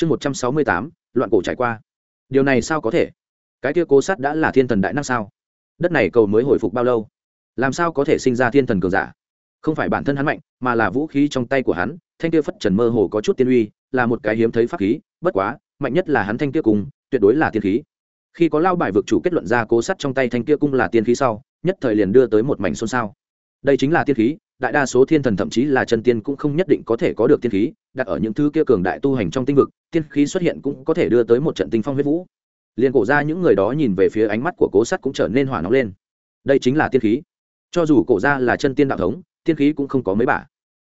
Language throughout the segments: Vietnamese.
chương một trăm sáu mươi tám, loạn cổ trải qua. Điều này sao có thể? Cái kia cố sắt đã là thiên thần đại năng sao? Đất này cầu mới hồi phục bao lâu? Làm sao có thể sinh ra thiên thần cường giả? Không phải bản thân hắn mạnh, mà là vũ khí trong tay của hắn, thanh kia phất trần mơ hồ có chút tiên uy, là một cái hiếm thấy pháp khí, bất quá, mạnh nhất là hắn thanh kia cung, tuyệt đối là tiên khí. Khi có lao bài vực chủ kết luận ra cố sắt trong tay thanh kia cung là tiên khí sau, nhất thời liền đưa tới một mảnh xôn xao. Đây chính là tiên khí, đại đa số thiên thần thậm chí là chân tiên cũng không nhất định có thể có được tiên khí, đặt ở những thứ kia cường đại tu hành trong tinh vực tiên khí xuất hiện cũng có thể đưa tới một trận tinh phong huyết vũ. Liền cổ ra những người đó nhìn về phía ánh mắt của cố sắt cũng trở nên hỏa nóng lên. Đây chính là tiên khí. Cho dù cổ ra là chân tiên đạo thống, tiên khí cũng không có mấy bả.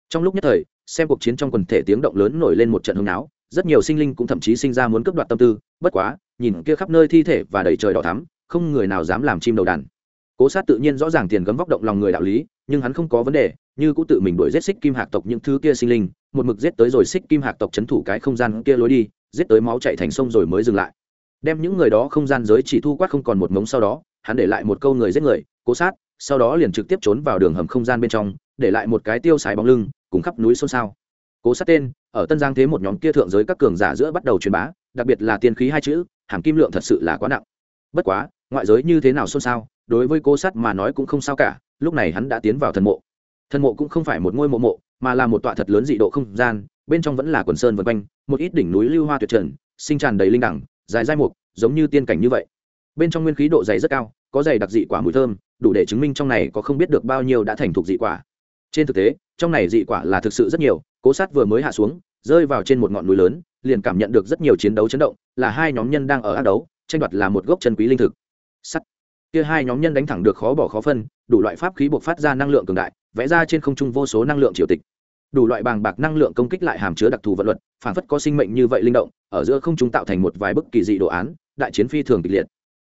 Trong lúc nhất thời, xem cuộc chiến trong quần thể tiếng động lớn nổi lên một trận hưng náo rất nhiều sinh linh cũng thậm chí sinh ra muốn cướp đoạt tâm tư, bất quá, nhìn kia khắp nơi thi thể và đầy trời đỏ thắm, không người nào dám làm chim đầu đàn. Cố sát tự nhiên rõ ràng tiền gấm vóc động lòng người đạo lý, nhưng hắn không có vấn đề, như cũng tự mình đuổi giết xích kim hạc tộc những thứ kia sinh linh một mực giết tới rồi xích kim hạc tộc c h ấ n thủ cái không gian kia lối đi, giết tới máu chạy thành sông rồi mới dừng lại. Đem những người đó không gian giới chỉ thu quát không còn một mống sau đó, hắn để lại một câu người giết người, cố sát, sau đó liền trực tiếp trốn vào đường hầm không gian bên trong, để lại một cái tiêu xài bóng lưng, cùng khắp núi xôn xao. Cố sát tên, ở tân giang thế một nhóm kia thượng giới các cường giả giữa bắt đầu truyền bá, đặc biệt là tiên khí hai chữ, hàm kim lượng thật sự là quá nặng. Bất quá, ngoại giới như thế nào xôn xao, đối với cố sát mà nói cũng không sao cả, lúc này hắn đã tiến vào thần mộ. Thần mộ cũng không phải một ngôi mộ mộ mà là một tọa thật lớn dị độ không gian, bên trong vẫn là quần sơn vân quanh, một ít đỉnh núi lưu hoa tuyệt trần, sinh tràn đầy linh đẳng, dài dai mục, giống như tiên cảnh như vậy. Bên trong nguyên khí độ dày rất cao, có dày đặc dị quả mùi thơm, đủ để chứng minh trong này có không biết được bao nhiêu đã thành thục dị quả. Trên thực tế, trong này dị quả là thực sự rất nhiều, cố sát vừa mới hạ xuống, rơi vào trên một ngọn núi lớn, liền cảm nhận được rất nhiều chiến đấu chấn động, là hai nhóm nhân đang ở ác đấu, tranh đoạt là một gốc chân quý linh thực. Sắt. Kia hai nhóm nhân đánh thẳng được khó bỏ khó phân, đủ loại pháp khí buộc phát ra năng lượng cường đại, vẽ ra trên không trung vô số năng lượng triều tịch đủ loại bàng bạc năng lượng công kích lại hàm chứa đặc thù vật luật, phản phất có sinh mệnh như vậy linh động, ở giữa không trung tạo thành một vài bức kỳ dị đồ án, đại chiến phi thường kịch liệt.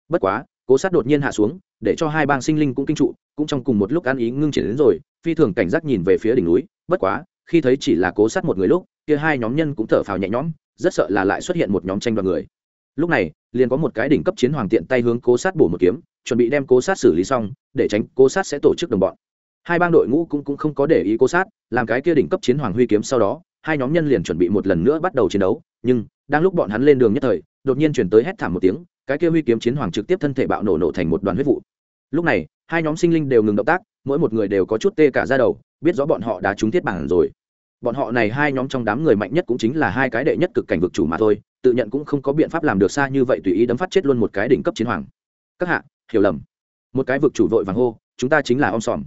Bất quá, cố sát đột nhiên hạ xuống, để cho hai bang sinh linh cũng kinh trụ, cũng trong cùng một lúc ăn ý ngưng triển đến rồi, phi thường cảnh giác nhìn về phía đỉnh núi. Bất quá, khi thấy chỉ là cố sát một người lúc, kia hai nhóm nhân cũng thở phào nhẹ nhõm, rất sợ là lại xuất hiện một nhóm tranh đoạt người. Lúc này, liền có một cái đỉnh cấp chiến hoàng tiện tay hướng cố sát bổ một kiếm, chuẩn bị đem cố sát xử lý xong, để tránh cố sát sẽ tổ chức đồng bọn hai bang đội ngũ cũng, cũng không có để ý cố sát làm cái kia đỉnh cấp chiến hoàng huy kiếm sau đó hai nhóm nhân liền chuẩn bị một lần nữa bắt đầu chiến đấu nhưng đang lúc bọn hắn lên đường nhất thời đột nhiên chuyển tới hét thảm một tiếng cái kia huy kiếm chiến hoàng trực tiếp thân thể bạo nổ nổ thành một đoàn huyết vụ. Lúc này hai nhóm sinh linh đều ngừng động tác mỗi một người đều có chút tê cả ra đầu biết rõ bọn họ đã trúng thiết bản rồi. Bọn họ này hai nhóm trong đám người mạnh nhất cũng chính là hai cái đệ nhất cực cảnh vực chủ mà thôi tự nhận cũng không có biện pháp làm được xa như vậy tùy ý đấm phát chết luôn một cái đỉnh cấp chiến hoàng. Các hạ hiểu lầm. Một cái vực chủ vội vàng hô chúng ta chính là om sòm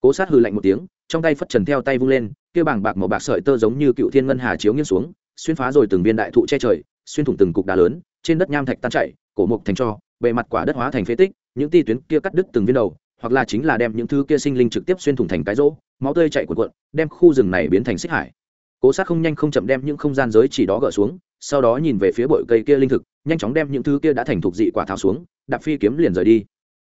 cố sát hư lạnh một tiếng, trong tay phất trần theo tay vung lên, kia bảng bạc màu bạc sợi tơ giống như cựu thiên ngân hà chiếu nghiêng xuống, xuyên phá rồi từng viên đại thụ che trời, xuyên thủng từng cục đá lớn, trên đất nham thạch tan chảy, cổ mục thành cho, bề mặt quả đất hóa thành phế tích, những ti tuyến kia cắt đứt từng viên đầu, hoặc là chính là đem những thứ kia sinh linh trực tiếp xuyên thủng thành cái rỗ, máu tươi chạy cuộn cuộn, đem khu rừng này biến thành xích hải. Cố sát không nhanh không chậm đem những không gian giới chỉ đó gỡ xuống, sau đó nhìn về phía bội cây kia linh thực, nhanh chóng đem những thứ kia đã thành thục dị quả tháo xuống, đạp phi kiếm liền rời đi.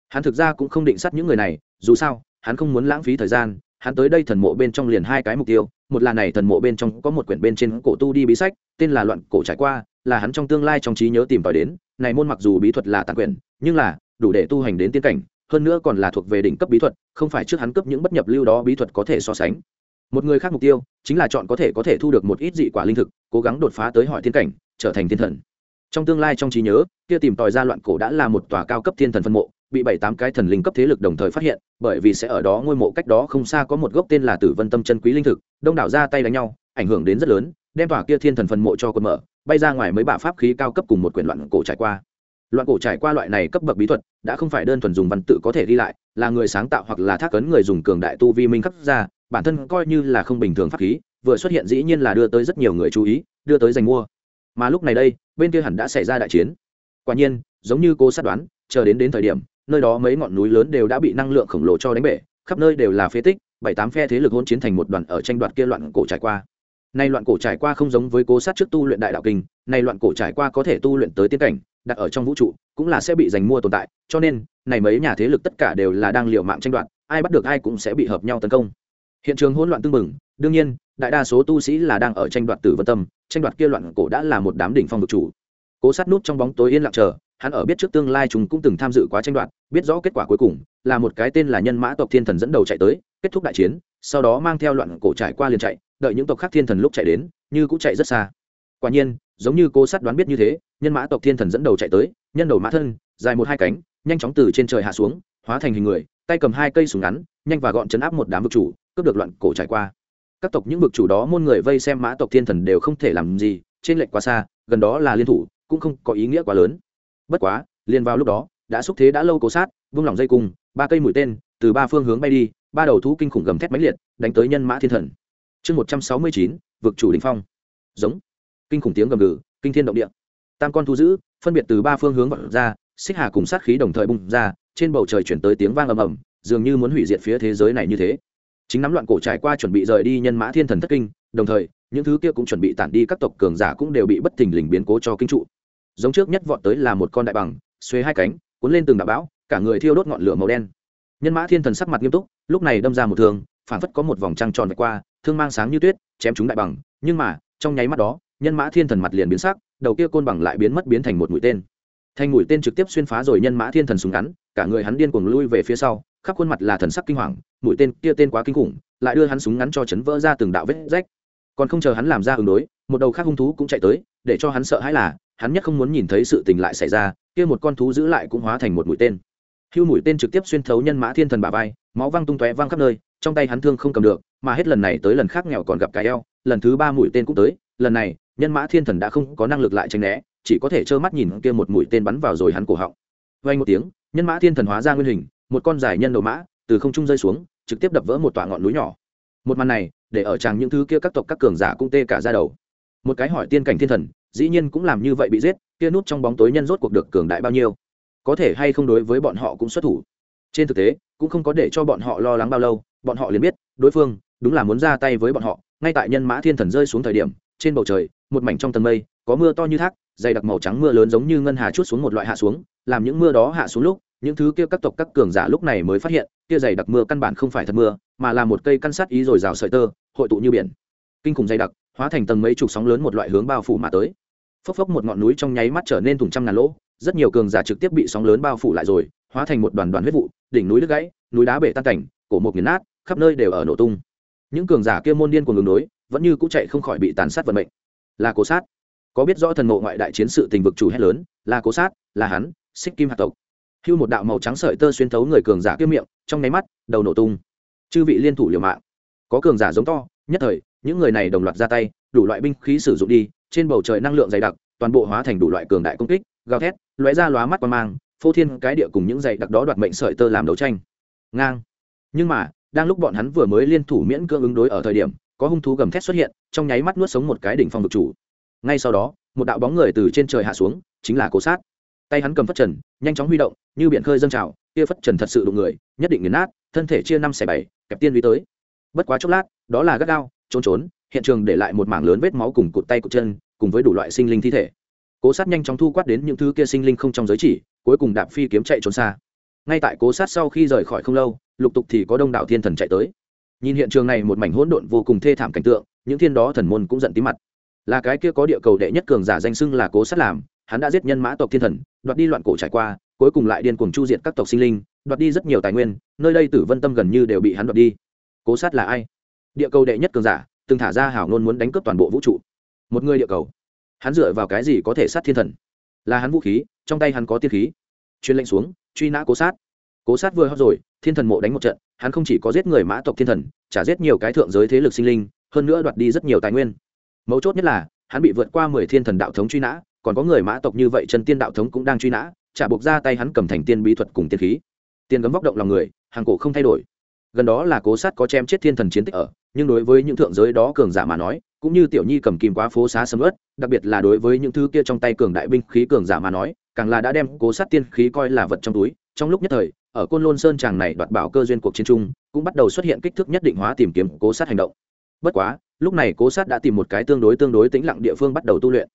Hắn thực ra cũng không định sát những người này, dù sao hắn không muốn lãng phí thời gian, hắn tới đây thần mộ bên trong liền hai cái mục tiêu, một là này thần mộ bên trong có một quyển bên trên cổ tu đi bí sách, tên là loạn cổ trải qua, là hắn trong tương lai trong trí nhớ tìm tòi đến, này môn mặc dù bí thuật là tàn quyển, nhưng là đủ để tu hành đến tiên cảnh, hơn nữa còn là thuộc về đỉnh cấp bí thuật, không phải trước hắn cấp những bất nhập lưu đó bí thuật có thể so sánh. Một người khác mục tiêu chính là chọn có thể có thể thu được một ít dị quả linh thực, cố gắng đột phá tới hỏi thiên cảnh, trở thành thiên thần. Trong tương lai trong trí nhớ, kia tìm tòi ra loạn cổ đã là một tòa cao cấp thiên thần phân mộ bị bảy tám cái thần linh cấp thế lực đồng thời phát hiện, bởi vì sẽ ở đó ngôi mộ cách đó không xa có một gốc tên là tử vân tâm chân quý linh thực, đông đảo ra tay đánh nhau, ảnh hưởng đến rất lớn, đem tòa kia thiên thần phần mộ cho quân mở, bay ra ngoài mấy bả pháp khí cao cấp cùng một quyển loạn cổ trải qua. Loạn cổ trải qua loại này cấp bậc bí thuật, đã không phải đơn thuần dùng văn tự có thể đi lại, là người sáng tạo hoặc là thác ấn người dùng cường đại tu vi minh khắc ra, bản thân coi như là không bình thường pháp khí, vừa xuất hiện dĩ nhiên là đưa tới rất nhiều người chú ý, đưa tới giành mua. Mà lúc này đây, bên kia hẳn đã xảy ra đại chiến. Quả nhiên, giống như cô sát đoán, chờ đến đến thời điểm nơi đó mấy ngọn núi lớn đều đã bị năng lượng khổng lồ cho đánh bể, khắp nơi đều là phế tích, bảy tám phe thế lực hôn chiến thành một đoàn ở tranh đoạt kia loạn cổ trải qua. Nay loạn cổ trải qua không giống với cố sát trước tu luyện đại đạo kinh, nay loạn cổ trải qua có thể tu luyện tới tiến cảnh, đặt ở trong vũ trụ, cũng là sẽ bị giành mua tồn tại, cho nên, này mấy nhà thế lực tất cả đều là đang liều mạng tranh đoạt, ai bắt được ai cũng sẽ bị hợp nhau tấn công. Hiện trường hỗn loạn tương mừng đương nhiên, đại đa số tu sĩ là đang ở tranh đoạt tử vân tâm, tranh đoạt kia loạn cổ đã là một đám đỉnh phong vực chủ. Cố sát nút trong bóng tối yên lặng chờ hắn ở biết trước tương lai chúng cũng từng tham dự quá tranh đoạt, biết rõ kết quả cuối cùng, là một cái tên là nhân mã tộc thiên thần dẫn đầu chạy tới, kết thúc đại chiến, sau đó mang theo loạn cổ trải qua liền chạy, đợi những tộc khác thiên thần lúc chạy đến, như cũng chạy rất xa. Quả nhiên, giống như cô sát đoán biết như thế, nhân mã tộc thiên thần dẫn đầu chạy tới, nhân đầu mã thân, dài một hai cánh, nhanh chóng từ trên trời hạ xuống, hóa thành hình người, tay cầm hai cây súng ngắn, nhanh và gọn chấn áp một đám vực chủ, cướp được loạn cổ trải qua. Các tộc những vực chủ đó môn người vây xem mã tộc thiên thần đều không thể làm gì, trên lệnh quá xa, gần đó là liên thủ, cũng không có ý nghĩa quá lớn bất quá, liền vào lúc đó, đã xúc thế đã lâu cố sát, vung lỏng dây cung, ba cây mũi tên từ ba phương hướng bay đi, ba đầu thú kinh khủng gầm thét mãnh liệt, đánh tới nhân mã thiên thần. Chương một trăm sáu mươi chín, vực chủ đình phong. Giống. Kinh khủng tiếng gầm gừ, kinh thiên động địa. Tam con thu giữ phân biệt từ ba phương hướng vọt ra, xích hà cùng sát khí đồng thời bung ra, trên bầu trời chuyển tới tiếng vang ầm ầm, dường như muốn hủy diệt phía thế giới này như thế. Chính nắm loạn cổ trải qua chuẩn bị rời đi nhân mã thiên thần thất kinh, đồng thời, những thứ kia cũng chuẩn bị tản đi các tộc cường giả cũng đều bị bất thình lình biến cố cho kinh trụ giống trước nhất vọt tới là một con đại bằng, xuê hai cánh, cuốn lên từng đạo bão, cả người thiêu đốt ngọn lửa màu đen. Nhân mã thiên thần sắc mặt nghiêm túc, lúc này đâm ra một thương phản phất có một vòng trăng tròn vạch qua, thương mang sáng như tuyết, chém chúng đại bằng, nhưng mà, trong nháy mắt đó, nhân mã thiên thần mặt liền biến sắc, đầu kia côn bằng lại biến mất biến thành một mũi tên. Thanh mũi tên trực tiếp xuyên phá rồi nhân mã thiên thần súng ngắn, cả người hắn điên cuồng lui về phía sau, khắp khuôn mặt là thần sắc kinh hoàng, mũi tên kia tên quá kinh khủng, lại đưa hắn súng ngắn cho chấn vỡ ra từng đạo vết rách. Còn không chờ hắn làm ra ứng đối, một đầu khác hung thú cũng chạy tới, để cho hắn sợ hãi là hắn nhất không muốn nhìn thấy sự tình lại xảy ra, kia một con thú giữ lại cũng hóa thành một mũi tên. Hưu mũi tên trực tiếp xuyên thấu nhân mã thiên thần bà vai, máu văng tung tóe văng khắp nơi, trong tay hắn thương không cầm được, mà hết lần này tới lần khác nghèo còn gặp cái eo, lần thứ ba mũi tên cũng tới, lần này, nhân mã thiên thần đã không có năng lực lại tránh né, chỉ có thể trơ mắt nhìn kia một mũi tên bắn vào rồi hắn cổ họng. Vay một tiếng, nhân mã thiên thần hóa ra nguyên hình, một con dài nhân đầu mã, từ không trung rơi xuống, trực tiếp đập vỡ một tòa ngọn núi nhỏ. Một màn này, để ở chàng những thứ kia các tộc các cường giả cũng tê cả ra đầu. Một cái hỏi tiên cảnh thiên thần dĩ nhiên cũng làm như vậy bị giết, kia nút trong bóng tối nhân rốt cuộc được cường đại bao nhiêu? Có thể hay không đối với bọn họ cũng xuất thủ? Trên thực tế, cũng không có để cho bọn họ lo lắng bao lâu, bọn họ liền biết, đối phương đúng là muốn ra tay với bọn họ. Ngay tại nhân mã thiên thần rơi xuống thời điểm, trên bầu trời, một mảnh trong tầng mây, có mưa to như thác, dày đặc màu trắng mưa lớn giống như ngân hà chút xuống một loại hạ xuống, làm những mưa đó hạ xuống lúc, những thứ kia các tộc các cường giả lúc này mới phát hiện, kia dày đặc mưa căn bản không phải thật mưa, mà là một cây căn sát ý rồi rào sợi tơ, hội tụ như biển. Kinh khủng dày đặc hóa thành tầng mấy chục sóng lớn một loại hướng bao phủ mà tới. Phốc phốc một ngọn núi trong nháy mắt trở nên thùng trăm ngàn lỗ, rất nhiều cường giả trực tiếp bị sóng lớn bao phủ lại rồi, hóa thành một đoàn đoàn huyết vụ, đỉnh núi đứt gãy, núi đá bể tan cảnh, cổ một nghiền nát, khắp nơi đều ở nổ tung. Những cường giả kia môn điên của ngừng đối vẫn như cũ chạy không khỏi bị tàn sát vận mệnh. Là cố sát. Có biết rõ thần mộ ngoại đại chiến sự tình vực chủ hét lớn là cố sát, là hắn, xích kim hạt tộc. Hưu một đạo màu trắng sợi tơ xuyên thấu người cường giả kia miệng, trong nháy mắt, đầu nổ tung. Chư vị liên thủ liều mạng. Có cường giả giống to, nhất thời những người này đồng loạt ra tay, đủ loại binh khí sử dụng đi, trên bầu trời năng lượng dày đặc, toàn bộ hóa thành đủ loại cường đại công kích, gào thét, lóe ra lóa mắt qua mang, phô thiên cái địa cùng những dày đặc đó đoạt mệnh sợi tơ làm đấu tranh. Ngang. Nhưng mà, đang lúc bọn hắn vừa mới liên thủ miễn cưỡng ứng đối ở thời điểm, có hung thú gầm thét xuất hiện, trong nháy mắt nuốt sống một cái đỉnh phong vực chủ. Ngay sau đó, một đạo bóng người từ trên trời hạ xuống, chính là cố sát. Tay hắn cầm phất trần, nhanh chóng huy động, như biển khơi dâng trào, kia phất trần thật sự đụng người, nhất định nghiền nát, thân thể chia năm xẻ bảy, kẹp tiên vi tới. Bất quá chốc lát, đó là gắt gao trốn trốn, hiện trường để lại một mảng lớn vết máu cùng cụt tay cụt chân, cùng với đủ loại sinh linh thi thể. Cố sát nhanh chóng thu quát đến những thứ kia sinh linh không trong giới chỉ, cuối cùng đạp phi kiếm chạy trốn xa. Ngay tại cố sát sau khi rời khỏi không lâu, lục tục thì có đông đảo thiên thần chạy tới. Nhìn hiện trường này một mảnh hỗn độn vô cùng thê thảm cảnh tượng, những thiên đó thần môn cũng giận tí mặt. Là cái kia có địa cầu đệ nhất cường giả danh xưng là cố sát làm, hắn đã giết nhân mã tộc thiên thần, đoạt đi loạn cổ trải qua, cuối cùng lại điên cuồng chu diệt các tộc sinh linh, đoạt đi rất nhiều tài nguyên, nơi đây tử vân tâm gần như đều bị hắn đoạt đi. Cố sát là ai? Địa cầu đệ nhất cường giả từng thả ra hảo ngôn muốn đánh cướp toàn bộ vũ trụ. Một người địa cầu. Hắn dựa vào cái gì có thể sát thiên thần? Là hắn vũ khí, trong tay hắn có tiên khí. Truyền lệnh xuống, truy nã cố sát. Cố sát vừa hót rồi, thiên thần mộ đánh một trận, hắn không chỉ có giết người mã tộc thiên thần trả giết nhiều cái thượng giới thế lực sinh linh, hơn nữa đoạt đi rất nhiều tài nguyên. Mấu chốt nhất là, hắn bị vượt qua mười thiên thần đạo thống truy nã, còn có người mã tộc như vậy chân tiên đạo thống cũng đang truy nã trả buộc ra tay hắn cầm thành tiên bí thuật cùng tiên khí. Tiên gấm vóc động lòng người, hàng cổ không thay đổi. Gần đó là cố sát có chém chết thiên thần chiến tích ở nhưng đối với những thượng giới đó cường giả mà nói, cũng như tiểu nhi cầm kìm quá phố xá sầm ớt đặc biệt là đối với những thứ kia trong tay cường đại binh khí cường giả mà nói, càng là đã đem cố sát tiên khí coi là vật trong túi. Trong lúc nhất thời, ở côn lôn sơn tràng này đoạt bảo cơ duyên cuộc chiến trung cũng bắt đầu xuất hiện kích thước nhất định hóa tìm kiếm cố sát hành động. Bất quá, lúc này cố sát đã tìm một cái tương đối tương đối tĩnh lặng địa phương bắt đầu tu luyện.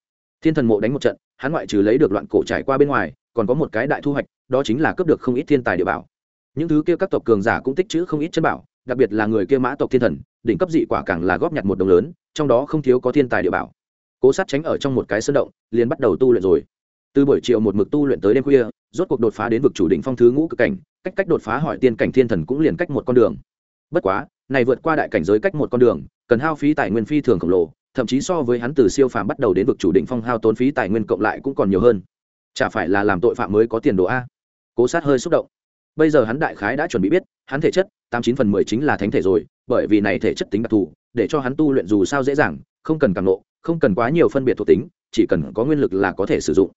Thiên thần mộ đánh một trận, hắn ngoại trừ lấy được loạn cổ trải qua bên ngoài, còn có một cái đại thu hoạch, đó chính là cướp được không ít thiên tài địa bảo. Những thứ kia các tộc cường giả cũng tích chữ không ít chân bảo đặc biệt là người kia mã tộc thiên thần, đỉnh cấp dị quả càng là góp nhặt một đồng lớn, trong đó không thiếu có thiên tài địa bảo. Cố sát tránh ở trong một cái sơn động, liền bắt đầu tu luyện rồi. Từ buổi chiều một mực tu luyện tới đêm khuya, rốt cuộc đột phá đến vực chủ đỉnh phong thứ ngũ cực cảnh, cách cách đột phá hỏi tiên cảnh thiên thần cũng liền cách một con đường. Bất quá, này vượt qua đại cảnh giới cách một con đường, cần hao phí tài nguyên phi thường khổng lồ, thậm chí so với hắn từ siêu phàm bắt đầu đến vực chủ định phong hao tốn phí tài nguyên cộng lại cũng còn nhiều hơn. Chả phải là làm tội phạm mới có tiền đồ a? Cố sát hơi xúc động. Bây giờ hắn đại khái đã chuẩn bị biết, hắn thể chất tám chín phần mười chính là thánh thể rồi, bởi vì này thể chất tính đặc thù, để cho hắn tu luyện dù sao dễ dàng, không cần càng nộ, không cần quá nhiều phân biệt thuộc tính, chỉ cần có nguyên lực là có thể sử dụng.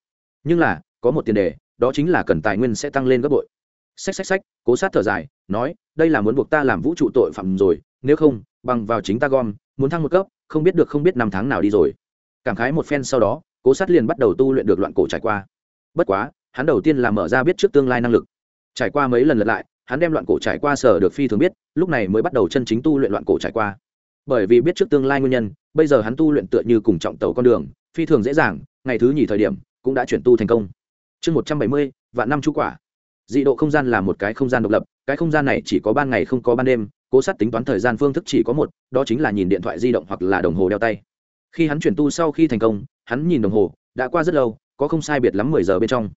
Nhưng là, có một tiền đề, đó chính là cần tài nguyên sẽ tăng lên gấp bội. Xách xách xách, cố sát thở dài, nói, đây là muốn buộc ta làm vũ trụ tội phạm rồi, nếu không, bằng vào chính ta gom, muốn thăng một cấp, không biết được không biết năm tháng nào đi rồi. Cảm khái một phen sau đó, cố sát liền bắt đầu tu luyện được loạn cổ trải qua. Bất quá, hắn đầu tiên là mở ra biết trước tương lai năng lực. Trải qua mấy lần lật lại hắn đem loạn cổ trải qua sở được phi thường biết, lúc này mới bắt đầu chân chính tu luyện loạn cổ trải qua. Bởi vì biết trước tương lai nguyên nhân, bây giờ hắn tu luyện tựa như cùng trọng tàu con đường, phi thường dễ dàng, ngày thứ nhì thời điểm, cũng đã chuyển tu thành công. Chương một trăm bảy mươi, vạn năm chú quả. Dị độ không gian là một cái không gian độc lập, cái không gian này chỉ có ban ngày không có ban đêm, cố sát tính toán thời gian phương thức chỉ có một, đó chính là nhìn điện thoại di động hoặc là đồng hồ đeo tay. Khi hắn chuyển tu sau khi thành công, hắn nhìn đồng hồ, đã qua rất lâu, có không sai biệt lắm mười giờ bên trong.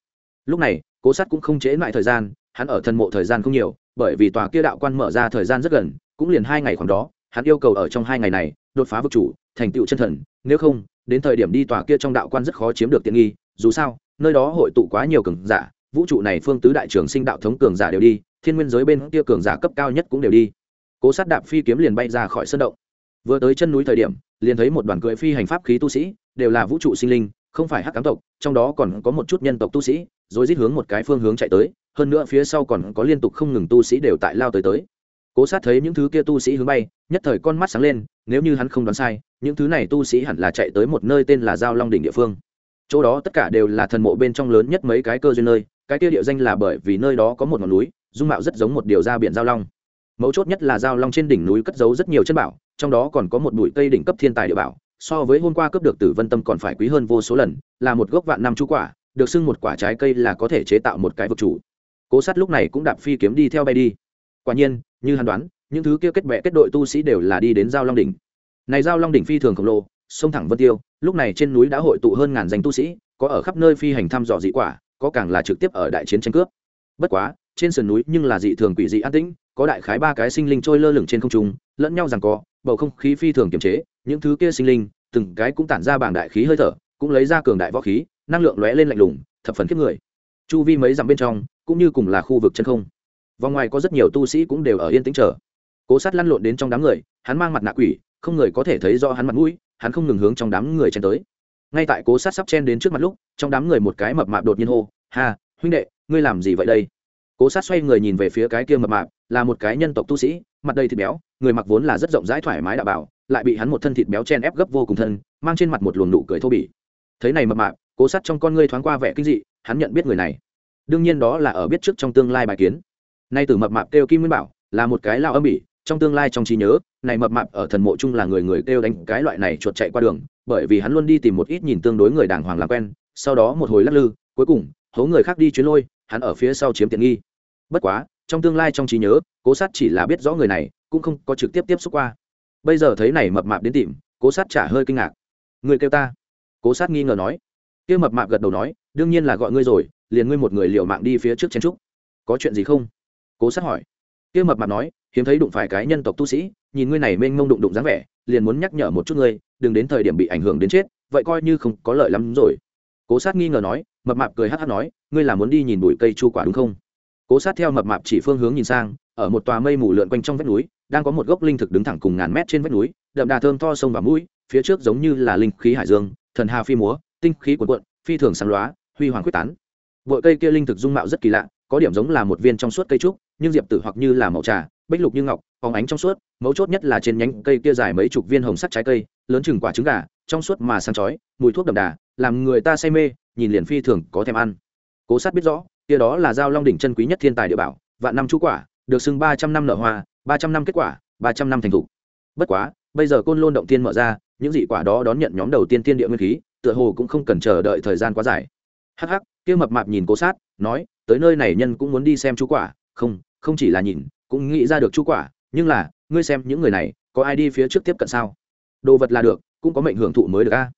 Lúc này, cố sát cũng không chế lại thời gian hắn ở thần mộ thời gian không nhiều, bởi vì tòa kia đạo quan mở ra thời gian rất gần, cũng liền hai ngày khoảng đó, hắn yêu cầu ở trong hai ngày này, đột phá vực chủ, thành tựu chân thần, nếu không, đến thời điểm đi tòa kia trong đạo quan rất khó chiếm được tiện nghi, dù sao, nơi đó hội tụ quá nhiều cường giả, vũ trụ này phương tứ đại trưởng sinh đạo thống cường giả đều đi, thiên nguyên giới bên kia cường giả cấp cao nhất cũng đều đi. Cố sát đạp phi kiếm liền bay ra khỏi sân động. Vừa tới chân núi thời điểm, liền thấy một đoàn cưỡi phi hành pháp khí tu sĩ, đều là vũ trụ sinh linh, không phải hắc cám tộc, trong đó còn có một chút nhân tộc tu sĩ rồi rít hướng một cái phương hướng chạy tới hơn nữa phía sau còn có liên tục không ngừng tu sĩ đều tại lao tới tới. Cố sát thấy những thứ kia tu sĩ hướng bay, nhất thời con mắt sáng lên, nếu như hắn không đoán sai, những thứ này tu sĩ hẳn là chạy tới một nơi tên là giao long đỉnh địa phương. Chỗ đó tất cả đều là thần mộ bên trong lớn nhất mấy cái cơ duyên nơi, cái kia địa danh là bởi vì nơi đó có một ngọn núi, dung mạo rất giống một điều ra biển giao long. Mấu chốt nhất là giao long trên đỉnh núi cất giấu rất nhiều chân bảo, trong đó còn có một bụi cây đỉnh cấp thiên tài địa bảo, so với hôm qua cướp được tử vân tâm còn phải quý hơn vô số lần, là một gốc vạn năm chú quả, được xưng một quả trái cây là có thể chế tạo một cái vực chủ cố sát lúc này cũng đạp phi kiếm đi theo bay đi. Quả nhiên, như hắn đoán, những thứ kia kết vẽ kết đội tu sĩ đều là đi đến giao long đỉnh. Này giao long đỉnh phi thường khổng lồ, sông thẳng vân tiêu, lúc này trên núi đã hội tụ hơn ngàn danh tu sĩ, có ở khắp nơi phi hành thăm dò dị quả, có càng là trực tiếp ở đại chiến tranh cướp. Bất quá, trên sườn núi nhưng là dị thường quỷ dị an tĩnh, có đại khái ba cái sinh linh trôi lơ lửng trên không trung, lẫn nhau rằng co, bầu không khí phi thường kiềm chế, những thứ kia sinh linh, từng cái cũng tản ra bảng đại khí hơi thở, cũng lấy ra cường đại võ khí, năng lượng lóe lên lạnh lùng, thập phần kiếp người chu vi mấy dặm bên trong, cũng như cùng là khu vực chân không. Vòng ngoài có rất nhiều tu sĩ cũng đều ở yên tĩnh chờ. Cố sát lăn lộn đến trong đám người, hắn mang mặt nạ quỷ, không người có thể thấy do hắn mặt mũi, hắn không ngừng hướng trong đám người chen tới. Ngay tại cố sát sắp chen đến trước mặt lúc, trong đám người một cái mập mạp đột nhiên hô, ha, huynh đệ, ngươi làm gì vậy đây? Cố sát xoay người nhìn về phía cái kia mập mạp, là một cái nhân tộc tu sĩ, mặt đầy thịt béo, người mặc vốn là rất rộng rãi thoải mái đạo bảo, lại bị hắn một thân thịt béo chen ép gấp vô cùng thân, mang trên mặt một luồng nụ cười thô bỉ. Thấy này mập mạp cố sát trong con ngươi thoáng qua vẻ kinh dị, hắn nhận biết người này. Đương nhiên đó là ở biết trước trong tương lai bài kiến. Nay tử mập mạp kêu kim nguyên bảo, là một cái lao âm bỉ, trong tương lai trong trí nhớ, này mập mạp ở thần mộ chung là người người kêu đánh cái loại này chuột chạy qua đường, bởi vì hắn luôn đi tìm một ít nhìn tương đối người đàng hoàng làm quen, sau đó một hồi lắc lư, cuối cùng, hố người khác đi chuyến lôi, hắn ở phía sau chiếm tiện nghi. Bất quá, trong tương lai trong trí nhớ, cố sát chỉ là biết rõ người này, cũng không có trực tiếp tiếp xúc qua. Bây giờ thấy này mập mạp đến tìm, cố sát trả hơi kinh ngạc. Người kêu ta? Cố sát nghi ngờ nói kia mập mạp gật đầu nói, đương nhiên là gọi ngươi rồi, liền ngươi một người liệu mạng đi phía trước chen trúc có chuyện gì không? Cố sát hỏi. Kia mập mạp nói, hiếm thấy đụng phải cái nhân tộc tu sĩ, nhìn ngươi này mênh mông đụng đụng dáng vẻ, liền muốn nhắc nhở một chút ngươi, đừng đến thời điểm bị ảnh hưởng đến chết, vậy coi như không có lợi lắm rồi. Cố sát nghi ngờ nói, mập mạp cười hát hát nói, ngươi là muốn đi nhìn bụi cây chu quả đúng không? Cố sát theo mập mạp chỉ phương hướng nhìn sang, ở một tòa mây mù lượn quanh trong vách núi, đang có một gốc linh thực đứng thẳng cùng ngàn mét trên vách núi, đậm đà thơm to sông và mũi, phía trước giống như là linh khí hải dương, thần hà phi múa tinh khí cuộn cuộn, phi thường sáng lóa, huy hoàng quyết tán. Bội cây kia linh thực dung mạo rất kỳ lạ, có điểm giống là một viên trong suốt cây trúc, nhưng diệp tử hoặc như là màu trà, bích lục như ngọc, phóng ánh trong suốt, mấu chốt nhất là trên nhánh cây kia dài mấy chục viên hồng sắc trái cây, lớn chừng quả trứng gà, trong suốt mà sáng chói, mùi thuốc đậm đà, làm người ta say mê, nhìn liền phi thường có thèm ăn. Cố sát biết rõ, kia đó là dao long đỉnh chân quý nhất thiên tài địa bảo, vạn năm chú quả, được xưng ba trăm năm nở hoa, ba trăm năm kết quả, ba trăm năm thành thục. Bất quá, bây giờ côn lôn động tiên mở ra, những dị quả đó đón nhận nhóm đầu tiên tiên địa nguyên khí tựa hồ cũng không cần chờ đợi thời gian quá dài. Hắc hắc, kia mập mạp nhìn cố sát, nói, tới nơi này nhân cũng muốn đi xem chú quả. Không không chỉ là nhìn, cũng nghĩ ra được chú quả. Nhưng là, ngươi xem những người này, có ai đi phía trước tiếp cận sao? Đồ vật là được, cũng có mệnh hưởng thụ mới được a.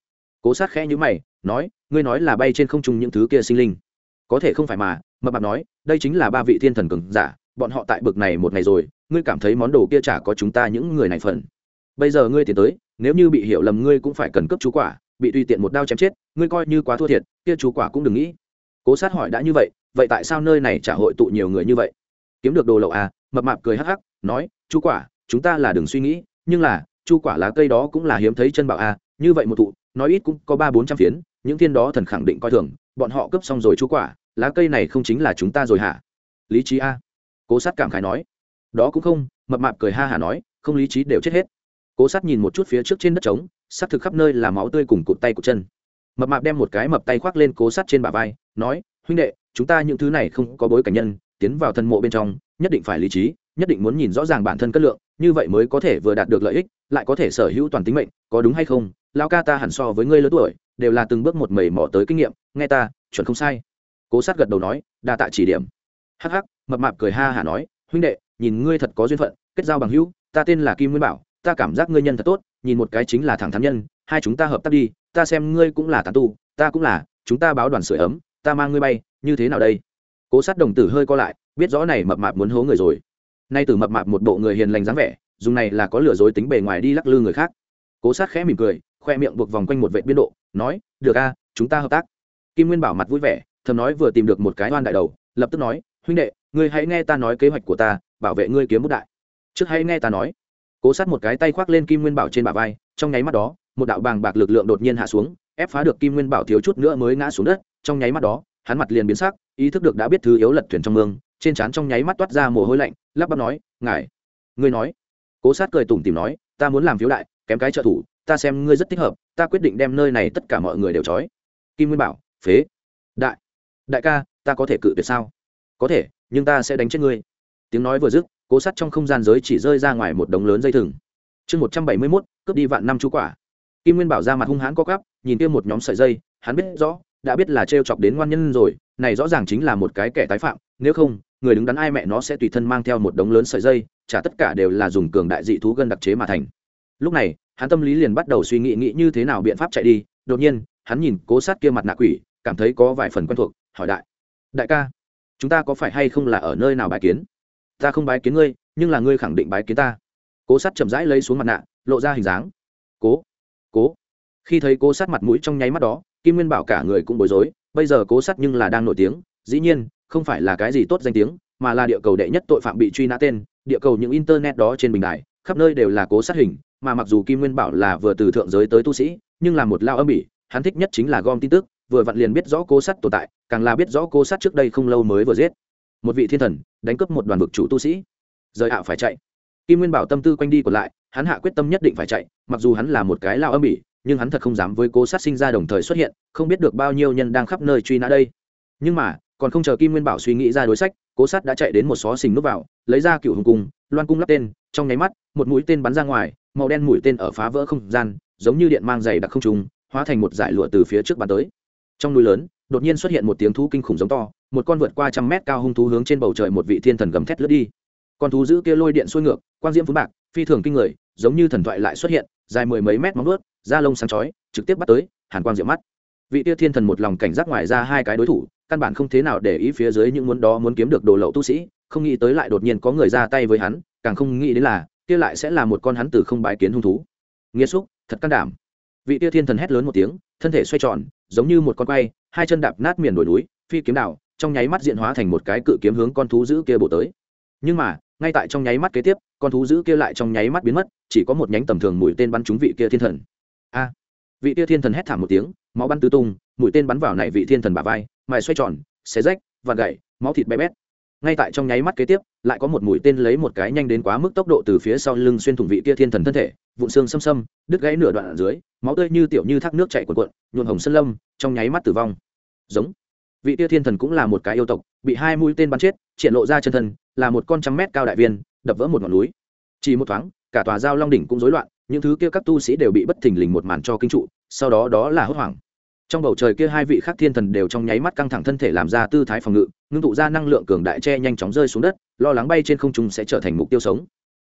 Cố sát khẽ như mày, nói, ngươi nói là bay trên không trung những thứ kia sinh linh. Có thể không phải mà, mập mạp nói, đây chính là ba vị thiên thần cường giả, bọn họ tại bực này một ngày rồi, ngươi cảm thấy món đồ kia chả có chúng ta những người này phần. Bây giờ ngươi tiến tới, nếu như bị hiểu lầm ngươi cũng phải cần cấp chú quả bị tùy tiện một đao chém chết, ngươi coi như quá thua thiệt, kia chú quả cũng đừng nghĩ. Cố sát hỏi đã như vậy vậy tại sao nơi này chả hội tụ nhiều người như vậy? Kiếm được đồ lậu à? Mập mạp cười hắc hắc, nói, chú quả, chúng ta là đừng suy nghĩ, nhưng là chu quả lá cây đó cũng là hiếm thấy chân bảo à như vậy một thụ, nói ít cũng có ba bốn trăm phiến, những thiên đó thần khẳng định coi thường, bọn họ cướp xong rồi chú quả, lá cây này không chính là chúng ta rồi hả? Lý trí a. Cố sát cảm khái nói. Đó cũng không, mập mạp cười ha hả nói, không lý trí đều chết hết. Cố sát nhìn một chút phía trước trên đất trống xác thực khắp nơi là máu tươi cùng cụt tay của chân. Mập mạp đem một cái mập tay khoác lên cố sát trên bả vai, nói, huynh đệ, chúng ta những thứ này không có bối cảnh nhân, tiến vào thân mộ bên trong, nhất định phải lý trí, nhất định muốn nhìn rõ ràng bản thân cất lượng, như vậy mới có thể vừa đạt được lợi ích, lại có thể sở hữu toàn tính mệnh, có đúng hay không? Lao ca ta hẳn so với ngươi lớn tuổi, đều là từng bước một mầy mỏ tới kinh nghiệm, nghe ta, chuẩn không sai. Cố sát gật đầu nói, đa tạ chỉ điểm. Hắc hắc, mập mạp cười ha hả nói, huynh đệ, nhìn ngươi thật có duyên phận, kết giao bằng hữu, ta tên là kim nguyên bảo ta cảm giác ngươi nhân thật tốt, nhìn một cái chính là thẳng thắn nhân, hai chúng ta hợp tác đi, ta xem ngươi cũng là tán tu, ta cũng là, chúng ta báo đoàn sửa ấm, ta mang ngươi bay, như thế nào đây? Cố sát đồng tử hơi co lại, biết rõ này mập mạp muốn hố người rồi. Nay từ mập mạp một bộ người hiền lành dáng vẻ, dùng này là có lừa dối tính bề ngoài đi lắc lư người khác. Cố sát khẽ mỉm cười, khoe miệng buộc vòng quanh một vệ biên độ, nói, được a, chúng ta hợp tác. Kim nguyên bảo mặt vui vẻ, thầm nói vừa tìm được một cái oan đại đầu, lập tức nói, huynh đệ, ngươi hãy nghe ta nói kế hoạch của ta, bảo vệ ngươi kiếm bút đại. Trước hãy nghe ta nói cố sát một cái tay khoác lên kim nguyên bảo trên bả vai, trong nháy mắt đó, một đạo bàng bạc lực lượng đột nhiên hạ xuống, ép phá được kim nguyên bảo thiếu chút nữa mới ngã xuống đất. Trong nháy mắt đó, hắn mặt liền biến sắc, ý thức được đã biết thứ yếu lật thuyền trong mương, trên trán trong nháy mắt toát ra mồ hôi lạnh, lắp bắp nói, ngài, ngươi nói. Cố sát cười tủm tìm nói, ta muốn làm phiếu đại, kém cái trợ thủ, ta xem ngươi rất thích hợp, ta quyết định đem nơi này tất cả mọi người đều trói. Kim nguyên bảo, phế. Đại đại ca, ta có thể cự tuyệt sao? Có thể, nhưng ta sẽ đánh chết ngươi. Tiếng nói vừa dứt cố sát trong không gian giới chỉ rơi ra ngoài một đống lớn dây thừng. Chương một trăm bảy mươi mốt, cướp đi vạn năm chú quả. Kim nguyên bảo ra mặt hung hãn có cắp nhìn kia một nhóm sợi dây, hắn biết rõ, đã biết là t chọc đến ngoan nhân rồi, này rõ ràng chính là một cái kẻ tái phạm, nếu không, người đứng đắn ai mẹ nó sẽ tùy thân mang theo một đống lớn sợi dây, chả tất cả đều là dùng cường đại dị thú gân đặc chế mà thành. Lúc này, hắn tâm lý liền bắt đầu suy nghĩ nghĩ như thế nào biện pháp chạy đi, đột nhiên, hắn nhìn cố sát kia mặt nạ quỷ, cảm thấy có vài phần quen thuộc, hỏi đại đại ca, chúng ta có phải hay không là ở nơi nào bài kiến? Ta không bái kiến ngươi, nhưng là ngươi khẳng định bái kiến ta. Cố sát chậm rãi lấy xuống mặt nạ, lộ ra hình dáng. Cố cố. Khi thấy cố sát mặt mũi trong nháy mắt đó, kim nguyên bảo cả người cũng bối rối, bây giờ cố sát nhưng là đang nổi tiếng, dĩ nhiên, không phải là cái gì tốt danh tiếng, mà là địa cầu đệ nhất tội phạm bị truy nã tên, địa cầu những internet đó trên bình đài, khắp nơi đều là cố sát hình, mà mặc dù kim nguyên bảo là vừa từ thượng giới tới tu sĩ, nhưng là một lao âm bỉ, hắn thích nhất chính là gom tin tức, vừa vặn liền biết rõ cố sát tồn tại, càng là biết rõ cố sát trước đây không lâu mới vừa giết một vị thiên thần, đánh cướp một đoàn vực chủ tu sĩ. Rời ạ, phải chạy. Kim nguyên bảo tâm tư quanh đi còn lại, hắn hạ quyết tâm nhất định phải chạy, mặc dù hắn là một cái lao âm bỉ, nhưng hắn thật không dám với cố sát sinh ra đồng thời xuất hiện, không biết được bao nhiêu nhân đang khắp nơi truy nã đây. Nhưng mà, còn không chờ kim nguyên bảo suy nghĩ ra đối sách, cố sát đã chạy đến một xó xình núp vào, lấy ra cựu hùng cung, loan cung lắp tên, trong nháy mắt, một mũi tên bắn ra ngoài, màu đen mũi tên ở phá vỡ không gian, giống như điện mang dày đặc không trùng hóa thành một dải lụa từ phía trước bắn tới. Trong núi lớn đột nhiên xuất hiện một tiếng thú kinh khủng giống to, một con vượt qua trăm mét cao hung thú hướng trên bầu trời một vị thiên thần gầm thét lướt đi. Con thú giữ kia lôi điện xuôi ngược, quang diễm phú bạc, phi thường kinh người, giống như thần thoại lại xuất hiện, dài mười mấy mét móng ướt da lông sáng chói, trực tiếp bắt tới, hàn quang diệu mắt. Vị tia thiên thần một lòng cảnh giác ngoài ra hai cái đối thủ, căn bản không thế nào để ý phía dưới những muốn đó muốn kiếm được đồ lậu tu sĩ, không nghĩ tới lại đột nhiên có người ra tay với hắn, càng không nghĩ đến là, kia lại sẽ là một con hắn từ không bái kiến hung thú. Nghĩa xúc, thật can đảm. Vị tia thiên thần hét lớn một tiếng, thân thể xoay tròn, giống như một con quay hai chân đạp nát miền đồi núi phi kiếm đảo, trong nháy mắt diện hóa thành một cái cự kiếm hướng con thú giữ kia bổ tới. Nhưng mà ngay tại trong nháy mắt kế tiếp con thú giữ kia lại trong nháy mắt biến mất chỉ có một nhánh tầm thường mũi tên bắn trúng vị kia thiên thần. A! Vị kia thiên thần hét thảm một tiếng máu bắn tứ tung mũi tên bắn vào này vị thiên thần bả vai mài xoay tròn xé rách và gậy máu thịt bé bét ngay tại trong nháy mắt kế tiếp, lại có một mũi tên lấy một cái nhanh đến quá mức tốc độ từ phía sau lưng xuyên thủng vị kia thiên thần thân thể, vụn xương xâm xâm, đứt gãy nửa đoạn ở dưới, máu tươi như tiểu như thác nước chảy cuộn cuộn nhuộm hồng sân lâm, trong nháy mắt tử vong. Giống. Vị kia thiên thần cũng là một cái yêu tộc, bị hai mũi tên bắn chết, triển lộ ra chân thân, là một con trăm mét cao đại viên, đập vỡ một ngọn núi. Chỉ một thoáng, cả tòa giao long đỉnh cũng rối loạn, những thứ kia các tu sĩ đều bị bất thình lình một màn cho kinh trụ, sau đó đó là hốt hoảng trong bầu trời kia hai vị khác thiên thần đều trong nháy mắt căng thẳng thân thể làm ra tư thái phòng ngự, ngưng tụ ra năng lượng cường đại che nhanh chóng rơi xuống đất, lo lắng bay trên không trung sẽ trở thành mục tiêu sống.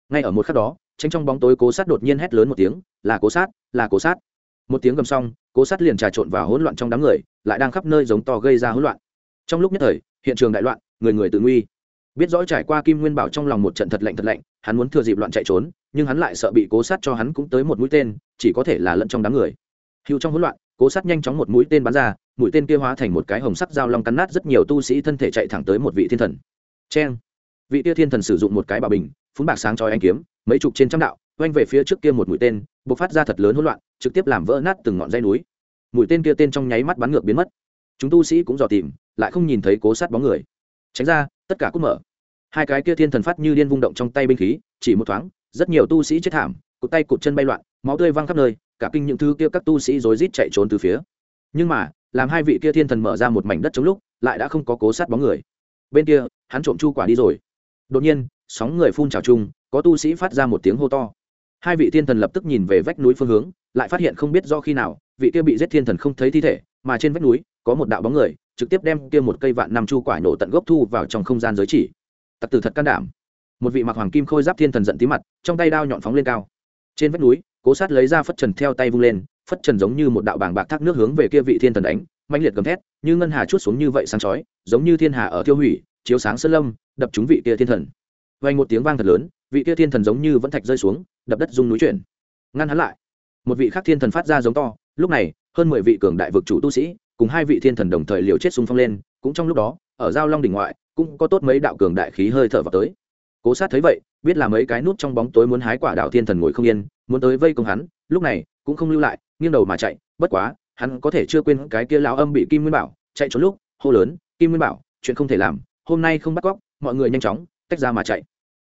Ngay ở một khắc đó, tranh trong bóng tối cố sát đột nhiên hét lớn một tiếng, là cố sát, là cố sát. Một tiếng gầm xong, cố sát liền trà trộn vào hỗn loạn trong đám người, lại đang khắp nơi giống to gây ra hỗn loạn. Trong lúc nhất thời, hiện trường đại loạn, người người tự nguy. Biết rõ trải qua kim nguyên bảo trong lòng một trận thật lạnh thật lạnh, hắn muốn thừa dịp loạn chạy trốn, nhưng hắn lại sợ bị cố sát cho hắn cũng tới một mũi tên, chỉ có thể là lẫn trong đám người. Hữu trong hỗn loạn cố sát nhanh chóng một mũi tên bắn ra, mũi tên kia hóa thành một cái hồng sắc dao long cắn nát rất nhiều tu sĩ thân thể chạy thẳng tới một vị thiên thần. Cheng. Vị tia thiên thần sử dụng một cái bảo bình phun bạc sáng chói anh kiếm, mấy chục trên trăm đạo, oanh về phía trước kia một mũi tên b ộ c phát ra thật lớn hỗn loạn, trực tiếp làm vỡ nát từng ngọn dây núi. Mũi tên kia tên trong nháy mắt bắn ngược biến mất. Chúng tu sĩ cũng dò tìm, lại không nhìn thấy cố sát bóng người. Tránh ra, tất cả cút mở. Hai cái kia thiên thần phát như điên vung động trong tay binh khí, chỉ một thoáng, rất nhiều tu sĩ chết thảm, cụt tay cụt chân bay loạn, máu tươi văng khắp nơi cả kinh những thứ kia các tu sĩ rối rít chạy trốn từ phía. Nhưng mà, làm hai vị kia thiên thần mở ra một mảnh đất chống lúc, lại đã không có cố sát bóng người. Bên kia, hắn trộm chu quả đi rồi. Đột nhiên, sóng người phun trào chung, có tu sĩ phát ra một tiếng hô to. Hai vị thiên thần lập tức nhìn về vách núi phương hướng, lại phát hiện không biết do khi nào, vị kia bị giết thiên thần không thấy thi thể, mà trên vách núi, có một đạo bóng người, trực tiếp đem kia một cây vạn năm chu quả nổ tận gốc thu vào trong không gian giới chỉ. Tặc tử thật can đảm. Một vị mặc hoàng kim khôi giáp thiên thần giận tí mặt, trong tay đao nhọn phóng lên cao. Trên vách núi cố sát lấy ra phất trần theo tay vung lên, phất trần giống như một đạo bàng bạc thác nước hướng về kia vị thiên thần đánh mạnh liệt gầm thét, như ngân hà chút xuống như vậy sáng chói, giống như thiên hà ở tiêu hủy, chiếu sáng sơn lâm, đập trúng vị kia thiên thần. Vang một tiếng vang thật lớn, vị kia thiên thần giống như vẫn thạch rơi xuống, đập đất rung núi chuyển. Ngăn hắn lại. Một vị khác thiên thần phát ra giống to, lúc này, hơn mười vị cường đại vực chủ tu sĩ, cùng hai vị thiên thần đồng thời liều chết xung phong lên, cũng trong lúc đó, ở giao long đỉnh ngoại, cũng có tốt mấy đạo cường đại khí hơi thở vào tới cố sát thấy vậy, biết là mấy cái nút trong bóng tối muốn hái quả đạo thiên thần ngồi không yên, muốn tới vây công hắn, lúc này cũng không lưu lại, nghiêng đầu mà chạy. Bất quá, hắn có thể chưa quên cái kia lão âm bị kim nguyên bảo, chạy trốn lúc, hô lớn, kim nguyên bảo, chuyện không thể làm, hôm nay không bắt cóc, mọi người nhanh chóng, tách ra mà chạy.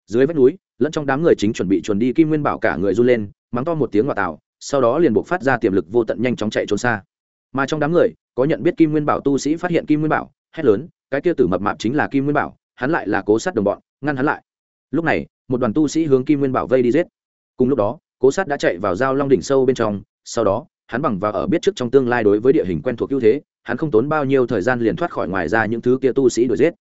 Dưới vách núi, lẫn trong đám người chính chuẩn bị chuẩn đi, kim nguyên bảo cả người run lên, mắng to một tiếng ngoại tạo sau đó liền buộc phát ra tiềm lực vô tận nhanh chóng chạy trốn xa. Mà trong đám người, có nhận biết kim nguyên bảo tu sĩ phát hiện kim nguyên bảo, hét lớn, cái kia tử mập mạp chính là kim nguyên bảo, hắn lại là cố sát đồng bọn, ngăn hắn lại lúc này, một đoàn tu sĩ hướng kim nguyên bảo vây đi giết. Cùng lúc đó, cố sát đã chạy vào giao long đỉnh sâu bên trong, sau đó, hắn bằng và ở biết trước trong tương lai đối với địa hình quen thuộc ưu thế, hắn không tốn bao nhiêu thời gian liền thoát khỏi ngoài ra những thứ kia tu sĩ đuổi giết.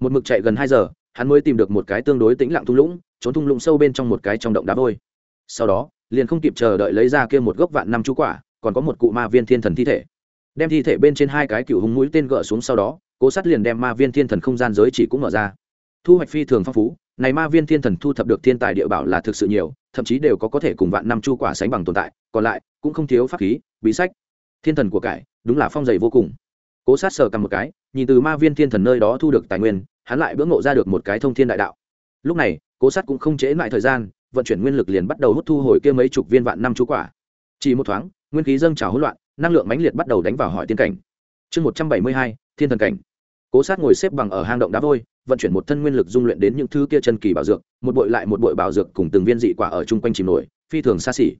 Một mực chạy gần hai giờ, hắn mới tìm được một cái tương đối tĩnh lặng thung lũng, trốn thung lũng sâu bên trong một cái trong động đá vôi. Sau đó, liền không kịp chờ đợi lấy ra kia một gốc vạn năm chú quả, còn có một cụ ma viên thiên thần thi thể. Đem thi thể bên trên hai cái cựu hùng mũi tên gỡ xuống sau đó, cố sát liền đem ma viên thiên thần không gian giới chỉ cũng mở ra thu hoạch phi thường phong phú, này ma viên thiên thần thu thập được thiên tài địa bảo là thực sự nhiều, thậm chí đều có có thể cùng vạn năm chu quả sánh bằng tồn tại, còn lại, cũng không thiếu pháp khí, bí sách. Thiên thần của cải, đúng là phong dày vô cùng. Cố sát sờ cầm một cái, nhìn từ ma viên thiên thần nơi đó thu được tài nguyên, hắn lại bữa ngộ ra được một cái thông thiên đại đạo. Lúc này, cố sát cũng không trễ lại thời gian, vận chuyển nguyên lực liền bắt đầu hút thu hồi kia mấy chục viên vạn năm chú quả. Chỉ một thoáng, nguyên khí dâng trào hỗn loạn, năng lượng mãnh liệt bắt đầu đánh vào hỏi tiên cảnh. Chương một trăm bảy mươi hai, thiên thần cảnh. Cố sát ngồi xếp bằng ở hang động đá vôi vận chuyển một thân nguyên lực dung luyện đến những thứ kia chân kỳ bảo dược, một bội lại một bội bảo dược cùng từng viên dị quả ở chung quanh chìm nổi, phi thường xa xỉ.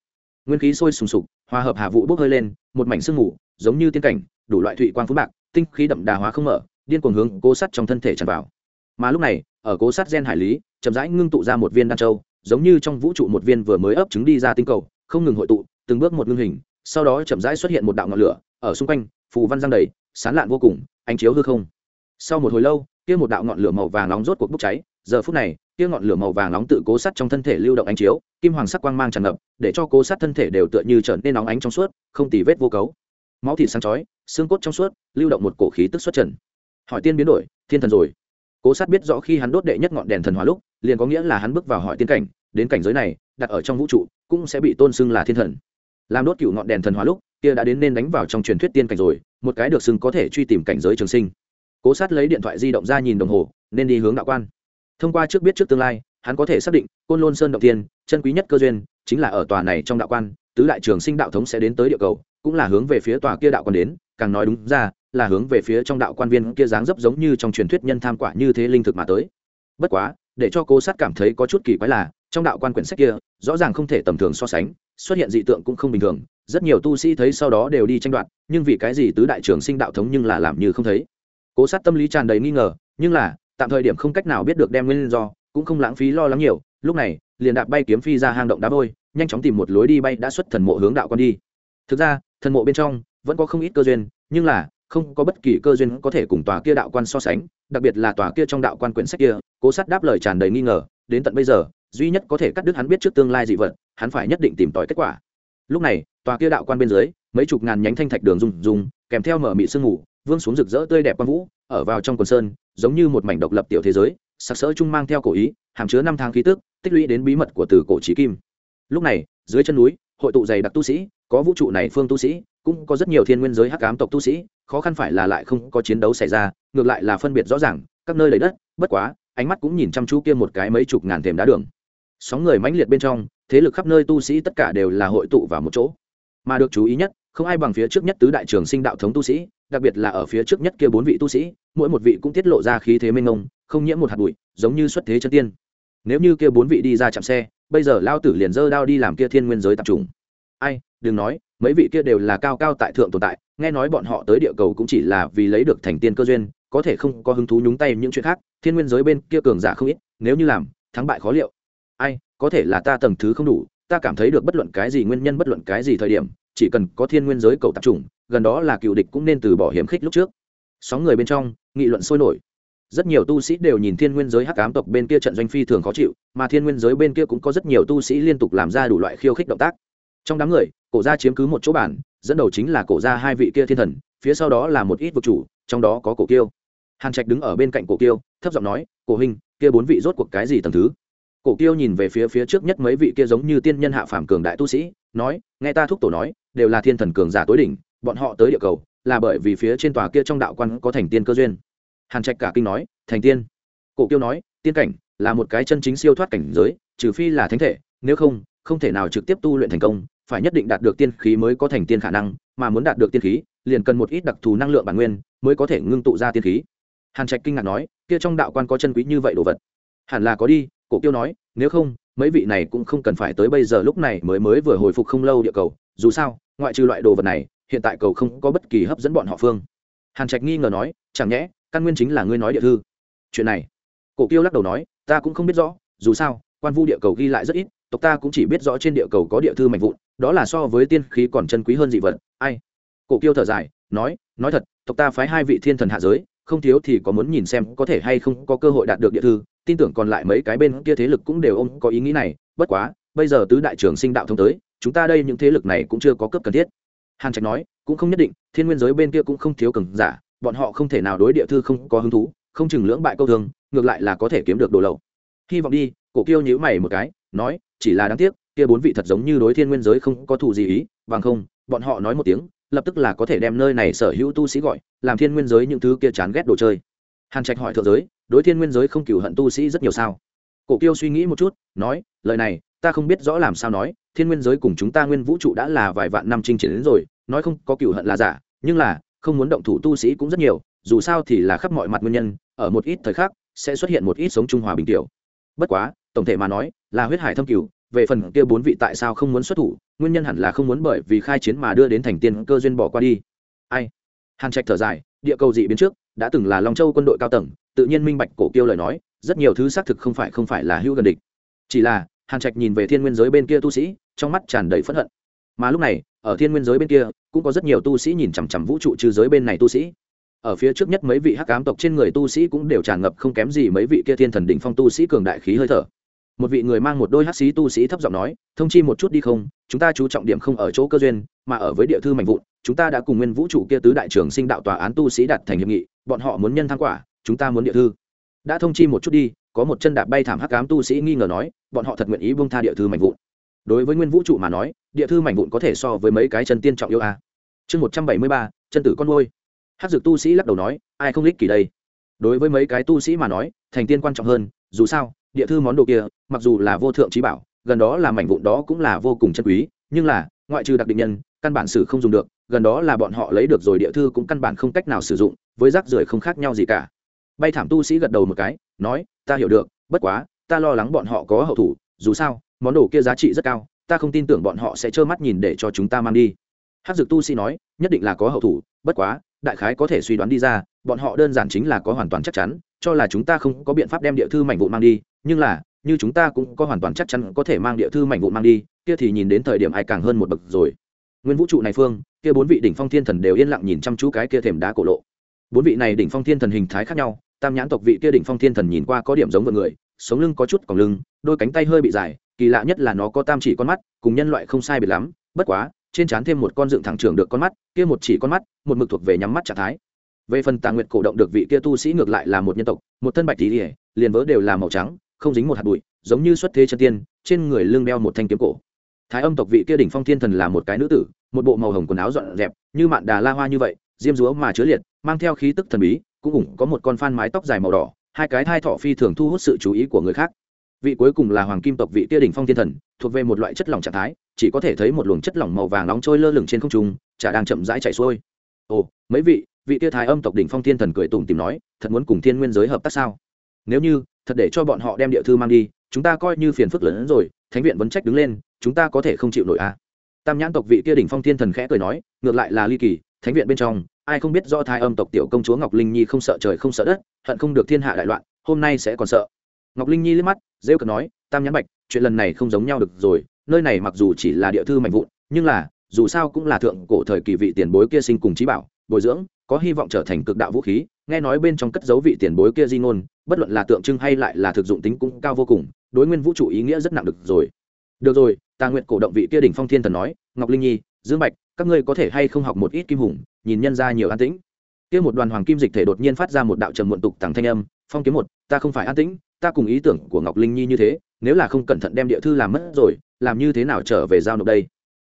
Nguyên khí sôi sùng sục, hòa hợp hà vụ bốc hơi lên, một mảnh sương mù, giống như tiên cảnh, đủ loại thụy quang phú bạc, tinh khí đậm đà hóa không mở, điên cuồng hướng cố sắt trong thân thể tràn vào. Mà lúc này, ở cố sắt gen hải lý, chậm rãi ngưng tụ ra một viên đan châu, giống như trong vũ trụ một viên vừa mới ấp trứng đi ra tinh cầu, không ngừng hội tụ, từng bước một ngưng hình, sau đó chậm rãi xuất hiện một đạo ngọn lửa, ở xung quanh, phù văn giang đầy, sán lạn vô cùng, ánh chiếu hư không. Sau một hồi lâu kia một đạo ngọn lửa màu vàng nóng rốt cuộc bốc cháy, giờ phút này, kia ngọn lửa màu vàng nóng tự cố sát trong thân thể lưu động ánh chiếu, kim hoàng sắc quang mang tràn ngập, để cho cố sát thân thể đều tựa như trở nên nóng ánh trong suốt, không tì vết vô cấu. Máu thịt sáng chói, xương cốt trong suốt, lưu động một cổ khí tức xuất trần. Hỏi tiên biến đổi, thiên thần rồi. Cố sát biết rõ khi hắn đốt đệ nhất ngọn đèn thần hóa lúc, liền có nghĩa là hắn bước vào hỏi tiên cảnh, đến cảnh giới này, đặt ở trong vũ trụ, cũng sẽ bị tôn xưng là thiên thần. Làm đốt cựu ngọn đèn thần hóa lúc, kia đã đến nên đánh vào trong truyền thuyết tiên cảnh rồi, một cái được xưng có thể truy tìm cảnh giới trường sinh cố sát lấy điện thoại di động ra nhìn đồng hồ, nên đi hướng đạo quan. Thông qua trước biết trước tương lai, hắn có thể xác định, côn lôn sơn động tiên chân quý nhất cơ duyên, chính là ở tòa này trong đạo quan, tứ đại trường sinh đạo thống sẽ đến tới địa cầu, cũng là hướng về phía tòa kia đạo quan đến, càng nói đúng ra, là hướng về phía trong đạo quan viên kia dáng dấp giống như trong truyền thuyết nhân tham quả như thế linh thực mà tới. Bất quá, để cho cố sát cảm thấy có chút kỳ quái là, trong đạo quan quyển sách kia, rõ ràng không thể tầm thường so sánh, xuất hiện dị tượng cũng không bình thường, rất nhiều tu sĩ thấy sau đó đều đi tranh đoạt, nhưng vì cái gì tứ đại trường sinh đạo thống nhưng là làm như không thấy? Cố sát tâm lý tràn đầy nghi ngờ, nhưng là, tạm thời điểm không cách nào biết được đem nguyên do, cũng không lãng phí lo lắng nhiều, lúc này, liền đạp bay kiếm phi ra hang động đá vôi, nhanh chóng tìm một lối đi bay đã xuất thần mộ hướng đạo quan đi. Thực ra, thần mộ bên trong, vẫn có không ít cơ duyên, nhưng là, không có bất kỳ cơ duyên có thể cùng tòa kia đạo quan so sánh, đặc biệt là tòa kia trong đạo quan quyển sách kia, cố sát đáp lời tràn đầy nghi ngờ, đến tận bây giờ, duy nhất có thể cắt đứt hắn biết trước tương lai dị vật, hắn phải nhất định tìm tòi kết quả. Lúc này, tòa kia đạo quan bên dưới, mấy chục ngàn nhánh thanh thạch đường rung rung, kèm theo mở mị sương ngủ vương xuống rực rỡ tươi đẹp quang vũ, ở vào trong quần sơn, giống như một mảnh độc lập tiểu thế giới, sặc sỡ chung mang theo cổ ý, hàm chứa năm tháng khí tức, tích lũy đến bí mật của từ cổ trí kim. Lúc này, dưới chân núi, hội tụ dày đặc tu sĩ, có vũ trụ này phương tu sĩ, cũng có rất nhiều thiên nguyên giới hắc ám tộc tu sĩ, khó khăn phải là lại không có chiến đấu xảy ra, ngược lại là phân biệt rõ ràng, các nơi lấy đất, bất quá, ánh mắt cũng nhìn chăm chú kia một cái mấy chục ngàn thềm đá đường. Sóng người mãnh liệt bên trong, thế lực khắp nơi tu sĩ tất cả đều là hội tụ vào một chỗ. Mà được chú ý nhất, không ai bằng phía trước nhất tứ đại trường sinh đạo thống tu sĩ đặc biệt là ở phía trước nhất kia bốn vị tu sĩ, mỗi một vị cũng tiết lộ ra khí thế mênh ngông không nhiễm một hạt bụi, giống như xuất thế chân tiên. Nếu như kia bốn vị đi ra chạm xe, bây giờ lao tử liền dơ đao đi làm kia thiên nguyên giới tập trung ai, đừng nói, mấy vị kia đều là cao cao tại thượng tồn tại, nghe nói bọn họ tới địa cầu cũng chỉ là vì lấy được thành tiên cơ duyên, có thể không có hứng thú nhúng tay những chuyện khác, thiên nguyên giới bên kia cường giả không ít, nếu như làm, thắng bại khó liệu. Ai, có thể là ta tầng thứ không đủ, ta cảm thấy được bất luận cái gì nguyên nhân bất luận cái gì thời điểm, chỉ cần có thiên nguyên giới cầu tập trung gần đó là cựu địch cũng nên từ bỏ hiểm khích lúc trước. Sóng người bên trong, nghị luận sôi nổi. Rất nhiều tu sĩ đều nhìn thiên nguyên giới hắc ám tộc bên kia trận doanh phi thường khó chịu, mà thiên nguyên giới bên kia cũng có rất nhiều tu sĩ liên tục làm ra đủ loại khiêu khích động tác. Trong đám người, cổ gia chiếm cứ một chỗ bản, dẫn đầu chính là cổ gia hai vị kia thiên thần, phía sau đó là một ít vực chủ, trong đó có cổ kiêu. Hàn trạch đứng ở bên cạnh cổ kiêu, thấp giọng nói, cổ hình kia bốn vị rốt cuộc cái gì tầm thứ? Cổ kiêu nhìn về phía phía trước nhất mấy vị kia giống như tiên nhân hạ phàm cường đại tu sĩ, nói, nghe ta thúc tổ nói, đều là thiên thần cường giả tối đỉnh bọn họ tới địa cầu là bởi vì phía trên tòa kia trong đạo quan có thành tiên cơ duyên. Hàn trạch cả kinh nói, thành tiên? Cổ kiêu nói, tiên cảnh là một cái chân chính siêu thoát cảnh giới, trừ phi là thánh thể, nếu không không thể nào trực tiếp tu luyện thành công, phải nhất định đạt được tiên khí mới có thành tiên khả năng, mà muốn đạt được tiên khí, liền cần một ít đặc thù năng lượng bản nguyên mới có thể ngưng tụ ra tiên khí. Hàn trạch kinh ngạc nói, kia trong đạo quan có chân quý như vậy đồ vật? Hẳn là có đi, cổ kiêu nói, nếu không, mấy vị này cũng không cần phải tới bây giờ lúc này mới mới vừa hồi phục không lâu địa cầu, dù sao, ngoại trừ loại đồ vật này hiện tại cầu không có bất kỳ hấp dẫn bọn họ phương. Hàn trạch nghi ngờ nói, chẳng nhẽ, căn nguyên chính là ngươi nói địa thư? Chuyện này, cổ kiêu lắc đầu nói, ta cũng không biết rõ, dù sao, quan vu địa cầu ghi lại rất ít, tộc ta cũng chỉ biết rõ trên địa cầu có địa thư mạnh vụn, đó là so với tiên khí còn chân quý hơn dị vật, ai? Cổ kiêu thở dài, nói nói thật, tộc ta phái hai vị thiên thần hạ giới, không thiếu thì có muốn nhìn xem có thể hay không có cơ hội đạt được địa thư, tin tưởng còn lại mấy cái bên kia thế lực cũng đều ôm có ý nghĩ này, bất quá, bây giờ tứ đại trưởng sinh đạo thông tới, chúng ta đây những thế lực này cũng chưa có cấp cần thiết hàn trạch nói, cũng không nhất định, thiên nguyên giới bên kia cũng không thiếu cường giả, bọn họ không thể nào đối địa thư không có hứng thú, không chừng lưỡng bại câu thương ngược lại là có thể kiếm được đồ lậu. Hy vọng đi, cổ kiêu nhíu mày một cái, nói, chỉ là đáng tiếc, kia bốn vị thật giống như đối thiên nguyên giới không có thù gì ý, bằng không, bọn họ nói một tiếng, lập tức là có thể đem nơi này sở hữu tu sĩ gọi, làm thiên nguyên giới những thứ kia chán ghét đồ chơi. Hàn trạch hỏi thượng giới, đối thiên nguyên giới không cửu hận tu sĩ rất nhiều sao? Cổ kiêu suy nghĩ một chút, nói, lời này, ta không biết rõ làm sao nói thiên nguyên giới cùng chúng ta nguyên vũ trụ đã là vài vạn năm chinh triển đến rồi, nói không có cựu hận là giả, nhưng là, không muốn động thủ tu sĩ cũng rất nhiều, dù sao thì là khắp mọi mặt nguyên nhân, ở một ít thời khắc, sẽ xuất hiện một ít sống trung hòa bình tiểu. Bất quá, tổng thể mà nói, là huyết hải thâm cửu, về phần kia bốn vị tại sao không muốn xuất thủ, nguyên nhân hẳn là không muốn bởi vì khai chiến mà đưa đến thành tiên cơ duyên bỏ qua đi. Ai? Hàn trạch thở dài, địa cầu dị biến trước, đã từng là long châu quân đội cao tầng, tự nhiên minh bạch cổ kiêu lời nói, rất nhiều thứ xác thực không phải không phải là hữu gần địch. Chỉ là, hàn trạch nhìn về thiên nguyên giới bên kia tu sĩ trong mắt tràn đầy phẫn hận. Mà lúc này, ở thiên nguyên giới bên kia, cũng có rất nhiều tu sĩ nhìn chằm chằm vũ trụ trừ giới bên này tu sĩ. Ở phía trước nhất mấy vị hắc ám tộc trên người tu sĩ cũng đều tràn ngập không kém gì mấy vị kia thiên thần đỉnh phong tu sĩ cường đại khí hơi thở. Một vị người mang một đôi hắc sĩ tu sĩ thấp giọng nói, thông chi một chút đi không, chúng ta chú trọng điểm không ở chỗ cơ duyên, mà ở với địa thư mạnh vụn, chúng ta đã cùng nguyên vũ trụ kia tứ đại trưởng sinh đạo tòa án tu sĩ đặt thành hiệp nghị, bọn họ muốn nhân thăng quả, chúng ta muốn địa thư. Đã thông chi một chút đi, có một chân đạp bay thảm hắc ám tu sĩ nghi ngờ nói, bọn họ thật nguyện ý buông tha địa thư mạnh vụn đối với nguyên vũ trụ mà nói, địa thư mảnh vụn có thể so với mấy cái chân tiên trọng yêu a. Chương một trăm bảy mươi ba, chân tử con ngôi hát dược tu sĩ lắc đầu nói, ai không lích kỳ đây? Đối với mấy cái tu sĩ mà nói, thành tiên quan trọng hơn, dù sao, địa thư món đồ kia, mặc dù là vô thượng trí bảo, gần đó là mảnh vụn đó cũng là vô cùng chân quý, nhưng là, ngoại trừ đặc định nhân, căn bản sử không dùng được, gần đó là bọn họ lấy được rồi địa thư cũng căn bản không cách nào sử dụng, với rác rưởi không khác nhau gì cả. Bay thảm tu sĩ gật đầu một cái, nói, ta hiểu được, bất quá, ta lo lắng bọn họ có hậu thủ, dù sao món đồ kia giá trị rất cao, ta không tin tưởng bọn họ sẽ trơ mắt nhìn để cho chúng ta mang đi. Hát dược tu sĩ nói, nhất định là có hậu thủ, bất quá, đại khái có thể suy đoán đi ra, bọn họ đơn giản chính là có hoàn toàn chắc chắn, cho là chúng ta không có biện pháp đem địa thư mảnh vụn mang đi, nhưng là, như chúng ta cũng có hoàn toàn chắc chắn có thể mang địa thư mảnh vụn mang đi, kia thì nhìn đến thời điểm ai càng hơn một bậc rồi. Nguyên vũ trụ này phương, kia bốn vị đỉnh phong thiên thần đều yên lặng nhìn chăm chú cái kia thềm đá cổ lộ. Bốn vị này đỉnh phong thiên thần hình thái khác nhau, tam nhãn tộc vị kia đỉnh phong thiên thần nhìn qua có điểm giống vợ người sống lưng có chút còng lưng, đôi cánh tay hơi bị dài, kỳ lạ nhất là nó có tam chỉ con mắt, cùng nhân loại không sai biệt lắm, bất quá, trên trán thêm một con dựng thẳng trưởng được con mắt, kia một chỉ con mắt, một mực thuộc về nhắm mắt trạng thái. Về phần tà nguyệt cổ động được vị kia tu sĩ ngược lại là một nhân tộc, một thân bạch tí liền vớ đều là màu trắng, không dính một hạt bụi, giống như xuất thế chân tiên, trên người lưng đeo một thanh kiếm cổ. Thái âm tộc vị kia đỉnh phong thiên thần là một cái nữ tử, một bộ màu hồng quần áo dọn dẹp, như mạn đà la hoa như vậy, diêm dúa mà chứa liệt, mang theo khí tức thần bí, cũng ủng có một con phan mái tóc dài màu đỏ hai cái thai thọ phi thường thu hút sự chú ý của người khác. Vị cuối cùng là hoàng kim tộc vị tia đỉnh phong thiên thần, thuộc về một loại chất lỏng trạng thái, chỉ có thể thấy một luồng chất lỏng màu vàng nóng trôi lơ lửng trên không trung, chả đang chậm rãi chạy xuôi. Ồ, mấy vị vị tia thái âm tộc đỉnh phong thiên thần cười tủm tìm nói, thật muốn cùng thiên nguyên giới hợp tác sao? Nếu như, thật để cho bọn họ đem địa thư mang đi, chúng ta coi như phiền phức lớn hơn rồi, thánh viện vẫn trách đứng lên, chúng ta có thể không chịu nổi à? Tam nhãn tộc vị kia đỉnh phong thiên thần khẽ cười nói, ngược lại là ly kỳ, thánh viện bên trong ai không biết do thái âm tộc tiểu công chúa ngọc linh nhi không sợ trời không sợ đất, hận không được thiên hạ đại loạn, hôm nay sẽ còn sợ. Ngọc linh nhi liếc mắt, rêu cần nói, tam nhãn bạch, chuyện lần này không giống nhau được rồi, nơi này mặc dù chỉ là địa thư mạnh vụn, nhưng là, dù sao cũng là thượng cổ thời kỳ vị tiền bối kia sinh cùng trí bảo, bồi dưỡng, có hy vọng trở thành cực đạo vũ khí, nghe nói bên trong cất dấu vị tiền bối kia di ngôn, bất luận là tượng trưng hay lại là thực dụng tính cũng cao vô cùng, đối nguyên vũ trụ ý nghĩa rất nặng được rồi. Được rồi, tà nguyện cổ động vị kia đỉnh phong thiên thần nói, ngọc linh nhi, dương bạch, các ngươi có thể hay không học một ít kim hùng nhìn nhân ra nhiều an tĩnh. Kia một đoàn hoàng kim dịch thể đột nhiên phát ra một đạo trầm muộn tục tàng thanh âm, phong kiếm một, ta không phải an tĩnh, ta cùng ý tưởng của ngọc linh nhi như thế, nếu là không cẩn thận đem địa thư làm mất rồi, làm như thế nào trở về giao nộp đây?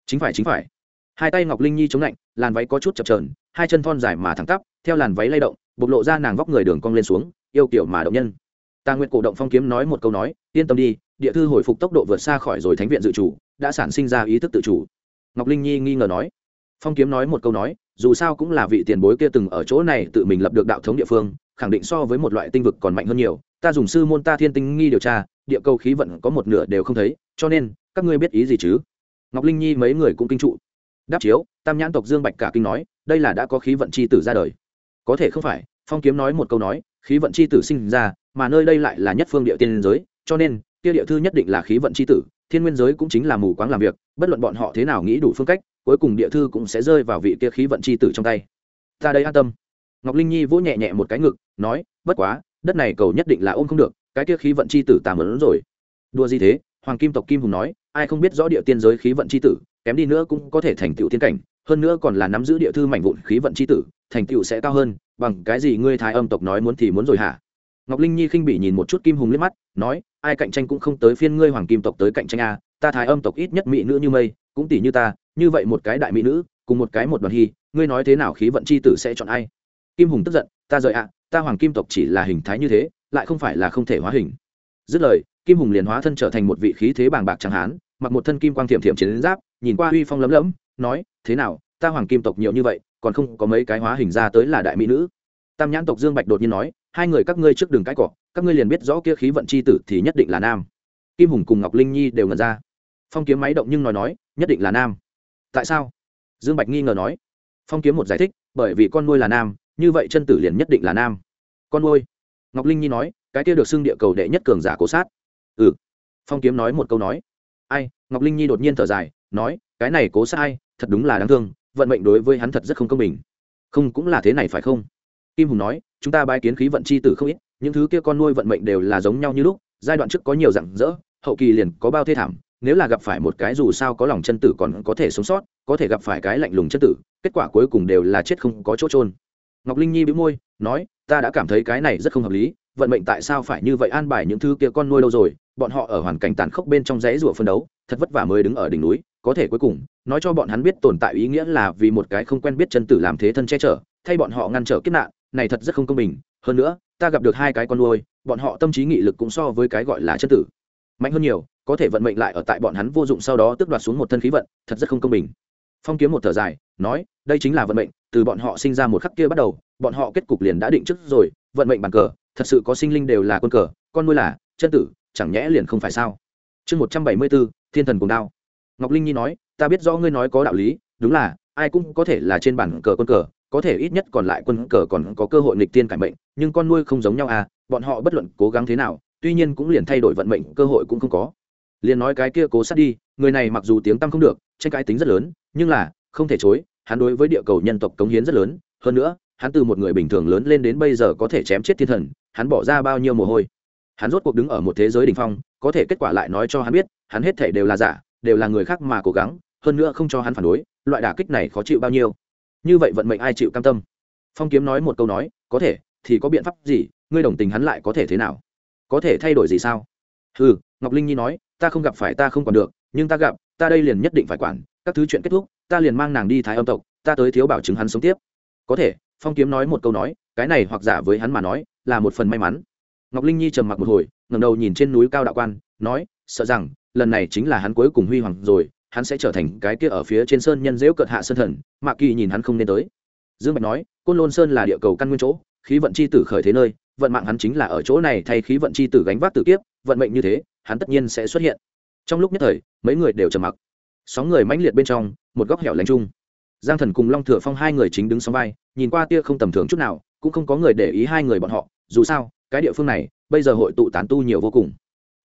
Chính phải chính phải. Hai tay ngọc linh nhi chống lạnh, làn váy có chút chập trờn hai chân thon dài mà thẳng tắp, theo làn váy lay động, bộc lộ ra nàng vóc người đường cong lên xuống, yêu kiểu mà động nhân. Ta nguyện cổ động phong kiếm nói một câu nói, yên tâm đi, địa thư hồi phục tốc độ vượt xa khỏi rồi thánh viện dự chủ, đã sản sinh ra ý thức tự chủ. Ngọc linh nhi nghi ngờ nói. Phong kiếm nói một câu nói dù sao cũng là vị tiền bối kia từng ở chỗ này tự mình lập được đạo thống địa phương, khẳng định so với một loại tinh vực còn mạnh hơn nhiều. Ta dùng sư môn ta thiên tinh nghi điều tra, địa cầu khí vận có một nửa đều không thấy, cho nên, các ngươi biết ý gì chứ? Ngọc linh nhi mấy người cũng kinh trụ. Đáp chiếu, tam nhãn tộc dương bạch cả kinh nói, đây là đã có khí vận c h i tử ra đời. Có thể không phải, phong kiếm nói một câu nói, khí vận c h i tử sinh ra, mà nơi đây lại là nhất phương địa tiên giới, cho nên, kia địa thư nhất định là khí vận c h i tử, thiên nguyên giới cũng chính là mù quáng làm việc, bất luận bọn họ thế nào nghĩ đủ phương cách cuối cùng địa thư cũng sẽ rơi vào vị kia khí vận c h i tử trong tay. Ta đây an tâm. Ngọc linh nhi vỗ nhẹ nhẹ một cái ngực, nói, bất quá, đất này cầu nhất định là ôm không được, cái kia khí vận c h i tử tà mớn rồi. Đua gì thế? Hoàng kim tộc kim hùng nói, ai không biết rõ địa tiên giới khí vận c h i tử, kém đi nữa cũng có thể thành tựu tiên cảnh, hơn nữa còn là nắm giữ địa thư mảnh vụn khí vận c h i tử, thành tựu sẽ cao hơn, bằng cái gì ngươi thái âm tộc nói muốn thì muốn rồi hả? Ngọc linh nhi khinh bị nhìn một chút kim hùng liếc mắt, nói, ai cạnh tranh cũng không tới phiên ngươi hoàng kim tộc tới cạnh tranh a ta thái âm tộc ít nhất mỹ nữ như mây, cũng tỷ như ta như vậy một cái đại mỹ nữ, cùng một cái một đoàn hy, ngươi nói thế nào khí vận c h i tử sẽ chọn ai? Kim hùng tức giận, ta rời ạ, ta hoàng kim tộc chỉ là hình thái như thế, lại không phải là không thể hóa hình. Dứt lời, kim hùng liền hóa thân trở thành một vị khí thế bàng bạc chẳng hán, mặc một thân kim quang thiệm thiệm chiến giáp, nhìn qua uy phong lấm lấm, nói, thế nào, ta hoàng kim tộc nhiều như vậy, còn không có mấy cái hóa hình ra tới là đại mỹ nữ? Tam nhãn tộc dương bạch đột nhiên nói, hai người các ngươi trước đường cái cọ, các ngươi liền biết rõ kia khí vận c h i tử thì nhất định là nam. Kim hùng cùng ngọc linh nhi đều ngần ra. Phong kiếm máy động nhưng nói nói, nhất định là nam tại sao? Dương bạch nghi ngờ nói. Phong kiếm một giải thích, bởi vì con nuôi là nam, như vậy chân tử liền nhất định là nam. Con nuôi. Ngọc linh nhi nói, cái kia được xưng địa cầu đệ nhất cường giả cố sát. Ừ. Phong kiếm nói một câu nói. Ai? Ngọc linh nhi đột nhiên thở dài, nói, cái này cố sai thật đúng là đáng thương, vận mệnh đối với hắn thật rất không công bình. Không cũng là thế này phải không? Kim hùng nói, chúng ta bái kiến khí vận c h i tử không ít, những thứ kia con nuôi vận mệnh đều là giống nhau như lúc, giai đoạn trước có nhiều rặng rỡ, hậu kỳ liền có bao thê thảm nếu là gặp phải một cái dù sao có lòng chân tử còn có thể sống sót, có thể gặp phải cái lạnh lùng chân tử, kết quả cuối cùng đều là chết không có chỗ trôn ngọc linh nhi bị môi, nói, ta đã cảm thấy cái này rất không hợp lý, vận mệnh tại sao phải như vậy an bài những thứ kia con nuôi đâu rồi, bọn họ ở hoàn cảnh tàn khốc bên trong rẫy rủa phân đấu, thật vất vả mới đứng ở đỉnh núi, có thể cuối cùng, nói cho bọn hắn biết tồn tại ý nghĩa là vì một cái không quen biết chân tử làm thế thân che chở, thay bọn họ ngăn trở kiếp nạn, này thật rất không công bình. Hơn nữa, ta gặp được hai cái con nuôi, bọn họ tâm trí nghị lực cũng so với cái gọi là chân tử mạnh hơn nhiều có thể vận mệnh lại ở tại bọn hắn vô dụng sau đó tước đoạt xuống một thân khí vận, thật rất không công bình. Phong kiếm một thở dài, nói, đây chính là vận mệnh, từ bọn họ sinh ra một khắc kia bắt đầu, bọn họ kết cục liền đã định trước rồi, vận mệnh bàn cờ, thật sự có sinh linh đều là quân cờ, con nuôi là, chân tử, chẳng nhẽ liền không phải sao? Chương một trăm bảy mươi bốn, thiên thần cùng đao. Ngọc linh nhi nói, ta biết do ngươi nói có đạo lý, đúng là, ai cũng có thể là trên bản cờ quân cờ, có thể ít nhất còn lại quân cờ còn có cơ hội nghịch tiên cải mệnh, nhưng con nuôi không giống nhau à bọn họ bất luận cố gắng thế nào, tuy nhiên cũng liền thay đổi vận mệnh, cơ hội cũng không có liền nói cái kia cố sát đi, người này mặc dù tiếng tăm không được, tranh cãi tính rất lớn, nhưng là, không thể chối, hắn đối với địa cầu nhân tộc cống hiến rất lớn, hơn nữa, hắn từ một người bình thường lớn lên đến bây giờ có thể chém chết thiên thần, hắn bỏ ra bao nhiêu mồ hôi. Hắn rốt cuộc đứng ở một thế giới đ ỉ n h phong, có thể kết quả lại nói cho hắn biết, hắn hết thể đều là giả, đều là người khác mà cố gắng, hơn nữa không cho hắn phản đối, loại đả kích này khó chịu bao nhiêu. Như vậy vận mệnh ai chịu cam tâm? Phong kiếm nói một câu nói, có thể, thì có biện pháp gì, ngươi đồng tình hắn lại có thể thế nào? Có thể thay đổi gì sao? Ừ ngọc linh nhi nói ta không gặp phải ta không còn được, nhưng ta gặp, ta đây liền nhất định phải quản, các thứ chuyện kết thúc, ta liền mang nàng đi thái âm tộc, ta tới thiếu bảo chứng hắn sống tiếp. Có thể, phong kiếm nói một câu nói, cái này hoặc giả với hắn mà nói, là một phần may mắn. Ngọc linh nhi trầm mặc một hồi ngầm đầu nhìn trên núi cao đạo quan, nói, sợ rằng, lần này chính là hắn cuối cùng huy hoàng rồi, hắn sẽ trở thành cái kia ở phía trên sơn nhân dễu cợt hạ sơn thần mạ kỳ nhìn hắn không nên tới. Dương bạch nói, côn lôn sơn là địa cầu căn nguyên chỗ, khí vận c h i tử khởi thế nơi, vận mạng hắn chính là ở chỗ này thay khí vận c h i tử gánh vác tử kiếp, vận mệnh như thế hắn tất nhiên sẽ xuất hiện. Trong lúc nhất thời, mấy người đều trầm mặc. Sóng người mãnh liệt bên trong, một góc hẻo lánh chung. Giang thần cùng long thừa phong hai người chính đứng sóng vai, nhìn qua tia không tầm thường chút nào, cũng không có người để ý hai người bọn họ. Dù sao, cái địa phương này, bây giờ hội tụ tán tu nhiều vô cùng.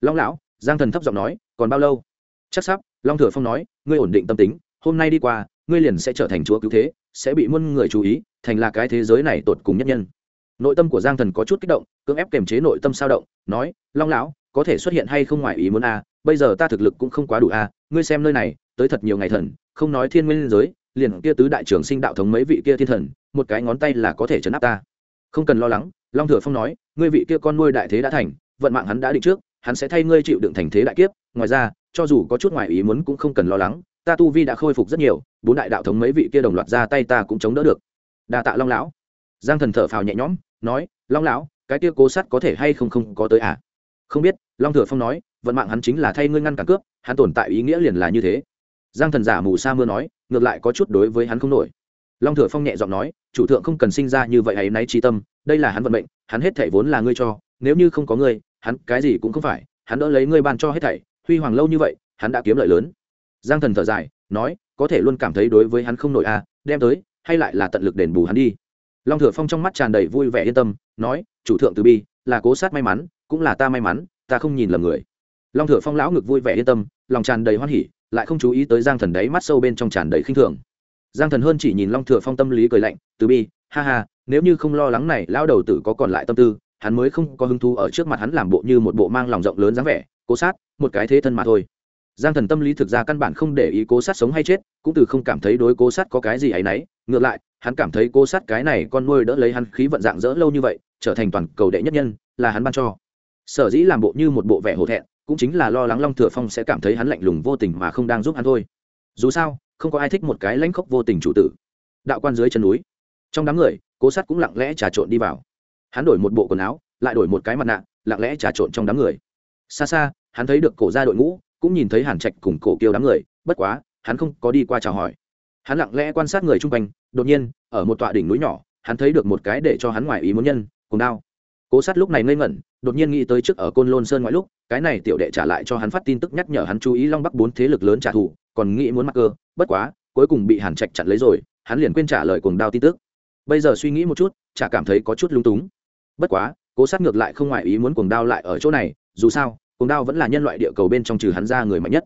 Long lão, giang thần thấp giọng nói, còn bao lâu? Chắc sắp, long thừa phong nói, ngươi ổn định tâm tính, hôm nay đi qua, ngươi liền sẽ trở thành chúa cứu thế, sẽ bị muôn người chú ý, thành là cái thế giới này tột cùng nhất nhân nội tâm của giang thần có chút kích động, cưỡng ép kềm chế nội tâm sao động, nói, long lão, có thể xuất hiện hay không ngoài ý muốn a bây giờ ta thực lực cũng không quá đủ a ngươi xem nơi này, tới thật nhiều ngày thần, không nói thiên nguyên giới, liền kia tứ đại trưởng sinh đạo thống mấy vị kia thiên thần, một cái ngón tay là có thể chấn áp ta. Không cần lo lắng, long thừa phong nói, ngươi vị kia con nuôi đại thế đã thành, vận mạng hắn đã định trước, hắn sẽ thay ngươi chịu đựng thành thế đại kiếp, ngoài ra, cho dù có chút ngoài ý muốn cũng không cần lo lắng, ta tu vi đã khôi phục rất nhiều, bốn đại đạo thống mấy vị kia đồng loạt ra tay ta cũng chống đỡ được. Đa tạ long lão. Giang thần thở phào nhẹ nhõm nói, long lão, cái kia cố sắt có thể hay không không có tới à? Không biết, long thừa phong nói, vận mạng hắn chính là thay ngươi ngăn cản cướp, hắn tồn tại ý nghĩa liền là như thế. Giang thần giả mù sa mưa nói, ngược lại có chút đối với hắn không nổi. Long thừa phong nhẹ giọng nói, chủ thượng không cần sinh ra như vậy ấy nay trí tâm, đây là hắn vận mệnh, hắn hết thảy vốn là ngươi cho, nếu như không có ngươi, hắn cái gì cũng không phải, hắn đỡ lấy ngươi ban cho hết thảy, huy hoàng lâu như vậy, hắn đã kiếm lợi lớn. Giang thần thở dài, nói, có thể luôn cảm thấy đối với hắn không nổi à đem tới, hay lại là tận lực đền bù hắn đi long thừa phong trong mắt tràn đầy vui vẻ yên tâm, nói, chủ thượng từ bi, là cố sát may mắn, cũng là ta may mắn, ta không nhìn lầm người. Long thừa phong lão ngực vui vẻ yên tâm, lòng tràn đầy hoan hỉ, lại không chú ý tới giang thần đấy mắt sâu bên trong tràn đầy khinh thường. Giang thần hơn chỉ nhìn long thừa phong tâm lý cười lạnh, từ bi, ha ha, nếu như không lo lắng này, lão đầu tử có còn lại tâm tư, hắn mới không có hứng thú ở trước mặt hắn làm bộ như một bộ mang lòng rộng lớn dáng vẻ, cố sát, một cái thế thân mà thôi. Giang thần tâm lý thực ra căn bản không để ý cố sát sống hay chết, cũng từ không cảm thấy đối cố sát có cái gì ấ y n ấ y ngược lại hắn cảm thấy cô sát cái này con nuôi đỡ lấy hắn khí vận dạng dỡ lâu như vậy, trở thành toàn cầu đệ nhất nhân, là hắn ban cho. Sở dĩ làm bộ như một bộ vẻ hổ thẹn, cũng chính là lo lắng long thừa phong sẽ cảm thấy hắn lạnh lùng vô tình mà không đang giúp hắn thôi. Dù sao, không có ai thích một cái lãnh khốc vô tình chủ tử. Đạo quan dưới chân núi. Trong đám người cố sát cũng lặng lẽ trà trộn đi vào. Hắn đổi một bộ quần áo, lại đổi một cái mặt nạ, lặng lẽ trà trộn trong đám người. Xa xa, hắn thấy được cổ ra đội ngũ, cũng nhìn thấy hàn trạch cùng cổ kiêu đám người, bất quá, hắn không có đi qua chào hỏi hắn lặng lẽ quan sát người chung quanh, đột nhiên, ở một tọa đỉnh núi nhỏ, hắn thấy được một cái để cho hắn ngoài ý muốn nhân, cùng đao. Cố sát lúc này ngây ngẩn, đột nhiên nghĩ tới trước ở côn lôn sơn ngoại lúc, cái này tiểu đệ trả lại cho hắn phát tin tức nhắc nhở hắn chú ý long bắc bốn thế lực lớn trả thù, còn nghĩ muốn mắc cơ, bất quá, cuối cùng bị hàn trạch chặn lấy rồi, hắn liền quên trả lời cuồng đao tin tức. Bây giờ suy nghĩ một chút, chả cảm thấy có chút lung túng. Bất quá, cố sát ngược lại không ngoại ý muốn cuồng đao lại ở chỗ này, dù sao, cuồng đao vẫn là nhân loại địa cầu bên trong trừ hắn ra người mạnh nhất.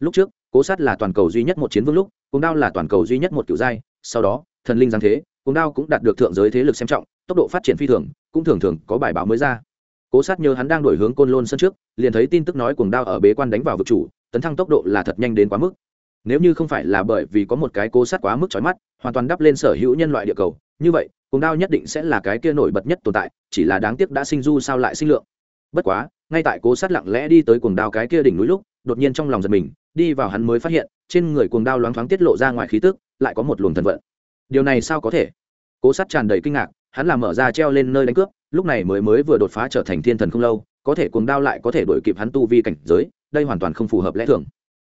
Lúc trước, cố sát là toàn cầu duy nhất một chiến vương lúc cuồng đao là toàn cầu duy nhất một kiểu giai, sau đó, thần linh giáng thế, cuồng đao cũng đạt được thượng giới thế lực xem trọng, tốc độ phát triển phi thường, cũng thường thường có bài báo mới ra. Cố sát nhớ hắn đang đổi hướng côn lôn sân trước, liền thấy tin tức nói cuồng đao ở bế quan đánh vào vực chủ, tấn thăng tốc độ là thật nhanh đến quá mức. Nếu như không phải là bởi vì có một cái cố sát quá mức trói mắt, hoàn toàn đắp lên sở hữu nhân loại địa cầu, như vậy, cuồng đao nhất định sẽ là cái kia nổi bật nhất tồn tại, chỉ là đáng tiếc đã sinh du sao lại sinh lượng. Bất quá, ngay tại cố sát lặng lẽ đi tới cuồng đao cái kia đỉnh núi lúc, đột nhiên trong lòng giật mình đi vào hắn mới phát hiện, trên người cuồng đao loáng thoáng tiết lộ ra ngoài khí tức, lại có một luồng thần vận. Điều này sao có thể? Cố sát tràn đầy kinh ngạc, hắn làm mở ra treo lên nơi đánh cướp, lúc này mới mới vừa đột phá trở thành thiên thần không lâu, có thể cuồng đao lại có thể đổi kịp hắn tu vi cảnh giới, đây hoàn toàn không phù hợp lẽ thường.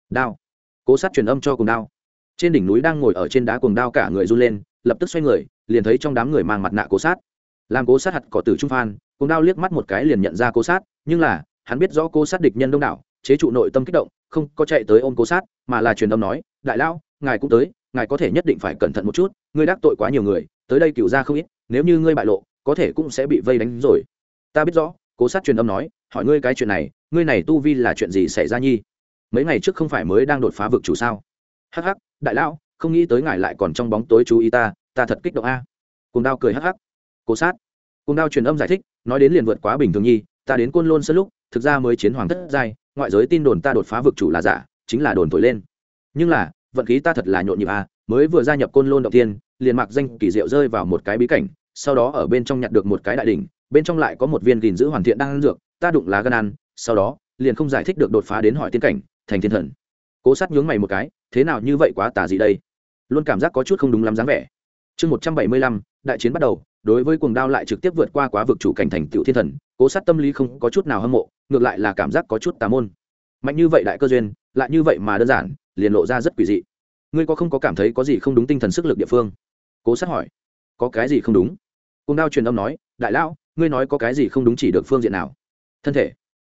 Đao. Cố sát truyền âm cho cuồng đao. Trên đỉnh núi đang ngồi ở trên đá cuồng đao cả người run lên, lập tức xoay người, liền thấy trong đám người mang mặt nạ cố sát. Làm cố sát hạt cỏ tử trung phan, cuồng đao liếc mắt một cái liền nhận ra cố sát, nhưng là hắn biết rõ cố sát địch nhân đông đảo, chế trụ nội tâm kích động, không có chạy tới ôm cố sát, mà là truyền âm nói, đại lão, ngài cũng tới, ngài có thể nhất định phải cẩn thận một chút, ngươi đắc tội quá nhiều người, tới đây cựu ra không ít, nếu như ngươi bại lộ, có thể cũng sẽ bị vây đánh rồi. Ta biết rõ, cố sát truyền âm nói, hỏi ngươi cái chuyện này, ngươi này tu vi là chuyện gì xảy ra nhi? Mấy ngày trước không phải mới đang đột phá vực chủ sao? Hắc hắc, đại lão, không nghĩ tới ngài lại còn trong bóng tối chú ý ta ta thật kích động a. Cùng đao cười hắc hắc. Cố sát. Cùng đao truyền âm giải thích, nói đến liền vượt quá bình thường nhi, ta đến côn lôn sân lúc thực ra mới chiến hoàng thất giai, ngoại giới tin đồn ta đột phá vực chủ là giả, chính là đồn thổi lên. Nhưng là, vận khí ta thật là nhộn nhịp à? mới vừa gia nhập côn lôn động tiên liền mặc danh kỳ diệu rơi vào một cái bí cảnh, sau đó ở bên trong nhặt được một cái đại đỉnh, bên trong lại có một viên gìn giữ hoàn thiện đang ăn dược, ta đụng lá gan ăn, sau đó, liền không giải thích được đột phá đến hỏi tiên cảnh, thành thiên thần. Cố sát nhướng mày một cái, thế nào như vậy quá tà gì đây? Luôn cảm giác có chút không đúng lắm dáng vẻ. Chương một trăm bảy mươi lăm, đại chiến bắt đầu, đối với cuồng đao lại trực tiếp vượt qua quá vực chủ cảnh thành tựu thiên thần, cố sát tâm lý không có chút nào hâm mộ ngược lại là cảm giác có chút tà môn. Mạnh như vậy đại cơ duyên, lại như vậy mà đơn giản, liền lộ ra rất quỷ dị. Ngươi có không có cảm thấy có gì không đúng tinh thần sức lực địa phương? Cố sát hỏi. Có cái gì không đúng? Cuồng đao truyền âm nói, đại lão, ngươi nói có cái gì không đúng chỉ được phương diện nào? Thân thể.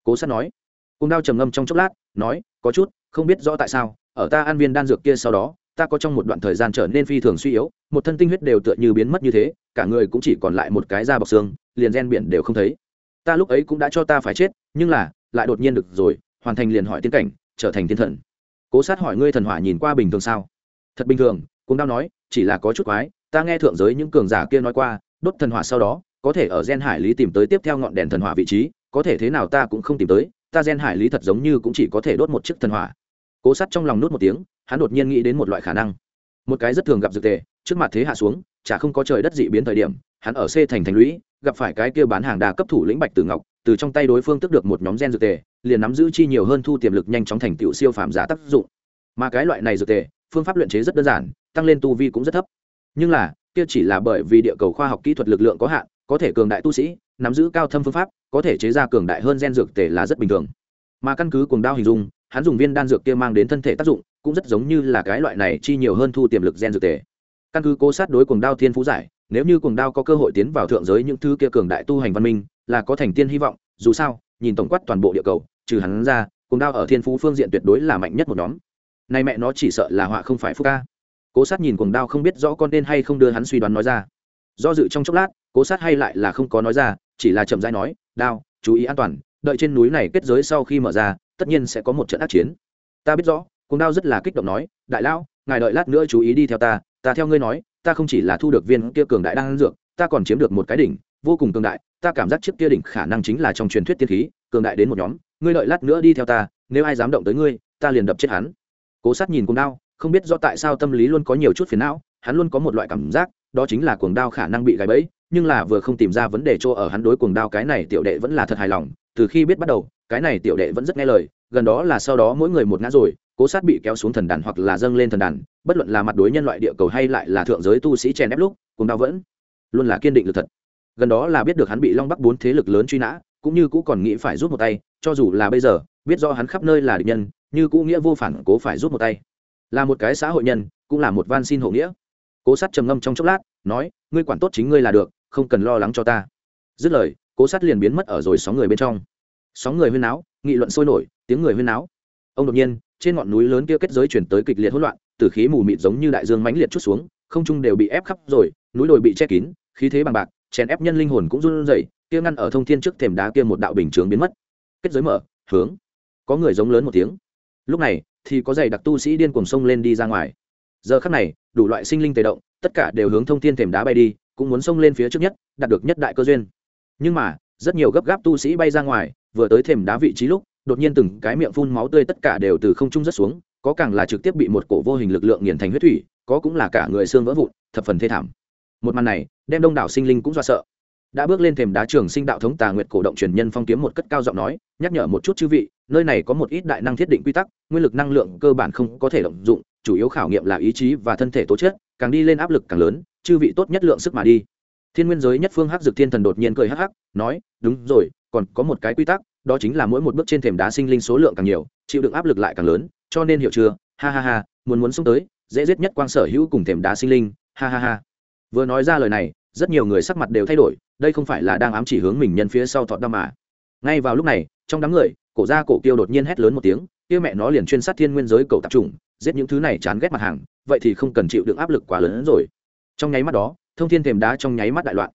Cố sát nói. Cuồng đao trầm ngâm trong chốc lát, nói, có chút, không biết rõ tại sao, ở ta an viên đan dược kia sau đó, ta có trong một đoạn thời gian trở nên phi thường suy yếu, một thân tinh huyết đều tựa như biến mất như thế, cả người cũng chỉ còn lại một cái da bọc xương, liền gen biển đều không thấy. Ta lúc ấy cũng đã cho ta phải chết nhưng là, lại đột nhiên được rồi, hoàn thành liền hỏi tiên cảnh, trở thành thiên thần. Cố sát hỏi ngươi thần hỏa nhìn qua bình thường sao? Thật bình thường cũng đau nói, chỉ là có chút quái, ta nghe thượng giới những cường giả kia nói qua, đốt thần hỏa sau đó, có thể ở gen hải lý tìm tới tiếp theo ngọn đèn thần hỏa vị trí, có thể thế nào ta cũng không tìm tới, ta gen hải lý thật giống như cũng chỉ có thể đốt một chiếc thần hỏa. Cố sát trong lòng nút một tiếng, hắn đột nhiên nghĩ đến một loại khả năng. Một cái rất thường gặp dược tề, trước mặt thế hạ xuống, chả không có trời đất dị biến thời điểm, hắn ở c thành thành lũy, gặp phải cái kia bán hàng đa cấp thủ lĩnh bạch tử ngọc từ trong tay đối phương tức được một nhóm gen dược tề, liền nắm giữ chi nhiều hơn thu tiềm lực nhanh chóng thành tựu siêu phàm giả tác dụng. Mà cái loại này dược tề, phương pháp luyện chế rất đơn giản, tăng lên tu vi cũng rất thấp. Nhưng là, kia chỉ là bởi vì địa cầu khoa học kỹ thuật lực lượng có hạn, có thể cường đại tu sĩ, nắm giữ cao thâm phương pháp, có thể chế ra cường đại hơn gen dược tề là rất bình thường. Mà căn cứ cuồng đao hình dung, hắn dùng viên đan dược kia mang đến thân thể tác dụng, cũng rất giống như là cái loại này chi nhiều hơn thu tiềm lực gen dược tề. Căn cứ cố sát đối cuồng đao thiên phú giải, nếu như cuồng đao có cơ hội tiến vào thượng giới những thứ kia cường đại tu hành văn minh là có thành tiên hy vọng, dù sao, nhìn tổng quát toàn bộ địa cầu, trừ hắn ra cuồng đao ở thiên phú phương diện tuyệt đối là mạnh nhất một nhóm. Nay mẹ nó chỉ sợ là họa không phải phúc ca. Cố sát nhìn cuồng đao không biết rõ con nên hay không đưa hắn suy đoán nói ra. Do dự trong chốc lát, cố sát hay lại là không có nói ra, chỉ là chậm rãi nói, đao, chú ý an toàn, đợi trên núi này kết giới sau khi mở ra, tất nhiên sẽ có một trận ác chiến. Ta biết rõ, cuồng đao rất là kích động nói, đại lão, ngài đợi lát nữa chú ý đi theo ta ta theo ngươi nói, ta không chỉ là thu được viên kia cường đại đang dược ta còn chiếm được một cái đỉnh, vô cùng cường đại, ta cảm giác chiếc kia đỉnh khả năng chính là trong truyền thuyết tiên khí, cường đại đến một nhóm, ngươi đợi lát nữa đi theo ta, nếu ai dám động tới ngươi, ta liền đập chết hắn. Cố sát nhìn cuồng đao, không biết rõ tại sao tâm lý luôn có nhiều chút phiền não, hắn luôn có một loại cảm giác, đó chính là cuồng đao khả năng bị gài bẫy, nhưng là vừa không tìm ra vấn đề chỗ ở hắn đối cuồng đao cái này tiểu đệ vẫn là thật hài lòng, từ khi biết bắt đầu, cái này tiểu đệ vẫn rất nghe lời, gần đó là sau đó mỗi người một ngã rồi, cố sát bị kéo xuống thần đàn hoặc là dâng lên thần đàn, bất luận là mặt đối nhân loại địa cầu hay lại là thượng giới tu sĩ chèn ép lúc cùng đau vẫn luôn là kiên định lực thật. Gần đó là biết được hắn bị long bắc bốn thế lực lớn truy nã, cũng như cũ còn nghĩ phải rút một tay, cho dù là bây giờ, biết do hắn khắp nơi là địch nhân, như cũ nghĩa vô phản cố phải rút một tay. Là một cái xã hội nhân, cũng là một van xin hộ nghĩa. Cố sát trầm ngâm trong chốc lát, nói, ngươi quản tốt chính ngươi là được, không cần lo lắng cho ta. Dứt lời, cố sát liền biến mất ở rồi sóng người bên trong. Sóng người huyên náo, nghị luận sôi nổi, tiếng người huyên náo. Ông đột nhiên, trên ngọn núi lớn kia kết giới chuyển tới kịch liệt hỗn loạn từ khí mù mịt giống như đại dương mãnh liệt chút xuống không trung đều bị ép khắp rồi, núi đồi bị che kín, khí thế bằng bạc, chèn ép nhân linh hồn cũng run rẩy, kia ngăn ở thông thiên trước thềm đá kia một đạo bình chướng biến mất. Kết giới mở, hướng. Có người giống lớn một tiếng. Lúc này, thì có giày đặc tu sĩ điên cuồng sông lên đi ra ngoài. Giờ khắc này, đủ loại sinh linh tề động, tất cả đều hướng thông thiên thềm đá bay đi, cũng muốn xông lên phía trước nhất, đạt được nhất đại cơ duyên. Nhưng mà, rất nhiều gấp gáp tu sĩ bay ra ngoài, vừa tới thềm đá vị trí lúc, đột nhiên từng cái miệng phun máu tươi tất cả đều từ không trung rất xuống có càng là trực tiếp bị một cổ vô hình lực lượng nghiền thành huyết thủy, có cũng là cả người xương vỡ vụn, thập phần thê thảm. Một màn này, đem đông đảo sinh linh cũng do sợ. Đã bước lên thềm đá trường sinh đạo thống tà nguyệt cổ động truyền nhân phong kiếm một cất cao giọng nói, nhắc nhở một chút chư vị, nơi này có một ít đại năng thiết định quy tắc, nguyên lực năng lượng cơ bản không có thể động dụng, chủ yếu khảo nghiệm là ý chí và thân thể tố chất, càng đi lên áp lực càng lớn, chư vị tốt nhất lượng sức mà đi. Thiên nguyên giới nhất phương hắc dực thiên thần đột nhiên cười hắc hắc, nói, đúng rồi, còn có một cái quy tắc, đó chính là mỗi một bước trên thềm đá sinh linh số lượng càng nhiều, chịu đựng áp lực lại càng lớn cho nên hiểu chưa? Ha ha ha muốn muốn xuống tới dễ giết nhất quang sở hữu cùng thềm đá sinh linh. Ha ha ha. Vừa nói ra lời này rất nhiều người sắc mặt đều thay đổi đây không phải là đang ám chỉ hướng mình nhân phía sau thọt đâm mà. Ngay vào lúc này trong đám người cổ gia cổ kiêu đột nhiên hét lớn một tiếng kia mẹ nó liền chuyên sát thiên nguyên giới cầu tạp trùng, giết những thứ này chán ghét mặt hàng vậy thì không cần chịu đựng áp lực quá lớn hơn rồi. Trong nháy mắt đó thông thiên thềm đá trong nháy mắt đại loạn.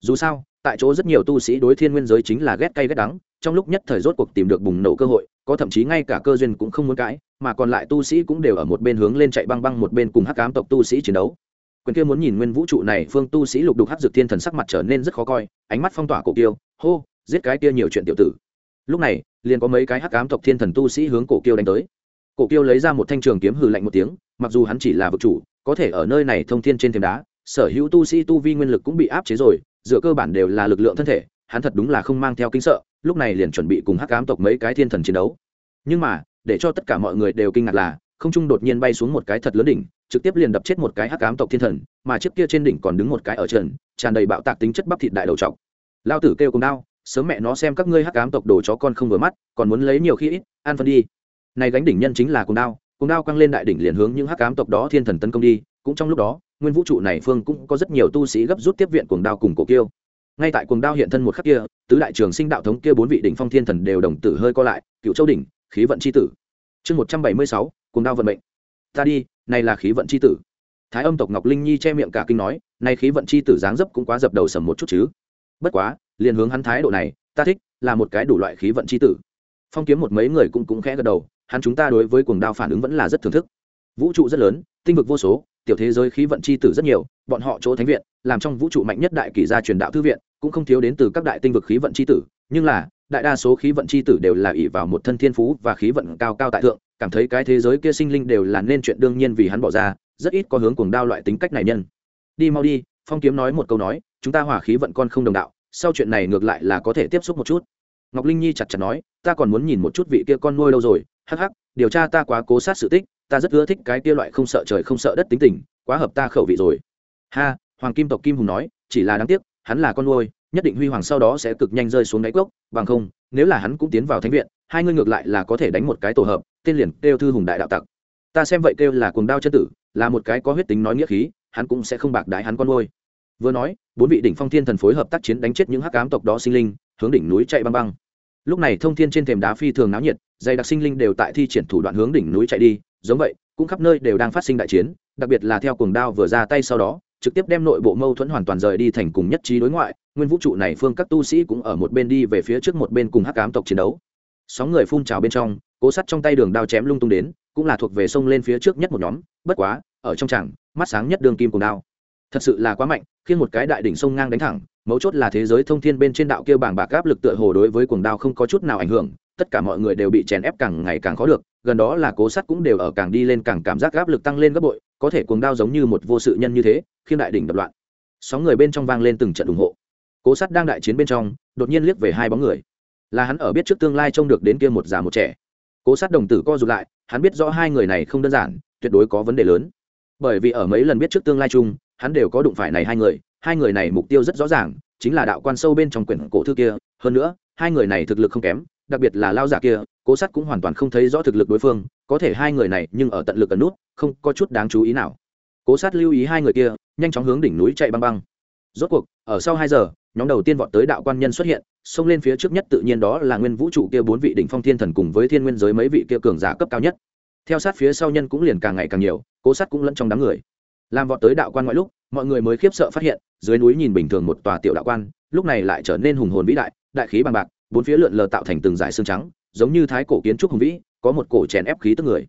Dù sao tại chỗ rất nhiều tu sĩ đối thiên nguyên giới chính là ghét cay ghét đắng trong lúc nhất thời rốt cuộc tìm được bùng nổ cơ hội có thậm chí ngay cả cơ duyên cũng không muốn cãi mà còn lại tu sĩ cũng đều ở một bên hướng lên chạy băng băng một bên cùng hắc ám tộc tu sĩ chiến đấu. Quyền kia muốn nhìn nguyên vũ trụ này, phương tu sĩ lục đục hắc dược thiên thần sắc mặt trở nên rất khó coi, ánh mắt phong tỏa cổ kiêu, hô, giết cái kia nhiều chuyện tiểu tử. Lúc này, liền có mấy cái hắc ám tộc thiên thần tu sĩ hướng cổ kiêu đánh tới. Cổ kiêu lấy ra một thanh trường kiếm hừ lạnh một tiếng, mặc dù hắn chỉ là vực chủ, có thể ở nơi này thông thiên trên thềm đá, sở hữu tu sĩ tu vi nguyên lực cũng bị áp chế rồi, dựa cơ bản đều là lực lượng thân thể, hắn thật đúng là không mang theo kinh sợ, lúc này liền chuẩn bị cùng hắc ám tộc mấy cái thiên thần chiến đấu. Nhưng mà để cho tất cả mọi người đều kinh ngạc là, không trung đột nhiên bay xuống một cái thật lớn đỉnh, trực tiếp liền đập chết một cái hắc ám tộc thiên thần, mà trước kia trên đỉnh còn đứng một cái ở trần, tràn đầy bạo tạc tính chất bắp thịt đại đầu trọc. Lao tử kêu cùng đao sớm mẹ nó xem các ngươi hắc ám tộc đồ chó con không vừa mắt, còn muốn lấy nhiều khi ít, an phân đi. Này gánh đỉnh nhân chính là cùng đao cùng đao quăng lên đại đỉnh liền hướng những hắc ám tộc đó thiên thần tấn công đi, cũng trong lúc đó, nguyên vũ trụ này phương cũng có rất nhiều tu sĩ gấp rút tiếp viện cuồng đao cùng cổ kiêu. Ngay tại cuồng đao hiện thân một khắc kia, tứ đại trường sinh đạo thống kia bốn vị đỉnh phong thiên thần đều đồng tử hơi co lại, cựu châu đỉnh khí vận c h i tử. Chương một trăm bảy mươi sáu, cuồng đao vận mệnh. Ta đi, này là khí vận c h i tử. Thái âm tộc ngọc linh nhi che miệng cả kinh nói nay khí vận c h i tử dáng dấp cũng quá dập đầu sầm một chút chứ. Bất quá, liền hướng hắn thái độ này, ta thích, là một cái đủ loại khí vận c h i tử. Phong kiếm một mấy người cũng cũng khẽ gật đầu, hắn chúng ta đối với cuồng đao phản ứng vẫn là rất thưởng thức. Vũ trụ rất lớn, tinh vực vô số, tiểu thế giới khí vận c h i tử rất nhiều, bọn họ chỗ thánh viện, làm trong vũ trụ mạnh nhất đại kỳ gia truyền đạo thư viện, cũng không thiếu đến từ các đại tinh vực khí vận c h i tử, nhưng là đại đa số khí vận c h i tử đều là ỷ vào một thân thiên phú và khí vận cao cao tại thượng, cảm thấy cái thế giới kia sinh linh đều là nên chuyện đương nhiên vì hắn bỏ ra, rất ít có hướng cuồng đao loại tính cách này nhân. Đi mau đi, phong kiếm nói một câu nói, chúng ta hỏa khí vận con không đồng đạo, sau chuyện này ngược lại là có thể tiếp xúc một chút. Ngọc linh nhi chặt chặt nói, ta còn muốn nhìn một chút vị kia con nuôi đâu rồi, hắc hắc, điều tra ta quá cố sát sự tích, ta rất ưa thích cái kia loại không sợ trời không sợ đất tính tình, quá hợp ta khẩu vị rồi. Ha, hoàng kim tộc kim hùng nói, chỉ là đáng tiếc, hắn là con nuôi nhất định huy hoàng sau đó sẽ cực nhanh rơi xuống đáy cốc, bằng không, nếu là hắn cũng tiến vào thánh viện, hai ngươi ngược lại là có thể đánh một cái tổ hợp, tên liền kêu thư hùng đại đạo tặc. Ta xem vậy kêu là cuồng đao chân tử, là một cái có huyết tính nói nghĩa khí, hắn cũng sẽ không bạc đái hắn con nuôi vừa nói, bốn vị đỉnh phong thiên thần phối hợp tác chiến đánh chết những hắc ám tộc đó sinh linh, hướng đỉnh núi chạy băng băng. Lúc này thông thiên trên thềm đá phi thường náo nhiệt, dày đặc sinh linh đều tại thi triển thủ đoạn hướng đỉnh núi chạy đi, giống vậy, cũng khắp nơi đều đang phát sinh đại chiến, đặc biệt là theo cuồng đao vừa ra tay sau đó, trực tiếp đem nội bộ mâu thuẫn hoàn toàn rời đi thành cùng nhất trí đối ngoại nguyên vũ trụ này phương các tu sĩ cũng ở một bên đi về phía trước một bên cùng hắc ám tộc chiến đấu. Sóng người phun trào bên trong, cố sắt trong tay đường đao chém lung tung đến, cũng là thuộc về sông lên phía trước nhất một nhóm, bất quá, ở trong chẳng mắt sáng nhất đường kim cùng đao. Thật sự là quá mạnh khi một cái đại đỉnh sông ngang đánh thẳng, mấu chốt là thế giới thông thiên bên trên đạo kia bảng bạc áp lực tựa hồ đối với cuồng đao không có chút nào ảnh hưởng, tất cả mọi người đều bị chèn ép càng ngày càng khó được, gần đó là cố sắt cũng đều ở càng đi lên càng cảm giác áp lực tăng lên gấp bội, có thể cuồng đao giống như một vô sự nhân như thế, khiến đại đỉnh đập loạn. Sóng người bên trong vang lên từng trận ủng hộ cố sắt đang đại chiến bên trong, đột nhiên liếc về hai bóng người. Là hắn ở biết trước tương lai trông được đến kia một già một trẻ. Cố sát đồng tử co rụt lại, hắn biết rõ hai người này không đơn giản, tuyệt đối có vấn đề lớn. Bởi vì ở mấy lần biết trước tương lai chung, hắn đều có đụng phải này hai người hai người này mục tiêu rất rõ ràng, chính là đạo quan sâu bên trong quyển cổ thư kia. Hơn nữa, hai người này thực lực không kém, đặc biệt là lao giả kia, cố sát cũng hoàn toàn không thấy rõ thực lực đối phương, có thể hai người này nhưng ở tận lực ẩn nút, không có chút đáng chú ý nào. Cố sát lưu ý hai người kia, nhanh chóng hướng đỉnh núi chạy băng băng rốt cuộc, ở sau hai giờ, nhóm đầu tiên vọt tới đạo quan nhân xuất hiện, xông lên phía trước nhất tự nhiên đó là nguyên vũ trụ kia bốn vị đỉnh phong thiên thần cùng với thiên nguyên giới mấy vị kia cường giả cấp cao nhất. Theo sát phía sau nhân cũng liền càng ngày càng nhiều, cố sát cũng lẫn trong đám người. Làm vọt tới đạo quan ngoại lúc, mọi người mới khiếp sợ phát hiện, dưới núi nhìn bình thường một tòa tiểu đạo quan, lúc này lại trở nên hùng hồn vĩ đại đại khí bằng bạc, bốn phía lượn lờ tạo thành từng dải xương trắng, giống như thái cổ kiến trúc hùng vĩ, có một cổ chèn ép khí tức người.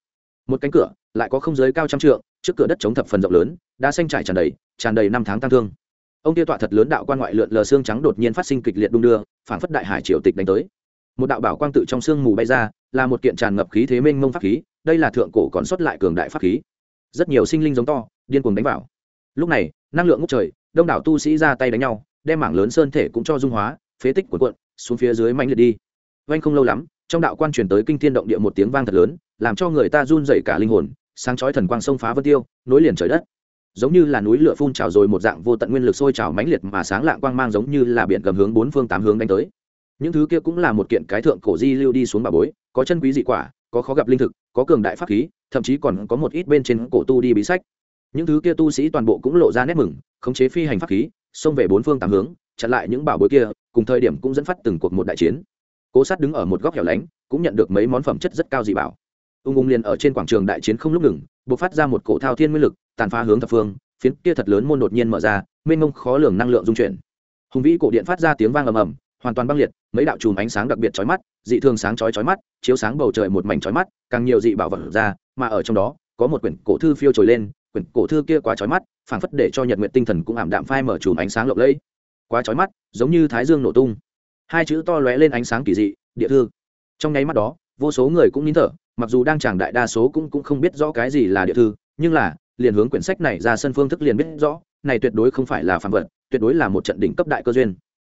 Một cánh cửa, lại có không giới cao trăm trượng, trước cửa đất chống thập phần rộng lớn, đã xanh trải tràn đầy tràn đầy năm tháng tăng thương ông kia tọa thật lớn đạo quan ngoại lượn lờ xương trắng đột nhiên phát sinh kịch liệt đung đưa, phảng phất đại hải triều tịch đánh tới. Một đạo bảo quang tự trong xương mù bay ra, là một kiện tràn ngập khí thế mênh mông pháp khí, đây là thượng cổ còn xuất lại cường đại pháp khí. Rất nhiều sinh linh giống to, điên cuồng đánh vào. Lúc này, năng lượng ngốc trời, đông đảo tu sĩ ra tay đánh nhau, đem mảng lớn sơn thể cũng cho dung hóa, phế tích của quận xuống phía dưới mạnh liệt đi. Vanh không lâu lắm, trong đạo quan truyền tới kinh thiên động địa một tiếng vang thật lớn, làm cho người ta run dậy cả linh hồn, sáng chói thần quang sông phá vân tiêu, nối liền trời đất giống như là núi lửa phun trào rồi một dạng vô tận nguyên lực sôi trào mãnh liệt mà sáng lạng quang mang giống như là biển cầm hướng bốn phương tám hướng đánh tới. Những thứ kia cũng là một kiện cái thượng cổ di lưu đi xuống bà bối, có chân quý dị quả, có khó gặp linh thực, có cường đại pháp khí, thậm chí còn có một ít bên trên cổ tu đi bí sách. Những thứ kia tu sĩ toàn bộ cũng lộ ra nét mừng, khống chế phi hành pháp khí, xông về bốn phương tám hướng, chặn lại những bảo bối kia, cùng thời điểm cũng dẫn phát từng cuộc một đại chiến. Cố sát đứng ở một góc hẻo lánh, cũng nhận được mấy món phẩm chất rất cao dị bảo. Ung ung liền ở trên quảng trường đại chiến không lúc ngừng, bộc phát ra một cổ thao thiên nguyên lực tàn phá hướng thập phương, phiến kia thật lớn môn đột nhiên mở ra, mênh mông khó lường năng lượng dung chuyển. Hùng vĩ cổ điện phát ra tiếng vang ầm ầm, hoàn toàn băng liệt, mấy đạo chùm ánh sáng đặc biệt chói mắt, dị thường sáng chói chói mắt, chiếu sáng bầu trời một mảnh chói mắt, càng nhiều dị bảo vật ra, mà ở trong đó, có một quyển cổ thư phiêu trồi lên, quyển cổ thư kia quá chói mắt, phảng phất để cho nhật nguyện tinh thần cũng ảm đạm phai mở chùm ánh sáng lộng lẫy. Quá chói mắt, giống như thái dương nổ tung. Hai chữ to lóe lên ánh sáng kỳ dị, địa thư. Trong nháy mắt đó, vô số người cũng nín thở, mặc dù đang chẳng đại đa số cũng cũng không biết rõ cái gì là địa thư, nhưng là liền hướng quyển sách này ra sân phương thức liền biết rõ, này tuyệt đối không phải là phản vật, tuyệt đối là một trận đỉnh cấp đại cơ duyên.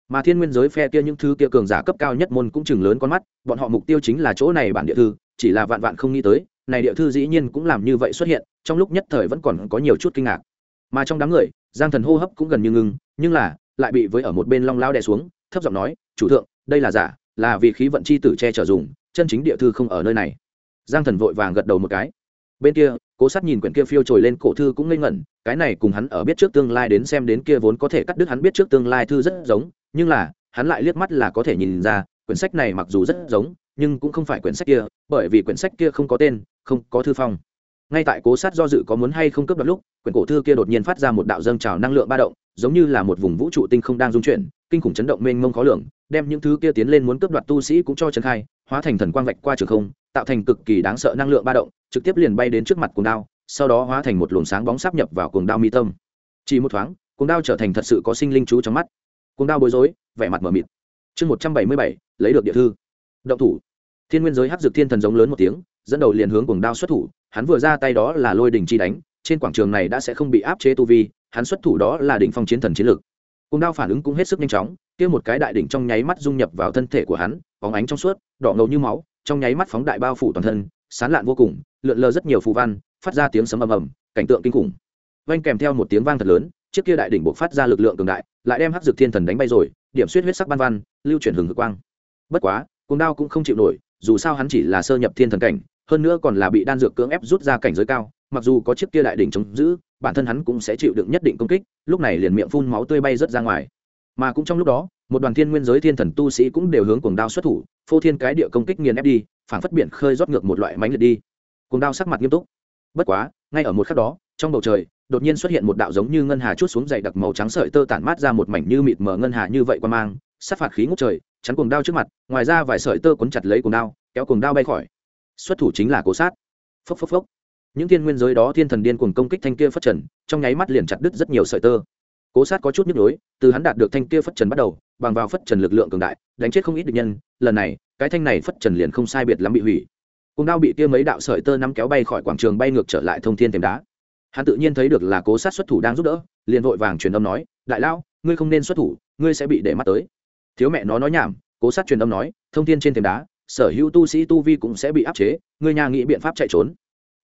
Mà thiên nguyên giới phe kia những thứ kia cường giả cấp cao nhất môn cũng chừng lớn con mắt, bọn họ mục tiêu chính là chỗ này bản địa thư, chỉ là vạn vạn không nghĩ tới, này địa thư dĩ nhiên cũng làm như vậy xuất hiện, trong lúc nhất thời vẫn còn có nhiều chút kinh ngạc. Mà trong đám người, giang thần hô hấp cũng gần như ngưng, nhưng là, lại bị với ở một bên long lao đè xuống, thấp giọng nói, chủ thượng, đây là giả, là vì khí vận chi tử che chở dùng, chân chính địa thư không ở nơi này. Giang thần vội vàng gật đầu một cái. Bên kia cố sát nhìn quyển kia phiêu trồi lên cổ thư cũng ngây ngẩn, cái này cùng hắn ở biết trước tương lai đến xem đến kia vốn có thể cắt đứt hắn biết trước tương lai thư rất giống, nhưng là, hắn lại liếc mắt là có thể nhìn ra, quyển sách này mặc dù rất giống, nhưng cũng không phải quyển sách kia, bởi vì quyển sách kia không có tên, không có thư phong. Ngay tại cố sát do dự có muốn hay không cấp đoạt lúc, quyển cổ thư kia đột nhiên phát ra một đạo dâng trào năng lượng ba động, giống như là một vùng vũ trụ tinh không đang dung chuyển, kinh khủng chấn động mênh mông khó lường, đem những thứ kia tiến lên muốn cướp đoạt tu sĩ cũng cho trần khai, hóa thành thần quang vạch qua trường không tạo thành cực kỳ đáng sợ năng lượng ba động, trực tiếp liền bay đến trước mặt cuồng đao, sau đó hóa thành một luồng sáng bóng sáp nhập vào cuồng đao mi tâm. Chỉ một thoáng, cuồng đao trở thành thật sự có sinh linh chú trong mắt. Cuồng đao bối rối, vẻ mặt mờ mịt. Chương một trăm bảy mươi bảy, lấy được địa thư. Động thủ. Thiên nguyên giới hắc dược thiên thần giống lớn một tiếng, dẫn đầu liền hướng cuồng đao xuất thủ, hắn vừa ra tay đó là lôi đình chi đánh, trên quảng trường này đã sẽ không bị áp chế tu vi, hắn xuất thủ đó là đỉnh phong chiến thần chiến lực. Cuồng đao phản ứng cũng hết sức nhanh chóng, kia một cái đại đỉnh trong nháy mắt dung nhập vào thân thể của hắn, bóng ánh trong suốt, đỏ ngầu như máu trong nháy mắt phóng đại bao phủ toàn thân, sán lạn vô cùng, lượn lờ rất nhiều phù văn, phát ra tiếng sấm ầm ầm, cảnh tượng kinh khủng. Vanh kèm theo một tiếng vang thật lớn, chiếc kia đại đỉnh buộc phát ra lực lượng cường đại, lại đem hắc dược thiên thần đánh bay rồi, điểm suýt huyết sắc ban văn, lưu chuyển hừng hực quang. Bất quá, cuồng đao cũng không chịu nổi, dù sao hắn chỉ là sơ nhập thiên thần cảnh, hơn nữa còn là bị đan dược cưỡng ép rút ra cảnh giới cao, mặc dù có chiếc kia đại đỉnh chống giữ, bản thân hắn cũng sẽ chịu đựng nhất định công kích, lúc này liền miệng phun máu tươi bay rớt ra ngoài. Mà cũng trong lúc đó một đoàn thiên nguyên giới thiên thần tu sĩ cũng đều hướng cuồng đao xuất thủ, phô thiên cái địa công kích nghiền ép đi phản phất biển khơi rót ngược một loại mánh liệt đi. Cuồng đao sắc mặt nghiêm túc. Bất quá, ngay ở một khắc đó, trong bầu trời, đột nhiên xuất hiện một đạo giống như ngân hà chút xuống dày đặc màu trắng sợi tơ tản mát ra một mảnh như mịt mờ ngân hà như vậy qua mang, sát phạt khí ngút trời, chắn cuồng đao trước mặt, ngoài ra vài sợi tơ cuốn chặt lấy cuồng đao, kéo cuồng đao bay khỏi. Xuất thủ chính là cố sát. Phốc phốc phốc. Những thiên nguyên giới đó thiên thần điên cuồng công kích thanh kia phất trần, trong nháy mắt liền chặt đứt rất nhiều sợi tơ cố sát có chút nhức nhối, từ hắn đạt được thanh kia phất trần bắt đầu bằng vào phất trần lực lượng cường đại đánh chết không ít địch nhân lần này cái thanh này phất trần liền không sai biệt lắm bị hủy. Cùng đao bị kia mấy đạo sợi tơ nắm kéo bay khỏi quảng trường bay ngược trở lại thông thiên thềm đá. Hắn tự nhiên thấy được là cố sát xuất thủ đang giúp đỡ liền vội vàng truyền âm nói đại lão ngươi không nên xuất thủ ngươi sẽ bị để mắt tới. Thiếu mẹ nó nói nhảm cố sát truyền âm nói thông thiên trên thềm đá sở hữu tu sĩ tu vi cũng sẽ bị áp chế ngươi nhà nghĩ biện pháp chạy trốn.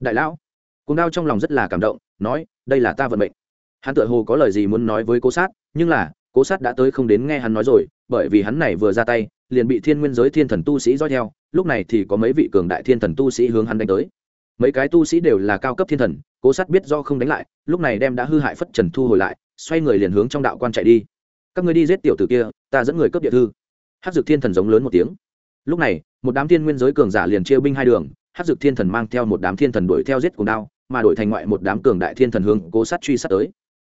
Đại lão. Cùng đao trong lòng rất là cảm động nói đây là ta vận mệnh hắn tựa hồ có lời gì muốn nói với cố sát, nhưng là, cố sát đã tới không đến nghe hắn nói rồi, bởi vì hắn này vừa ra tay, liền bị thiên nguyên giới thiên thần tu sĩ dõi theo, lúc này thì có mấy vị cường đại thiên thần tu sĩ hướng hắn đánh tới. Mấy cái tu sĩ đều là cao cấp thiên thần, cố sát biết do không đánh lại, lúc này đem đã hư hại phất trần thu hồi lại, xoay người liền hướng trong đạo quan chạy đi. Các người đi giết tiểu tử kia, ta dẫn người cấp địa thư. Hát dược thiên thần giống lớn một tiếng. Lúc này, một đám thiên nguyên giới cường giả liền chia binh hai đường hát dược thiên thần mang theo một đám thiên thần đuổi theo giết cùng đao, mà đổi thành ngoại một đám cường đại thiên thần hướng cố sát truy sát tới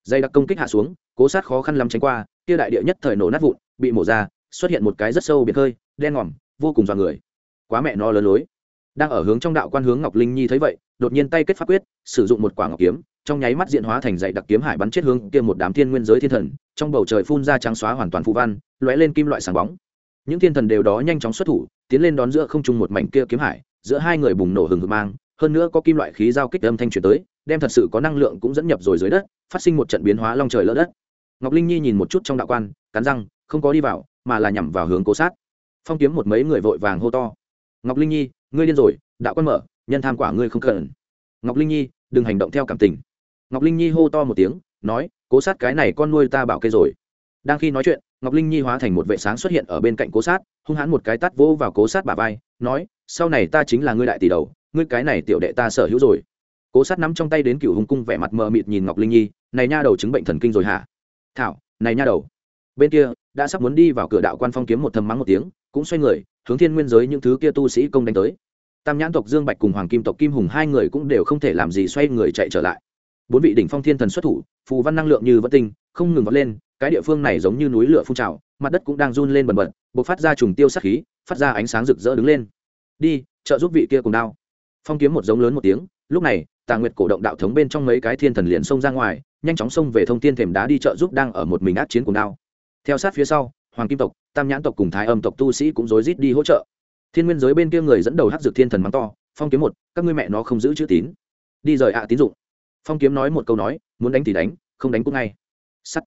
dây đặc công kích hạ xuống, cố sát khó khăn lắm tránh qua, kia đại địa nhất thời nổ nát vụn, bị mổ ra, xuất hiện một cái rất sâu biệt hơi, đen ngòm, vô cùng dọa người. Quá mẹ nó lớn lối. Đang ở hướng trong đạo quan hướng ngọc linh nhi thấy vậy, đột nhiên tay kết pháp quyết, sử dụng một quả ngọc kiếm, trong nháy mắt diện hóa thành dạy đặc kiếm hải bắn chết hướng kia một đám thiên nguyên giới thiên thần, trong bầu trời phun ra trắng xóa hoàn toàn phụ văn, lóe lên kim loại sáng bóng. Những thiên thần đều đó nhanh chóng xuất thủ, tiến lên đón giữa không trung một mảnh kia kiếm hải, giữa hai người bùng nổ hừng hực mang, hơn nữa có kim loại khí giao kích âm thanh truyền tới đem thật sự có năng lượng cũng dẫn nhập rồi dưới đất, phát sinh một trận biến hóa long trời lỡ đất. Ngọc linh nhi nhìn một chút trong đạo quan, cắn răng, không có đi vào, mà là nhằm vào hướng cố sát. Phong kiếm một mấy người vội vàng hô to. Ngọc linh nhi, ngươi điên rồi, đạo quan mở, nhân tham quả ngươi không cần. Ngọc linh nhi, đừng hành động theo cảm tình. Ngọc linh nhi hô to một tiếng, nói, cố sát cái này con nuôi ta bảo kê rồi. Đang khi nói chuyện, ngọc linh nhi hóa thành một vệ sáng xuất hiện ở bên cạnh cố sát, hung hãn một cái tắt vỗ vào cố sát bà vai, nói, sau này ta chính là ngươi đại tỷ đầu, ngươi cái này tiểu đệ ta sở hữu rồi cố sát nắm trong tay đến cựu hùng cung vẻ mặt mờ mịt nhìn ngọc linh nhi này nha đầu chứng bệnh thần kinh rồi hả thảo này nha đầu bên kia đã sắp muốn đi vào cửa đạo quan phong kiếm một thầm mắng một tiếng cũng xoay người hướng thiên nguyên giới những thứ kia tu sĩ công đánh tới tam nhãn tộc dương bạch cùng hoàng kim tộc kim hùng hai người cũng đều không thể làm gì xoay người chạy trở lại bốn vị đỉnh phong thiên thần xuất thủ phù văn năng lượng như vất tinh không ngừng vọt lên cái địa phương này giống như núi lửa phun trào mặt đất cũng đang run lên bần bật b ộ c phát ra trùng tiêu sắc khí phát ra ánh sáng rực rỡ đứng lên đi trợ giúp vị kia cùng đao phong kiếm một giống lớn một tiếng lúc này tà nguyệt cổ động đạo thống bên trong mấy cái thiên thần liền xông ra ngoài, nhanh chóng xông về thông thiên thềm đá đi trợ giúp đang ở một mình át chiến cùng đao. Theo sát phía sau, hoàng kim tộc, tam nhãn tộc cùng thái âm tộc tu sĩ cũng rối rít đi hỗ trợ. Thiên nguyên giới bên kia người dẫn đầu hát dược thiên thần mắng to, phong kiếm một, các ngươi mẹ nó không giữ chữ tín. Đi rời ạ, tín dụng. Phong kiếm nói một câu nói, muốn đánh thì đánh, không đánh cũng ngay. Sắt.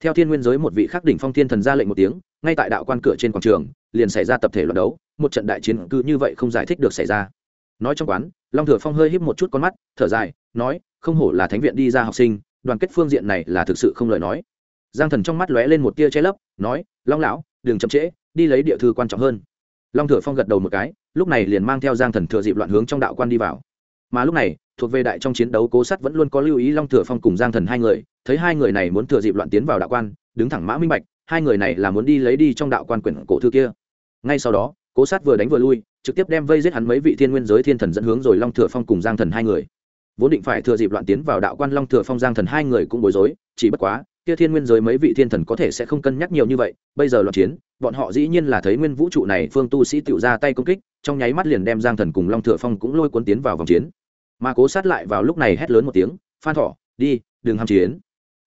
Theo thiên nguyên giới một vị khắc đỉnh phong thiên thần ra lệnh một tiếng, ngay tại đạo quan cửa trên quảng trường, liền xảy ra tập thể loạt đấu, một trận đại chiến cứ như vậy không giải thích được xảy ra nói trong quán, long thừa phong hơi híp một chút con mắt, thở dài, nói, không hổ là thánh viện đi ra học sinh, đoàn kết phương diện này là thực sự không lời nói. Giang thần trong mắt lóe lên một tia che lấp, nói, long lão, đừng chậm trễ, đi lấy địa thư quan trọng hơn. Long thừa phong gật đầu một cái, lúc này liền mang theo giang thần thừa dịp loạn hướng trong đạo quan đi vào. Mà lúc này, thuộc về đại trong chiến đấu cố sắt vẫn luôn có lưu ý long thừa phong cùng giang thần hai người, thấy hai người này muốn thừa dịp loạn tiến vào đạo quan, đứng thẳng mã minh bạch, hai người này là muốn đi lấy đi trong đạo quan quyển cổ thư kia. Ngay sau đó cố sát vừa đánh vừa lui, trực tiếp đem vây giết hắn mấy vị thiên nguyên giới thiên thần dẫn hướng rồi long thừa phong cùng giang thần hai người. Vốn định phải thừa dịp loạn tiến vào đạo quan long thừa phong giang thần hai người cũng bối rối, chỉ bất quá, kia thiên nguyên giới mấy vị thiên thần có thể sẽ không cân nhắc nhiều như vậy, bây giờ loạn chiến, bọn họ dĩ nhiên là thấy nguyên vũ trụ này phương tu sĩ tự ra tay công kích, trong nháy mắt liền đem giang thần cùng long thừa phong cũng lôi cuốn tiến vào vòng chiến. Mà cố sát lại vào lúc này hét lớn một tiếng, phan thỏ đi, đừng ham chiến.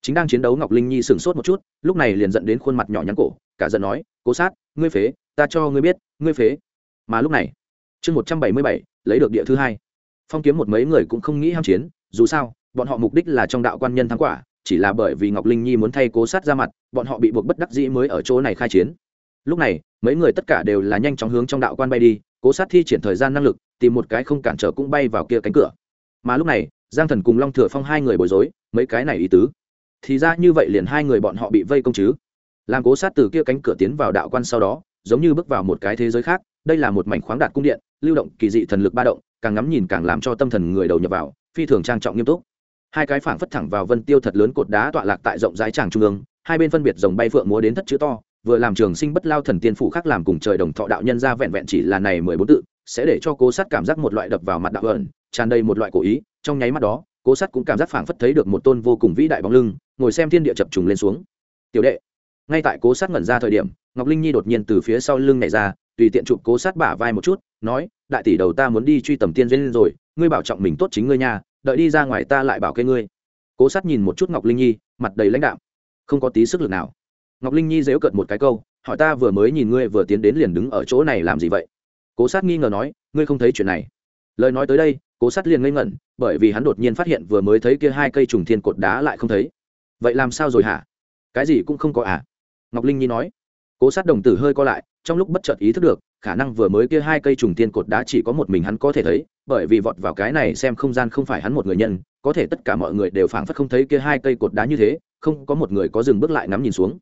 Chính đang chiến đấu ngọc linh nhi sửng sốt một chút, lúc này liền dẫn đến khuôn mặt nhỏ nhắn cổ, cả giận nói, cố sát, ngươi phế ta cho ngươi biết, ngươi phế. Mà lúc này, chương một trăm bảy mươi bảy, lấy được địa thứ hai. Phong kiếm một mấy người cũng không nghĩ ham chiến, dù sao, bọn họ mục đích là trong đạo quan nhân thắng quả, chỉ là bởi vì ngọc linh nhi muốn thay cố sát ra mặt, bọn họ bị buộc bất đắc dĩ mới ở chỗ này khai chiến. Lúc này, mấy người tất cả đều là nhanh chóng hướng trong đạo quan bay đi, cố sát thi triển thời gian năng lực, tìm một cái không cản trở cũng bay vào kia cánh cửa. Mà lúc này, giang thần cùng long thừa phong hai người bối rối, mấy cái này ý tứ. Thì ra như vậy liền hai người bọn họ bị vây công chứ. Làm cố sát từ kia cánh cửa tiến vào đạo quan sau đó giống như bước vào một cái thế giới khác, đây là một mảnh khoáng đạt cung điện, lưu động kỳ dị thần lực ba động, càng ngắm nhìn càng làm cho tâm thần người đầu nhập vào, phi thường trang trọng nghiêm túc. Hai cái phảng phất thẳng vào vân tiêu thật lớn cột đá tọa lạc tại rộng rãi tràng trung ương, hai bên phân biệt dòng bay phượng múa đến thất chữ to, vừa làm trường sinh bất lao thần tiên phụ khác làm cùng trời đồng thọ đạo nhân ra vẹn vẹn chỉ là này mười bốn tự, sẽ để cho cố sát cảm giác một loại đập vào mặt đạo ẩn, tràn đầy một loại cổ ý, trong nháy mắt đó, cố sát cũng cảm giác phảng phất thấy được một tôn vô cùng vĩ đại bóng lưng, ngồi xem thiên địa chập trùng lên xuống. Tiểu đệ. Ngay tại cố sát ngẩn ra thời điểm ngọc linh nhi đột nhiên từ phía sau lưng này ra, tùy tiện chụp cố sát bả vai một chút, nói, đại tỷ đầu ta muốn đi truy tầm tiên duyên rồi, ngươi bảo trọng mình tốt chính ngươi nha, đợi đi ra ngoài ta lại bảo kê ngươi. Cố sát nhìn một chút ngọc linh nhi, mặt đầy lãnh đạm. Không có tí sức lực nào. Ngọc linh nhi dếu cợt một cái câu, hỏi ta vừa mới nhìn ngươi vừa tiến đến liền đứng ở chỗ này làm gì vậy? Cố sát nghi ngờ nói, ngươi không thấy chuyện này. Lời nói tới đây, cố sát liền ngây ngẩn, bởi vì hắn đột nhiên phát hiện vừa mới thấy kia hai cây trùng thiên cột đá lại không thấy. Vậy làm sao rồi hả? Cái gì cũng không có à? Ngọc linh nhi nói cố sát đồng tử hơi co lại, trong lúc bất chợt ý thức được, khả năng vừa mới kia hai cây trùng tiên cột đá chỉ có một mình hắn có thể thấy, bởi vì vọt vào cái này xem không gian không phải hắn một người nhân, có thể tất cả mọi người đều phảng phất không thấy kia hai cây cột đá như thế, không có một người có dừng bước lại ngắm nhìn xuống.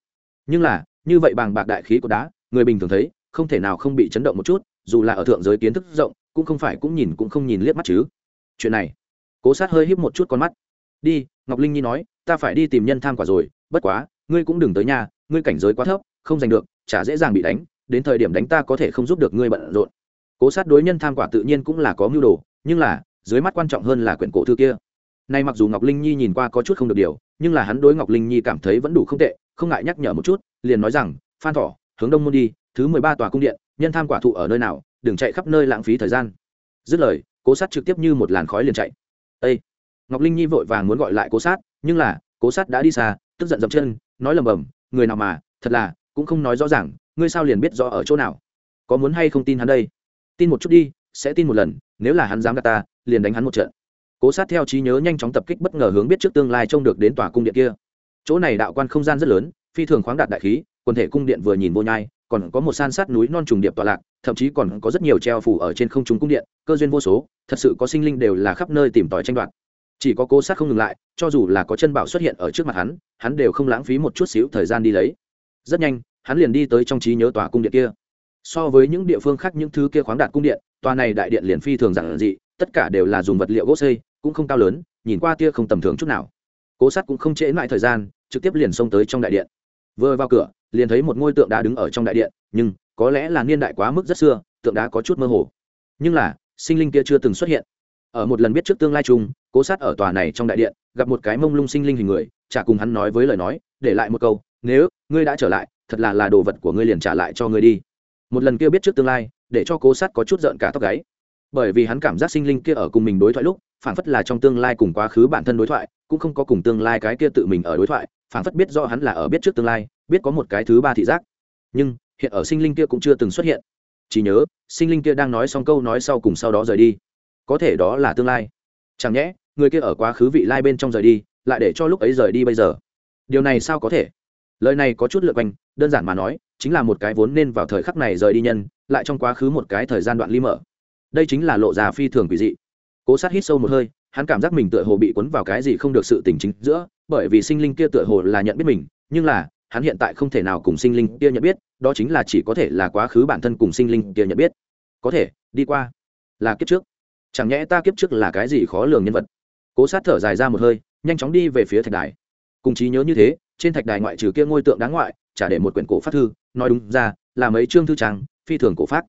Nhưng là, như vậy bằng bạc đại khí cột đá, người bình thường thấy, không thể nào không bị chấn động một chút, dù là ở thượng giới kiến thức rộng, cũng không phải cũng nhìn cũng không nhìn liếc mắt chứ. Chuyện này, cố sát hơi híp một chút con mắt. Đi, ngọc linh nhi nói, ta phải đi tìm nhân tham quả rồi, bất quá, ngươi cũng đừng tới nhà, ngươi cảnh giới quá thấp không giành được, chả dễ dàng bị đánh, đến thời điểm đánh ta có thể không giúp được ngươi bận rộn. Cố sát đối nhân tham quả tự nhiên cũng là có mưu đồ, nhưng là, dưới mắt quan trọng hơn là quyển cổ thư kia. Nay mặc dù ngọc linh nhi nhìn qua có chút không được điều, nhưng là hắn đối ngọc linh nhi cảm thấy vẫn đủ không tệ, không ngại nhắc nhở một chút, liền nói rằng, phan thỏ, hướng đông môn đi, thứ mười ba tòa cung điện, nhân tham quả thụ ở nơi nào, đừng chạy khắp nơi lãng phí thời gian. Dứt lời, cố sát trực tiếp như một làn khói liền chạy. Ây ngọc linh nhi vội vàng muốn gọi lại cố sát, nhưng là, cố sát đã đi xa, tức giận dậm chân, nói lầm bầm, người nào mà, thật là cũng không nói rõ ràng, ngươi sao liền biết rõ ở chỗ nào? Có muốn hay không tin hắn đây? Tin một chút đi, sẽ tin một lần, nếu là hắn dám gạt ta, liền đánh hắn một trận. Cố sát theo trí nhớ nhanh chóng tập kích bất ngờ hướng biết trước tương lai trông được đến tòa cung điện kia. Chỗ này đạo quan không gian rất lớn, phi thường khoáng đạt đại khí, quần thể cung điện vừa nhìn vô nhai, còn có một san sát núi non trùng điệp tọa lạc, thậm chí còn có rất nhiều treo phủ ở trên không trung cung điện, cơ duyên vô số, thật sự có sinh linh đều là khắp nơi tìm tòi tranh đoạt. Chỉ có cố sát không ngừng lại, cho dù là có chân bảo xuất hiện ở trước mặt hắn hắn đều không lãng phí một chút xíu thời gian đi lấy rất nhanh, hắn liền đi tới trong trí nhớ tòa cung điện kia. So với những địa phương khác những thứ kia khoáng đạt cung điện, tòa này đại điện liền phi thường giản dị, tất cả đều là dùng vật liệu gỗ xây, cũng không cao lớn, nhìn qua tia không tầm thường chút nào. Cố sát cũng không trễ lại thời gian, trực tiếp liền xông tới trong đại điện. Vừa vào cửa, liền thấy một ngôi tượng đá đứng ở trong đại điện, nhưng có lẽ là niên đại quá mức rất xưa, tượng đá có chút mơ hồ. Nhưng là, sinh linh kia chưa từng xuất hiện. Ở một lần biết trước tương lai chung, cố sát ở tòa này trong đại điện, gặp một cái mông lung sinh linh hình người, chả cùng hắn nói với lời nói, để lại một câu nếu ngươi đã trở lại, thật là là đồ vật của ngươi liền trả lại cho ngươi đi. Một lần kia biết trước tương lai, để cho cố sát có chút giận cả tóc gáy. Bởi vì hắn cảm giác sinh linh kia ở cùng mình đối thoại lúc phản phất là trong tương lai cùng quá khứ bản thân đối thoại, cũng không có cùng tương lai cái kia tự mình ở đối thoại phản phất biết do hắn là ở biết trước tương lai, biết có một cái thứ ba thị giác. Nhưng, hiện ở sinh linh kia cũng chưa từng xuất hiện. Chỉ nhớ, sinh linh kia đang nói xong câu nói sau cùng sau đó rời đi. Có thể đó là tương lai. Chẳng nhẽ, người kia ở quá khứ vị lai bên trong rời đi, lại để cho lúc ấy rời đi bây giờ. Điều này sao có thể? Lời này có chút lượt quanh, đơn giản mà nói, chính là một cái vốn nên vào thời khắc này rời đi nhân, lại trong quá khứ một cái thời gian đoạn ly mở. Đây chính là lộ già phi thường quỷ dị. Cố sát hít sâu một hơi, hắn cảm giác mình tựa hồ bị cuốn vào cái gì không được sự tình chính giữa, bởi vì sinh linh kia tựa hồ là nhận biết mình, nhưng là, hắn hiện tại không thể nào cùng sinh linh kia nhận biết, đó chính là chỉ có thể là quá khứ bản thân cùng sinh linh kia nhận biết. Có thể, đi qua. Là kiếp trước. Chẳng nhẽ ta kiếp trước là cái gì khó lường nhân vật? Cố sát thở dài ra một hơi, nhanh chóng đi về phía thạch đài. Cùng trí nhớ như thế trên thạch đài ngoại trừ kia ngôi tượng đáng ngoại trả để một quyển cổ phát thư, nói đúng ra, là mấy chương thư trang, phi thường cổ phát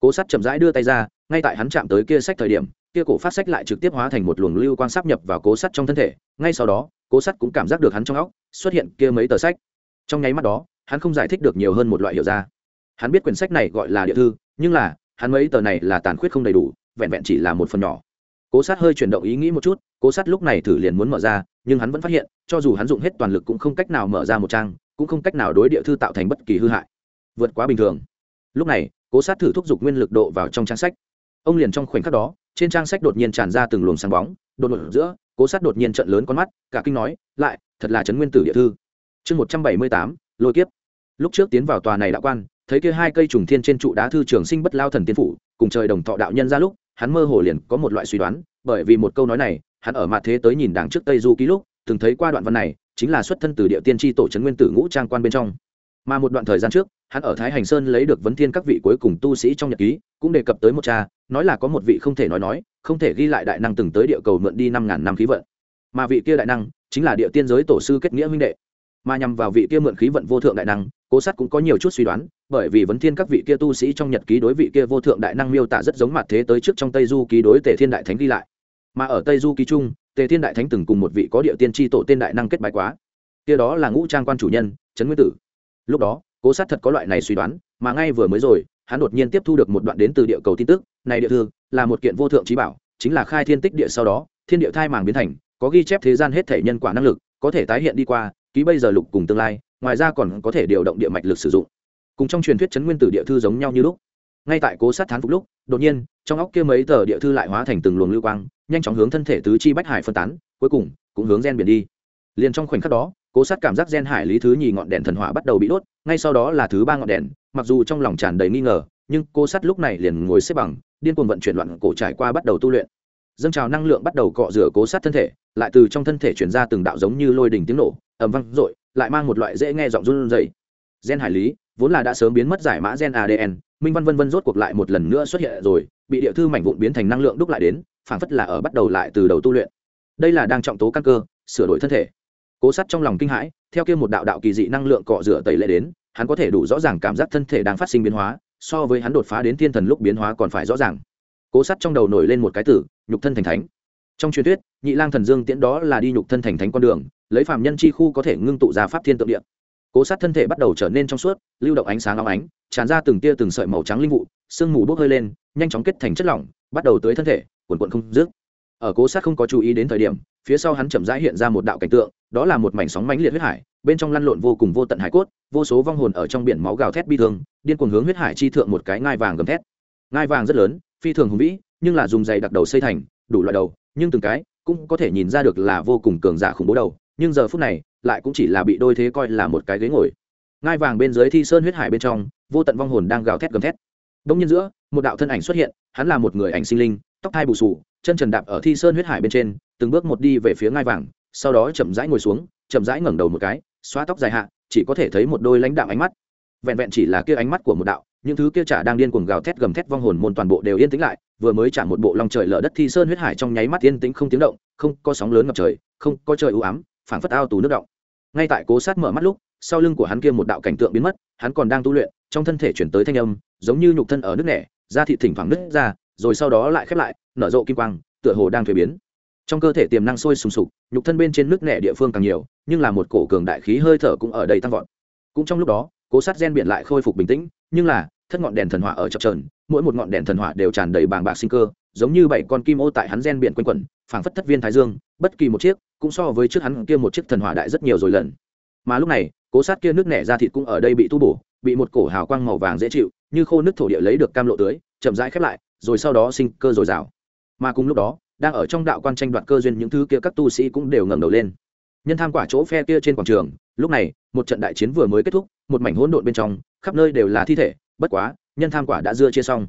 cố sát chậm rãi đưa tay ra, ngay tại hắn chạm tới kia sách thời điểm, kia cổ phát sách lại trực tiếp hóa thành một luồng lưu quang sáp nhập vào cố sắt trong thân thể. Ngay sau đó, cố sắt cũng cảm giác được hắn trong óc xuất hiện kia mấy tờ sách. Trong nháy mắt đó, hắn không giải thích được nhiều hơn một loại hiểu ra. Hắn biết quyển sách này gọi là địa thư, nhưng là, hắn mấy tờ này là tàn khuyết không đầy đủ, vẹn vẹn chỉ là một phần nhỏ. Cố sát hơi chuyển động ý nghĩ một chút cố sát lúc này thử liền muốn mở ra, nhưng hắn vẫn phát hiện, cho dù hắn dùng hết toàn lực cũng không cách nào mở ra một trang, cũng không cách nào đối địa thư tạo thành bất kỳ hư hại. Vượt quá bình thường. Lúc này, cố sát thử thúc giục nguyên lực độ vào trong trang sách. Ông liền trong khoảnh khắc đó, trên trang sách đột nhiên tràn ra từng luồng sáng bóng, đột ngột giữa, cố sát đột nhiên trận lớn con mắt, cả kinh nói, lại, thật là trấn nguyên tử địa thư. Chương một trăm bảy mươi tám, lôi kiếp. Lúc trước tiến vào tòa này đạo quan, thấy kia hai cây trùng thiên trên trụ đá thư trường sinh bất lao thần tiên phủ, cùng trời đồng thọ đạo nhân ra lúc, hắn mơ hồ liền có một loại suy đoán, bởi vì một câu nói này hắn ở mặt thế tới nhìn đằng trước tây du ký lúc, từng thấy qua đoạn văn này, chính là xuất thân từ địa tiên tri tổ trấn nguyên tử ngũ trang quan bên trong. Mà một đoạn thời gian trước, hắn ở thái hành sơn lấy được vấn thiên các vị cuối cùng tu sĩ trong nhật ký, cũng đề cập tới một cha, nói là có một vị không thể nói nói, không thể ghi lại đại năng từng tới địa cầu mượn đi năm ngàn năm khí vận. Mà vị kia đại năng, chính là địa tiên giới tổ sư kết nghĩa huynh đệ. Mà nhằm vào vị kia mượn khí vận vô thượng đại năng, cố sát cũng có nhiều chút suy đoán, bởi vì vấn thiên các vị kia tu sĩ trong nhật ký đối vị kia vô thượng đại năng miêu tả rất giống mặt thế tới trước trong tây du ký đối tể thiên đại thánh ghi lại mà ở tây du ký trung, tề thiên đại thánh từng cùng một vị có địa tiên tri tổ tên đại năng kết bài quá. Kia đó là ngũ trang quan chủ nhân, trấn nguyên tử. Lúc đó, cố sát thật có loại này suy đoán, mà ngay vừa mới rồi, hắn đột nhiên tiếp thu được một đoạn đến từ địa cầu tin tức, này địa thư là một kiện vô thượng trí bảo, chính là khai thiên tích địa sau đó, thiên địa thai màng biến thành, có ghi chép thế gian hết thể nhân quả năng lực, có thể tái hiện đi qua, ký bây giờ lục cùng tương lai, ngoài ra còn có thể điều động địa mạch lực sử dụng. Cùng trong truyền thuyết chấn nguyên tử địa thư giống nhau như lúc. Ngay tại cố sát thán phục lúc, đột nhiên, trong óc kia mấy tờ địa thư lại hóa thành từng luồng lưu quang nhanh chóng hướng thân thể tứ chi bách hải phân tán, cuối cùng cũng hướng gen biển đi. Liền trong khoảnh khắc đó, cố sát cảm giác gen hải lý thứ nhì ngọn đèn thần hỏa bắt đầu bị đốt, ngay sau đó là thứ ba ngọn đèn, mặc dù trong lòng tràn đầy nghi ngờ, nhưng cô sát lúc này liền ngồi xếp bằng, điên cuồng vận chuyển loạn cổ trải qua bắt đầu tu luyện. Dâng trào năng lượng bắt đầu cọ rửa cố sát thân thể, lại từ trong thân thể chuyển ra từng đạo giống như lôi đình tiếng nổ, ầm vang dội lại mang một loại dễ nghe giọng run rẩy. Gen hải lý, vốn là đã sớm biến mất giải mã gen adn minh văn vân vân rốt cuộc lại một lần nữa xuất hiện rồi, bị địa thư mảnh vụn biến thành năng lượng đúc lại đến phảng phất là ở bắt đầu lại từ đầu tu luyện. Đây là đang trọng tố căn cơ, sửa đổi thân thể. Cố sát trong lòng kinh hãi, theo kia một đạo đạo kỳ dị năng lượng cọ rửa tẩy lệ đến, hắn có thể đủ rõ ràng cảm giác thân thể đang phát sinh biến hóa, so với hắn đột phá đến thiên thần lúc biến hóa còn phải rõ ràng. Cố sát trong đầu nổi lên một cái tử, nhục thân thành thánh. Trong truyền thuyết, nhị lang thần dương tiễn đó là đi nhục thân thành thánh con đường, lấy phạm nhân chi khu có thể ngưng tụ ra pháp thiên tượng địa. Cố sát thân thể bắt đầu trở nên trong suốt, lưu động ánh sáng óng ánh, tràn ra từng tia từng sợi màu trắng linh vụ, sương mù bốc hơi lên, nhanh chóng kết thành chất lỏng bắt đầu tới thân thể quần quận không dứt. Ở cố sát không có chú ý đến thời điểm, phía sau hắn chậm rãi hiện ra một đạo cảnh tượng, đó là một mảnh sóng mãnh liệt huyết hải, bên trong lăn lộn vô cùng vô tận hải cốt, vô số vong hồn ở trong biển máu gào thét bi thương, điên cuồng hướng huyết hải chi thượng một cái ngai vàng gầm thét. Ngai vàng rất lớn, phi thường hùng vĩ, nhưng là dùng dày đặc đầu xây thành, đủ loại đầu, nhưng từng cái cũng có thể nhìn ra được là vô cùng cường giả khủng bố đầu, nhưng giờ phút này, lại cũng chỉ là bị đôi thế coi là một cái ghế ngồi. Ngai vàng bên dưới thi sơn huyết hải bên trong, vô tận vong hồn đang gào thét gầm thét đông nhiên giữa, một đạo thân ảnh xuất hiện, hắn là một người ảnh sinh linh, tóc thai bù sù chân trần đạp ở thi sơn huyết hải bên trên, từng bước một đi về phía ngai vàng, sau đó chậm rãi ngồi xuống, chậm rãi ngẩng đầu một cái, xóa tóc dài hạ, chỉ có thể thấy một đôi lãnh đạo ánh mắt. Vẹn vẹn chỉ là kia ánh mắt của một đạo, những thứ kia trả đang điên cuồng gào thét gầm thét vong hồn môn toàn bộ đều yên tĩnh lại, vừa mới trả một bộ lòng trời lở đất thi sơn huyết hải trong nháy mắt yên tĩnh không tiếng động, không có sóng lớn ngập trời, không có trời u ám, phảng phất ao tù nước động. Ngay tại cố sát mở mắt lúc, sau lưng của hắn kia một đạo cảnh tượng biến mất, hắn còn đang tu luyện trong thân thể chuyển tới thanh âm, giống như nhục thân ở nước nẻ, da thịt thỉnh thoảng nứt ra, rồi sau đó lại khép lại, nở rộ kim quang, tựa hồ đang thuế biến. Trong cơ thể tiềm năng sôi sùng sục, nhục thân bên trên nước nẻ địa phương càng nhiều, nhưng là một cổ cường đại khí hơi thở cũng ở đây tăng vọt. Cũng trong lúc đó, cố sát gen biển lại khôi phục bình tĩnh, nhưng là, thất ngọn đèn thần hỏa ở chập trờn mỗi một ngọn đèn thần hỏa đều tràn đầy bàng bạc sinh cơ, giống như bảy con kim ô tại hắn gen biển quanh quẩn, phảng phất thất viên thái dương, bất kỳ một chiếc, cũng so với trước hắn kia một chiếc thần hỏa đại rất nhiều rồi lần. Mà lúc này, cố sát kia nước nẻ ra thịt cũng ở đây bị tu bổ bị một cổ hào quang màu vàng dễ chịu, như khô nước thổ địa lấy được cam lộ tưới, chậm rãi khép lại, rồi sau đó sinh cơ dồi dào. Mà cùng lúc đó, đang ở trong đạo quan tranh đoạt cơ duyên những thứ kia các tu sĩ cũng đều ngẩng đầu lên. Nhân tham quả chỗ phe kia trên quảng trường, lúc này, một trận đại chiến vừa mới kết thúc, một mảnh hỗn độn bên trong, khắp nơi đều là thi thể, bất quá, nhân tham quả đã dưa chia xong.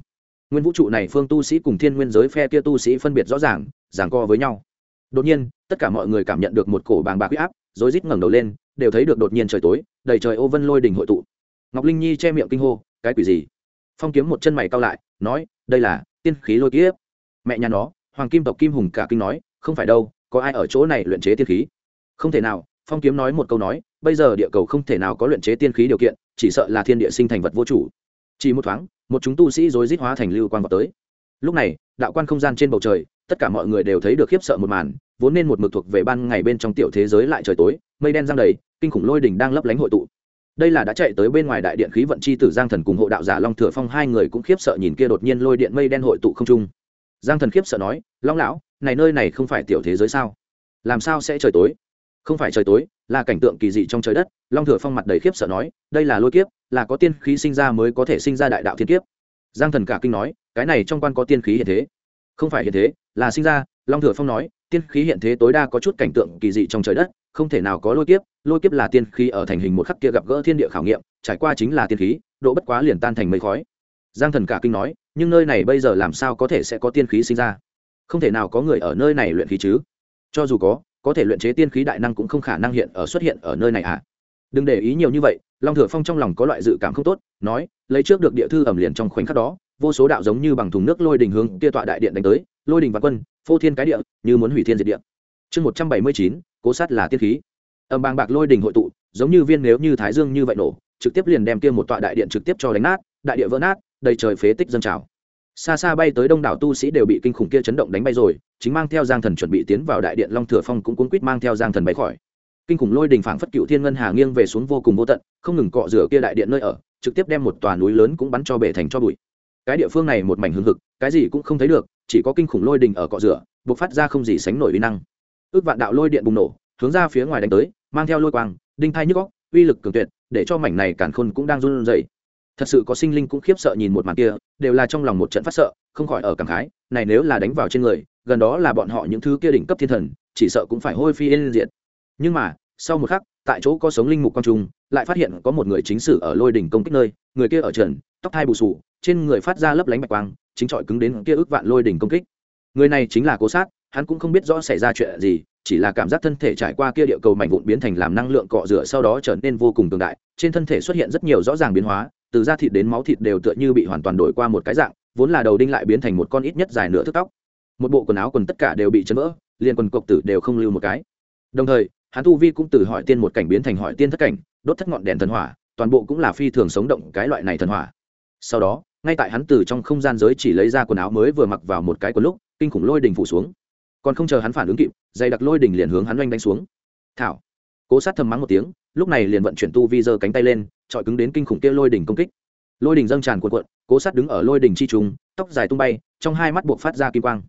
Nguyên vũ trụ này phương tu sĩ cùng thiên nguyên giới phe kia tu sĩ phân biệt rõ ràng giảng co với nhau. Đột nhiên, tất cả mọi người cảm nhận được một cổ bàng bạc huy áp rối rít ngẩng đầu lên, đều thấy được đột nhiên trời tối, đầy trời ô vân lôi đỉnh hội tụ ngọc linh nhi che miệng kinh hô, cái quỷ gì? Phong kiếm một chân mày cao lại, nói, đây là tiên khí lôi kiếp. Mẹ nhà nó, hoàng kim tộc kim hùng cả kinh nói, không phải đâu, có ai ở chỗ này luyện chế tiên khí? Không thể nào. Phong kiếm nói một câu nói, bây giờ địa cầu không thể nào có luyện chế tiên khí điều kiện, chỉ sợ là thiên địa sinh thành vật vô chủ. Chỉ một thoáng, một chúng tu sĩ rối rít hóa thành lưu quan vào tới. Lúc này, đạo quan không gian trên bầu trời, tất cả mọi người đều thấy được khiếp sợ một màn, vốn nên một mực thuộc về ban ngày bên trong tiểu thế giới lại trời tối, mây đen giăng đầy, kinh khủng lôi đỉnh đang lấp lánh hội tụ đây là đã chạy tới bên ngoài đại điện khí vận chi tử giang thần cùng hộ đạo giả long thừa phong, hai người cũng khiếp sợ nhìn kia đột nhiên lôi điện mây đen hội tụ không trung. Giang thần khiếp sợ nói, long lão, này nơi này không phải tiểu thế giới sao? Làm sao sẽ trời tối? Không phải trời tối, là cảnh tượng kỳ dị trong trời đất. Long thừa phong mặt đầy khiếp sợ nói, đây là lôi kiếp, là có tiên khí sinh ra mới có thể sinh ra đại đạo thiên kiếp. Giang thần cả kinh nói, cái này trong quan có tiên khí hiện thế? Không phải hiện thế, là sinh ra. Long thừa phong nói, tiên khí hiện thế tối đa có chút cảnh tượng kỳ dị trong trời đất, không thể nào có lôi kiếp lôi kiếp là tiên khí ở thành hình một khắc kia gặp gỡ thiên địa khảo nghiệm, trải qua chính là tiên khí, độ bất quá liền tan thành mây khói. Giang thần cả kinh nói, nhưng nơi này bây giờ làm sao có thể sẽ có tiên khí sinh ra? Không thể nào có người ở nơi này luyện khí chứ? Cho dù có có thể luyện chế tiên khí đại năng cũng không khả năng hiện ở xuất hiện ở nơi này à? Đừng để ý nhiều như vậy, long thừa phong trong lòng có loại dự cảm không tốt, nói, lấy trước được địa thư ẩm liền trong khoảnh khắc đó, vô số đạo giống như bằng thùng nước lôi đình hướng kia tọa đại điện đánh tới, lôi đình và quân, phô thiên cái địa, như muốn hủy thiên diệt địa. Chương một trăm bảy mươi chín, cố sát là tiên khí âm bang bạc lôi đình hội tụ, giống như viên nếu như thái dương như vậy nổ, trực tiếp liền đem kia một tọa đại điện trực tiếp cho đánh nát, đại địa vỡ nát, đầy trời phế tích dân trào. Xa xa bay tới đông đảo tu sĩ đều bị kinh khủng kia chấn động đánh bay rồi, chính mang theo giang thần chuẩn bị tiến vào đại điện long thừa phong cũng cuốn quýt mang theo giang thần bay khỏi. Kinh khủng lôi đình phảng phất cựu thiên ngân hà nghiêng về xuống vô cùng vô tận, không ngừng cọ rửa kia đại điện nơi ở, trực tiếp đem một tòa núi lớn cũng bắn cho bể thành cho bụi. Cái địa phương này một mảnh hương hực, cái gì cũng không thấy được, chỉ có kinh khủng lôi đình ở cọ rửa buộc phát ra không gì sánh nổi uy năng. Ước vạn đạo lôi điện bùng nổ hướng ra phía ngoài đánh tới, mang theo lôi quang, đinh thai nhức góc uy lực cường tuyệt, để cho mảnh này càn khôn cũng đang run rẩy. Thật sự có sinh linh cũng khiếp sợ nhìn một màn kia, đều là trong lòng một trận phát sợ, không khỏi ở cảm khái, này nếu là đánh vào trên người, gần đó là bọn họ những thứ kia đỉnh cấp thiên thần, chỉ sợ cũng phải hôi phi lên diện nhưng mà, sau một khắc, tại chỗ có sống linh mục quang trung, lại phát hiện có một người chính sử ở lôi đỉnh công kích nơi, người kia ở trần, tóc thai bù sù trên người phát ra lấp lánh bạch quang, chính trọi cứng đến kia ước vạn lôi đỉnh công kích. Người này chính là cố sát, hắn cũng không biết rõ xảy ra chuyện gì chỉ là cảm giác thân thể trải qua kia địa cầu mảnh vụn biến thành làm năng lượng cọ rửa sau đó trở nên vô cùng cường đại, trên thân thể xuất hiện rất nhiều rõ ràng biến hóa, từ da thịt đến máu thịt đều tựa như bị hoàn toàn đổi qua một cái dạng, vốn là đầu đinh lại biến thành một con ít nhất dài nửa thước tóc. Một bộ quần áo quần tất cả đều bị chấn vỡ, liền quần cộc tử đều không lưu một cái. Đồng thời, hắn tu vi cũng từ hỏi tiên một cảnh biến thành hỏi tiên thất cảnh, đốt thất ngọn đèn thần hỏa, toàn bộ cũng là phi thường sống động cái loại này thần hỏa. Sau đó, ngay tại hắn từ trong không gian giới chỉ lấy ra quần áo mới vừa mặc vào một cái quần lúc, kinh khủng lôi đình phủ xuống còn không chờ hắn phản ứng kịp dày đặc lôi đỉnh liền hướng hắn oanh đánh xuống. Thảo. Cố sát thầm mắng một tiếng, lúc này liền vận chuyển tu vi giơ cánh tay lên trọi cứng đến kinh khủng kia lôi đỉnh công kích. Lôi đỉnh dâng tràn cuộn cuộn, cố sát đứng ở lôi đỉnh chi trùng tóc dài tung bay, trong hai mắt buộc phát ra kim quang.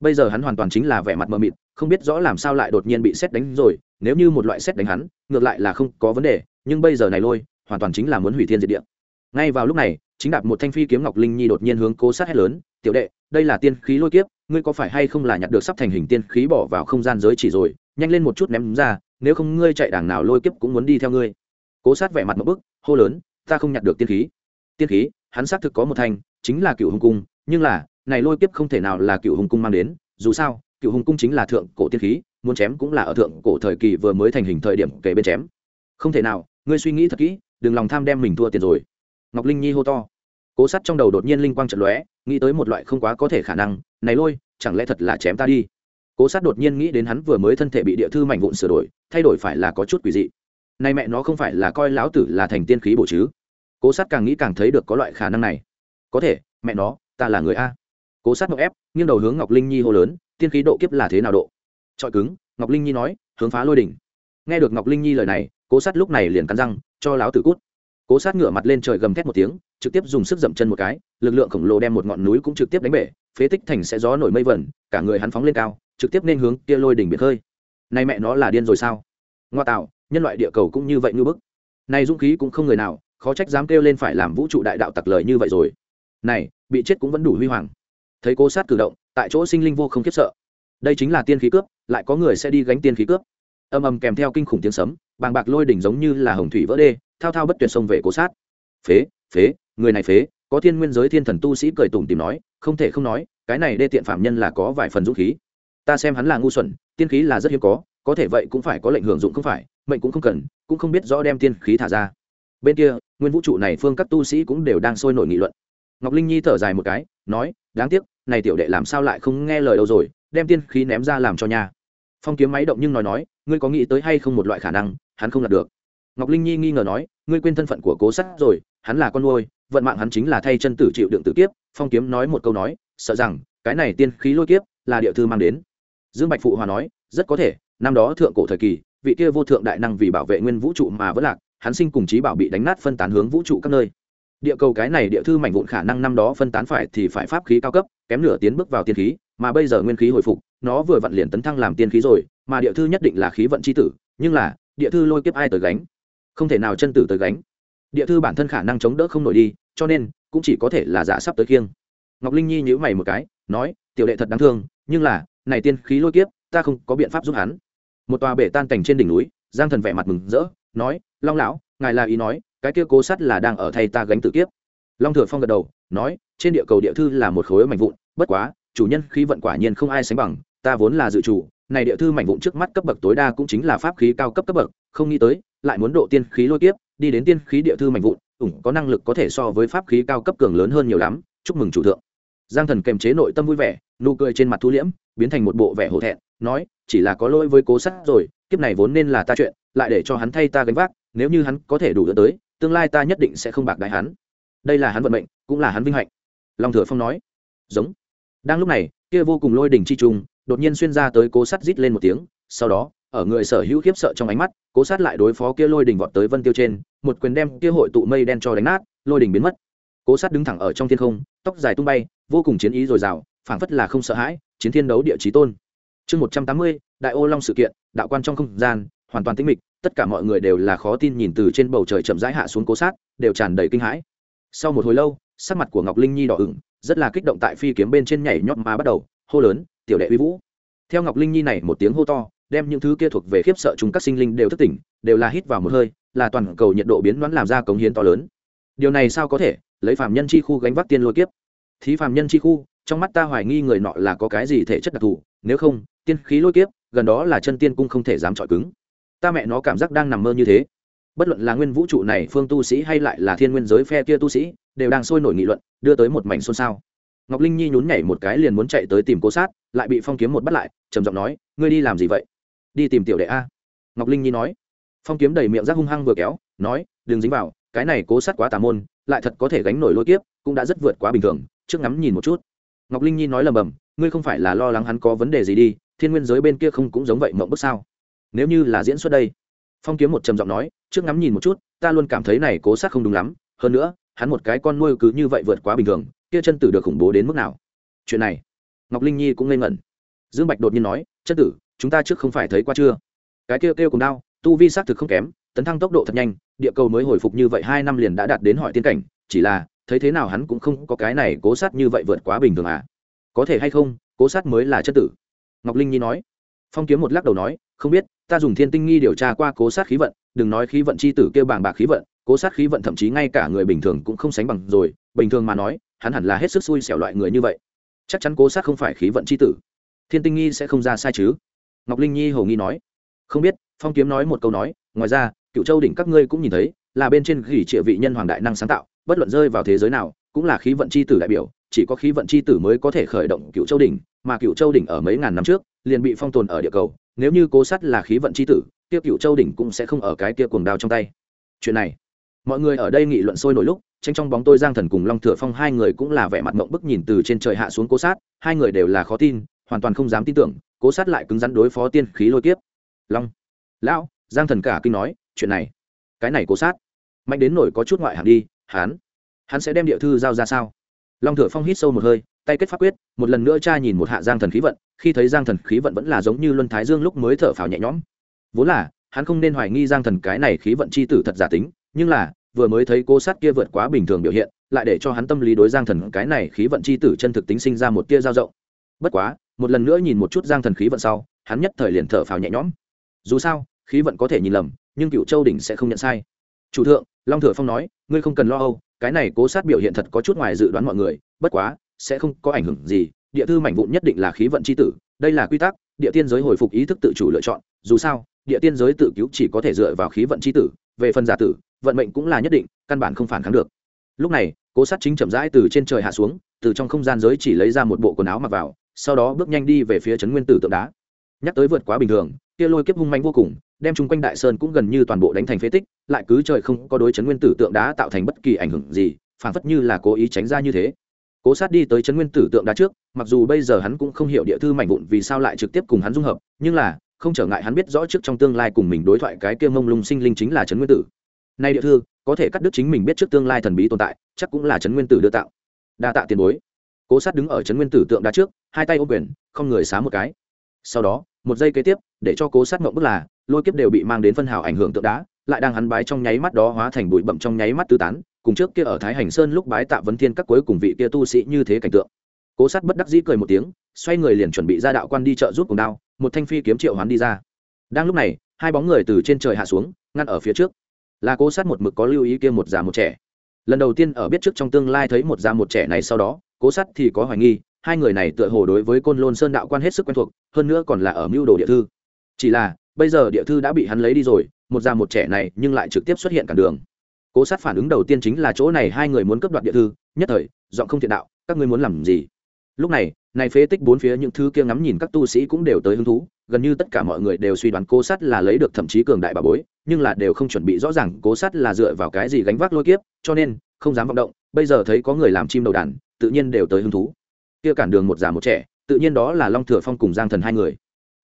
Bây giờ hắn hoàn toàn chính là vẻ mặt mờ mịt, không biết rõ làm sao lại đột nhiên bị xét đánh rồi, nếu như một loại xét đánh hắn, ngược lại là không có vấn đề, nhưng bây giờ này lôi, hoàn toàn chính là muốn hủy thiên diệt địa. Ngay vào lúc này, chính đạp một thanh phi kiếm ngọc linh nhi đột nhiên hướng cố sát hét lớn, tiểu đệ, đây là tiên khí lôi kiếp ngươi có phải hay không là nhặt được sắp thành hình tiên khí bỏ vào không gian giới chỉ rồi, nhanh lên một chút ném ra, nếu không ngươi chạy đảng nào lôi kiếp cũng muốn đi theo ngươi. Cố sát vẻ mặt một bức, hô lớn, ta không nhặt được tiên khí. Tiên khí, hắn xác thực có một thanh chính là cựu hùng cung, nhưng là, này lôi kiếp không thể nào là cựu hùng cung mang đến, dù sao, cựu hùng cung chính là thượng cổ tiên khí, muốn chém cũng là ở thượng cổ thời kỳ vừa mới thành hình thời điểm kể bên chém. Không thể nào, ngươi suy nghĩ thật kỹ, đừng lòng tham đem mình thua tiền rồi. Ngọc linh nhi hô to cố sắt trong đầu đột nhiên linh quang trận lóe, nghĩ tới một loại không quá có thể khả năng, này lôi, chẳng lẽ thật là chém ta đi? Cố sát đột nhiên nghĩ đến hắn vừa mới thân thể bị địa thư mảnh vụn sửa đổi, thay đổi phải là có chút quỷ dị. Nay mẹ nó không phải là coi lão tử là thành tiên khí bổ chứ? Cố sát càng nghĩ càng thấy được có loại khả năng này. Có thể, mẹ nó, ta là người a. Cố sát ngọc ép, nghiêng đầu hướng ngọc linh nhi hô lớn, tiên khí độ kiếp là thế nào độ? Trọi cứng, ngọc linh nhi nói, hướng phá lôi đỉnh. Nghe được ngọc linh nhi lời này, cố sát lúc này liền cắn răng, cho lão tử cút cố sát ngửa mặt lên trời gầm thét một tiếng, trực tiếp dùng sức dậm chân một cái, lực lượng khổng lồ đem một ngọn núi cũng trực tiếp đánh bể, phế tích thành sẽ gió nổi mây vẩn, cả người hắn phóng lên cao, trực tiếp nên hướng kia lôi đỉnh biệt hơi nay mẹ nó là điên rồi sao? Ngoa tạo, nhân loại địa cầu cũng như vậy như bức. Này dũng khí cũng không người nào, khó trách dám kêu lên phải làm vũ trụ đại đạo tặc lời như vậy rồi. Này, bị chết cũng vẫn đủ huy hoàng. Thấy cố sát cử động, tại chỗ sinh linh vô không khiếp sợ. Đây chính là tiên khí cướp, lại có người sẽ đi gánh tiên khí cướp. Âm ầm kèm theo kinh khủng tiếng sấm bàng bạc lôi đỉnh giống như là hồng thủy vỡ đê, thao thao bất tuyệt sông về cố sát. Phế phế, người này phế, có thiên nguyên giới thiên thần tu sĩ cười tủm tìm nói, không thể không nói, cái này đê tiện phạm nhân là có vài phần dũng khí. Ta xem hắn là ngu xuẩn, tiên khí là rất hiếm có có thể vậy cũng phải có lệnh hưởng dụng không phải, mệnh cũng không cần, cũng không biết rõ đem tiên khí thả ra. Bên kia, nguyên vũ trụ này phương các tu sĩ cũng đều đang sôi nổi nghị luận. Ngọc linh nhi thở dài một cái, nói, đáng tiếc, này tiểu đệ làm sao lại không nghe lời đâu rồi, đem tiên khí ném ra làm cho nhà. Phong kiếm máy động nhưng nói nói, ngươi có nghĩ tới hay không một loại khả năng hắn không đạt được. Ngọc linh nhi nghi ngờ nói, ngươi quên thân phận của cố sắt rồi, hắn là con nuôi, vận mạng hắn chính là thay chân tử chịu đựng tử kiếp. Phong kiếm nói một câu nói, sợ rằng, cái này tiên khí lôi kiếp, là địa thư mang đến. Dương bạch phụ hòa nói, rất có thể, năm đó thượng cổ thời kỳ, vị kia vô thượng đại năng vì bảo vệ nguyên vũ trụ mà vẫn lạc, hắn sinh cùng trí bảo bị đánh nát phân tán hướng vũ trụ các nơi. Địa cầu cái này địa thư mảnh vụn khả năng năm đó phân tán phải thì phải pháp khí cao cấp, kém nửa tiến bước vào tiên khí, mà bây giờ nguyên khí hồi phục, nó vừa vặn liền tấn thăng làm tiên khí rồi, mà địa thư nhất định là khí vận c h i tử, nhưng là địa thư lôi kiếp ai tới gánh? Không thể nào chân tử tới gánh. Địa thư bản thân khả năng chống đỡ không nổi đi, cho nên cũng chỉ có thể là giả sắp tới khiêng. Ngọc linh nhi nhữ mày một cái, nói, tiểu đệ thật đáng thương, nhưng là, này tiên khí lôi kiếp, ta không có biện pháp giúp hắn. Một tòa bể tan cảnh trên đỉnh núi, giang thần vẻ mặt mừng rỡ, nói, long lão, ngài là ý nói, cái kia cố sắt là đang ở thay ta gánh tự kiếp. Long thừa phong gật đầu, nói, trên địa cầu địa thư là một khối mảnh vụn, bất quá, chủ nhân khí vận quả nhiên không ai sánh bằng, ta vốn là dự chủ này địa thư mảnh vụn trước mắt cấp bậc tối đa cũng chính là pháp khí cao cấp cấp bậc không nghĩ tới lại muốn độ tiên khí lôi kiếp đi đến tiên khí địa thư mảnh vụn ủng có năng lực có thể so với pháp khí cao cấp cường lớn hơn nhiều lắm chúc mừng chủ thượng. Giang thần kềm chế nội tâm vui vẻ nụ cười trên mặt thu liễm biến thành một bộ vẻ hổ thẹn nói chỉ là có lỗi với cố sắt, rồi kiếp này vốn nên là ta chuyện lại để cho hắn thay ta gánh vác nếu như hắn có thể đủ đỡ tới tương lai ta nhất định sẽ không bạc đại hắn. Đây là hắn vận mệnh cũng là hắn vinh hạnh. Long thừa phong nói giống. Đang lúc này kia vô cùng lôi đỉnh chi trùng đột nhiên xuyên ra tới cố sát rít lên một tiếng, sau đó, ở người sở hữu khiếp sợ trong ánh mắt, cố sát lại đối phó kia lôi đỉnh vọt tới vân tiêu trên, một quyền đem kia hội tụ mây đen cho đánh nát, lôi đỉnh biến mất. Cố sát đứng thẳng ở trong thiên không, tóc dài tung bay, vô cùng chiến ý dồi dào, phảng phất là không sợ hãi, chiến thiên đấu địa chí tôn. Chương một trăm tám mươi, đại ô long sự kiện, đạo quan trong không gian, hoàn toàn tĩnh mịch, tất cả mọi người đều là khó tin nhìn từ trên bầu trời chậm rãi hạ xuống cố sát đều tràn đầy kinh hãi. Sau một hồi lâu, sắc mặt của ngọc linh nhi đỏ ửng, rất là kích động tại phi kiếm bên trên nhảy nhót mà bắt đầu, hô lớn tiểu đệ uy vũ. Theo ngọc linh nhi này một tiếng hô to, đem những thứ kia thuộc về khiếp sợ chúng các sinh linh đều thức tỉnh, đều là hít vào một hơi, là toàn cầu nhiệt độ biến đoán làm ra cống hiến to lớn. Điều này sao có thể? Lấy phạm nhân chi khu gánh vác tiên lôi kiếp. Thí phạm nhân chi khu, trong mắt ta hoài nghi người nọ là có cái gì thể chất đặc thù, nếu không, tiên khí lôi kiếp, gần đó là chân tiên cung không thể dám chọi cứng. Ta mẹ nó cảm giác đang nằm mơ như thế. Bất luận là nguyên vũ trụ này phương tu sĩ hay lại là thiên nguyên giới phe kia tu sĩ, đều đang sôi nổi nghị luận, đưa tới một mảnh xôn xao ngọc linh nhi nhún nhảy một cái liền muốn chạy tới tìm cố sát, lại bị phong kiếm một bắt lại, trầm giọng nói, ngươi đi làm gì vậy? Đi tìm tiểu đệ a. Ngọc linh nhi nói. Phong kiếm đầy miệng rác hung hăng vừa kéo, nói, đừng dính vào, cái này cố sát quá tà môn, lại thật có thể gánh nổi lôi kiếp, cũng đã rất vượt quá bình thường, trước ngắm nhìn một chút. Ngọc linh nhi nói lầm bầm, ngươi không phải là lo lắng hắn có vấn đề gì đi, thiên nguyên giới bên kia không cũng giống vậy mộng bức sao? Nếu như là diễn xuất đây. Phong kiếm một trầm giọng nói, trước ngắm nhìn một chút, ta luôn cảm thấy này cố sát không đúng lắm, hơn nữa, hắn một cái con nuôi cứ như vậy vượt quá bình thường kia chân tử được khủng bố đến mức nào? Chuyện này, ngọc linh nhi cũng ngây ngẩn. Dương bạch đột nhiên nói, chân tử, chúng ta trước không phải thấy qua chưa? Cái kêu kêu cùng đau tu vi xác thực không kém, tấn thăng tốc độ thật nhanh, địa cầu mới hồi phục như vậy hai năm liền đã đạt đến hỏi tiên cảnh, chỉ là, thấy thế nào hắn cũng không có cái này cố sát như vậy vượt quá bình thường à? Có thể hay không, cố sát mới là chất tử? Ngọc linh nhi nói. Phong kiếm một lắc đầu nói, không biết, ta dùng thiên tinh nghi điều tra qua cố sát khí vận, đừng nói khí vận c h i tử kêu bàng bạc khí vận, cố sát khí vận thậm chí ngay cả người bình thường cũng không sánh bằng rồi, bình thường mà nói hắn hẳn là hết sức xui xẻo loại người như vậy. Chắc chắn cố sát không phải khí vận c h i tử. Thiên tinh nghi sẽ không ra sai chứ? Ngọc linh nhi hầu nghi nói. Không biết, phong kiếm nói một câu nói, ngoài ra cựu châu đỉnh các ngươi cũng nhìn thấy, là bên trên gỉ triệu vị nhân hoàng đại năng sáng tạo, bất luận rơi vào thế giới nào, cũng là khí vận c h i tử đại biểu, chỉ có khí vận c h i tử mới có thể khởi động cựu châu đỉnh, mà cựu châu đỉnh ở mấy ngàn năm trước, liền bị phong tồn ở địa cầu, nếu như cố sắt là khí vận c h i tử tiêu cựu châu đỉnh cũng sẽ không ở cái kia cuồng đao trong tay. Chuyện này mọi người ở đây nghị luận sôi nổi lúc, tranh trong bóng tôi, giang thần cùng long thừa phong hai người cũng là vẻ mặt mộng bức nhìn từ trên trời hạ xuống cố sát, hai người đều là khó tin, hoàn toàn không dám tin tưởng, cố sát lại cứng rắn đối phó tiên khí lôi kiếp. Long, lão, giang thần cả kinh nói, chuyện này, cái này cố sát, mạnh đến nổi có chút ngoại hạng đi hán hắn sẽ đem địa thư giao ra sao? Long thừa phong hít sâu một hơi, tay kết pháp quyết, một lần nữa cha nhìn một hạ giang thần khí vận, khi thấy giang thần khí vận vẫn là giống như luân thái dương lúc mới thở phào nhẹ nhõm. Vốn là, hắn không nên hoài nghi giang thần cái này khí vận c h i tử thật giả tính, nhưng là vừa mới thấy cô sát kia vượt quá bình thường biểu hiện, lại để cho hắn tâm lý đối giang thần cái này khí vận c h i tử chân thực tính sinh ra một tia dao rộng. Bất quá, một lần nữa nhìn một chút giang thần khí vận sau, hắn nhất thời liền thở phào nhẹ nhõm. Dù sao, khí vận có thể nhìn lầm, nhưng cựu châu đỉnh sẽ không nhận sai. Chủ thượng, long thừa phong nói, ngươi không cần lo âu, cái này cố sát biểu hiện thật có chút ngoài dự đoán mọi người, bất quá, sẽ không có ảnh hưởng gì, địa thư mảnh vụn nhất định là khí vận c h i tử, đây là quy tắc, địa tiên giới hồi phục ý thức tự chủ lựa chọn, dù sao, địa tiên giới tự cứu chỉ có thể dựa vào khí vận c h i tử về phần giả tử, vận mệnh cũng là nhất định, căn bản không phản kháng được. Lúc này, cố sát chính chậm rãi từ trên trời hạ xuống, từ trong không gian giới chỉ lấy ra một bộ quần áo mặc vào, sau đó bước nhanh đi về phía trấn nguyên tử tượng đá. Nhắc tới vượt quá bình thường, kia lôi kiếp hung manh vô cùng, đem chung quanh đại sơn cũng gần như toàn bộ đánh thành phế tích, lại cứ trời không có đối chấn nguyên tử tượng đá tạo thành bất kỳ ảnh hưởng gì, phản phất như là cố ý tránh ra như thế. Cố sát đi tới chấn nguyên tử tượng đá trước, mặc dù bây giờ hắn cũng không hiểu địa thư mảnh vụn vì sao lại trực tiếp cùng hắn dung hợp, nhưng là không trở ngại hắn biết rõ trước trong tương lai cùng mình đối thoại cái kia mông lung sinh linh chính là chấn nguyên tử. Nay địa thư, có thể cắt đứt chính mình biết trước tương lai thần bí tồn tại, chắc cũng là chấn nguyên tử đưa tạo. Đa tạ tiền bối. Cố sát đứng ở chấn nguyên tử tượng đá trước, hai tay ô quyền, không người xá một cái. Sau đó, một giây kế tiếp, để cho cố sát mộng bức là, lôi kiếp đều bị mang đến phân hào ảnh hưởng tượng đá, lại đang hắn bái trong nháy mắt đó hóa thành bụi bậm trong nháy mắt tứ tán, cùng trước kia ở thái hành sơn lúc bái tạ vấn thiên các cuối cùng vị kia tu sĩ như thế cảnh tượng cố sát bất đắc dĩ cười một tiếng, xoay người liền chuẩn bị ra đạo quan đi chợ giúp cùng đao, một thanh phi kiếm triệu hoán đi ra. Đang lúc này, hai bóng người từ trên trời hạ xuống, ngăn ở phía trước. Là cố sát một mực có lưu ý kia một già một trẻ. Lần đầu tiên ở biết trước trong tương lai thấy một già một trẻ này sau đó, cố sát thì có hoài nghi, hai người này tựa hồ đối với côn lôn sơn đạo quan hết sức quen thuộc, hơn nữa còn là ở mưu đồ địa thư. Chỉ là, bây giờ địa thư đã bị hắn lấy đi rồi, một già một trẻ này nhưng lại trực tiếp xuất hiện cản đường. Cố sát phản ứng đầu tiên chính là chỗ này hai người muốn cấp đoạt địa thư, nhất thời, giọng không thiện đạo, các ngươi muốn làm gì? Lúc này này phế tích bốn phía những thứ kia ngắm nhìn các tu sĩ cũng đều tới hứng thú, gần như tất cả mọi người đều suy đoán cố sát là lấy được thậm chí cường đại bà bối, nhưng là đều không chuẩn bị rõ ràng cố sát là dựa vào cái gì gánh vác lôi kiếp, cho nên, không dám vọng động, bây giờ thấy có người làm chim đầu đàn, tự nhiên đều tới hứng thú. Kia cản đường một già một trẻ, tự nhiên đó là long thừa phong cùng giang thần hai người.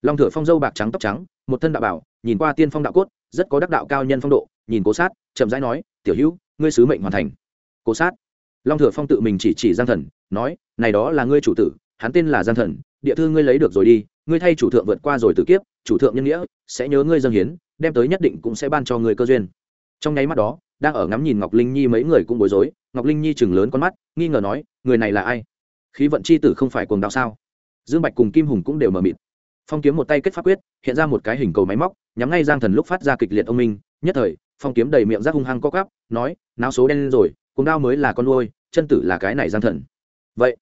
Long thừa phong dâu bạc trắng tóc trắng, một thân đạo bảo, nhìn qua tiên phong đạo cốt, rất có đắc đạo cao nhân phong độ, nhìn cố sát, chậm rãi nói, tiểu hữu, ngươi sứ mệnh hoàn thành. Cố sát long thừa phong tự mình chỉ chỉ giang thần, nói, này đó là ngươi chủ tử, hắn tên là giang thần, địa thư ngươi lấy được rồi đi, ngươi thay chủ thượng vượt qua rồi từ kiếp, chủ thượng nhân nghĩa, sẽ nhớ ngươi dâng hiến, đem tới nhất định cũng sẽ ban cho ngươi cơ duyên. Trong nháy mắt đó, đang ở ngắm nhìn ngọc linh nhi mấy người cũng bối rối, ngọc linh nhi chừng lớn con mắt, nghi ngờ nói, người này là ai? Khí vận c h i tử không phải cuồng đạo sao? Dương bạch cùng kim hùng cũng đều mờ mịt. Phong kiếm một tay kết pháp quyết, hiện ra một cái hình cầu máy móc, nhắm ngay giang thần lúc phát ra kịch liệt ông minh, nhất thời, phong kiếm đầy miệng rác hung hăng co cắp nói náo số đen lên rồi cuồng đao mới là con nuôi, chân tử là cái này giang thần. Vậy,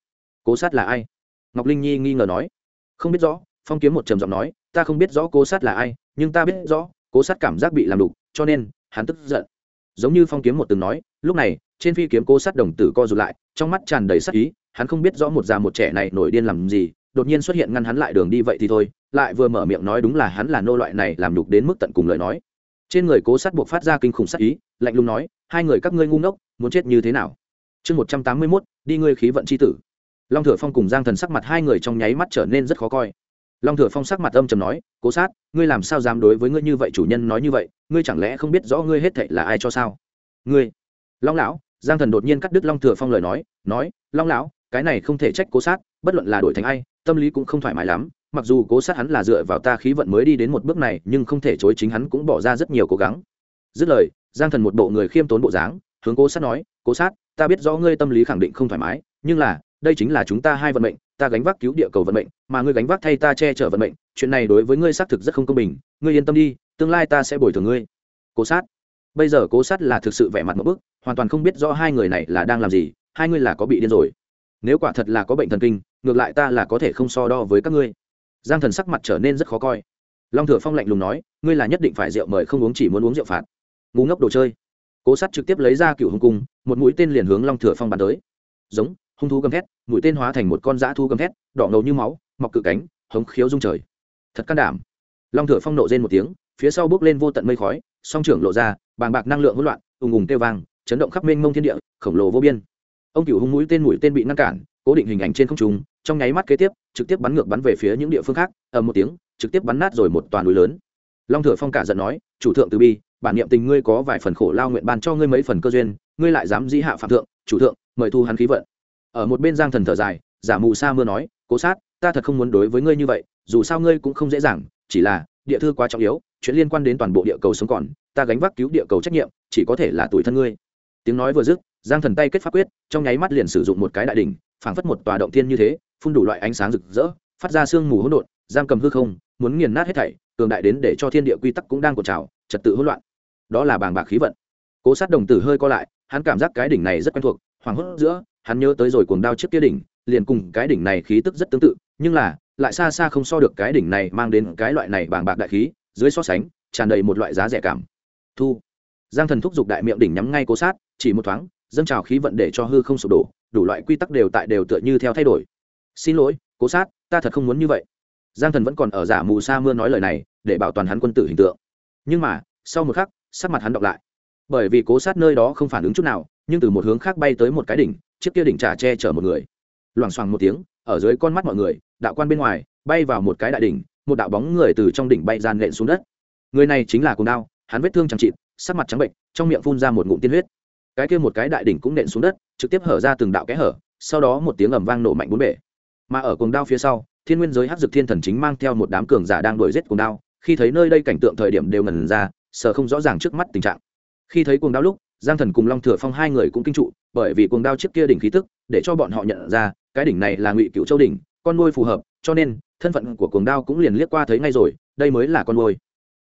cố sát là ai? Ngọc linh nhi nghi ngờ nói. Không biết rõ, phong kiếm một trầm giọng nói, ta không biết rõ cố sát là ai, nhưng ta biết rõ, cố sát cảm giác bị làm đục, cho nên, hắn tức giận. Giống như phong kiếm một từng nói, lúc này, trên phi kiếm cố sát đồng tử co rụt lại, trong mắt tràn đầy sắc ý, hắn không biết rõ một già một trẻ này nổi điên làm gì, đột nhiên xuất hiện ngăn hắn lại đường đi vậy thì thôi, lại vừa mở miệng nói đúng là hắn là nô loại này làm đục đến mức tận cùng lời nói trên người cố sát buộc phát ra kinh khủng sát ý, lạnh lùng nói, hai người các ngươi ngu ngốc, muốn chết như thế nào? Chương một trăm tám mươi mốt, đi ngươi khí vận c h i tử. Long thừa phong cùng giang thần sắc mặt hai người trong nháy mắt trở nên rất khó coi. Long thừa phong sắc mặt âm chầm nói, cố sát, ngươi làm sao dám đối với ngươi như vậy chủ nhân nói như vậy? Ngươi chẳng lẽ không biết rõ ngươi hết thệ là ai cho sao? Ngươi? Long lão, giang thần đột nhiên cắt đứt long thừa phong lời nói nói, long lão, cái này không thể trách cố sát, bất luận là đổi thành ai, tâm lý cũng không thoải mái lắm mặc dù cố sát hắn là dựa vào ta khí vận mới đi đến một bước này, nhưng không thể chối chính hắn cũng bỏ ra rất nhiều cố gắng. Dứt lời, giang thần một bộ người khiêm tốn bộ dáng, hướng cố sát nói, cố sát, ta biết rõ ngươi tâm lý khẳng định không thoải mái, nhưng là, đây chính là chúng ta hai vận mệnh, ta gánh vác cứu địa cầu vận mệnh, mà ngươi gánh vác thay ta che chở vận mệnh, chuyện này đối với ngươi xác thực rất không công bình, ngươi yên tâm đi, tương lai ta sẽ bồi thường ngươi. Cố sát. Bây giờ cố sát là thực sự vẻ mặt một bức, hoàn toàn không biết rõ hai người này là đang làm gì, hai ngươi là có bị điên rồi. Nếu quả thật là có bệnh thần kinh, ngược lại ta là có thể không so đo với các ngươi giang thần sắc mặt trở nên rất khó coi. Long thừa phong lạnh lùng nói, ngươi là nhất định phải rượu mời không uống chỉ muốn uống rượu phạt. Ngu ngốc đồ chơi. Cố sát trực tiếp lấy ra cựu hung cung, một mũi tên liền hướng long thừa phong bắn tới. Giống, hung thú gầm thét, mũi tên hóa thành một con dã thu gầm thét, đỏ ngầu như máu, mọc cự cánh, hống khiếu rung trời. Thật can đảm. Long thừa phong nộ rên một tiếng, phía sau bước lên vô tận mây khói, song trưởng lộ ra, bàng bạc năng lượng hỗn loạn, ùng ùng kêu vang, chấn động khắp mênh mông thiên địa, khổng lồ vô biên. Ông cựu hung mũi tên mũi tên bị ngăn cản, cố định hình ảnh trên không trung trong nháy mắt kế tiếp, trực tiếp bắn ngược bắn về phía những địa phương khác, ầm một tiếng, trực tiếp bắn nát rồi một toàn núi lớn. Long thừa phong cả giận nói, chủ thượng từ bi, bản niệm tình ngươi có vài phần khổ lao nguyện ban cho ngươi mấy phần cơ duyên, ngươi lại dám dĩ hạ phạm thượng, chủ thượng, mời thu hắn khí vận. Ở một bên giang thần thở dài, giả mù sa mưa nói, cố sát, ta thật không muốn đối với ngươi như vậy, dù sao ngươi cũng không dễ dàng, chỉ là, địa thư quá trọng yếu, chuyện liên quan đến toàn bộ địa cầu sống còn, ta gánh vác cứu địa cầu trách nhiệm, chỉ có thể là tuổi thân ngươi. Tiếng nói vừa dứt, giang thần tay kết pháp quyết, trong nháy mắt liền sử dụng một cái đại đ ỉ n h phảng phất một tòa động thiên như thế phun đủ loại ánh sáng rực rỡ, phát ra sương mù hỗn độn, giam cầm hư không, muốn nghiền nát hết thảy, cường đại đến để cho thiên địa quy tắc cũng đang cột trào, trật tự hỗn loạn. Đó là bàng bạc khí vận. Cố sát đồng tử hơi co lại, hắn cảm giác cái đỉnh này rất quen thuộc, hoảng hốt giữa, hắn nhớ tới rồi cuồng đao trước kia đỉnh, liền cùng cái đỉnh này khí tức rất tương tự, nhưng là, lại xa xa không so được cái đỉnh này mang đến cái loại này bàng bạc đại khí, dưới so sánh, tràn đầy một loại giá rẻ cảm. Thu. Giang thần thúc giục đại miệng đỉnh nhắm ngay cố sát, chỉ một thoáng, dâng trào khí vận để cho hư không sụp đổ, đủ loại quy tắc đều tại đều tựa như theo thay đổi xin lỗi, cố sát, ta thật không muốn như vậy. Giang thần vẫn còn ở giả mù sa mưa nói lời này, để bảo toàn hắn quân tử hình tượng. Nhưng mà, sau một khắc, sắc mặt hắn đọc lại. Bởi vì cố sát nơi đó không phản ứng chút nào, nhưng từ một hướng khác bay tới một cái đỉnh, chiếc kia đỉnh trà che chở một người. Loảng xoảng một tiếng, ở dưới con mắt mọi người, đạo quan bên ngoài, bay vào một cái đại đỉnh, một đạo bóng người từ trong đỉnh bay gian nện xuống đất. Người này chính là cùng đao, hắn vết thương chẳng chịt, sắc mặt trắng bệnh, trong miệng phun ra một ngụm tiên huyết. Cái kia một cái đại đỉnh cũng nện xuống đất, trực tiếp hở ra từng đạo kẽ hở, sau đó một tiếng ầm vang nổ mạnh bốn bể mà ở cuồng đao phía sau, thiên nguyên giới hắc dực thiên thần chính mang theo một đám cường giả đang đuổi giết cuồng đao. Khi thấy nơi đây cảnh tượng thời điểm đều ngần ra, sợ không rõ ràng trước mắt tình trạng. Khi thấy cuồng đao lúc, giang thần cùng long thừa phong hai người cũng kinh trụ, bởi vì cuồng đao trước kia đỉnh khí tức, để cho bọn họ nhận ra, cái đỉnh này là ngụy cựu châu đỉnh, con nuôi phù hợp, cho nên, thân phận của cuồng đao cũng liền liếc qua thấy ngay rồi, đây mới là con nuôi.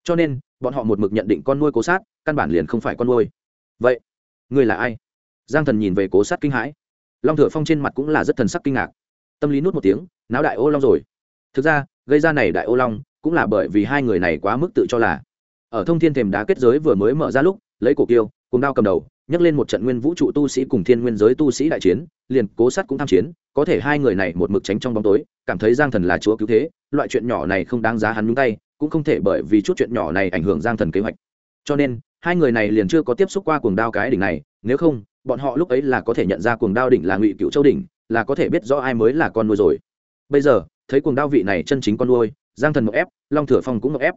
Cho nên, bọn họ một mực nhận định con nuôi cố sát, căn bản liền không phải con nuôi. Vậy người là ai? Giang thần nhìn về cố sát kinh hãi. Long thừa phong trên mặt cũng là rất thần sắc kinh ngạc tâm lý nút một tiếng, náo đại ô long rồi. Thực ra, gây ra này đại ô long cũng là bởi vì hai người này quá mức tự cho là. Ở thông thiên thềm đá kết giới vừa mới mở ra lúc, lấy cổ kiêu cùng đao cầm đầu nhắc lên một trận nguyên vũ trụ tu sĩ cùng thiên nguyên giới tu sĩ đại chiến, liền cố sát cũng tham chiến, có thể hai người này một mực tránh trong bóng tối, cảm thấy giang thần là chúa cứu thế, loại chuyện nhỏ này không đáng giá hắn nhúng tay, cũng không thể bởi vì chút chuyện nhỏ này ảnh hưởng giang thần kế hoạch. Cho nên, hai người này liền chưa có tiếp xúc qua cuồng đao cái đỉnh này, nếu không, bọn họ lúc ấy là có thể nhận ra cuồng đao đỉnh là ngụy cựu châu đỉnh là có thể biết rõ ai mới là con nuôi rồi. Bây giờ, thấy cuồng đao vị này chân chính con nuôi, giang thần một ép, long thừa phong cũng một ép.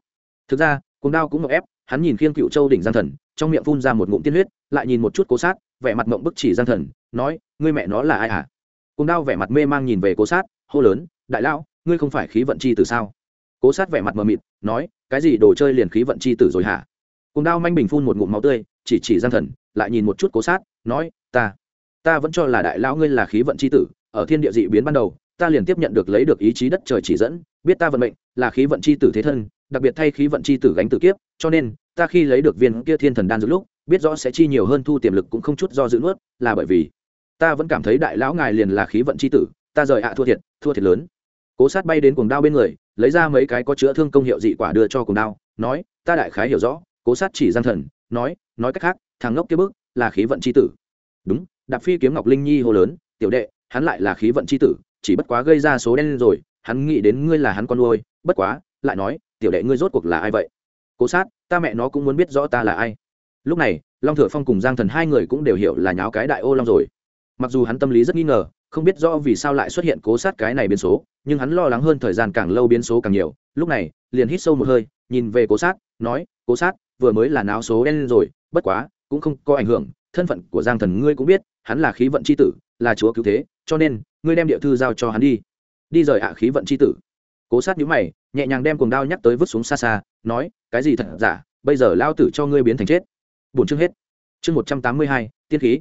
Thực ra, cuồng đao cũng một ép, hắn nhìn khiêng cựu châu đỉnh giang thần, trong miệng phun ra một ngụm tiên huyết, lại nhìn một chút cố sát, vẻ mặt mộng bức chỉ giang thần, nói, ngươi mẹ nó là ai à cuồng đao vẻ mặt mê mang nhìn về cố sát, hô lớn, đại lão, ngươi không phải khí vận chi từ sao? Cố sát vẻ mặt mờ mịt, nói, cái gì đồ chơi liền khí vận chi tử rồi hả? Cuồng đao manh bình phun một ngụm máu tươi, chỉ chỉ giang thần, lại nhìn một chút cố sát, nói, ta ta vẫn cho là đại lão ngươi là khí vận chi tử, ở thiên địa dị biến ban đầu, ta liền tiếp nhận được lấy được ý chí đất trời chỉ dẫn, biết ta vận mệnh là khí vận chi tử thế thân, đặc biệt thay khí vận chi tử gánh tử kiếp, cho nên, ta khi lấy được viên kia thiên thần đan giữa lúc, biết rõ sẽ chi nhiều hơn thu tiềm lực cũng không chút do dự nuốt, là bởi vì, ta vẫn cảm thấy đại lão ngài liền là khí vận chi tử, ta rời ạ thua thiệt thua thiệt lớn. Cố sát bay đến cuồng đao bên người, lấy ra mấy cái có chữa thương công hiệu dị quả đưa cho cuồng đao, nói, ta đại khái hiểu rõ. Cố sát chỉ gian thần, nói nói cách khác, thằng ngốc kia bước là khí vận chi tử. Đúng đạp phi kiếm ngọc linh nhi hô lớn, tiểu đệ, hắn lại là khí vận chi tử, chỉ bất quá gây ra số đen rồi, hắn nghĩ đến ngươi là hắn con nuôi, bất quá, lại nói, tiểu đệ ngươi rốt cuộc là ai vậy? Cố sát, ta mẹ nó cũng muốn biết rõ ta là ai. Lúc này, long thừa phong cùng giang thần hai người cũng đều hiểu là nháo cái đại ô long rồi. Mặc dù hắn tâm lý rất nghi ngờ, không biết rõ vì sao lại xuất hiện cố sát cái này biến số, nhưng hắn lo lắng hơn thời gian càng lâu biến số càng nhiều. Lúc này, liền hít sâu một hơi, nhìn về cố sát, nói, cố sát, vừa mới là náo số đen rồi, bất quá, cũng không có ảnh hưởng, thân phận của giang thần ngươi cũng biết hắn là khí vận c h i tử, là chúa cứu thế, cho nên, ngươi đem địa thư giao cho hắn đi. Đi rời ạ khí vận c h i tử. Cố sát nhữ mày, nhẹ nhàng đem cuồng đao nhắc tới vứt xuống xa xa, nói, cái gì thật giả, bây giờ lao tử cho ngươi biến thành chết. Bổn chương hết. Chương một trăm tám mươi hai, tiên khí.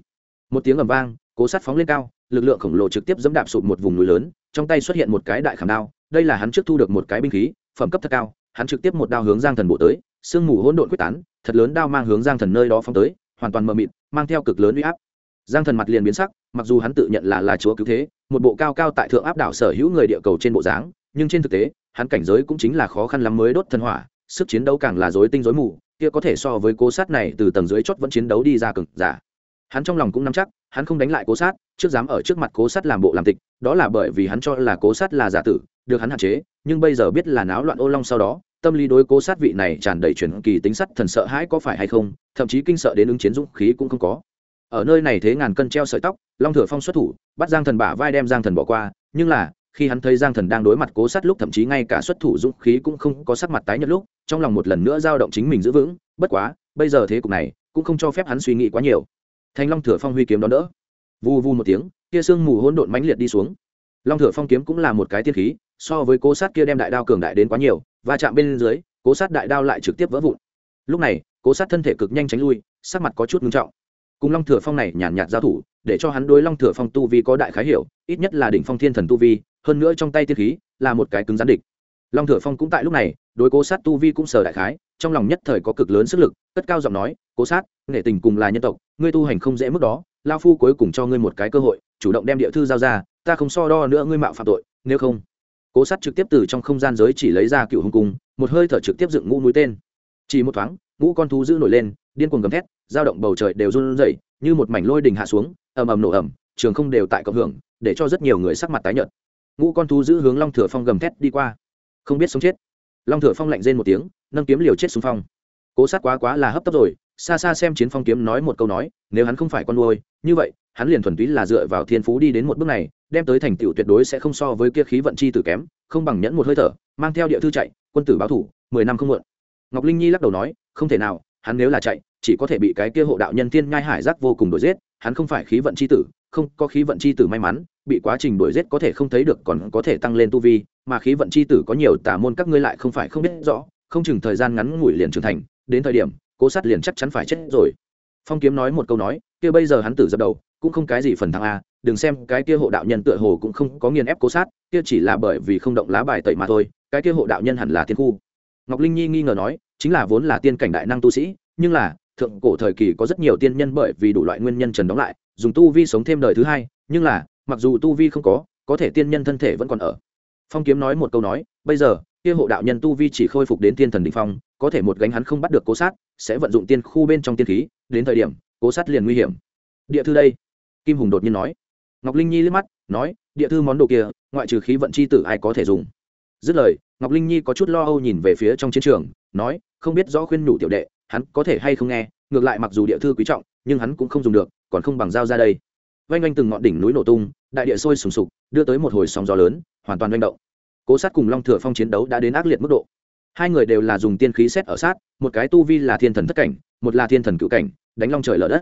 Một tiếng ầm vang, cố sát phóng lên cao, lực lượng khổng lồ trực tiếp dẫm đạp sụp một vùng núi lớn, trong tay xuất hiện một cái đại khảm đao, đây là hắn trước thu được một cái binh khí, phẩm cấp thật cao, hắn trực tiếp một đao hướng giang thần bộ tới, sương mù hỗn độn quyết tán, thật lớn đao mang hướng giang thần nơi đó phóng tới, hoàn toàn mờ mịt, mang theo cực lớn uy áp giang thần mặt liền biến sắc, mặc dù hắn tự nhận là là chúa cứu thế, một bộ cao cao tại thượng áp đảo sở hữu người địa cầu trên bộ dáng, nhưng trên thực tế, hắn cảnh giới cũng chính là khó khăn lắm mới đốt thần hỏa, sức chiến đấu càng là dối tinh dối mù, kia có thể so với cố sát này từ tầng dưới chót vẫn chiến đấu đi ra cực giả. Hắn trong lòng cũng nắm chắc, hắn không đánh lại cố sát, trước dám ở trước mặt cố sát làm bộ làm tịch, đó là bởi vì hắn cho là cố sát là giả tử, được hắn hạn chế, nhưng bây giờ biết là náo loạn ô long sau đó, tâm lý đối cố sát vị này tràn đầy chuyển kỳ tính sắt thần sợ hãi có phải hay không, thậm chí kinh sợ đến ứng chiến dũng khí cũng không có ở nơi này thế ngàn cân treo sợi tóc, long thừa phong xuất thủ, bắt giang thần bả vai đem giang thần bỏ qua, nhưng là, khi hắn thấy giang thần đang đối mặt cố sát lúc thậm chí ngay cả xuất thủ dũng khí cũng không có sắc mặt tái nhật lúc, trong lòng một lần nữa dao động chính mình giữ vững, bất quá, bây giờ thế cục này cũng không cho phép hắn suy nghĩ quá nhiều. Thành long thừa phong huy kiếm đó đỡ. Vu vu một tiếng kia sương mù hỗn độn mãnh liệt đi xuống. Long thừa phong kiếm cũng là một cái tiên khí, so với cố sát kia đem đại đao cường đại đến quá nhiều và chạm bên dưới, cố sát đại đao lại trực tiếp vỡ vụn. Lúc này, cố sát thân thể cực nhanh tránh lui, sắc mặt có chút ngưng trọng cùng long thừa phong này nhàn nhạt giao thủ, để cho hắn đối long thừa phong tu vi có đại khái hiểu, ít nhất là đỉnh phong thiên thần tu vi, hơn nữa trong tay tiên khí là một cái cứng gián địch. Long thừa phong cũng tại lúc này, đối cố sát tu vi cũng sờ đại khái, trong lòng nhất thời có cực lớn sức lực, cất cao giọng nói, cố sát, nghệ tình cùng là nhân tộc, ngươi tu hành không dễ mức đó lao phu cuối cùng cho ngươi một cái cơ hội, chủ động đem địa thư giao ra, ta không so đo nữa ngươi mạo phạm tội, nếu không. Cố sát trực tiếp từ trong không gian giới chỉ lấy ra cựu hung cung, một hơi thở trực tiếp dựng ngũ núi tên. Chỉ một thoáng, ngũ con thú giữ nổi lên điên cuồng gầm thét, dao động bầu trời đều run rẩy, như một mảnh lôi đình hạ xuống, ầm ầm nổ ầm, trường không đều tại cộng hưởng, để cho rất nhiều người sắc mặt tái nhợt. Ngũ con thú giữ hướng long thừa phong gầm thét đi qua. Không biết sống chết. Long thừa phong lạnh rên một tiếng, nâng kiếm liều chết xuống phong. Cố sát quá quá là hấp tấp rồi, xa xa xem chiến phong kiếm nói một câu nói, nếu hắn không phải con nuôi, như vậy, hắn liền thuần túy là dựa vào thiên phú đi đến một bước này, đem tới thành tựu tuyệt đối sẽ không so với kia khí vận chi tử kém, không bằng nhẫn một hơi thở, mang theo địa thư chạy, quân tử báo thủ, mười năm không muộn. Ngọc linh nhi lắc đầu nói, không thể nào hắn nếu là chạy, chỉ có thể bị cái kia hộ đạo nhân thiên nhai hải giác vô cùng đuổi giết, hắn không phải khí vận chi tử, không, có khí vận chi tử may mắn, bị quá trình đuổi giết có thể không thấy được còn có thể tăng lên tu vi, mà khí vận chi tử có nhiều tả môn các ngươi lại không phải không biết rõ, không chừng thời gian ngắn ngủi liền trưởng thành, đến thời điểm, cố sát liền chắc chắn phải chết rồi. Phong kiếm nói một câu nói, kia bây giờ hắn tử dập đầu, cũng không cái gì phần thắng a, đừng xem cái kia hộ đạo nhân tựa hồ cũng không có nghiền ép cố sát, kia chỉ là bởi vì không động lá bài tẩy mà thôi, cái kia hộ đạo nhân hẳn là tiên khu. Ngọc linh nhi nghi ngờ nói chính là vốn là tiên cảnh đại năng tu sĩ, nhưng là, thượng cổ thời kỳ có rất nhiều tiên nhân bởi vì đủ loại nguyên nhân trần đóng lại, dùng tu vi sống thêm đời thứ hai, nhưng là, mặc dù tu vi không có có thể tiên nhân thân thể vẫn còn ở. Phong kiếm nói một câu nói, bây giờ, kia hộ đạo nhân tu vi chỉ khôi phục đến tiên thần đ ỉ n h phong, có thể một gánh hắn không bắt được cố sát, sẽ vận dụng tiên khu bên trong tiên khí, đến thời điểm, cố sát liền nguy hiểm. Địa thư đây. Kim hùng đột nhiên nói. Ngọc linh nhi liếc mắt, nói, địa thư món đồ kia, ngoại trừ khí vận c h i tử ai có thể dùng? Dứt lời, ngọc linh nhi có chút lo âu nhìn về phía trong chiến trường nói, không biết rõ khuyên nhủ tiểu đệ, hắn có thể hay không nghe, ngược lại mặc dù địa thư quý trọng, nhưng hắn cũng không dùng được, còn không bằng dao ra đây. Vanh oanh từng ngọn đỉnh núi nổ tung, đại địa sôi sùng sục, đưa tới một hồi sóng gió lớn, hoàn toàn manh động. Cố sát cùng long thừa phong chiến đấu đã đến ác liệt mức độ. Hai người đều là dùng tiên khí xét ở sát, một cái tu vi là thiên thần thất cảnh, một là thiên thần cựu cảnh, đánh long trời lở đất.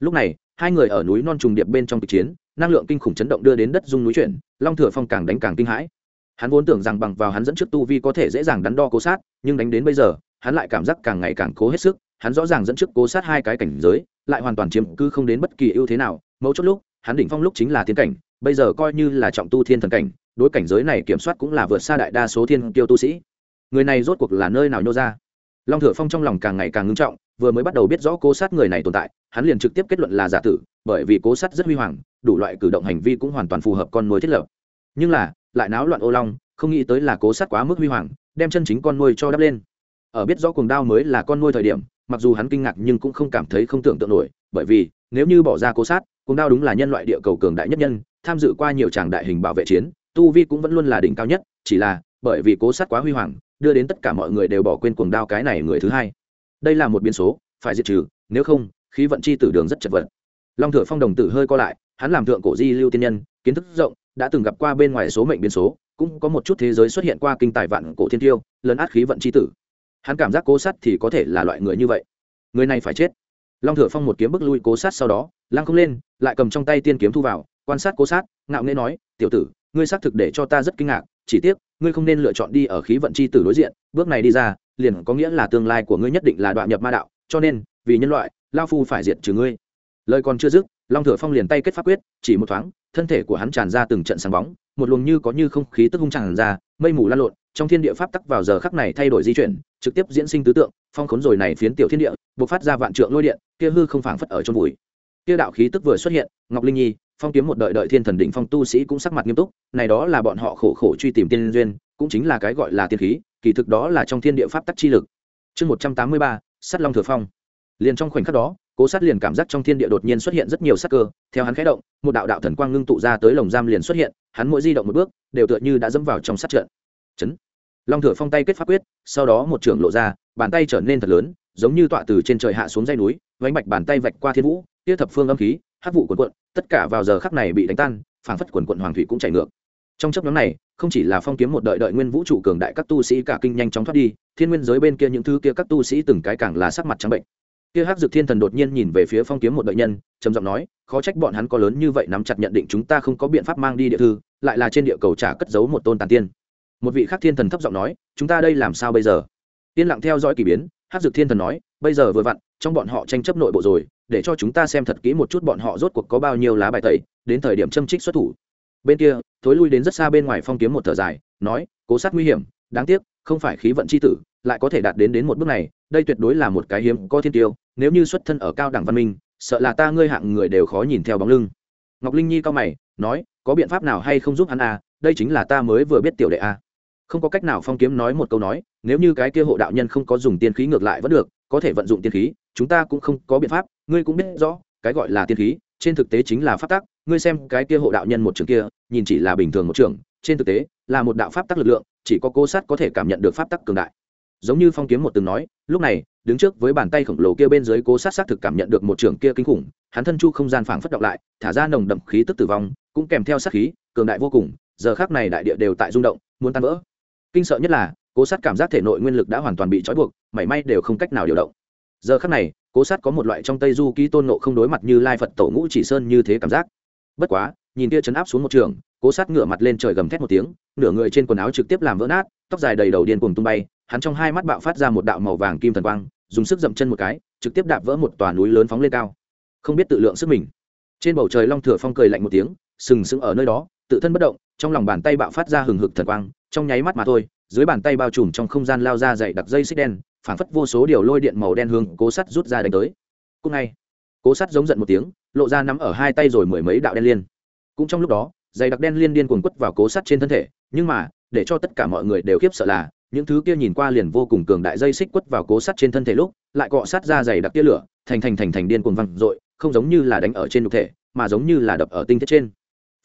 Lúc này, hai người ở núi non trùng điệp bên trong kịch chiến, năng lượng kinh khủng chấn động đưa đến đất dung núi chuyển, long thừa phong càng đánh càng kinh hãi hắn vốn tưởng rằng bằng vào hắn dẫn trước tu vi có thể dễ dàng đắn đo cố sát, nhưng đánh đến bây giờ, hắn lại cảm giác càng ngày càng cố hết sức. Hắn rõ ràng dẫn trước cố sát hai cái cảnh giới, lại hoàn toàn chiếm cư không đến bất kỳ ưu thế nào. Mấu chốt lúc, hắn đỉnh phong lúc chính là thiên cảnh, bây giờ coi như là trọng tu thiên thần cảnh, đối cảnh giới này kiểm soát cũng là vượt xa đại đa số thiên tiêu tu sĩ. Người này rốt cuộc là nơi nào nhô ra? Long thừa phong trong lòng càng ngày càng ngưng trọng, vừa mới bắt đầu biết rõ cố sát người này tồn tại, hắn liền trực tiếp kết luận là giả tử, bởi vì cố sát rất huy hoàng, đủ loại cử động hành vi cũng hoàn toàn phù hợp con nuôi thiết lập. Nhưng là lại náo loạn ô long, không nghĩ tới là cố sát quá mức huy hoàng, đem chân chính con nuôi cho đắp lên. Ở biết rõ cuồng đao mới là con nuôi thời điểm, mặc dù hắn kinh ngạc nhưng cũng không cảm thấy không tưởng tượng nổi, bởi vì, nếu như bỏ ra cố sát, cuồng đao đúng là nhân loại địa cầu cường đại nhất nhân, tham dự qua nhiều tràng đại hình bảo vệ chiến, tu vi cũng vẫn luôn là đỉnh cao nhất, chỉ là, bởi vì cố sát quá huy hoàng, đưa đến tất cả mọi người đều bỏ quên cuồng đao cái này người thứ hai. Đây là một biến số, phải diệt trừ, nếu không, khí vận chi tử đường rất chật vật. Long thừa phong đồng tử hơi co lại, hắn làm thượng cổ di lưu tiên nhân, kiến thức rộng đã từng gặp qua bên ngoài số mệnh biến số, cũng có một chút thế giới xuất hiện qua kinh tài vạn cổ thiên tiêu lớn át khí vận chi tử. Hắn cảm giác cố sát thì có thể là loại người như vậy. Người này phải chết. Long thừa phong một kiếm bức lui cố sát sau đó, lăng không lên, lại cầm trong tay tiên kiếm thu vào, quan sát cố sát, ngạo nghễ nói, tiểu tử, ngươi xác thực để cho ta rất kinh ngạc, chỉ tiếc, ngươi không nên lựa chọn đi ở khí vận c h i tử đối diện, bước này đi ra, liền có nghĩa là tương lai của ngươi nhất định là đoạn nhập ma đạo, cho nên, vì nhân loại, lao phu phải diệt trừ ngươi. Lời còn chưa dứt long thừa phong liền tay kết pháp quyết, chỉ một thoáng, thân thể của hắn tràn ra từng trận sáng bóng, một luồng như có như không khí tức hung tràn ra, mây mù lan lộn, trong thiên địa pháp tắc vào giờ khắc này thay đổi di chuyển, trực tiếp diễn sinh tứ tượng, phong khốn rồi này phiến tiểu thiên địa buộc phát ra vạn trượng lôi điện, kia hư không phảng phất ở trong bụi. Kia đạo khí tức vừa xuất hiện, ngọc linh nhi, phong kiếm một đợi đợi thiên thần đỉnh phong tu sĩ cũng sắc mặt nghiêm túc, này đó là bọn họ khổ khổ truy tìm tiên duyên, cũng chính là cái gọi là tiên khí, kỳ thực đó là trong thiên địa pháp tắc chi lực. Chương một trăm tám mươi ba, sắt long thừa phong. Liền trong khoảnh khắc đó cố sát liền cảm giác trong thiên địa đột nhiên xuất hiện rất nhiều sắc cơ, theo hắn khẽ động, một đạo đạo thần quang ngưng tụ ra tới lồng giam liền xuất hiện, hắn mỗi di động một bước, đều tựa như đã dẫm vào trong sát trận. Chấn. Long thừa phong tay kết pháp quyết, sau đó một trường lộ ra, bàn tay trở nên thật lớn, giống như tọa từ trên trời hạ xuống dây núi, vánh bạch bàn tay vạch qua thiên vũ tiết thập phương âm khí hát vụ quần quận tất cả vào giờ khắc này bị đánh tan, phảng phất quần quận hoàng thủy cũng chảy ngược. Trong chấp nhóm này, không chỉ là phong kiếm một đợi đợi nguyên vũ trụ cường đại các tu sĩ cả kinh nhanh chóng thoát đi, thiên nguyên giới bên kia những thứ kia các tu sĩ từng cái càng là sắc mặt trắng bệnh kia hắc dực thiên thần đột nhiên nhìn về phía phong kiếm một đợi nhân, trầm giọng nói, khó trách bọn hắn có lớn như vậy nắm chặt nhận định chúng ta không có biện pháp mang đi địa thư, lại là trên địa cầu trả cất giấu một tôn tàn tiên. Một vị khắc thiên thần thấp giọng nói, chúng ta đây làm sao bây giờ? Yên lặng theo dõi k ỳ biến, hắc dực thiên thần nói, bây giờ vừa vặn, trong bọn họ tranh chấp nội bộ rồi, để cho chúng ta xem thật kỹ một chút bọn họ rốt cuộc có bao nhiêu lá bài tẩy, đến thời điểm châm trích xuất thủ. Bên kia, thối lui đến rất xa bên ngoài phong kiếm một thở dài, nói, cố sát nguy hiểm, đáng tiếc, không phải khí vận c h i tử lại có thể đạt đến đến một bước này, đây tuyệt đối là một cái hiếm có thiên tiêu, nếu như xuất thân ở cao đẳng văn minh, sợ là ta ngươi hạng người đều khó nhìn theo bóng lưng. Ngọc linh nhi cao mày, nói, có biện pháp nào hay không giúp hắn à? Đây chính là ta mới vừa biết tiểu đệ à. Không có cách nào phong kiếm nói một câu nói, nếu như cái kia hộ đạo nhân không có dùng tiên khí ngược lại vẫn được, có thể vận dụng tiên khí, chúng ta cũng không có biện pháp, ngươi cũng biết rõ, cái gọi là tiên khí, trên thực tế chính là pháp tắc, ngươi xem cái kia hộ đạo nhân một trường kia, nhìn chỉ là bình thường một trường, trên thực tế là một đạo pháp tắc lực lượng, chỉ có cô sát có thể cảm nhận được pháp tắc cường đại giống như phong kiếm một từng nói, lúc này, đứng trước với bàn tay khổng lồ kia bên dưới cố sát sát thực cảm nhận được một trường kia kinh khủng, hắn thân chu không gian phảng phất động lại, thả ra nồng đậm khí tức tử vong, cũng kèm theo sát khí, cường đại vô cùng, giờ khác này đại địa đều tại rung động, muốn tan vỡ. Kinh sợ nhất là, cố sát cảm giác thể nội nguyên lực đã hoàn toàn bị trói buộc, mảy may đều không cách nào điều động. Giờ khác này, cố sát có một loại trong tây du ký tôn nộ không đối mặt như lai phật tổ ngũ chỉ sơn như thế cảm giác. Bất quá, nhìn kia chấn áp xuống một trường, cố sát ngửa mặt lên trời gầm thét một tiếng, nửa người trên quần áo trực tiếp làm vỡ nát, tóc dài đầy đầu điên cuồng tung bay hắn trong hai mắt bạo phát ra một đạo màu vàng kim thần quang, dùng sức dậm chân một cái, trực tiếp đạp vỡ một tòa núi lớn phóng lên cao. Không biết tự lượng sức mình. Trên bầu trời long thừa phong cười lạnh một tiếng, sừng sững ở nơi đó, tự thân bất động, trong lòng bàn tay bạo phát ra hừng hực thần quang, trong nháy mắt mà thôi, dưới bàn tay bao trùm trong không gian lao ra dày đặc dây xích đen, phảng phất vô số điều lôi điện màu đen hướng cố sắt rút ra đánh tới. Cũng ngay, cố sắt giống giận một tiếng, lộ ra nắm ở hai tay rồi mười mấy đạo đen liên. Cũng trong lúc đó, dày đặc đen liên điên cuồng quất vào cố sắt trên thân thể, nhưng mà, để cho tất cả mọi người đều khiếp sợ là những thứ kia nhìn qua liền vô cùng cường đại dây xích quất vào cố sắt trên thân thể lúc, lại cọ sát ra dày đặc tia lửa, thành thành thành thành điên cuồng văng dội, không giống như là đánh ở trên nhục thể, mà giống như là đập ở tinh thiết trên.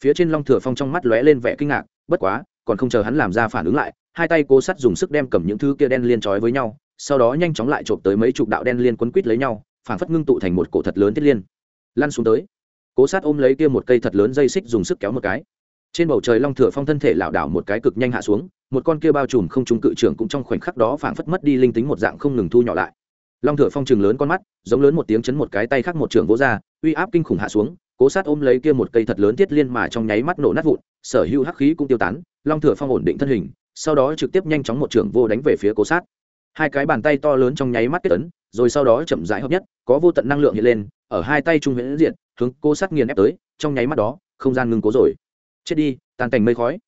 Phía trên long thừa phong trong mắt lóe lên vẻ kinh ngạc, bất quá, còn không chờ hắn làm ra phản ứng lại, hai tay cố sắt dùng sức đem cầm những thứ kia đen liên trói với nhau, sau đó nhanh chóng lại trộm tới mấy chục đạo đen liên quấn quít lấy nhau phản phất ngưng tụ thành một cổ thật lớn thiết liên, lăn xuống tới. Cố sát ôm lấy kia một cây thật lớn dây xích dùng sức kéo một cái trên bầu trời long thừa phong thân thể lảo đảo một cái cực nhanh hạ xuống, một con kia bao trùm không trung cự trưởng cũng trong khoảnh khắc đó phảng phất mất đi linh tính một dạng không ngừng thu nhỏ lại. Long thừa phong chừng lớn con mắt, giống lớn một tiếng chấn một cái tay khác một trưởng vỗ ra, uy áp kinh khủng hạ xuống, cố sát ôm lấy kia một cây thật lớn thiết liên mà trong nháy mắt nổ nát vụn, sở hữu hắc khí cũng tiêu tán, long thừa phong ổn định thân hình, sau đó trực tiếp nhanh chóng một trưởng vô đánh về phía cố sát. Hai cái bàn tay to lớn trong nháy mắt kết tấn rồi sau đó chậm rãi hợp nhất, có vô tận năng lượng hiện lên, ở hai tay trung huyễn diện hướng cố sát nghiền ép tới, trong nháy mắt đó, không gian ngừng cố rồi chết đi, tàn cảnh mây khói.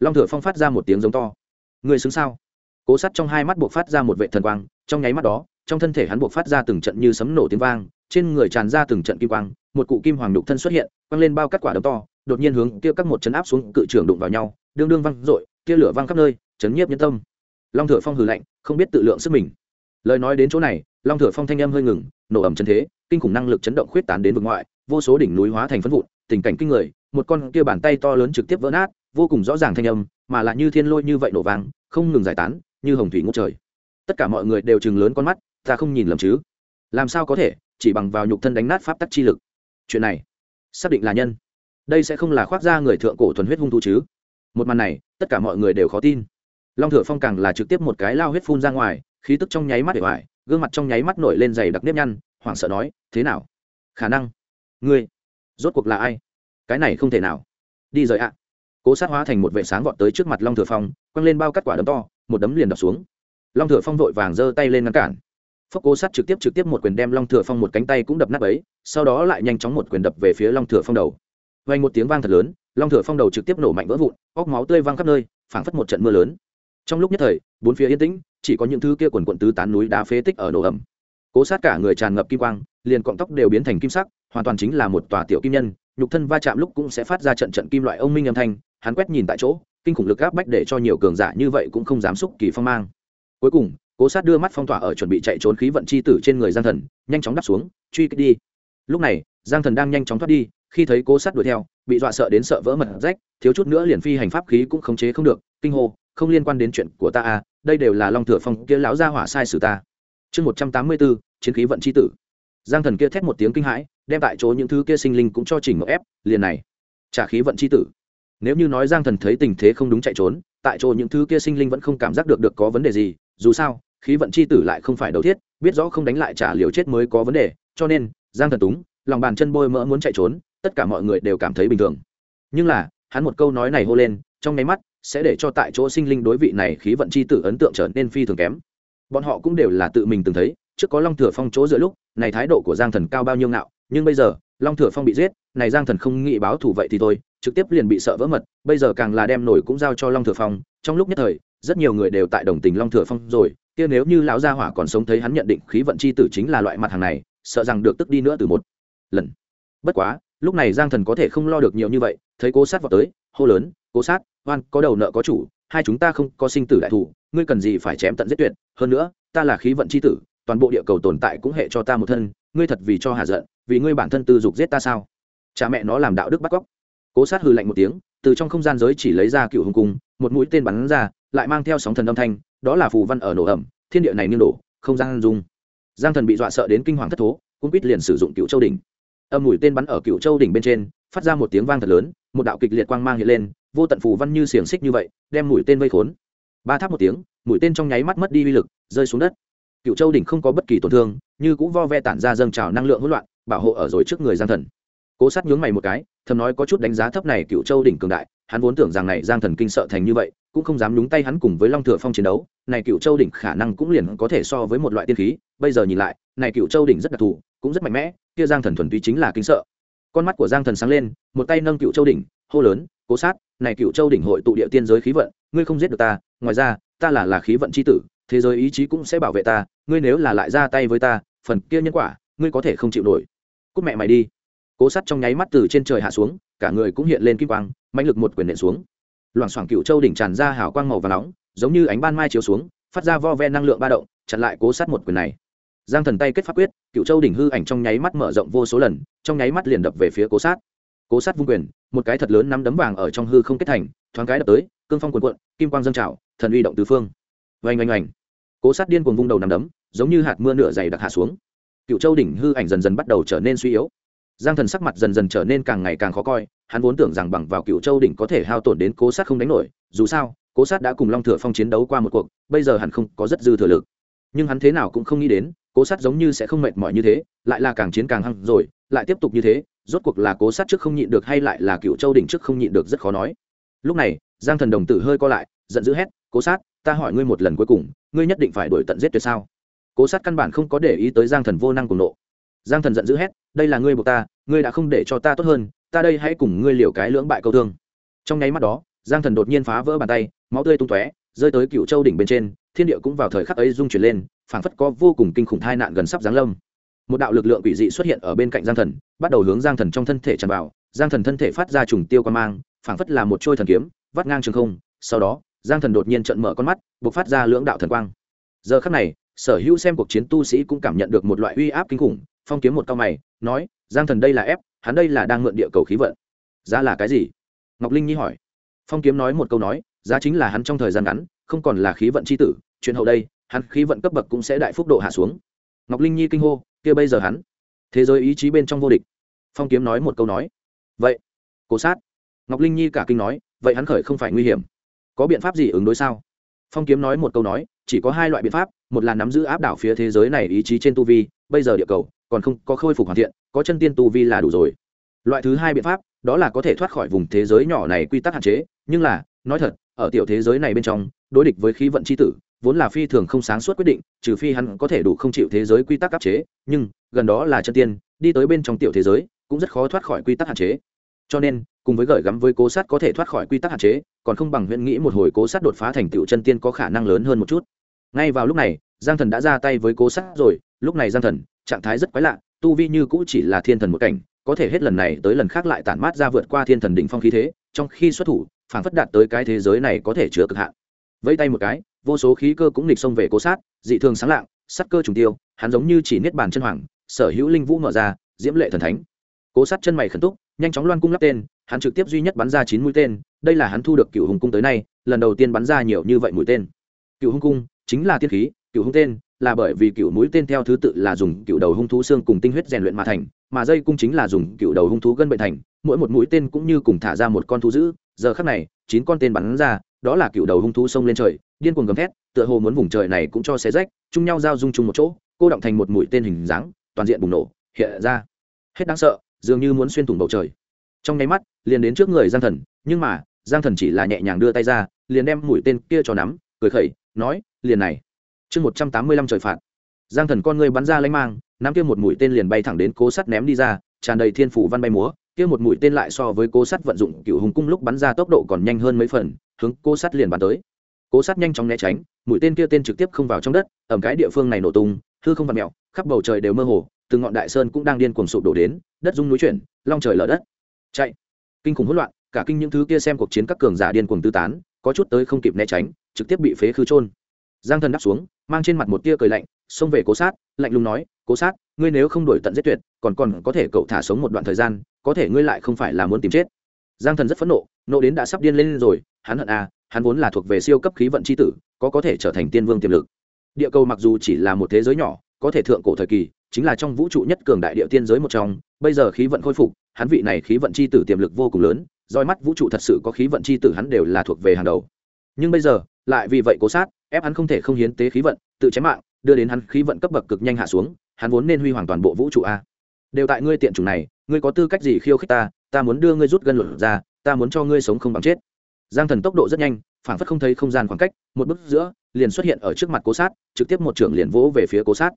Long thừa phong phát ra một tiếng giống to. Người xứng sao? Cố sắt trong hai mắt buộc phát ra một vệ thần quang, trong nháy mắt đó, trong thân thể hắn buộc phát ra từng trận như sấm nổ tiếng vang, trên người tràn ra từng trận kim quang, một cụ kim hoàng đục thân xuất hiện, quăng lên bao cắt quả đấm to, đột nhiên hướng kia các một chấn áp xuống cự trưởng đụng vào nhau, đương đương văng dội, kia lửa văng khắp nơi, chấn nhiếp nhân tâm. Long thừa phong hừ lạnh, không biết tự lượng sức mình. Lời nói đến chỗ này, long thừa phong thanh âm hơi ngừng, nổ ẩm chân thế, kinh khủng năng lực chấn động khuyết tán đến vực ngoại, vô số đỉnh núi hóa thành phân vụn, tình cảnh kinh người một con kia bàn tay to lớn trực tiếp vỡ nát, vô cùng rõ ràng thanh âm, mà lại như thiên lôi như vậy nổ vàng không ngừng giải tán, như hồng thủy ngốc trời. Tất cả mọi người đều chừng lớn con mắt, ta không nhìn lầm chứ? Làm sao có thể, chỉ bằng vào nhục thân đánh nát pháp tắc chi lực. Chuyện này, xác định là nhân. Đây sẽ không là khoác ra người thượng cổ thuần huyết hung thú chứ? Một màn này, tất cả mọi người đều khó tin. Long thừa phong càng là trực tiếp một cái lao huyết phun ra ngoài, khí tức trong nháy mắt để hoài gương mặt trong nháy mắt nổi lên dày đặc nếp nhăn, hoảng sợ nói, thế nào? Khả năng? Ngươi rốt cuộc là ai? Cái này không thể nào. Đi rời ạ. Cố sát hóa thành một vệ sáng vọt tới trước mặt long thừa phong, quăng lên bao cắt quả đấm to, một đấm liền đập xuống. Long thừa phong vội vàng giơ tay lên ngăn cản. Phốc cố sát trực tiếp trực tiếp một quyền đem long thừa phong một cánh tay cũng đập nát ấy sau đó lại nhanh chóng một quyền đập về phía long thừa phong đầu. Vang một tiếng vang thật lớn, long thừa phong đầu trực tiếp nổ mạnh vỡ vụn, óc máu tươi văng khắp nơi, phảng phất một trận mưa lớn. Trong lúc nhất thời, bốn phía yên tĩnh, chỉ có những thứ kia quần quận tứ tán núi đá phế tích ở nổ ẩm cố sát cả người tràn ngập kim quang, liền cọng tóc đều biến thành kim sắc, hoàn toàn chính là một tòa tiểu kim nhân nhục thân va chạm lúc cũng sẽ phát ra trận trận kim loại ông minh âm thanh, hắn quét nhìn tại chỗ, kinh khủng lực áp bách để cho nhiều cường giả như vậy cũng không dám xúc kỳ phong mang. Cuối cùng, cố sát đưa mắt phong tỏa ở chuẩn bị chạy trốn khí vận chi tử trên người giang thần, nhanh chóng đắp xuống, truy kích đi. Lúc này, giang thần đang nhanh chóng thoát đi, khi thấy cố sát đuổi theo, bị dọa sợ đến sợ vỡ mật rách, thiếu chút nữa liền phi hành pháp khí cũng khống chế không được, kinh hô, không liên quan đến chuyện của ta à đây đều là long thừa phong kia lão gia hỏa sai sử ta. Chương một trăm tám mươi bốn, chiến khí vận chi tử. Giang thần kia thét một tiếng kinh hãi đem tại chỗ những thứ kia sinh linh cũng cho chỉnh ngộ ép, liền này, trả khí vận chi tử. Nếu như nói giang thần thấy tình thế không đúng chạy trốn, tại chỗ những thứ kia sinh linh vẫn không cảm giác được được có vấn đề gì, dù sao, khí vận chi tử lại không phải đầu thiết, biết rõ không đánh lại trả liều chết mới có vấn đề, cho nên, giang thần túng, lòng bàn chân bôi mỡ muốn chạy trốn, tất cả mọi người đều cảm thấy bình thường. Nhưng là, hắn một câu nói này hô lên, trong nháy mắt, sẽ để cho tại chỗ sinh linh đối vị này khí vận chi tử ấn tượng trở nên phi thường kém. Bọn họ cũng đều là tự mình từng thấy, trước có long thừa phong chỗ giữa lúc, này thái độ của giang thần cao bao nhiêu ngạo nhưng bây giờ, long thừa phong bị giết, này giang thần không nghĩ báo thù vậy thì thôi, trực tiếp liền bị sợ vỡ mật, bây giờ càng là đem nổi cũng giao cho long thừa phong. Trong lúc nhất thời, rất nhiều người đều tại đồng tình long thừa phong rồi. Kia nếu như lão gia hỏa còn sống thấy hắn nhận định khí vận chi tử chính là loại mặt hàng này, sợ rằng được tức đi nữa từ một lần. Bất quá, lúc này giang thần có thể không lo được nhiều như vậy, thấy cố sát vào tới, hô lớn, cố sát, oan, có đầu nợ có chủ, hai chúng ta không có sinh tử đại thủ ngươi cần gì phải chém tận giết tuyệt. Hơn nữa, ta là khí vận c h i tử, toàn bộ địa cầu tồn tại cũng hệ cho ta một thân ngươi thật vì cho hà giận, vì ngươi bản thân tư dục giết ta sao? Cha mẹ nó làm đạo đức bắt cóc. Cố sát hư lạnh một tiếng, từ trong không gian giới chỉ lấy ra cựu hùng cung, một mũi tên bắn ra, lại mang theo sóng thần âm thanh, đó là phù văn ở nổ ẩm, thiên địa này nghiêng đổ, không gian dung giang thần bị dọa sợ đến kinh hoàng thất thố cũng biết liền sử dụng cựu châu đỉnh. Âm mũi tên bắn ở cựu châu đỉnh bên trên, phát ra một tiếng vang thật lớn, một đạo kịch liệt quang mang hiện lên, vô tận phù văn như xiềng xích như vậy, đem mũi tên vây khốn. Ba tháp một tiếng, mũi tên trong nháy mắt mất đi uy lực, rơi xuống đất. Cựu châu đỉnh không có bất kỳ tổn thương như cũng vo ve tản ra dâng trào năng lượng hỗn loạn, bảo hộ ở rồi trước người giang thần. Cố sát nhướng mày một cái, thầm nói có chút đánh giá thấp này cựu châu đỉnh cường đại, hắn vốn tưởng rằng này giang thần kinh sợ thành như vậy, cũng không dám nhúng tay hắn cùng với long thừa phong chiến đấu, này cựu châu đỉnh khả năng cũng liền có thể so với một loại tiên khí, bây giờ nhìn lại, này cựu châu đỉnh rất đặc thù, cũng rất mạnh mẽ, kia giang thần thuần túy chính là kinh sợ. Con mắt của giang thần sáng lên, một tay nâng cựu châu đỉnh, hô lớn, cố sát, này cựu châu đỉnh hội tụ địa tiên giới khí vận, ngươi không giết được ta, ngoài ra, ta là là khí vận c h i tử, thế giới ý chí cũng sẽ bảo vệ ta ngươi nếu là lại ra tay với ta, phần kia nhân quả, ngươi có thể không chịu nổi. Cúc mẹ mày đi. Cố sát trong nháy mắt từ trên trời hạ xuống, cả người cũng hiện lên kim quang mạnh lực một quyền nện xuống. Loảng xoảng cựu châu đỉnh tràn ra hào quang màu và nóng, giống như ánh ban mai chiếu xuống, phát ra vo ve năng lượng ba động, chặn lại cố sát một quyền này. Giang thần tay kết pháp quyết, cựu châu đỉnh hư ảnh trong nháy mắt mở rộng vô số lần, trong nháy mắt liền đập về phía cố sát cố sát vung quyền, một cái thật lớn nắm đấm vàng ở trong hư không kết thành, thoáng cái đập tới, cương phong quần quận kim quang dâng trào, thần uy động tứ phương. Oanh oanh oanh cố sát điên cuồng vung đầu nằm đấm, giống như hạt mưa nửa dày đặc hạ xuống. Cựu châu đỉnh hư ảnh dần dần bắt đầu trở nên suy yếu. Giang thần sắc mặt dần dần trở nên càng ngày càng khó coi, hắn vốn tưởng rằng bằng vào cựu châu đỉnh có thể hao tổn đến cố sát không đánh nổi, dù sao, cố sát đã cùng long thừa phong chiến đấu qua một cuộc, bây giờ hẳn không có rất dư thừa lực. Nhưng hắn thế nào cũng không nghĩ đến, cố sát giống như sẽ không mệt mỏi như thế, lại là càng chiến càng hăng rồi, lại tiếp tục như thế, rốt cuộc là cố sát trước không nhịn được hay lại là cựu châu đỉnh trước không nhịn được rất khó nói. Lúc này, giang thần đồng tử hơi co lại, giận dữ hét, cố sát ta hỏi ngươi một lần cuối cùng, ngươi nhất định phải đổi tận giết tuyệt sao? Cố sát căn bản không có để ý tới giang thần vô năng cùng nộ. Giang thần giận dữ hét, đây là ngươi buộc ta, ngươi đã không để cho ta tốt hơn, ta đây hãy cùng ngươi liều cái lưỡng bại câu thương. Trong nháy mắt đó, giang thần đột nhiên phá vỡ bàn tay, máu tươi tung tóe, rơi tới cựu châu đỉnh bên trên, thiên địa cũng vào thời khắc ấy rung chuyển lên, phảng phất có vô cùng kinh khủng thai nạn gần sắp giáng lâm. Một đạo lực lượng quỷ dị xuất hiện ở bên cạnh giang thần, bắt đầu hướng giang thần trong thân thể tràn vào. Giang thần thân thể phát ra trùng tiêu quan mang, phảng phất là một trôi thần kiếm, vắt ngang trường không, sau đó giang thần đột nhiên trận mở con mắt b ộ c phát ra lưỡng đạo thần quang. Giờ khắc này, sở hữu xem cuộc chiến tu sĩ cũng cảm nhận được một loại uy áp kinh khủng, phong kiếm một cao mày, nói, giang thần đây là ép, hắn đây là đang mượn địa cầu khí vận. Giá là cái gì? Ngọc linh nhi hỏi. Phong kiếm nói một câu nói, giá chính là hắn trong thời gian ngắn, không còn là khí vận c h i tử, chuyện hậu đây, hắn khí vận cấp bậc cũng sẽ đại phúc độ hạ xuống. Ngọc linh nhi kinh hô, kia bây giờ hắn, thế giới ý chí bên trong vô địch. Phong kiếm nói một câu nói. Vậy cố sát. Ngọc linh nhi cả kinh nói, vậy hắn khởi không phải nguy hiểm có biện pháp gì ứng đối sao? Phong kiếm nói một câu nói, chỉ có hai loại biện pháp, một là nắm giữ áp đảo phía thế giới này ý chí trên tu vi, bây giờ địa cầu còn không có khôi phục hoàn thiện, có chân tiên tu vi là đủ rồi. Loại thứ hai biện pháp, đó là có thể thoát khỏi vùng thế giới nhỏ này quy tắc hạn chế, nhưng là, nói thật, ở tiểu thế giới này bên trong, đối địch với khí vận c h i tử, vốn là phi thường không sáng suốt quyết định, trừ phi hắn có thể đủ không chịu thế giới quy tắc áp chế, nhưng, gần đó là chân tiên, đi tới bên trong tiểu thế giới, cũng rất khó thoát khỏi quy tắc hạn chế. Cho nên cùng với gởi gắm với cố sát có thể thoát khỏi quy tắc hạn chế, còn không bằng huyễn nghĩ một hồi cố sát đột phá thành tựu chân tiên có khả năng lớn hơn một chút. Ngay vào lúc này, giang thần đã ra tay với cố sát rồi, lúc này giang thần, trạng thái rất quái lạ, tu vi như cũ chỉ là thiên thần một cảnh, có thể hết lần này tới lần khác lại tản mát ra vượt qua thiên thần đỉnh phong khí thế, trong khi xuất thủ phản phất đạt tới cái thế giới này có thể chứa cực hạn. Vẫy tay một cái, vô số khí cơ cũng nghịch xông về cố sát, dị thường sáng lạng, sắc cơ trùng tiêu, hắn giống như chỉ niết bàn chân hoàng, sở hữu linh vũ mở ra, diễm lệ thần thánh cố sát chân mày khẩn túc, nhanh chóng loan cung lắp tên, hắn trực tiếp duy nhất bắn ra chín mũi tên, đây là hắn thu được cựu hùng cung tới nay, lần đầu tiên bắn ra nhiều như vậy mũi tên. Cựu hung cung chính là tiên khí cựu hung tên là bởi vì cựu mũi tên theo thứ tự là dùng cựu đầu hung thú xương cùng tinh huyết rèn luyện mà thành, mà dây cung chính là dùng cựu đầu hung thú gân bệnh thành, mỗi một mũi tên cũng như cùng thả ra một con thú dữ. Giờ khắc này, chín con tên bắn ra, đó là cựu đầu hung thú xông lên trời, điên cuồng gầm thét, tựa hồ muốn vùng trời này cũng cho xé rách, chung nhau giao dung chung một chỗ, cô động thành một mũi tên hình dáng, toàn diện bùng nổ, hiện ra. Hết đáng sợ dường như muốn xuyên thủng bầu trời. Trong nháy mắt, liền đến trước người giang thần, nhưng mà, giang thần chỉ là nhẹ nhàng đưa tay ra, liền đem mũi tên kia cho nắm, cười khẩy, nói, liền này, chương một trăm tám mươi lăm trời phạt. Giang thần con người bắn ra lanh mang, nắm kia một mũi tên liền bay thẳng đến cố sắt ném đi ra, tràn đầy thiên phủ văn bay múa, kia một mũi tên lại so với cố sắt vận dụng cựu hùng cung lúc bắn ra tốc độ còn nhanh hơn mấy phần, hướng cố sắt liền bắn tới. Cố sắt nhanh chóng né tránh, mũi tên kia tên trực tiếp không vào trong đất ẩm cái địa phương này nổ tung, hư không vặt mẹo khắp bầu trời đều mơ hồ từng ngọn đại sơn cũng đang điên cuồng sụp đổ đến, đất rung núi chuyển, long trời lở đất. Chạy. Kinh khủng hỗn loạn, cả kinh những thứ kia xem cuộc chiến các cường giả điên cuồng tư tán, có chút tới không kịp né tránh, trực tiếp bị phế khư trôn giang thần đáp xuống, mang trên mặt một tia cười lạnh, xông về cố sát, lạnh lùng nói, cố sát, ngươi nếu không đổi tận giết tuyệt, còn còn có thể cậu thả sống một đoạn thời gian, có thể ngươi lại không phải là muốn tìm chết. Giang thần rất phẫn nộ nộ đến đã sắp điên lên rồi, hắn hận à hắn vốn là thuộc về siêu cấp khí vận c h i tử, có có thể trở thành tiên vương tiềm lực. Địa cầu mặc dù chỉ là một thế giới nhỏ, có thể thượng cổ thời kỳ chính là trong vũ trụ nhất cường đại địa tiên giới một trong, bây giờ khí vận khôi phục, hắn vị này khí vận c h i tử tiềm lực vô cùng lớn, roi mắt vũ trụ thật sự có khí vận c h i tử hắn đều là thuộc về hàng đầu. Nhưng bây giờ, lại vì vậy cố sát, ép hắn không thể không hiến tế khí vận, tự chém mạng, đưa đến hắn khí vận cấp bậc cực nhanh hạ xuống, hắn vốn nên huy hoàng toàn bộ vũ trụ a. Đều tại ngươi tiện chủng này, ngươi có tư cách gì khiêu khích ta ta muốn đưa ngươi rút gân luận ra, ta muốn cho ngươi sống không bằng chết. Giang thần tốc độ rất nhanh phản phất không thấy không gian khoảng cách, một bước giữa, liền xuất hiện ở trước mặt cố sát, trực tiếp một trưởng liền vỗ về phía cố sát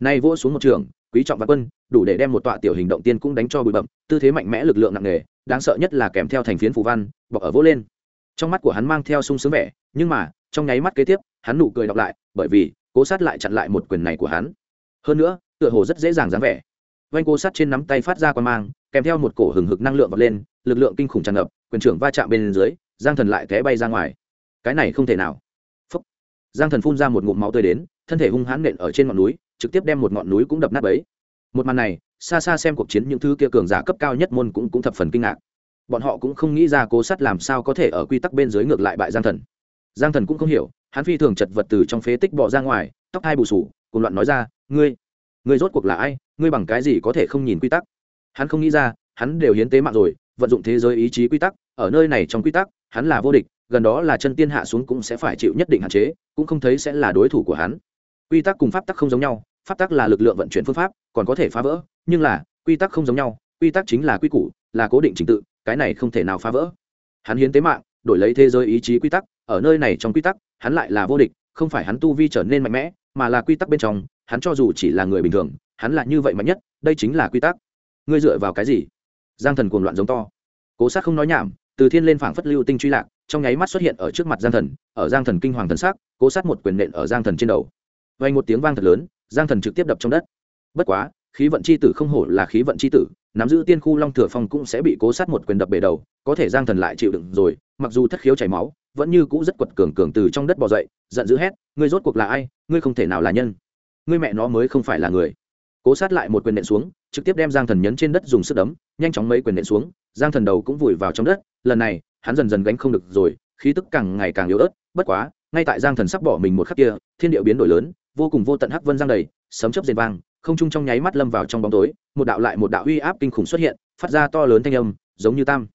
nay vỗ xuống một trường, quý trọng và quân, đủ để đem một tọa tiểu hình động tiên cũng đánh cho bụi bậm tư thế mạnh mẽ lực lượng nặng nề, đáng sợ nhất là kèm theo thành phiến phù văn, bọc ở vỗ lên. Trong mắt của hắn mang theo sung sướng vẻ, nhưng mà, trong nháy mắt kế tiếp, hắn nụ cười đọc lại, bởi vì, cố sát lại chặn lại một quyền này của hắn. Hơn nữa, tựa hồ rất dễ dàng dáng vẻ. Vanh cố sát trên nắm tay phát ra quan mang, kèm theo một cổ hừng hực năng lượng vọt lên, lực lượng kinh khủng tràn ngập, quyền trưởng va chạm bên dưới, giang thần lại té bay ra ngoài. Cái này không thể nào. Phúc. giang thần phun ra một ngụm máu tươi đến, thân thể hung hãn nện ở trên ngọn núi trực tiếp đem một ngọn núi cũng đập nát bấy. Một màn này, xa xa xem cuộc chiến những thứ kia cường giả cấp cao nhất môn cũng cũng thập phần kinh ngạc. Bọn họ cũng không nghĩ ra cố sắt làm sao có thể ở quy tắc bên dưới ngược lại bại giang thần. Giang thần cũng không hiểu, hắn phi thường chật vật từ trong phế tích bỏ ra ngoài, tóc hai bù sù cùng loạn nói ra, ngươi ngươi rốt cuộc là ai? Ngươi bằng cái gì có thể không nhìn quy tắc? Hắn không nghĩ ra, hắn đều hiến tế mạng rồi, vận dụng thế giới ý chí quy tắc, ở nơi này trong quy tắc, hắn là vô địch, gần đó là chân tiên hạ xuống cũng sẽ phải chịu nhất định hạn chế, cũng không thấy sẽ là đối thủ của hắn. Quy tắc cùng pháp tắc không giống nhau pháp tắc là lực lượng vận chuyển phương pháp, còn có thể phá vỡ, nhưng là, quy tắc không giống nhau, quy tắc chính là quy củ, là cố định trình tự, cái này không thể nào phá vỡ. Hắn hiến tế mạng, đổi lấy thế giới ý chí quy tắc, ở nơi này trong quy tắc, hắn lại là vô địch, không phải hắn tu vi trở nên mạnh mẽ, mà là quy tắc bên trong, hắn cho dù chỉ là người bình thường, hắn là như vậy mạnh nhất, đây chính là quy tắc. Ngươi dựa vào cái gì? Giang thần cuồng loạn giống to. Cố sát không nói nhảm, từ thiên lên phảng phất lưu tinh truy lạc, trong nháy mắt xuất hiện ở trước mặt giang thần, ở giang thần kinh hoàng thần sắc, cố sát một quyền nện ở giang thần trên đầu. Vay một tiếng vang thật lớn giang thần trực tiếp đập trong đất. Bất quá, khí vận c h i tử không hổ là khí vận c h i tử, nắm giữ tiên khu long thừa phong cũng sẽ bị cố sát một quyền đập bể đầu, có thể giang thần lại chịu đựng rồi, mặc dù thất khiếu chảy máu, vẫn như cũ rất quật cường cường từ trong đất bỏ dậy, giận dữ hét, ngươi rốt cuộc là ai? Ngươi không thể nào là nhân. Ngươi mẹ nó mới không phải là người. Cố sát lại một quyền nện xuống, trực tiếp đem giang thần nhấn trên đất dùng sức đấm, nhanh chóng mấy quyền nện xuống, giang thần đầu cũng vùi vào trong đất, lần này, hắn dần dần gánh không được rồi, khí tức càng ngày càng yếu ớt, bất quá, ngay tại giang thần sắp bỏ mình một khắc kia, thiên điệu biến đổi lớn vô cùng vô tận hắc vân giang đầy, sấm chớp rền vang, không trung trong nháy mắt lâm vào trong bóng tối, một đạo lại một đạo uy áp kinh khủng xuất hiện, phát ra to lớn thanh âm, giống như tam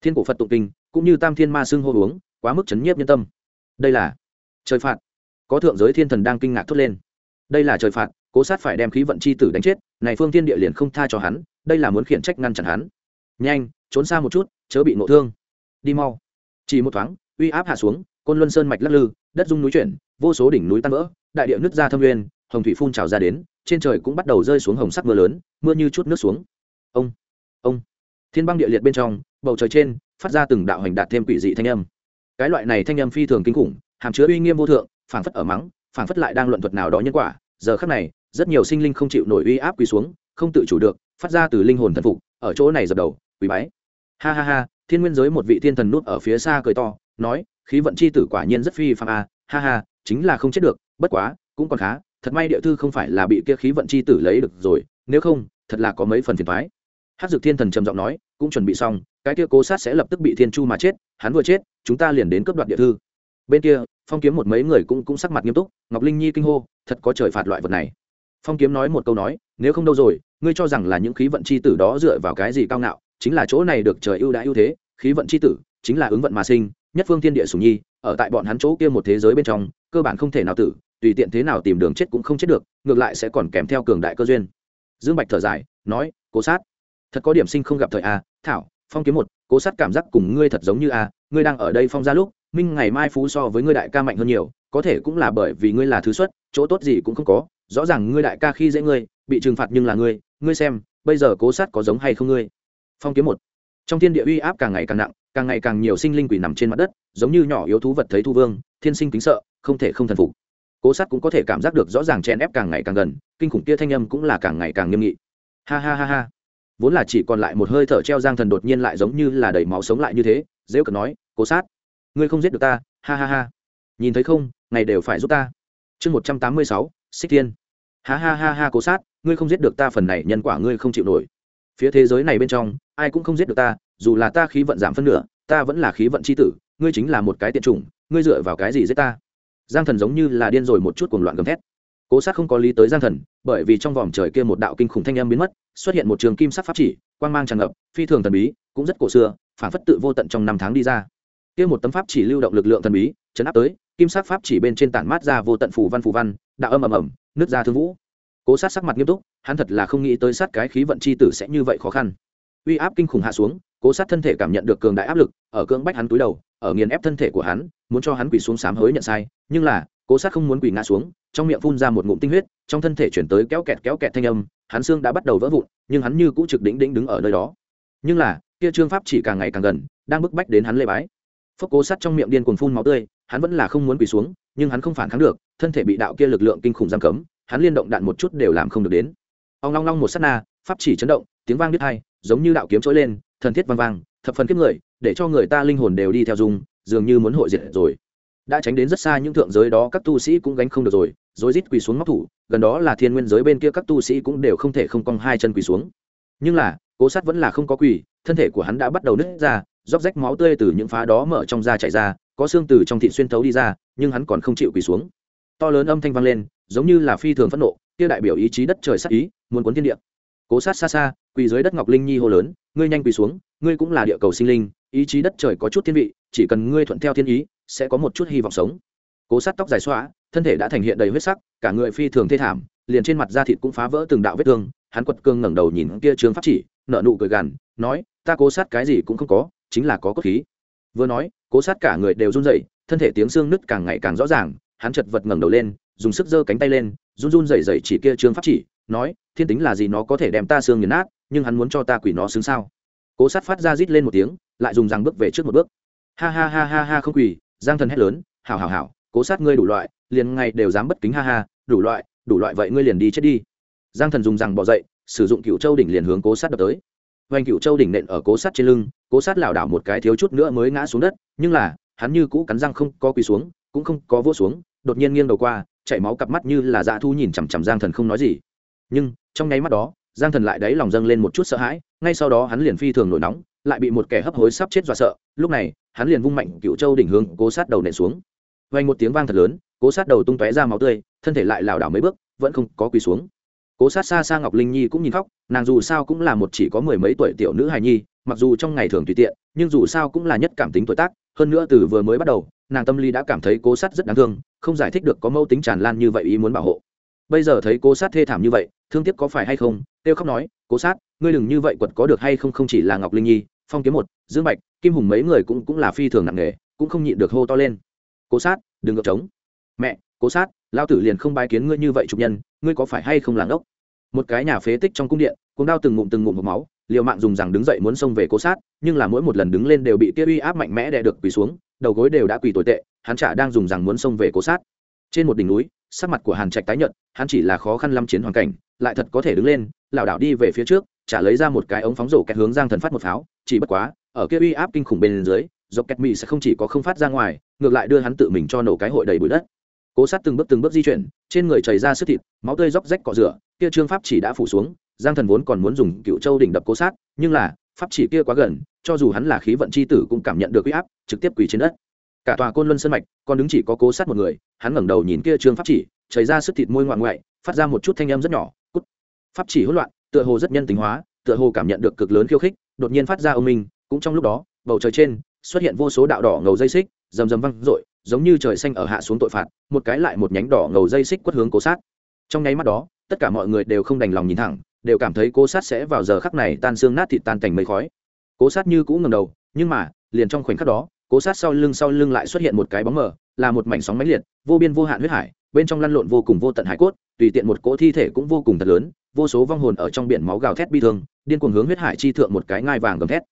thiên cổ phật tụng kinh, cũng như tam thiên ma xưng hô uống, quá mức chấn nhiếp nhân tâm. Đây là trời phạt. Có thượng giới thiên thần đang kinh ngạc thốt lên. Đây là trời phạt, cố sát phải đem khí vận c h i tử đánh chết, này phương thiên địa liền không tha cho hắn, đây là muốn khiển trách ngăn chặn hắn. Nhanh, trốn xa một chút, chớ bị nộ thương. Đi mau. Chỉ một thoáng, uy áp hạ xuống, côn luân sơn mạch lắc lư, đất dung núi chuyển, vô số đỉnh núi tan vỡ đại địa nứt ra thâm nguyên hồng thủy phun trào ra đến trên trời cũng bắt đầu rơi xuống hồng sắc mưa lớn mưa như chút nước xuống. Ông ông. Thiên băng địa liệt bên trong bầu trời trên phát ra từng đạo hành đạt thêm quỷ dị thanh âm. Cái loại này thanh âm phi thường kinh khủng hàm chứa uy nghiêm vô thượng phảng phất ở mắng phảng phất lại đang luận thuật nào đó nhân quả. Giờ khắc này rất nhiều sinh linh không chịu nổi uy áp quỳ xuống không tự chủ được phát ra từ linh hồn thần phục ở chỗ này dập đầu quỳ bái. Ha ha ha thiên nguyên giới một vị thiên thần nút ở phía xa cười to nói khí vận c h i tử quả nhiên rất phi phạm a à, ha ha chính là không chết được, bất quá, cũng còn khá, thật may địa thư không phải là bị kia khí vận c h i tử lấy được rồi, nếu không, thật là có mấy phần phiền thoái hát dược thiên thần trầm giọng nói, cũng chuẩn bị xong, cái kia cố sát sẽ lập tức bị thiên chu mà chết, hắn vừa chết, chúng ta liền đến cấp đoạt địa thư. Bên kia, phong kiếm một mấy người cũng cũng sắc mặt nghiêm túc, ngọc linh nhi kinh hô, thật có trời phạt loại vật này. Phong kiếm nói một câu nói, nếu không đâu rồi, ngươi cho rằng là những khí vận c h i tử đó dựa vào cái gì cao ngạo, chính là chỗ này được trời ưu đãi ưu thế, khí vận c h i tử, chính là ứng vận mà sinh, nhất phương thiên địa sùng nhi, ở tại bọn hắn chỗ kia một thế giới bên trong cơ bản không thể nào tử, tùy tiện thế nào tìm đường chết cũng không chết được, ngược lại sẽ còn kèm theo cường đại cơ duyên. Dương bạch thở dài, nói, cố sát, thật có điểm sinh không gặp thời a à. thảo, phong kiếm một, cố sát cảm giác cùng ngươi thật giống như a à. ngươi đang ở đây phong ra lúc, minh ngày mai phú so với ngươi đại ca mạnh hơn nhiều, có thể cũng là bởi vì ngươi là thứ xuất, chỗ tốt gì cũng không có, rõ ràng ngươi đại ca khi dễ ngươi, bị trừng phạt nhưng là ngươi ngươi xem, bây giờ cố sát có giống hay không ngươi? Phong kiếm một, trong thiên địa uy áp càng ngày càng nặng, càng ngày càng nhiều sinh linh quỷ nằm trên mặt đất, giống như nhỏ yếu thú vật thấy thu vương, thiên sinh kính sợ không thể không thần phục. Cố sát cũng có thể cảm giác được rõ ràng chèn ép càng ngày càng gần, kinh khủng kia thanh âm cũng là càng ngày càng nghiêm nghị. Ha ha ha ha. Vốn là chỉ còn lại một hơi thở treo giang thần đột nhiên lại giống như là đầy máu sống lại như thế dễ cận nói, cố sát, ngươi không giết được ta, ha ha ha. Nhìn thấy không, ngày đều phải giúp ta. Chương một trăm tám mươi sáu, xích thiên. Ha ha ha ha, cố sát, ngươi không giết được ta phần này nhân quả ngươi không chịu nổi. Phía thế giới này bên trong, ai cũng không giết được ta, dù là ta khí vận giảm phân nửa, ta vẫn là khí vận c h i tử, ngươi chính là một cái tiện chủng, ngươi dựa vào cái gì giết ta? Giang thần giống như là điên rồi một chút cuồng loạn gầm thét. Cố sát không có lý tới giang thần, bởi vì trong vòm trời kia một đạo kinh khủng thanh âm biến mất, xuất hiện một trường kim sắc pháp chỉ, quang mang tràn ngập, phi thường thần bí, cũng rất cổ xưa, phản phất tự vô tận trong năm tháng đi ra. Kia một tấm pháp chỉ lưu động lực lượng thần bí, chấn áp tới, kim sắc pháp chỉ bên trên tản mát ra vô tận phù văn phù văn, đạo âm ầm ầm nước ra thương vũ. Cố sát sắc mặt nghiêm túc, hắn thật là không nghĩ tới sát cái khí vận c h i tử sẽ như vậy khó khăn. Uy áp kinh khủng hạ xuống, cố sát thân thể cảm nhận được cường đại áp lực, ở cưỡng bách hắn túi đầu ở nghiền ép thân thể của hắn, muốn cho hắn quỳ xuống sám hối nhận sai, nhưng là, cố sát không muốn quỳ ngã xuống, trong miệng phun ra một ngụm tinh huyết, trong thân thể chuyển tới kéo kẹt kéo kẹt thanh âm, hắn xương đã bắt đầu vỡ vụn, nhưng hắn như cũ trực đỉnh đỉnh đứng ở nơi đó. Nhưng là, kia trương pháp chỉ càng ngày càng gần, đang bức bách đến hắn lê bái. Phốc cố sát trong miệng điên cuồng phun máu tươi, hắn vẫn là không muốn quỳ xuống, nhưng hắn không phản kháng được, thân thể bị đạo kia lực lượng kinh khủng giam cấm, hắn liên động đạn một chút đều làm không được đến. Ông long long một sát na, pháp chỉ chấn động, tiếng vang biết hay giống như đạo kiếm trỗi lên, thần thiết vang vang, thập phần kiếp người để cho người ta linh hồn đều đi theo dung, dường như muốn hội diệt rồi. Đã tránh đến rất xa những thượng giới đó, các tu sĩ cũng gánh không được rồi, rối rít quỳ xuống móc thủ, gần đó là thiên nguyên giới bên kia, các tu sĩ cũng đều không thể không cong hai chân quỳ xuống. Nhưng là, cố sát vẫn là không có quỳ, thân thể của hắn đã bắt đầu nứt ra, róc rách máu tươi từ những phá đó mở trong da chạy ra, có xương từ trong thịt xuyên thấu đi ra, nhưng hắn còn không chịu quỳ xuống. To lớn âm thanh vang lên, giống như là phi thường phẫn nộ, kia đại biểu ý chí đất trời sát ý, muốn cuốn thiên địa. Cố sát xa xa, quỳ dưới đất ngọc linh nhi hô lớn, ngươi nhanh quỳ xuống, ngươi cũng là địa cầu sinh linh ý chí đất trời có chút thiên vị, chỉ cần ngươi thuận theo thiên ý, sẽ có một chút hy vọng sống. Cố sát tóc dài xóa thân thể đã thành hiện đầy huyết sắc, cả người phi thường thê thảm, liền trên mặt da thịt cũng phá vỡ từng đạo vết thương, hắn quật cương ngẩng đầu nhìn kia trương pháp chỉ nợ nụ cười gằn, nói, ta cố sát cái gì cũng không có, chính là có cốt khí. Vừa nói, cố sát cả người đều run rẩy, thân thể tiếng xương nứt càng ngày càng rõ ràng, hắn chật vật ngẩng đầu lên, dùng sức giơ cánh tay lên, run run rẩy rẩy chỉ kia trương pháp chỉ, nói, thiên tính là gì nó có thể đem ta xương nghiền nát, nhưng hắn muốn cho ta quỷ nó xứng sao? Cố sát phát ra rít lên một tiếng, lại dùng răng bước về trước một bước. Ha ha ha ha ha không quỳ, giang thần hét lớn, hảo hảo hảo, cố sát ngươi đủ loại, liền ngay đều dám bất kính ha ha, đủ loại đủ loại vậy ngươi liền đi chết đi. Giang thần dùng rằng bỏ dậy, sử dụng cựu châu đỉnh liền hướng cố sát đập tới. Vành cựu châu đỉnh nện ở cố sát trên lưng, cố sát lảo đảo một cái thiếu chút nữa mới ngã xuống đất, nhưng là, hắn như cũ cắn răng không có quỳ xuống, cũng không có vỗ xuống, đột nhiên nghiêng đầu qua, chảy máu cặp mắt như là dạ thu nhìn chằm chằm giang thần không nói gì. Nhưng, trong nháy mắt đó giang thần lại đáy lòng dâng lên một chút sợ hãi, ngay sau đó hắn liền phi thường nổi nóng, lại bị một kẻ hấp hối sắp chết dọa sợ. Lúc này, hắn liền vung mạnh cựu châu đỉnh hướng cố sát đầu nện xuống. Vang một tiếng vang thật lớn, cố sát đầu tung tóe ra máu tươi, thân thể lại lảo đảo mấy bước, vẫn không có quỳ xuống. Cố sát xa xa ngọc linh nhi cũng nhìn khóc, nàng dù sao cũng là một chỉ có mười mấy tuổi tiểu nữ hài nhi, mặc dù trong ngày thường tùy tiện, nhưng dù sao cũng là nhất cảm tính tuổi tác, hơn nữa từ vừa mới bắt đầu, nàng tâm lý đã cảm thấy cố sát rất đáng thương, không giải thích được có mâu tính tràn lan như vậy ý muốn bảo hộ bây giờ thấy cố sát thê thảm như vậy, thương tiếc có phải hay không? Tiêu khóc nói, cố sát, ngươi đừng như vậy quật có được hay không không chỉ là ngọc linh nhi, phong kiếm một, dương bạch, kim hùng mấy người cũng cũng là phi thường nặng nề, cũng không nhịn được hô to lên. Cố sát, đừng ngược trống. Mẹ, cố sát lao tử liền không bái kiến ngươi như vậy trục nhân, ngươi có phải hay không làng ốc một cái nhà phế tích trong cung điện cũng đau từng ngụm từng ngụm hộp máu, liều mạng dùng rằng đứng dậy muốn xông về cố sát, nhưng là mỗi một lần đứng lên đều bị kia uy áp mạnh mẽ đè được quỳ xuống, đầu gối đều đã quỳ tồi tệ, hắn chả đang dùng rằng muốn xông về cố sát trên một đỉnh núi, sắc mặt của hàn trạch tái nhợt, hắn chỉ là khó khăn lâm chiến hoàn cảnh, lại thật có thể đứng lên, lảo đảo đi về phía trước, trả lấy ra một cái ống phóng rổ kẹt hướng giang thần phát một pháo, chỉ bất quá, ở kia uy áp kinh khủng bên dưới, dọc kẹt mỹ sẽ không chỉ có không phát ra ngoài, ngược lại đưa hắn tự mình cho nổ cái hội đầy bụi đất. Cố sát từng bước từng bước di chuyển, trên người chảy ra sức thịt, máu tươi róc rách cọ rửa, kia trương pháp chỉ đã phủ xuống, giang thần vốn còn muốn dùng cựu châu đỉnh đập cố sát, nhưng là, pháp chỉ kia quá gần, cho dù hắn là khí vận c h i tử cũng cảm nhận được uy áp, trực tiếp quỳ trên đất. Cả tòa côn luân sân mạch, còn đứng chỉ có cố sát một người hắn ngẩng đầu nhìn kia trương pháp chỉ, chảy ra sức thịt môi ngoạn ngoại, phát ra một chút thanh âm rất nhỏ, cút. Pháp chỉ hỗn loạn, tựa hồ rất nhân tính hóa, tựa hồ cảm nhận được cực lớn khiêu khích, đột nhiên phát ra âm minh cũng trong lúc đó, bầu trời trên, xuất hiện vô số đạo đỏ ngầu dây xích, rầm rầm văng rội giống như trời xanh ở hạ xuống tội phạt, một cái lại một nhánh đỏ ngầu dây xích quất hướng cố sát. Trong nháy mắt đó, tất cả mọi người đều không đành lòng nhìn thẳng, đều cảm thấy cố sát sẽ vào giờ khắc này tan xương nát thịt tan thành mây khói. Cố sát như cũ ngầm đầu, nhưng mà, liền trong khoảnh khắc đó, cố sát sau lưng sau lưng lại xuất hiện một cái bóng mờ là một mảnh sóng mãnh liệt, vô biên vô hạn huyết hải, bên trong lăn lộn vô cùng vô tận hải cốt, tùy tiện một cỗ thi thể cũng vô cùng thật lớn, vô số vong hồn ở trong biển máu gào thét bi thương, điên cuồng hướng huyết hải chi thượng một cái ngai vàng gầm thét.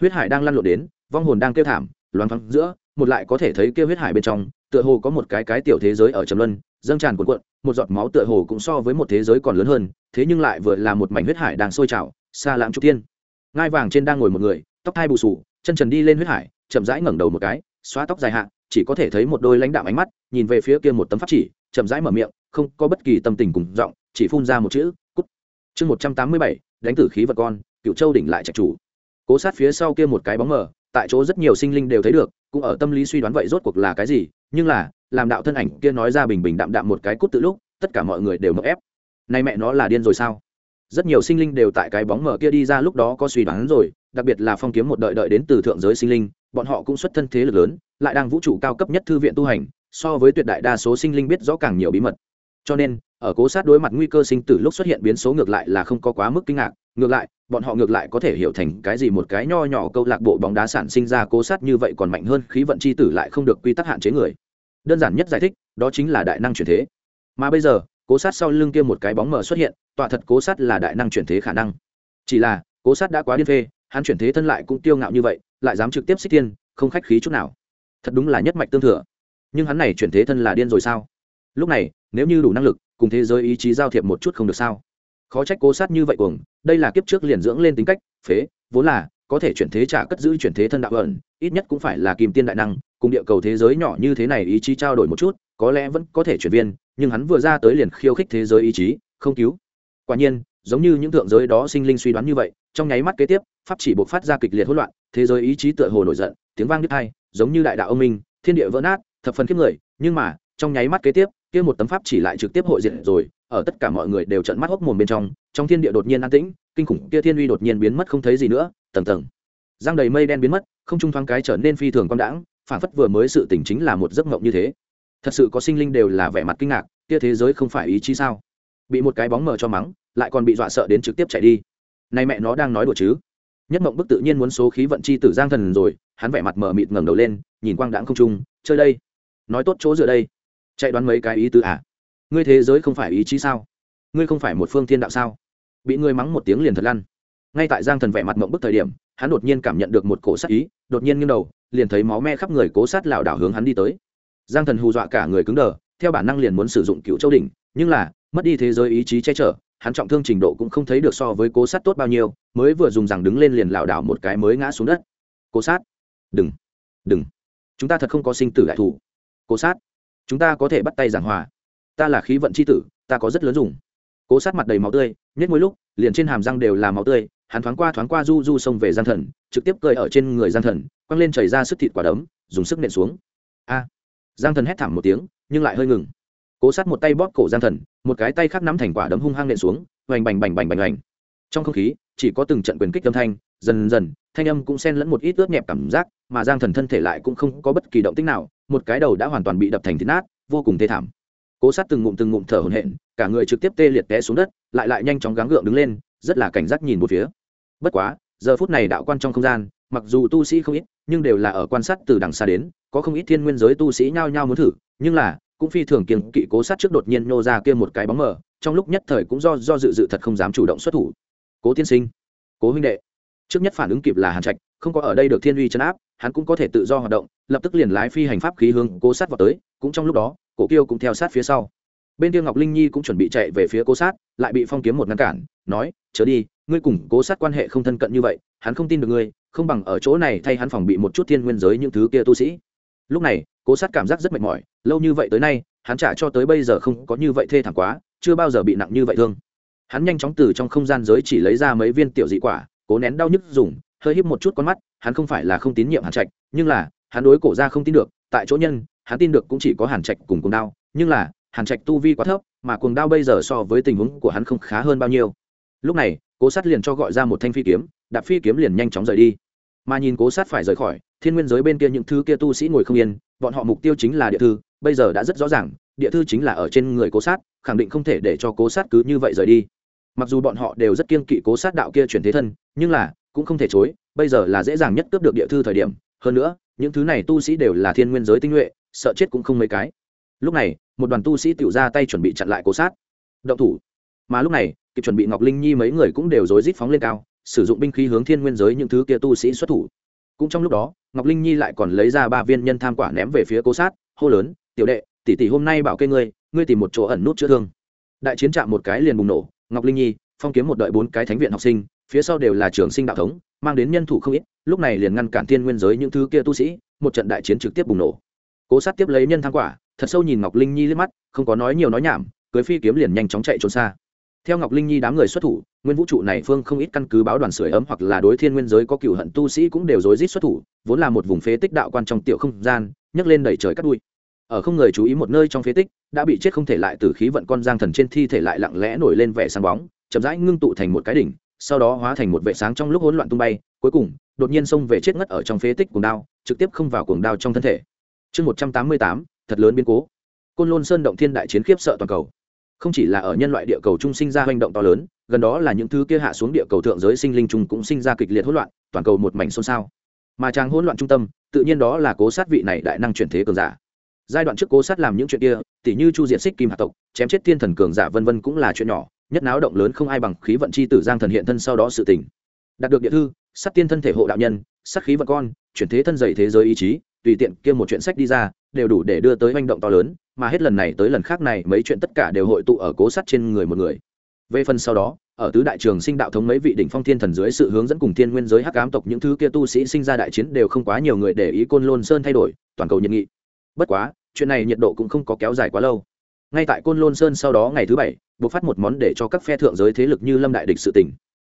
Huyết hải đang lăn lộn đến, vong hồn đang kêu thảm, loáng thoáng giữa, một lại có thể thấy kia huyết hải bên trong, tựa hồ có một cái cái tiểu thế giới ở trầm luân, dâng tràn cuộn cuộn, một giọt máu tựa hồ cũng so với một thế giới còn lớn hơn, thế nhưng lại vừa là một mảnh huyết hải đang sôi trào, xa lãng trục tiên ngai vàng trên đang ngồi một người, tóc hai bù sù chân trần đi lên huyết hải, chậm rãi ngẩng đầu một cái, xóa tóc dài hạ chỉ có thể thấy một đôi lãnh đạo ánh mắt, nhìn về phía kia một tấm pháp chỉ, chậm rãi mở miệng, không có bất kỳ tâm tình cùng giọng, chỉ phun ra một chữ, cút. Chương một trăm tám mươi bảy, đánh tử khí vật con cựu châu đỉnh lại trạch chủ. Cố sát phía sau kia một cái bóng mờ, tại chỗ rất nhiều sinh linh đều thấy được, cũng ở tâm lý suy đoán vậy rốt cuộc là cái gì, nhưng là, làm đạo thân ảnh kia nói ra bình bình đạm đạm một cái cút tự lúc, tất cả mọi người đều mậu ép. Nay mẹ nó là điên rồi sao? Rất nhiều sinh linh đều tại cái bóng mờ kia đi ra lúc đó có suy đoán rồi, đặc biệt là phong kiếm một đợi đợi đến từ thượng giới sinh linh bọn họ cũng xuất thân thế lực lớn, lại đang vũ trụ cao cấp nhất thư viện tu hành, so với tuyệt đại đa số sinh linh biết rõ càng nhiều bí mật. Cho nên, ở cố sát đối mặt nguy cơ sinh tử lúc xuất hiện biến số ngược lại là không có quá mức kinh ngạc, ngược lại, bọn họ ngược lại có thể hiểu thành cái gì một cái nho nhỏ câu lạc bộ bóng đá sản sinh ra cố sát như vậy còn mạnh hơn, khí vận c h i tử lại không được quy tắc hạn chế người. Đơn giản nhất giải thích, đó chính là đại năng chuyển thế. Mà bây giờ, cố sát sau lưng kia một cái bóng mờ xuất hiện, tọa thật cố sát là đại năng chuyển thế khả năng. Chỉ là, cố sát đã quá điên phê, hắn chuyển thế thân lại cũng tiêu ngạo như vậy lại dám trực tiếp xích tiên không khách khí chút nào. Thật đúng là nhất mạch tương thừa. Nhưng hắn này chuyển thế thân là điên rồi sao? Lúc này, nếu như đủ năng lực, cùng thế giới ý chí giao thiệp một chút không được sao? Khó trách cố sát như vậy cuồng, đây là kiếp trước liền dưỡng lên tính cách, phế, vốn là, có thể chuyển thế trả cất giữ chuyển thế thân đạo ẩn, ít nhất cũng phải là kim tiên đại năng, cùng địa cầu thế giới nhỏ như thế này ý chí trao đổi một chút, có lẽ vẫn có thể chuyển viên, nhưng hắn vừa ra tới liền khiêu khích thế giới ý chí, không cứu. Quả nhiên, giống như những thượng giới đó sinh linh suy đoán như vậy trong nháy mắt kế tiếp, pháp chỉ buộc phát ra kịch liệt hỗn loạn, thế giới ý chí tựa hồ nổi giận, tiếng vang đứt hai giống như đại đạo ông minh, thiên địa vỡ nát, thập phần kiếp người, nhưng mà, trong nháy mắt kế tiếp, kia một tấm pháp chỉ lại trực tiếp hội diện rồi, ở tất cả mọi người đều trận mắt hốc mồm bên trong trong thiên địa đột nhiên an tĩnh, kinh khủng kia thiên uy đột nhiên biến mất không thấy gì nữa, tầng tầng. Giang đầy mây đen biến mất, không trung thoáng cái trở nên phi thường quang đãng, phản phất vừa mới sự tỉnh chính là một giấc mộng như thế. Thật sự có sinh linh đều là vẻ mặt kinh ngạc, kia thế giới không phải ý chí sao? Bị một cái bóng mờ cho mắng, lại còn bị dọa sợ đến trực tiếp chạy đi nay mẹ nó đang nói đùa chứ? Nhất mộng bức tự nhiên muốn số khí vận chi tử giang thần rồi, hắn vẻ mặt mờ mịt ngẩng đầu lên, nhìn quang đãng không trung, chơi đây, nói tốt chỗ dựa đây. Chạy đoán mấy cái ý tứ à? Ngươi thế giới không phải ý chí sao? Ngươi không phải một phương thiên đạo sao? Bị ngươi mắng một tiếng liền thật lăn. Ngay tại giang thần vẻ mặt mộng bức thời điểm, hắn đột nhiên cảm nhận được một cổ sát ý, đột nhiên nghiêng đầu, liền thấy máu me khắp người cố sát lảo đảo hướng hắn đi tới. Giang thần hù dọa cả người cứng đờ, theo bản năng liền muốn sử dụng cựu châu đỉnh, nhưng là, mất đi thế giới ý chí che chở hắn trọng thương trình độ cũng không thấy được so với cố sát tốt bao nhiêu, mới vừa dùng rằng đứng lên liền lảo đảo một cái mới ngã xuống đất. Cố sát. Đừng. Đừng. Chúng ta thật không có sinh tử đại thủ. Cố sát. Chúng ta có thể bắt tay giảng hòa. Ta là khí vận c h i tử, ta có rất lớn dùng. Cố sát mặt đầy máu tươi nhất mỗi lúc, liền trên hàm răng đều là máu tươi, hắn thoáng qua thoáng qua du du xông về gian thần, trực tiếp cười ở trên người gian thần, quăng lên chảy ra sức thịt quả đấm, dùng sức nện xuống. A. Giang thần hét thảm một tiếng, nhưng lại hơi ngừng cố sát một tay bóp cổ giang thần, một cái tay khác nắm thành quả đấm hung hăng nện xuống hoành bành bành bành bành bành. Trong không khí, chỉ có từng trận quyền kích âm thanh, dần dần, thanh âm cũng xen lẫn một ít ướt nhẹp cảm giác, mà giang thần thân thể lại cũng không có bất kỳ động tích nào, một cái đầu đã hoàn toàn bị đập thành thịt nát, vô cùng thê thảm. Cố sát từng ngụm từng ngụm thở hổn hển, cả người trực tiếp tê liệt té xuống đất, lại lại nhanh chóng gắng gượng đứng lên, rất là cảnh giác nhìn một phía. Bất quá, giờ phút này đạo quan trong không gian, mặc dù tu sĩ không ít, nhưng đều là ở quan sát từ đằng xa đến, có không ít thiên nguyên giới tu sĩ nhao nhao muốn thử, nhưng là cũng phi thường kiên kỵ cố sát trước đột nhiên nô ra kia một cái bóng mờ, trong lúc nhất thời cũng do do dự dự thật không dám chủ động xuất thủ. Cố tiên sinh, cố huynh đệ, trước nhất phản ứng kịp là hàn trạch, không có ở đây được thiên uy chấn áp, hắn cũng có thể tự do hoạt động, lập tức liền lái phi hành pháp khí hướng cố sát vào tới, cũng trong lúc đó, cổ kiêu cũng theo sát phía sau. Bên kia ngọc linh nhi cũng chuẩn bị chạy về phía cố sát, lại bị phong kiếm một ngăn cản, nói, chớ đi, ngươi cùng cố sát quan hệ không thân cận như vậy, hắn không tin được ngươi, không bằng ở chỗ này thay hắn phòng bị một chút thiên nguyên giới những thứ kia tu sĩ. Lúc này cố sát cảm giác rất mệt mỏi, lâu như vậy tới nay, hắn trả cho tới bây giờ không có như vậy thê thảm quá, chưa bao giờ bị nặng như vậy thương. Hắn nhanh chóng từ trong không gian giới chỉ lấy ra mấy viên tiểu dị quả, cố nén đau nhức dùng, hơi híp một chút con mắt, hắn không phải là không tín nhiệm hàn trạch, nhưng là, hắn đối cổ ra không tin được, tại chỗ nhân, hắn tin được cũng chỉ có hàn trạch cùng cuồng đao, nhưng là, hàn trạch tu vi quá thấp, mà cuồng đao bây giờ so với tình huống của hắn không khá hơn bao nhiêu. Lúc này, cố sát liền cho gọi ra một thanh phi kiếm, đạp phi kiếm liền nhanh chóng rời đi. Mà nhìn cố sát phải rời khỏi, thiên nguyên giới bên kia những thứ kia tu sĩ ngồi không yên bọn họ mục tiêu chính là địa thư, bây giờ đã rất rõ ràng, địa thư chính là ở trên người cố sát, khẳng định không thể để cho cố sát cứ như vậy rời đi. Mặc dù bọn họ đều rất kiên kỵ cố sát đạo kia chuyển thế thân, nhưng là, cũng không thể chối, bây giờ là dễ dàng nhất cướp được địa thư thời điểm. Hơn nữa, những thứ này tu sĩ đều là thiên nguyên giới tinh nhuệ, sợ chết cũng không mấy cái. Lúc này, một đoàn tu sĩ tự ra tay chuẩn bị chặn lại cố sát. Động thủ. Mà lúc này, kịp chuẩn bị ngọc linh nhi mấy người cũng đều rối rít phóng lên cao, sử dụng binh khí hướng thiên nguyên giới những thứ kia tu sĩ xuất thủ cũng trong lúc đó, ngọc linh nhi lại còn lấy ra ba viên nhân tham quả ném về phía cố sát, hô lớn, tiểu đệ, tỷ tỷ hôm nay bảo kê ngươi ngươi tìm một chỗ ẩn nút chữa thương. Đại chiến trạm một cái liền bùng nổ, ngọc linh nhi, phong kiếm một đợi bốn cái thánh viện học sinh, phía sau đều là trường sinh đạo thống, mang đến nhân thủ không ít, lúc này liền ngăn cản thiên nguyên giới những thứ kia tu sĩ, một trận đại chiến trực tiếp bùng nổ. Cố sát tiếp lấy nhân tham quả, thật sâu nhìn ngọc linh nhi liếc mắt, không có nói nhiều nói nhảm, cưới phi kiếm liền nhanh chóng chạy trốn xa theo ngọc linh nhi đám người xuất thủ, nguyên vũ trụ này phương không ít căn cứ báo đoàn sưởi ấm hoặc là đối thiên nguyên giới có cựu hận tu sĩ cũng đều rối rít xuất thủ, vốn là một vùng phế tích đạo quan trong tiểu không gian, nhấc lên đẩy trời cắt đuôi ở không người chú ý một nơi trong phế tích, đã bị chết không thể lại từ khí vận con giang thần trên thi thể lại lặng lẽ nổi lên vẻ sáng bóng, chậm rãi ngưng tụ thành một cái đỉnh, sau đó hóa thành một vệ sáng trong lúc hỗn loạn tung bay, cuối cùng, đột nhiên xông về chết ngất ở trong phế tích cuồng đao, trực tiếp không vào cuồng đao trong thân thể. Chương một trăm tám mươi tám, thật lớn biến cố. Côn lôn sơn động thiên đại chiến khiếp sợ toàn cầu không chỉ là ở nhân loại địa cầu trung sinh ra hành động to lớn, gần đó là những thứ kia hạ xuống địa cầu thượng giới sinh linh trung cũng sinh ra kịch liệt hỗn loạn, toàn cầu một mảnh xôn xao. Mà trang hỗn loạn trung tâm, tự nhiên đó là cố sát vị này đại năng chuyển thế cường giả. Giai đoạn trước cố sát làm những chuyện kia, tỉ như chu diệt xích kim hạ tộc, chém chết thiên thần cường giả vân vân cũng là chuyện nhỏ, nhất náo động lớn không ai bằng khí vận chi tử giang thần hiện thân sau đó sự tỉnh đạt được địa thư, sát tiên thân thể hộ đạo nhân, sát khí vận con, chuyển thế thân dày thế giới ý chí, tùy tiện kia một chuyện sách đi ra, đều đủ để đưa tới hành động to lớn mà hết lần này tới lần khác này mấy chuyện tất cả đều hội tụ ở cố sát trên người một người. Về phần sau đó, ở tứ đại trường sinh đạo thống mấy vị đỉnh phong thiên thần dưới sự hướng dẫn cùng thiên nguyên giới hắc ám tộc những thứ kia tu sĩ sinh ra đại chiến đều không quá nhiều người để ý côn lôn sơn thay đổi, toàn cầu nhiệt nghị. Bất quá, chuyện này nhiệt độ cũng không có kéo dài quá lâu. Ngay tại côn lôn sơn sau đó ngày thứ bảy buộc phát một món để cho các phe thượng giới thế lực như lâm đại địch sự tỉnh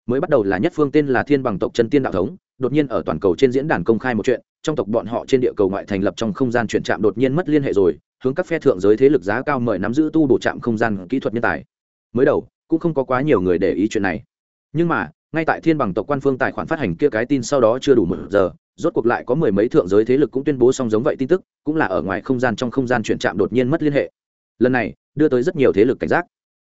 mới bắt đầu là nhất phương tên là thiên bằng tộc chân tiên đạo thống, đột nhiên ở toàn cầu trên diễn đàn công khai một chuyện trong tộc bọn họ trên địa cầu ngoại thành lập trong không gian chuyển trạm đột nhiên mất liên hệ rồi, hướng các phe thượng giới thế lực giá cao mời nắm giữ tu bổ trạm không gian kỹ thuật nhân tài. Mới đầu, cũng không có quá nhiều người để ý chuyện này. Nhưng mà, ngay tại thiên bằng tộc quan phương tài khoản phát hành kia cái tin sau đó chưa đủ một giờ, rốt cuộc lại có mười mấy thượng giới thế lực cũng tuyên bố xong giống vậy tin tức, cũng là ở ngoài không gian trong không gian chuyển trạm đột nhiên mất liên hệ. Lần này, đưa tới rất nhiều thế lực cảnh giác.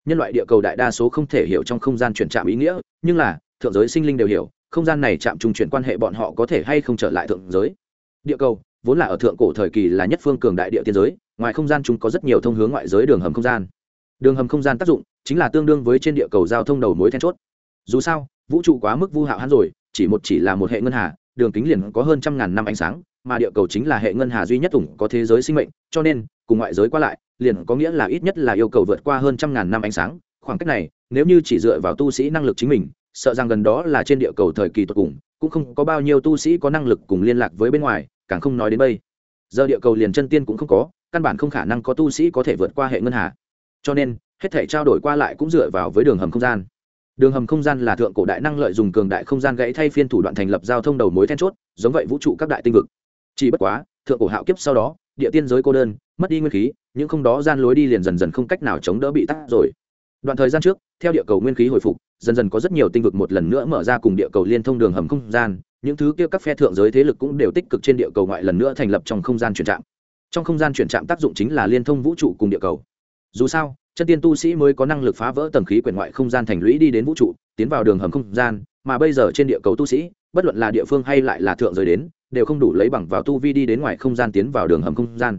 Nhân loại địa cầu đại đa số không thể hiểu trong không gian chuyển trạm ý nghĩa, nhưng là, thượng giới sinh linh đều hiểu, không gian này chạm trung chuyển quan hệ bọn họ có thể hay không trở lại thượng giới địa cầu, vốn là ở thượng cổ thời kỳ là nhất phương cường đại địa tiên giới, ngoài không gian chúng có rất nhiều thông hướng ngoại giới đường hầm không gian. Đường hầm không gian tác dụng chính là tương đương với trên địa cầu giao thông đầu mối then chốt. Dù sao, vũ trụ quá mức vu hạo hắn rồi, chỉ một chỉ là một hệ ngân hà, đường kính liền có hơn trăm ngàn năm ánh sáng, mà địa cầu chính là hệ ngân hà duy nhất ủng có thế giới sinh mệnh, cho nên, cùng ngoại giới qua lại, liền có nghĩa là ít nhất là yêu cầu vượt qua hơn trăm ngàn năm ánh sáng. Khoảng cách này, nếu như chỉ dựa vào tu sĩ năng lực chính mình, sợ rằng gần đó là trên địa cầu thời kỳ tột cùng, cũng không có bao nhiêu tu sĩ có năng lực cùng liên lạc với bên ngoài càng không nói đến bây. Giờ địa cầu liền chân tiên cũng không có, căn bản không khả năng có tu sĩ có thể vượt qua hệ ngân hà. Cho nên, hết thể trao đổi qua lại cũng dựa vào với đường hầm không gian. Đường hầm không gian là thượng cổ đại năng lợi dùng cường đại không gian gãy thay phiên thủ đoạn thành lập giao thông đầu mối then chốt, giống vậy vũ trụ các đại tinh vực. Chỉ bất quá, thượng cổ hạo kiếp sau đó, địa tiên giới cô đơn, mất đi nguyên khí, những không đó gian lối đi liền dần dần không cách nào chống đỡ bị tắt rồi. Đoạn thời gian trước, theo địa cầu nguyên khí hồi phục, dần dần có rất nhiều tinh vực một lần nữa mở ra cùng địa cầu liên thông đường hầm không gian những thứ kia các phe thượng giới thế lực cũng đều tích cực trên địa cầu ngoại lần nữa thành lập trong không gian chuyển trạm. Trong không gian chuyển trạm tác dụng chính là liên thông vũ trụ cùng địa cầu. Dù sao, chân tiên tu sĩ mới có năng lực phá vỡ tầng khí quyển ngoại không gian thành lũy đi đến vũ trụ, tiến vào đường hầm không gian, mà bây giờ trên địa cầu tu sĩ, bất luận là địa phương hay lại là thượng giới đến, đều không đủ lấy bằng vào tu vi đi đến ngoài không gian tiến vào đường hầm không gian.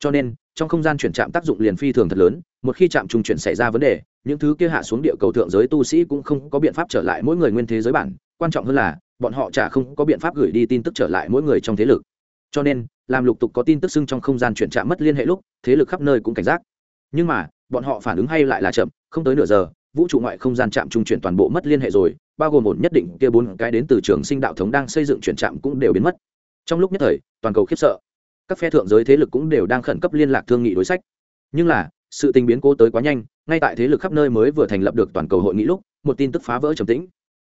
Cho nên, trong không gian chuyển trạm tác dụng liền phi thường thật lớn, một khi trạm trung chuyển xảy ra vấn đề, những thứ kia hạ xuống địa cầu thượng giới tu sĩ cũng không có biện pháp trở lại mỗi người nguyên thế giới bản, quan trọng hơn là bọn họ chả không có biện pháp gửi đi tin tức trở lại mỗi người trong thế lực. Cho nên, làm lục tục có tin tức xưng trong không gian chuyển trạm mất liên hệ lúc, thế lực khắp nơi cũng cảnh giác. Nhưng mà, bọn họ phản ứng hay lại là chậm, không tới nửa giờ, vũ trụ ngoại không gian trạm trung chuyển toàn bộ mất liên hệ rồi, bao gồm một nhất định kia bốn cái đến từ trường sinh đạo thống đang xây dựng chuyển trạm cũng đều biến mất. Trong lúc nhất thời, toàn cầu khiếp sợ. Các phe thượng giới thế lực cũng đều đang khẩn cấp liên lạc thương nghị đối sách. Nhưng là, sự tình biến cố tới quá nhanh, ngay tại thế lực khắp nơi mới vừa thành lập được toàn cầu hội nghị lúc, một tin tức phá vỡ trầm tĩnh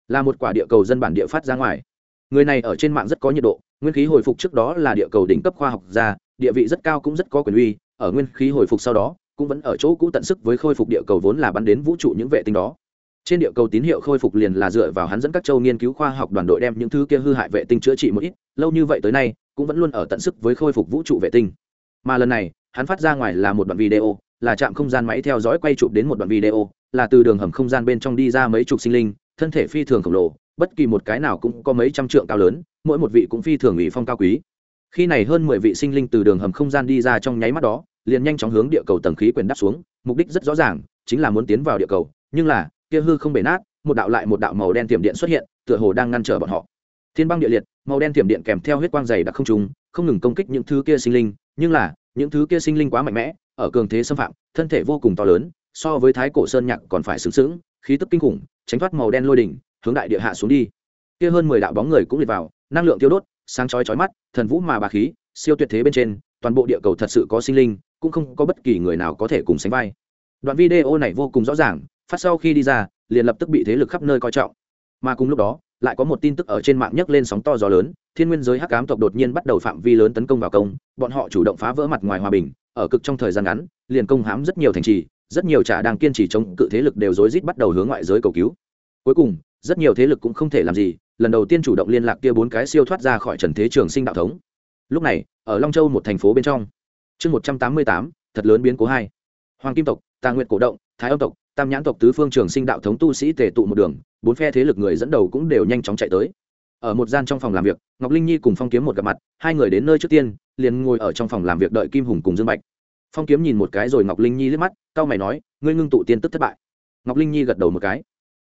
là một quả địa cầu dân bản địa phát ra ngoài. Người này ở trên mạng rất có nhiệt độ, nguyên khí hồi phục trước đó là địa cầu đỉnh cấp khoa học gia, địa vị rất cao cũng rất có quyền uy, ở nguyên khí hồi phục sau đó, cũng vẫn ở chỗ cũ tận sức với khôi phục địa cầu vốn là bắn đến vũ trụ những vệ tinh đó. Trên địa cầu tín hiệu khôi phục liền là dựa vào hắn dẫn các châu nghiên cứu khoa học đoàn đội đem những thứ kia hư hại vệ tinh chữa trị một ít, lâu như vậy tới nay, cũng vẫn luôn ở tận sức với khôi phục vũ trụ vệ tinh. Mà lần này, hắn phát ra ngoài là một đoạn video, là trạm không gian máy theo dõi quay chụp đến một đoạn video, là từ đường hầm không gian bên trong đi ra mấy chục sinh linh thân thể phi thường khổng lồ, bất kỳ một cái nào cũng có mấy trăm trượng cao lớn, mỗi một vị cũng phi thường ủy phong cao quý. Khi này hơn mười vị sinh linh từ đường hầm không gian đi ra trong nháy mắt đó, liền nhanh chóng hướng địa cầu tầng khí quyển đáp xuống, mục đích rất rõ ràng, chính là muốn tiến vào địa cầu, nhưng là, kia hư không bể nát, một đạo lại một đạo màu đen tiềm điện xuất hiện, tựa hồ đang ngăn trở bọn họ. Thiên băng địa liệt, màu đen tiềm điện kèm theo huyết quang dày đặc không trùng không ngừng công kích những thứ kia sinh linh, nhưng là, những thứ kia sinh linh quá mạnh mẽ, ở cường thế xâm phạm, thân thể vô cùng to lớn, so với thái cổ sơn nhạc còn phải xứng xứng khí tức kinh khủng, tránh thoát màu đen lôi đỉnh, hướng đại địa hạ xuống đi. Kia hơn mười đạo bóng người cũng liệt vào, năng lượng tiêu đốt, sáng chói chói mắt, thần vũ mà bà khí, siêu tuyệt thế bên trên, toàn bộ địa cầu thật sự có sinh linh, cũng không có bất kỳ người nào có thể cùng sánh vai. Đoạn video này vô cùng rõ ràng, phát sau khi đi ra, liền lập tức bị thế lực khắp nơi coi trọng. Mà cùng lúc đó, lại có một tin tức ở trên mạng nhấc lên sóng to gió lớn, thiên nguyên giới hắc ám tộc đột nhiên bắt đầu phạm vi lớn tấn công vào công, bọn họ chủ động phá vỡ mặt ngoài hòa bình, ở cực trong thời gian ngắn, liền công hãm rất nhiều thành trì rất nhiều trả đang kiên trì chống cự thế lực đều rối rít bắt đầu hướng ngoại giới cầu cứu. Cuối cùng, rất nhiều thế lực cũng không thể làm gì, lần đầu tiên chủ động liên lạc kia bốn cái siêu thoát ra khỏi trần thế trường sinh đạo thống. Lúc này, ở long châu một thành phố bên trong, chương một trăm tám mươi tám, thật lớn biến cố hai. Hoàng kim tộc, tà nguyện cổ động, thái âm tộc, tam nhãn tộc tứ phương trường sinh đạo thống tu sĩ tề tụ một đường, bốn phe thế lực người dẫn đầu cũng đều nhanh chóng chạy tới. Ở một gian trong phòng làm việc, ngọc linh nhi cùng phong kiếm một gặp mặt, hai người đến nơi trước tiên, liền ngồi ở trong phòng làm việc đợi kim hùng cùng dương bạch phong kiếm nhìn một cái rồi ngọc linh nhi liếc mắt, cau mày nói, ngươi ngưng tụ tiên tức thất bại. Ngọc linh nhi gật đầu một cái.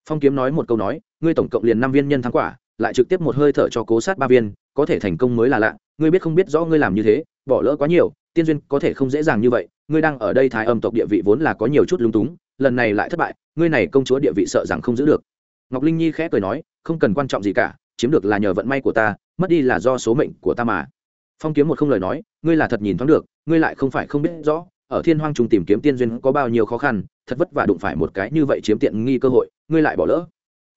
Phong kiếm nói một câu nói, ngươi tổng cộng liền năm viên nhân thắng quả, lại trực tiếp một hơi thở cho cố sát ba viên, có thể thành công mới là lạ. Ngươi biết không biết rõ ngươi làm như thế, bỏ lỡ quá nhiều, tiên duyên có thể không dễ dàng như vậy. Ngươi đang ở đây thái âm tộc địa vị vốn là có nhiều chút lung túng, lần này lại thất bại, ngươi này công chúa địa vị sợ rằng không giữ được. Ngọc linh nhi khẽ cười nói, không cần quan trọng gì cả, chiếm được là nhờ vận may của ta, mất đi là do số mệnh của ta mà phong kiếm một không lời nói, ngươi là thật nhìn thoáng được, ngươi lại không phải không biết rõ, ở thiên hoang trùng tìm kiếm tiên duyên có bao nhiêu khó khăn, thật vất vả đụng phải một cái như vậy chiếm tiện nghi cơ hội, ngươi lại bỏ lỡ.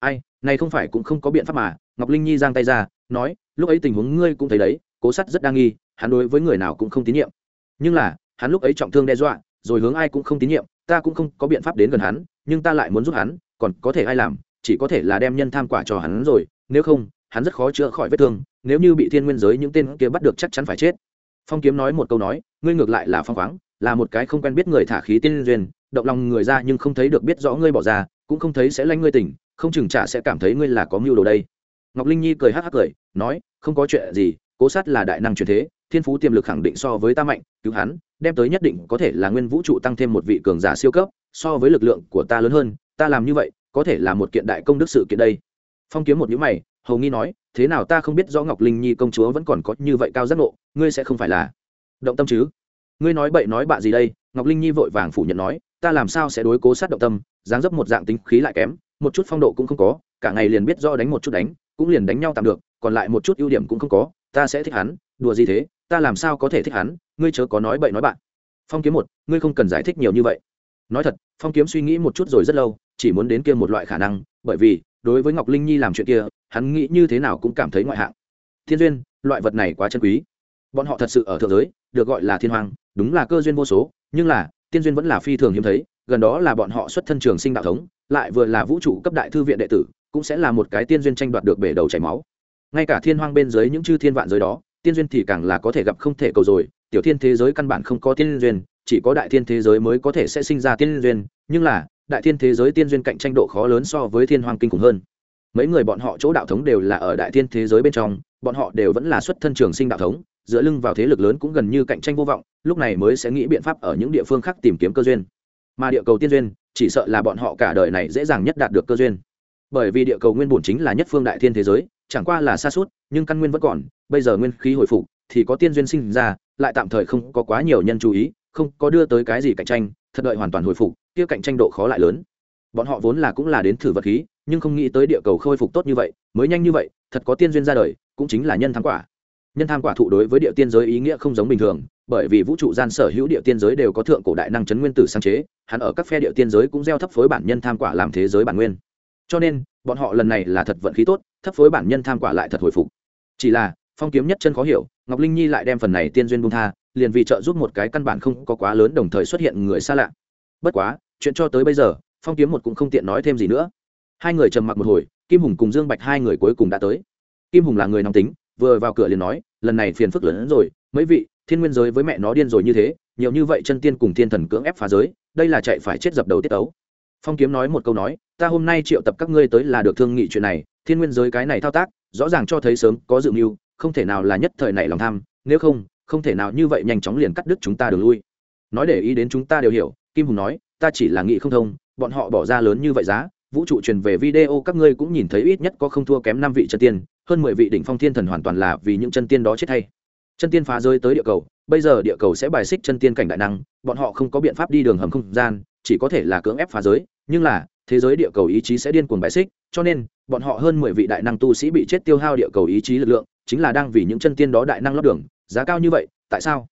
Ai, này không phải cũng không có biện pháp mà, ngọc linh nhi giang tay ra, nói, lúc ấy tình huống ngươi cũng thấy đấy, cố sắt rất đa nghi, hắn đối với người nào cũng không tín nhiệm. Nhưng là, hắn lúc ấy trọng thương đe dọa, rồi hướng ai cũng không tín nhiệm, ta cũng không có biện pháp đến gần hắn, nhưng ta lại muốn giúp hắn, còn có thể ai làm, chỉ có thể là đem nhân tham quả cho hắn rồi, nếu không hắn rất khó chữa khỏi vết thương, nếu như bị thiên nguyên giới những tên kia bắt được chắc chắn phải chết. Phong kiếm nói một câu nói, ngươi ngược lại là phong khoáng, là một cái không quen biết người thả khí tiên duyên, động lòng người ra nhưng không thấy được biết rõ ngươi bỏ ra, cũng không thấy sẽ lanh ngươi tỉnh, không chừng trả sẽ cảm thấy ngươi là có mưu đồ đây. Ngọc linh nhi cười hắc hắc cười, nói, không có chuyện gì, cố sát là đại năng truyền thế, thiên phú tiềm lực khẳng định so với ta mạnh, cứu hắn, đem tới nhất định có thể là nguyên vũ trụ tăng thêm một vị cường giả siêu cấp, so với lực lượng của ta lớn hơn, ta làm như vậy, có thể là một kiện đại công đức sự kiện đây. Phong kiếm một nhữ mày hầu nghi nói, thế nào ta không biết rõ ngọc linh nhi công chúa vẫn còn có như vậy cao giác ngộ, ngươi sẽ không phải là động tâm chứ? Ngươi nói bậy nói bạ gì đây? Ngọc linh nhi vội vàng phủ nhận nói, ta làm sao sẽ đối cố sát động tâm, dáng dấp một dạng tính khí lại kém, một chút phong độ cũng không có, cả ngày liền biết do đánh một chút đánh, cũng liền đánh nhau tạm được, còn lại một chút ưu điểm cũng không có, ta sẽ thích hắn, đùa gì thế, ta làm sao có thể thích hắn, ngươi chớ có nói bậy nói bạn phong kiếm một, ngươi không cần giải thích nhiều như vậy. Nói thật, phong kiếm suy nghĩ một chút rồi rất lâu, chỉ muốn đến kia một loại khả năng, bởi vì đối với ngọc linh nhi làm chuyện kia, hắn nghĩ như thế nào cũng cảm thấy ngoại hạng. Thiên duyên, loại vật này quá chân quý. Bọn họ thật sự ở thượng giới, được gọi là thiên hoàng, đúng là cơ duyên vô số, nhưng là tiên duyên vẫn là phi thường hiếm thấy, gần đó là bọn họ xuất thân trường sinh đạo thống, lại vừa là vũ trụ cấp đại thư viện đệ tử, cũng sẽ là một cái tiên duyên tranh đoạt được bể đầu chảy máu. Ngay cả thiên hoang bên dưới những chư thiên vạn giới đó, tiên duyên thì càng là có thể gặp không thể cầu rồi, tiểu thiên thế giới căn bản không có tiên duyên, chỉ có đại thiên thế giới mới có thể sẽ sinh ra tiên duyên, nhưng là đại thiên thế giới tiên duyên cạnh tranh độ khó lớn so với thiên Hoàng kinh khủng hơn. Mấy người bọn họ chỗ đạo thống đều là ở đại thiên thế giới bên trong, bọn họ đều vẫn là xuất thân trường sinh đạo thống, dựa lưng vào thế lực lớn cũng gần như cạnh tranh vô vọng, lúc này mới sẽ nghĩ biện pháp ở những địa phương khác tìm kiếm cơ duyên. Mà địa cầu tiên duyên, chỉ sợ là bọn họ cả đời này dễ dàng nhất đạt được cơ duyên. Bởi vì địa cầu nguyên bổn chính là nhất phương đại thiên thế giới, chẳng qua là xa suốt, nhưng căn nguyên vẫn còn, bây giờ nguyên khí hồi phục, thì có tiên duyên sinh ra, lại tạm thời không có quá nhiều nhân chú ý, không có đưa tới cái gì cạnh tranh thật đợi hoàn toàn hồi phục, kia cạnh tranh độ khó lại lớn. Bọn họ vốn là cũng là đến thử vật khí, nhưng không nghĩ tới địa cầu khôi phục tốt như vậy, mới nhanh như vậy, thật có tiên duyên ra đời, cũng chính là nhân thắng quả. Nhân tham quả thụ đối với địa tiên giới ý nghĩa không giống bình thường, bởi vì vũ trụ gian sở hữu địa tiên giới đều có thượng cổ đại năng chấn nguyên tử sáng chế, hắn ở các phe địa tiên giới cũng gieo thấp phối bản nhân tham quả làm thế giới bản nguyên. Cho nên, bọn họ lần này là thật vận khí tốt, thấp phối bản nhân tham quả lại thật hồi phục. Chỉ là, phong kiếm nhất chân khó hiểu ngọc linh nhi lại đem phần này tiên duyên bung tha, liền vì trợ giúp một cái căn bản không có quá lớn đồng thời xuất hiện người xa lạ. Bất quá, chuyện cho tới bây giờ, phong kiếm một cũng không tiện nói thêm gì nữa. Hai người trầm mặc một hồi, kim hùng cùng dương bạch hai người cuối cùng đã tới. Kim hùng là người nóng tính, vừa vào cửa liền nói, lần này phiền phức lớn hơn rồi, mấy vị, thiên nguyên giới với mẹ nó điên rồi như thế, nhiều như vậy chân tiên cùng thiên thần cưỡng ép phá giới, đây là chạy phải chết dập đầu tiết ấu phong kiếm nói một câu nói, ta hôm nay triệu tập các ngươi tới là được thương nghị chuyện này, thiên nguyên giới cái này thao tác, rõ ràng cho thấy sớm có dự mưu không thể nào là nhất thời này lòng tham, nếu không không thể nào như vậy nhanh chóng liền cắt đứt chúng ta đường lui. Nói để ý đến chúng ta đều hiểu, kim hùng nói, ta chỉ là nghĩ không thông, bọn họ bỏ ra lớn như vậy giá, vũ trụ truyền về video các ngươi cũng nhìn thấy ít nhất có không thua kém năm vị chân tiên, hơn mười vị đỉnh phong thiên thần hoàn toàn là vì những chân tiên đó chết hay chân tiên phá rơi tới địa cầu, bây giờ địa cầu sẽ bài xích chân tiên cảnh đại năng, bọn họ không có biện pháp đi đường hầm không gian, chỉ có thể là cưỡng ép phá giới, nhưng là, thế giới địa cầu ý chí sẽ điên cuồng bài xích, cho nên, bọn họ hơn mười vị đại năng tu sĩ bị chết tiêu hao địa cầu ý chí lực lượng chính là đang vì những chân tiên đó đại năng lót đường, giá cao như vậy, tại sao?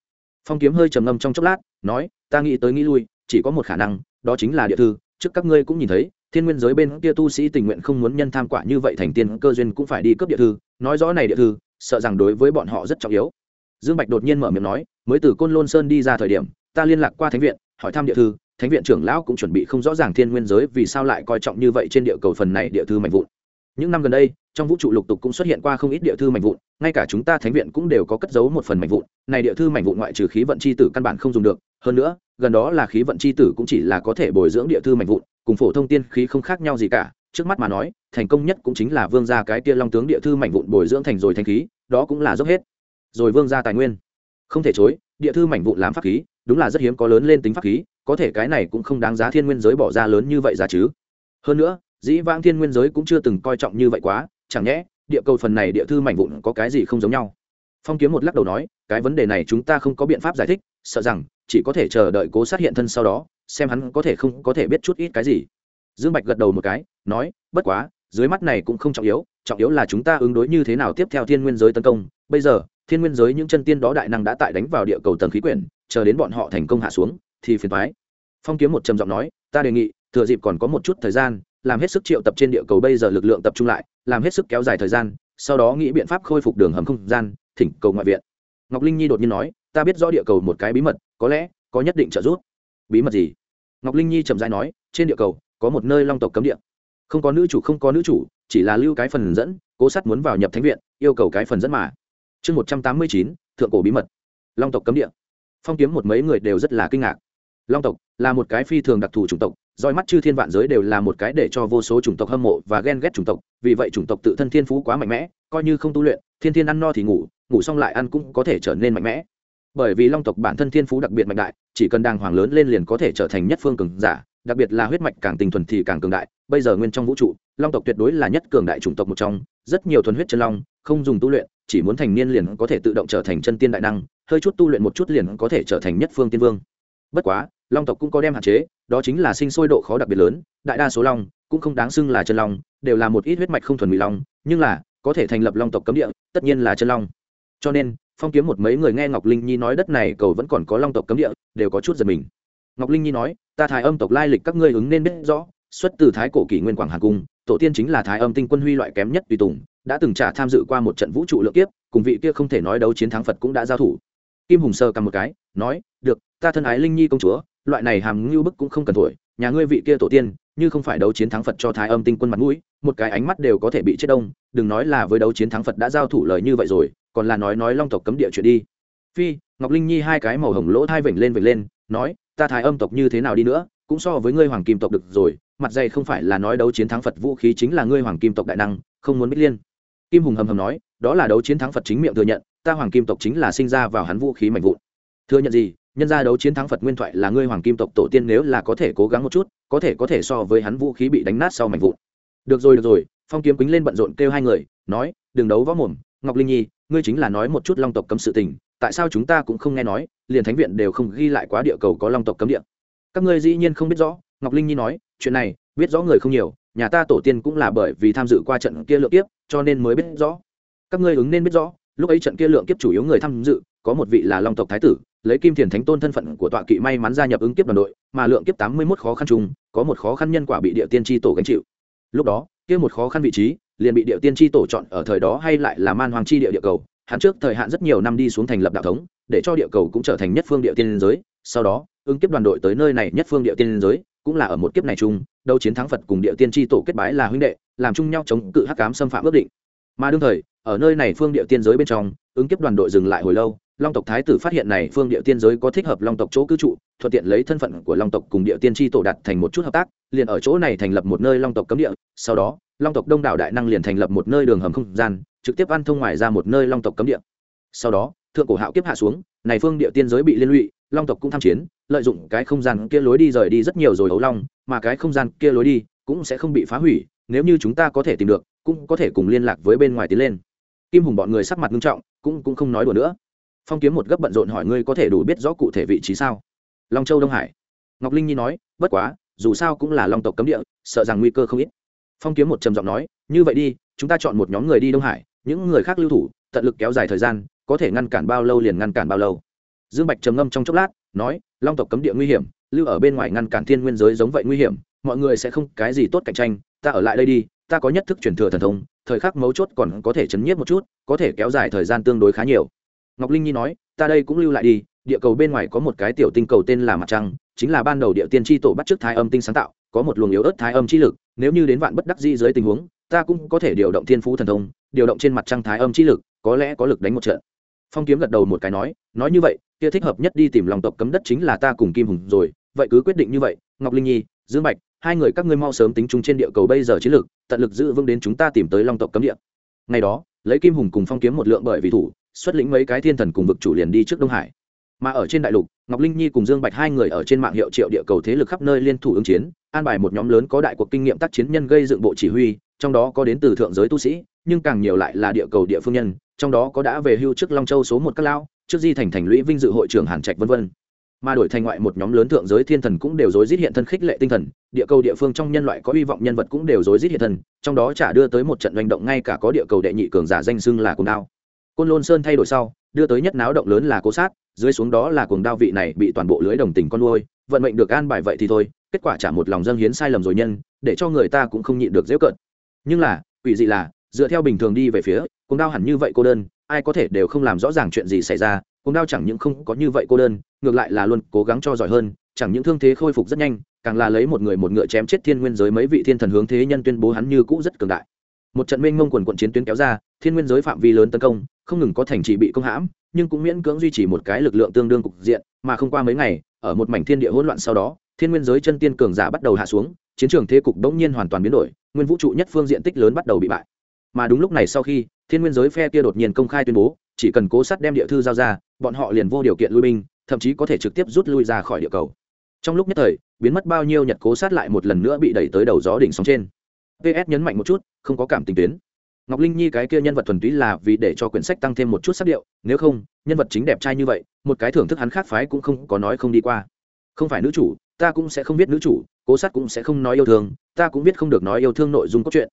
Phong kiếm hơi trầm ngâm trong chốc lát, nói, ta nghĩ tới nghĩ lui, chỉ có một khả năng, đó chính là địa thư, trước các ngươi cũng nhìn thấy, thiên nguyên giới bên kia tu sĩ tình nguyện không muốn nhân tham quả như vậy thành tiên, cơ duyên cũng phải đi cướp địa thư, nói rõ này địa thư, sợ rằng đối với bọn họ rất trọng yếu. Dương bạch đột nhiên mở miệng nói, mới từ côn lôn sơn đi ra thời điểm, ta liên lạc qua thánh viện, hỏi thăm địa thư, thánh viện trưởng lão cũng chuẩn bị không rõ ràng thiên nguyên giới vì sao lại coi trọng như vậy trên địa cầu phần này địa thư mạnh vụn những năm gần đây, trong vũ trụ lục tục cũng xuất hiện qua không ít địa thư mảnh vụn, ngay cả chúng ta thánh viện cũng đều có cất giấu một phần mảnh vụn. Này địa thư mảnh vụn ngoại trừ khí vận c h i tử căn bản không dùng được, hơn nữa, gần đó là khí vận c h i tử cũng chỉ là có thể bồi dưỡng địa thư mảnh vụn, cùng phổ thông tiên khí không khác nhau gì cả. Trước mắt mà nói, thành công nhất cũng chính là vương gia cái kia long tướng địa thư mảnh vụn bồi dưỡng thành rồi thanh khí, đó cũng là dốc hết. Rồi vương gia tài nguyên. Không thể chối, địa thư mảnh vụn làm pháp khí, đúng là rất hiếm có lớn lên tính pháp khí, có thể cái này cũng không đáng giá thiên nguyên giới bỏ ra lớn như vậy ra chứ. Hơn nữa dĩ vãng thiên nguyên giới cũng chưa từng coi trọng như vậy quá, chẳng nhẽ, địa cầu phần này địa thư mảnh vụn có cái gì không giống nhau? Phong kiếm một lắc đầu nói, cái vấn đề này chúng ta không có biện pháp giải thích, sợ rằng, chỉ có thể chờ đợi cố sát hiện thân sau đó, xem hắn có thể không có thể biết chút ít cái gì. Dương bạch gật đầu một cái, nói, bất quá, dưới mắt này cũng không trọng yếu trọng yếu là chúng ta ứng đối như thế nào tiếp theo thiên nguyên giới tấn công. Bây giờ, thiên nguyên giới những chân tiên đó đại năng đã tại đánh vào địa cầu tầng khí quyển, chờ đến bọn họ thành công hạ xuống, thì phiền thoái phong kiếm một trầm giọng nói, ta đề nghị, thừa dịp còn có một chút thời gian làm hết sức triệu tập trên địa cầu bây giờ lực lượng tập trung lại, làm hết sức kéo dài thời gian, sau đó nghĩ biện pháp khôi phục đường hầm không gian, thỉnh cầu ngoại viện. Ngọc linh nhi đột nhiên nói, ta biết rõ địa cầu một cái bí mật, có lẽ có nhất định trợ giúp. Bí mật gì? Ngọc linh nhi chậm rãi nói, trên địa cầu, có một nơi long tộc cấm địa. Không có nữ chủ, không có nữ chủ, chỉ là lưu cái phần dẫn, cố sát muốn vào nhập thánh viện, yêu cầu cái phần dẫn mà. Chương một trăm tám mươi chín, thượng cổ bí mật. Long tộc cấm địa. Phong kiếm một mấy người đều rất là kinh ngạc. Long tộc là một cái phi thường đặc thù chủng tộc roi mắt chư thiên vạn giới đều là một cái để cho vô số chủng tộc hâm mộ và ghen ghét chủng tộc. Vì vậy chủng tộc tự thân thiên phú quá mạnh mẽ, coi như không tu luyện, thiên thiên ăn no thì ngủ ngủ xong lại ăn cũng có thể trở nên mạnh mẽ. Bởi vì long tộc bản thân thiên phú đặc biệt mạnh đại, chỉ cần đàng hoàng lớn lên liền có thể trở thành nhất phương cường giả, đặc biệt là huyết mạch càng tinh thuần thì càng cường đại. Bây giờ nguyên trong vũ trụ, long tộc tuyệt đối là nhất cường đại chủng tộc một trong, rất nhiều thuần huyết chân long, không dùng tu luyện, chỉ muốn thành niên liền có thể tự động trở thành chân tiên đại năng, hơi chút tu luyện một chút liền có thể trở thành nhất phương tiên vương bất quá, long tộc cũng có đem hạn chế, đó chính là sinh sôi độ khó đặc biệt lớn, đại đa số long cũng không đáng xưng là chân long, đều là một ít huyết mạch không thuần mỹ long, nhưng là, có thể thành lập long tộc cấm địa, tất nhiên là chân long. Cho nên, phong kiếm một mấy người nghe ngọc linh nhi nói đất này cầu vẫn còn có long tộc cấm địa, đều có chút giật mình. Ngọc linh nhi nói, ta thái âm tộc lai lịch các ngươi ứng nên biết rõ, xuất từ thái cổ kỷ nguyên quảng hà cung, tổ tiên chính là thái âm tinh quân huy loại kém nhất tùy tùng, đã từng trả tham dự qua một trận vũ trụ lượng kiếp, cùng vị kia không thể nói đấu chiến thắng phật cũng đã giao thủ. Kim hùng sơ cầm một cái, nói, được ta thân ái linh nhi công chúa, loại này hàm ngưu bức cũng không cần thổi, nhà ngươi vị kia tổ tiên, như không phải đấu chiến thắng phật cho thái âm tinh quân mặt mũi, một cái ánh mắt đều có thể bị chết đông, đừng nói là với đấu chiến thắng phật đã giao thủ lời như vậy rồi, còn là nói nói long tộc cấm địa chuyện đi. Phi, ngọc linh nhi hai cái màu hồng lỗ thai vểnh lên vểnh lên, nói, ta thái âm tộc như thế nào đi nữa, cũng so với ngươi hoàng kim tộc được rồi, mặt dày không phải là nói đấu chiến thắng phật vũ khí chính là ngươi hoàng kim tộc đại năng, không muốn biết liên. Kim hùng hầm hầm nói, đó là đấu chiến thắng phật chính miệng thừa nhận, ta hoàng kim tộc chính là sinh ra vào hắn vũ khí mạnh vụn. Thừa nhận gì? Nhân gia đấu chiến thắng phật nguyên thoại là ngươi hoàng kim tộc tổ tiên nếu là có thể cố gắng một chút, có thể có thể so với hắn vũ khí bị đánh nát sau mảnh vụn. Được rồi được rồi, phong kiếm quýnh lên bận rộn kêu hai người, nói, đừng đấu võ mồm, ngọc linh nhi, ngươi chính là nói một chút long tộc cấm sự tình, tại sao chúng ta cũng không nghe nói, liền thánh viện đều không ghi lại quá địa cầu có long tộc cấm địa? Các ngươi dĩ nhiên không biết rõ, ngọc linh nhi nói, chuyện này, biết rõ người không nhiều, nhà ta tổ tiên cũng là bởi vì tham dự qua trận kia lượng kiếp, cho nên mới biết rõ. Các ngươi ứng nên biết rõ, lúc ấy trận kia lượng kiếp chủ yếu người tham dự, có một vị là long tộc thái tử lấy kim thiền thánh tôn thân phận của tọa kỵ may mắn gia nhập ứng kiếp đoàn đội, mà lượng kiếp tám mươi mốt khó khăn chung, có một khó khăn nhân quả bị địa tiên tri tổ gánh chịu. Lúc đó, kia một khó khăn vị trí, liền bị địa tiên tri tổ chọn ở thời đó hay lại là man hoàng chi địa địa cầu, hắn trước thời hạn rất nhiều năm đi xuống thành lập đạo thống, để cho địa cầu cũng trở thành nhất phương địa tiên giới, sau đó, ứng kiếp đoàn đội tới nơi này nhất phương địa tiên giới, cũng là ở một kiếp này chung đâu chiến thắng phật cùng địa tiên tri tổ kết bái là huynh đệ, làm chung nhau chống cự hắc cám xâm phạm ước định. Mà đương thời, ở nơi này phương địa tiên giới bên trong, ứng kiếp đoàn đội dừng lại hồi lâu long tộc thái tử phát hiện này phương địa tiên giới có thích hợp long tộc chỗ cư trụ, thuận tiện lấy thân phận của long tộc cùng địa tiên tri tổ đặt thành một chút hợp tác, liền ở chỗ này thành lập một nơi long tộc cấm địa. Sau đó, long tộc đông đảo đại năng liền thành lập một nơi đường hầm không gian, trực tiếp ăn thông ngoài ra một nơi long tộc cấm địa. Sau đó, thượng cổ hạo kiếp hạ xuống, này phương địa tiên giới bị liên lụy, long tộc cũng tham chiến, lợi dụng cái không gian kia lối đi rời đi rất nhiều rồi ấu long, mà cái không gian kia lối đi cũng sẽ không bị phá hủy, nếu như chúng ta có thể tìm được, cũng có thể cùng liên lạc với bên ngoài tiến lên. Kim hùng bọn người sắc mặt nghiêm trọng, cũng cũng không nói đùa nữa phong kiếm một gấp bận rộn hỏi ngươi có thể đủ biết rõ cụ thể vị trí sao? Long châu đông hải. Ngọc linh nhi nói, bất quá, dù sao cũng là long tộc cấm địa, sợ rằng nguy cơ không ít. Phong kiếm một trầm giọng nói, như vậy đi, chúng ta chọn một nhóm người đi đông hải, những người khác lưu thủ, tận lực kéo dài thời gian, có thể ngăn cản bao lâu liền ngăn cản bao lâu. Dương bạch trầm ngâm trong chốc lát, nói, long tộc cấm địa nguy hiểm, lưu ở bên ngoài ngăn cản thiên nguyên giới giống vậy nguy hiểm, mọi người sẽ không cái gì tốt cạnh tranh, ta ở lại đây đi, ta có nhất thức truyền thừa thần thông, thời khắc mấu chốt còn có thể chấn nhiếp một chút, có thể kéo dài thời gian tương đối khá nhiều ngọc linh nhi nói, ta đây cũng lưu lại đi, địa cầu bên ngoài có một cái tiểu tinh cầu tên là mặt trăng, chính là ban đầu địa tiên tri tổ bắt trước thái âm tinh sáng tạo, có một luồng yếu ớt thái âm chi lực, nếu như đến vạn bất đắc di dưới tình huống, ta cũng có thể điều động thiên phú thần thông, điều động trên mặt trăng thái âm chi lực, có lẽ có lực đánh một trận. Phong kiếm gật đầu một cái nói nói như vậy, kia thích hợp nhất đi tìm lòng tộc cấm đất chính là ta cùng kim hùng rồi, vậy cứ quyết định như vậy, ngọc linh nhi, dương bạch, hai người các ngươi mau sớm tính chung trên địa cầu bây giờ chiến lược, tận lực giữ vững đến chúng ta tìm tới long tộc cấm địa. Ngày đó, lấy kim hùng cùng phong kiếm một lượng bởi vì thủ xuất lĩnh mấy cái thiên thần cùng vực chủ liền đi trước đông hải. Mà ở trên đại lục, ngọc linh nhi cùng dương bạch hai người ở trên mạng hiệu triệu địa cầu thế lực khắp nơi liên thủ ứng chiến, an bài một nhóm lớn có đại cuộc kinh nghiệm tác chiến nhân gây dựng bộ chỉ huy, trong đó có đến từ thượng giới tu sĩ, nhưng càng nhiều lại là địa cầu địa phương nhân, trong đó có đã về hưu trước long châu số một các lao trước di thành thành lũy vinh dự hội trưởng hàn trạch vân vân. Mà đổi thành ngoại một nhóm lớn thượng giới thiên thần cũng đều rối rít hiện thân khích lệ tinh thần, địa cầu địa phương trong nhân loại có hy vọng nhân vật cũng đều rối rít hiện thân, trong đó trả đưa tới một trận hành động, ngay cả có địa cầu đệ nhị cường giả danh xưng là cùng đao côn lôn sơn thay đổi sau, đưa tới nhất náo động lớn là cố sát, dưới xuống đó là cuồng đao vị này bị toàn bộ lưới đồng tình con nuôi, vận mệnh được an bài vậy thì thôi, kết quả trả một lòng dâng hiến sai lầm rồi nhân, để cho người ta cũng không nhịn được dễ cợt. Nhưng là, quỷ dị là, dựa theo bình thường đi về phía, cuồng đao hẳn như vậy cô đơn, ai có thể đều không làm rõ ràng chuyện gì xảy ra, cuồng đao chẳng những không có như vậy cô đơn, ngược lại là luôn cố gắng cho giỏi hơn, chẳng những thương thế khôi phục rất nhanh, càng là lấy một người một ngựa chém chết thiên nguyên giới mấy vị thiên thần hướng thế nhân tuyên bố hắn như cũ rất cường đại. Một trận mênh mông quần quận chiến tuyến kéo ra, thiên nguyên giới phạm vi lớn tấn công không ngừng có thành trì bị công hãm, nhưng cũng miễn cưỡng duy trì một cái lực lượng tương đương cục diện, mà không qua mấy ngày, ở một mảnh thiên địa hỗn loạn sau đó, thiên nguyên giới chân tiên cường giả bắt đầu hạ xuống, chiến trường thế cục đống nhiên hoàn toàn biến đổi, nguyên vũ trụ nhất phương diện tích lớn bắt đầu bị bại. Mà đúng lúc này sau khi, thiên nguyên giới phe kia đột nhiên công khai tuyên bố, chỉ cần cố sát đem địa thư giao ra, bọn họ liền vô điều kiện lui binh, thậm chí có thể trực tiếp rút lui ra khỏi địa cầu. Trong lúc nhất thời, biến mất bao nhiêu nhật cố sát lại một lần nữa bị đẩy tới đầu gió đỉnh sóng trên. Ps nhấn mạnh một chút, không có cảm tình tuyến ngọc linh nhi cái kia nhân vật thuần túy là vì để cho quyển sách tăng thêm một chút sắc điệu, nếu không, nhân vật chính đẹp trai như vậy, một cái thưởng thức hắn khác phái cũng không có nói không đi qua. Không phải nữ chủ, ta cũng sẽ không biết nữ chủ, cố sát cũng sẽ không nói yêu thương, ta cũng biết không được nói yêu thương nội dung cốt truyện.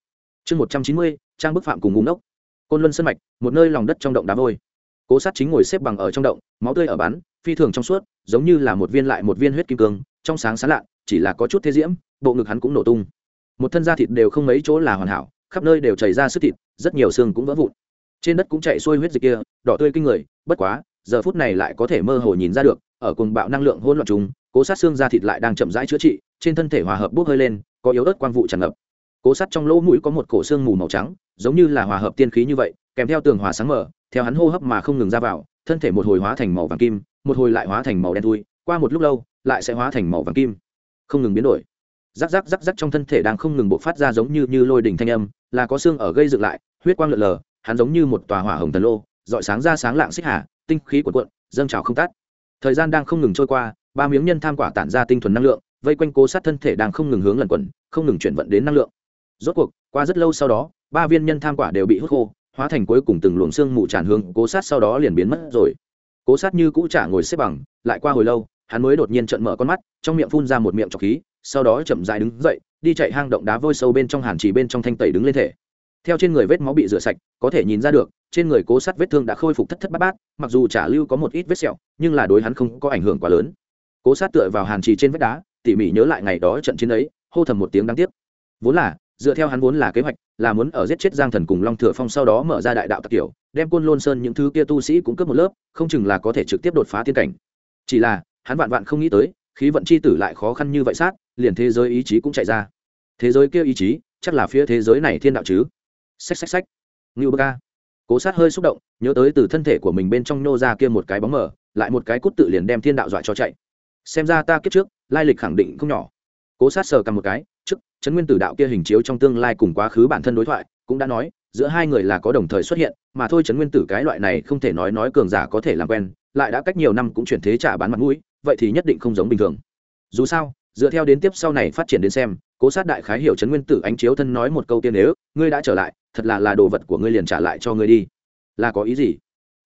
Chương một trăm chín mươi, trang bức phạm cùng ngúng ốc côn luân sân mạch, một nơi lòng đất trong động đá vôi. Cố sát chính ngồi xếp bằng ở trong động, máu tươi ở bắn, phi thường trong suốt, giống như là một viên lại một viên huyết kim cương, trong sáng sáng lạ, chỉ là có chút thế diễm, bộ ngực hắn cũng nổ tung. Một thân da thịt đều không mấy chỗ là hoàn hảo khắp nơi đều chảy ra sức thịt, rất nhiều xương cũng vỡ vụn. Trên đất cũng chạy xuôi huyết dịch kia, đỏ tươi kinh người, bất quá, giờ phút này lại có thể mơ hồ nhìn ra được, ở cùng bạo năng lượng hỗn loạn chúng cố sát xương da thịt lại đang chậm rãi chữa trị, trên thân thể hòa hợp bốc hơi lên, có yếu ớt quang vụ tràn ngập. Cố sát trong lỗ mũi có một cổ xương mù màu trắng, giống như là hòa hợp tiên khí như vậy, kèm theo tường hòa sáng mở theo hắn hô hấp mà không ngừng ra vào, thân thể một hồi hóa thành màu vàng kim, một hồi lại hóa thành màu đen thui, qua một lúc lâu, lại sẽ hóa thành màu vàng kim. Không ngừng biến đổi. Rắc rắc rắc rắc trong thân thể đang không ngừng bộc phát ra giống như như lôi đỉnh thanh âm là có xương ở gây dựng lại, huyết quang lượn lờ, hắn giống như một tòa hỏa hồng thần lô, dọi sáng ra sáng lạng xích hà, tinh khí cuộn cuộn, dâng trào không tắt. Thời gian đang không ngừng trôi qua, ba miếng nhân tham quả tản ra tinh thuần năng lượng, vây quanh cố sát thân thể đang không ngừng hướng lần quẩn, không ngừng chuyển vận đến năng lượng. Rốt cuộc, qua rất lâu sau đó, ba viên nhân tham quả đều bị hút khô, hóa thành cuối cùng từng luồng xương mù tràn hướng, cố sát sau đó liền biến mất rồi. Cố sát như cũ trả ngồi xếp bằng, lại qua hồi lâu, hắn mới đột nhiên trợn mở con mắt, trong miệng phun ra một miệng trọc khí, sau đó chậm dài đứng dậy đi chạy hang động đá vôi sâu bên trong hàn chỉ bên trong thanh tẩy đứng lên thể. Theo trên người vết máu bị rửa sạch, có thể nhìn ra được, trên người cố sát vết thương đã khôi phục thất thất bát bát, mặc dù trả lưu có một ít vết sẹo, nhưng là đối hắn không có ảnh hưởng quá lớn. Cố sát tựa vào hàn trì trên vách đá, tỉ mỉ nhớ lại ngày đó trận chiến ấy, hô thầm một tiếng đáng tiếc. Vốn là, dựa theo hắn vốn là kế hoạch, là muốn ở giết chết giang thần cùng long thừa phong sau đó mở ra đại đạo tặc kiểu, đem côn lôn sơn những thứ kia tu sĩ cũng cướp một lớp, không chừng là có thể trực tiếp đột phá tiên cảnh. Chỉ là, hắn vạn vạn không nghĩ tới khí vận chi tử lại khó khăn như vậy sát, liền thế giới ý chí cũng chạy ra. Thế giới kia ý chí, chắc là phía thế giới này thiên đạo chứ. Xách xách xách. Ngưu bơ ca. Cố sát hơi xúc động, nhớ tới từ thân thể của mình bên trong nô ra kia một cái bóng mở lại một cái cút tự liền đem thiên đạo dọa cho chạy. Xem ra ta kiếp trước, lai lịch khẳng định không nhỏ. Cố sát sờ cầm một cái, trước, chấn nguyên tử đạo kia hình chiếu trong tương lai cùng quá khứ bản thân đối thoại, cũng đã nói, giữa hai người là có đồng thời xuất hiện, mà thôi chấn nguyên tử cái loại này không thể nói nói cường giả có thể làm quen, lại đã cách nhiều năm cũng chuyển thế trả bán mặt mũi vậy thì nhất định không giống bình thường. Dù sao, dựa theo đến tiếp sau này phát triển đến xem, cố sát đại khái hiểu trấn nguyên tử ánh chiếu thân nói một câu tiên nếu, ngươi đã trở lại, thật là là đồ vật của ngươi liền trả lại cho ngươi đi. Là có ý gì?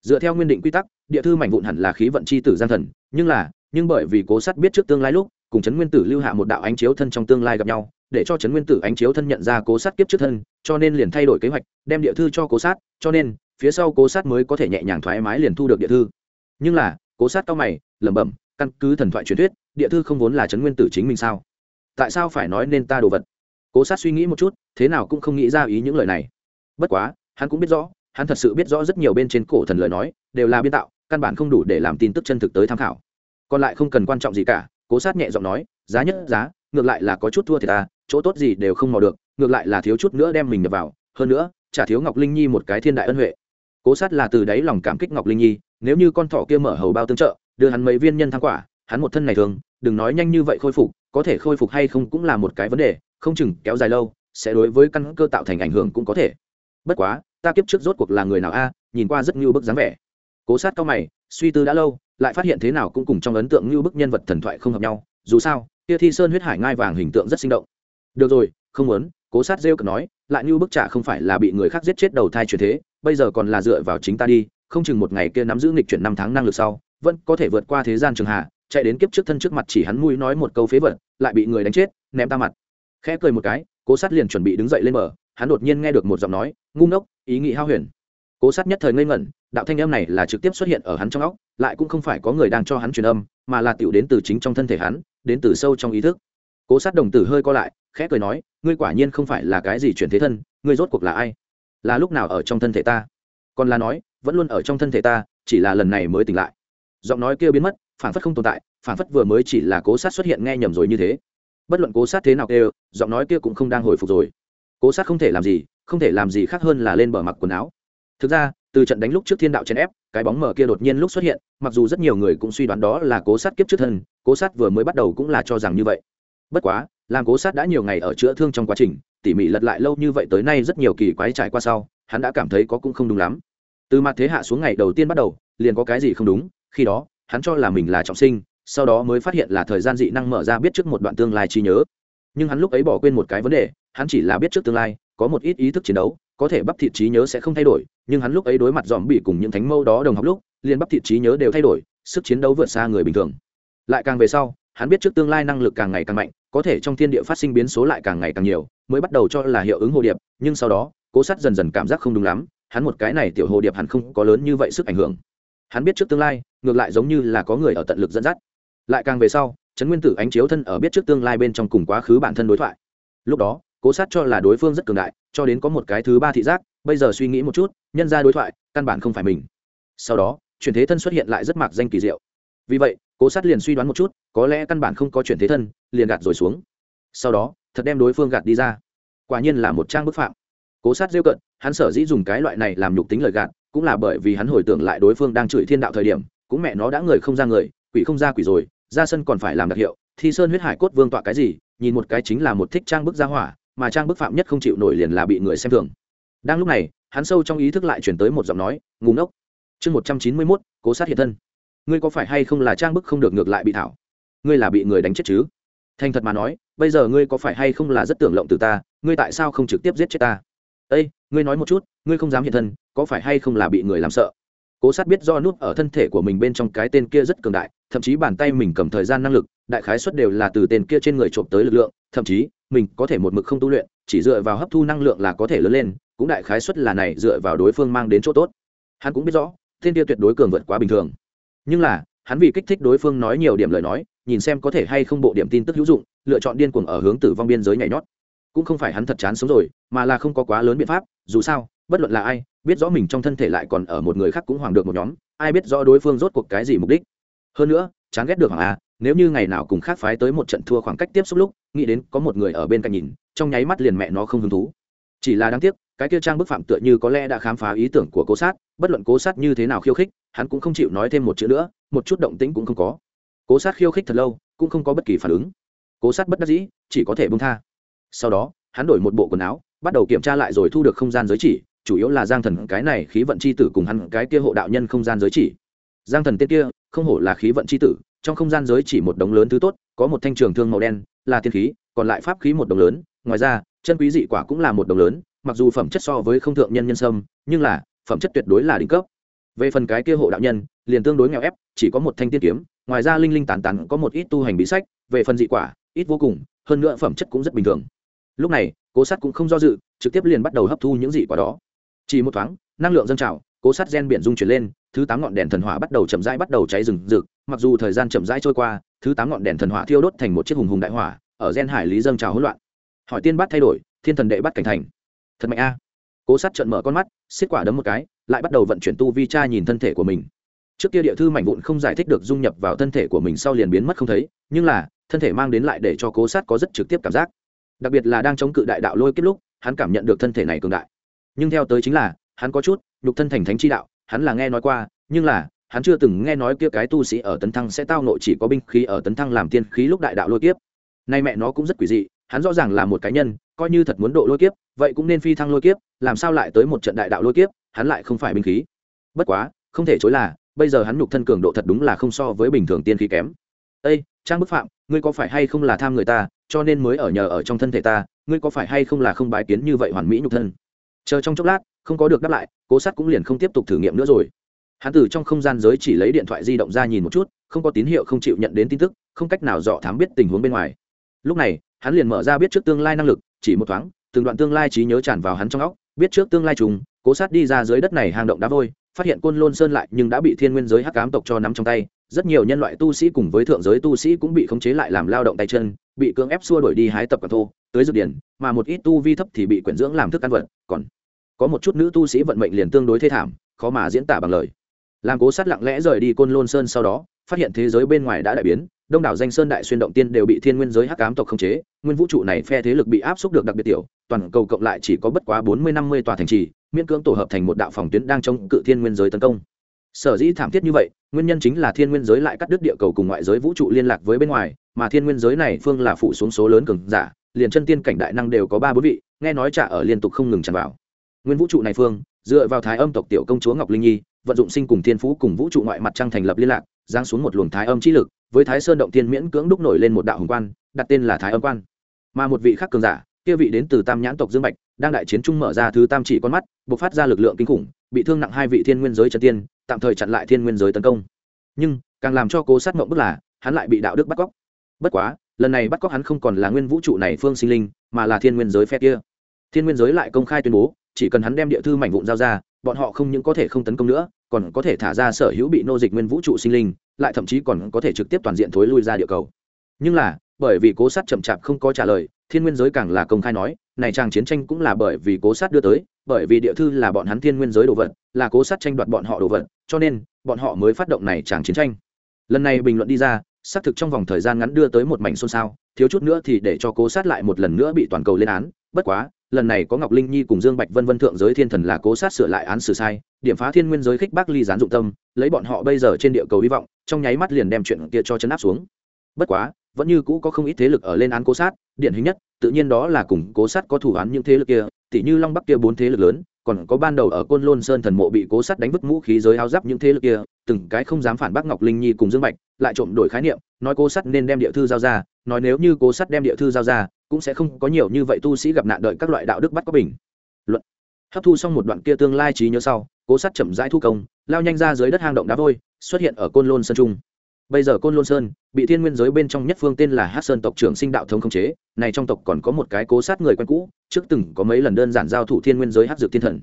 Dựa theo nguyên định quy tắc, địa thư mảnh vụn hẳn là khí vận c h i tử gian thần, nhưng là, nhưng bởi vì cố sát biết trước tương lai lúc, cùng trấn nguyên tử lưu hạ một đạo ánh chiếu thân trong tương lai gặp nhau, để cho trấn nguyên tử ánh chiếu thân nhận ra cố sát kiếp trước thân, cho nên liền thay đổi kế hoạch, đem địa thư cho cố sát, cho nên, phía sau cố sát mới có thể nhẹ nhàng thoải mái liền thu được địa thư. Nhưng là, cố sát cao mày, lẩm bẩm căn cứ thần thoại truyền thuyết, địa thư không vốn là trấn nguyên tử chính mình sao? Tại sao phải nói nên ta đồ vật? Cố sát suy nghĩ một chút, thế nào cũng không nghĩ ra ý những lời này. Bất quá, hắn cũng biết rõ, hắn thật sự biết rõ rất nhiều bên trên cổ thần lời nói, đều là biên tạo, căn bản không đủ để làm tin tức chân thực tới tham khảo. Còn lại không cần quan trọng gì cả, cố sát nhẹ giọng nói, giá nhất giá, ngược lại là có chút thua thì ta, chỗ tốt gì đều không mò được, ngược lại là thiếu chút nữa đem mình nhập vào, hơn nữa trả thiếu ngọc linh nhi một cái thiên đại ân huệ. Cố sát là từ đáy lòng cảm kích ngọc linh nhi, nếu như con thỏ kia mở hầu bao tương trợ đưa hắn mấy viên nhân thang quả, hắn một thân này thường, đừng nói nhanh như vậy khôi phục, có thể khôi phục hay không cũng là một cái vấn đề, không chừng kéo dài lâu, sẽ đối với căn cơ tạo thành ảnh hưởng cũng có thể. Bất quá, ta kiếp trước rốt cuộc là người nào a, nhìn qua rất như bức dáng vẻ. Cố sát cao mày, suy tư đã lâu, lại phát hiện thế nào cũng cùng trong ấn tượng như bức nhân vật thần thoại không hợp nhau, dù sao, kia thi sơn huyết hải ngai vàng hình tượng rất sinh động. Được rồi, không muốn, cố sát rêu cực nói, lại như bức trả không phải là bị người khác giết chết đầu thai truyền thế, bây giờ còn là dựa vào chính ta đi, không chừng một ngày kia nắm giữ nghịch chuyển năm tháng năng lực sau vẫn có thể vượt qua thế gian trường hạ, chạy đến kiếp trước thân trước mặt chỉ hắn mui nói một câu phế vật, lại bị người đánh chết, ném ta mặt. Khẽ cười một cái, cố sát liền chuẩn bị đứng dậy lên mở hắn đột nhiên nghe được một giọng nói, ngu ngốc, ý nghĩ hao huyền. Cố sát nhất thời ngây ngẩn, đạo thanh âm này là trực tiếp xuất hiện ở hắn trong óc, lại cũng không phải có người đang cho hắn truyền âm, mà là tiểu đến từ chính trong thân thể hắn, đến từ sâu trong ý thức. Cố sát đồng tử hơi co lại, khẽ cười nói, ngươi quả nhiên không phải là cái gì chuyển thế thân, ngươi rốt cuộc là ai? Là lúc nào ở trong thân thể ta? Còn là nói, vẫn luôn ở trong thân thể ta, chỉ là lần này mới tỉnh lại giọng nói kia biến mất, phản phất không tồn tại, phản phất vừa mới chỉ là cố sát xuất hiện nghe nhầm rồi như thế. Bất luận cố sát thế nào kêu, giọng nói kia cũng không đang hồi phục rồi. Cố sát không thể làm gì, không thể làm gì khác hơn là lên bờ mặc quần áo. Thực ra, từ trận đánh lúc trước thiên đạo chèn ép, cái bóng mờ kia đột nhiên lúc xuất hiện, mặc dù rất nhiều người cũng suy đoán đó là cố sát kiếp trước thân, cố sát vừa mới bắt đầu cũng là cho rằng như vậy. Bất quá, làm cố sát đã nhiều ngày ở chữa thương trong quá trình, tỉ mỉ lật lại lâu như vậy tới nay rất nhiều kỳ quái trải qua sau, hắn đã cảm thấy có cũng không đúng lắm. Từ mặt thế hạ xuống ngày đầu tiên bắt đầu, liền có cái gì không đúng khi đó, hắn cho là mình là trọng sinh, sau đó mới phát hiện là thời gian dị năng mở ra biết trước một đoạn tương lai trí nhớ. Nhưng hắn lúc ấy bỏ quên một cái vấn đề, hắn chỉ là biết trước tương lai, có một ít ý thức chiến đấu, có thể bắp thịt trí nhớ sẽ không thay đổi, nhưng hắn lúc ấy đối mặt dòm bị cùng những thánh mâu đó đồng học lúc, liền bắp thịt trí nhớ đều thay đổi, sức chiến đấu vượt xa người bình thường. Lại càng về sau, hắn biết trước tương lai năng lực càng ngày càng mạnh, có thể trong thiên địa phát sinh biến số lại càng ngày càng nhiều, mới bắt đầu cho là hiệu ứng hồ điệp, nhưng sau đó, cố sát dần dần cảm giác không đúng lắm, hắn một cái này tiểu hồ điệp hẳn không có lớn như vậy sức ảnh hưởng. Hắn biết trước tương lai ngược lại giống như là có người ở tận lực dẫn dắt. Lại càng về sau, trấn nguyên tử ánh chiếu thân ở biết trước tương lai bên trong cùng quá khứ bản thân đối thoại. Lúc đó, cố sát cho là đối phương rất cường đại, cho đến có một cái thứ ba thị giác, bây giờ suy nghĩ một chút, nhân ra đối thoại, căn bản không phải mình. Sau đó, chuyển thế thân xuất hiện lại rất mạc danh kỳ diệu. Vì vậy, cố sát liền suy đoán một chút, có lẽ căn bản không có chuyển thế thân, liền gạt rồi xuống. Sau đó, thật đem đối phương gạt đi ra. Quả nhiên là một trang bức phạm. Cố sát rêu cận, hắn sở dĩ dùng cái loại này làm nhục tính lời gạt, cũng là bởi vì hắn hồi tưởng lại đối phương đang chửi thiên đạo thời điểm cũng mẹ nó đã người không ra người, quỷ không ra quỷ rồi, ra sân còn phải làm đặc hiệu, thi sơn huyết hải cốt vương tọa cái gì, nhìn một cái chính là một thích trang bức gia hỏa, mà trang bức phạm nhất không chịu nổi liền là bị người xem thường. Đang lúc này, hắn sâu trong ý thức lại chuyển tới một giọng nói ngủ ngốc. Chương một trăm chín mươi mốt, cố sát hiện thân. Ngươi có phải hay không là trang bức không được ngược lại bị thảo? Ngươi là bị người đánh chết chứ? Thành thật mà nói, bây giờ ngươi có phải hay không là rất tưởng lộng từ ta, ngươi tại sao không trực tiếp giết chết ta? Ây ngươi nói một chút, ngươi không dám hiện thân, có phải hay không là bị người làm sợ? Cố sát biết do nút ở thân thể của mình bên trong cái tên kia rất cường đại, thậm chí bàn tay mình cầm thời gian năng lực, đại khái suất đều là từ tên kia trên người trộm tới lực lượng, thậm chí, mình có thể một mực không tu luyện, chỉ dựa vào hấp thu năng lượng là có thể lớn lên, cũng đại khái suất là này dựa vào đối phương mang đến chỗ tốt. Hắn cũng biết rõ, tên kia tuyệt đối cường vượt quá bình thường. Nhưng là, hắn vì kích thích đối phương nói nhiều điểm lời nói, nhìn xem có thể hay không bộ điểm tin tức hữu dụng, lựa chọn điên cuồng ở hướng tử vong biên giới nhảy nhót. Cũng không phải hắn thật chán sống rồi, mà là không có quá lớn biện pháp, dù sao, bất luận là ai biết rõ mình trong thân thể lại còn ở một người khác cũng hoàng được một nhóm, ai biết rõ đối phương rốt cuộc cái gì mục đích. Hơn nữa, chán ghét được hoàng a, nếu như ngày nào cùng khác phái tới một trận thua khoảng cách tiếp xúc lúc, nghĩ đến có một người ở bên cạnh nhìn, trong nháy mắt liền mẹ nó không hứng thú. Chỉ là đáng tiếc, cái kia trang bức phạm tựa như có lẽ đã khám phá ý tưởng của cố sát, bất luận cố sát như thế nào khiêu khích, hắn cũng không chịu nói thêm một chữ nữa, một chút động tĩnh cũng không có. Cố sát khiêu khích thật lâu, cũng không có bất kỳ phản ứng. Cố sát bất đắc dĩ, chỉ có thể bông tha. Sau đó, hắn đổi một bộ quần áo, bắt đầu kiểm tra lại rồi thu được không gian giới chỉ chủ yếu là giang thần cái này khí vận c h i tử cùng hắn cái kia hộ đạo nhân không gian giới chỉ. Giang thần tên kia, không hổ là khí vận c h i tử, trong không gian giới chỉ một đống lớn thứ tốt, có một thanh trường thương màu đen, là tiên khí, còn lại pháp khí một đồng lớn. Ngoài ra, chân quý dị quả cũng là một đồng lớn, mặc dù phẩm chất so với không thượng nhân nhân sâm, nhưng là, phẩm chất tuyệt đối là đỉnh cấp. Về phần cái kia hộ đạo nhân, liền tương đối nghèo ép, chỉ có một thanh tiên kiếm, ngoài ra linh linh tán tán có một ít tu hành bí sách, về phần dị quả, ít vô cùng, hơn nữa phẩm chất cũng rất bình thường. Lúc này, cố sát cũng không do dự, trực tiếp liền bắt đầu hấp thu những dị quả đó chỉ một thoáng, năng lượng dâng trào, cố sát gen biển dung chuyển lên, thứ tám ngọn đèn thần hỏa bắt đầu chậm rãi bắt đầu cháy rừng rực. Mặc dù thời gian chậm rãi trôi qua, thứ tám ngọn đèn thần hỏa thiêu đốt thành một chiếc hùng hùng đại hỏa, ở gen hải lý dâng trào hỗn loạn. Hỏi tiên bắt thay đổi, thiên thần đệ bắt cảnh thành. Thật mạnh a. Cố sát trợn mở con mắt, xiết quả đấm một cái, lại bắt đầu vận chuyển tu vi cha nhìn thân thể của mình. Trước kia địa thư mảnh vụn không giải thích được dung nhập vào thân thể của mình sau liền biến mất không thấy, nhưng là, thân thể mang đến lại để cho cố sát có rất trực tiếp cảm giác. Đặc biệt là đang chống cự đại đạo lôi kết lúc, hắn cảm nhận được thân thể này cường đại nhưng theo tới chính là, hắn có chút nhục thân thành thánh chi đạo, hắn là nghe nói qua, nhưng là, hắn chưa từng nghe nói kia cái tu sĩ ở tấn thăng sẽ tao nội chỉ có binh khí ở tấn thăng làm tiên khí lúc đại đạo lôi kiếp. Nay mẹ nó cũng rất quỷ dị, hắn rõ ràng là một cá nhân, coi như thật muốn độ lôi kiếp, vậy cũng nên phi thăng lôi kiếp, làm sao lại tới một trận đại đạo lôi kiếp, hắn lại không phải binh khí. Bất quá, không thể chối là, bây giờ hắn nhục thân cường độ thật đúng là không so với bình thường tiên khí kém. Ây trang bức phạm, ngươi có phải hay không là tham người ta, cho nên mới ở nhờ ở trong thân thể ta, ngươi có phải hay không là không bái kiến như vậy hoàn mỹ nhục thân? Chờ trong chốc lát, không có được đáp lại, cố sát cũng liền không tiếp tục thử nghiệm nữa rồi. Hắn từ trong không gian giới chỉ lấy điện thoại di động ra nhìn một chút, không có tín hiệu, không chịu nhận đến tin tức, không cách nào dọ thám biết tình huống bên ngoài. Lúc này, hắn liền mở ra biết trước tương lai năng lực, chỉ một thoáng, từng đoạn tương lai trí nhớ tràn vào hắn trong óc, biết trước tương lai trùng, cố sát đi ra dưới đất này hang động đá vôi, phát hiện côn lôn sơn lại nhưng đã bị thiên nguyên giới hắc cám tộc cho nắm trong tay, rất nhiều nhân loại tu sĩ cùng với thượng giới tu sĩ cũng bị khống chế lại làm lao động tay chân bị cưỡng ép xua đuổi đi hái tập cả thô, tới dược điển, mà một ít tu vi thấp thì bị quyển dưỡng làm thức ăn vật, còn có một chút nữ tu sĩ vận mệnh liền tương đối thê thảm, khó mà diễn tả bằng lời. Làm cố sát lặng lẽ rời đi côn lôn sơn sau đó, phát hiện thế giới bên ngoài đã đại biến, đông đảo danh sơn đại xuyên động tiên đều bị thiên nguyên giới hắc ám tộc khống chế, nguyên vũ trụ này phe thế lực bị áp xúc được đặc biệt tiểu, toàn cầu cộng lại chỉ có bất quá bốn mươi năm mươi tòa thành trì, miễn cưỡng tổ hợp thành một đạo phòng tuyến đang chống cự thiên nguyên giới tấn công. Sở dĩ thảm thiết như vậy nguyên nhân chính là thiên nguyên giới lại cắt đứt địa cầu cùng ngoại giới vũ trụ liên lạc với bên ngoài, mà thiên nguyên giới này phương là phụ xuống số lớn cường giả, liền chân tiên cảnh đại năng đều có ba bốn vị, nghe nói trả ở liên tục không ngừng tràn vào. Nguyên vũ trụ này phương, dựa vào thái âm tộc tiểu công chúa ngọc linh nhi, vận dụng sinh cùng thiên phú cùng vũ trụ ngoại mặt trăng thành lập liên lạc, giáng xuống một luồng thái âm trí lực, với thái sơn động tiên miễn cưỡng đúc nổi lên một đạo hùng quan, đặt tên là thái âm quan. Mà một vị khác cường giả, kia vị đến từ tam nhãn tộc dương bạch, đang đại chiến trung mở ra thứ tam chỉ con mắt, bộc phát ra lực lượng kinh khủng, bị thương nặng hai vị thiên nguyên giới chân tiên tạm thời chặn lại thiên nguyên giới tấn công. Nhưng, càng làm cho cố sát mộng bức là, hắn lại bị đạo đức bắt cóc. Bất quá, lần này bắt cóc hắn không còn là nguyên vũ trụ này phương sinh linh, mà là thiên nguyên giới phe kia. Thiên nguyên giới lại công khai tuyên bố, chỉ cần hắn đem địa thư mảnh vụn giao ra, bọn họ không những có thể không tấn công nữa, còn có thể thả ra sở hữu bị nô dịch nguyên vũ trụ sinh linh, lại thậm chí còn có thể trực tiếp toàn diện thối lui ra địa cầu. Nhưng là, bởi vì cố sát chậm chạp không có trả lời, thiên nguyên giới càng là công khai nói, này trang chiến tranh cũng là bởi vì cố sát đưa tới bởi vì địa thư là bọn hắn thiên nguyên giới đồ vật, là cố sát tranh đoạt bọn họ đồ vật, cho nên, bọn họ mới phát động này trang chiến tranh. Lần này bình luận đi ra, xác thực trong vòng thời gian ngắn đưa tới một mảnh xôn xao, thiếu chút nữa thì để cho cố sát lại một lần nữa bị toàn cầu lên án. Bất quá, lần này có ngọc linh nhi cùng dương bạch vân vân thượng giới thiên thần là cố sát sửa lại án xử sai, điểm phá thiên nguyên giới khích bác ly gián dụng tâm, lấy bọn họ bây giờ trên địa cầu hy vọng, trong nháy mắt liền đem chuyện kia cho chấn áp xuống. Bất quá, vẫn như cũ có không ít thế lực ở lên án cố sát, điển hình nhất, tự nhiên đó là cùng cố sát có thủ án những thế lực kia tỉ như long bắc kia bốn thế lực lớn, còn có ban đầu ở côn lôn sơn thần mộ bị cố sát đánh vứt mũ khí giới áo giáp những thế lực kia, từng cái không dám phản bác ngọc linh nhi cùng dương bạch, lại trộm đổi khái niệm, nói cố sát nên đem địa thư giao ra, nói nếu như cố sát đem địa thư giao ra, cũng sẽ không có nhiều như vậy tu sĩ gặp nạn đợi các loại đạo đức bắt có bình. Luận. Hấp thu xong một đoạn kia tương lai trí nhớ sau, cố sát chậm rãi thu công, lao nhanh ra dưới đất hang động đá vôi, xuất hiện ở côn lôn sơn trung bây giờ côn lôn sơn, bị thiên nguyên giới bên trong nhất phương tên là hát sơn tộc trưởng sinh đạo thống không chế, này trong tộc còn có một cái cố sát người quen cũ, trước từng có mấy lần đơn giản giao thủ thiên nguyên giới hát dược thiên thần.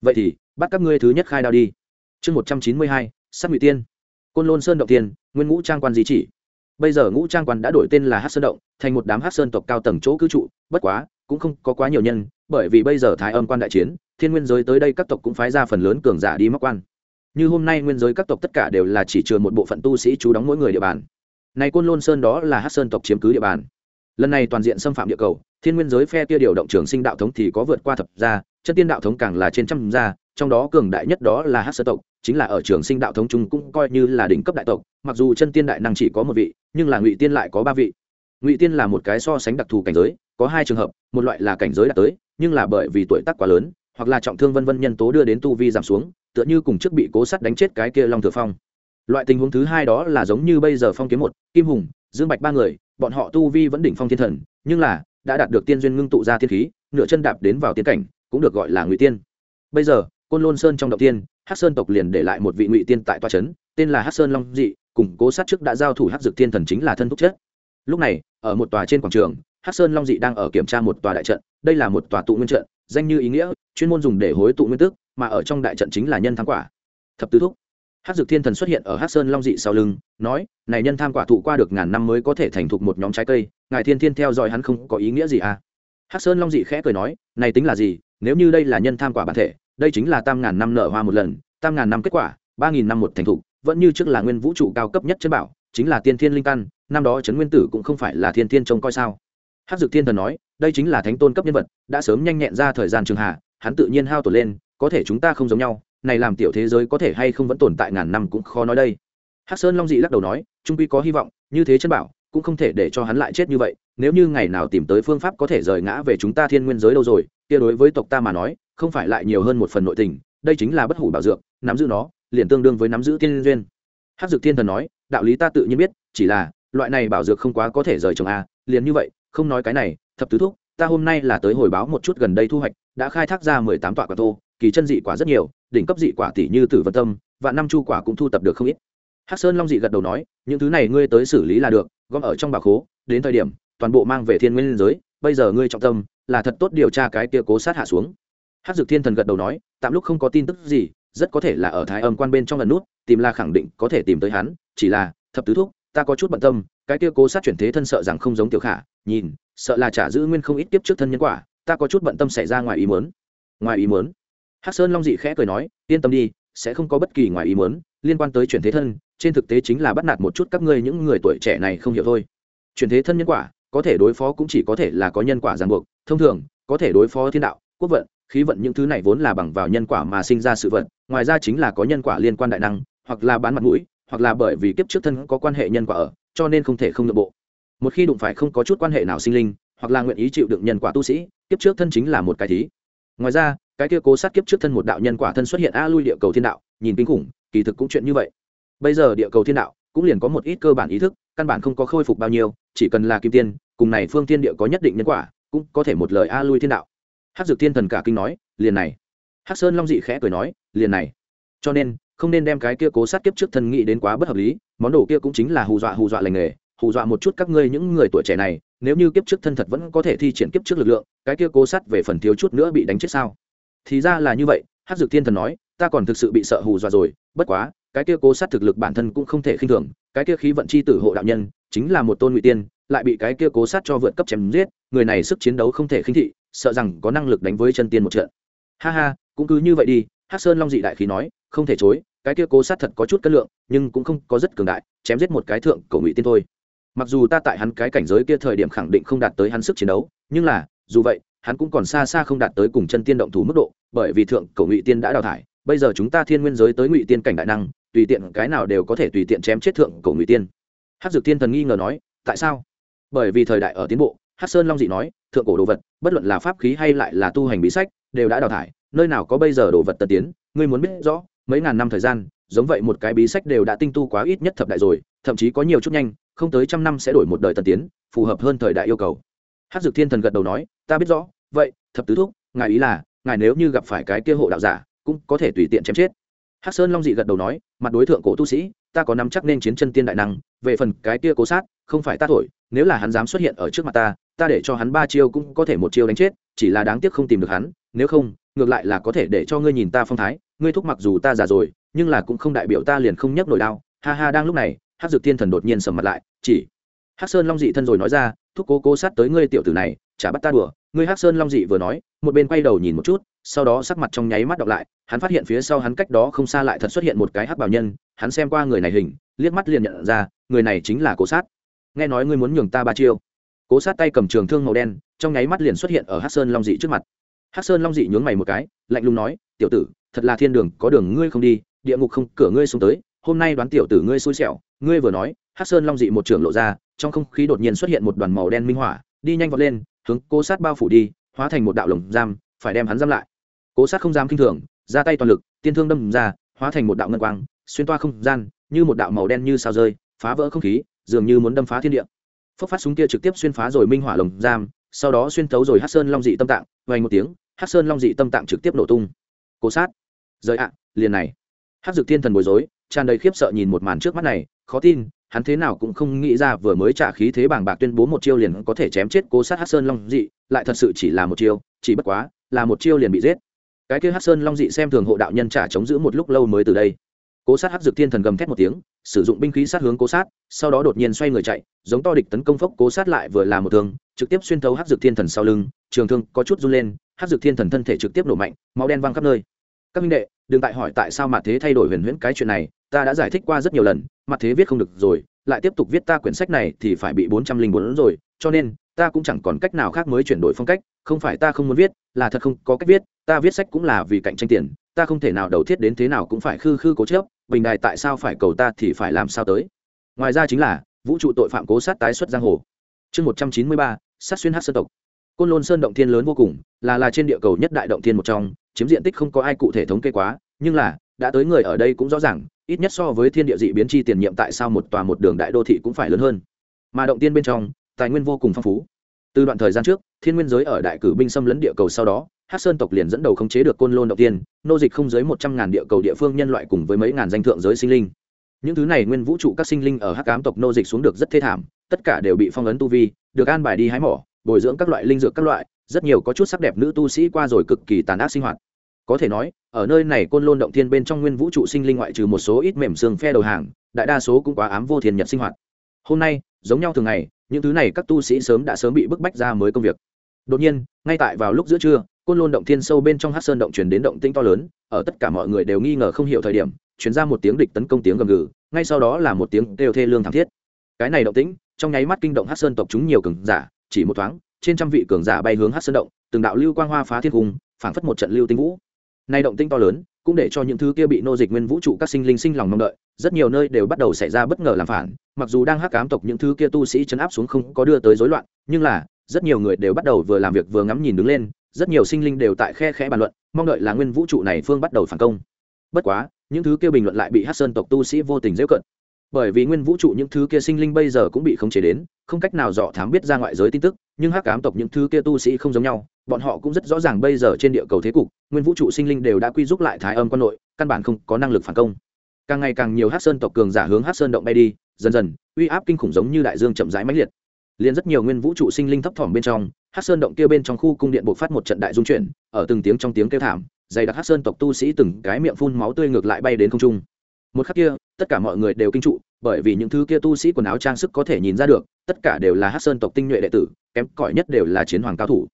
Vậy thì, bắt các ngươi thứ nhất khai đao đi. Chương một trăm chín mươi hai, sát ngụy tiên. Côn lôn sơn động tiên, nguyên ngũ trang quan di chỉ. Bây giờ ngũ trang quan đã đổi tên là hát sơn động, thành một đám hát sơn tộc cao tầng chỗ cư trụ, bất quá, cũng không có quá nhiều nhân, bởi vì bây giờ thái âm quan đại chiến, thiên nguyên giới tới đây các tộc cũng phái ra phần lớn cường giả đi mắc quan như hôm nay nguyên giới các tộc tất cả đều là chỉ trừ một bộ phận tu sĩ chú đóng mỗi người địa bàn. Này côn lôn sơn đó là hát sơn tộc chiếm cứ địa bàn. Lần này toàn diện xâm phạm địa cầu, thiên nguyên giới phe kia điều động trường sinh đạo thống thì có vượt qua thập gia, chân tiên đạo thống càng là trên trăm gia, trong đó cường đại nhất đó là hát sơn tộc, chính là ở trường sinh đạo thống chung cũng coi như là đỉnh cấp đại tộc, mặc dù chân tiên đại năng chỉ có một vị, nhưng là ngụy tiên lại có ba vị. Ngụy tiên là một cái so sánh đặc thù cảnh giới, có hai trường hợp, một loại là cảnh giới đã tới, nhưng là bởi vì tuổi tác quá lớn, hoặc là trọng thương vân vân nhân tố đưa đến tu vi giảm xuống tựa như cùng trước bị cố sắt đánh chết cái kia long thừa phong. Loại tình huống thứ hai đó là giống như bây giờ phong kiếm một, kim hùng, dương bạch ba người, bọn họ tu vi vẫn đỉnh phong thiên thần, nhưng là đã đạt được tiên duyên ngưng tụ ra thiên khí, nửa chân đạp đến vào tiên cảnh, cũng được gọi là ngụy tiên. Bây giờ, côn lôn sơn trong động tiên, hắc sơn tộc liền để lại một vị ngụy tiên tại toa trấn tên là hắc sơn long dị củng cố sát trước đã giao thủ hắc Dực thiên thần chính là thân thúc chết. Lúc này, ở một tòa trên quảng trường, hắc sơn long dị đang ở kiểm tra một tòa đại trận, đây là một tòa tụ nguyên trận, danh như ý nghĩa, chuyên môn dùng để hối tụ nguyên tức mà ở trong đại trận chính là nhân tham quả thập tứ thúc Hắc Dược Thiên Thần xuất hiện ở Hắc Sơn Long dị sau lưng, nói: "Này nhân tham quả thụ qua được ngàn năm mới có thể thành thục một nhóm trái cây, ngài Thiên Thiên theo dõi hắn không có ý nghĩa gì à?" Hắc Sơn Long dị khẽ cười nói: "Này tính là gì, nếu như đây là nhân tham quả bản thể, đây chính là tam ngàn năm nở hoa một lần, tam ngàn năm kết quả, ba nghìn năm một thành thục, vẫn như trước là nguyên vũ trụ cao cấp nhất chân bảo, chính là tiên thiên linh căn, năm đó trấn nguyên tử cũng không phải là thiên thiên trông coi sao?" Hắc Dược Thiên Thần nói: "Đây chính là thánh tôn cấp nhân vật, đã sớm nhanh nhẹn ra thời gian trường hạ, hắn tự nhiên hao tổn lên, có thể chúng ta không giống nhau, này làm tiểu thế giới có thể hay không vẫn tồn tại ngàn năm cũng khó nói đây. Hắc sơn long dị lắc đầu nói trung quy có hy vọng như thế chân bảo cũng không thể để cho hắn lại chết như vậy nếu như ngày nào tìm tới phương pháp có thể rời ngã về chúng ta thiên nguyên giới đâu rồi kia đối với tộc ta mà nói không phải lại nhiều hơn một phần nội tình đây chính là bất hủ bảo dược nắm giữ nó liền tương đương với nắm giữ tiên duyên. Hắc dược thiên thần nói đạo lý ta tự nhiên biết chỉ là loại này bảo dược không quá có thể rời chồng a liền như vậy không nói cái này thập tứ thúc ta hôm nay là tới hồi báo một chút gần đây thu hoạch đã khai thác ra mười tám tọa quả tô kỳ chân dị quả rất nhiều, đỉnh cấp dị quả tỷ như tử vân tâm và năm chu quả cũng thu tập được không ít. Hắc sơn long dị gật đầu nói, những thứ này ngươi tới xử lý là được, gom ở trong bà khố đến thời điểm, toàn bộ mang về thiên nguyên giới, bây giờ ngươi trọng tâm là thật tốt điều tra cái kia cố sát hạ xuống. Hắc dược thiên thần gật đầu nói, tạm lúc không có tin tức gì, rất có thể là ở thái âm quan bên trong lần nút, tìm là khẳng định có thể tìm tới hắn, chỉ là, thập tứ thúc, ta có chút bận tâm, cái kia cố sát chuyển thế thân sợ rằng không giống tiểu khả, nhìn, sợ là trả giữ nguyên không ít tiếp trước thân nhân quả, ta có chút bận tâm xảy ra ngoài ý muốn. Ngoài ý muốn? Hắc sơn long dị khẽ cười nói, yên tâm đi, sẽ không có bất kỳ ngoài ý muốn, liên quan tới chuyển thế thân, trên thực tế chính là bắt nạt một chút các ngươi những người tuổi trẻ này không hiểu thôi. Chuyển thế thân nhân quả, có thể đối phó cũng chỉ có thể là có nhân quả ràng buộc, thông thường, có thể đối phó thiên đạo, quốc vận, khí vận những thứ này vốn là bằng vào nhân quả mà sinh ra sự vận ngoài ra chính là có nhân quả liên quan đại năng, hoặc là bán mặt mũi, hoặc là bởi vì kiếp trước thân có quan hệ nhân quả ở, cho nên không thể không nội bộ. Một khi đụng phải không có chút quan hệ nào sinh linh, hoặc là nguyện ý chịu đựng nhân quả tu sĩ, kiếp trước thân chính là một cái thí ngoài ra, cái kia cố sát kiếp trước thân một đạo nhân quả thân xuất hiện a lui địa cầu thiên đạo, nhìn kinh khủng, kỳ thực cũng chuyện như vậy. Bây giờ địa cầu thiên đạo cũng liền có một ít cơ bản ý thức, căn bản không có khôi phục bao nhiêu, chỉ cần là kim tiên, cùng này phương tiên địa có nhất định nhân quả, cũng có thể một lời a lui thiên đạo. Hắc dược thiên thần cả kinh nói, liền này. Hắc sơn long dị khẽ cười nói, liền này. Cho nên, không nên đem cái kia cố sát kiếp trước thân nghĩ đến quá bất hợp lý, món đồ kia cũng chính là hù dọa hù dọa lành nghề, hù dọa một chút các ngươi những người tuổi trẻ này nếu như kiếp trước thân thật vẫn có thể thi triển kiếp trước lực lượng, cái kia cố sát về phần thiếu chút nữa bị đánh chết sao? Thì ra là như vậy hát dược thiên thần nói, ta còn thực sự bị sợ hù dọa rồi, bất quá, cái kia cố sát thực lực bản thân cũng không thể khinh thường, cái kia khí vận c h i tử hộ đạo nhân, chính là một tôn ngụy tiên, lại bị cái kia cố sát cho vượt cấp chém giết, người này sức chiến đấu không thể khinh thị, sợ rằng có năng lực đánh với chân tiên một trận. Ha ha, cũng cứ như vậy đi hát sơn long dị đại khí nói, không thể chối, cái kia cố sát thật có chút cân lượng, nhưng cũng không có rất cường đại, chém giết một cái thượng cổ ngụy tiên thôi mặc dù ta tại hắn cái cảnh giới kia thời điểm khẳng định không đạt tới hắn sức chiến đấu, nhưng là, dù vậy, hắn cũng còn xa xa không đạt tới cùng chân tiên động thủ mức độ, bởi vì thượng cổ ngụy tiên đã đào thải, bây giờ chúng ta thiên nguyên giới tới ngụy tiên cảnh đại năng, tùy tiện cái nào đều có thể tùy tiện chém chết thượng cổ ngụy tiên. Hát dược tiên thần nghi ngờ nói, tại sao? Bởi vì thời đại ở tiến bộ hát sơn long dị nói, thượng cổ đồ vật, bất luận là pháp khí hay lại là tu hành bí sách, đều đã đào thải, nơi nào có bây giờ đồ vật tân tiến, ngươi muốn biết rõ, mấy ngàn năm thời gian, giống vậy một cái bí sách đều đã tinh tu quá ít nhất thập đại rồi, thậm chí có nhiều chút nhanh không tới trăm năm sẽ đổi một đời tân tiến, phù hợp hơn thời đại yêu cầu. Hát dược thiên thần gật đầu nói, ta biết rõ, vậy, thập tứ thúc, ngài ý là, ngài nếu như gặp phải cái kia hộ đạo giả, cũng có thể tùy tiện chém chết. Hắc sơn long dị gật đầu nói, mặt đối tượng cổ tu sĩ, ta có nắm chắc nên chiến chân tiên đại năng, về phần cái kia cố sát, không phải ta thổi, nếu là hắn dám xuất hiện ở trước mặt ta ta để cho hắn ba chiêu cũng có thể một chiêu đánh chết, chỉ là đáng tiếc không tìm được hắn, nếu không, ngược lại là có thể để cho ngươi nhìn ta phong thái, ngươi thúc mặc dù ta già rồi, nhưng là cũng không đại biểu ta liền không nhấc nổi đao. Ha ha, đang lúc này hắc dược thiên thần đột nhiên sầm mặt lại, chỉ, hắc sơn long dị thân rồi nói ra, thúc cố cố sát tới ngươi tiểu tử này, chả bắt ta đùa. Ngươi hắc sơn long dị vừa nói, một bên quay đầu nhìn một chút, sau đó sắc mặt trong nháy mắt đọc lại, hắn phát hiện phía sau hắn cách đó không xa lại thật xuất hiện một cái hắc bảo nhân, hắn xem qua người này hình, liếc mắt liền nhận ra, người này chính là cố sát. Nghe nói ngươi muốn nhường ta ba chiêu. Cố sát tay cầm trường thương màu đen, trong nháy mắt liền xuất hiện ở hắc sơn long dị trước mặt. Hắc sơn long dị nhướng mày một cái, lạnh lùng nói, tiểu tử, thật là thiên đường, có đường ngươi không đi, địa ngục không, cửa ngươi xuống tới hôm nay đoán tiểu tử ngươi xui xẻo, ngươi vừa nói, hắc sơn long dị một trường lộ ra, trong không khí đột nhiên xuất hiện một đoàn màu đen minh hỏa, đi nhanh vọt lên, hướng cố sát bao phủ đi, hóa thành một đạo lồng giam, phải đem hắn giam lại. Cố sát không dám kinh thường, ra tay toàn lực, tiên thương đâm ra, hóa thành một đạo ngân quang, xuyên toa không gian, như một đạo màu đen như sao rơi, phá vỡ không khí, dường như muốn đâm phá thiên địa. Phốc phát súng kia trực tiếp xuyên phá rồi minh hỏa lồng giam, sau đó xuyên thấu rồi hát sơn long dị tâm tạng vay một tiếng hát sơn long dị tâm tạng trực tiếp nổ tung. Cố sát, rời ạ, liền này hát dược thiên thần bối rối, tràn đầy khiếp sợ nhìn một màn trước mắt này, khó tin, hắn thế nào cũng không nghĩ ra vừa mới trả khí thế bảng bạc tuyên bố một chiêu liền có thể chém chết cố sát hát sơn long dị, lại thật sự chỉ là một chiêu, chỉ bất quá, là một chiêu liền bị giết. Cái kia hát sơn long dị xem thường hộ đạo nhân trả chống giữ một lúc lâu mới từ đây. Cố sát hát dược thiên thần gầm thét một tiếng, sử dụng binh khí sát hướng cố sát, sau đó đột nhiên xoay người chạy, giống to địch tấn công phốc cố sát lại vừa là một thương, trực tiếp xuyên thấu hát dược thiên thần sau lưng, trường thương có chút run lên hát dược thiên thần thân thể trực tiếp nổ mạnh, máu đen văng khắp nơi các minh đệ, đừng tại hỏi tại sao mặt thế thay đổi huyền huyễn cái chuyện này, ta đã giải thích qua rất nhiều lần, mặt thế viết không được rồi, lại tiếp tục viết ta quyển sách này thì phải bị bốn trăm linh bốn rồi, cho nên, ta cũng chẳng còn cách nào khác mới chuyển đổi phong cách, không phải ta không muốn viết, là thật không có cách viết, ta viết sách cũng là vì cạnh tranh tiền, ta không thể nào đầu thiết đến thế nào cũng phải khư khư cố chớp bình đài tại sao phải cầu ta thì phải làm sao tới. Ngoài ra chính là, vũ trụ tội phạm cố sát tái xuất giang hồ. Chương một trăm chín mươi ba, sát xuyên hát sơn tộc. Côn lôn sơn động thiên lớn vô cùng, là là trên địa cầu nhất đại động thiên một trong chiếm diện tích không có ai cụ thể thống kê quá, nhưng là, đã tới người ở đây cũng rõ ràng, ít nhất so với thiên địa dị biến chi tiền nhiệm tại sao một tòa một đường đại đô thị cũng phải lớn hơn. Mà động tiên bên trong, tài nguyên vô cùng phong phú. Từ đoạn thời gian trước, thiên nguyên giới ở đại cử binh xâm lấn địa cầu sau đó hát sơn tộc liền dẫn đầu khống chế được côn lôn động tiên, nô dịch không dưới một trăm ngàn địa cầu địa phương nhân loại cùng với mấy ngàn danh thượng giới sinh linh. Những thứ này nguyên vũ trụ các sinh linh ở hắc cám tộc nô dịch xuống được rất thê thảm, tất cả đều bị phong ấn tu vi, được an bài đi hái mỏ, bồi dưỡng các loại linh dược các loại rất nhiều có chút sắc đẹp nữ tu sĩ qua rồi cực kỳ tàn ác sinh hoạt. Có thể nói, ở nơi này côn lôn động thiên bên trong nguyên vũ trụ sinh linh ngoại trừ một số ít mềm xương phe đầu hàng, đại đa số cũng quá ám vô thiền nhật sinh hoạt. Hôm nay, giống nhau thường ngày, những thứ này các tu sĩ sớm đã sớm bị bức bách ra mới công việc. Đột nhiên, ngay tại vào lúc giữa trưa, côn lôn động thiên sâu bên trong hát sơn động chuyển đến động tinh to lớn, ở tất cả mọi người đều nghi ngờ không hiểu thời điểm chuyển ra một tiếng địch tấn công tiếng gầm gừ, ngay sau đó là một tiếng đều thê lương thảm thiết. Cái này động tĩnh, trong nháy mắt kinh động hát sơn tộc chúng nhiều cường giả, chỉ một thoáng trên trăm vị cường giả bay hướng hát sơn động, từng đạo lưu quang hoa phá thiên cung, phảng phất một trận lưu tinh vũ. Nay động tinh to lớn, cũng để cho những thứ kia bị nô dịch nguyên vũ trụ các sinh linh sinh lòng mong đợi, rất nhiều nơi đều bắt đầu xảy ra bất ngờ làm phản, mặc dù đang hắc cám tộc những thứ kia tu sĩ chấn áp xuống không có đưa tới rối loạn, nhưng là, rất nhiều người đều bắt đầu vừa làm việc vừa ngắm nhìn đứng lên, rất nhiều sinh linh đều tại khe khẽ bàn luận, mong đợi là nguyên vũ trụ này phương bắt đầu phản công. Bất quá, những thứ kia bình luận lại bị hát sơn tộc tu sĩ vô tình dễ cận bởi vì nguyên vũ trụ những thứ kia sinh linh bây giờ cũng bị khống chế đến, không cách nào dò thám biết ra ngoại giới tin tức, nhưng hắc ám tộc những thứ kia tu sĩ không giống nhau, bọn họ cũng rất rõ ràng bây giờ trên địa cầu thế cục, nguyên vũ trụ sinh linh đều đã quy giúp lại thái âm quan nội căn bản không có năng lực phản công. Càng ngày càng nhiều hắc sơn tộc cường giả hướng hắc sơn động bay đi, dần dần, uy áp kinh khủng giống như đại dương chậm rãi mãnh liệt. Liền rất nhiều nguyên vũ trụ sinh linh thấp thỏm bên trong, hắc sơn động kia bên trong khu cung điện bộc phát một trận đại dung chuyển, ở từng tiếng trong tiếng kêu thảm, dày đặc hắc sơn tộc tu sĩ từng cái miệng phun máu tươi ngược lại bay đến không trung. Một khắc kia tất cả mọi người đều kinh trụ, bởi vì những thứ kia tu sĩ quần áo trang sức có thể nhìn ra được, tất cả đều là hát sơn tộc tinh nhuệ đệ tử, kém cỏi nhất đều là chiến hoàng cao thủ.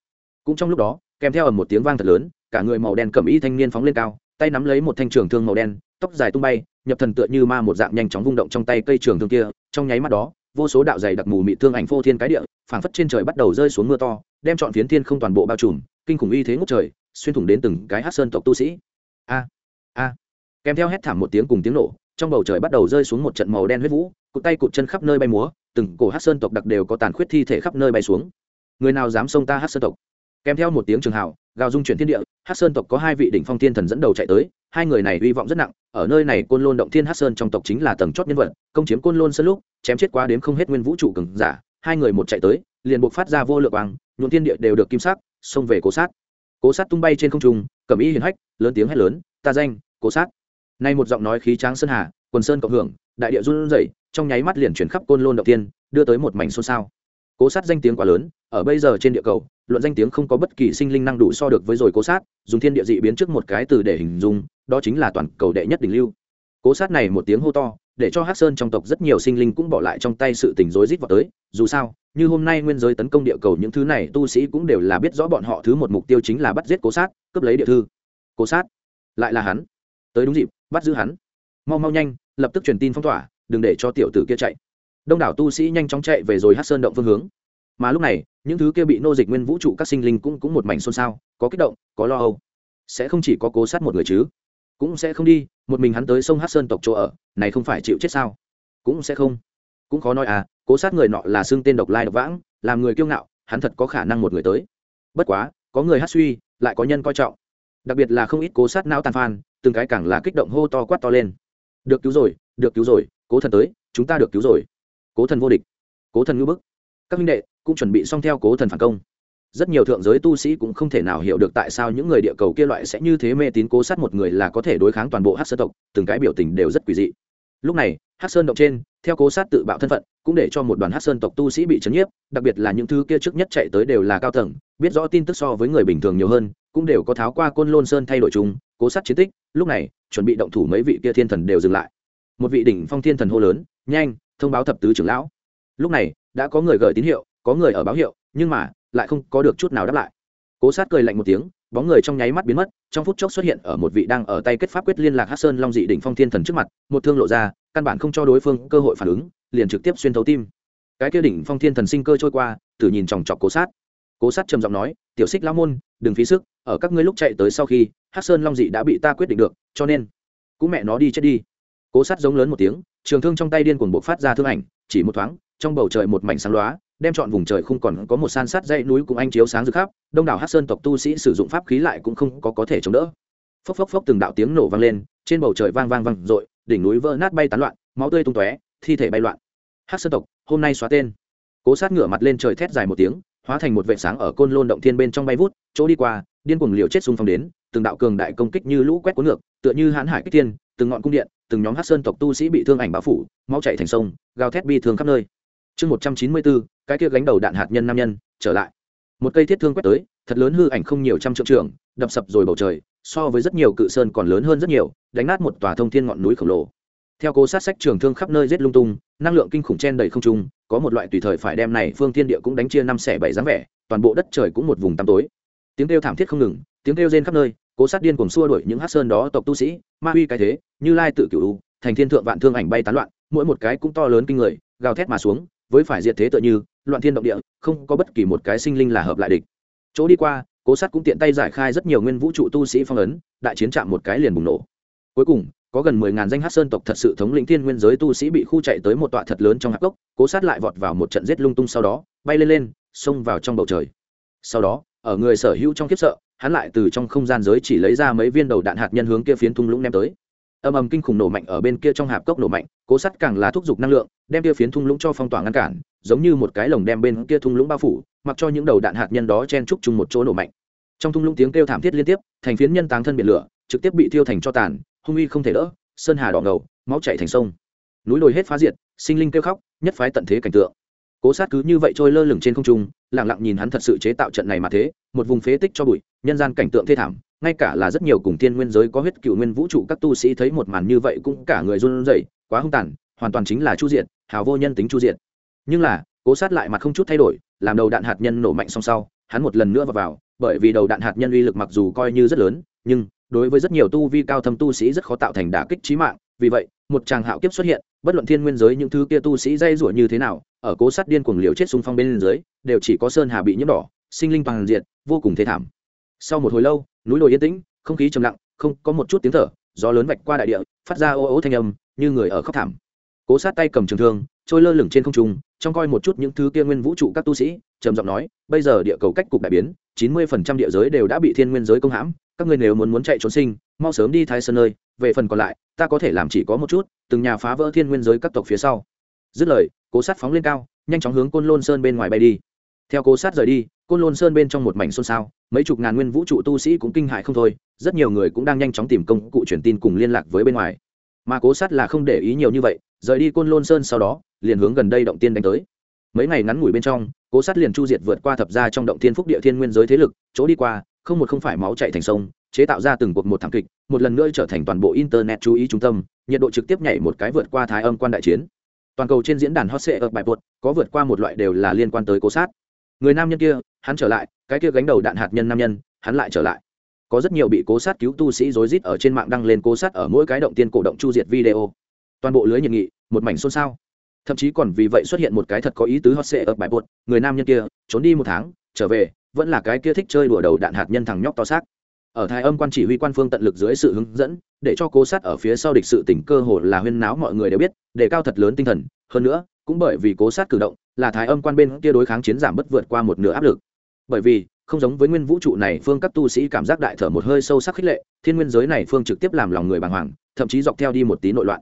Cũng trong lúc đó, kèm theo ở một tiếng vang thật lớn, cả người màu đen cầm y thanh niên phóng lên cao, tay nắm lấy một thanh trường thương màu đen, tóc dài tung bay, nhập thần tựa như ma một dạng nhanh chóng vung động trong tay cây trường thương kia, trong nháy mắt đó, vô số đạo dày đặc mù mị thương ảnh phô thiên cái địa, phảng phất trên trời bắt đầu rơi xuống mưa to, đem chọn phiến thiên không toàn bộ bao trùm, kinh khủng uy thế ngút trời, xuyên thủng đến từng cái hát sơn tộc tu sĩ. A a. Kèm theo hét thảm một tiếng cùng tiếng nổ trong bầu trời bắt đầu rơi xuống một trận màu đen huyết vũ, cụt tay cụt chân khắp nơi bay múa, từng cổ hát sơn tộc đặc đều có tàn khuyết thi thể khắp nơi bay xuống. Người nào dám xông ta hát sơn tộc? Kèm theo một tiếng trường hào, gào dung chuyển thiên địa, hát sơn tộc có hai vị đỉnh phong thiên thần dẫn đầu chạy tới, hai người này hy vọng rất nặng, ở nơi này côn lôn động thiên hát sơn trong tộc chính là tầng chót nhân vật, công chiếm côn lôn sân lúc, chém chết quá đếm không hết nguyên vũ trụ cường giả, hai người một chạy tới, liền buộc phát ra vô lượng bằng nhuộn thiên địa đều được kim sắc, xông về cố sát. Cố sát tung bay trên không trung cầm ý hiền hách, lớn tiếng hét lớn, ta danh, cố sát nay một giọng nói khí tráng sơn hà, quần sơn cộng hưởng, đại địa run rẩy, trong nháy mắt liền chuyển khắp côn lôn động tiên đưa tới một mảnh xôn xao. Cố sát danh tiếng quá lớn, ở bây giờ trên địa cầu, luận danh tiếng không có bất kỳ sinh linh năng đủ so được với rồi cố sát, dùng thiên địa dị biến trước một cái từ để hình dung, đó chính là toàn cầu đệ nhất đỉnh lưu. Cố sát này một tiếng hô to, để cho hắc sơn trong tộc rất nhiều sinh linh cũng bỏ lại trong tay sự tình rối rít vào tới, dù sao, như hôm nay nguyên giới tấn công địa cầu những thứ này tu sĩ cũng đều là biết rõ bọn họ thứ một mục tiêu chính là bắt giết cố sát, cướp lấy địa thư. Cố sát, lại là hắn. Tới đúng dịp bắt giữ hắn. Mau mau nhanh, lập tức truyền tin phong tỏa, đừng để cho tiểu tử kia chạy. Đông đảo tu sĩ nhanh chóng chạy về rồi hát sơn động phương hướng. Mà lúc này, những thứ kia bị nô dịch nguyên vũ trụ các sinh linh cũng cũng một mảnh xôn xao, có kích động, có lo âu. Sẽ không chỉ có cố sát một người chứ? Cũng sẽ không đi, một mình hắn tới sông hát sơn tộc chỗ ở, này không phải chịu chết sao? Cũng sẽ không. Cũng khó nói à cố sát người nọ là xương tên độc lai độc vãng, làm người kiêu ngạo, hắn thật có khả năng một người tới. Bất quá, có người hát suy, lại có nhân coi trọng. Đặc biệt là không ít cố sát não tàn phan từng cái càng là kích động hô to quát to lên. Được cứu rồi, được cứu rồi, cố thần tới, chúng ta được cứu rồi. Cố thần vô địch, cố thần ngư bức. Các huynh đệ, cũng chuẩn bị xong theo cố thần phản công. Rất nhiều thượng giới tu sĩ cũng không thể nào hiểu được tại sao những người địa cầu kia loại sẽ như thế mê tín cố sát một người là có thể đối kháng toàn bộ hát sơn tộc, từng cái biểu tình đều rất quỷ dị. Lúc này hát sơn động trên, theo cố sát tự bạo thân phận, cũng để cho một đoàn hát sơn tộc tu sĩ bị chấn nhiếp, đặc biệt là những thứ kia trước nhất chạy tới đều là cao tầng, biết rõ tin tức so với người bình thường nhiều hơn, cũng đều có tháo qua côn lôn sơn thay đổi chúng, cố sát chiến tích lúc này, chuẩn bị động thủ mấy vị kia thiên thần đều dừng lại. Một vị đỉnh phong thiên thần hô lớn, nhanh, thông báo thập tứ trưởng lão. Lúc này, đã có người gửi tín hiệu, có người ở báo hiệu, nhưng mà lại không có được chút nào đáp lại. Cố sát cười lạnh một tiếng, bóng người trong nháy mắt biến mất, trong phút chốc xuất hiện ở một vị đang ở tay kết pháp quyết liên lạc hát sơn long dị đỉnh phong thiên thần trước mặt, một thương lộ ra, căn bản không cho đối phương cơ hội phản ứng, liền trực tiếp xuyên thấu tim. Cái kia đỉnh phong thiên thần sinh cơ trôi qua tử nhìn chòng chọc cố sát. Cố sát trầm giọng nói, tiểu xích lão môn đừng phí sức, ở các ngươi lúc chạy tới sau khi hát sơn long dị đã bị ta quyết định được, cho nên cũng mẹ nó đi chết đi. Cố sát giống lớn một tiếng, trường thương trong tay điên cuồng buộc phát ra thương ảnh, chỉ một thoáng, trong bầu trời một mảnh sáng loá đem chọn vùng trời không còn có một san sát dãy núi cũng anh chiếu sáng rực khắp, đông đảo hát sơn tộc tu sĩ sử dụng pháp khí lại cũng không có có thể chống đỡ. Phốc phốc phốc từng đạo tiếng nổ vang lên, trên bầu trời vang vang vang dội đỉnh núi vỡ nát bay tán loạn, máu tươi tung tóe, thi thể bay loạn. Hát sơn tộc, hôm nay xóa tên cố sát ngửa mặt lên trời thét dài một tiếng, hóa thành một vệ sáng ở côn lôn động thiên bên trong bay vút, chỗ đi qua, điên cuồng liều chết xung phong đến, từng đạo cường đại công kích như lũ quét cuốn ngược, tựa như hãn hải kích tiên từng ngọn cung điện, từng nhóm hát sơn tộc tu sĩ bị thương ảnh bao phủ, máu chạy thành sông, gào thét bi thương khắp nơi. Chương một trăm chín mươi bốn, cái kia gánh đầu đạn hạt nhân nam nhân, trở lại. Một cây thiết thương quét tới, thật lớn hư ảnh không nhiều trăm triệu trường, đập sập rồi bầu trời, so với rất nhiều cự sơn còn lớn hơn rất nhiều, đánh nát một tòa thông thiên ngọn núi khổng lồ. Theo cố sát sách trường thương khắp nơi rết lung tung, năng lượng kinh khủng chen đầy không trung có một loại tùy thời phải đem này phương thiên địa cũng đánh chia năm xẻ bảy dáng vẻ, toàn bộ đất trời cũng một vùng tăm tối. Tiếng kêu thảm thiết không ngừng, tiếng kêu rên khắp nơi, cố sát điên cuồng xua đuổi những hát sơn đó tộc tu sĩ, ma huy cái thế, như lai tự cửu thành thiên thượng vạn thương ảnh bay tán loạn, mỗi một cái cũng to lớn kinh người, gào thét mà xuống, với phải diệt thế tựa như, loạn thiên động địa, không có bất kỳ một cái sinh linh là hợp lại địch. Chỗ đi qua, cố sát cũng tiện tay giải khai rất nhiều nguyên vũ trụ tu sĩ phong ấn, đại chiến chạm một cái liền bùng nổ. Cuối cùng có gần mười ngàn danh hát sơn tộc thật sự thống lĩnh thiên nguyên giới tu sĩ bị khu chạy tới một tọa thật lớn trong hạp gốc, cố sát lại vọt vào một trận giết lung tung sau đó, bay lên lên, xông vào trong bầu trời. Sau đó, ở người sở hữu trong kiếp sợ, hắn lại từ trong không gian giới chỉ lấy ra mấy viên đầu đạn hạt nhân hướng kia phiến thung lũng ném tới. Âm ầm kinh khủng nổ mạnh ở bên kia trong hạp cốc nổ mạnh, cố sắt càng là thúc giục năng lượng, đem kia phiến thung lũng cho phong tỏa ngăn cản, giống như một cái lồng đem bên kia thung lũng bao phủ, mặc cho những đầu đạn hạt nhân đó chen trúc chung một chỗ nổ mạnh. Trong thung lũng tiếng kêu thảm thiết liên tiếp, thành phiến nhân táng thân biển lửa, trực tiếp bị thiêu thành cho tàn hung uy không thể đỡ sơn hà đỏ ngầu máu chảy thành sông. Núi đồi hết phá diệt sinh linh kêu khóc nhất phái tận thế cảnh tượng. Cố sát cứ như vậy trôi lơ lửng trên không trung lẳng lặng nhìn hắn thật sự chế tạo trận này mà thế một vùng phế tích cho bụi nhân gian cảnh tượng thê thảm ngay cả là rất nhiều cùng thiên nguyên giới có huyết cựu nguyên vũ trụ các tu sĩ thấy một màn như vậy cũng cả người run rẩy quá hung tàn hoàn toàn chính là chu diện hào vô nhân tính chu diện nhưng là cố sát lại mặt không chút thay đổi làm đầu đạn hạt nhân nổ mạnh song sau hắn một lần nữa vào, vào bởi vì đầu đạn hạt nhân uy lực mặc dù coi như rất lớn nhưng đối với rất nhiều tu vi cao thâm tu sĩ rất khó tạo thành đả kích trí mạng. Vì vậy, một chàng hạo kiếp xuất hiện, bất luận thiên nguyên giới những thứ kia tu sĩ dây rủa như thế nào, ở cố sát điên cuồng liều chết xung phong bên dưới, đều chỉ có sơn hà bị nhiễm đỏ, sinh linh toàn diện, vô cùng thế thảm. Sau một hồi lâu, núi đồi yên tĩnh, không khí trầm lặng, không có một chút tiếng thở, gió lớn vạch qua đại địa, phát ra ô ô thanh âm, như người ở khóc thảm. Cố sát tay cầm trường thương, trôi lơ lửng trên không trung trong coi một chút những thứ kia nguyên vũ trụ các tu sĩ, trầm giọng nói, bây giờ địa cầu cách cục đại biến, chín mươi phần trăm địa giới đều đã bị thiên nguyên giới công hãm các ngươi nếu muốn muốn chạy trốn sinh, mau sớm đi thái sơn nơi, về phần còn lại, ta có thể làm chỉ có một chút, từng nhà phá vỡ thiên nguyên giới các tộc phía sau. Dứt lời, cố sát phóng lên cao, nhanh chóng hướng côn lôn sơn bên ngoài bay đi. Theo cố sát rời đi, côn lôn sơn bên trong một mảnh xôn xao, mấy chục ngàn nguyên vũ trụ tu sĩ cũng kinh hại không thôi, rất nhiều người cũng đang nhanh chóng tìm công cụ truyền tin cùng liên lạc với bên ngoài. Mà cố sát là không để ý nhiều như vậy, rời đi côn lôn sơn sau đó, liền hướng gần đây động tiên đánh tới. Mấy ngày ngắn ngủi bên trong, cố sát liền chu diệt vượt qua thập gia trong động thiên phúc địa thiên nguyên giới thế lực, chỗ đi qua không một không phải máu chạy thành sông, chế tạo ra từng cuộc một thảm kịch, một lần nữa trở thành toàn bộ internet chú ý trung tâm, nhiệt độ trực tiếp nhảy một cái vượt qua thái âm quan đại chiến. Toàn cầu trên diễn đàn hot sệ ở bài bột có vượt qua một loại đều là liên quan tới cố sát. Người nam nhân kia, hắn trở lại, cái kia gánh đầu đạn hạt nhân nam nhân, hắn lại trở lại. Có rất nhiều bị cố sát cứu tu sĩ rối rít ở trên mạng đăng lên cố sát ở mỗi cái động tiên cổ động chu diệt video. Toàn bộ lưới nhiệt nghị, một mảnh xôn xao. Thậm chí còn vì vậy xuất hiện một cái thật có ý tứ hot sệ ở bài bột người nam nhân kia, trốn đi một tháng, trở về vẫn là cái kia thích chơi đùa đầu đạn hạt nhân thằng nhóc to xác. Ở thái âm quan chỉ huy quan phương tận lực dưới sự hướng dẫn, để cho cố sát ở phía sau địch sự tỉnh cơ hồ là huyên náo mọi người đều biết để cao thật lớn tinh thần. Hơn nữa, cũng bởi vì cố sát cử động, là thái âm quan bên kia đối kháng chiến giảm bất vượt qua một nửa áp lực. Bởi vì, không giống với nguyên vũ trụ này, phương các tu sĩ cảm giác đại thở một hơi sâu sắc khích lệ, thiên nguyên giới này phương trực tiếp làm lòng người bàng hoàng, thậm chí dọc theo đi một tí nội loạn.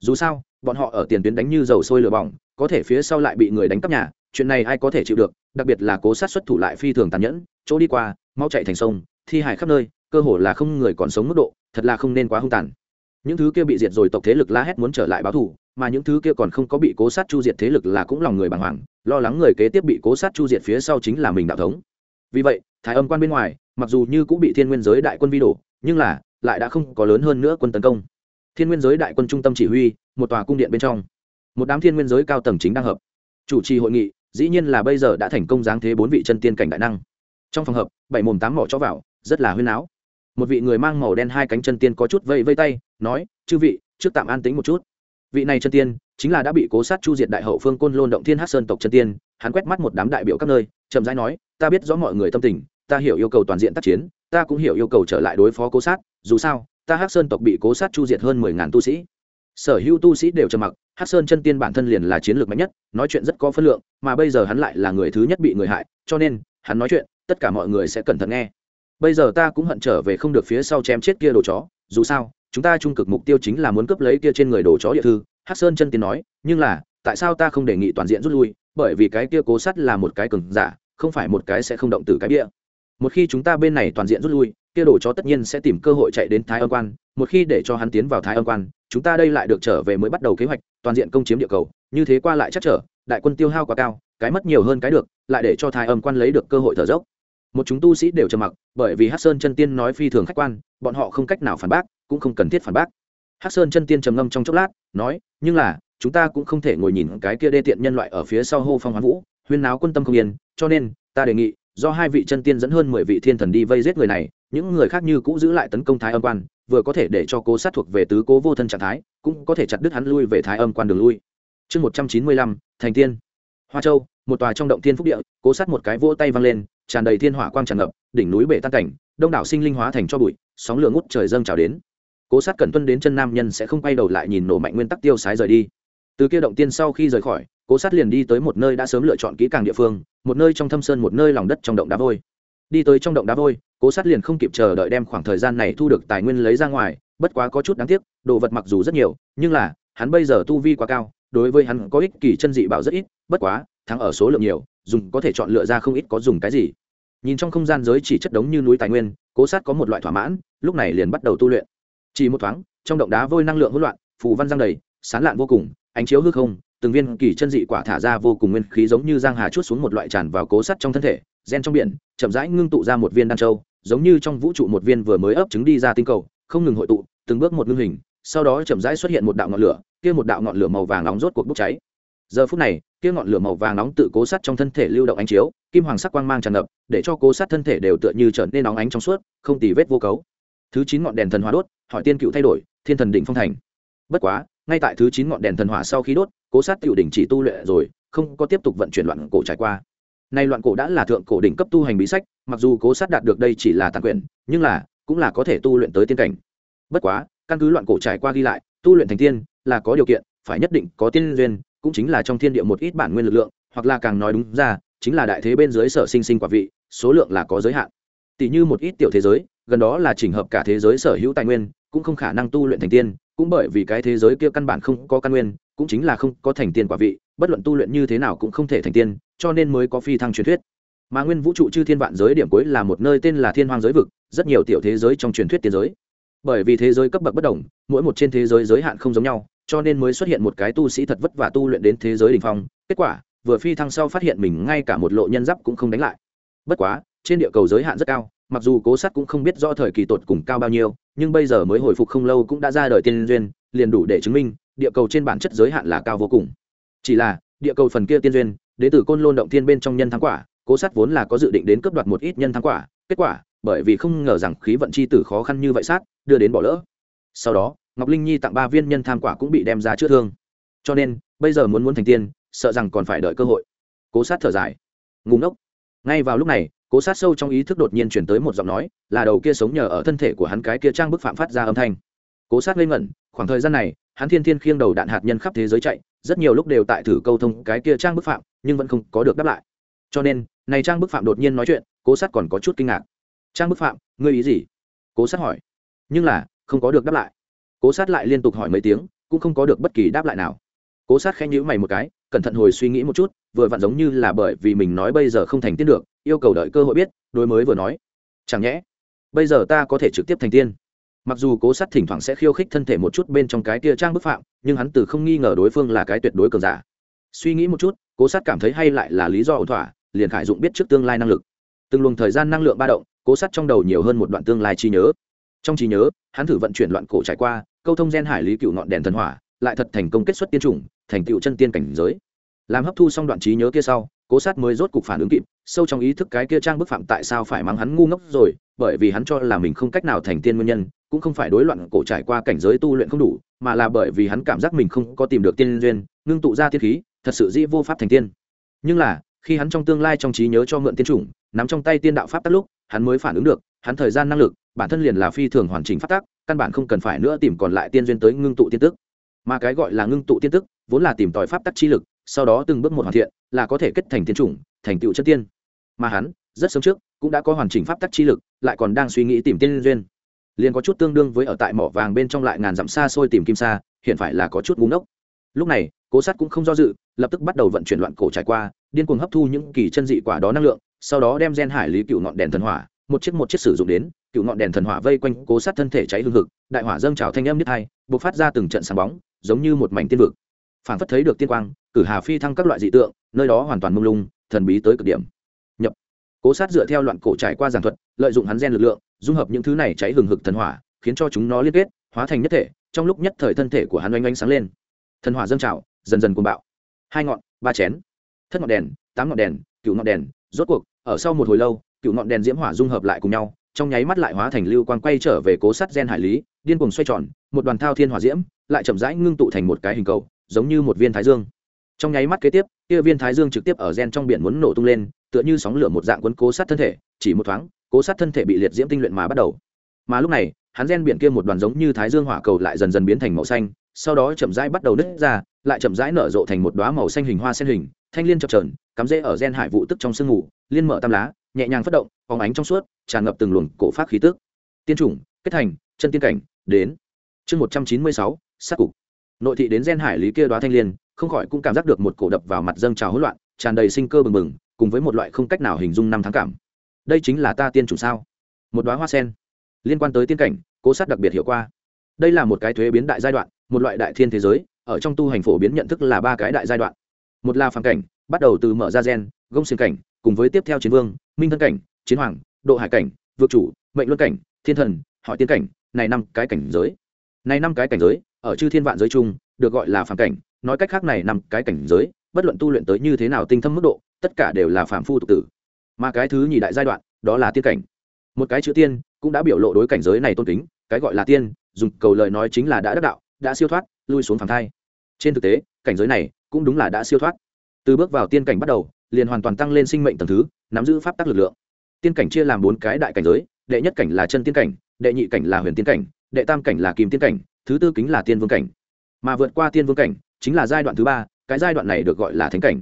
Dù sao, bọn họ ở tiền tuyến đánh như dầu sôi lửa bỏng, có thể phía sau lại bị người đánh cắp nhà chuyện này ai có thể chịu được, đặc biệt là cố sát xuất thủ lại phi thường tàn nhẫn, chỗ đi qua, mau chạy thành sông, thi hải khắp nơi, cơ hồ là không người còn sống mức độ, thật là không nên quá hung tàn. Những thứ kia bị diệt rồi tộc thế lực la hét muốn trở lại báo thù, mà những thứ kia còn không có bị cố sát chu diệt thế lực là cũng lòng người bàng hoàng, lo lắng người kế tiếp bị cố sát chu diệt phía sau chính là mình đạo thống. Vì vậy, thái âm quan bên ngoài, mặc dù như cũng bị thiên nguyên giới đại quân vi đổ, nhưng là, lại đã không có lớn hơn nữa quân tấn công. Thiên nguyên giới đại quân trung tâm chỉ huy, một tòa cung điện bên trong. Một đám thiên nguyên giới cao tầng chính đang hợp. Chủ trì hội nghị dĩ nhiên là bây giờ đã thành công giáng thế bốn vị chân tiên cảnh đại năng. Trong phòng hợp, bảy mồm tám mỏ cho vào, rất là huyên áo. Một vị người mang màu đen hai cánh chân tiên có chút vây vây tay, nói, chư vị, trước tạm an tính một chút. Vị này chân tiên, chính là đã bị cố sát chu diệt đại hậu phương côn lôn động thiên hát sơn tộc chân tiên, hắn quét mắt một đám đại biểu các nơi, chậm rãi nói, ta biết rõ mọi người tâm tình, ta hiểu yêu cầu toàn diện tác chiến, ta cũng hiểu yêu cầu trở lại đối phó cố sát, dù sao, ta hát sơn tộc bị cố sát chu diệt hơn mười ngàn tu sĩ sở hữu tu sĩ đều trầm mặc hát sơn chân tiên bản thân liền là chiến lược mạnh nhất, nói chuyện rất có phân lượng, mà bây giờ hắn lại là người thứ nhất bị người hại, cho nên, hắn nói chuyện, tất cả mọi người sẽ cẩn thận nghe. Bây giờ ta cũng hận trở về không được phía sau chém chết kia đồ chó, dù sao, chúng ta trung cực mục tiêu chính là muốn cướp lấy kia trên người đồ chó địa thư hát sơn chân tiên nói, nhưng là, tại sao ta không đề nghị toàn diện rút lui, bởi vì cái kia cố sắt là một cái cừng giả, không phải một cái sẽ không động từ cái bia. Một khi chúng ta bên này toàn diện rút lui, kia đồ chó tất nhiên sẽ tìm cơ hội chạy đến thái âm quan, một khi để cho hắn tiến vào thái âm quan chúng ta đây lại được trở về mới bắt đầu kế hoạch, toàn diện công chiếm địa cầu, như thế qua lại chắc trở, đại quân tiêu hao quá cao, cái mất nhiều hơn cái được, lại để cho thái âm quan lấy được cơ hội thở dốc. Một chúng tu sĩ đều trầm mặc, bởi vì hát sơn chân tiên nói phi thường khách quan, bọn họ không cách nào phản bác, cũng không cần thiết phản bác. Hát sơn chân tiên trầm ngâm trong chốc lát, nói, nhưng là, chúng ta cũng không thể ngồi nhìn cái kia đê tiện nhân loại ở phía sau hô phong hoán vũ, huyên náo quân tâm không yên, cho nên, ta đề nghị, do hai vị chân tiên dẫn hơn mười vị thiên thần đi vây giết người này, những người khác như cũ giữ lại tấn công thái âm quan vừa có thể để cho cố sát thuộc về tứ cố vô thân trạng thái, cũng có thể chặt đứt hắn lui về thái âm quan đường lui. Chương một trăm chín mươi lăm, thành tiên. Hoa châu, một tòa trong động thiên phúc địa, cố sát một cái vỗ tay văng lên, tràn đầy thiên hỏa quang tràn ngập, đỉnh núi bể tan cảnh, đông đảo sinh linh hóa thành cho bụi, sóng lửa ngút trời dâng trào đến. Cố sát cẩn tuân đến chân nam nhân sẽ không quay đầu lại nhìn nổ mạnh nguyên tắc tiêu sái rời đi. Từ kia động tiên sau khi rời khỏi, cố sát liền đi tới một nơi đã sớm lựa chọn kỹ càng địa phương, một nơi trong thâm sơn một nơi lòng đất trong động đá vôi. Đi tới trong động đá vôi cố sát liền không kịp chờ đợi đem khoảng thời gian này thu được tài nguyên lấy ra ngoài, bất quá có chút đáng tiếc, đồ vật mặc dù rất nhiều, nhưng là, hắn bây giờ tu vi quá cao, đối với hắn có ích kỳ chân dị bảo rất ít, bất quá, thắng ở số lượng nhiều, dùng có thể chọn lựa ra không ít có dùng cái gì. Nhìn trong không gian giới chỉ chất đống như núi tài nguyên, cố sát có một loại thỏa mãn, lúc này liền bắt đầu tu luyện. Chỉ một thoáng, trong động đá vôi năng lượng hỗn loạn, phù văn giang đầy, sán lạn vô cùng, ánh chiếu hư không, từng viên kỳ chân dị quả thả ra vô cùng nguyên khí giống như giang hà chút xuống một loại tràn vào cố sắt trong thân thể, gen trong biển, chậm rãi ngưng tụ ra một viên đan châu giống như trong vũ trụ một viên vừa mới ấp trứng đi ra tinh cầu, không ngừng hội tụ, từng bước một ngưng hình, sau đó chậm rãi xuất hiện một đạo ngọn lửa, kia một đạo ngọn lửa màu vàng nóng rốt cuộc bốc cháy. Giờ phút này, kia ngọn lửa màu vàng nóng tự cố sát trong thân thể lưu động ánh chiếu, kim hoàng sắc quang mang tràn ngập, để cho cố sát thân thể đều tựa như trở nên nóng ánh trong suốt, không tì vết vô cấu. Thứ chín ngọn đèn thần hóa đốt, hỏi tiên cựu thay đổi, thiên thần định phong thành. Bất quá, ngay tại thứ chín ngọn đèn thần hỏa sau khi đốt, cố sát tiểu đỉnh chỉ tu luyện rồi, không có tiếp tục vận chuyển loạn cổ trải qua. Nay loạn cổ đã là thượng cổ đỉnh cấp tu hành bí sách mặc dù cố sát đạt được đây chỉ là tàn quyền nhưng là, cũng là có thể tu luyện tới tiên cảnh. Bất quá, căn cứ loạn cổ trải qua ghi lại, tu luyện thành tiên là có điều kiện, phải nhất định có tiên duyên, cũng chính là trong thiên địa một ít bản nguyên lực lượng, hoặc là càng nói đúng ra, chính là đại thế bên dưới sở sinh sinh quả vị, số lượng là có giới hạn. Tỷ như một ít tiểu thế giới, gần đó là chỉnh hợp cả thế giới sở hữu tài nguyên, cũng không khả năng tu luyện thành tiên, cũng bởi vì cái thế giới kia căn bản không có căn nguyên, cũng chính là không có thành tiên quả vị, bất luận tu luyện như thế nào cũng không thể thành tiên, cho nên mới có phi thăng truyền thuyết mà nguyên vũ trụ chư thiên vạn giới điểm cuối là một nơi tên là thiên hoàng giới vực, rất nhiều tiểu thế giới trong truyền thuyết tiên giới. Bởi vì thế giới cấp bậc bất đồng, mỗi một trên thế giới giới hạn không giống nhau, cho nên mới xuất hiện một cái tu sĩ thật vất vả tu luyện đến thế giới đ ỉ n h phong, kết quả, vừa phi thăng sau phát hiện mình ngay cả một lộ nhân giáp cũng không đánh lại. Bất quá, trên địa cầu giới hạn rất cao, mặc dù cố sắt cũng không biết do thời kỳ tột cùng cao bao nhiêu, nhưng bây giờ mới hồi phục không lâu cũng đã ra đời tiên duyên, liền đủ để chứng minh, địa cầu trên bản chất giới hạn là cao vô cùng. Chỉ là, địa cầu phần kia tiên duyên đến từ côn lôn động tiên bên trong nhân thắng quả cố sát vốn là có dự định đến cướp đoạt một ít nhân thắng quả, kết quả, bởi vì không ngờ rằng khí vận chi tử khó khăn như vậy sát, đưa đến bỏ lỡ. Sau đó, ngọc linh nhi tặng ba viên nhân tham quả cũng bị đem ra chữa thương. Cho nên, bây giờ muốn muốn thành tiên, sợ rằng còn phải đợi cơ hội. Cố sát thở dài. Ngủ ngốc. Ngay vào lúc này, cố sát sâu trong ý thức đột nhiên chuyển tới một giọng nói, là đầu kia sống nhờ ở thân thể của hắn cái kia trang bức phạm phát ra âm thanh. Cố sát lên ngẩn, khoảng thời gian này, hắn thiên thiên khiêng đầu đạn hạt nhân khắp thế giới chạy, rất nhiều lúc đều tại thử câu thông cái kia trang bức phạm, nhưng vẫn không có được đáp lại. Cho nên này trang bức phạm đột nhiên nói chuyện, cố sát còn có chút kinh ngạc. Trang bức phạm, ngươi ý gì? Cố sát hỏi. Nhưng là, không có được đáp lại. Cố sát lại liên tục hỏi mấy tiếng, cũng không có được bất kỳ đáp lại nào. Cố sát khẽ nhữ mày một cái, cẩn thận hồi suy nghĩ một chút, vừa vặn giống như là bởi vì mình nói bây giờ không thành tiên được, yêu cầu đợi cơ hội biết, đối mới vừa nói. Chẳng nhẽ, bây giờ ta có thể trực tiếp thành tiên. Mặc dù cố sát thỉnh thoảng sẽ khiêu khích thân thể một chút bên trong cái kia trang bức phạm, nhưng hắn từ không nghi ngờ đối phương là cái tuyệt đối cường giả. Suy nghĩ một chút, cố sát cảm thấy hay lại là lý do ổn thỏa liền khải dụng biết trước tương lai năng lực. Từng luồng thời gian năng lượng ba động, cố sát trong đầu nhiều hơn một đoạn tương lai trí nhớ. Trong trí nhớ, hắn thử vận chuyển loạn cổ trải qua, câu thông gen hải lý cựu ngọn đèn thần hỏa, lại thật thành công kết xuất tiên chủng, thành tựu chân tiên cảnh giới. Làm hấp thu xong đoạn trí nhớ kia sau, cố sát mới rốt cục phản ứng kịp, sâu trong ý thức cái kia trang bức phạm tại sao phải mắng hắn ngu ngốc rồi, bởi vì hắn cho là mình không cách nào thành tiên nguyên nhân, cũng không phải đối loạn cổ trải qua cảnh giới tu luyện không đủ, mà là bởi vì hắn cảm giác mình không có tìm được tiên duyên, ngưng tụ ra tiên khí, thật sự dĩ vô pháp thành tiên. Nhưng là khi hắn trong tương lai trong trí nhớ cho mượn tiên chủng, nắm trong tay tiên đạo pháp tắc lúc, hắn mới phản ứng được, hắn thời gian năng lực, bản thân liền là phi thường hoàn chỉnh pháp tắc, căn bản không cần phải nữa tìm còn lại tiên duyên tới ngưng tụ tiên tức. Mà cái gọi là ngưng tụ tiên tức, vốn là tìm tòi pháp tắc chi lực, sau đó từng bước một hoàn thiện, là có thể kết thành tiên chủng, thành tựu chất tiên. Mà hắn, rất sớm trước, cũng đã có hoàn chỉnh pháp tắc chi lực, lại còn đang suy nghĩ tìm tiên duyên. Liền có chút tương đương với ở tại mỏ vàng bên trong lại ngàn dặm xa xôi tìm kim sa, hiện phải là có chút búng ốc lúc này, cố sát cũng không do dự, lập tức bắt đầu vận chuyển loạn cổ trải qua điên cuồng hấp thu những kỳ chân dị quả đó năng lượng, sau đó đem gen hải lý cựu ngọn đèn thần hỏa, một chiếc một chiếc sử dụng đến, cựu ngọn đèn thần hỏa vây quanh cố sát thân thể cháy hương hực, đại hỏa dâng trào thanh âm nhất hai, bộc phát ra từng trận sáng bóng, giống như một mảnh tiên vực. Phản phất thấy được tiên quang, cử hà phi thăng các loại dị tượng, nơi đó hoàn toàn mông lung, thần bí tới cực điểm. Nhập. Cố sát dựa theo loạn cổ trải qua giảng thuật, lợi dụng hắn gen lực lượng, dung hợp những thứ này cháy hừng hực thần hỏa, khiến cho chúng nó liên kết, hóa thành nhất thể, trong lúc nhất thời thân thể của hắn oanh oanh sáng lên. Thần hỏa dâng trào, dần dần cuồng bạo. Hai ngọn, ba chén thất ngọn đèn, tám ngọn đèn cựu ngọn đèn, rốt cuộc, ở sau một hồi lâu cựu ngọn đèn diễm hỏa dung hợp lại cùng nhau, trong nháy mắt lại hóa thành lưu quang quay trở về cố sắt gen hải lý, điên cuồng xoay tròn, một đoàn thao thiên hỏa diễm lại chậm rãi ngưng tụ thành một cái hình cầu, giống như một viên thái dương. Trong nháy mắt kế tiếp, kia viên thái dương trực tiếp ở gen trong biển muốn nổ tung lên, tựa như sóng lửa một dạng quấn cố sát thân thể, chỉ một thoáng, cố sát thân thể bị liệt diễm tinh luyện mà bắt đầu. Mà lúc này, hắn gen biển kia một đoàn giống như thái dương hỏa cầu lại dần dần biến thành màu xanh, sau đó chậm rãi bắt đầu nứt ra, lại chậm rãi nở rộ thành một đoá màu xanh hình hoa sen hình thanh liên chập trờn cắm rễ ở gen hải vụ tức trong sương ngủ liên mở tam lá, nhẹ nhàng phát động, phóng ánh trong suốt, tràn ngập từng luồng cổ pháp khí tức. Tiên chủng, kết thành, chân tiên cảnh, đến. Chương một trăm chín mươi sáu, sát cục. Nội thị đến gen hải lý kia đoá thanh liên, không khỏi cũng cảm giác được một cổ đập vào mặt dâng trào hỗn loạn, tràn đầy sinh cơ bừng bừng, cùng với một loại không cách nào hình dung năm tháng cảm. Đây chính là ta tiên chủng sao? Một đoá hoa sen, liên quan tới tiên cảnh, cố sát đặc biệt hiệu qua đây là một cái thuế biến đại giai đoạn, một loại đại thiên thế giới, ở trong tu hành phổ biến nhận thức là ba cái đại giai đoạn một là phàm cảnh, bắt đầu từ mở ra gen, gông xiềng cảnh, cùng với tiếp theo chiến vương, minh thân cảnh, chiến hoàng, độ hải cảnh, vượt chủ, mệnh luân cảnh, thiên thần, hỏi tiên cảnh, này năm cái cảnh giới. Này năm cái cảnh giới, ở chư thiên vạn giới chung, được gọi là phàm cảnh, nói cách khác này năm cái cảnh giới, bất luận tu luyện tới như thế nào tinh thâm mức độ, tất cả đều là phạm phu tục tử. Mà cái thứ nhì đại giai đoạn, đó là tiên cảnh. Một cái chữ tiên, cũng đã biểu lộ đối cảnh giới này tôn kính, cái gọi là tiên, dùng cầu lời nói chính là đã đắc đạo, đã siêu thoát, lui xuống phàm thai. Trên thực tế, cảnh giới này cũng đúng là đã siêu thoát. Từ bước vào tiên cảnh bắt đầu, liền hoàn toàn tăng lên sinh mệnh tầng thứ, nắm giữ pháp tắc lực lượng. Tiên cảnh chia làm bốn cái đại cảnh giới, đệ nhất cảnh là chân tiên cảnh, đệ nhị cảnh là huyền tiên cảnh, đệ tam cảnh là kim tiên cảnh, thứ tư kính là tiên vương cảnh. Mà vượt qua tiên vương cảnh, chính là giai đoạn thứ ba, cái giai đoạn này được gọi là thánh cảnh.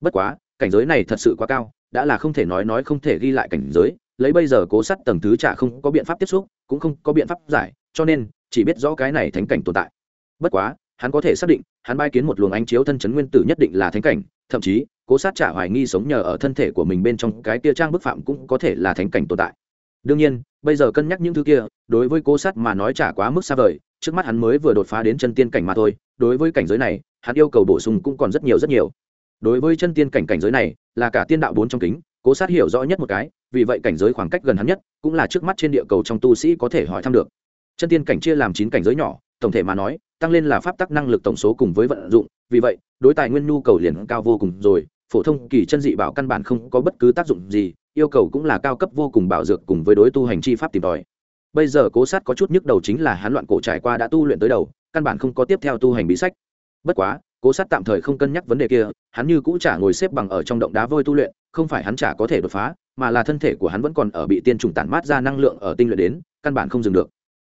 Bất quá, cảnh giới này thật sự quá cao, đã là không thể nói nói không thể ghi lại cảnh giới, lấy bây giờ cố sắt tầng thứ trả không có biện pháp tiếp xúc, cũng không có biện pháp giải, cho nên, chỉ biết rõ cái này thánh cảnh tồn tại. Bất quá hắn có thể xác định, hắn bay kiến một luồng ánh chiếu thân chấn nguyên tử nhất định là thánh cảnh, thậm chí, cố sát trả hoài nghi sống nhờ ở thân thể của mình bên trong cái kia trang bức phạm cũng có thể là thánh cảnh tồn tại. Đương nhiên, bây giờ cân nhắc những thứ kia, đối với cố sát mà nói trả quá mức xa vời, trước mắt hắn mới vừa đột phá đến chân tiên cảnh mà thôi, đối với cảnh giới này, hắn yêu cầu bổ sung cũng còn rất nhiều rất nhiều. Đối với chân tiên cảnh cảnh giới này, là cả tiên đạo bốn trong kính, cố sát hiểu rõ nhất một cái, vì vậy cảnh giới khoảng cách gần hắn nhất, cũng là trước mắt trên địa cầu trong tu sĩ có thể hỏi thăm được. Chân tiên cảnh chia làm chín cảnh giới nhỏ, tổng thể mà nói tăng lên là pháp tắc năng lực tổng số cùng với vận dụng, vì vậy, đối tài nguyên nhu cầu liền cao vô cùng rồi, phổ thông kỳ chân dị bảo căn bản không có bất cứ tác dụng gì, yêu cầu cũng là cao cấp vô cùng bảo dược cùng với đối tu hành chi pháp tìm tòi. Bây giờ cố sát có chút nhức đầu chính là hắn loạn cổ trải qua đã tu luyện tới đầu, căn bản không có tiếp theo tu hành bí sách. Bất quá, cố sát tạm thời không cân nhắc vấn đề kia, hắn như cũ chả ngồi xếp bằng ở trong động đá vôi tu luyện, không phải hắn chả có thể đột phá, mà là thân thể của hắn vẫn còn ở bị tiên trùng tản mát ra năng lượng ở tinh luyện đến, căn bản không dừng được.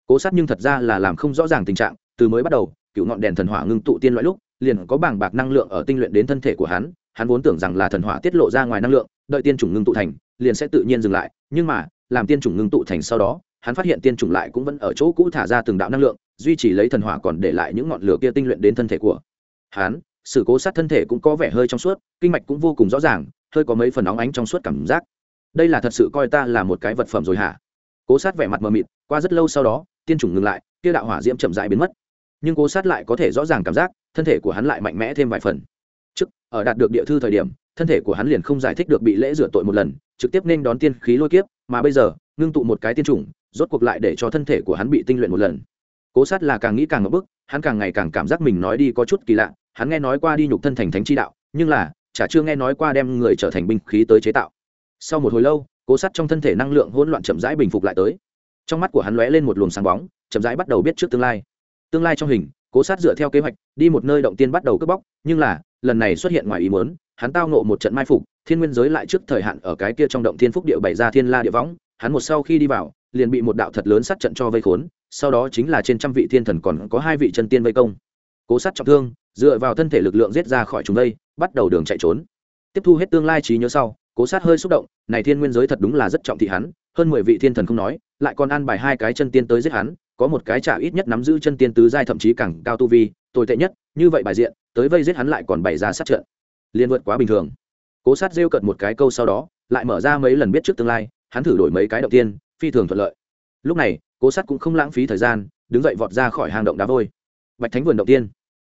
Cố sát nhưng thật ra là làm không rõ ràng tình trạng từ mới bắt đầu, cựu ngọn đèn thần hỏa ngưng tụ tiên loại lúc, liền có bảng bạc năng lượng ở tinh luyện đến thân thể của hắn hắn vốn tưởng rằng là thần hỏa tiết lộ ra ngoài năng lượng, đợi tiên chủng ngưng tụ thành, liền sẽ tự nhiên dừng lại, nhưng mà, làm tiên chủng ngưng tụ thành sau đó, hắn phát hiện tiên chủng lại cũng vẫn ở chỗ cũ thả ra từng đạo năng lượng, duy trì lấy thần hỏa còn để lại những ngọn lửa kia tinh luyện đến thân thể của hắn. Sự cố sát thân thể cũng có vẻ hơi trong suốt, kinh mạch cũng vô cùng rõ ràng, hơi có mấy phần óng ánh trong suốt cảm giác. Đây là thật sự coi ta là một cái vật phẩm rồi hả? Cố sát vẻ mặt mờ mịt, qua rất lâu sau đó, tiên chủng ngừng lại, kia đạo hỏa diễm chậm dại biến mất nhưng cố sát lại có thể rõ ràng cảm giác, thân thể của hắn lại mạnh mẽ thêm vài phần. Trước, ở đạt được địa thư thời điểm, thân thể của hắn liền không giải thích được bị lễ rửa tội một lần, trực tiếp nên đón tiên khí lôi kiếp, mà bây giờ, ngưng tụ một cái tiên chủng, rốt cuộc lại để cho thân thể của hắn bị tinh luyện một lần. Cố sát là càng nghĩ càng ngập bức, hắn càng ngày càng cảm giác mình nói đi có chút kỳ lạ, hắn nghe nói qua đi nhục thân thành thánh chi đạo, nhưng là, chả chưa nghe nói qua đem người trở thành binh khí tới chế tạo. Sau một hồi lâu, cố sát trong thân thể năng lượng hỗn loạn chậm rãi bình phục lại tới. Trong mắt của hắn lóe lên một luồng sáng bóng, chậm rãi bắt đầu biết trước tương lai tương lai trong hình, cố sát dựa theo kế hoạch, đi một nơi động tiên bắt đầu cướp bóc, nhưng là, lần này xuất hiện ngoài ý muốn, hắn tao nộ một trận mai phục, thiên nguyên giới lại trước thời hạn ở cái kia trong động thiên phúc địa bày ra thiên la địa võng, hắn một sau khi đi vào, liền bị một đạo thật lớn sát trận cho vây khốn, sau đó chính là trên trăm vị thiên thần còn có hai vị chân tiên vây công. Cố sát trọng thương, dựa vào thân thể lực lượng giết ra khỏi chúng đây, bắt đầu đường chạy trốn. Tiếp thu hết tương lai trí nhớ sau, cố sát hơi xúc động, này thiên nguyên giới thật đúng là rất trọng thị hắn, hơn mười vị thiên thần không nói, lại còn ăn bài hai cái chân tiên tới giết hắn có một cái trả ít nhất nắm giữ chân tiên tứ giai thậm chí càng cao tu vi, tồi tệ nhất, như vậy bài diện, tới vây giết hắn lại còn bày ra sát trận. Liên vượt quá bình thường. Cố sát rêu cận một cái câu sau đó, lại mở ra mấy lần biết trước tương lai, hắn thử đổi mấy cái đầu tiên, phi thường thuận lợi. Lúc này, cố sát cũng không lãng phí thời gian, đứng dậy vọt ra khỏi hang động đá vôi. Bạch thánh vườn động tiên.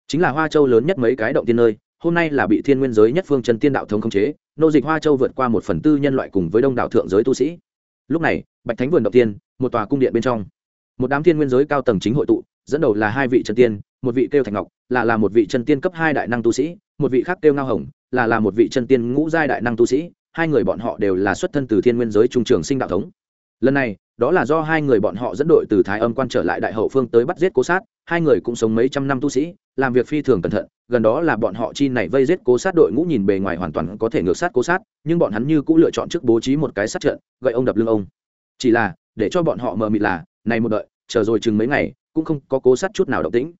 Chính là hoa châu lớn nhất mấy cái động tiên nơi, hôm nay là bị thiên nguyên giới nhất phương chân tiên đạo thống khống chế, nô dịch hoa châu vượt qua một phần tư nhân loại cùng với đông đảo thượng giới tu sĩ. Lúc này, bạch thánh vườn động tiên, một tòa cung điện bên trong một đám thiên nguyên giới cao tầng chính hội tụ, dẫn đầu là hai vị chân tiên, một vị kêu thành ngọc, là là một vị chân tiên cấp hai đại năng tu sĩ, một vị khác kêu ngao hồng, là là một vị chân tiên ngũ giai đại năng tu sĩ, hai người bọn họ đều là xuất thân từ thiên nguyên giới trung trường sinh đạo thống. Lần này, đó là do hai người bọn họ dẫn đội từ thái âm quan trở lại đại hậu phương tới bắt giết cố sát, hai người cũng sống mấy trăm năm tu sĩ, làm việc phi thường cẩn thận, gần đó là bọn họ chi này vây giết cố sát đội ngũ nhìn bề ngoài hoàn toàn có thể ngược sát cố sát, nhưng bọn hắn như cũng lựa chọn trước bố trí một cái sát trận, gậy ông đập lưng ông. Chỉ là, để cho bọn họ mờ mịt là, này một đợi chờ rồi chừng mấy ngày, cũng không có cố sát chút nào động tĩnh.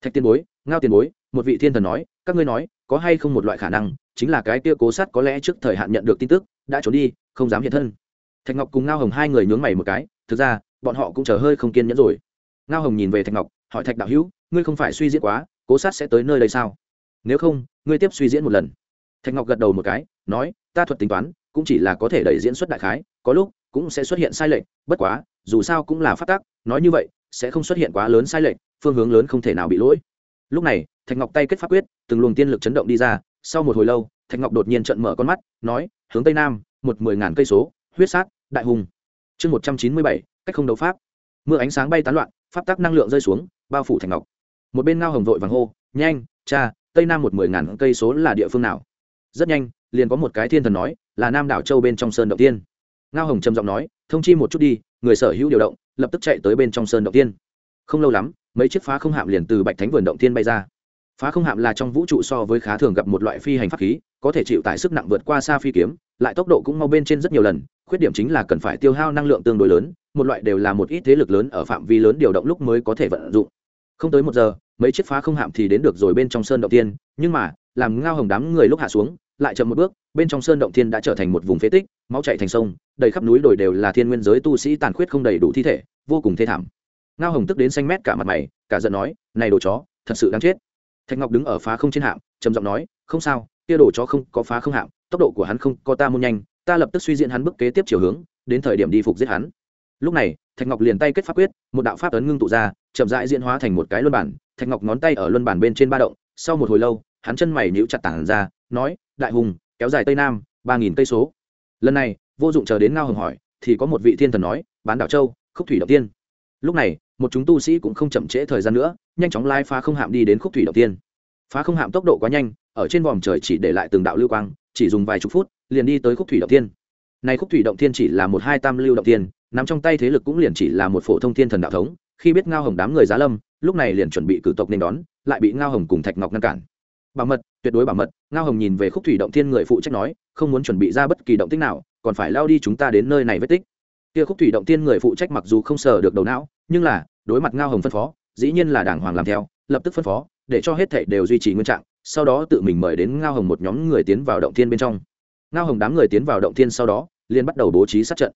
Thạch tiên bối, ngao tiền bối, một vị thiên thần nói, các ngươi nói, có hay không một loại khả năng, chính là cái kia cố sát có lẽ trước thời hạn nhận được tin tức, đã trốn đi, không dám hiện thân. Thạch ngọc cùng ngao hồng hai người nhướng mày một cái, thực ra, bọn họ cũng chờ hơi không kiên nhẫn rồi. Ngao hồng nhìn về thạch ngọc, hỏi thạch đạo hữu, ngươi không phải suy diễn quá, cố sát sẽ tới nơi đây sao? Nếu không, ngươi tiếp suy diễn một lần. Thạch ngọc gật đầu một cái, nói, ta thuật tính toán, cũng chỉ là có thể đẩy diễn xuất đại khái, có lúc cũng sẽ xuất hiện sai lệch, bất quá, dù sao cũng là phát tác nói như vậy, sẽ không xuất hiện quá lớn sai lệch, phương hướng lớn không thể nào bị lỗi. Lúc này, thạch ngọc tay kết pháp quyết, từng luồng tiên lực chấn động đi ra, sau một hồi lâu, thạch ngọc đột nhiên trận mở con mắt, nói, hướng tây nam, một mười ngàn cây số, huyết sát, đại hùng. Chương một trăm chín mươi bảy, cách không đấu pháp. Mưa ánh sáng bay tán loạn, pháp tắc năng lượng rơi xuống, bao phủ thạch ngọc. Một bên ngao hồng vội vàng hô, nhanh, cha, tây nam một mười ngàn cây số là địa phương nào? Rất nhanh, liền có một cái thiên thần nói, là nam đảo châu bên trong sơn động tiên ngao hồng trầm giọng nói, thông chi một chút đi, người sở hữu điều động, lập tức chạy tới bên trong sơn động tiên. Không lâu lắm, mấy chiếc phá không hạm liền từ bạch thánh vườn động tiên bay ra. Phá không hạm là trong vũ trụ so với khá thường gặp một loại phi hành pháp khí, có thể chịu tải sức nặng vượt qua xa phi kiếm, lại tốc độ cũng mau bên trên rất nhiều lần, khuyết điểm chính là cần phải tiêu hao năng lượng tương đối lớn, một loại đều là một ít thế lực lớn ở phạm vi lớn điều động lúc mới có thể vận dụng. Không tới một giờ, mấy chiếc phá không hạm thì đến được rồi bên trong sơn động tiên, nhưng mà, làm ngao hồng đám người lúc hạ xuống, lại chậm một bước bên trong sơn động thiên đã trở thành một vùng phế tích, máu chạy thành sông, đầy khắp núi đồi đều là thiên nguyên giới tu sĩ tàn khuyết không đầy đủ thi thể, vô cùng thê thảm. Ngao hồng tức đến xanh mét cả mặt mày, cả giận nói, này đồ chó, thật sự đáng chết. Thạch ngọc đứng ở phá không trên hạm, trầm giọng nói, không sao, kia đồ chó không có phá không hạm, tốc độ của hắn không có ta muôn nhanh, ta lập tức suy diễn hắn bước kế tiếp chiều hướng, đến thời điểm đi phục giết hắn. Lúc này, thạch ngọc liền tay kết pháp quyết, một đạo pháp ấn ngưng tụ ra, chậm rãi diễn hóa thành một cái luân bản. Thạch ngọc ngón tay ở luân bản bên trên ba động, sau một hồi lâu, hắn chân mày níu chặt tảng ra, nói, đại hùng kéo dài tây nam, ba nghìn cây số. Lần này, vô dụng chờ đến ngao hồng hỏi, thì có một vị thiên thần nói, bán đảo châu, khúc thủy đầu tiên. Lúc này, một chúng tu sĩ cũng không chậm trễ thời gian nữa, nhanh chóng lai phá không hạm đi đến khúc thủy đầu tiên. Phá không hạm tốc độ quá nhanh, ở trên vòm trời chỉ để lại từng đạo lưu quang, chỉ dùng vài chục phút, liền đi tới khúc thủy động tiên. Này khúc thủy động tiên chỉ là một hai tam lưu động tiên nằm trong tay thế lực cũng liền chỉ là một phổ thông thiên thần đạo thống. Khi biết ngao hồng đám người giá lâm, lúc này liền chuẩn bị cử tộc nên đón, lại bị ngao hồng cùng thạch ngọc ngăn cản bảo mật, tuyệt đối bảo mật, ngao hồng nhìn về khúc thủy động thiên người phụ trách nói, không muốn chuẩn bị ra bất kỳ động tích nào, còn phải lao đi chúng ta đến nơi này vết tích. Kia khúc thủy động thiên người phụ trách mặc dù không sờ được đầu não, nhưng là, đối mặt ngao hồng phân phó, dĩ nhiên là đàng hoàng làm theo, lập tức phân phó, để cho hết thảy đều duy trì nguyên trạng, sau đó tự mình mời đến ngao hồng một nhóm người tiến vào động thiên bên trong. Ngao hồng đám người tiến vào động thiên sau đó, liền bắt đầu bố trí sát trận.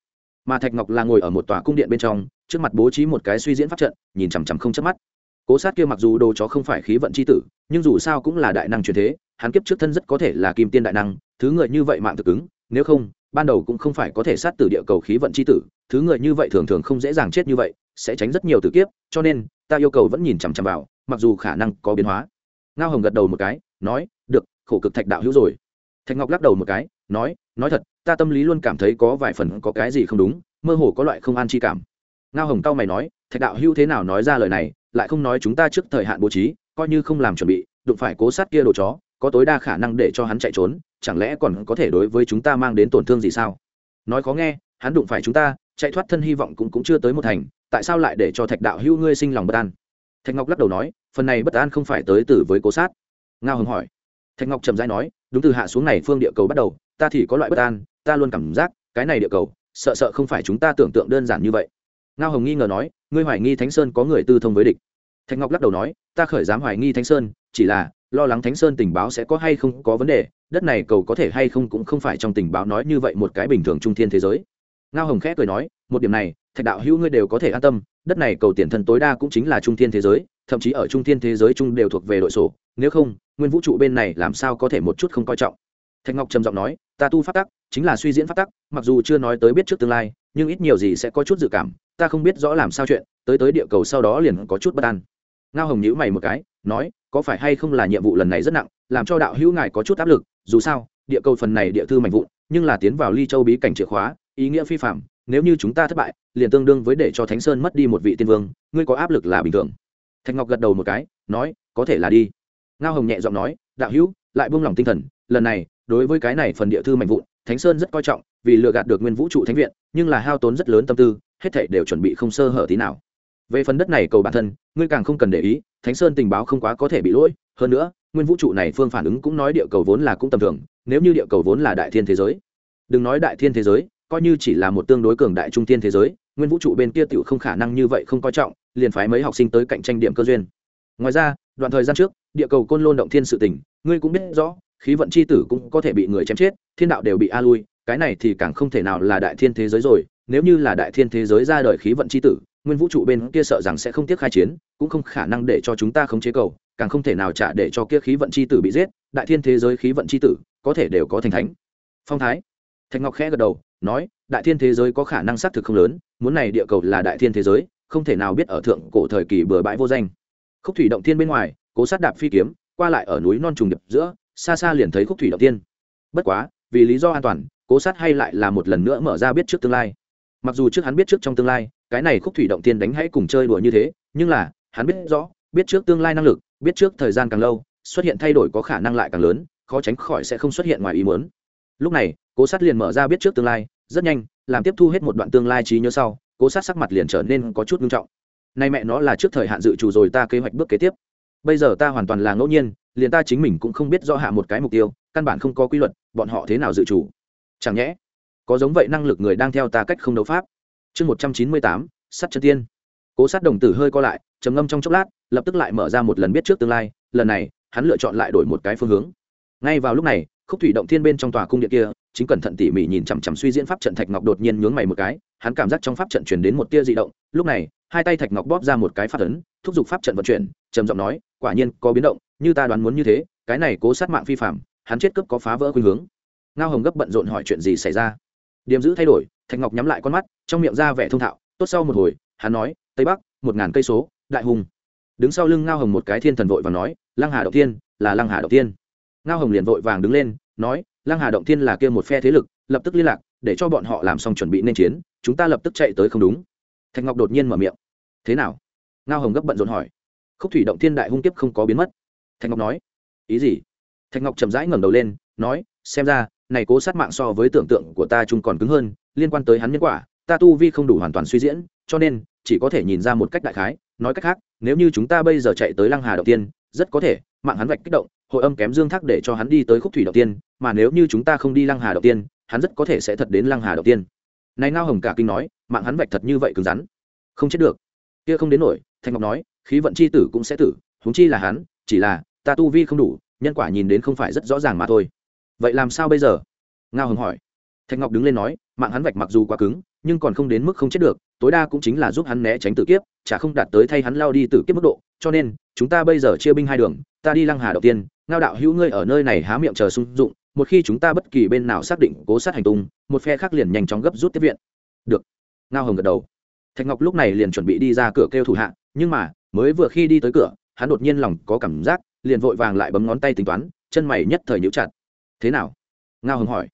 Mà thạch ngọc là ngồi ở một tòa cung điện bên trong, trước mặt bố trí một cái suy diễn pháp trận, nhìn chằm chằm không chớp mắt cố sát kia mặc dù đồ chó không phải khí vận c h i tử, nhưng dù sao cũng là đại năng truyền thế, hắn kiếp trước thân rất có thể là kim tiên đại năng, thứ người như vậy mạng thực ứng, nếu không, ban đầu cũng không phải có thể sát từ địa cầu khí vận c h i tử, thứ người như vậy thường thường không dễ dàng chết như vậy, sẽ tránh rất nhiều tử kiếp, cho nên, ta yêu cầu vẫn nhìn chằm chằm vào, mặc dù khả năng có biến hóa. Ngao hồng gật đầu một cái, nói, được, khổ cực thạch đạo hữu rồi. Thạch ngọc lắc đầu một cái, nói nói thật, ta tâm lý luôn cảm thấy có vài phần có cái gì không đúng, mơ hồ có loại không an chi cảm. Ngao hồng tao mày nói, thạch đạo hữu thế nào nói ra lời này lại không nói chúng ta trước thời hạn bố trí coi như không làm chuẩn bị đụng phải cố sát kia đồ chó có tối đa khả năng để cho hắn chạy trốn chẳng lẽ còn có thể đối với chúng ta mang đến tổn thương gì sao? Nói khó nghe hắn đụng phải chúng ta chạy thoát thân hy vọng cũng, cũng chưa tới một thành tại sao lại để cho thạch đạo hữu ngươi sinh lòng bất an? Thạch ngọc lắc đầu nói phần này bất an không phải tới từ với cố sát. Ngao hồng hỏi. Thạch ngọc trầm dai nói đúng từ hạ xuống này phương địa cầu bắt đầu ta thì có loại bất an ta luôn cảm giác cái này địa cầu sợ sợ không phải chúng ta tưởng tượng đơn giản như vậy ngao hồng nghi ngờ nói, ngươi hoài nghi thánh sơn có người tư thông với địch? Thạch ngọc lắc đầu nói, ta khởi dám hoài nghi thánh sơn, chỉ là lo lắng thánh sơn tình báo sẽ có hay không có vấn đề, đất này cầu có thể hay không cũng không phải trong tình báo nói như vậy một cái bình thường trung thiên thế giới. Ngao hồng khẽ cười nói, một điểm này, thạch đạo hữu ngươi đều có thể an tâm, đất này cầu tiền thân tối đa cũng chính là trung thiên thế giới, thậm chí ở trung thiên thế giới chung đều thuộc về đội sổ, nếu không, nguyên vũ trụ bên này làm sao có thể một chút không coi trọng? Thạch ngọc trầm giọng nói, ta tu phát tắc, chính là suy diễn phát tắc, mặc dù chưa nói tới biết trước tương lai nhưng ít nhiều gì sẽ có chút dự cảm, ta không biết rõ làm sao chuyện, tới tới địa cầu sau đó liền có chút bất an. Ngao hồng nhữ mày một cái, nói, có phải hay không là nhiệm vụ lần này rất nặng, làm cho đạo hữu ngài có chút áp lực, dù sao, địa cầu phần này địa thư mạnh vụn, nhưng là tiến vào ly châu bí cảnh chìa khóa, ý nghĩa phi phạm, nếu như chúng ta thất bại, liền tương đương với để cho thánh sơn mất đi một vị tiên vương, ngươi có áp lực là bình thường. Thạch ngọc gật đầu một cái, nói, có thể là đi. Ngao hồng nhẹ giọng nói, đạo hữu, lại buông lỏng tinh thần, lần này, đối với cái này phần địa thư mạnh vụn thánh sơn rất coi trọng, vì lừa gạt được nguyên vũ trụ thánh viện, nhưng là hao tốn rất lớn tâm tư, hết thảy đều chuẩn bị không sơ hở tí nào. Về phần đất này cầu bản thân, ngươi càng không cần để ý, thánh sơn tình báo không quá có thể bị lỗi, hơn nữa, nguyên vũ trụ này phương phản ứng cũng nói địa cầu vốn là cũng tầm thường, nếu như địa cầu vốn là đại thiên thế giới. Đừng nói đại thiên thế giới, coi như chỉ là một tương đối cường đại trung thiên thế giới, nguyên vũ trụ bên kia tựu không khả năng như vậy không coi trọng, liền phái mấy học sinh tới cạnh tranh điểm cơ duyên. Ngoài ra, đoạn thời gian trước, địa cầu côn lôn động thiên sự tình, ngươi cũng biết rõ khí vận c h i tử cũng có thể bị người chém chết, thiên đạo đều bị a lui, cái này thì càng không thể nào là đại thiên thế giới rồi, nếu như là đại thiên thế giới ra đời khí vận c h i tử, nguyên vũ trụ bên kia sợ rằng sẽ không tiếc khai chiến, cũng không khả năng để cho chúng ta khống chế cầu, càng không thể nào trả để cho kia khí vận c h i tử bị giết, đại thiên thế giới khí vận c h i tử có thể đều có thành thánh. Phong thái. Thạch ngọc khẽ gật đầu, nói, đại thiên thế giới có khả năng xác thực không lớn, muốn này địa cầu là đại thiên thế giới, không thể nào biết ở thượng cổ thời kỳ bừa bãi vô danh. Khúc thủy động thiên bên ngoài, cố sát đạp phi kiếm, qua lại ở núi non trùng điệp giữa xa xa liền thấy khúc thủy động tiên. Bất quá, vì lý do an toàn, cố sát hay lại là một lần nữa mở ra biết trước tương lai. Mặc dù trước hắn biết trước trong tương lai, cái này khúc thủy động tiên đánh hãy cùng chơi đùa như thế, nhưng là, hắn biết rõ, biết trước tương lai năng lực, biết trước thời gian càng lâu, xuất hiện thay đổi có khả năng lại càng lớn, khó tránh khỏi sẽ không xuất hiện ngoài ý muốn. Lúc này, cố sát liền mở ra biết trước tương lai, rất nhanh, làm tiếp thu hết một đoạn tương lai trí nhớ sau, cố sát sắc mặt liền trở nên có chút nghiêm trọng. Nay mẹ nó là trước thời hạn dự trù rồi ta kế hoạch bước kế tiếp bây giờ ta hoàn toàn là ngẫu nhiên liền ta chính mình cũng không biết rõ hạ một cái mục tiêu căn bản không có quy luật bọn họ thế nào dự chủ, chẳng nhẽ có giống vậy năng lực người đang theo ta cách không đấu pháp? Chương một trăm chín mươi tám sắt chân tiên. Cố sát đồng tử hơi co lại trầm ngâm trong chốc lát lập tức lại mở ra một lần biết trước tương lai lần này hắn lựa chọn lại đổi một cái phương hướng. Ngay vào lúc này khúc thủy động thiên bên trong tòa cung điện kia chính cẩn thận tỉ mỉ nhìn chằm chằm suy diễn pháp trận thạch ngọc đột nhiên nhướng mày một cái hắn cảm giác trong pháp trận chuyển đến một tia dị động lúc này hai tay thạch ngọc bóp ra một cái phát ấn thúc giục pháp trận vận chuyển trầm giọng nói quả nhiên có biến động, như ta đoán muốn như thế, cái này cố sát mạng phi phạm, hắn chết cướp có phá vỡ khuynh hướng. Ngao hồng gấp bận rộn hỏi chuyện gì xảy ra. Điểm giữ thay đổi, thạch ngọc nhắm lại con mắt, trong miệng ra vẻ thông thạo, tốt sau một hồi, hắn nói, tây bắc, một ngàn cây số, đại hùng. Đứng sau lưng ngao hồng một cái thiên thần vội và nói, lăng hà động tiên là lăng hà động tiên ngao hồng liền vội vàng đứng lên, nói, lăng hà động tiên là kia một phe thế lực, lập tức liên lạc, để cho bọn họ làm xong chuẩn bị nên chiến, chúng ta lập tức chạy tới không đúng. Thạch ngọc đột nhiên mở miệng, thế nào? Ngao hồng gấp bận rộn hỏi khúc thủy động thiên đại hung kiếp không có biến mất. Thạch ngọc nói, ý gì? Thạch ngọc chậm rãi ngẩng đầu lên, nói, xem ra, này cố sát mạng so với tưởng tượng của ta chung còn cứng hơn, liên quan tới hắn nhân quả, ta tu vi không đủ hoàn toàn suy diễn, cho nên chỉ có thể nhìn ra một cách đại khái, nói cách khác, nếu như chúng ta bây giờ chạy tới lăng hà đầu tiên, rất có thể, mạng hắn vạch kích động, hội âm kém dương thác để cho hắn đi tới khúc thủy đầu tiên, mà nếu như chúng ta không đi lăng hà đầu tiên, hắn rất có thể sẽ thật đến lăng hà đầu tiên. Này ngao hồng cả kinh nói, mạng hắn vạch thật như vậy cứng rắn. Không chết được. Kia không đến nổi thanh ngọc nói khí vận chi tử cũng sẽ tử, huống chi là hắn, chỉ là, ta tu vi không đủ, nhân quả nhìn đến không phải rất rõ ràng mà thôi. Vậy làm sao bây giờ? Ngao hồng hỏi. Thạch ngọc đứng lên nói, mạng hắn vạch mặc dù quá cứng, nhưng còn không đến mức không chết được, tối đa cũng chính là giúp hắn né tránh tử kiếp, chả không đạt tới thay hắn lao đi tử kiếp mức độ, cho nên, chúng ta bây giờ chia binh hai đường, ta đi lăng hà đầu tiên, ngao đạo hữu ngươi ở nơi này há miệng chờ sung dụng, một khi chúng ta bất kỳ bên nào xác định cố sát hành tung, một phe khác liền nhanh chóng gấp rút tiếp viện. Được. Ngao hồng gật đầu. Thạch ngọc lúc này liền chuẩn bị đi ra cửa kêu thủ hạ, nhưng mà mới vừa khi đi tới cửa, hắn đột nhiên lòng có cảm giác, liền vội vàng lại bấm ngón tay tính toán, chân mày nhất thời nhíu chặt. Thế nào? Ngao hồng hỏi.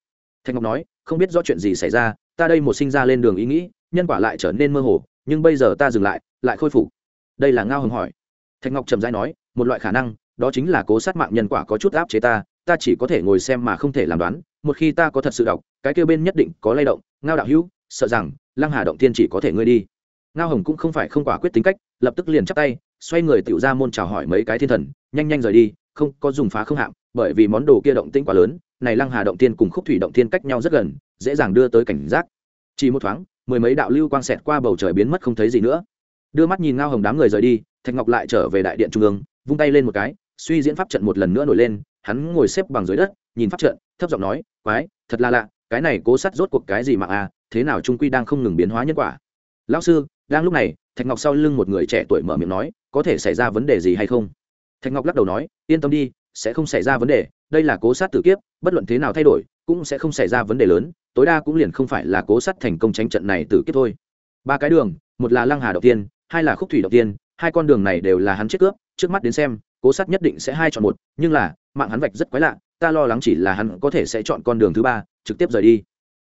Thạch ngọc nói, không biết do chuyện gì xảy ra, ta đây một sinh ra lên đường ý nghĩ, nhân quả lại trở nên mơ hồ, nhưng bây giờ ta dừng lại lại khôi phục. Đây là ngao hồng hỏi. Thạch ngọc trầm dai nói, một loại khả năng, đó chính là cố sát mạng nhân quả có chút áp chế ta ta chỉ có thể ngồi xem mà không thể làm đoán, một khi ta có thật sự đọc, cái kêu bên nhất định có lay động, ngao đạo hữu, sợ rằng lăng hà động tiên chỉ có thể ngươi đi ngao hồng cũng không phải không quả quyết tính cách, lập tức liền chắp tay, xoay người tựu ra môn chào hỏi mấy cái thiên thần, nhanh nhanh rời đi, không có dùng phá không hạm, bởi vì món đồ kia động tĩnh quá lớn, này lăng hà động tiên cùng khúc thủy động tiên cách nhau rất gần, dễ dàng đưa tới cảnh giác. Chỉ một thoáng, mười mấy đạo lưu quang xẹt qua bầu trời biến mất không thấy gì nữa. Đưa mắt nhìn ngao hồng đám người rời đi, thạch ngọc lại trở về đại điện trung ương, vung tay lên một cái, suy diễn pháp trận một lần nữa nổi lên, hắn ngồi xếp bằng dưới đất, nhìn pháp trận, thấp giọng nói, quái, thật là lạ, cái này cố sắt rốt cuộc cái gì mạng à thế nào trung quy đang không ngừng biến hóa nhân quả? Lão sư đang lúc này, thạch ngọc sau lưng một người trẻ tuổi mở miệng nói, có thể xảy ra vấn đề gì hay không? Thạch ngọc lắc đầu nói, yên tâm đi, sẽ không xảy ra vấn đề. Đây là cố sát tử kiếp, bất luận thế nào thay đổi, cũng sẽ không xảy ra vấn đề lớn. Tối đa cũng liền không phải là cố sát thành công tránh trận này tử kiếp thôi. Ba cái đường, một là lăng hà đầu tiên, hai là khúc thủy đầu tiên, hai con đường này đều là hắn chết cướp. Trước mắt đến xem, cố sát nhất định sẽ hai chọn một, nhưng là, mạng hắn vạch rất quái lạ, ta lo lắng chỉ là hắn có thể sẽ chọn con đường thứ ba, trực tiếp rời đi.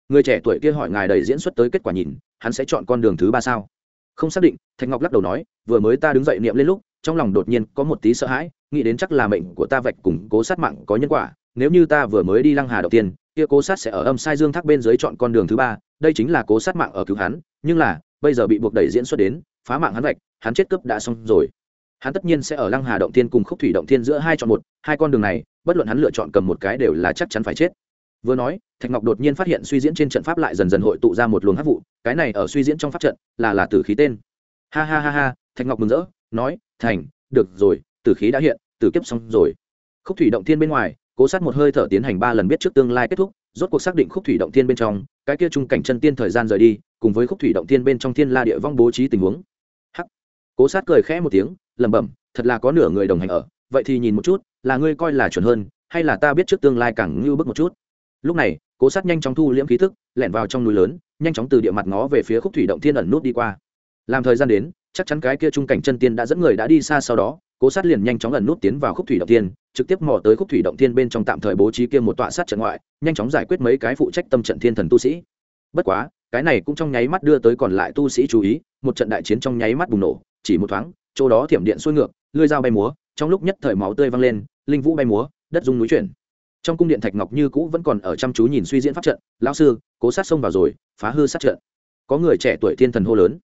Người trẻ tuổi kia hỏi ngài đầy diễn xuất tới kết quả nhìn, hắn sẽ chọn con đường thứ ba sao? Không xác định, thạch ngọc lắc đầu nói, vừa mới ta đứng dậy niệm lên lúc, trong lòng đột nhiên có một tí sợ hãi, nghĩ đến chắc là mệnh của ta vạch cùng cố sát mạng có nhân quả, nếu như ta vừa mới đi lăng hà đầu tiên, kia cố sát sẽ ở âm sai dương thác bên dưới chọn con đường thứ ba, đây chính là cố sát mạng ở cứu hắn, nhưng là, bây giờ bị buộc đẩy diễn xuất đến, phá mạng hắn vạch, hắn chết cướp đã xong rồi. Hắn tất nhiên sẽ ở lăng hà động thiên cùng khúc thủy động thiên giữa hai chọn một, hai con đường này, bất luận hắn lựa chọn cầm một cái đều là chắc chắn phải chết vừa nói, thạch ngọc đột nhiên phát hiện suy diễn trên trận pháp lại dần dần hội tụ ra một luồng hắc vụ, cái này ở suy diễn trong pháp trận là là tử khí tên. Ha ha ha ha, thạch ngọc mừng rỡ, nói, thành, được rồi, tử khí đã hiện, tử kiếp xong rồi. Khúc thủy động thiên bên ngoài, cố sát một hơi thở tiến hành ba lần biết trước tương lai kết thúc, rốt cuộc xác định khúc thủy động thiên bên trong, cái kia trung cảnh chân tiên thời gian rời đi, cùng với khúc thủy động thiên bên trong thiên la địa vong bố trí tình huống. Hắc. Cố sát cười khẽ một tiếng, lẩm bẩm, thật là có nửa người đồng hành ở, vậy thì nhìn một chút, là ngươi coi là chuẩn hơn, hay là ta biết trước tương lai càng ngưu bức một chút? Lúc này, cố sát nhanh chóng thu liễm khí thức, lẻn vào trong núi lớn, nhanh chóng từ địa mặt ngó về phía khúc thủy động thiên ẩn nút đi qua. Làm thời gian đến, chắc chắn cái kia trung cảnh chân tiên đã dẫn người đã đi xa sau đó, cố sát liền nhanh chóng ẩn nút tiến vào khúc thủy động tiên trực tiếp mò tới khúc thủy động tiên bên trong tạm thời bố trí kia một tọa sát trận ngoại, nhanh chóng giải quyết mấy cái phụ trách tâm trận thiên thần tu sĩ. Bất quá, cái này cũng trong nháy mắt đưa tới còn lại tu sĩ chú ý, một trận đại chiến trong nháy mắt bùng nổ, chỉ một thoáng, chỗ đó thiểm điện xuôi ngược lưỡi dao bay múa, trong lúc nhất thời máu tươi văng lên, linh vũ bay múa, đất dung núi chuyển trong cung điện thạch ngọc như cũ vẫn còn ở chăm chú nhìn suy diễn pháp trận, lão sư, cố sát xông vào rồi, phá hư sát trận. Có người trẻ tuổi thiên thần hô lớn.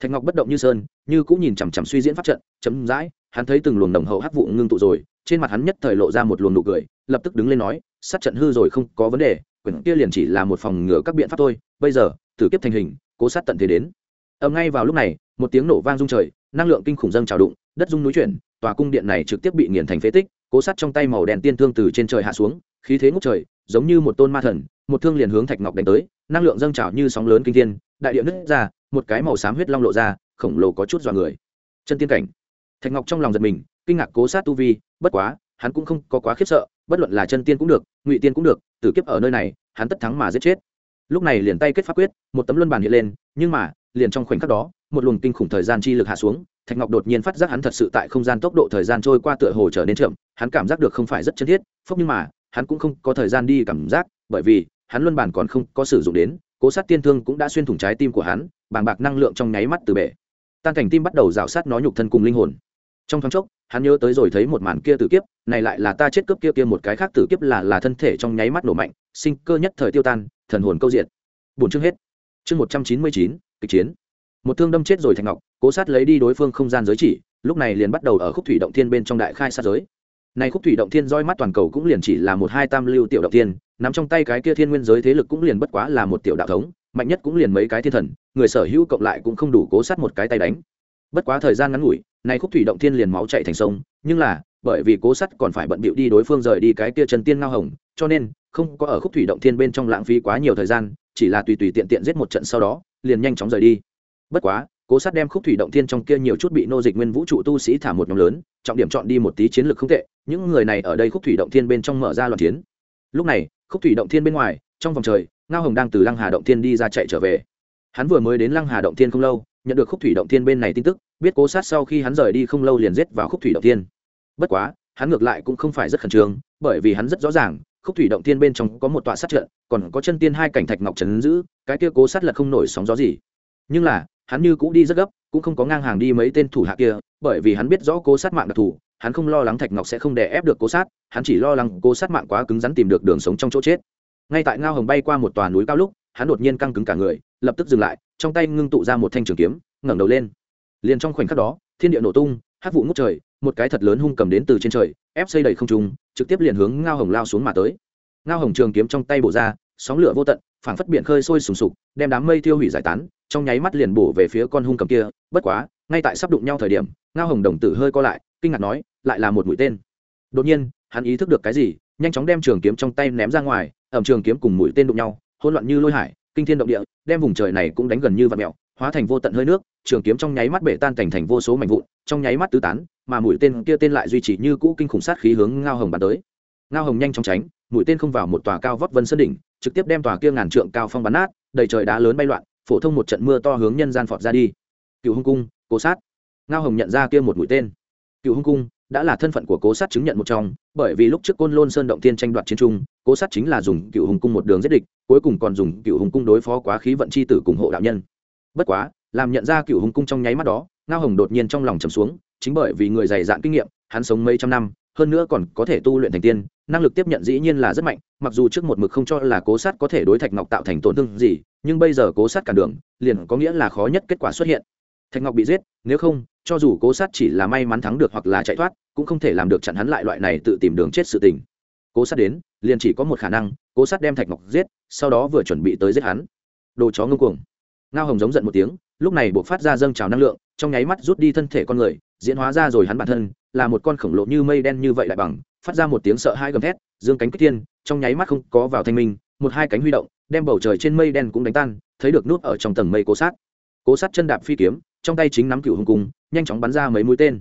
Thạch ngọc bất động như sơn, như cũng nhìn chằm chằm suy diễn pháp trận chấm dãi hắn thấy từng luồng nồng hậu hắc vụ ngưng tụ rồi, trên mặt hắn nhất thời lộ ra một luồng nụ cười, lập tức đứng lên nói, sát trận hư rồi không có vấn đề, quyển kia liền chỉ là một phòng ngừa các biện pháp thôi, bây giờ tử kiếp thành hình, cố sát tận thế đến. Ầm, ngay vào lúc này, một tiếng nổ vang rung trời, năng lượng kinh khủng dâng trào đụng, đất rung núi chuyển, tòa cung điện này trực tiếp bị nghiền thành phế tích cố sát trong tay màu đèn tiên thương từ trên trời hạ xuống, khí thế ngốc trời, giống như một tôn ma thần, một thương liền hướng thạch ngọc đánh tới, năng lượng dâng trào như sóng lớn kinh thiên, đại địa nứt ra, một cái màu xám huyết long lộ ra, khổng lồ có chút dọa người. Chân tiên cảnh. Thạch ngọc trong lòng giật mình, kinh ngạc cố sát tu vi, bất quá, hắn cũng không có quá khiếp sợ, bất luận là chân tiên cũng được, ngụy tiên cũng được, tử kiếp ở nơi này, hắn tất thắng mà giết chết. Lúc này liền tay kết pháp quyết, một tấm luân bàn hiện lên, nhưng mà, liền trong khoảnh khắc đó, một luồng kinh khủng thời gian chi lực hạ xuống thạch ngọc đột nhiên phát giác hắn thật sự tại không gian tốc độ thời gian trôi qua tựa hồ trở nên chậm, hắn cảm giác được không phải rất chân thiết phốc nhưng mà, hắn cũng không có thời gian đi cảm giác, bởi vì, hắn luân bản còn không có sử dụng đến, cố sát tiên thương cũng đã xuyên thủng trái tim của hắn, bàng bạc năng lượng trong nháy mắt từ bể. Tan cảnh tim bắt đầu rào sát nó nhục thân cùng linh hồn. Trong thoáng chốc, hắn nhớ tới rồi thấy một màn kia tử kiếp, này lại là ta chết cướp kia kia một cái khác tử kiếp là là thân thể trong nháy mắt nổ mạnh, sinh cơ nhất thời tiêu tan, thần hồn câu diện bốn chương hết. Chương một trăm chín mươi chín, kịch chiến. Một thương đâm chết rồi thạch ngọc cố sát lấy đi đối phương không gian giới chỉ, lúc này liền bắt đầu ở khúc thủy động thiên bên trong đại khai sát giới. Này khúc thủy động thiên roi mắt toàn cầu cũng liền chỉ là một hai tam lưu tiểu động thiên, nắm trong tay cái kia thiên nguyên giới thế lực cũng liền bất quá là một tiểu đạo thống, mạnh nhất cũng liền mấy cái thiên thần, người sở hữu cộng lại cũng không đủ cố sát một cái tay đánh. Bất quá thời gian ngắn ngủi, này khúc thủy động thiên liền máu chạy thành sông, nhưng là, bởi vì cố sắt còn phải bận bịu đi đối phương rời đi cái kia trần tiên ngao hồng, cho nên, không có ở khúc thủy động thiên bên trong lãng phí quá nhiều thời gian, chỉ là tùy tùy tiện tiện giết một trận sau đó, liền nhanh chóng rời đi. Bất quá cố sát đem khúc thủy động thiên trong kia nhiều chút bị nô dịch nguyên vũ trụ tu sĩ thả một nhóm lớn, trọng điểm chọn đi một tí chiến lược không tệ, những người này ở đây khúc thủy động thiên bên trong mở ra loạt chiến. Lúc này, khúc thủy động thiên bên ngoài, trong vòng trời, ngao hồng đang từ lăng hà động thiên đi ra chạy trở về. Hắn vừa mới đến lăng hà động thiên không lâu, nhận được khúc thủy động thiên bên này tin tức, biết cố sát sau khi hắn rời đi không lâu liền giết vào khúc thủy động thiên. Bất quá, hắn ngược lại cũng không phải rất khẩn trương, bởi vì hắn rất rõ ràng, khúc thủy động thiên bên trong có một tọa sát trận, còn có chân tiên hai cảnh thạch ngọc trấn giữ, cái kia cố sát là không nổi sóng gió gì. Nhưng là hắn như cũ đi rất gấp, cũng không có ngang hàng đi mấy tên thủ hạ kia, bởi vì hắn biết rõ cố sát mạng đặc thù, hắn không lo lắng thạch ngọc sẽ không đè ép được cố sát, hắn chỉ lo lắng cố sát mạng quá cứng rắn tìm được đường sống trong chỗ chết. Ngay tại ngao hồng bay qua một tòa núi cao lúc, hắn đột nhiên căng cứng cả người, lập tức dừng lại, trong tay ngưng tụ ra một thanh trường kiếm, ngẩng đầu lên. Liền trong khoảnh khắc đó, thiên địa nổ tung hát vụ ngút trời, một cái thật lớn hung cầm đến từ trên trời, ép xây đầy không trung, trực tiếp liền hướng ngao hồng lao xuống mà tới. Ngao hồng trường kiếm trong tay bổ ra, sóng lửa vô tận, phảng phất biển khơi sôi sùng sục, đem đám mây tiêu hủy giải tán trong nháy mắt liền bổ về phía con hung cầm kia, bất quá, ngay tại sắp đụng nhau thời điểm, ngao hồng đồng tử hơi co lại, kinh ngạc nói, lại là một mũi tên. Đột nhiên, hắn ý thức được cái gì, nhanh chóng đem trường kiếm trong tay ném ra ngoài, ẩm trường kiếm cùng mũi tên đụng nhau, hỗn loạn như lôi hải, kinh thiên động địa, đem vùng trời này cũng đánh gần như vạt mẹo hóa thành vô tận hơi nước, trường kiếm trong nháy mắt bể tan cảnh thành vô số mảnh vụn, trong nháy mắt tứ tán, mà mũi tên kia tên lại duy trì như cũ kinh khủng sát khí hướng ngao hồng bắn tới. Ngao hồng nhanh chóng tránh, mũi tên không vào một tòa cao vấp vân sơn đỉnh, trực tiếp đem tòa kia ngàn trượng cao phong bắn nát, đầy trời đá lớn bay loạn phổ thông một trận mưa to hướng nhân gian phọt ra đi. Cựu hung cung, cố sát. Ngao hồng nhận ra kia một mũi tên. Cựu hung cung đã là thân phận của cố sát chứng nhận một trong, bởi vì lúc trước côn lôn sơn động tiên tranh đoạt chiến trung, cố sát chính là dùng cựu hùng cung một đường giết địch, cuối cùng còn dùng cựu hùng cung đối phó quá khí vận c h i tử cùng hộ đạo nhân. Bất quá, làm nhận ra cựu hùng cung trong nháy mắt đó, ngao hồng đột nhiên trong lòng trầm xuống, chính bởi vì người dày dạn kinh nghiệm, hắn sống mấy trăm năm, hơn nữa còn có thể tu luyện thành tiên năng lực tiếp nhận dĩ nhiên là rất mạnh, mặc dù trước một mực không cho là cố sát có thể đối thạch ngọc tạo thành tổn thương gì, nhưng bây giờ cố sát cản đường, liền có nghĩa là khó nhất kết quả xuất hiện. Thạch ngọc bị giết, nếu không, cho dù cố sát chỉ là may mắn thắng được hoặc là chạy thoát, cũng không thể làm được chặn hắn lại loại này tự tìm đường chết sự tình. Cố sát đến, liền chỉ có một khả năng, cố sát đem thạch ngọc giết, sau đó vừa chuẩn bị tới giết hắn. Đồ chó ngưng cuồng. Ngao hồng giống giận một tiếng, lúc này buộc phát ra dâng trào năng lượng, trong nháy mắt rút đi thân thể con người, diễn hóa ra rồi hắn bản thân, là một con khổng lồ như mây đen như vậy lại bằng phát ra một tiếng sợ hai gầm thét, dương cánh kích thiên, trong nháy mắt không có vào thanh minh, một hai cánh huy động, đem bầu trời trên mây đen cũng đánh tan, thấy được nút ở trong tầng mây cố sát. Cố sát chân đạp phi kiếm, trong tay chính nắm cựu hùng cung, nhanh chóng bắn ra mấy mũi tên.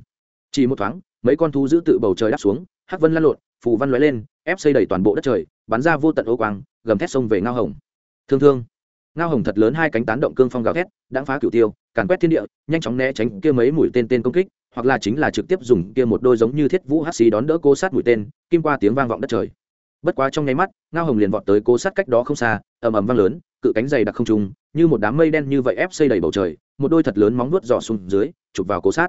Chỉ một thoáng, mấy con thú giữ tự bầu trời đáp xuống, hắc vân lăn lộn, phù văn lóe lên, ép xây đầy toàn bộ đất trời, bắn ra vô tận ô quang, gầm thét sông về ngao hồng. Thương thương ngao hồng thật lớn hai cánh tán động cương phong gào thét đáng phá cửu tiêu, càn quét thiên địa, nhanh chóng né tránh kia mấy mũi tên tên công kích, hoặc là chính là trực tiếp dùng kia một đôi giống như thiết vũ hắc xí đón đỡ cô sát mũi tên, kim qua tiếng vang vọng đất trời. Bất quá trong nháy mắt, ngao hồng liền vọt tới cô sát cách đó không xa, ầm ầm vang lớn, cự cánh dày đặc không trung, như một đám mây đen như vậy ép xây đầy bầu trời, một đôi thật lớn móng nuốt dò xuống dưới, chụp vào cố sát.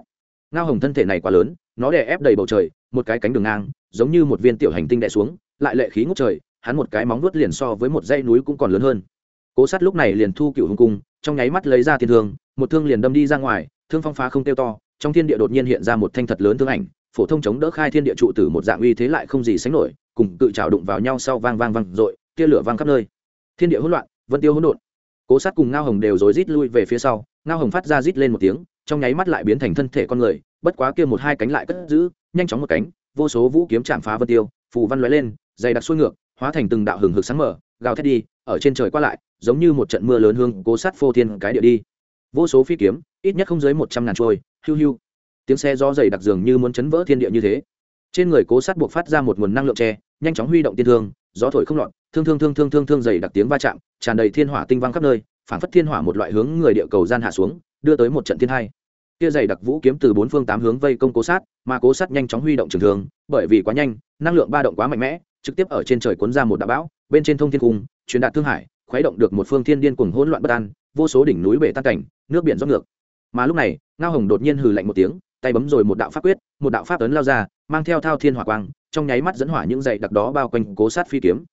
Ngao hồng thân thể này quá lớn, nó đè ép đầy bầu trời, một cái cánh đường ngang, giống như một viên tiểu hành tinh đè xuống, lại lệ khí ngút trời, hắn một cái móng nuốt liền so với một dãy núi cũng còn lớn hơn cố sát lúc này liền thu cựu hùng cung, trong nháy mắt lấy ra thiên thương, một thương liền đâm đi ra ngoài, thương phong phá không tiêu to, trong thiên địa đột nhiên hiện ra một thanh thật lớn thương ảnh, phổ thông chống đỡ khai thiên địa trụ tử một dạng uy thế lại không gì sánh nổi, cùng tự trào đụng vào nhau sau vang vang vang dội, tia lửa vang khắp nơi. Thiên địa hỗn loạn, vân tiêu hỗn độn. Cố sát cùng ngao hồng đều rối rít lui về phía sau, ngao hồng phát ra rít lên một tiếng, trong nháy mắt lại biến thành thân thể con người, bất quá kia một hai cánh lại cất giữ, nhanh chóng một cánh, vô số vũ kiếm chạm phá vân tiêu, phù văn lóe lên, dày đặc xuôi ngược, hóa thành từng đạo hừng hực sáng mở, gào thét đi ở trên trời qua lại, giống như một trận mưa lớn hương cố sát phô thiên cái địa đi. Vô số phi kiếm, ít nhất không dưới một trăm ngàn trôi, hiu hiu. Tiếng xe gió dày đặc dường như muốn chấn vỡ thiên địa như thế. Trên người cố sát buộc phát ra một nguồn năng lượng tre nhanh chóng huy động tiên thương, gió thổi không lọt, thương thương thương thương thương thương dày đặc tiếng va chạm, tràn đầy thiên hỏa tinh văng khắp nơi, phản phất thiên hỏa một loại hướng người địa cầu gian hạ xuống, đưa tới một trận thiên hai. Kia dày đặc vũ kiếm từ bốn phương tám hướng vây công cố sát, mà cố sát nhanh chóng huy động trường thường bởi vì quá nhanh, năng lượng ba động quá mạnh mẽ, trực tiếp ở trên trời cuốn ra một đạo bão, bên trên thông thiên cung truyền đạt thương hải, khuấy động được một phương thiên điên cuồng hỗn loạn bất an, vô số đỉnh núi bể tan cảnh, nước biển rót ngược. Mà lúc này, ngao hồng đột nhiên hừ lạnh một tiếng, tay bấm rồi một đạo pháp quyết, một đạo pháp ấn lao ra, mang theo thao thiên hỏa quang, trong nháy mắt dẫn hỏa những dày đặc đó bao quanh cố sát phi kiếm.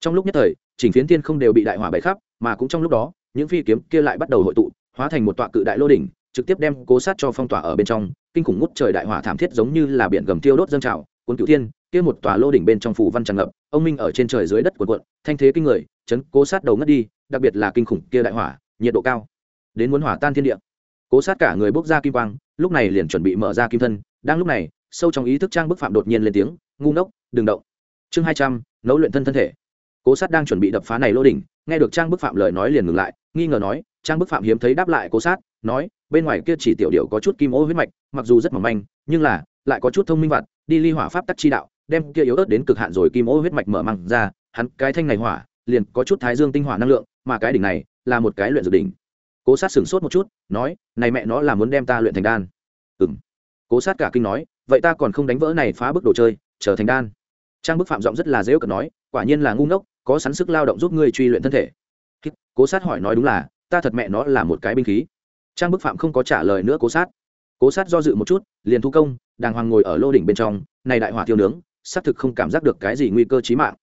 Trong lúc nhất thời, chỉnh phiến thiên không đều bị đại hỏa bậy khắp, mà cũng trong lúc đó, những phi kiếm kia lại bắt đầu hội tụ, hóa thành một tọa cự đại lô đỉnh, trực tiếp đem cố sát cho phong tỏa ở bên trong, kinh khủng ngút trời đại hỏa thảm thiết giống như là biển gầm tiêu đốt dâng trào. Cuốn cửu thiên, kia một tòa lô đỉnh bên trong phủ văn tràn ngập, ông minh ở trên trời dưới đất cuộn cuộn, thanh thế kinh người chấn, cố sát đầu ngất đi, đặc biệt là kinh khủng kia đại hỏa, nhiệt độ cao, đến muốn hỏa tan thiên địa. Cố sát cả người bốc ra kim quang, lúc này liền chuẩn bị mở ra kim thân. Đang lúc này, sâu trong ý thức trang bức phạm đột nhiên lên tiếng, ngu ngốc, đừng động. Chương hai trăm, nấu luyện thân thân thể. Cố sát đang chuẩn bị đập phá này lô đỉnh, nghe được trang bức phạm lời nói liền ngừng lại, nghi ngờ nói, trang bức phạm hiếm thấy đáp lại cố sát, nói, bên ngoài kia chỉ tiểu điệu có chút kim ô huyết mạch, mặc dù rất mỏng manh, nhưng là, lại có chút thông minh vặt, đi ly hỏa pháp tắc chi đạo, đem kia yếu ớt đến cực hạn rồi kim ô huyết mạch mở măng ra, hắn cái thanh này hỏa liền có chút thái dương tinh hỏa năng lượng, mà cái đỉnh này là một cái luyện dược đỉnh. Cố sát sửng sốt một chút, nói, này mẹ nó là muốn đem ta luyện thành đan. Ừng cố sát cả kinh nói, vậy ta còn không đánh vỡ này phá bức đồ chơi, trở thành đan. Trang bức phạm giọng rất là dễ cợt nói, quả nhiên là ngu ngốc, có sẵn sức lao động giúp ngươi truy luyện thân thể. Cố sát hỏi nói đúng là, ta thật mẹ nó là một cái binh khí. Trang bức phạm không có trả lời nữa cố sát. Cố sát do dự một chút, liền thu công, đàng hoàng ngồi ở lô đỉnh bên trong, này đại hỏa thiêu nướng, xác thực không cảm giác được cái gì nguy cơ chí mạng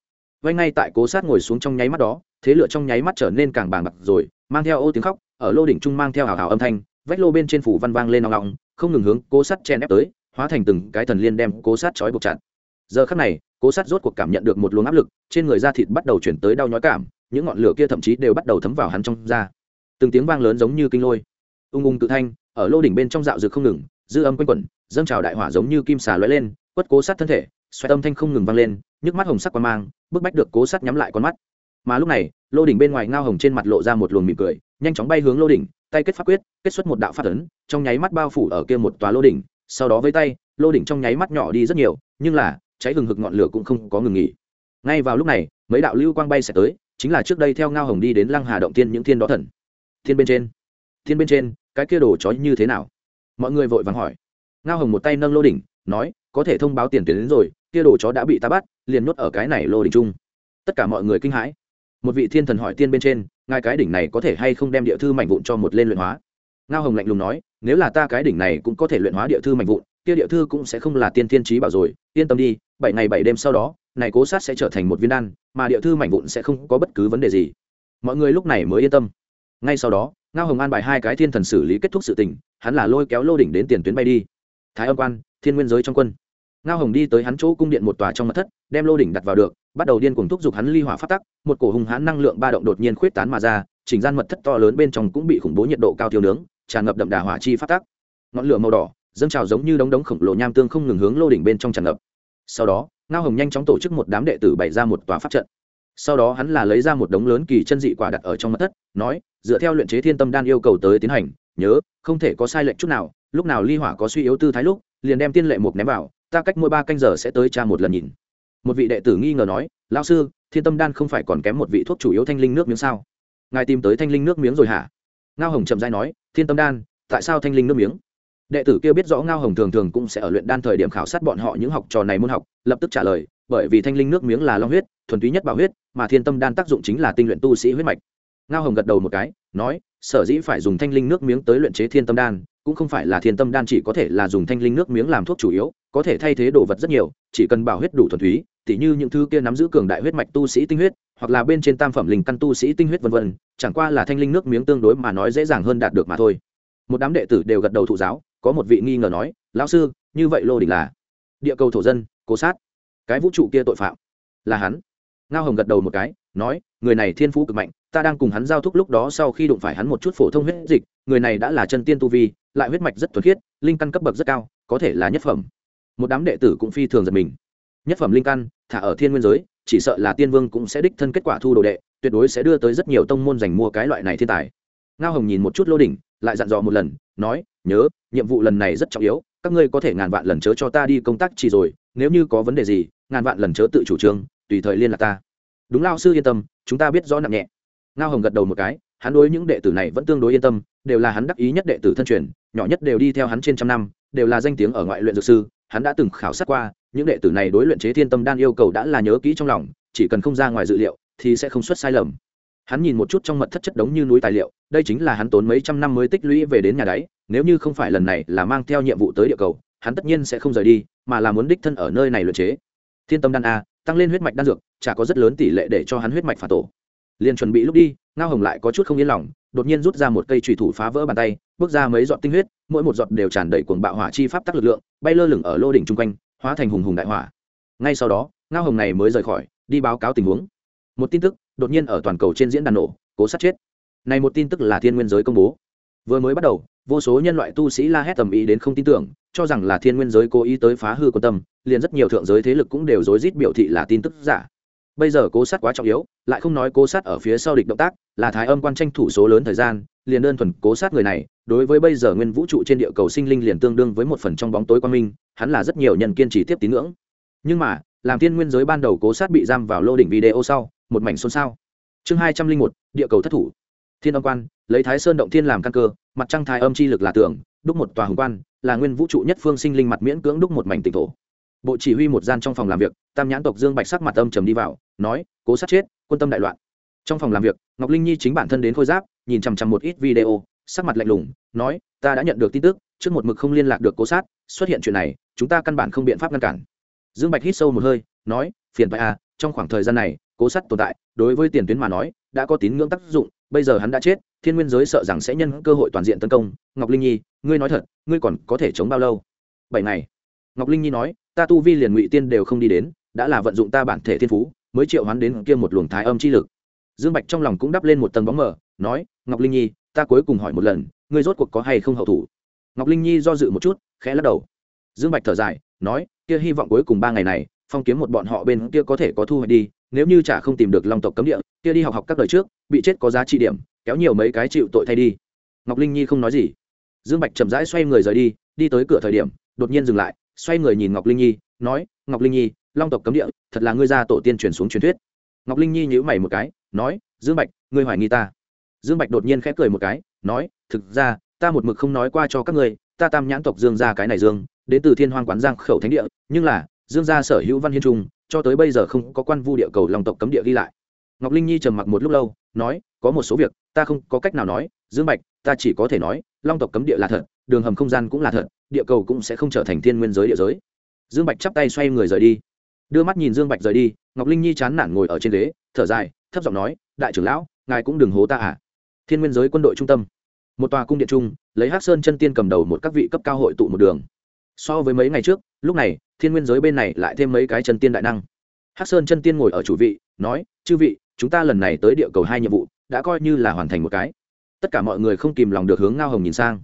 vay ngay tại cố sát ngồi xuống trong nháy mắt đó, thế lửa trong nháy mắt trở nên càng bàng bạc rồi, mang theo ô tiếng khóc, ở lô đỉnh trung mang theo hào hào âm thanh, vách lô bên trên phủ văn vang lên nòng nòng không ngừng hướng cố sát chen ép tới, hóa thành từng cái thần liên đem cố sát trói buộc chặt. Giờ khắc này, cố sát rốt cuộc cảm nhận được một luồng áp lực, trên người da thịt bắt đầu chuyển tới đau nhói cảm, những ngọn lửa kia thậm chí đều bắt đầu thấm vào hắn trong da. Từng tiếng vang lớn giống như kinh lôi. Ung ung tự thanh, ở lô đỉnh bên trong dạo rực không ngừng, dư âm quanh quẩn, dâng trào đại hỏa giống như kim xà lóe lên, quất cố sát thân thể xoay âm thanh không ngừng vang lên, nhức mắt hồng sắc qua mang bức bách được cố sát nhắm lại con mắt. Mà lúc này, lô đỉnh bên ngoài ngao hồng trên mặt lộ ra một luồng mỉm cười, nhanh chóng bay hướng lô đỉnh, tay kết pháp quyết, kết xuất một đạo phát ấn, trong nháy mắt bao phủ ở kia một tòa lô đỉnh, sau đó với tay, lô đỉnh trong nháy mắt nhỏ đi rất nhiều, nhưng là, cháy hừng hực ngọn lửa cũng không có ngừng nghỉ. Ngay vào lúc này, mấy đạo lưu quang bay sẽ tới, chính là trước đây theo ngao hồng đi đến lăng hà động tiên những thiên đó thần. Thiên bên trên, thiên bên trên, cái kia đồ chó như thế nào? Mọi người vội vàng hỏi. Ngao hồng một tay nâng lô đỉnh, nói, có thể thông báo tiền tuyến đến rồi kia đồ chó đã bị ta bắt, liền nuốt ở cái này lô đỉnh chung. Tất cả mọi người kinh hãi. Một vị thiên thần hỏi tiên bên trên, ngài cái đỉnh này có thể hay không đem địa thư mảnh vụn cho một lên luyện hóa? Ngao hồng lạnh lùng nói, nếu là ta cái đỉnh này cũng có thể luyện hóa địa thư mảnh vụn, kia địa thư cũng sẽ không là tiên thiên trí bảo rồi, yên tâm đi, bảy ngày bảy đêm sau đó, này cố sát sẽ trở thành một viên đan, mà địa thư mảnh vụn sẽ không có bất cứ vấn đề gì. Mọi người lúc này mới yên tâm. Ngay sau đó, ngao hồng an bài hai cái thiên thần xử lý kết thúc sự tình, hắn là lôi kéo lô đỉnh đến tiền tuyến bay đi. Thái âm quan, thiên nguyên giới trong quân ngao hồng đi tới hắn chỗ cung điện một tòa trong mặt thất, đem lô đỉnh đặt vào được, bắt đầu điên cuồng thúc giục hắn ly hỏa phát tắc, một cổ hùng hãn năng lượng ba động đột nhiên khuyết tán mà ra, chỉnh gian mật thất to lớn bên trong cũng bị khủng bố nhiệt độ cao tiêu nướng, tràn ngập đậm đà hỏa chi phát tắc. Ngọn lửa màu đỏ, dâng trào giống như đống đống khổng lồ nham tương không ngừng hướng lô đỉnh bên trong tràn ngập. Sau đó, ngao hồng nhanh chóng tổ chức một đám đệ tử bày ra một tòa pháp trận. Sau đó hắn là lấy ra một đống lớn kỳ chân dị quả đặt ở trong mặt thất, nói, dựa theo luyện chế thiên tâm đan yêu cầu tới tiến hành, nhớ, không thể có sai lệch chút nào, lúc nào ly hỏa có suy yếu tư thái lúc, liền đem tiên lệ mục ném vào ta cách mỗi ba canh giờ sẽ tới tra một lần nhìn. Một vị đệ tử nghi ngờ nói lao sư, thiên tâm đan không phải còn kém một vị thuốc chủ yếu thanh linh nước miếng sao? Ngài tìm tới thanh linh nước miếng rồi hả? Ngao hồng chậm dai nói, thiên tâm đan, tại sao thanh linh nước miếng? Đệ tử kia biết rõ ngao hồng thường thường cũng sẽ ở luyện đan thời điểm khảo sát bọn họ những học trò này môn học, lập tức trả lời, bởi vì thanh linh nước miếng là long huyết, thuần túy nhất bảo huyết, mà thiên tâm đan tác dụng chính là tinh luyện tu sĩ huyết mạch. Ngao hồng gật đầu một cái, nói, sở dĩ phải dùng thanh linh nước miếng tới luyện chế thiên tâm đan, cũng không phải là thiên tâm đan chỉ có thể là dùng thanh linh nước miếng làm thuốc chủ yếu có thể thay thế đồ vật rất nhiều, chỉ cần bảo huyết đủ thuần túy, tỉ như những thứ kia nắm giữ cường đại huyết mạch tu sĩ tinh huyết, hoặc là bên trên tam phẩm linh căn tu sĩ tinh huyết vân vân, chẳng qua là thanh linh nước miếng tương đối mà nói dễ dàng hơn đạt được mà thôi. Một đám đệ tử đều gật đầu thụ giáo, có một vị nghi ngờ nói, lão sư, như vậy lô đỉnh là địa cầu thổ dân, cố sát. Cái vũ trụ kia tội phạm là hắn. Ngao hồng gật đầu một cái, nói, người này thiên phú cực mạnh, ta đang cùng hắn giao thúc lúc đó sau khi đụng phải hắn một chút phổ thông huyết dịch, người này đã là chân tiên tu vi, lại huyết mạch rất thuần khiết, linh căn cấp bậc rất cao, có thể là nhất phẩm một đám đệ tử cũng phi thường giật mình. Nhất phẩm linh căn, thả ở thiên nguyên giới, chỉ sợ là tiên vương cũng sẽ đích thân kết quả thu đồ đệ, tuyệt đối sẽ đưa tới rất nhiều tông môn giành mua cái loại này thiên tài. Ngao hồng nhìn một chút lô đỉnh, lại dặn dò một lần, nói, nhớ, nhiệm vụ lần này rất trọng yếu, các ngươi có thể ngàn vạn lần chớ cho ta đi công tác chỉ rồi, nếu như có vấn đề gì, ngàn vạn lần chớ tự chủ trương, tùy thời liên lạc ta. Đúng lao sư yên tâm, chúng ta biết rõ nặng nhẹ. Ngao hồng gật đầu một cái, hắn đối những đệ tử này vẫn tương đối yên tâm, đều là hắn đắc ý nhất đệ tử thân truyền, nhỏ nhất đều đi theo hắn trên trăm năm, đều là danh tiếng ở ngoại luyện dược sư hắn đã từng khảo sát qua, những đệ tử này đối luyện chế thiên tâm đan yêu cầu đã là nhớ kỹ trong lòng, chỉ cần không ra ngoài dự liệu, thì sẽ không xuất sai lầm. Hắn nhìn một chút trong mật thất chất đống như núi tài liệu, đây chính là hắn tốn mấy trăm năm mới tích lũy về đến nhà đáy, nếu như không phải lần này là mang theo nhiệm vụ tới địa cầu, hắn tất nhiên sẽ không rời đi, mà là muốn đích thân ở nơi này luyện chế. Thiên tâm đan a, tăng lên huyết mạch đan dược, chả có rất lớn tỷ lệ để cho hắn huyết mạch phản tổ. Liền chuẩn bị lúc đi, ngao hồng lại có chút không yên lòng, đột nhiên rút ra một cây trùy thủ phá vỡ bàn tay bước ra mấy giọt tinh huyết, mỗi một giọt đều tràn đầy cuồng bạo hỏa chi pháp tắc lực lượng, bay lơ lửng ở lô đỉnh chung quanh, hóa thành hùng hùng đại hỏa. Ngay sau đó, ngao hồng này mới rời khỏi, đi báo cáo tình huống. Một tin tức đột nhiên ở toàn cầu trên diễn đàn nổ, cố sát chết. Này một tin tức là thiên nguyên giới công bố. Vừa mới bắt đầu, vô số nhân loại tu sĩ la hét tầm ý đến không tin tưởng, cho rằng là thiên nguyên giới cố ý tới phá hư quan tâm, liền rất nhiều thượng giới thế lực cũng đều rối rít biểu thị là tin tức giả. Bây giờ cố sát quá trọng yếu, lại không nói cố sát ở phía sau địch động tác, là thái âm quan tranh thủ số lớn thời gian, liền đơn thuần cố sát người này đối với bây giờ nguyên vũ trụ trên địa cầu sinh linh liền tương đương với một phần trong bóng tối quan minh, hắn là rất nhiều nhân kiên trì tiếp tín ngưỡng. Nhưng mà, làm thiên nguyên giới ban đầu cố sát bị giam vào lô đỉnh video sau, một mảnh xôn xao. Chương hai trăm linh một, địa cầu thất thủ. Thiên âm quan, lấy thái sơn động thiên làm căn cơ, mặt trăng thái âm chi lực là tưởng đúc một tòa hồng quan, là nguyên vũ trụ nhất phương sinh linh mặt miễn cưỡng đúc một mảnh tỉnh thổ. Bộ chỉ huy một gian trong phòng làm việc, tam nhãn tộc dương bạch sắc mặt âm trầm đi vào, nói, cố sát chết, quân tâm đại loạn. Trong phòng làm việc, ngọc linh nhi chính bản thân đến khôi giáp, nhìn chằm chằm một ít video sắc mặt lạnh lùng, nói, ta đã nhận được tin tức, trước một mực không liên lạc được cố sát, xuất hiện chuyện này, chúng ta căn bản không biện pháp ngăn cản. Dương bạch hít sâu một hơi, nói, phiền phải à trong khoảng thời gian này, cố sát tồn tại, đối với tiền tuyến mà nói, đã có tín ngưỡng tác dụng, bây giờ hắn đã chết, thiên nguyên giới sợ rằng sẽ nhân cơ hội toàn diện tấn công. Ngọc linh nhi, ngươi nói thật, ngươi còn có thể chống bao lâu? Bảy ngày. Ngọc linh nhi nói, ta tu vi liền ngụy tiên đều không đi đến, đã là vận dụng ta bản thể thiên phú, mới triệu hoán đến kia một luồng thái âm chi lực. Dương bạch trong lòng cũng đắp lên một tầng bóng mờ, nói, ngọc linh nhi ta cuối cùng hỏi một lần, ngươi rốt cuộc có hay không hậu thủ? Ngọc linh nhi do dự một chút, khẽ lắc đầu. Dương bạch thở dài, nói, kia hy vọng cuối cùng ba ngày này, phong kiếm một bọn họ bên kia có thể có thu hoạch đi, nếu như chả không tìm được long tộc cấm địa, kia đi học học các đời trước, bị chết có giá trị điểm, kéo nhiều mấy cái chịu tội thay đi. Ngọc linh nhi không nói gì. Dương bạch chậm rãi xoay người rời đi đi tới cửa thời điểm, đột nhiên dừng lại, xoay người nhìn ngọc linh nhi, nói, ngọc linh nhi, long tộc cấm địa, thật là ngươi ra tổ tiên truyền xuống truyền thuyết. Ngọc linh nhi nhíu mày một cái, nói, dương bạch, ngươi hoài nghi ta dương bạch đột nhiên khẽ cười một cái, nói, thực ra, ta một mực không nói qua cho các ngươi, ta tam nhãn tộc dương ra cái này dương, đến từ thiên hoang quán giang khẩu thánh địa, nhưng là, dương gia sở hữu văn hiên trung, cho tới bây giờ không có quan vu địa cầu lòng tộc cấm địa ghi lại. Ngọc linh nhi trầm mặc một lúc lâu, nói, có một số việc, ta không có cách nào nói, dương bạch, ta chỉ có thể nói, long tộc cấm địa là thật, đường hầm không gian cũng là thật, địa cầu cũng sẽ không trở thành thiên nguyên giới địa giới. Dương bạch chắp tay xoay người rời đi. Đưa mắt nhìn dương bạch rời đi, ngọc linh nhi chán nản ngồi ở trên ghế, thở dài, thấp giọng nói, đại trưởng lão, ngài cũng đừng hố ta à thiên nguyên giới quân đội trung tâm. Một tòa cung điện trung lấy hắc sơn chân tiên cầm đầu một các vị cấp cao hội tụ một đường. So với mấy ngày trước, lúc này, thiên nguyên giới bên này lại thêm mấy cái chân tiên đại năng. Hắc sơn chân tiên ngồi ở chủ vị, nói, chư vị, chúng ta lần này tới địa cầu hai nhiệm vụ, đã coi như là hoàn thành một cái. Tất cả mọi người không kìm lòng được hướng ngao hồng nhìn sang.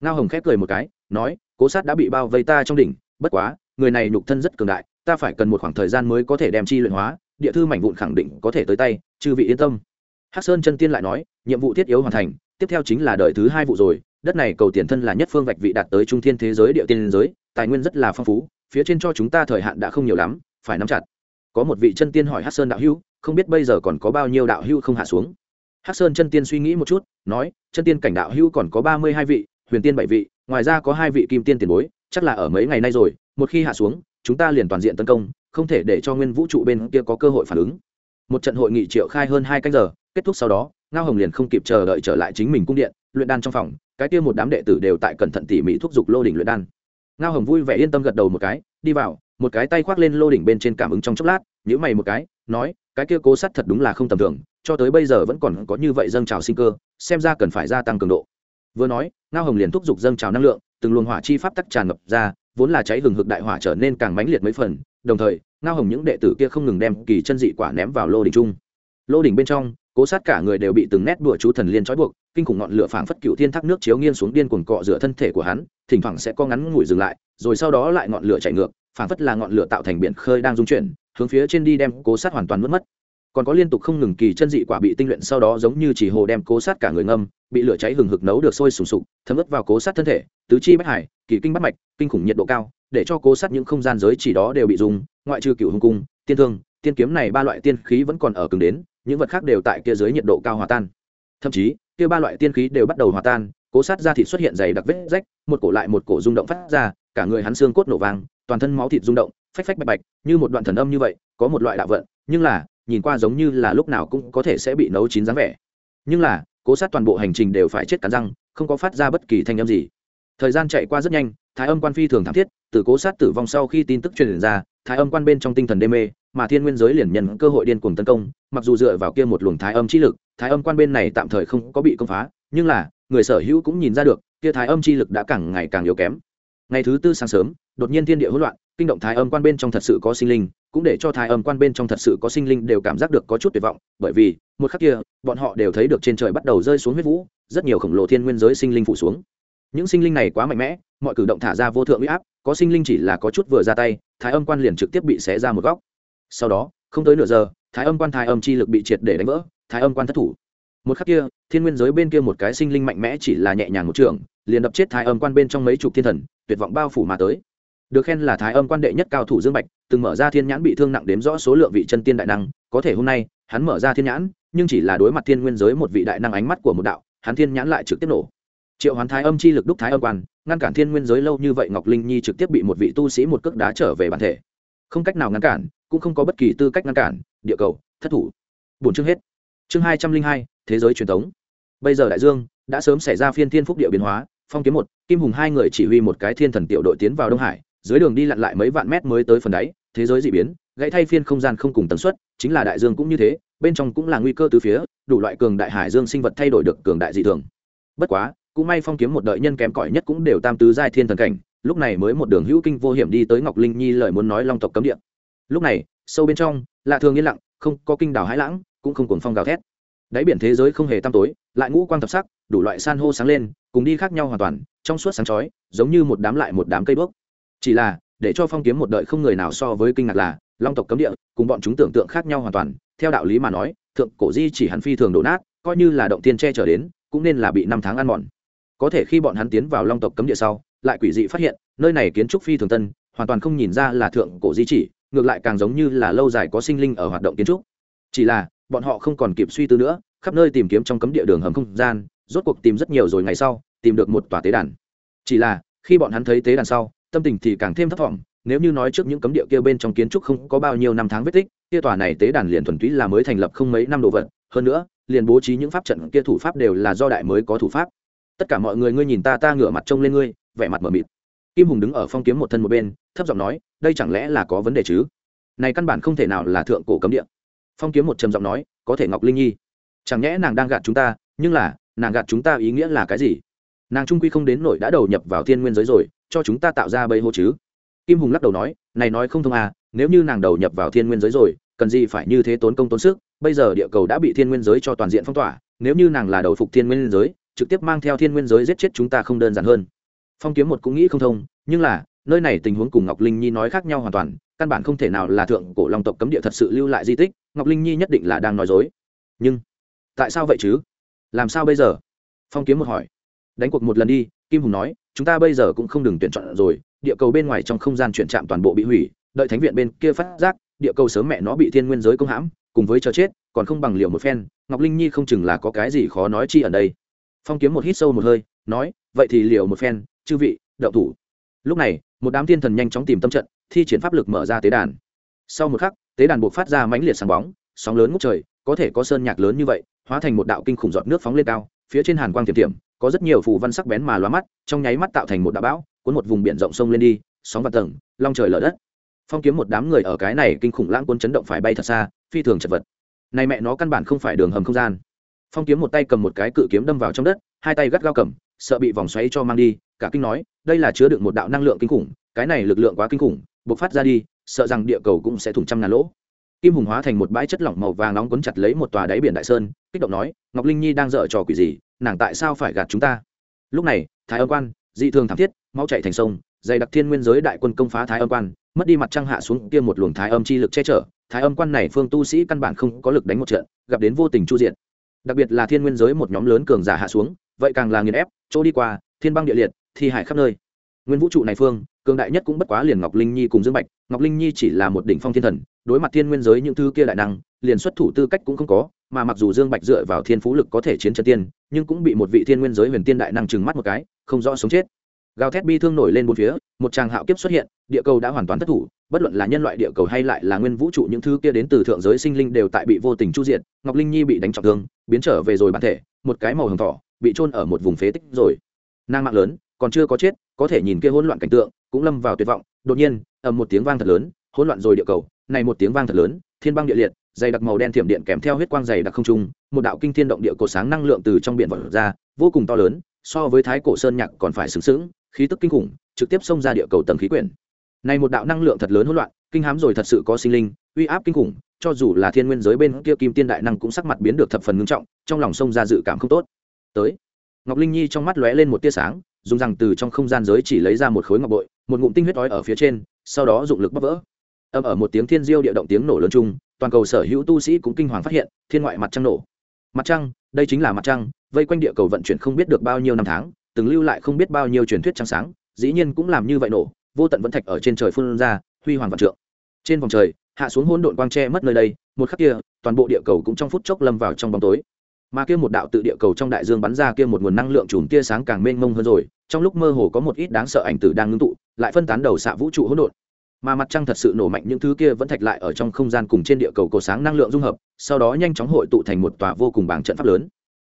Ngao hồng khép cười một cái, nói, cố sát đã bị bao vây ta trong đỉnh, bất quá, người này nhục thân rất cường đại, ta phải cần một khoảng thời gian mới có thể đem chi luyện hóa, địa thư mảnh vụn khẳng định có thể tới tay, chư vị yên tâm hắc sơn chân tiên lại nói, nhiệm vụ thiết yếu hoàn thành, tiếp theo chính là đợi thứ hai vụ rồi, đất này cầu tiền thân là nhất phương vạch vị đạt tới trung thiên thế giới địa tiên giới, tài nguyên rất là phong phú, phía trên cho chúng ta thời hạn đã không nhiều lắm, phải nắm chặt. Có một vị chân tiên hỏi Hắc sơn đạo hữu, không biết bây giờ còn có bao nhiêu đạo hữu không hạ xuống? Hắc sơn chân tiên suy nghĩ một chút, nói, chân tiên cảnh đạo hữu còn có ba mươi hai vị, huyền tiên bảy vị, ngoài ra có hai vị kim tiên tiền bối, chắc là ở mấy ngày nay rồi, một khi hạ xuống, chúng ta liền toàn diện tấn công, không thể để cho nguyên vũ trụ bên kia có cơ hội phản ứng. Một trận hội nghị triệu khai hơn hai canh giờ kết thúc sau đó, ngao hồng liền không kịp chờ đợi trở lại chính mình cung điện, luyện đan trong phòng, cái kia một đám đệ tử đều tại cẩn thận tỉ mỉ thúc giục lô đỉnh luyện đan. Ngao hồng vui vẻ yên tâm gật đầu một cái, đi vào, một cái tay khoác lên lô đỉnh bên trên cảm ứng trong chốc lát nhữ mày một cái, nói, cái kia cố sắt thật đúng là không tầm thường, cho tới bây giờ vẫn còn có như vậy dâng trào sinh cơ, xem ra cần phải gia tăng cường độ. Vừa nói, ngao hồng liền thúc giục dâng trào năng lượng, từng luồng hỏa chi pháp tắc tràn ngập ra, vốn là cháy hừng hực đại hỏa trở nên càng mãnh liệt mấy phần, đồng thời, ngao hồng những đệ tử kia không ngừng đem kỳ chân dị quả ném vào lô đỉnh chung. Lô đỉnh bên trong cố sát cả người đều bị từng nét đùa chú thần liên trói buộc, kinh khủng ngọn lửa phảng phất cựu thiên thác nước chiếu nghiêng xuống điên cuồng cọ rửa thân thể của hắn, thỉnh thoảng sẽ có ngắn ngủi dừng lại, rồi sau đó lại ngọn lửa chạy ngược, phảng phất là ngọn lửa tạo thành biển khơi đang dung chuyển, hướng phía trên đi đem cố sát hoàn toàn mất mất. Còn có liên tục không ngừng kỳ chân dị quả bị tinh luyện sau đó giống như chỉ hồ đem cố sát cả người ngâm, bị lửa cháy hừng hực nấu được sôi sùng sục, thấm ướt vào cố sát thân thể, tứ chi bách hải, kỳ kinh bắt mạch, kinh khủng nhiệt độ cao, để cho cố sát những không gian giới chỉ đó đều bị dùng ngoại trừ cựu hùng cung, tiên thương, tiên kiếm này ba loại tiên khí vẫn còn ở cứng đến những vật khác đều tại kia dưới nhiệt độ cao hòa tan. Thậm chí, kia ba loại tiên khí đều bắt đầu hòa tan, cố sát ra thịt xuất hiện dày đặc vết rách, một cổ lại một cổ rung động phát ra, cả người hắn xương cốt nổ vàng toàn thân máu thịt rung động, phách phách bạch bạch, như một đoạn thần âm như vậy, có một loại đạo vận, nhưng là, nhìn qua giống như là lúc nào cũng có thể sẽ bị nấu chín dáng vẻ. Nhưng là, cố sát toàn bộ hành trình đều phải chết cắn răng, không có phát ra bất kỳ thanh âm gì. Thời gian chạy qua rất nhanh, thái âm quan phi thường thảm thiết, từ cố sát tử vong sau khi tin tức truyền ra thái âm quan bên trong tinh thần đê mê, mà thiên nguyên giới liền nhận cơ hội điên cuồng tấn công, mặc dù dựa vào kia một luồng thái âm chi lực, thái âm quan bên này tạm thời không có bị công phá, nhưng là, người sở hữu cũng nhìn ra được, kia thái âm chi lực đã càng ngày càng yếu kém. Ngày thứ tư sáng sớm, đột nhiên thiên địa hỗn loạn, kinh động thái âm quan bên trong thật sự có sinh linh, cũng để cho thái âm quan bên trong thật sự có sinh linh đều cảm giác được có chút tuyệt vọng, bởi vì, một khắc kia, bọn họ đều thấy được trên trời bắt đầu rơi xuống huyết vũ, rất nhiều khổng lồ thiên nguyên giới sinh linh phụ xuống những sinh linh này quá mạnh mẽ, mọi cử động thả ra vô thượng uy áp, có sinh linh chỉ là có chút vừa ra tay, thái âm quan liền trực tiếp bị xé ra một góc. Sau đó, không tới nửa giờ, thái âm quan thái âm chi lực bị triệt để đánh vỡ, thái âm quan thất thủ. Một khắc kia, thiên nguyên giới bên kia một cái sinh linh mạnh mẽ chỉ là nhẹ nhàng một trường, liền đập chết thái âm quan bên trong mấy chục thiên thần, tuyệt vọng bao phủ mà tới. Được khen là thái âm quan đệ nhất cao thủ dương bạch, từng mở ra thiên nhãn bị thương nặng đếm rõ số lượng vị chân tiên đại năng, có thể hôm nay, hắn mở ra thiên nhãn, nhưng chỉ là đối mặt thiên nguyên giới một vị đại năng ánh mắt của một đạo, hắn thiên nhãn lại trực tiếp nổ triệu hoán thái âm chi lực đúc thái âm quan, ngăn cản thiên nguyên giới lâu như vậy ngọc linh nhi trực tiếp bị một vị tu sĩ một cước đá trở về bản thể. Không cách nào ngăn cản, cũng không có bất kỳ tư cách ngăn cản, địa cầu, thất thủ. Bốn chương hết. Chương hai trăm linh hai, thế giới truyền thống. Bây giờ đại dương đã sớm xảy ra phiên thiên phúc địa biến hóa, phong kiếm một, kim hùng hai người chỉ huy một cái thiên thần tiểu đội tiến vào đông hải, dưới đường đi lặn lại mấy vạn mét mới tới phần đáy, thế giới d ị biến, gãy thay phiên không gian không cùng tần suất, chính là đại dương cũng như thế, bên trong cũng là nguy cơ từ phía, đủ loại cường đại hải dương sinh vật thay đổi được cường đại dị thường. Bất quá cũng may phong kiếm một đợi nhân kém cỏi nhất cũng đều tam tứ giai thiên thần cảnh, lúc này mới một đường hữu kinh vô hiểm đi tới ngọc linh nhi lời muốn nói long tộc cấm địa. Lúc này, sâu bên trong, lạ thường yên lặng, không có kinh đảo hãi lãng, cũng không cuồng phong gào thét. Đáy biển thế giới không hề tăm tối, lại ngũ quang thập sắc, đủ loại san hô sáng lên, cùng đi khác nhau hoàn toàn, trong suốt sáng chói, giống như một đám lại một đám cây đuốc. Chỉ là, để cho phong kiếm một đợi không người nào so với kinh ngạc là, long tộc cấm địa, cùng bọn chúng tưởng tượng khác nhau hoàn toàn, theo đạo lý mà nói, thượng cổ di chỉ hắn phi thường đổ nát, coi như là động tiên che trở đến, cũng nên là bị năm tháng ăn mòn có thể khi bọn hắn tiến vào long tộc cấm địa sau, lại quỷ dị phát hiện, nơi này kiến trúc phi thường tân, hoàn toàn không nhìn ra là thượng cổ di chỉ, ngược lại càng giống như là lâu dài có sinh linh ở hoạt động kiến trúc. Chỉ là, bọn họ không còn kịp suy tư nữa, khắp nơi tìm kiếm trong cấm địa đường hầm không gian, rốt cuộc tìm rất nhiều rồi ngày sau, tìm được một tòa tế đàn. Chỉ là, khi bọn hắn thấy tế đàn sau, tâm tình thì càng thêm thấp thỏm, nếu như nói trước những cấm địa kia bên trong kiến trúc không có bao nhiêu năm tháng vết tích, kia tòa này tế đàn liền thuần túy là mới thành lập không mấy năm đồ vật, hơn nữa, liền bố trí những pháp trận kia thủ pháp đều là do đại mới có thủ pháp tất cả mọi người ngươi nhìn ta ta ngửa mặt trông lên ngươi, vẻ mặt mờ mịt. Kim hùng đứng ở phong kiếm một thân một bên, thấp giọng nói, đây chẳng lẽ là có vấn đề chứ? Này căn bản không thể nào là thượng cổ cấm địa. Phong kiếm một trầm giọng nói, có thể ngọc linh nhi. Chẳng nhẽ nàng đang gạt chúng ta, nhưng là, nàng gạt chúng ta ý nghĩa là cái gì? Nàng trung quy không đến nổi đã đầu nhập vào thiên nguyên giới rồi, cho chúng ta tạo ra bầy hô chứ? Kim hùng lắc đầu nói, này nói không thông à nếu như nàng đầu nhập vào thiên nguyên giới rồi, cần gì phải như thế tốn công tốn sức? Bây giờ địa cầu đã bị thiên nguyên giới cho toàn diện phong tỏa, nếu như nàng là đầu phục thiên nguyên giới trực tiếp mang theo thiên nguyên giới giết chết chúng ta không đơn giản hơn. Phong kiếm một cũng nghĩ không thông, nhưng là, nơi này tình huống cùng ngọc linh nhi nói khác nhau hoàn toàn, căn bản không thể nào là thượng cổ long tộc cấm địa thật sự lưu lại di tích, ngọc linh nhi nhất định là đang nói dối. Nhưng, tại sao vậy chứ? Làm sao bây giờ? Phong kiếm một hỏi. Đánh cuộc một lần đi, kim hùng nói, chúng ta bây giờ cũng không đừng tuyển chọn rồi, địa cầu bên ngoài trong không gian chuyển chạm toàn bộ bị hủy, đợi thánh viện bên kia phát giác, địa cầu sớm mẹ nó bị thiên nguyên giới công hãm, cùng với chờ chết, còn không bằng liều một phen, ngọc linh nhi không chừng là có cái gì khó nói chi ở đây phong kiếm một hít sâu một hơi, nói, vậy thì liều một phen, chư vị đậu thủ. Lúc này, một đám thiên thần nhanh chóng tìm tâm trận, thi triển pháp lực mở ra tế đàn. Sau một khắc, tế đàn buộc phát ra mãnh liệt sáng bóng, sóng lớn ngút trời, có thể có sơn nhạc lớn như vậy, hóa thành một đạo kinh khủng giọt nước phóng lên cao, phía trên hàn quang tiềm tiềm, có rất nhiều phù văn sắc bén mà loa mắt, trong nháy mắt tạo thành một đạo bão, cuốn một vùng biển rộng sông lên đi, sóng và tầng, long trời lở đất. Phong kiếm một đám người ở cái này kinh khủng lãng cuốn chấn động phải bay thật xa, phi thường chật vật. Này mẹ nó căn bản không phải đường hầm không gian phong kiếm một tay cầm một cái cự kiếm đâm vào trong đất, hai tay gắt gao cầm, sợ bị vòng xoáy cho mang đi, cả kinh nói, đây là chứa đựng một đạo năng lượng kinh khủng, cái này lực lượng quá kinh khủng, bộc phát ra đi, sợ rằng địa cầu cũng sẽ thủng trăm ngàn lỗ. Kim hùng hóa thành một bãi chất lỏng màu vàng nóng quấn chặt lấy một tòa đáy biển đại sơn, kích động nói, ngọc linh nhi đang dở trò quỷ gì, nàng tại sao phải gạt chúng ta? Lúc này, thái âm quan, dị thường thảm thiết, máu chạy thành sông, dày đặc thiên nguyên giới đại quân công phá thái âm quan, mất đi mặt trăng hạ xuống kia một luồng thái âm chi lực che chở. Thái âm quan này phương tu sĩ căn bản không có lực đánh một trận, gặp đến vô tình chu diện đặc biệt là thiên nguyên giới một nhóm lớn cường giả hạ xuống, vậy càng là nghiền ép, chỗ đi qua, thiên băng địa liệt, thi hải khắp nơi. Nguyên vũ trụ này phương, cường đại nhất cũng bất quá liền ngọc linh nhi cùng dương bạch, ngọc linh nhi chỉ là một đỉnh phong thiên thần, đối mặt thiên nguyên giới những thứ kia đại năng, liền xuất thủ tư cách cũng không có, mà mặc dù dương bạch dựa vào thiên phú lực có thể chiến chân tiên, nhưng cũng bị một vị thiên nguyên giới huyền tiên đại năng trừng mắt một cái, không rõ sống chết gào thét bi thương nổi lên bốn phía, một tràng hạo kiếp xuất hiện, địa cầu đã hoàn toàn thất thủ, bất luận là nhân loại địa cầu hay lại là nguyên vũ trụ, những thứ kia đến từ thượng giới sinh linh đều tại bị vô tình chu diện ngọc linh nhi bị đánh trọng thương, biến trở về rồi bản thể, một cái màu hồng thỏ bị trôn ở một vùng phế tích rồi. Nàng mạng lớn, còn chưa có chết, có thể nhìn kia hỗn loạn cảnh tượng, cũng lâm vào tuyệt vọng. Đột nhiên, ầm một tiếng vang thật lớn, hỗn loạn rồi địa cầu, này một tiếng vang thật lớn, thiên băng địa liệt, dày đặc màu đen thiểm điện kèm theo huyết quang dày đặc không trung, một đạo kinh thiên động địa cổ sáng năng lượng từ trong biển vọt ra, vô cùng to lớn, so với thái cổ sơn nhạc còn phải sướng sướng khí tức kinh khủng, trực tiếp xông ra địa cầu tầng khí quyển. Này một đạo năng lượng thật lớn hỗn loạn, kinh hám rồi thật sự có sinh linh, uy áp kinh khủng, cho dù là thiên nguyên giới bên kia kim tiên đại năng cũng sắc mặt biến được thập phần ngưng trọng, trong lòng xông ra dự cảm không tốt. Tới, ngọc linh nhi trong mắt lóe lên một tia sáng, dùng rằng từ trong không gian giới chỉ lấy ra một khối ngọc bội, một ngụm tinh huyết ói ở phía trên, sau đó dụng lực bóc vỡ. Âm ở một tiếng thiên diêu địa động tiếng nổ lớn chung, toàn cầu sở hữu tu sĩ cũng kinh hoàng phát hiện, thiên ngoại mặt trăng nổ. Mặt trăng, đây chính là mặt trăng, vây quanh địa cầu vận chuyển không biết được bao nhiêu năm tháng từng lưu lại không biết bao nhiêu truyền thuyết trăng sáng, dĩ nhiên cũng làm như vậy nổ, vô tận vẫn thạch ở trên trời phun ra, huy hoàng vạn trượng. Trên vòng trời, hạ xuống hỗn độn quang tre mất nơi đây, một khắc kia, toàn bộ địa cầu cũng trong phút chốc lâm vào trong bóng tối. Mà kia một đạo tự địa cầu trong đại dương bắn ra kia một nguồn năng lượng chùm tia sáng càng mênh mông hơn rồi, trong lúc mơ hồ có một ít đáng sợ ảnh tử đang ngưng tụ, lại phân tán đầu xạ vũ trụ hỗn độn. Mà mặt trăng thật sự nổ mạnh những thứ kia vẫn thạch lại ở trong không gian cùng trên địa cầu cổ sáng năng lượng dung hợp, sau đó nhanh chóng hội tụ thành một tòa vô cùng bảng trận pháp lớn.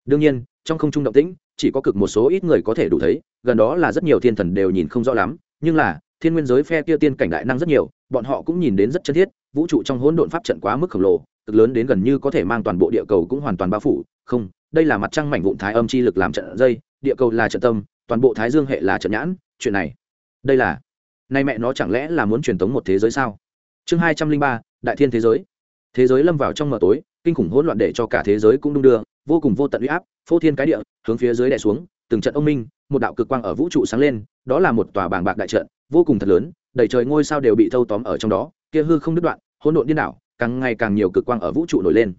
Đương nhiên, trong không trung động tĩnh chỉ có cực một số ít người có thể đủ thấy, gần đó là rất nhiều thiên thần đều nhìn không rõ lắm, nhưng là, thiên nguyên giới phe kia tiên cảnh đại năng rất nhiều, bọn họ cũng nhìn đến rất chân thiết, vũ trụ trong hỗn độn pháp trận quá mức khổng lồ, cực lớn đến gần như có thể mang toàn bộ địa cầu cũng hoàn toàn bao phủ, không, đây là mặt trăng mảnh vụn thái âm chi lực làm trận dây, địa cầu là trận tâm, toàn bộ thái dương hệ là trận nhãn, chuyện này, đây là, nay mẹ nó chẳng lẽ là muốn truyền tống một thế giới sao? Chương hai trăm linh ba, đại thiên thế giới. Thế giới lâm vào trong mờ tối, kinh khủng hỗn loạn để cho cả thế giới cũng đung đưa, vô cùng vô tận uy áp phô thiên cái địa, hướng phía dưới đè xuống, từng trận ông minh, một đạo cực quang ở vũ trụ sáng lên, đó là một tòa bảng bạc đại trận, vô cùng thật lớn, đầy trời ngôi sao đều bị thâu tóm ở trong đó, kia hư không đứt đoạn, hỗn độn điên đảo, càng ngày càng nhiều cực quang ở vũ trụ nổi lên.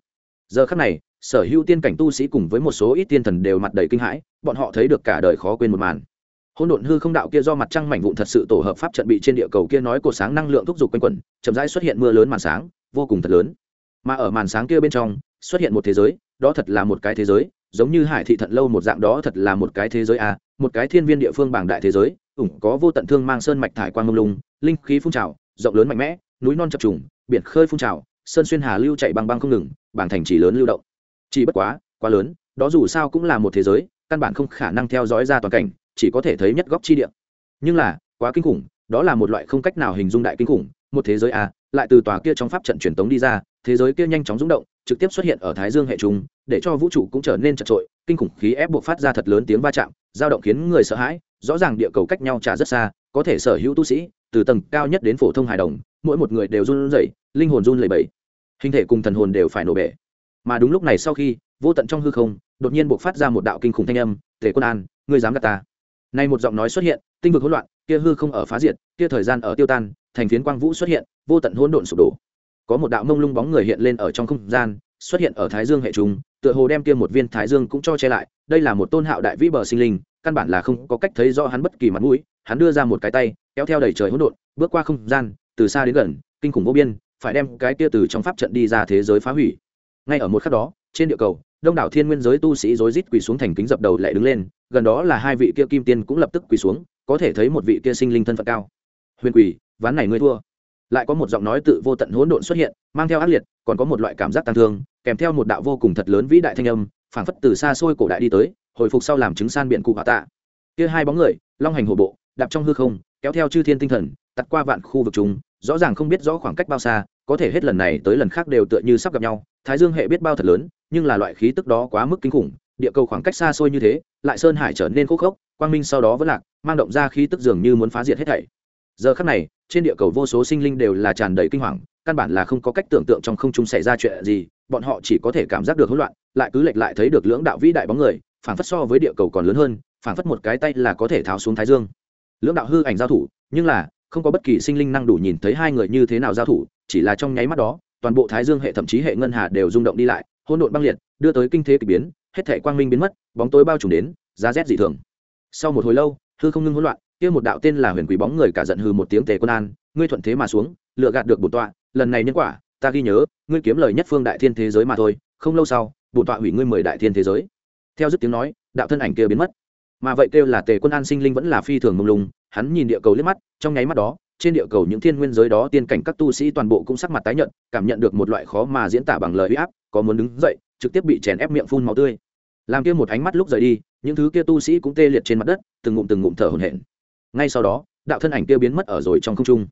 Giờ khắc này, sở hữu tiên cảnh tu sĩ cùng với một số ít tiên thần đều mặt đầy kinh hãi, bọn họ thấy được cả đời khó quên một màn. Hỗn độn hư không đạo kia do mặt trăng mảnh vụn thật sự tổ hợp pháp trận bị trên địa cầu kia nói cột sáng năng lượng thúc giục quanh quẩn, chậm rãi xuất hiện mưa lớn màn sáng, vô cùng thật lớn. Mà ở màn sáng kia bên trong, xuất hiện một thế giới, đó thật là một cái thế giới giống như hải thị thận lâu một dạng đó thật là một cái thế giới à một cái thiên viên địa phương bảng đại thế giới, ủng có vô tận thương mang sơn mạch thải quang mông lung, linh khí phun trào, rộng lớn mạnh mẽ, núi non chập trùng, biển khơi phun trào, sơn xuyên hà lưu chạy băng băng không ngừng, bảng thành chỉ lớn lưu động. Chỉ bất quá quá lớn, đó dù sao cũng là một thế giới, căn bản không khả năng theo dõi ra toàn cảnh, chỉ có thể thấy nhất góc chi địa. Nhưng là, quá kinh khủng, đó là một loại không cách nào hình dung đại kinh khủng, một thế giới à lại từ tòa kia trong pháp trận truyền tống đi ra, thế giới kia nhanh chóng rung động trực tiếp xuất hiện ở thái dương hệ trung, để cho vũ trụ cũng trở nên chật trội, kinh khủng khí ép buộc phát ra thật lớn tiếng va chạm, dao động khiến người sợ hãi, rõ ràng địa cầu cách nhau trả rất xa, có thể sở hữu tu sĩ, từ tầng cao nhất đến phổ thông hài đồng, mỗi một người đều run rẩy, linh hồn run lẩy bẩy. Hình thể cùng thần hồn đều phải nổ bể. Mà đúng lúc này sau khi, vô tận trong hư không, đột nhiên buộc phát ra một đạo kinh khủng thanh âm, tề quân an, ngươi dám gạt ta? Nay một giọng nói xuất hiện, tinh vực hỗn loạn, kia hư không ở phá diệt, kia thời gian ở tiêu tan, thành phiến quang vũ xuất hiện, vô tận hỗn độn sụp đổ có một đạo mông lung bóng người hiện lên ở trong không gian, xuất hiện ở thái dương hệ trùng, tựa hồ đem kia một viên thái dương cũng cho che lại. Đây là một tôn hạo đại vĩ bờ sinh linh, căn bản là không có cách thấy rõ hắn bất kỳ mặt mũi. Hắn đưa ra một cái tay, kéo theo đầy trời hỗn độn, bước qua không gian, từ xa đến gần, kinh khủng vô biên, phải đem cái kia từ trong pháp trận đi ra thế giới phá hủy. Ngay ở một khắc đó, trên địa cầu, đông đảo thiên nguyên giới tu sĩ rối rít quỳ xuống thành kính dập đầu lại đứng lên. Gần đó là hai vị kia kim tiên cũng lập tức quỳ xuống, có thể thấy một vị kia sinh linh thân phận cao. Huyền quỳ, ván này ngươi thua lại có một giọng nói tự vô tận hỗn độn xuất hiện, mang theo ác liệt, còn có một loại cảm giác tăng thương, kèm theo một đạo vô cùng thật lớn vĩ đại thanh âm, phảng phất từ xa xôi cổ đại đi tới, hồi phục sau làm chứng san biện cụ hỏa tạ. Kia hai bóng người, long hành hổ bộ, đạp trong hư không, kéo theo chư thiên tinh thần tắt qua vạn khu vực chúng, rõ ràng không biết rõ khoảng cách bao xa, có thể hết lần này tới lần khác đều tựa như sắp gặp nhau, thái dương hệ biết bao thật lớn, nhưng là loại khí tức đó quá mức kinh khủng, địa cầu khoảng cách xa xôi như thế, lại sơn hải trở nên khô khốc, quang minh sau đó vẫn lạc, mang động ra khí tức dường như muốn phá diệt hết thảy giờ khắc này, trên địa cầu vô số sinh linh đều là tràn đầy kinh hoàng, căn bản là không có cách tưởng tượng trong không trung xảy ra chuyện gì, bọn họ chỉ có thể cảm giác được hỗn loạn, lại cứ lệch lại thấy được lưỡng đạo vĩ đại bóng người, phảng phất so với địa cầu còn lớn hơn, phảng phất một cái tay là có thể tháo xuống thái dương. Lưỡng đạo hư ảnh giao thủ, nhưng là, không có bất kỳ sinh linh năng đủ nhìn thấy hai người như thế nào giao thủ, chỉ là trong nháy mắt đó, toàn bộ thái dương hệ thậm chí hệ ngân hà đều rung động đi lại, hỗn độn băng liệt, đưa tới kinh thế kỳ biến, hết thể quang minh biến mất, bóng tối bao trùm đến, giá rét dị thường. Sau một hồi lâu, hư không ngưng hỗn loạn kia một đạo tên là huyền quỷ bóng người cả giận hừ một tiếng tề quân an, ngươi thuận thế mà xuống, lựa gạt được bổn tọa, lần này nhân quả, ta ghi nhớ, ngươi kiếm lời nhất phương đại thiên thế giới mà thôi, không lâu sau, bổn tọa hủy ngươi mười đại thiên thế giới. Theo dứt tiếng nói, đạo thân ảnh kia biến mất. Mà vậy kêu là tề quân an sinh linh vẫn là phi thường mông lung, hắn nhìn địa cầu liếc mắt, trong nháy mắt đó, trên địa cầu những thiên nguyên giới đó tiên cảnh các tu sĩ toàn bộ cũng sắc mặt tái nhợt, cảm nhận được một loại khó mà diễn tả bằng lời uy áp, có muốn đứng dậy, trực tiếp bị chèn ép miệng phun máu tươi. Làm kia một ánh mắt lúc rời đi, những thứ kia tu sĩ cũng tê liệt trên mặt đất, từng ngụm từng ngụm thở hổn hển ngay sau đó, đạo thân ảnh kia biến mất ở rồi trong không trung.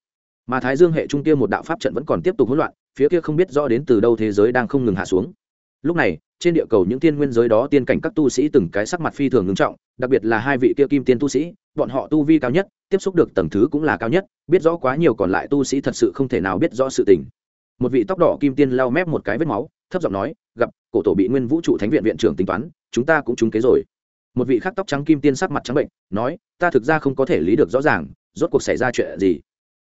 Mà thái dương hệ trung kia một đạo pháp trận vẫn còn tiếp tục hỗn loạn, phía kia không biết rõ đến từ đâu thế giới đang không ngừng hạ xuống. Lúc này, trên địa cầu những tiên nguyên giới đó tiên cảnh các tu sĩ từng cái sắc mặt phi thường ngưng trọng, đặc biệt là hai vị kia kim tiên tu sĩ, bọn họ tu vi cao nhất, tiếp xúc được tầng thứ cũng là cao nhất, biết rõ quá nhiều còn lại tu sĩ thật sự không thể nào biết rõ sự tình. Một vị tóc đỏ kim tiên lau mép một cái vết máu, thấp giọng nói, gặp, cổ tổ bị nguyên vũ trụ thánh viện viện trưởng tính toán, chúng ta cũng trúng kế rồi một vị khác tóc trắng kim tiên sắc mặt trắng bệnh, nói, ta thực ra không có thể lý được rõ ràng, rốt cuộc xảy ra chuyện gì?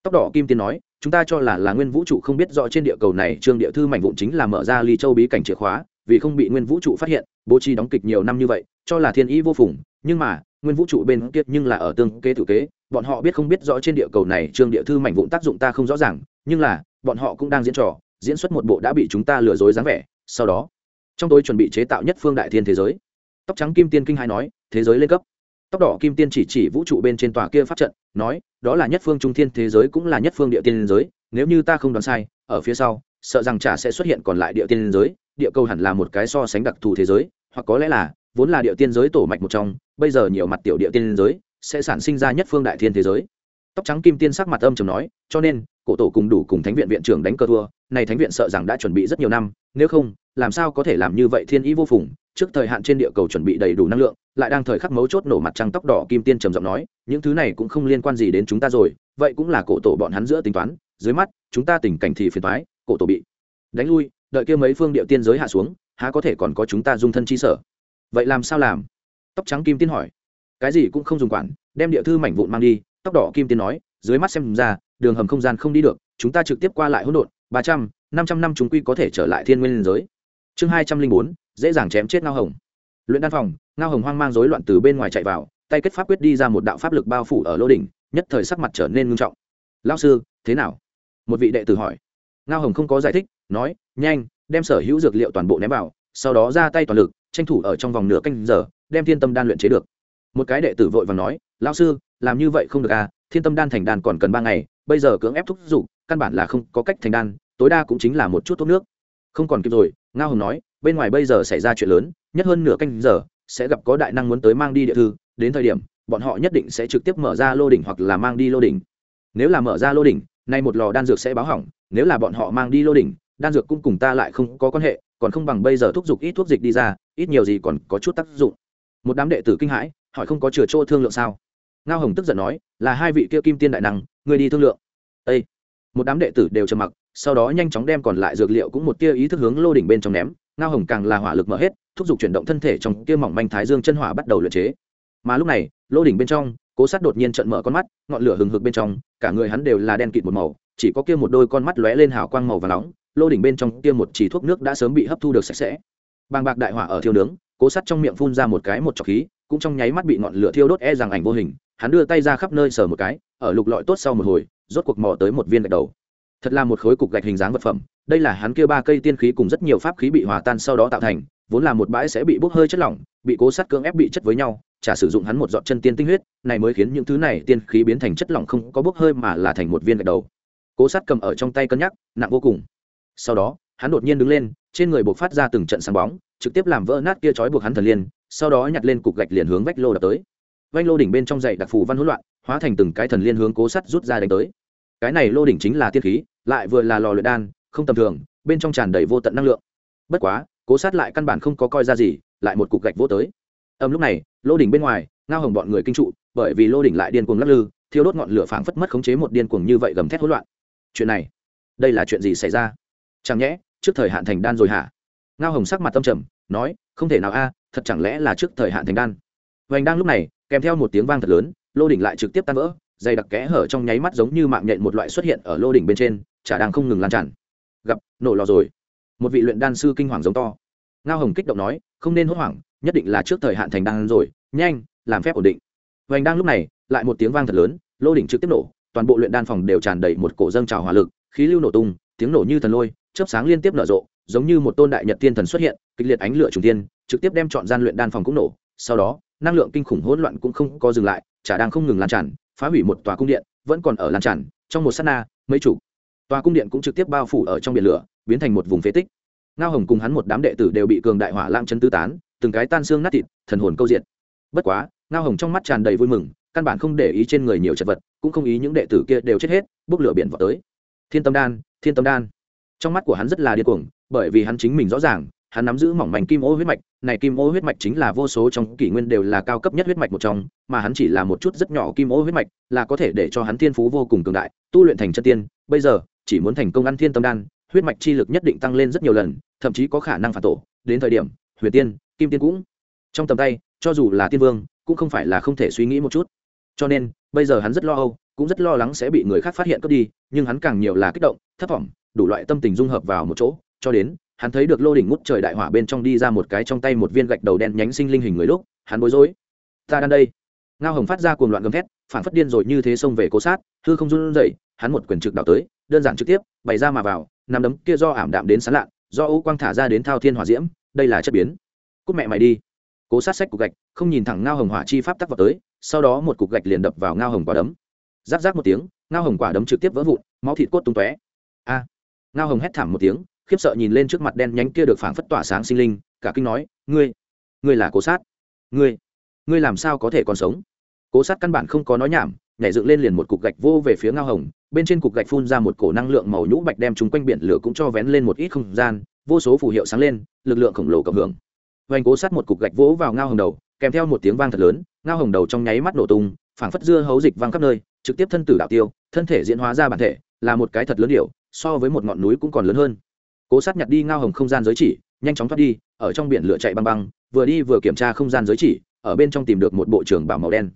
Tóc đỏ kim tiên nói, chúng ta cho là là nguyên vũ trụ không biết rõ trên địa cầu này, trương địa thư mảnh vụn chính là mở ra ly châu bí cảnh chìa khóa, vì không bị nguyên vũ trụ phát hiện, bố trí đóng kịch nhiều năm như vậy, cho là thiên ý vô phùng, nhưng mà, nguyên vũ trụ bên kia nhưng là ở tương kế tự kế, bọn họ biết không biết rõ trên địa cầu này, trương địa thư mảnh vụn tác dụng ta không rõ ràng, nhưng là, bọn họ cũng đang diễn trò, diễn xuất một bộ đã bị chúng ta lừa dối dáng vẻ, sau đó, trong tôi chuẩn bị chế tạo nhất phương đại thiên thế giới tóc trắng kim tiên kinh hai nói, thế giới lên cấp. Tóc đỏ kim tiên chỉ chỉ vũ trụ bên trên tòa kia pháp trận, nói, đó là nhất phương trung thiên thế giới cũng là nhất phương địa tiên giới, nếu như ta không đoán sai, ở phía sau, sợ rằng chả sẽ xuất hiện còn lại địa tiên giới, địa cầu hẳn là một cái so sánh đặc thù thế giới, hoặc có lẽ là, vốn là địa tiên giới tổ mạch một trong, bây giờ nhiều mặt tiểu địa tiên giới sẽ sản sinh ra nhất phương đại thiên thế giới. Tóc trắng kim tiên sắc mặt âm trầm nói, cho nên, cổ tổ cùng đủ cùng thánh viện viện trưởng đánh cờ thua, này thánh viện sợ rằng đã chuẩn bị rất nhiều năm, nếu không, làm sao có thể làm như vậy thiên ý vô phùng trước thời hạn trên địa cầu chuẩn bị đầy đủ năng lượng, lại đang thời khắc mấu chốt nổ mặt trăng tóc đỏ kim tiên trầm giọng nói, những thứ này cũng không liên quan gì đến chúng ta rồi, vậy cũng là cổ tổ bọn hắn giữa tính toán, dưới mắt, chúng ta tình cảnh thì phiền toái, cổ tổ bị đánh lui, đợi kia mấy phương địa tiên giới hạ xuống, há có thể còn có chúng ta dung thân chi sở? Vậy làm sao làm? Tóc trắng kim tiên hỏi. Cái gì cũng không dùng quản, đem địa thư mảnh vụn mang đi, tóc đỏ kim tiên nói, dưới mắt xem ra, đường hầm không gian không đi được, chúng ta trực tiếp qua lại hỗn độn, ba trăm, năm trăm năm chúng quy có thể trở lại thiên nguyên giới chương hai trăm linh bốn, dễ dàng chém chết ngao hồng. Luyện đan phòng, ngao hồng hoang mang rối loạn từ bên ngoài chạy vào, tay kết pháp quyết đi ra một đạo pháp lực bao phủ ở lô đỉnh, nhất thời sắc mặt trở nên ngưng trọng. Lao sư, thế nào? Một vị đệ tử hỏi. Ngao hồng không có giải thích, nói, nhanh, đem sở hữu dược liệu toàn bộ ném vào, sau đó ra tay toàn lực, tranh thủ ở trong vòng nửa canh giờ, đem thiên tâm đan luyện chế được. Một cái đệ tử vội và nói lao sư, làm như vậy không được à thiên tâm đan thành đan còn cần ba ngày, bây giờ cưỡng ép thúc giục, căn bản là không có cách thành đan, tối đa cũng chính là một chút thuốc nước không còn kịp rồi, ngao hồng nói, bên ngoài bây giờ xảy ra chuyện lớn, nhất hơn nửa canh giờ, sẽ gặp có đại năng muốn tới mang đi địa thư, đến thời điểm, bọn họ nhất định sẽ trực tiếp mở ra lô đỉnh hoặc là mang đi lô đỉnh. Nếu là mở ra lô đỉnh, nay một lò đan dược sẽ báo hỏng, nếu là bọn họ mang đi lô đỉnh, đan dược cũng cùng ta lại không có quan hệ, còn không bằng bây giờ thúc giục ít thuốc dịch đi ra, ít nhiều gì còn có chút tác dụng. Một đám đệ tử kinh hãi, hỏi không có chừa chỗ thương lượng sao? Ngao hồng tức giận nói, là hai vị kia kim tiên đại năng người đi thương lượng. Ê! một đám đệ tử đều trầm mặc sau đó nhanh chóng đem còn lại dược liệu cũng một tia ý thức hướng lô đỉnh bên trong ném, ngao hồng càng là hỏa lực mở hết, thúc giục chuyển động thân thể trong kia mỏng manh thái dương chân hỏa bắt đầu luyện chế. Mà lúc này, lô đỉnh bên trong, cố sát đột nhiên trận mở con mắt, ngọn lửa hừng hực bên trong, cả người hắn đều là đen kịt một màu, chỉ có kia một đôi con mắt lóe lên hào quang màu và nóng, lô đỉnh bên trong kia một chỉ thuốc nước đã sớm bị hấp thu được sạch sẽ. Bàng bạc đại hỏa ở thiêu nướng, cố sát trong miệng phun ra một cái một trọc khí, cũng trong nháy mắt bị ngọn lửa thiêu đốt e rằng ảnh vô hình, hắn đưa tay ra khắp nơi sờ một cái, ở lục lọi tốt sau một hồi, rốt cuộc mò tới một viên gạch đầu thật là một khối cục gạch hình dáng vật phẩm, đây là hắn kia ba cây tiên khí cùng rất nhiều pháp khí bị hòa tan sau đó tạo thành, vốn là một bãi sẽ bị bốc hơi chất lỏng, bị cố sát cưỡng ép bị chất với nhau, chả sử dụng hắn một giọt chân tiên tinh huyết, này mới khiến những thứ này tiên khí biến thành chất lỏng không có bốc hơi mà là thành một viên gạch đầu. Cố sát cầm ở trong tay cân nhắc, nặng vô cùng. Sau đó, hắn đột nhiên đứng lên, trên người buộc phát ra từng trận sáng bóng, trực tiếp làm vỡ nát kia trói buộc hắn thần liên, sau đó nhặt lên cục gạch liền hướng vách lô đập tới. Vách lô đỉnh bên trong dậy đặc phù văn hỗn loạn, hóa thành từng cái thần liên hướng cố sắt rút ra đánh tới cái này lô đỉnh chính là tiên khí, lại vừa là lò luyện đan, không tầm thường, bên trong tràn đầy vô tận năng lượng. Bất quá, cố sát lại căn bản không có coi ra gì, lại một cục gạch vô tới. Âm lúc này, lô đỉnh bên ngoài, ngao hồng bọn người kinh trụ, bởi vì lô đỉnh lại điên cuồng lắc lư, thiêu đốt ngọn lửa phảng phất mất khống chế một điên cuồng như vậy gầm thét hỗn loạn. Chuyện này, đây là chuyện gì xảy ra? Chẳng nhẽ, trước thời hạn thành đan rồi hả? Ngao hồng sắc mặt tâm trầm, nói, không thể nào a, thật chẳng lẽ là trước thời hạn thành đan? Vành đang lúc này, kèm theo một tiếng vang thật lớn, lô đỉnh lại trực tiếp tan vỡ dày đặc kẽ hở trong nháy mắt giống như mạng nhện một loại xuất hiện ở lô đỉnh bên trên, chả đang không ngừng lan tràn. Gặp, nổ lò rồi. Một vị luyện đan sư kinh hoàng giống to. Ngao hồng kích động nói, không nên hốt hoảng, nhất định là trước thời hạn thành đan rồi, nhanh, làm phép ổn định. Vành đang lúc này, lại một tiếng vang thật lớn, lô đỉnh trực tiếp nổ, toàn bộ luyện đan phòng đều tràn đầy một cổ dâng trào hỏa lực, khí lưu nổ tung, tiếng nổ như thần lôi, chớp sáng liên tiếp nở rộ, giống như một tôn đại nhật tiên thần xuất hiện, kịch liệt ánh lửa trùng tiên, trực tiếp đem chọn gian luyện đan phòng cũng nổ, sau đó, năng lượng kinh khủng hỗn loạn cũng không có dừng lại, chả đang không ngừng lan tràn phá hủy một tòa cung điện, vẫn còn ở lan tràn, trong một sát na, mấy chủ tòa cung điện cũng trực tiếp bao phủ ở trong biển lửa, biến thành một vùng phế tích. Ngao hồng cùng hắn một đám đệ tử đều bị cường đại hỏa lang chân tư tán, từng cái tan xương nát thịt, thần hồn câu diện bất quá, ngao hồng trong mắt tràn đầy vui mừng, căn bản không để ý trên người nhiều chật vật, cũng không ý những đệ tử kia đều chết hết, bốc lửa biển vào tới. Thiên tâm đan, thiên tâm đan. Trong mắt của hắn rất là điên cuồng, bởi vì hắn chính mình rõ ràng hắn nắm giữ mỏng mảnh kim ô huyết mạch, này kim ô huyết mạch chính là vô số trong kỷ nguyên đều là cao cấp nhất huyết mạch một trong, mà hắn chỉ là một chút rất nhỏ kim ô huyết mạch, là có thể để cho hắn thiên phú vô cùng cường đại, tu luyện thành chân tiên, bây giờ, chỉ muốn thành công ăn thiên tâm đan, huyết mạch chi lực nhất định tăng lên rất nhiều lần, thậm chí có khả năng phản tổ, đến thời điểm, huyền tiên, kim tiên cũng trong tầm tay, cho dù là tiên vương, cũng không phải là không thể suy nghĩ một chút. Cho nên, bây giờ hắn rất lo âu, cũng rất lo lắng sẽ bị người khác phát hiện cướp đi, nhưng hắn càng nhiều là kích động thất vọng, đủ loại tâm tình dung hợp vào một chỗ, cho đến hắn thấy được lô đỉnh ngút trời đại hỏa bên trong đi ra một cái trong tay một viên gạch đầu đen nhánh sinh linh hình người lúc, hắn bối rối. Ta đang đây. Ngao hồng phát ra cuồng loạn gầm thét, phản phất điên rồi như thế xông về cố sát, hư không run rẩy, hắn một quyền trực đạo tới, đơn giản trực tiếp, bày ra mà vào nằm đấm kia do ảm đạm đến sán lạn, do ấu quang thả ra đến thao thiên hỏa diễm, đây là chất biến. Cúc mẹ mày đi. Cố sát sách cục gạch, không nhìn thẳng ngao hồng hỏa chi pháp tắc vào tới, sau đó một cục gạch liền đập vào ngao hồng quả đấm. Giáp giáp một tiếng, ngao hồng quả đấm trực tiếp vỡ vụn, máu thịt cốt tung tóe. A. Ngao hồng hét thảm một tiếng khiếp sợ nhìn lên trước mặt đen nhánh kia được phảng phất tỏa sáng sinh linh cả kinh nói ngươi ngươi là cố sát. Ngươi ngươi làm sao có thể còn sống? Cố sát căn bản không có nói nhảm nhảy dựng lên liền một cục gạch vô về phía ngao hồng bên trên cục gạch phun ra một cổ năng lượng màu nhũ bạch đem chúng quanh biển lửa cũng cho vén lên một ít không gian vô số phù hiệu sáng lên lực lượng khổng lồ cộng hưởng. Hoành cố sát một cục gạch vỗ vào ngao hồng đầu kèm theo một tiếng vang thật lớn ngao hồng đầu trong nháy mắt nổ tung phảng phất dưa hấu dịch văng khắp nơi trực tiếp thân tử đạo tiêu thân thể diễn hóa ra bản thể là một cái thật lớn điều, so với một ngọn núi cũng còn lớn hơn cố sát nhặt đi ngao hồng không gian giới chỉ, nhanh chóng thoát đi, ở trong biển lửa chạy băng băng, vừa đi vừa kiểm tra không gian giới chỉ, ở bên trong tìm được một bộ trưởng bảo màu đen.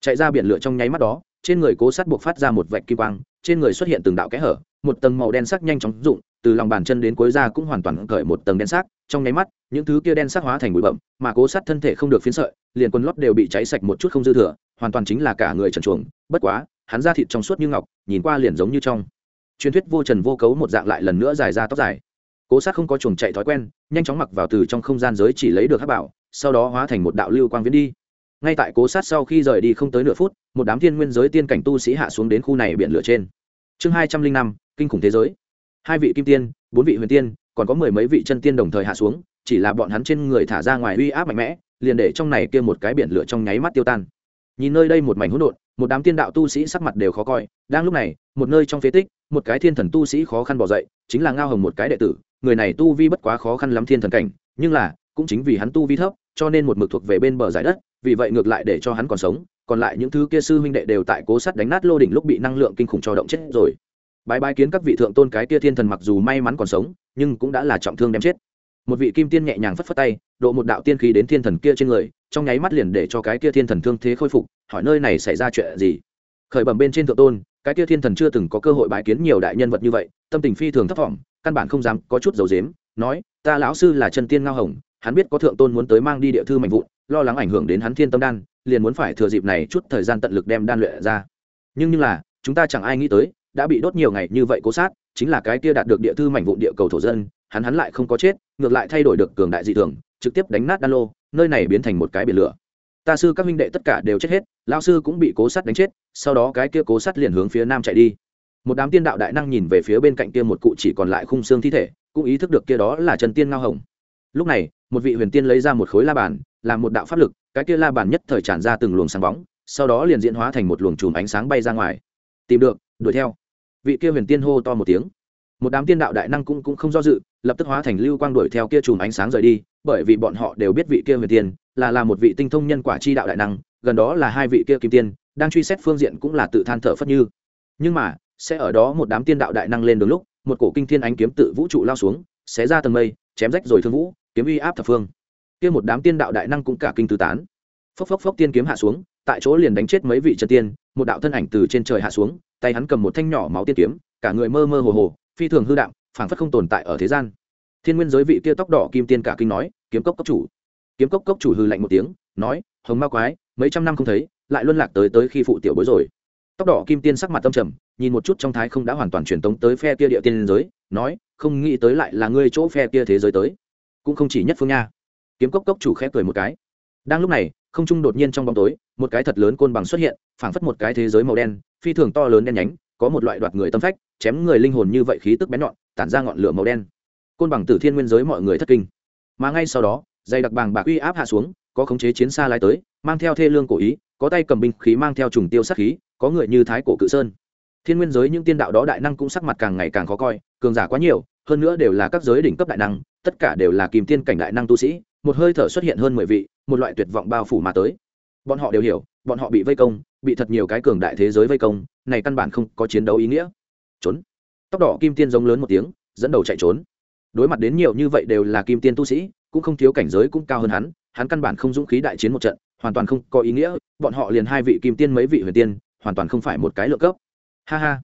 Chạy ra biển lửa trong nháy mắt đó, trên người cố sát buộc phát ra một vạch kim quang, trên người xuất hiện từng đạo kẽ hở, một tầng màu đen sắc nhanh chóng rụng, từ lòng bàn chân đến cuối da cũng hoàn toàn cởi một tầng đen sắc, trong nháy mắt, những thứ kia đen sắc hóa thành bụi bậm mà cố sát thân thể không được phiến sợi, liền quần lót đều bị cháy sạch một chút không dư thừa, hoàn toàn chính là cả người trần chuồng, bất quá, hắn da thịt trong suốt như ngọc, nhìn qua liền giống như trong truyền thuyết vô trần vô cấu một dạng lại lần nữa dài ra tóc dài cố sát không có chuồng chạy thói quen, nhanh chóng mặc vào từ trong không gian giới chỉ lấy được hát bảo, sau đó hóa thành một đạo lưu quang viễn đi. Ngay tại cố sát sau khi rời đi không tới nửa phút, một đám thiên nguyên giới tiên cảnh tu sĩ hạ xuống đến khu này biển lửa trên. Chương hai trăm linh năm, kinh khủng thế giới. Hai vị kim tiên, bốn vị huyền tiên, còn có mười mấy vị chân tiên đồng thời hạ xuống, chỉ là bọn hắn trên người thả ra ngoài uy áp mạnh mẽ, liền để trong này kia một cái biển lửa trong nháy mắt tiêu tan. Nhìn nơi đây một mảnh hỗn độn, một đám tiên đạo tu sĩ sắc mặt đều khó coi, đang lúc này, một nơi trong phế tích, một cái thiên thần tu sĩ khó khăn bỏ dậy, chính là ngao hồng một cái đệ tử người này tu vi bất quá khó khăn lắm thiên thần cảnh, nhưng là, cũng chính vì hắn tu vi thấp, cho nên một mực thuộc về bên bờ giải đất, vì vậy ngược lại để cho hắn còn sống, còn lại những thứ kia sư huynh đệ đều tại cố sắt đánh nát lô đỉnh lúc bị năng lượng kinh khủng cho động chết rồi. Bái bái kiến các vị thượng tôn cái kia thiên thần mặc dù may mắn còn sống, nhưng cũng đã là trọng thương đem chết. Một vị kim tiên nhẹ nhàng phất phất tay, độ một đạo tiên khí đến thiên thần kia trên người, trong nháy mắt liền để cho cái kia thiên thần thương thế khôi phục, hỏi nơi này xảy ra chuyện gì? Khởi bẩm bên trên thượng tôn cái kia thiên thần chưa từng có cơ hội bái kiến nhiều đại nhân vật như vậy, tâm tình phi thường thấp thỏm, căn bản không dám có chút dầu dếm, nói, ta lão sư là chân tiên ngao hồng, hắn biết có thượng tôn muốn tới mang đi địa thư mạnh vụn, lo lắng ảnh hưởng đến hắn thiên tâm đan, liền muốn phải thừa dịp này chút thời gian tận lực đem đan luyện ra. Nhưng như là, chúng ta chẳng ai nghĩ tới, đã bị đốt nhiều ngày như vậy cố sát, chính là cái kia đạt được địa thư mảnh vụn địa cầu thổ dân, hắn hắn lại không có chết, ngược lại thay đổi được cường đại dị thường, trực tiếp đánh nát đan lô, nơi này biến thành một cái biển lửa. Ta sư các minh đệ tất cả đều chết hết lao sư cũng bị cố sát đánh chết sau đó cái kia cố sắt liền hướng phía nam chạy đi. Một đám tiên đạo đại năng nhìn về phía bên cạnh kia một cụ chỉ còn lại khung xương thi thể cũng ý thức được kia đó là trần tiên ngao hồng. Lúc này một vị huyền tiên lấy ra một khối la bàn làm một đạo pháp lực cái kia la bàn nhất thời tràn ra từng luồng sáng bóng sau đó liền diễn hóa thành một luồng chùm ánh sáng bay ra ngoài. Tìm được đuổi theo. Vị kia huyền tiên hô to một tiếng. Một đám tiên đạo đại năng cũng, cũng không do dự lập tức hóa thành lưu quang đuổi theo kia chùm ánh sáng rời đi bởi vì bọn họ đều biết vị kia huyền tiên là là một vị tinh thông nhân quả chi đạo đại năng gần đó là hai vị kia kim tiên đang truy xét phương diện cũng là tự than thở phất như. Nhưng mà, sẽ ở đó một đám tiên đạo đại năng lên đúng lúc, một cổ kinh thiên ánh kiếm tự vũ trụ lao xuống, xé ra tầng mây, chém rách rồi thương vũ, kiếm uy áp thập phương. Kia một đám tiên đạo đại năng cũng cả kinh tứ tán. Phốc phốc phốc tiên kiếm hạ xuống, tại chỗ liền đánh chết mấy vị chân tiên, một đạo thân ảnh từ trên trời hạ xuống, tay hắn cầm một thanh nhỏ máu tiên kiếm, cả người mơ mơ hồ hồ, phi thường hư đạm, phảng phất không tồn tại ở thế gian. Thiên nguyên giới vị kia tóc đỏ kim tiên cả kinh nói, kiếm cốc cốc chủ. Kiếm cốc cốc chủ hư lạnh một tiếng, nói, hồng ma quái, mấy trăm năm không thấy lại luân lạc tới tới khi phụ tiểu bối rồi. Tóc đỏ kim tiên sắc mặt tâm trầm, nhìn một chút trong thái không đã hoàn toàn truyền tống tới phe kia địa tiên giới, nói, không nghĩ tới lại là ngươi chỗ phe kia thế giới tới. Cũng không chỉ nhất phương nha. Kiếm cốc cốc chủ khép cười một cái. Đang lúc này, không trung đột nhiên trong bóng tối, một cái thật lớn côn bằng xuất hiện, phảng phất một cái thế giới màu đen, phi thường to lớn đen nhánh, có một loại đoạt người tâm phách, chém người linh hồn như vậy khí tức bén nhọn, tản ra ngọn lửa màu đen. Côn bằng tử thiên nguyên giới mọi người thất kinh. Mà ngay sau đó, dây đặc bàng bạc uy áp hạ xuống, có khống chế chiến xa lái tới, mang theo thê lương cổ ý có tay cầm binh khí mang theo trùng tiêu sát khí, có người như thái cổ cự sơn. Thiên nguyên giới những tiên đạo đó đại năng cũng sắc mặt càng ngày càng khó coi, cường giả quá nhiều, hơn nữa đều là các giới đỉnh cấp đại năng, tất cả đều là kìm tiên cảnh đại năng tu sĩ, một hơi thở xuất hiện hơn mười vị, một loại tuyệt vọng bao phủ mà tới. Bọn họ đều hiểu, bọn họ bị vây công, bị thật nhiều cái cường đại thế giới vây công, này căn bản không có chiến đấu ý nghĩa. Trốn. Tóc đỏ kim tiên giống lớn một tiếng, dẫn đầu chạy trốn. Đối mặt đến nhiều như vậy đều là kim tiên tu sĩ, cũng không thiếu cảnh giới cũng cao hơn hắn hắn căn bản không dũng khí đại chiến một trận hoàn toàn không có ý nghĩa, bọn họ liền hai vị kim tiên mấy vị huyền tiên, hoàn toàn không phải một cái lựa cấp. Ha ha.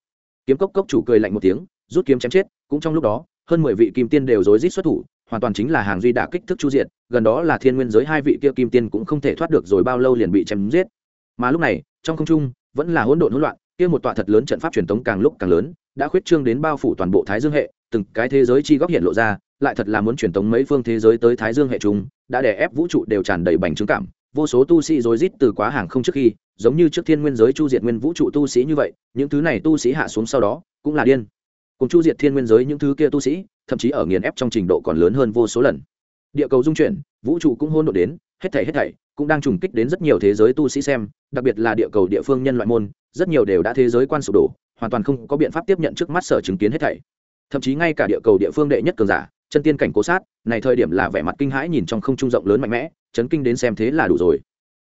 Kiếm cốc cốc chủ cười lạnh một tiếng, rút kiếm chém chết, cũng trong lúc đó, hơn mười vị kim tiên đều rối rít xuất thủ, hoàn toàn chính là hàng duy đã kích thức chu diện gần đó là thiên nguyên giới hai vị kia kim tiên cũng không thể thoát được rồi bao lâu liền bị chém giết. Mà lúc này, trong không trung, vẫn là hỗn độn hỗn loạn, kia một tọa thật lớn trận pháp truyền thống càng lúc càng lớn, đã khuyết trương đến bao phủ toàn bộ thái dương hệ, từng cái thế giới chi góc hiện lộ ra, lại thật là muốn truyền thống mấy phương thế giới tới thái dương hệ chúng, đã đè ép vũ trụ đều tràn đầy bành trướng cảm vô số tu sĩ rối rít từ quá hàng không trước khi, giống như trước thiên nguyên giới chu diệt nguyên vũ trụ tu sĩ như vậy, những thứ này tu sĩ hạ xuống sau đó, cũng là điên. Cùng chu diệt thiên nguyên giới những thứ kia tu sĩ, thậm chí ở nghiền ép trong trình độ còn lớn hơn vô số lần. Địa cầu dung chuyển, vũ trụ cũng hôn độn đến, hết thảy hết thảy cũng đang trùng kích đến rất nhiều thế giới tu sĩ xem, đặc biệt là địa cầu địa phương nhân loại môn, rất nhiều đều đã thế giới quan sụp đổ, hoàn toàn không có biện pháp tiếp nhận trước mắt sở chứng kiến hết thảy. Thậm chí ngay cả địa cầu địa phương đệ nhất cường giả chân tiên cảnh cố sát, này thời điểm là vẻ mặt kinh hãi nhìn trong không trung rộng lớn mạnh mẽ, chấn kinh đến xem thế là đủ rồi.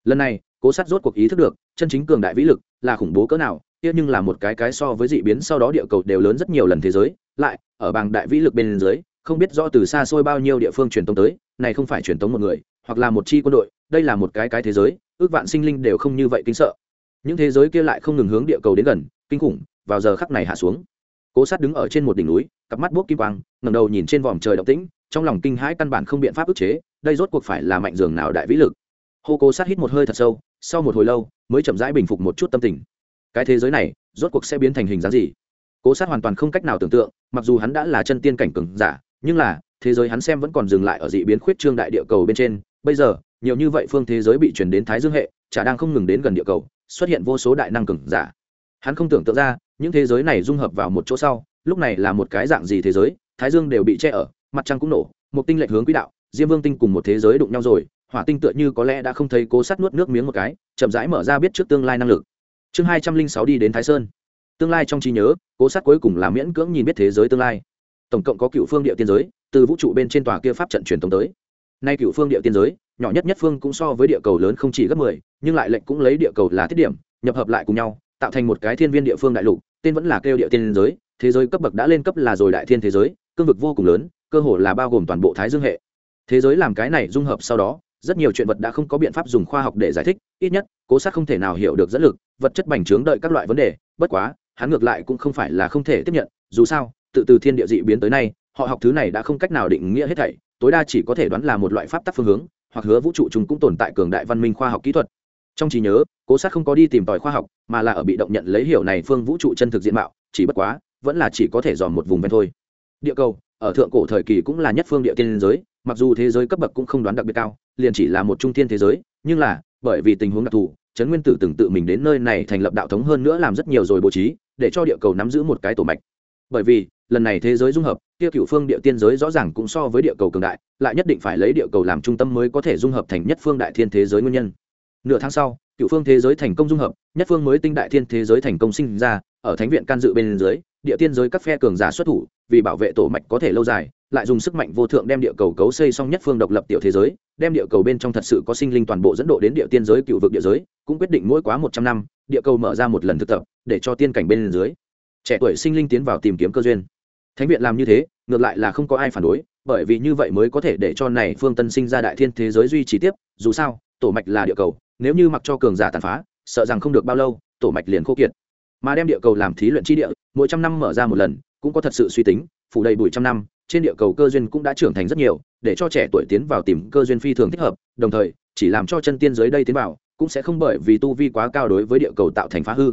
Lần này, cố sát rốt cuộc ý thức được, chân chính cường đại vĩ lực là khủng bố cỡ nào, kia nhưng là một cái cái so với dị biến sau đó địa cầu đều lớn rất nhiều lần thế giới, lại, ở bảng đại vĩ lực bên dưới, không biết rõ từ xa xôi bao nhiêu địa phương truyền tống tới, này không phải truyền tống một người, hoặc là một chi quân đội, đây là một cái cái thế giới, ước vạn sinh linh đều không như vậy kinh sợ. Những thế giới kia lại không ngừng hướng địa cầu đến gần, kinh khủng, vào giờ khắc này hạ xuống cố sát đứng ở trên một đỉnh núi, cặp mắt bốc kim quang ngầm đầu nhìn trên vòm trời động tĩnh, trong lòng kinh hãi căn bản không biện pháp ức chế, đây rốt cuộc phải là mạnh dường nào đại vĩ lực. Hô cố sát hít một hơi thật sâu, sau một hồi lâu, mới chậm rãi bình phục một chút tâm tình. Cái thế giới này, rốt cuộc sẽ biến thành hình dáng gì? Cố sát hoàn toàn không cách nào tưởng tượng, mặc dù hắn đã là chân tiên cảnh cường giả, nhưng là, thế giới hắn xem vẫn còn dừng lại ở dị biến khuyết trương đại địa cầu bên trên. Bây giờ, nhiều như vậy phương thế giới bị chuyển đến thái dương hệ, chả đang không ngừng đến gần địa cầu, xuất hiện vô số đại năng cường giả hắn không tưởng tượng ra, những thế giới này dung hợp vào một chỗ sau, lúc này là một cái dạng gì thế giới, thái dương đều bị che ở, mặt trăng cũng nổ, một tinh lệch hướng quỹ đạo, diêm vương tinh cùng một thế giới đụng nhau rồi, hỏa tinh tựa như có lẽ đã không thấy cố sát nuốt nước miếng một cái, chậm rãi mở ra biết trước tương lai năng lực. Chương hai trăm linh sáu đi đến thái sơn. Tương lai trong trí nhớ, cố sát cuối cùng là miễn cưỡng nhìn biết thế giới tương lai. Tổng cộng có cựu phương địa tiên giới, từ vũ trụ bên trên tòa kia pháp trận truyền thống tới. Nay cựu phương địa tiên giới, nhỏ nhất nhất phương cũng so với địa cầu lớn không chỉ gấp mười, nhưng lại lệnh cũng lấy địa cầu là thiết điểm, nhập hợp lại cùng nhau tạo thành một cái thiên viên địa phương đại lục, tên vẫn là kêu địa tiên giới, thế giới cấp bậc đã lên cấp là rồi đại thiên thế giới, cương vực vô cùng lớn, cơ hồ là bao gồm toàn bộ thái dương hệ. Thế giới làm cái này dung hợp sau đó, rất nhiều chuyện vật đã không có biện pháp dùng khoa học để giải thích, ít nhất, cố sát không thể nào hiểu được dẫn lực, vật chất bành trướng đợi các loại vấn đề, bất quá, hắn ngược lại cũng không phải là không thể tiếp nhận, dù sao, tự từ thiên địa dị biến tới nay, họ học thứ này đã không cách nào định nghĩa hết thảy, tối đa chỉ có thể đoán là một loại pháp tắc phương hướng, hoặc hứa vũ trụ chúng cũng tồn tại cường đại văn minh khoa học kỹ thuật trong trí nhớ, cố sát không có đi tìm tòi khoa học, mà là ở bị động nhận lấy hiểu này phương vũ trụ chân thực diện mạo, chỉ bất quá, vẫn là chỉ có thể dòm một vùng ven thôi. Địa cầu, ở thượng cổ thời kỳ cũng là nhất phương địa tiên giới, mặc dù thế giới cấp bậc cũng không đoán đặc biệt cao, liền chỉ là một trung thiên thế giới, nhưng là, bởi vì tình huống đặc thù, trấn nguyên tử từng tự mình đến nơi này thành lập đạo thống hơn nữa làm rất nhiều rồi bố trí, để cho địa cầu nắm giữ một cái tổ mạch. Bởi vì, lần này thế giới dung hợp, kia cựu phương địa tiên giới rõ ràng cũng so với địa cầu cường đại, lại nhất định phải lấy địa cầu làm trung tâm mới có thể dung hợp thành nhất phương đại thiên thế giới nguyên nhân nửa tháng sau, cựu phương thế giới thành công dung hợp, nhất phương mới tinh đại thiên thế giới thành công sinh ra, ở thánh viện can dự bên dưới, địa tiên giới các phe cường giả xuất thủ, vì bảo vệ tổ mạch có thể lâu dài, lại dùng sức mạnh vô thượng đem địa cầu cấu xây xong nhất phương độc lập tiểu thế giới, đem địa cầu bên trong thật sự có sinh linh toàn bộ dẫn độ đến địa tiên giới cựu vực địa giới, cũng quyết định mỗi quá một trăm năm, địa cầu mở ra một lần thực tập, để cho tiên cảnh bên dưới, trẻ tuổi sinh linh tiến vào tìm kiếm cơ duyên. Thánh viện làm như thế, ngược lại là không có ai phản đối, bởi vì như vậy mới có thể để cho này phương tân sinh ra đại thiên thế giới duy trì tiếp, dù sao tổ mạch là địa cầu, nếu như mặc cho cường giả tàn phá, sợ rằng không được bao lâu, tổ mạch liền khô kiệt. Mà đem địa cầu làm thí luyện chi địa, mỗi trăm năm mở ra một lần, cũng có thật sự suy tính, phủ đầy bụi trăm năm, trên địa cầu cơ duyên cũng đã trưởng thành rất nhiều, để cho trẻ tuổi tiến vào tìm cơ duyên phi thường thích hợp, đồng thời, chỉ làm cho chân tiên giới đây tiến vào, cũng sẽ không bởi vì tu vi quá cao đối với địa cầu tạo thành phá hư.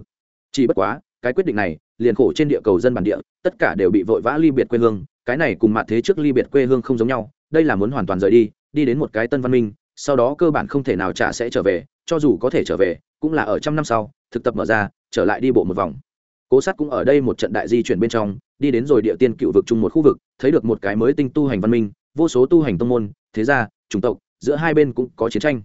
Chỉ bất quá, cái quyết định này, liền khổ trên địa cầu dân bản địa, tất cả đều bị vội vã ly biệt quê hương, cái này cùng mặt thế trước ly biệt quê hương không giống nhau, đây là muốn hoàn toàn rời đi đi đến một cái tân văn minh sau đó cơ bản không thể nào trả sẽ trở về, cho dù có thể trở về, cũng là ở trăm năm sau, thực tập mở ra, trở lại đi bộ một vòng. Cố sát cũng ở đây một trận đại di chuyển bên trong, đi đến rồi địa tiên cựu vực chung một khu vực, thấy được một cái mới tinh tu hành văn minh, vô số tu hành tông môn, thế gia, chủng tộc, giữa hai bên cũng có chiến tranh.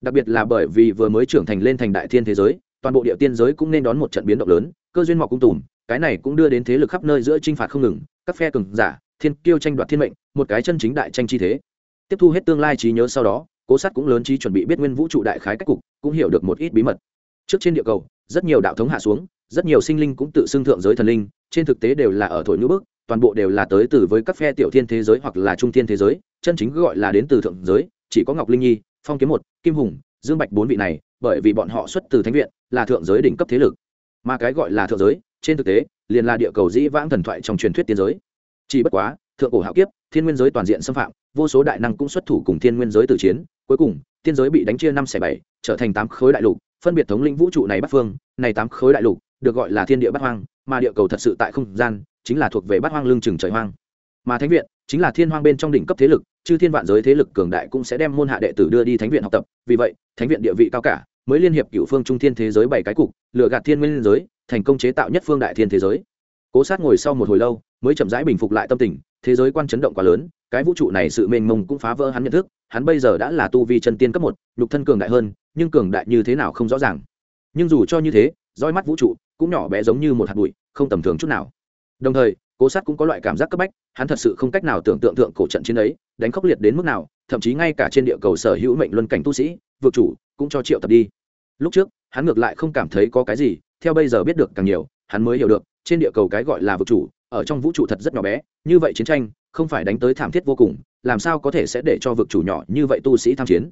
Đặc biệt là bởi vì vừa mới trưởng thành lên thành đại thiên thế giới, toàn bộ địa tiên giới cũng nên đón một trận biến động lớn, cơ duyên mọc cung tùm, cái này cũng đưa đến thế lực khắp nơi giữa t r i n h phạt không ngừng, các phe cường giả, thiên kiêu tranh đoạt thiên mệnh, một cái chân chính đại tranh chi thế. Tiếp thu hết tương lai trí nhớ sau đó cố sát cũng lớn trí chuẩn bị biết nguyên vũ trụ đại khái cách cục, cũng hiểu được một ít bí mật. Trước trên địa cầu, rất nhiều đạo thống hạ xuống, rất nhiều sinh linh cũng tự xưng thượng giới thần linh, trên thực tế đều là ở thổi nữ bức, toàn bộ đều là tới từ với các phe tiểu thiên thế giới hoặc là trung thiên thế giới, chân chính gọi là đến từ thượng giới, chỉ có ngọc linh nhi, phong kiếm một, kim hùng, dương bạch bốn vị này, bởi vì bọn họ xuất từ thánh viện, là thượng giới đỉnh cấp thế lực. Mà cái gọi là thượng giới, trên thực tế, liền là địa cầu dĩ vãng thần thoại trong truyền thuyết tiên giới. Chỉ bất quá thượng cổ hạo kiếp, thiên nguyên giới toàn diện xâm phạm, vô số đại năng cũng xuất thủ cùng thiên nguyên giới tử chiến, cuối cùng, thiên giới bị đánh chia năm xẻ bảy, trở thành tám khối đại lục, phân biệt thống lĩnh vũ trụ này bắc phương, này tám khối đại lục, được gọi là thiên địa bát hoang, mà địa cầu thật sự tại không gian, chính là thuộc về bát hoang lương trường trời hoang. Mà thánh viện, chính là thiên hoang bên trong đỉnh cấp thế lực, chư thiên vạn giới thế lực cường đại cũng sẽ đem môn hạ đệ tử đưa đi thánh viện học tập. Vì vậy, thánh viện địa vị cao cả, mới liên hiệp cựu phương trung thiên thế giới bảy cái cục lựa gạt thiên nguyên giới, thành công chế tạo nhất phương đại thiên thế giới cố sát ngồi sau một hồi lâu, mới chậm rãi bình phục lại tâm tình, thế giới quan chấn động quá lớn, cái vũ trụ này sự mênh mông cũng phá vỡ hắn nhận thức, hắn bây giờ đã là tu vi chân tiên cấp một, nhục thân cường đại hơn, nhưng cường đại như thế nào không rõ ràng. Nhưng dù cho như thế, roi mắt vũ trụ cũng nhỏ bé giống như một hạt bụi, không tầm thường chút nào. Đồng thời, cố sát cũng có loại cảm giác cấp bách, hắn thật sự không cách nào tưởng tượng thượng cổ trận chiến ấy, đánh khốc liệt đến mức nào, thậm chí ngay cả trên địa cầu sở hữu mệnh luân cảnh tu sĩ vượt chủ cũng cho triệu tập đi. Lúc trước, hắn ngược lại không cảm thấy có cái gì, theo bây giờ biết được càng nhiều, hắn mới hiểu được trên địa cầu cái gọi là vực chủ, ở trong vũ trụ thật rất nhỏ bé, như vậy chiến tranh, không phải đánh tới thảm thiết vô cùng, làm sao có thể sẽ để cho vực chủ nhỏ như vậy tu sĩ tham chiến?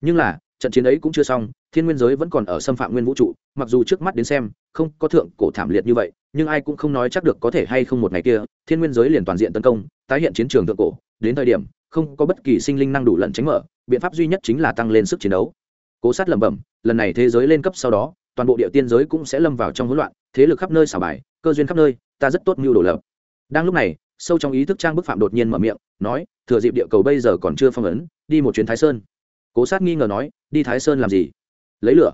Nhưng là, trận chiến ấy cũng chưa xong, thiên nguyên giới vẫn còn ở xâm phạm nguyên vũ trụ, mặc dù trước mắt đến xem, không có thượng cổ thảm liệt như vậy, nhưng ai cũng không nói chắc được có thể hay không một ngày kia, thiên nguyên giới liền toàn diện tấn công, tái hiện chiến trường thượng cổ, đến thời điểm, không có bất kỳ sinh linh năng đủ lẩn tránh mở, biện pháp duy nhất chính là tăng lên sức chiến đấu. Cố sát lẩm bẩm, lần này thế giới lên cấp sau đó, toàn bộ địa tiên giới cũng sẽ lâm vào trong hỗn loạn, thế lực khắp nơi xả bài cơ duyên khắp nơi, ta rất tốt mưu đồ lập. Đang lúc này, sâu trong ý thức trang bức phạm đột nhiên mở miệng, nói, thừa dịp địa cầu bây giờ còn chưa phong ấn, đi một chuyến thái sơn. Cố sát nghi ngờ nói, đi thái sơn làm gì? Lấy lửa.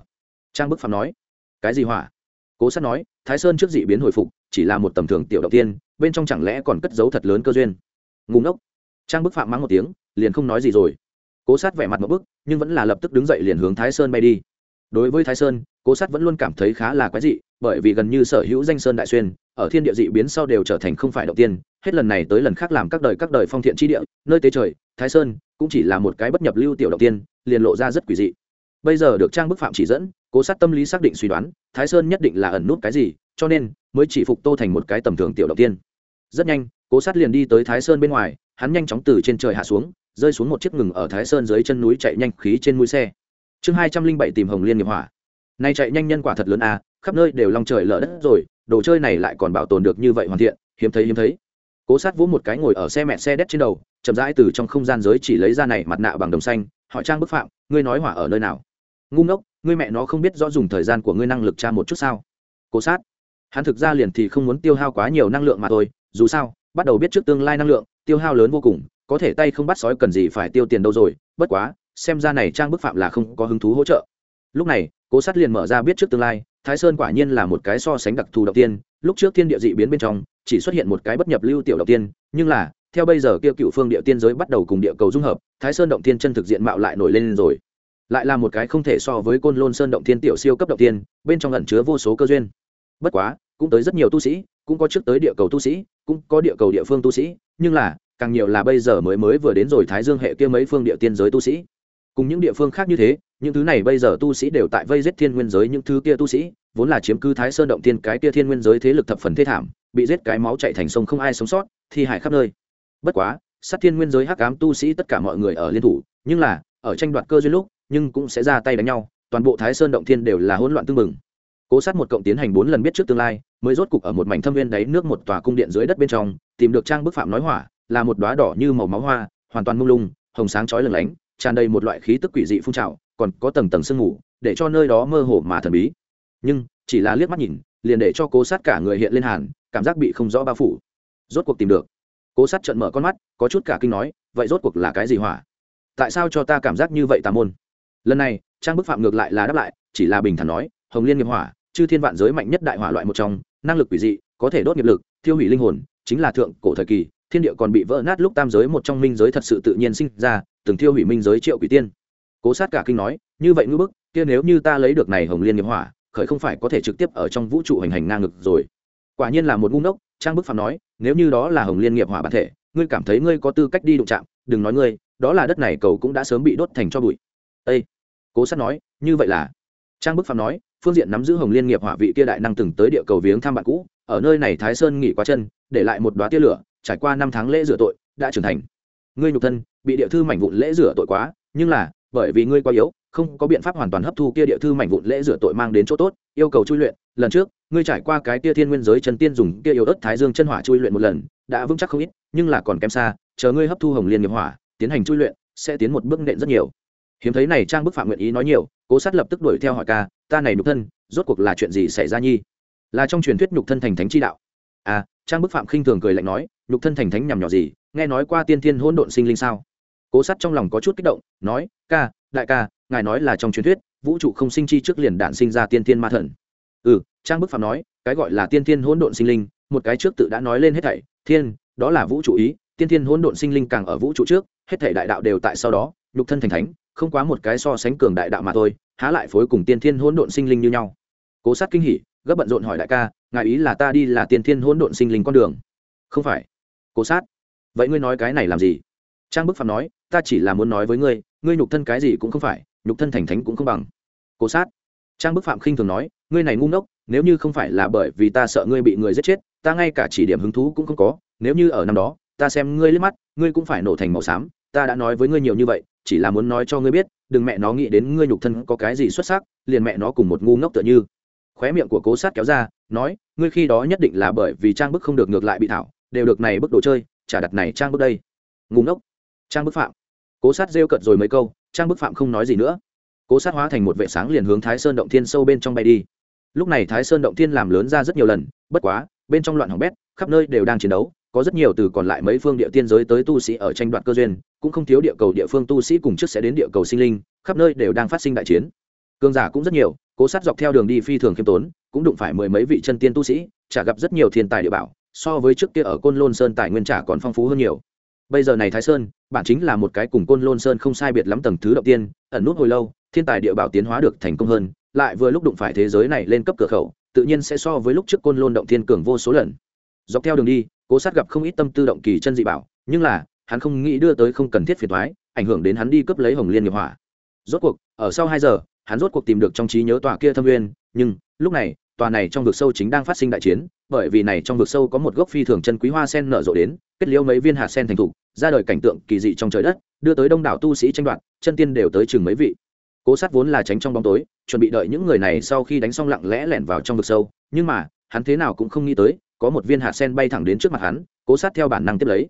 Trang bức phạm nói, cái gì hỏa? Cố sát nói, thái sơn trước dị biến hồi phục, chỉ là một tầm thường tiểu động tiên, bên trong chẳng lẽ còn cất giấu thật lớn cơ duyên? Ngủ ngốc. Trang bức phạm mắng một tiếng, liền không nói gì rồi. Cố sát vẻ mặt một bức, nhưng vẫn là lập tức đứng dậy liền hướng thái sơn bay đi. Đối với thái sơn cố sát vẫn luôn cảm thấy khá là quái dị, bởi vì gần như sở hữu danh sơn đại xuyên, ở thiên địa dị biến sau đều trở thành không phải đầu tiên, hết lần này tới lần khác làm các đời các đời phong thiện chi địa, nơi tế trời, thái sơn, cũng chỉ là một cái bất nhập lưu tiểu đầu tiên, liền lộ ra rất quỷ dị. Bây giờ được trang bức phạm chỉ dẫn, cố sát tâm lý xác định suy đoán, thái sơn nhất định là ẩn nút cái gì, cho nên mới chỉ phục tô thành một cái tầm thường tiểu đầu tiên. Rất nhanh, cố sát liền đi tới thái sơn bên ngoài, hắn nhanh chóng từ trên trời hạ xuống, rơi xuống một chiếc ngừng ở thái sơn dưới chân núi chạy nhanh khí trên mũi xe. Chương hai trăm linh bảy tìm hồng liên nghiệp hỏa nay chạy nhanh nhân quả thật lớn à khắp nơi đều lòng trời lở đất rồi, đồ chơi này lại còn bảo tồn được như vậy hoàn thiện, hiếm thấy hiếm thấy. Cố sát vỗ một cái ngồi ở xe mẹ xe đét trên đầu, chậm rãi từ trong không gian giới chỉ lấy ra này mặt nạ bằng đồng xanh, hỏi trang bức phạm, ngươi nói hỏa ở nơi nào? Ngu ngốc, ngươi mẹ nó không biết rõ dùng thời gian của ngươi năng lực tra một chút sao? Cố sát, hắn thực ra liền thì không muốn tiêu hao quá nhiều năng lượng mà thôi, dù sao, bắt đầu biết trước tương lai năng lượng, tiêu hao lớn vô cùng, có thể tay không bắt sói cần gì phải tiêu tiền đâu rồi, bất quá, xem ra này trang bức phạm là không có hứng thú hỗ trợ lúc này, cố sát liền mở ra biết trước tương lai, thái sơn quả nhiên là một cái so sánh đặc thù đầu tiên, lúc trước thiên địa dị biến bên trong, chỉ xuất hiện một cái bất nhập lưu tiểu đầu tiên, nhưng là, theo bây giờ kia cựu phương địa tiên giới bắt đầu cùng địa cầu dung hợp, thái sơn động tiên chân thực diện mạo lại nổi lên rồi. Lại là một cái không thể so với côn lôn sơn động tiên tiểu siêu cấp động tiên, bên trong ẩn chứa vô số cơ duyên. Bất quá, cũng tới rất nhiều tu sĩ, cũng có trước tới địa cầu tu sĩ, cũng có địa cầu địa phương tu sĩ, nhưng là, càng nhiều là bây giờ mới mới vừa đến rồi thái dương hệ kia mấy phương địa tiên giới tu sĩ cùng những địa phương khác như thế, những thứ này bây giờ tu sĩ đều tại vây giết thiên nguyên giới những thứ kia tu sĩ, vốn là chiếm cư thái sơn động tiên cái kia thiên nguyên giới thế lực thập phần thê thảm, bị giết cái máu chạy thành sông không ai sống sót, thi hải khắp nơi. Bất quá, sát thiên nguyên giới hắc ám tu sĩ tất cả mọi người ở liên thủ, nhưng là, ở tranh đoạt cơ duyên lúc, nhưng cũng sẽ ra tay đánh nhau, toàn bộ thái sơn động thiên đều là hỗn loạn tương mừng cố sát một cộng tiến hành bốn lần biết trước tương lai, mới rốt cục ở một mảnh thâm viên đáy nước một tòa cung điện dưới đất bên trong, tìm được trang bức phạm nói hỏa, là một đóa đỏ như màu máu hoa, hoàn toàn mông lung, hồng sáng chói lừng lánh tràn đầy một loại khí tức quỷ dị phun trào, còn có tầng tầng sương mù, để cho nơi đó mơ hồ mà thần bí. Nhưng, chỉ là liếc mắt nhìn, liền để cho cố sát cả người hiện lên hàn, cảm giác bị không rõ bao phủ. Rốt cuộc tìm được. Cố sát trận mở con mắt, có chút cả kinh nói, vậy rốt cuộc là cái gì hỏa? Tại sao cho ta cảm giác như vậy tà môn? Lần này, trang bức phạm ngược lại là đáp lại, chỉ là bình thản nói, hồng liên nghiệp hỏa, chư thiên vạn giới mạnh nhất đại hỏa loại một trong, năng lực quỷ dị, có thể đốt nghiệp lực, thiêu hủy linh hồn, chính là thượng cổ thời kỳ thiên địa còn bị vỡ nát lúc tam giới một trong minh giới thật sự tự nhiên sinh ra, từng thiêu hủy minh giới triệu quỷ tiên. Cố sát cả kinh nói, như vậy ngư bức, kia nếu như ta lấy được này hồng liên nghiệp hỏa, khởi không phải có thể trực tiếp ở trong vũ trụ hành hành ngang ngực rồi. Quả nhiên là một ngu ngốc, trang bức phạm nói, nếu như đó là hồng liên nghiệp hỏa bản thể, ngươi cảm thấy ngươi có tư cách đi đụng chạm, đừng nói ngươi, đó là đất này cầu cũng đã sớm bị đốt thành cho bụi. Ây cố sát nói, như vậy là trang bức phạm nói, phương diện nắm giữ hồng liên nghiệp hỏa vị kia đại năng từng tới địa cầu viếng thăm bạn cũ, ở nơi này thái sơn nghỉ quá chân, để lại một đoá tia lửa trải qua năm tháng lễ rửa tội, đã trưởng thành. Ngươi nhục thân, bị địa thư mảnh vụn lễ rửa tội quá, nhưng là, bởi vì ngươi quá yếu, không có biện pháp hoàn toàn hấp thu kia địa thư mảnh vụn lễ rửa tội mang đến chỗ tốt, yêu cầu chui luyện. Lần trước, ngươi trải qua cái kia thiên nguyên giới chân tiên dùng kia yếu ớt thái dương chân hỏa chui luyện một lần, đã vững chắc không ít, nhưng là còn kém xa, chờ ngươi hấp thu hồng liên nghiệp hỏa, tiến hành chui luyện, sẽ tiến một bước nện rất nhiều. Hiếm thấy này trang bức phạm nguyện ý nói nhiều, cố sát lập tức đuổi theo hỏi ca, ta này nhục thân, rốt cuộc là chuyện gì xảy ra nhi? Là trong truyền thuyết nhục thân thành thánh chi đạo. À trang bức phạm khinh thường cười lạnh nói nhục thân thành thánh nhằm nhỏ gì, nghe nói qua tiên thiên hỗn độn sinh linh sao? Cố sát trong lòng có chút kích động, nói, ca, đại ca, ngài nói là trong truyền thuyết, vũ trụ không sinh chi trước liền đản sinh ra tiên thiên ma thần. Ừ trang bức phạm nói, cái gọi là tiên thiên hỗn độn sinh linh, một cái trước tự đã nói lên hết thảy, thiên, đó là vũ trụ ý, tiên thiên hỗn độn sinh linh càng ở vũ trụ trước, hết thảy đại đạo đều tại sau đó, nhục thân thành thánh, không quá một cái so sánh cường đại đạo mà thôi, há lại phối cùng tiên thiên hỗn độn sinh linh như nhau. Cố sát kinh hỉ, gấp bận rộn hỏi đại ca, ngài ý là ta đi là tiên thiên hỗn độn sinh linh con đường? Không phải cố sát. Vậy ngươi nói cái này làm gì? Trang bức phạm nói, ta chỉ là muốn nói với ngươi ngươi nhục thân cái gì cũng không phải, nhục thân thành thánh cũng không bằng. Cố sát. Trang bức phạm khinh thường nói, ngươi này ngu ngốc, nếu như không phải là bởi vì ta sợ ngươi bị người giết chết, ta ngay cả chỉ điểm hứng thú cũng không có, nếu như ở năm đó, ta xem ngươi liếc mắt, ngươi cũng phải nổ thành màu xám, ta đã nói với ngươi nhiều như vậy, chỉ là muốn nói cho ngươi biết, đừng mẹ nó nghĩ đến ngươi nhục thân có cái gì xuất sắc, liền mẹ nó cùng một ngu ngốc tựa như. Khóe miệng của cố sát kéo ra, nói, ngươi khi đó nhất định là bởi vì trang bức không được ngược lại bị thảo đều được này bức đồ chơi, trả đặt này trang bức đây. Ngu ngốc. Trang bức phạm. Cố sát rêu cợt rồi mấy câu, trang bức phạm không nói gì nữa. Cố sát hóa thành một vệ sáng liền hướng thái sơn động thiên sâu bên trong bay đi. Lúc này thái sơn động thiên làm lớn ra rất nhiều lần, bất quá, bên trong loạn hỏng bét, khắp nơi đều đang chiến đấu, có rất nhiều từ còn lại mấy phương địa tiên giới tới tu sĩ ở tranh đoạt cơ duyên, cũng không thiếu địa cầu địa phương tu sĩ cùng trước sẽ đến địa cầu sinh linh, khắp nơi đều đang phát sinh đại chiến. Cương giả cũng rất nhiều, cố sát dọc theo đường đi phi thường khiêm tốn, cũng đụng phải mười mấy vị chân tiên tu sĩ, chả gặp rất nhiều thiên tài địa bảo so với trước kia ở côn lôn sơn tài nguyên trả còn phong phú hơn nhiều. Bây giờ này thái sơn, bản chính là một cái cùng côn lôn sơn không sai biệt lắm tầng thứ động tiên, ẩn nút hồi lâu, thiên tài địa bảo tiến hóa được thành công hơn, lại vừa lúc đụng phải thế giới này lên cấp cửa khẩu, tự nhiên sẽ so với lúc trước côn lôn động thiên cường vô số lần. Dọc theo đường đi, cố sát gặp không ít tâm tư động kỳ chân dị bảo, nhưng là, hắn không nghĩ đưa tới không cần thiết phiền thoái ảnh hưởng đến hắn đi cướp lấy hồng liên nghiệp hỏa. Rốt cuộc, ở sau hai giờ, hắn rốt cuộc tìm được trong trí nhớ tòa kia thâm nguyên, nhưng, lúc này tòa này trong vực sâu chính đang phát sinh đại chiến, bởi vì này trong vực sâu có một gốc phi thường chân quý hoa sen nở rộ đến, kết liễu mấy viên hạt sen thành thục, ra đời cảnh tượng kỳ dị trong trời đất, đưa tới đông đảo tu sĩ tranh đoạt, chân tiên đều tới chừng mấy vị. Cố sát vốn là tránh trong bóng tối, chuẩn bị đợi những người này sau khi đánh xong lặng lẽ lẻn vào trong vực sâu, nhưng mà, hắn thế nào cũng không nghĩ tới, có một viên hạt sen bay thẳng đến trước mặt hắn, cố sát theo bản năng tiếp lấy.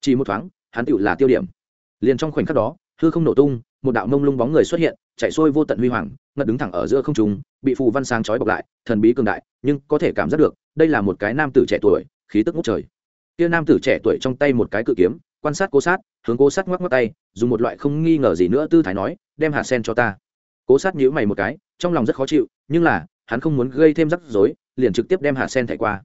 Chỉ một thoáng, hắn tựu là tiêu điểm. Liền trong khoảnh khắc đó, hư không nổ tung, một đạo mông lung bóng người xuất hiện chạy xuôi vô tận huy hoàng ngất đứng thẳng ở giữa không trung, bị phù văn sáng chói bọc lại, thần bí cường đại, nhưng có thể cảm giác được, đây là một cái nam tử trẻ tuổi, khí tức ngút trời. Kia nam tử trẻ tuổi trong tay một cái cự kiếm, quan sát cố sát, hướng cố sát ngoắc ngoắc tay, dùng một loại không nghi ngờ gì nữa tư thái nói, đem hạt sen cho ta. Cố sát nhíu mày một cái, trong lòng rất khó chịu, nhưng là, hắn không muốn gây thêm rắc rối, liền trực tiếp đem hạt sen thảy qua.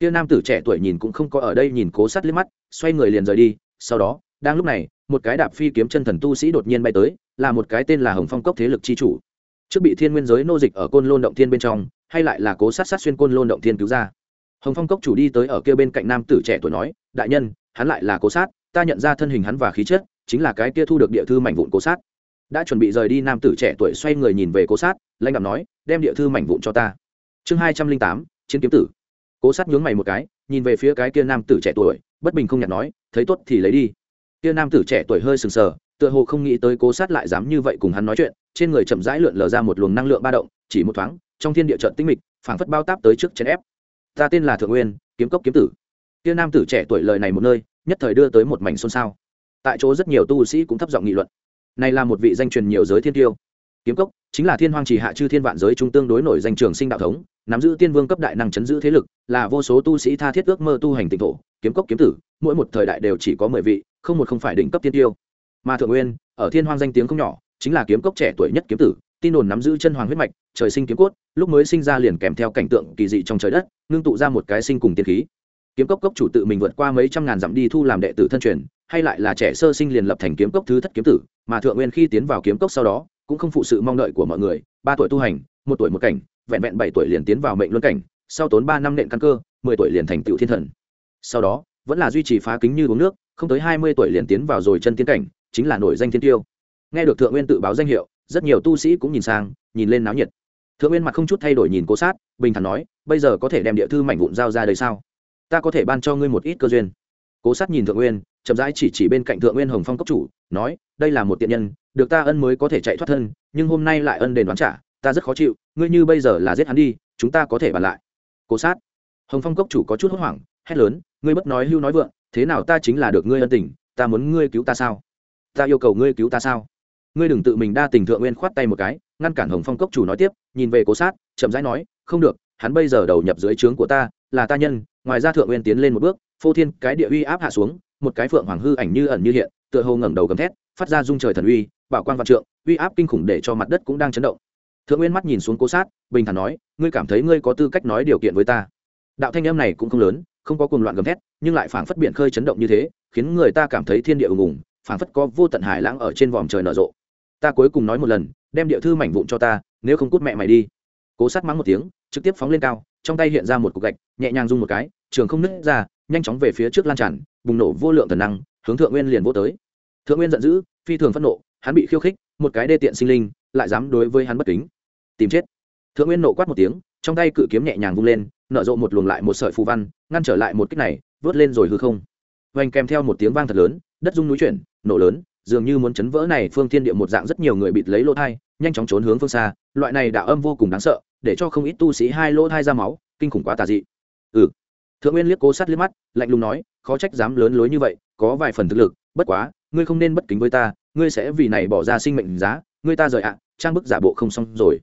Kia nam tử trẻ tuổi nhìn cũng không có ở đây nhìn cố sát liếc mắt, xoay người liền rời đi, sau đó, đang lúc này một cái đạp phi kiếm chân thần tu sĩ đột nhiên bay tới, là một cái tên là hồng phong cốc thế lực chi chủ. Trước bị thiên nguyên giới nô dịch ở côn lôn động thiên bên trong, hay lại là cố sát sát xuyên côn lôn động thiên cứu ra. Hồng phong cốc chủ đi tới ở kia bên cạnh nam tử trẻ tuổi nói, đại nhân, hắn lại là cố sát, ta nhận ra thân hình hắn và khí chất, chính là cái kia thu được địa thư mảnh vụn cố sát. Đã chuẩn bị rời đi, nam tử trẻ tuổi xoay người nhìn về cố sát, lãnh đạo nói, đem địa thư mảnh vụn cho ta. Chương hai trăm linh tám, chiến kiếm tử. Cố sát nhướng mày một cái, nhìn về phía cái kia nam tử trẻ tuổi, bất bình không nhặt nói, thấy tốt thì lấy đi kia nam tử trẻ tuổi hơi sừng sờ, tựa hồ không nghĩ tới cố sát lại dám như vậy cùng hắn nói chuyện, trên người chậm rãi lượn lờ ra một luồng năng lượng ba động, chỉ một thoáng, trong thiên địa trận tinh mịch, phảng phất bao táp tới trước chèn ép. Ta tên là thượng nguyên, kiếm cốc kiếm tử. Kia nam tử trẻ tuổi lời này một nơi, nhất thời đưa tới một mảnh xôn xao. Tại chỗ rất nhiều tu sĩ cũng thấp giọng nghị luận. Này là một vị danh truyền nhiều giới thiên tiêu. Kiếm cốc chính là thiên hoàng chỉ hạ chư thiên vạn giới trung tương đối nổi danh trường sinh đạo thống, nắm giữ tiên vương cấp đại năng chấn giữ thế lực, là vô số tu sĩ tha thiết ước mơ tu hành tịnh thổ kiếm cốc kiếm tử, mỗi một thời đại đều chỉ có mười vị, không một không phải đỉnh cấp tiên tiêu. Mà thượng nguyên, ở thiên hoàng danh tiếng không nhỏ, chính là kiếm cốc trẻ tuổi nhất kiếm tử, tin đồn nắm giữ chân hoàng huyết mạch, trời sinh kiếm cốt, lúc mới sinh ra liền kèm theo cảnh tượng kỳ dị trong trời đất, ngưng tụ ra một cái sinh cùng tiên khí. Kiếm cốc cốc chủ tự mình vượt qua mấy trăm ngàn dặm đi thu làm đệ tử thân truyền, hay lại là trẻ sơ sinh liền lập thành kiếm cốc thứ thất kiếm tử, mà thượng nguyên khi tiến vào kiếm cốc sau đó, cũng không phụ sự mong đợi của mọi người, ba tuổi tu hành, một tuổi một cảnh, vẹn vẹn bảy tuổi liền tiến vào mệnh luân cảnh, sau tốn ba năm nện căn cơ, mười tuổi liền thành tựu thiên thần sau đó, vẫn là duy trì phá kính như uống nước, không tới hai mươi tuổi liền tiến vào rồi chân tiến cảnh, chính là nổi danh thiên tiêu. Nghe được thượng nguyên tự báo danh hiệu, rất nhiều tu sĩ cũng nhìn sang, nhìn lên náo nhiệt. Thượng nguyên mặt không chút thay đổi nhìn cố sát, bình thản nói, bây giờ có thể đem địa thư mảnh vụn giao ra đây sao? Ta có thể ban cho ngươi một ít cơ duyên. Cố sát nhìn thượng nguyên, chậm rãi chỉ chỉ bên cạnh thượng nguyên hồng phong cấp chủ, nói, đây là một tiện nhân, được ta ân mới có thể chạy thoát thân, nhưng hôm nay lại ân đền đoán trả, ta rất khó chịu, ngươi như bây giờ là giết hắn đi, chúng ta có thể bàn lại. Cố sát. Hồng phong cốc chủ có chút hốt hoảng hét lớn, ngươi bất nói hưu nói vượng, thế nào ta chính là được ngươi ân tình, ta muốn ngươi cứu ta sao? Ta yêu cầu ngươi cứu ta sao? Ngươi đừng tự mình đa tình thượng nguyên khoát tay một cái, ngăn cản hồng phong cốc chủ nói tiếp, nhìn về cố sát, chậm rãi nói, không được, hắn bây giờ đầu nhập dưới trướng của ta, là ta nhân, ngoài ra thượng nguyên tiến lên một bước, phô thiên cái địa uy áp hạ xuống, một cái phượng hoàng hư ảnh như ẩn như hiện, tựa hồ ngẩng đầu gầm thét, phát ra dung trời thần uy, bảo quan văn trượng, uy áp kinh khủng để cho mặt đất cũng đang chấn động. Thượng nguyên mắt nhìn xuống cố sát, bình thản nói, ngươi cảm thấy ngươi có tư cách nói điều kiện với ta? Đạo thanh âm này cũng không lớn không có cuồng loạn gầm thét, nhưng lại phảng phất biển khơi chấn động như thế, khiến người ta cảm thấy thiên địa ùng ùng, phảng phất có vô tận hải lãng ở trên vòm trời nở rộ. Ta cuối cùng nói một lần, đem địa thư mảnh vụn cho ta, nếu không cút mẹ mày đi. Cố sát mắng một tiếng, trực tiếp phóng lên cao, trong tay hiện ra một cục gạch, nhẹ nhàng rung một cái, trường không nứt ra, nhanh chóng về phía trước lan tràn, bùng nổ vô lượng thần năng, hướng thượng nguyên liền vô tới. Thượng nguyên giận dữ, phi thường phẫn nộ, hắn bị khiêu khích, một cái đê tiện sinh linh, lại dám đối với hắn bất kính. Tìm chết. Thượng nguyên nộ quát một tiếng, trong tay cự kiếm nhẹ nhàng vung lên nở rộ một luồng lại một sợi phù văn, ngăn trở lại một kích này, vớt lên rồi hư không. Vành kèm theo một tiếng vang thật lớn, đất rung núi chuyển, nổ lớn, dường như muốn chấn vỡ này phương thiên địa một dạng rất nhiều người bịt lấy lỗ thai, nhanh chóng trốn hướng phương xa, loại này đạo âm vô cùng đáng sợ, để cho không ít tu sĩ hai lỗ thai ra máu, kinh khủng quá tà dị. Ừ. Thượng nguyên liếc cố sát liếc mắt, lạnh lùng nói, khó trách dám lớn lối như vậy, có vài phần thực lực, bất quá, ngươi không nên bất kính với ta, ngươi sẽ vì này bỏ ra sinh mệnh giá, ngươi ta rời ạ, trang bức giả bộ không xong rồi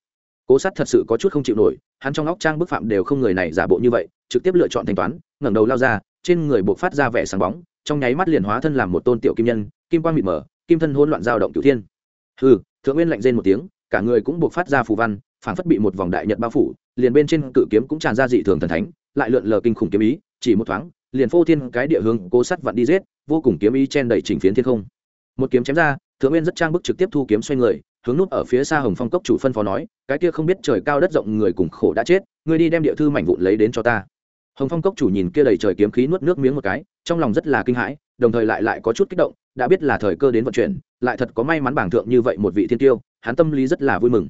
cố sát thật sự có chút không chịu nổi, hắn trong óc trang bức phạm đều không người này giả bộ như vậy, trực tiếp lựa chọn thanh toán, ngẩng đầu lao ra, trên người buộc phát ra vẻ sáng bóng, trong nháy mắt liền hóa thân làm một tôn tiểu kim nhân, kim quang mịt mờ, kim thân hỗn loạn dao động cửu thiên. Hừ, thượng nguyên lạnh rên một tiếng, cả người cũng buộc phát ra phù văn, phảng phất bị một vòng đại nhật bao phủ, liền bên trên cự kiếm cũng tràn ra dị thường thần thánh, lại lượn lờ kinh khủng kiếm ý, chỉ một thoáng, liền phô thiên cái địa hướng cố sắt vặn đi giết, vô cùng kiếm ý chen đẩy chỉnh phiến thiên không. Một kiếm chém ra, thượng nguyên rất trang bức trực tiếp thu kiếm xoay người hướng nút ở phía xa hồng phong cốc chủ phân phó nói, cái kia không biết trời cao đất rộng người cùng khổ đã chết, ngươi đi đem địa thư mảnh vụn lấy đến cho ta. Hồng phong cốc chủ nhìn kia đầy trời kiếm khí nuốt nước miếng một cái, trong lòng rất là kinh hãi, đồng thời lại lại có chút kích động, đã biết là thời cơ đến vận chuyển, lại thật có may mắn bảng thượng như vậy một vị thiên tiêu, hắn tâm lý rất là vui mừng.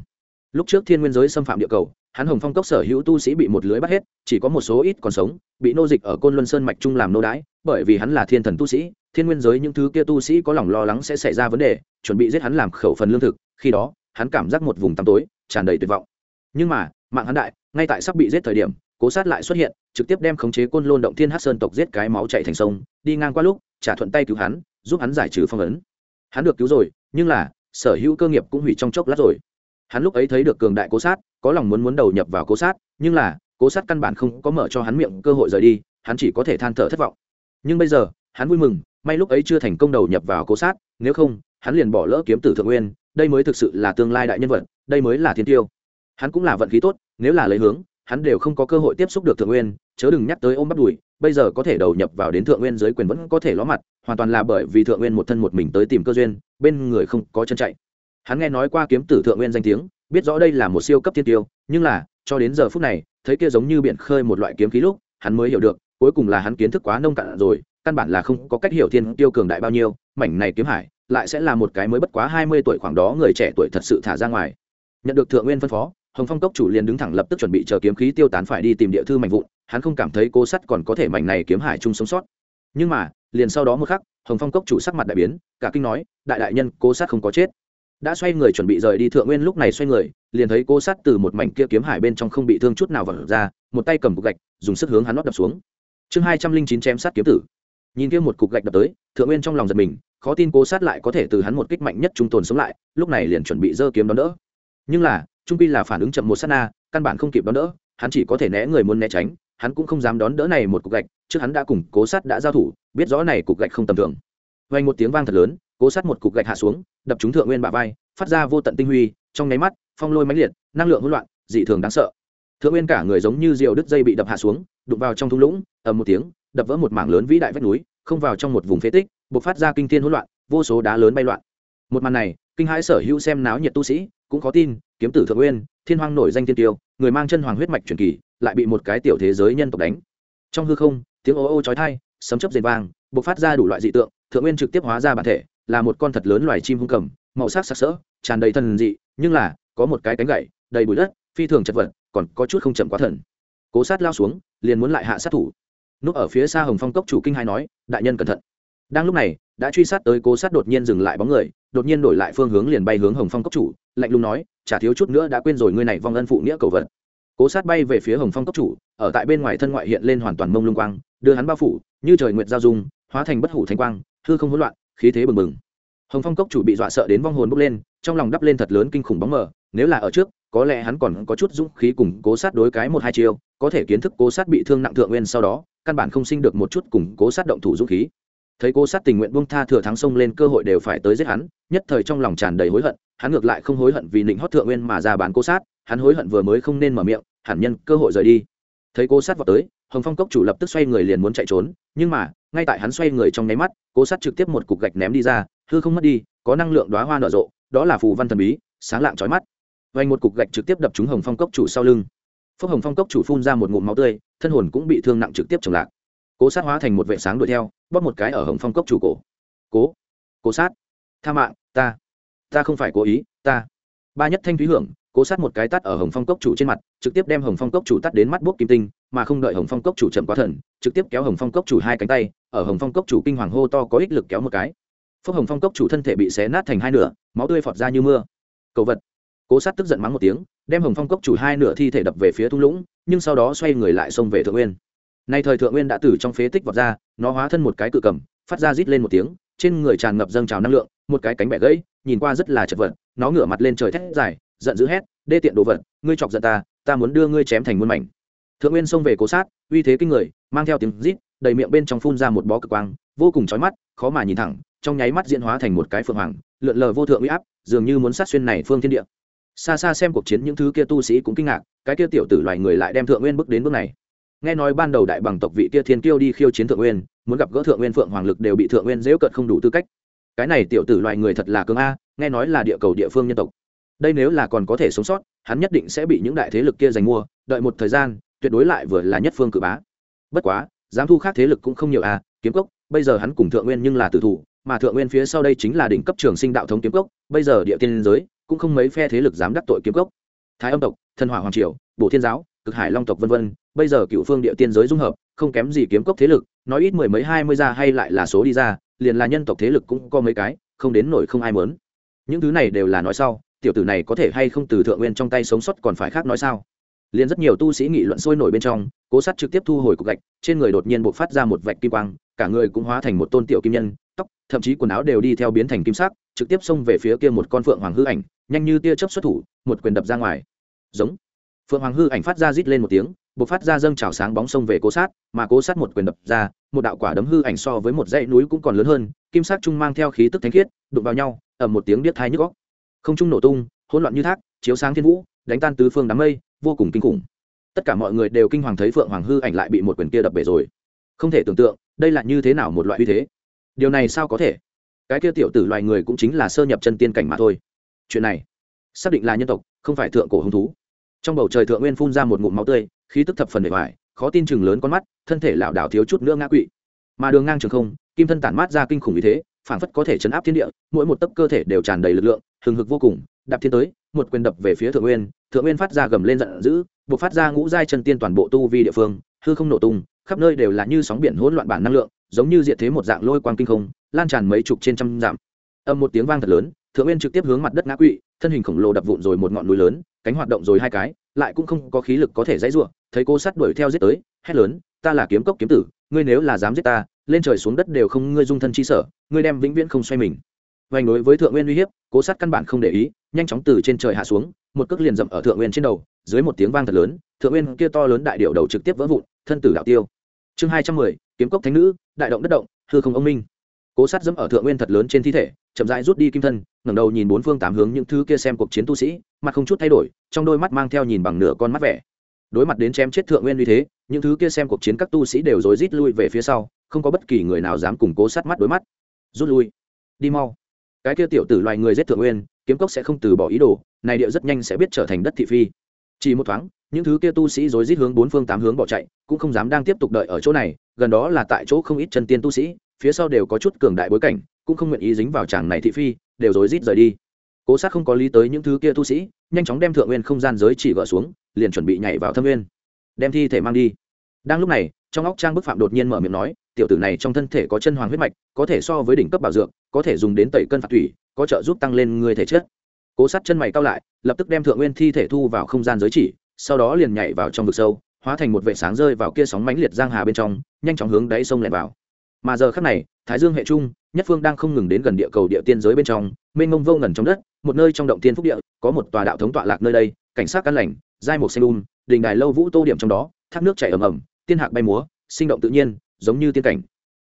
Lúc trước thiên nguyên giới xâm phạm địa cầu, hắn hồng phong cốc sở hữu tu sĩ bị một lưới bắt hết, chỉ có một số ít còn sống, bị nô dịch ở côn luân sơn mạch trung làm nô đái bởi vì hắn là thiên thần tu sĩ, thiên nguyên giới những thứ kia tu sĩ có lòng lo lắng sẽ xảy ra vấn đề, chuẩn bị giết hắn làm khẩu phần lương thực khi đó, hắn cảm giác một vùng tăm tối, tràn đầy tuyệt vọng. Nhưng mà, mạng hắn đại, ngay tại sắp bị giết thời điểm, cố sát lại xuất hiện, trực tiếp đem khống chế côn lôn động thiên hát sơn tộc giết cái máu chạy thành sông, đi ngang qua lúc, trả thuận tay cứu hắn, giúp hắn giải trừ phong ấn. Hắn được cứu rồi, nhưng là, sở hữu cơ nghiệp cũng hủy trong chốc lát rồi. Hắn lúc ấy thấy được cường đại cố sát, có lòng muốn muốn đầu nhập vào cố sát, nhưng là, cố sát căn bản không có mở cho hắn miệng cơ hội rời đi, hắn chỉ có thể than thở thất vọng. Nhưng bây giờ, hắn vui mừng, may lúc ấy chưa thành công đầu nhập vào cố sát, nếu không, hắn liền bỏ lỡ kiếm tử thượng nguyên đây mới thực sự là tương lai đại nhân vật, đây mới là thiên tiêu. Hắn cũng là vận khí tốt, nếu là lấy hướng, hắn đều không có cơ hội tiếp xúc được thượng nguyên, chớ đừng nhắc tới ôm bắt đùi, bây giờ có thể đầu nhập vào đến thượng nguyên dưới quyền vẫn có thể ló mặt, hoàn toàn là bởi vì thượng nguyên một thân một mình tới tìm cơ duyên, bên người không có chân chạy. Hắn nghe nói qua kiếm tử thượng nguyên danh tiếng, biết rõ đây là một siêu cấp thiên tiêu, nhưng là, cho đến giờ phút này, thấy kia giống như biển khơi một loại kiếm khí lúc, hắn mới hiểu được, cuối cùng là hắn kiến thức quá nông cạn rồi, căn bản là không có cách hiểu thiên tiêu cường đại bao nhiêu, mảnh này kiếm hải lại sẽ là một cái mới bất quá hai mươi tuổi khoảng đó người trẻ tuổi thật sự thả ra ngoài. Nhận được thượng nguyên phân phó, hồng phong cốc chủ liền đứng thẳng lập tức chuẩn bị chờ kiếm khí tiêu tán phải đi tìm địa thư mạnh vụn, hắn không cảm thấy cô sắt còn có thể mảnh này kiếm hải chung sống sót. Nhưng mà, liền sau đó một khắc, hồng phong cốc chủ sắc mặt đại biến, cả kinh nói, đại đại nhân cô sát không có chết. Đã xoay người chuẩn bị rời đi thượng nguyên lúc này xoay người, liền thấy cô sát từ một mảnh kia kiếm hải bên trong không bị thương chút nào vật ra, một tay cầm cục gạch, dùng sức hướng hắn nót đập xuống. Chương hai trăm linh chín chém sát kiếm tử. Nhìn kia một cục gạch đập tới, thượng nguyên trong lòng giật mình khó tin cố sát lại có thể từ hắn một kích mạnh nhất trung tồn sống lại, lúc này liền chuẩn bị giơ kiếm đón đỡ. Nhưng là, trung pi là phản ứng chậm một sát na, căn bản không kịp đón đỡ, hắn chỉ có thể né người muốn né tránh, hắn cũng không dám đón đỡ này một cục gạch, trước hắn đã cùng cố sát đã giao thủ, biết rõ này cục gạch không tầm thường. Vang một tiếng vang thật lớn, cố sát một cục gạch hạ xuống, đập trúng thượng nguyên bả vai, phát ra vô tận tinh huy, trong nháy mắt, phong lôi máy liệt, năng lượng hỗn loạn, dị thường đáng sợ. Thượng nguyên cả người giống như diều đứt dây bị đập hạ xuống, đụng vào trong thung lũng, ầm một tiếng, đập vỡ một mảng lớn vĩ đại vách núi, không vào trong một vùng phế tích bộc phát ra kinh thiên hỗn loạn, vô số đá lớn bay loạn. Một màn này, kinh hãi sở hữu xem náo nhiệt tu sĩ cũng khó tin, kiếm tử thượng nguyên, thiên hoang nổi danh tiên tiêu, người mang chân hoàng huyết mạch truyền kỳ, lại bị một cái tiểu thế giới nhân tộc đánh. Trong hư không, tiếng ô ô chói tai, sấm chớp rền vang bộc phát ra đủ loại dị tượng, thượng nguyên trực tiếp hóa ra bản thể, là một con thật lớn loài chim hung cầm, màu sắc sặc sỡ, tràn đầy thần dị, nhưng là, có một cái cánh gậy, đầy bụi đất, phi thường chật vật, còn có chút không chậm quá thần. Cố sát lao xuống, liền muốn lại hạ sát thủ. Núp ở phía xa hồng phong cốc chủ kinh hai nói, đại nhân cẩn thận đang lúc này, đã truy sát tới cố sát đột nhiên dừng lại bóng người, đột nhiên đổi lại phương hướng liền bay hướng hồng phong cốc chủ, lạnh lùng nói, chả thiếu chút nữa đã quên rồi ngươi này vong ân phụ nghĩa cầu vật. Cố sát bay về phía hồng phong cốc chủ, ở tại bên ngoài thân ngoại hiện lên hoàn toàn mông lung quang, đưa hắn bao phủ, như trời nguyệt giao dung, hóa thành bất hủ thanh quang, hư không hỗn loạn, khí thế bừng bừng. Hồng phong cốc chủ bị dọa sợ đến vong hồn bốc lên, trong lòng đắp lên thật lớn kinh khủng bóng mờ, nếu là ở trước, có lẽ hắn còn có chút dũng khí cùng cố sát đối cái một hai chiêu, có thể kiến thức cố sát bị thương nặng thượng nguyên sau đó, căn bản không sinh được một chút cùng cố sát động thủ dũng khí thấy cố sát tình nguyện buông tha thừa thắng sông lên cơ hội đều phải tới giết hắn, nhất thời trong lòng tràn đầy hối hận, hắn ngược lại không hối hận vì định hót thượng nguyên mà ra bán cố sát, hắn hối hận vừa mới không nên mở miệng, hẳn nhân cơ hội rời đi. Thấy cố sát vào tới, hồng phong cốc chủ lập tức xoay người liền muốn chạy trốn, nhưng mà, ngay tại hắn xoay người trong nháy mắt, cố sát trực tiếp một cục gạch ném đi ra, hư không mất đi, có năng lượng đoá hoa nở rộ, đó là phù văn thần bí, sáng lạng trói mắt. Vành một cục gạch trực tiếp đập trúng hồng phong cốc chủ sau lưng. Phước hồng phong cốc chủ phun ra một ngụm máu tươi, thân hồn cũng bị thương nặng trực tiếp trồng lạc. Cố sát hóa thành một vệ sáng đuổi theo bóp một cái ở hồng phong cốc chủ cổ. Cố cố sát. Tha mạng, ta ta không phải cố ý, ta. Ba nhất thanh thúy hưởng, cố sát một cái tắt ở hồng phong cốc chủ trên mặt, trực tiếp đem hồng phong cốc chủ tắt đến mắt bút kim tinh, mà không đợi hồng phong cốc chủ chậm quá thần, trực tiếp kéo hồng phong cốc chủ hai cánh tay, ở hồng phong cốc chủ kinh hoàng hô to có ích lực kéo một cái. Phúc hồng phong cốc chủ thân thể bị xé nát thành hai nửa, máu tươi phọt ra như mưa. Cầu vật. Cố sát tức giận mắng một tiếng, đem hồng phong cốc chủ hai nửa thi thể đập về phía thung lũng, nhưng sau đó xoay người lại xông về thượng nguyên. Nay thời thượng nguyên đã từ trong phế tích vọt ra nó hóa thân một cái cự cầm, phát ra rít lên một tiếng, trên người tràn ngập dâng trào năng lượng, một cái cánh bẻ gãy, nhìn qua rất là chật vật, nó ngửa mặt lên trời thét dài, giận dữ hét, đê tiện đồ vật, ngươi chọc giận ta ta muốn đưa ngươi chém thành muôn mảnh. Thượng nguyên xông về cố sát, uy thế kinh người, mang theo tiếng rít, đầy miệng bên trong phun ra một bó cực quang, vô cùng chói mắt, khó mà nhìn thẳng, trong nháy mắt diễn hóa thành một cái phượng hoàng, lượn lờ vô thượng uy áp, dường như muốn sát xuyên này phương thiên địa. Xa xa xem cuộc chiến, những thứ kia tu sĩ cũng kinh ngạc, cái kia tiểu tử loài người lại đem thượng nguyên bước đến bước này nghe nói ban đầu đại bằng tộc vị kia thiên kiêu đi khiêu chiến thượng nguyên, muốn gặp gỡ thượng nguyên phượng hoàng lực đều bị thượng nguyên dễu cận không đủ tư cách. Cái này tiểu tử loại người thật là cường a, nghe nói là địa cầu địa phương nhân tộc. Đây nếu là còn có thể sống sót, hắn nhất định sẽ bị những đại thế lực kia giành mua, đợi một thời gian, tuyệt đối lại vừa là nhất phương cự bá. Bất quá, dám thu khác thế lực cũng không nhiều a, kiếm cốc, bây giờ hắn cùng thượng nguyên nhưng là tử thủ, mà thượng nguyên phía sau đây chính là đỉnh cấp trường sinh đạo thống kiếm cốc, bây giờ địa tiên giới, cũng không mấy phe thế lực dám đắc tội kiếm cốc. Thái âm tộc, thần hỏa hoàng triều, bổ thiên giáo, cực hải long tộc vân vân bây giờ cựu phương địa tiên giới dung hợp, không kém gì kiếm cốc thế lực, nói ít mười mấy hai mươi ra hay lại là số đi ra, liền là nhân tộc thế lực cũng có mấy cái, không đến nổi không ai mớn những thứ này đều là nói sau, tiểu tử này có thể hay không từ thượng nguyên trong tay sống sót còn phải khác nói sao? Liền rất nhiều tu sĩ nghị luận sôi nổi bên trong, cố sát trực tiếp thu hồi cục gạch, trên người đột nhiên buộc phát ra một vạch kim quang, cả người cũng hóa thành một tôn tiểu kim nhân, tóc, thậm chí quần áo đều đi theo biến thành kim sắc, trực tiếp xông về phía kia một con phượng hoàng hư ảnh, nhanh như tia chớp xuất thủ, một quyền đập ra ngoài. Giống. Phượng hoàng hư ảnh phát ra rít lên một tiếng bộc phát ra dâng trào sáng bóng sông về cố sát, mà cố sát một quyền đập ra, một đạo quả đấm hư ảnh so với một dãy núi cũng còn lớn hơn, kim sắc trung mang theo khí tức thánh khiết, đụng vào nhau ở một tiếng điếc thai nhức góc không trung nổ tung, hỗn loạn như thác, chiếu sáng thiên vũ, đánh tan tứ phương đám mây, vô cùng kinh khủng. Tất cả mọi người đều kinh hoàng thấy phượng hoàng hư ảnh lại bị một quyền kia đập bể rồi. Không thể tưởng tượng, đây là như thế nào một loại uy thế. Điều này sao có thể? Cái kia tiểu tử loài người cũng chính là sơ nhập chân tiên cảnh mà thôi. Chuyện này, xác định là nhân tộc, không phải thượng cổ hứng thú. Trong bầu trời thượng nguyên phun ra một ngụm máu tươi khí tức thập phần bề ngoài, khó tin chừng lớn con mắt, thân thể lảo đảo thiếu chút nữa ngã quỵ. Mà đường ngang trường không, kim thân tản mát ra kinh khủng như thế, phảng phất có thể chấn áp thiên địa, mỗi một tấc cơ thể đều tràn đầy lực lượng, hừng hực vô cùng, đạp thiên tới, một quyền đập về phía thượng nguyên thượng nguyên phát ra gầm lên giận dữ, buộc phát ra ngũ giai chân tiên toàn bộ tu vi địa phương, hư không nổ tung, khắp nơi đều là như sóng biển hỗn loạn bản năng lượng, giống như diện thế một dạng lôi quang kinh không, lan tràn mấy chục trên trăm dặm. Âm một tiếng vang thật lớn, thượng nguyên trực tiếp hướng mặt đất ngã quỵ, thân hình khổng lồ đập vụn rồi một ngọn núi lớn, cánh hoạt động rồi hai cái lại cũng không có khí lực có thể dãy rủa, thấy cô sát đuổi theo giết tới, hét lớn, ta là kiếm cốc kiếm tử, ngươi nếu là dám giết ta, lên trời xuống đất đều không ngươi dung thân chi sở, ngươi đem vĩnh viễn không xoay mình. Vành đối với thượng nguyên uy hiếp cố sát căn bản không để ý, nhanh chóng từ trên trời hạ xuống, một cước liền dậm ở thượng nguyên trên đầu, dưới một tiếng vang thật lớn, thượng nguyên kia to lớn đại điệu đầu trực tiếp vỡ vụn, thân tử đạo tiêu. Chương hai trăm mười, kiếm cốc thánh nữ, đại động đất động, hư không ông minh. Cố sát dẫm ở thượng nguyên thật lớn trên thi thể, chậm rãi rút đi kim thân ngẩng đầu nhìn bốn phương tám hướng những thứ kia xem cuộc chiến tu sĩ, mặt không chút thay đổi, trong đôi mắt mang theo nhìn bằng nửa con mắt vẻ. Đối mặt đến chém chết thượng nguyên như thế, những thứ kia xem cuộc chiến các tu sĩ đều rối rít lui về phía sau, không có bất kỳ người nào dám cùng cố sát mắt đối mắt. Rút lui. Đi mau. Cái kia tiểu tử loài người giết thượng nguyên, kiếm cốc sẽ không từ bỏ ý đồ, này điệu rất nhanh sẽ biết trở thành đất thị phi. Chỉ một thoáng, những thứ kia tu sĩ rối rít hướng bốn phương tám hướng bỏ chạy, cũng không dám đang tiếp tục đợi ở chỗ này, gần đó là tại chỗ không ít chân tiên tu sĩ, phía sau đều có chút cường đại bối cảnh, cũng không nguyện ý dính vào chàng này thị phi đều rối rít rời đi. Cố sát không có lý tới những thứ kia tu sĩ, nhanh chóng đem thượng nguyên không gian giới chỉ gỡ xuống, liền chuẩn bị nhảy vào thâm nguyên, đem thi thể mang đi. Đang lúc này, trong óc trang bức phạm đột nhiên mở miệng nói, tiểu tử này trong thân thể có chân hoàng huyết mạch, có thể so với đỉnh cấp bảo dược, có thể dùng đến tẩy cân phạt thủy, có trợ giúp tăng lên người thể chất. Cố sát chân mày cao lại, lập tức đem thượng nguyên thi thể thu vào không gian giới chỉ, sau đó liền nhảy vào trong vực sâu, hóa thành một vệ sáng rơi vào kia sóng mãnh liệt giang hà bên trong, nhanh chóng hướng đáy sông lẻn vào. Mà giờ khắc này, thái dương hệ trung nhất phương đang không ngừng đến gần địa cầu địa tiên giới bên trong, mênh mông vô ngần trong đất, một nơi trong động tiên phúc địa, có một tòa đạo thống tọa lạc nơi đây, cảnh sát căn lành, giai một xanh um đình đài lâu vũ tô điểm trong đó, thác nước chảy ầm ầm, tiên hạc bay múa, sinh động tự nhiên, giống như tiên cảnh.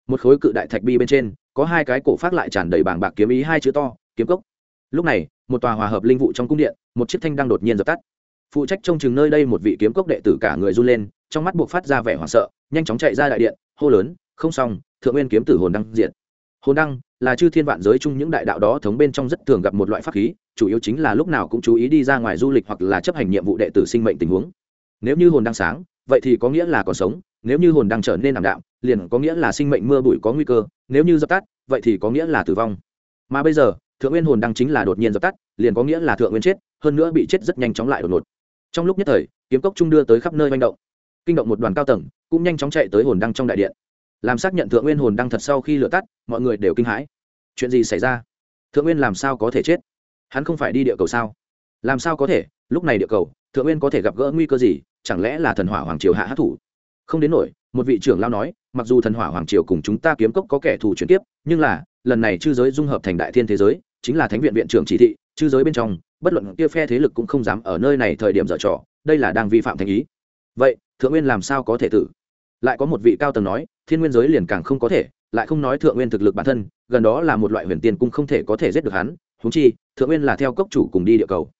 Một khối cự đại thạch bi bên trên, có hai cái cổ phát lại tràn đầy bảng bạc kiếm ý hai chữ to, kiếm cốc. Lúc này, một tòa hòa hợp linh vụ trong cung điện, một chiếc thanh đang đột nhiên dập tắt. Phụ trách trông chừng nơi đây một vị kiếm cốc đệ tử cả người run lên, trong mắt buộc phát ra vẻ hoảng sợ, nhanh chóng chạy ra đại điện, hô lớn, không xong, thượng nguyên kiếm tử hồn đăng diện hồn đăng là chư thiên vạn giới chung những đại đạo đó thống bên trong rất thường gặp một loại pháp khí, chủ yếu chính là lúc nào cũng chú ý đi ra ngoài du lịch hoặc là chấp hành nhiệm vụ đệ tử sinh mệnh tình huống. Nếu như hồn đăng sáng, vậy thì có nghĩa là còn sống, nếu như hồn đăng trở nên ảm đạm, liền có nghĩa là sinh mệnh mưa bụi có nguy cơ, nếu như dập tắt, vậy thì có nghĩa là tử vong. Mà bây giờ, thượng nguyên hồn đăng chính là đột nhiên dập tắt, liền có nghĩa là thượng nguyên chết, hơn nữa bị chết rất nhanh chóng lại đột ngột. Trong lúc nhất thời, kiếm cốc trung đưa tới khắp nơi manh động. Kinh động một đoàn cao tầng, cũng nhanh chóng chạy tới hồn đăng trong đại điện làm xác nhận thượng nguyên hồn đang thật sau khi lửa tắt, mọi người đều kinh hãi. Chuyện gì xảy ra? Thượng nguyên làm sao có thể chết? Hắn không phải đi địa cầu sao? Làm sao có thể? Lúc này địa cầu, thượng nguyên có thể gặp gỡ nguy cơ gì? Chẳng lẽ là thần hỏa hoàng triều hạ hát thủ? Không đến nổi, một vị trưởng lao nói, mặc dù thần hỏa hoàng triều cùng chúng ta kiếm cốc có kẻ thù chuyển tiếp nhưng là, lần này chư giới dung hợp thành đại thiên thế giới, chính là thánh viện viện trưởng chỉ thị, chư giới bên trong, bất luận kia phe thế lực cũng không dám ở nơi này thời điểm dở trò, đây là đang vi phạm thành ý. Vậy, thượng nguyên làm sao có thể tử? Lại có một vị cao tầng nói thiên nguyên giới liền càng không có thể, lại không nói thượng nguyên thực lực bản thân, gần đó là một loại huyền tiên cũng không thể có thể giết được hắn húng chi, thượng nguyên là theo cốc chủ cùng đi địa cầu.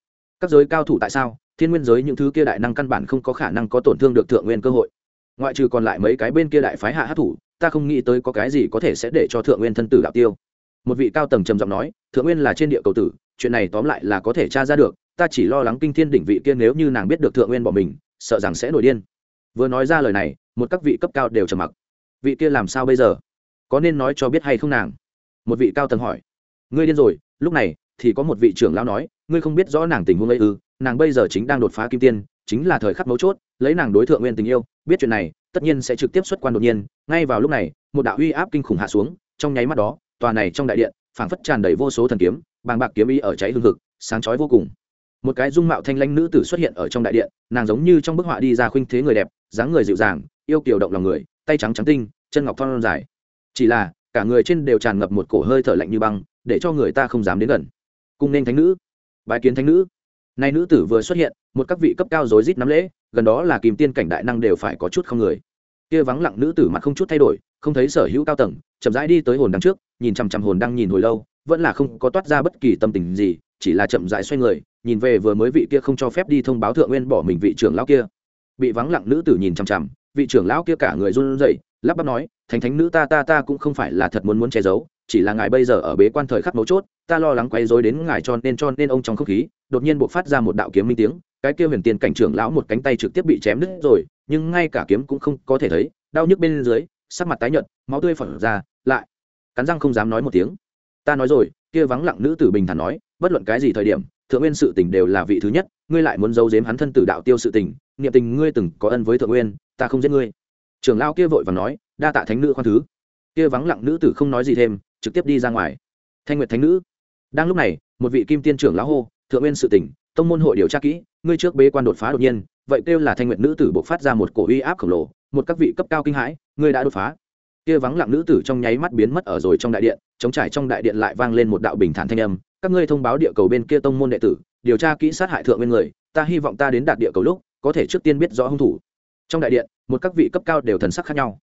Các giới cao thủ tại sao? Thiên nguyên giới những thứ kia đại năng căn bản không có khả năng có tổn thương được thượng nguyên cơ hội. Ngoại trừ còn lại mấy cái bên kia đại phái hạ hát thủ, ta không nghĩ tới có cái gì có thể sẽ để cho thượng nguyên thân tử đạo tiêu. Một vị cao tầng trầm giọng nói, thượng nguyên là trên địa cầu tử, chuyện này tóm lại là có thể tra ra được, ta chỉ lo lắng kinh thiên đỉnh vị kia nếu như nàng biết được thượng nguyên bỏ mình, sợ rằng sẽ nổi điên. Vừa nói ra lời này, một các vị cấp cao đều trầm mặc vị kia làm sao bây giờ? Có nên nói cho biết hay không nàng? Một vị cao tầng hỏi. Ngươi điên rồi, lúc này thì có một vị trưởng lão nói, ngươi không biết rõ nàng tình huống ấy ư, nàng bây giờ chính đang đột phá kim tiên, chính là thời khắc mấu chốt, lấy nàng đối tượng nguyên tình yêu, biết chuyện này, tất nhiên sẽ trực tiếp xuất quan đột nhiên, ngay vào lúc này, một đạo uy áp kinh khủng hạ xuống, trong nháy mắt đó, tòa này trong đại điện, phảng phất tràn đầy vô số thần kiếm, bàng bạc kiếm ý ở cháy hương thực sáng chói vô cùng. Một cái dung mạo thanh lãnh nữ tử xuất hiện ở trong đại điện, nàng giống như trong bức họa đi ra khuynh thế người đẹp, dáng người dịu dàng, yêu kiều động lòng người tay trắng trắng tinh, chân ngọc thon dài. Chỉ là, cả người trên đều tràn ngập một cổ hơi thở lạnh như băng, để cho người ta không dám đến gần. Cung nên thánh nữ. Bài kiến thánh nữ. Nay nữ tử vừa xuất hiện, một các vị cấp cao rối rít nắm lễ, gần đó là kìm tiên cảnh đại năng đều phải có chút không người. Kia vắng lặng nữ tử mặt không chút thay đổi, không thấy sở hữu cao tầng, chậm rãi đi tới hồn đăng trước, nhìn chằm chằm hồn đăng nhìn hồi lâu, vẫn là không có toát ra bất kỳ tâm tình gì, chỉ là chậm rãi xoay người, nhìn về vừa mới vị kia không cho phép đi thông báo thượng nguyên bỏ mình vị trưởng lão kia. Bị vắng lặng nữ tử nhìn chằm chằm vị trưởng lão kia cả người run rẩy, lắp bắp nói, thánh thánh nữ ta ta ta cũng không phải là thật muốn muốn che giấu, chỉ là ngài bây giờ ở bế quan thời khắc mấu chốt, ta lo lắng quay rối đến ngài cho nên cho nên ông trong không khí, đột nhiên buộc phát ra một đạo kiếm minh tiếng, cái kia huyền tiền cảnh trưởng lão một cánh tay trực tiếp bị chém đứt rồi, nhưng ngay cả kiếm cũng không có thể thấy, đau nhức bên dưới, sắc mặt tái nhợt, máu tươi phỏng ra, lại cắn răng không dám nói một tiếng. Ta nói rồi, kia vắng lặng nữ tử bình thản nói, bất luận cái gì thời điểm, thượng nguyên sự tình đều là vị thứ nhất, ngươi lại muốn giấu giếm hắn thân tử đạo tiêu sự tình, niệm tình ngươi từng có ân với thượng nguyên ta không giết ngươi. Trưởng lao kia vội và nói, đa tạ thánh nữ khoan thứ. Kia vắng lặng nữ tử không nói gì thêm, trực tiếp đi ra ngoài. Thanh nguyệt thánh nữ. Đang lúc này, một vị kim tiên trưởng lão hô, thượng nguyên sự tỉnh, tông môn hội điều tra kỹ, ngươi trước bế quan đột phá đột nhiên. Vậy kêu là thanh nguyệt nữ tử buộc phát ra một cổ uy áp khổng lồ, một các vị cấp cao kinh hãi, ngươi đã đột phá. Kia vắng lặng nữ tử trong nháy mắt biến mất ở rồi trong đại điện, chống trải trong đại điện lại vang lên một đạo bình thản thanh âm, các ngươi thông báo địa cầu bên kia tông môn đệ tử, điều tra kỹ sát hại thượng nguyên người, ta hy vọng ta đến đạt địa cầu lúc, có thể trước tiên biết rõ hung thủ trong đại điện, một các vị cấp cao đều thần sắc khác nhau.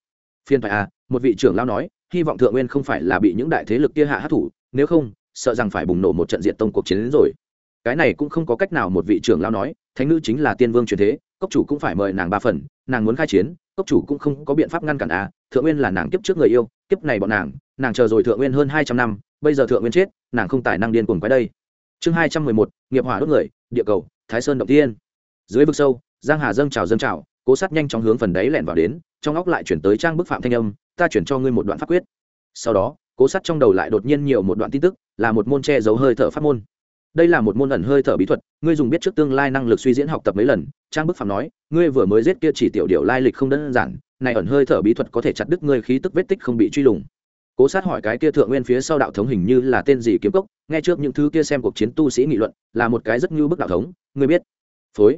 Phiên phải à một vị trưởng lao nói, hy vọng thượng nguyên không phải là bị những đại thế lực kia hạ hát thủ nếu không, sợ rằng phải bùng nổ một trận diện tông cuộc chiến đến rồi. Cái này cũng không có cách nào một vị trưởng lao nói, thánh nữ chính là tiên vương truyền thế, cốc chủ cũng phải mời nàng ba phần, nàng muốn khai chiến, cốc chủ cũng không có biện pháp ngăn cản à thượng nguyên là nàng kiếp trước người yêu, kiếp này bọn nàng nàng chờ rồi thượng nguyên hơn hai trăm năm, bây giờ thượng nguyên chết, nàng không tài năng điên cuồng quái đây. Chương hai trăm mười một, nghiệp hỏa đốt người, địa cầu, thái sơn động tiên. Dưới vực sâu, giang hà dâng trào dâng trào cố sát nhanh chóng hướng phần đáy lẹn vào đến, trong óc lại chuyển tới trang bức phạm thanh âm, ta chuyển cho ngươi một đoạn pháp quyết. Sau đó, cố sát trong đầu lại đột nhiên nhiều một đoạn tin tức, là một môn che giấu hơi thở pháp môn. Đây là một môn ẩn hơi thở bí thuật, ngươi dùng biết trước tương lai năng lực suy diễn học tập mấy lần, trang bức phạm nói, ngươi vừa mới giết kia chỉ tiểu điều lai lịch không đơn giản, này ẩn hơi thở bí thuật có thể chặt đứt ngươi khí tức vết tích không bị truy lùng. Cố sát hỏi cái kia thượng nguyên phía sau đạo thống hình như là tên gì kiếm cốc, nghe trước những thứ kia xem cuộc chiến tu sĩ nghị luận, là một cái rất như bức đạo thống, ngươi biết. Phối.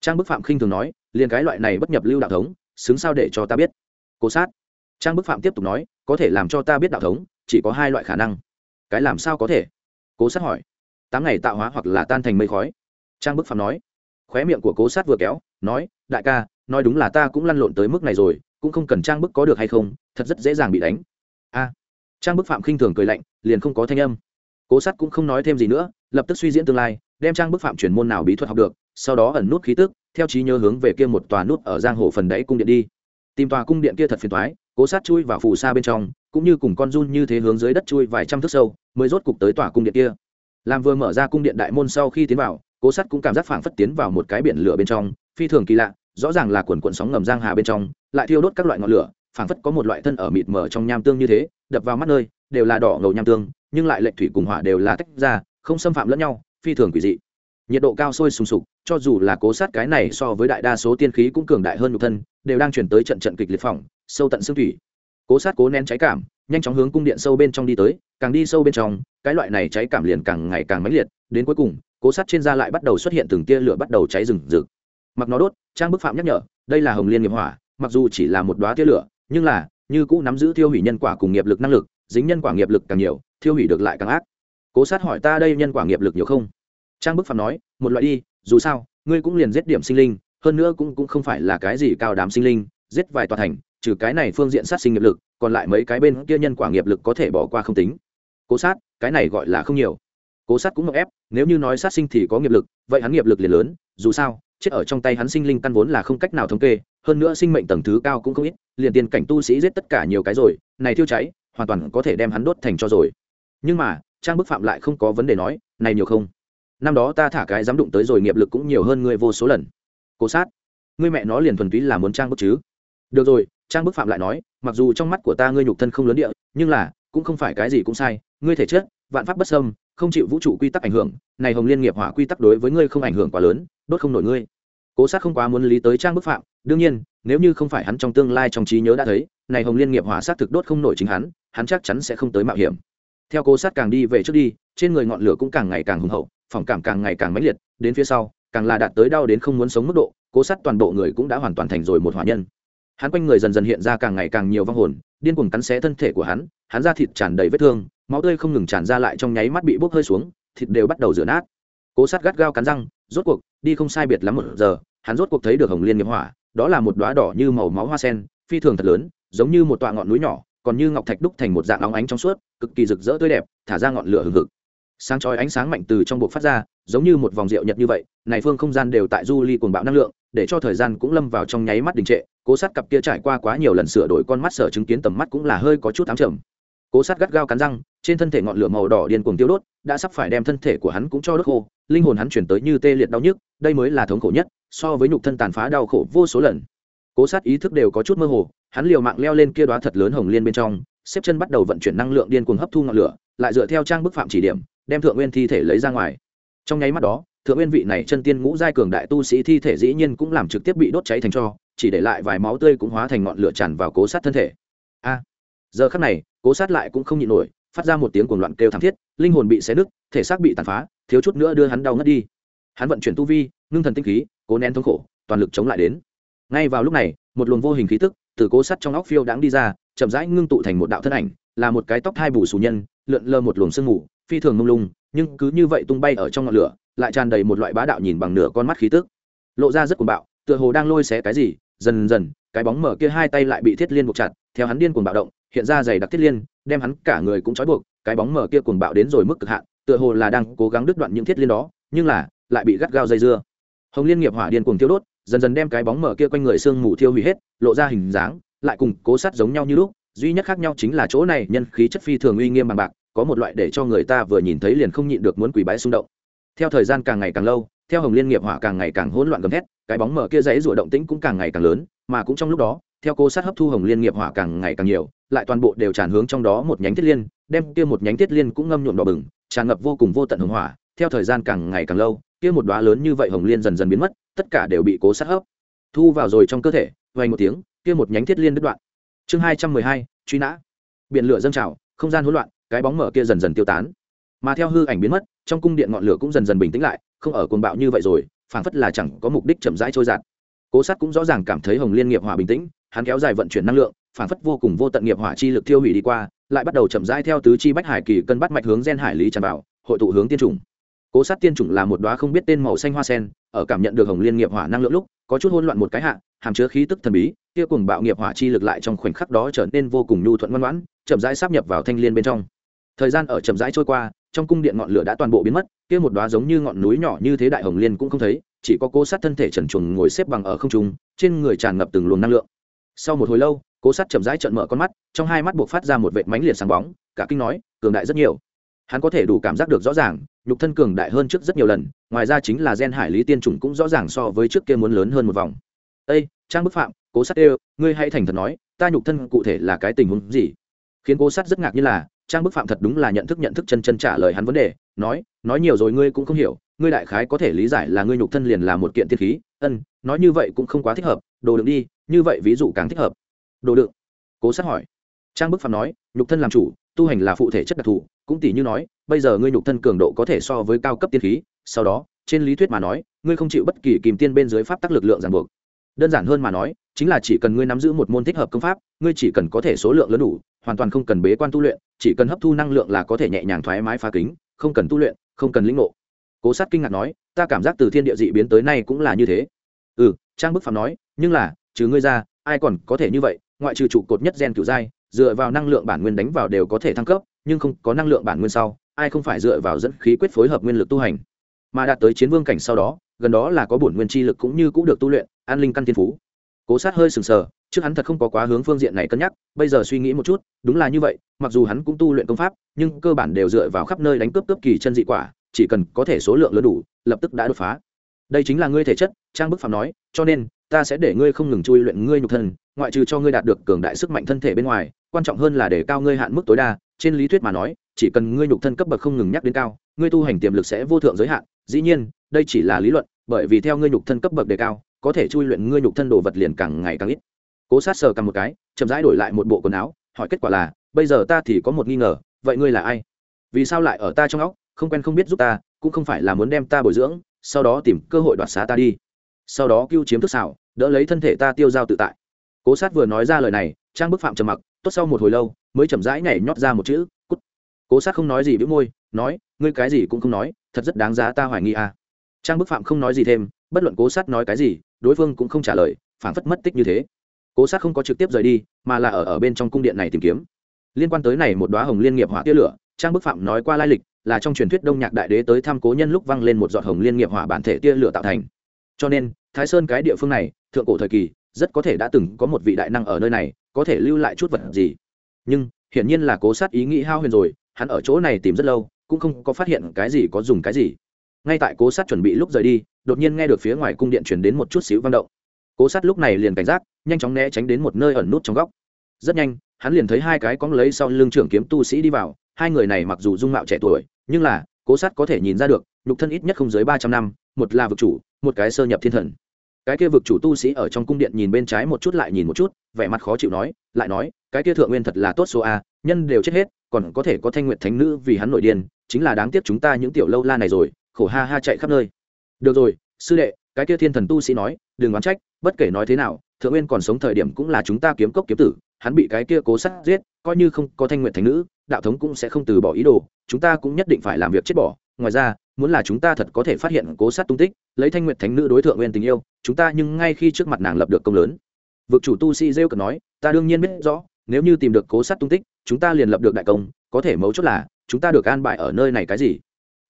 Trang bức phạm khinh thường nói liền cái loại này bất nhập lưu đạo thống, xứng sao để cho ta biết? Cố sát. Trang bức phạm tiếp tục nói, có thể làm cho ta biết đạo thống, chỉ có hai loại khả năng. Cái làm sao có thể? Cố sát hỏi. Tám ngày tạo hóa hoặc là tan thành mây khói. Trang bức phạm nói. Khóe miệng của cố sát vừa kéo, nói, đại ca, nói đúng là ta cũng lăn lộn tới mức này rồi, cũng không cần trang bức có được hay không, thật rất dễ dàng bị đánh. A. Trang bức phạm khinh thường cười lạnh, liền không có thanh âm. Cố sát cũng không nói thêm gì nữa, lập tức suy diễn tương lai, đem trang bức phạm chuyển môn nào bí thuật học được sau đó ẩn nút khí tức, theo trí nhớ hướng về kia một tòa nút ở giang hồ phần đáy cung điện đi. Tìm tòa cung điện kia thật phiền thoái cố sát chui vào phù sa bên trong, cũng như cùng con run như thế hướng dưới đất chui vài trăm thước sâu, mới rốt cục tới tòa cung điện kia. Làm vừa mở ra cung điện đại môn sau khi tiến vào, cố sát cũng cảm giác phảng phất tiến vào một cái biển lửa bên trong, phi thường kỳ lạ, rõ ràng là quần quần sóng ngầm giang hà bên trong, lại thiêu đốt các loại ngọn lửa, phảng phất có một loại thân ở mịt mờ trong nham tương như thế, đập vào mắt nơi, đều là đỏ ngầu nham tương, nhưng lại lệnh thủy cùng hỏa đều là tách ra, không xâm phạm lẫn nhau, phi thường quỷ dị nhiệt độ cao sôi sùng sục, cho dù là cố sát cái này so với đại đa số tiên khí cũng cường đại hơn nhục thân, đều đang chuyển tới trận trận kịch liệt phòng sâu tận xương thủy. Cố sát cố nén cháy cảm, nhanh chóng hướng cung điện sâu bên trong đi tới, càng đi sâu bên trong, cái loại này cháy cảm liền càng ngày càng mãnh liệt, đến cuối cùng, cố sát trên da lại bắt đầu xuất hiện từng tia lửa bắt đầu cháy rừng rực. Mặc nó đốt, trang bức phạm nhắc nhở, đây là hồng liên nghiệp hỏa, mặc dù chỉ là một đoá tia lửa, nhưng là, như cũ nắm giữ thiêu hủy nhân quả cùng nghiệp lực năng lực, dính nhân quả nghiệp lực càng nhiều, thiêu hủy được lại càng ác. Cố sát hỏi ta đây nhân quả nghiệp lực nhiều không? Trang bức phạm nói, một loại đi, dù sao, ngươi cũng liền giết điểm sinh linh, hơn nữa cũng cũng không phải là cái gì cao đám sinh linh, giết vài tòa thành, trừ cái này phương diện sát sinh nghiệp lực, còn lại mấy cái bên kia nhân quả nghiệp lực có thể bỏ qua không tính. Cố sát, cái này gọi là không nhiều. Cố sát cũng ngọc ép, nếu như nói sát sinh thì có nghiệp lực, vậy hắn nghiệp lực liền lớn, dù sao, chết ở trong tay hắn sinh linh căn vốn là không cách nào thống kê, hơn nữa sinh mệnh tầng thứ cao cũng không ít, liền tiền cảnh tu sĩ giết tất cả nhiều cái rồi, này thiêu cháy, hoàn toàn có thể đem hắn đốt thành cho rồi. Nhưng mà, trang bức phạm lại không có vấn đề nói, này nhiều không? Năm đó ta thả cái dám đụng tới rồi nghiệp lực cũng nhiều hơn ngươi vô số lần. Cố sát. Ngươi mẹ nó liền thuần túy là muốn trang bức chứ. Được rồi trang bức phạm lại nói mặc dù trong mắt của ta ngươi nhục thân không lớn địa nhưng là cũng không phải cái gì cũng sai ngươi thể chất vạn pháp bất xâm, không chịu vũ trụ quy tắc ảnh hưởng này hồng liên nghiệp hỏa quy tắc đối với ngươi không ảnh hưởng quá lớn đốt không nổi ngươi. Cố sát không quá muốn lý tới trang bức phạm đương nhiên nếu như không phải hắn trong tương lai trong trí nhớ đã thấy này hồng liên nghiệp hỏa sát thực đốt không nổi chính hắn hắn chắc chắn sẽ không tới mạo hiểm. Theo cố sát càng đi về trước đi trên người ngọn lửa cũng càng ngày càng hùng hậu phòng cảm càng ngày càng mãnh liệt, đến phía sau, càng là đạt tới đau đến không muốn sống mức độ, cố sát toàn bộ người cũng đã hoàn toàn thành rồi một hỏa nhân. Hắn quanh người dần dần hiện ra càng ngày càng nhiều vong hồn, điên cuồng cắn xé thân thể của hắn hắn ra thịt tràn đầy vết thương, máu tươi không ngừng tràn ra lại trong nháy mắt bị bốc hơi xuống, thịt đều bắt đầu rửa nát. Cố sát gắt gao cắn răng, rốt cuộc, đi không sai biệt lắm một giờ, hắn rốt cuộc thấy được hồng liên nghiệp hỏa, đó là một đoá đỏ như màu máu hoa sen, phi thường thật lớn, giống như một tọa ngọn núi nhỏ, còn như ngọc thạch đúc thành một dạng óng ánh trong suốt, cực kỳ rực rỡ tươi đẹp, thả ra ngọn lửa hừng hực sáng chói ánh sáng mạnh từ trong buộc phát ra, giống như một vòng rượu nhật như vậy, này phương không gian đều tại du ly cuồng bạo năng lượng, để cho thời gian cũng lâm vào trong nháy mắt đình trệ. Cố sát cặp kia trải qua quá nhiều lần sửa đổi con mắt sở chứng kiến tầm mắt cũng là hơi có chút ám trầm. Cố sát gắt gao cắn răng, trên thân thể ngọn lửa màu đỏ điên cuồng tiêu đốt, đã sắp phải đem thân thể của hắn cũng cho đốt khô, linh hồn hắn chuyển tới như tê liệt đau nhức, đây mới là thống khổ nhất, so với nhục thân tàn phá đau khổ vô số lần. Cố sát ý thức đều có chút mơ hồ, hắn liều mạng leo lên kia đoá thật lớn hồng liên bên trong, xếp chân bắt đầu vận chuyển năng lượng điên cuồng hấp thu ngọn lửa, lại dựa theo trang bức phạm chỉ điểm đem thượng nguyên thi thể lấy ra ngoài. Trong nháy mắt đó, thượng nguyên vị này chân tiên ngũ giai cường đại tu sĩ thi thể dĩ nhiên cũng làm trực tiếp bị đốt cháy thành cho, chỉ để lại vài máu tươi cũng hóa thành ngọn lửa tràn vào cố sát thân thể. A! Giờ khắc này, cố sát lại cũng không nhịn nổi, phát ra một tiếng cuồng loạn kêu thảm thiết, linh hồn bị xé nứt, thể xác bị tàn phá, thiếu chút nữa đưa hắn đau ngất đi. Hắn vận chuyển tu vi, ngưng thần tinh khí, cố nén thống khổ, toàn lực chống lại đến. Ngay vào lúc này, một luồng vô hình khí tức từ cố sắt trong óc phiêu đãng đi ra, chậm rãi ngưng tụ thành một đạo thân ảnh, là một cái tóc hai bù xù nhân, lượn lơ một luồng sương mù phi thường mông lung, nhưng cứ như vậy tung bay ở trong ngọn lửa, lại tràn đầy một loại bá đạo nhìn bằng nửa con mắt khí tức. Lộ ra rất cuồng bạo, tựa hồ đang lôi xé cái gì, dần dần, cái bóng mở kia hai tay lại bị thiết liên buộc chặt, theo hắn điên cuồng bạo động, hiện ra dày đặc thiết liên, đem hắn cả người cũng trói buộc, cái bóng mở kia cuồng bạo đến rồi mức cực hạn, tựa hồ là đang cố gắng đứt đoạn những thiết liên đó, nhưng là, lại bị gắt gao dây dưa. Hồng liên nghiệp hỏa điên cuồng tiêu đốt, dần dần đem cái bóng mở kia quanh người sương mù thiêu hủy hết, lộ ra hình dáng, lại cùng cố sát giống nhau như lúc, duy nhất khác nhau chính là chỗ này, nhân khí chất phi thường uy nghiêm bằng bạc có một loại để cho người ta vừa nhìn thấy liền không nhịn được muốn quỳ bái xung động. Theo thời gian càng ngày càng lâu, theo hồng liên nghiệp hỏa càng ngày càng hỗn loạn gầm thét, cái bóng mở kia dãy rủa động tĩnh cũng càng ngày càng lớn, mà cũng trong lúc đó, theo cố sát hấp thu hồng liên nghiệp hỏa càng ngày càng nhiều, lại toàn bộ đều tràn hướng trong đó một nhánh thiết liên, đem kia một nhánh thiết liên cũng ngâm nhuộm đỏ bừng, tràn ngập vô cùng vô tận hồng hỏa, theo thời gian càng ngày càng lâu, kia một đóa lớn như vậy hồng liên dần dần biến mất, tất cả đều bị cố sát hấp thu vào rồi trong cơ thể vay một tiếng, kia một nhánh thiết liên đứt đoạn. Chương hai trăm mười hai, truy nã. Biển lửa dâng trào, không gian hỗn loạn cái bóng mở kia dần dần tiêu tán. Mà theo hư ảnh biến mất, trong cung điện ngọn lửa cũng dần dần bình tĩnh lại, không ở cuồng bạo như vậy rồi, phảng phất là chẳng có mục đích chậm rãi trôi giạt cố sát cũng rõ ràng cảm thấy hồng liên nghiệp hỏa bình tĩnh, hắn kéo dài vận chuyển năng lượng, phảng phất vô cùng vô tận nghiệp hỏa chi lực tiêu hủy đi qua, lại bắt đầu chậm rãi theo tứ chi bách hải kỳ cân bắt mạch hướng gen hải lý tràn vào, hội tụ hướng tiên trùng. cố sát tiên trùng là một đóa không biết tên màu xanh hoa sen, ở cảm nhận được hồng liên nghiệp hỏa năng lượng lúc, có chút hỗn loạn một cái hạ, hàm chứa khí tức thần bí, kia cùng bạo nghiệp hỏa chi lực lại trong khoảnh khắc đó trở nên vô cùng nhu thuận ngoan ngoãn, chậm rãi sắp nhập vào thanh liên bên trong thời gian ở chậm rãi trôi qua, trong cung điện ngọn lửa đã toàn bộ biến mất, kia một đoá giống như ngọn núi nhỏ như thế đại hồng liên cũng không thấy, chỉ có cố sát thân thể trần truồng ngồi xếp bằng ở không trung, trên người tràn ngập từng luồng năng lượng. Sau một hồi lâu, cố sát chậm rãi trợn mở con mắt, trong hai mắt buộc phát ra một vệt mánh liệt sáng bóng, cả kinh nói, cường đại rất nhiều. Hắn có thể đủ cảm giác được rõ ràng, nhục thân cường đại hơn trước rất nhiều lần, ngoài ra chính là gen hải lý tiên chủng cũng rõ ràng so với trước kia muốn lớn hơn một vòng. Ây trang bức phạm, cố sát ê ngươi hãy thành thật nói, ta nhục thân cụ thể là cái tình huống gì? Khiến cố sát rất ngạc như là trang bức phạm thật đúng là nhận thức nhận thức chân chân trả lời hắn vấn đề, nói nói nhiều rồi ngươi cũng không hiểu, ngươi đại khái có thể lý giải là ngươi nhục thân liền là một kiện tiên khí, ân, nói như vậy cũng không quá thích hợp, đồ đựng đi, như vậy ví dụ càng thích hợp. Đồ đựng? Cố sát hỏi. Trang bức phạm nói, nhục thân làm chủ, tu hành là phụ thể chất đặc thù, cũng tỷ như nói, bây giờ ngươi nhục thân cường độ có thể so với cao cấp tiên khí, sau đó, trên lý thuyết mà nói, ngươi không chịu bất kỳ kìm tiên bên dưới pháp tắc lực lượng ràng buộc đơn giản hơn mà nói, chính là chỉ cần ngươi nắm giữ một môn thích hợp công pháp, ngươi chỉ cần có thể số lượng lớn đủ, hoàn toàn không cần bế quan tu luyện, chỉ cần hấp thu năng lượng là có thể nhẹ nhàng thoải mái phá kính, không cần tu luyện, không cần lĩnh ngộ. Cố sát kinh ngạc nói, ta cảm giác từ thiên địa dị biến tới nay cũng là như thế. Ừ trang bức phạm nói, nhưng là, trừ ngươi ra, ai còn có thể như vậy, ngoại trừ trụ cột nhất gen cựu giai, dựa vào năng lượng bản nguyên đánh vào đều có thể thăng cấp, nhưng không có năng lượng bản nguyên sau, ai không phải dựa vào dẫn khí quyết phối hợp nguyên lực tu hành. Mà đạt tới chiến vương cảnh sau đó gần đó là có bổn nguyên chi lực cũng như cũng được tu luyện, an linh căn thiên phú. Cố sát hơi sừng sờ, trước hắn thật không có quá hướng phương diện này cân nhắc, bây giờ suy nghĩ một chút, đúng là như vậy, mặc dù hắn cũng tu luyện công pháp, nhưng cơ bản đều dựa vào khắp nơi đánh cướp cướp kỳ chân dị quả, chỉ cần có thể số lượng lớn đủ, lập tức đã đột phá. Đây chính là ngươi thể chất, trang bức phạm nói, cho nên, ta sẽ để ngươi không ngừng chui luyện ngươi nhục thân, ngoại trừ cho ngươi đạt được cường đại sức mạnh thân thể bên ngoài quan trọng hơn là để cao ngươi hạn mức tối đa, trên lý thuyết mà nói, chỉ cần ngươi nhục thân cấp bậc không ngừng nhắc đến cao, ngươi tu hành tiềm lực sẽ vô thượng giới hạn. Dĩ nhiên, đây chỉ là lý luận, bởi vì theo ngươi nhục thân cấp bậc đề cao, có thể chui luyện ngươi nhục thân đồ vật liền càng ngày càng ít. Cố sát sờ cầm một cái, chậm rãi đổi lại một bộ quần áo, hỏi kết quả là, bây giờ ta thì có một nghi ngờ, vậy ngươi là ai? Vì sao lại ở ta trong óc, không quen không biết giúp ta, cũng không phải là muốn đem ta bồi dưỡng, sau đó tìm cơ hội đoạt xá ta đi. Sau đó cưu chiếm thức xảo, đỡ lấy thân thể ta tiêu dao tự tại. Cố sát vừa nói ra lời này, trang bức phạm trầm mặc tốt sau một hồi lâu, mới chậm rãi nhảy nhót ra một chữ, cút. Cố sát không nói gì bĩu môi, nói, ngươi cái gì cũng không nói, thật rất đáng giá ta hoài nghi à. Trang bức phạm không nói gì thêm, bất luận cố sát nói cái gì, đối phương cũng không trả lời, phảng phất mất tích như thế. Cố sát không có trực tiếp rời đi, mà là ở ở bên trong cung điện này tìm kiếm. Liên quan tới này một đoá hồng liên nghiệp hỏa tia lửa, trang bức phạm nói qua lai lịch, là trong truyền thuyết đông nhạc đại đế tới thăm cố nhân lúc văng lên một giọt hồng liên nghiệp hỏa bản thể tia lửa tạo thành. Cho nên, thái sơn cái địa phương này, thượng cổ thời kỳ, rất có thể đã từng có một vị đại năng ở nơi này có thể lưu lại chút vật gì. Nhưng, hiển nhiên là cố sát ý nghĩ hao huyền rồi, hắn ở chỗ này tìm rất lâu, cũng không có phát hiện cái gì có dùng cái gì. Ngay tại cố sát chuẩn bị lúc rời đi, đột nhiên nghe được phía ngoài cung điện chuyển đến một chút xíu vang động. Cố sát lúc này liền cảnh giác, nhanh chóng né tránh đến một nơi ẩn nút trong góc. Rất nhanh, hắn liền thấy hai cái cóng lấy sau lưng trưởng kiếm tu sĩ đi vào, hai người này mặc dù dung mạo trẻ tuổi, nhưng là, cố sát có thể nhìn ra được, nhục thân ít nhất không dưới ba trăm năm, một là vực chủ, một cái sơ nhập thiên thần cái kia vực chủ tu sĩ ở trong cung điện nhìn bên trái một chút lại nhìn một chút, vẻ mặt khó chịu nói, lại nói, cái kia thượng nguyên thật là tốt số a, nhân đều chết hết, còn có thể có thanh nguyện thánh nữ vì hắn nội điên, chính là đáng tiếc chúng ta những tiểu lâu la này rồi, khổ ha ha chạy khắp nơi. Được rồi, sư đệ, cái kia thiên thần tu sĩ nói, đừng oán trách, bất kể nói thế nào, thượng nguyên còn sống thời điểm cũng là chúng ta kiếm cốc kiếm tử, hắn bị cái kia cố sát giết, coi như không có thanh nguyện thánh nữ, đạo thống cũng sẽ không từ bỏ ý đồ, chúng ta cũng nhất định phải làm việc chết bỏ ngoài ra, muốn là chúng ta thật có thể phát hiện cố sát tung tích, lấy thanh nguyện thánh nữ đối tượng nguyên tình yêu, chúng ta nhưng ngay khi trước mặt nàng lập được công lớn. Vực chủ tu sĩ rêu cực nói, ta đương nhiên biết rõ, nếu như tìm được cố sát tung tích, chúng ta liền lập được đại công, có thể mấu chốt là, chúng ta được an bại ở nơi này cái gì?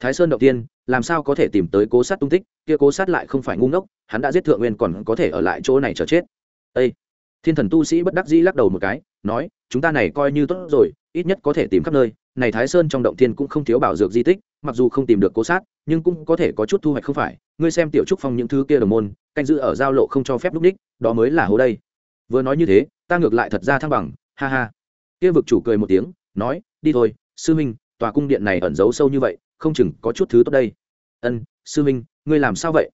Thái sơn đầu tiên, làm sao có thể tìm tới cố sát tung tích, kia cố sát lại không phải ngu ngốc, hắn đã giết thượng nguyên còn có thể ở lại chỗ này chờ chết. Ê! thiên thần tu sĩ bất đắc dĩ lắc đầu một cái, nói, chúng ta này coi như tốt rồi, ít nhất có thể tìm khắp nơi này thái sơn trong động thiên cũng không thiếu bảo dược di tích, mặc dù không tìm được cố sát, nhưng cũng có thể có chút thu hoạch không phải. Ngươi xem tiểu trúc phong những thứ kia đồng môn, canh giữ ở giao lộ không cho phép lúc đích, đó mới là hố đây. Vừa nói như thế, ta ngược lại thật ra thăng bằng, ha ha. Kia vực chủ cười một tiếng, nói, đi thôi, sư minh tòa cung điện này ẩn giấu sâu như vậy, không chừng có chút thứ tốt đây. Ân, sư minh ngươi làm sao vậy?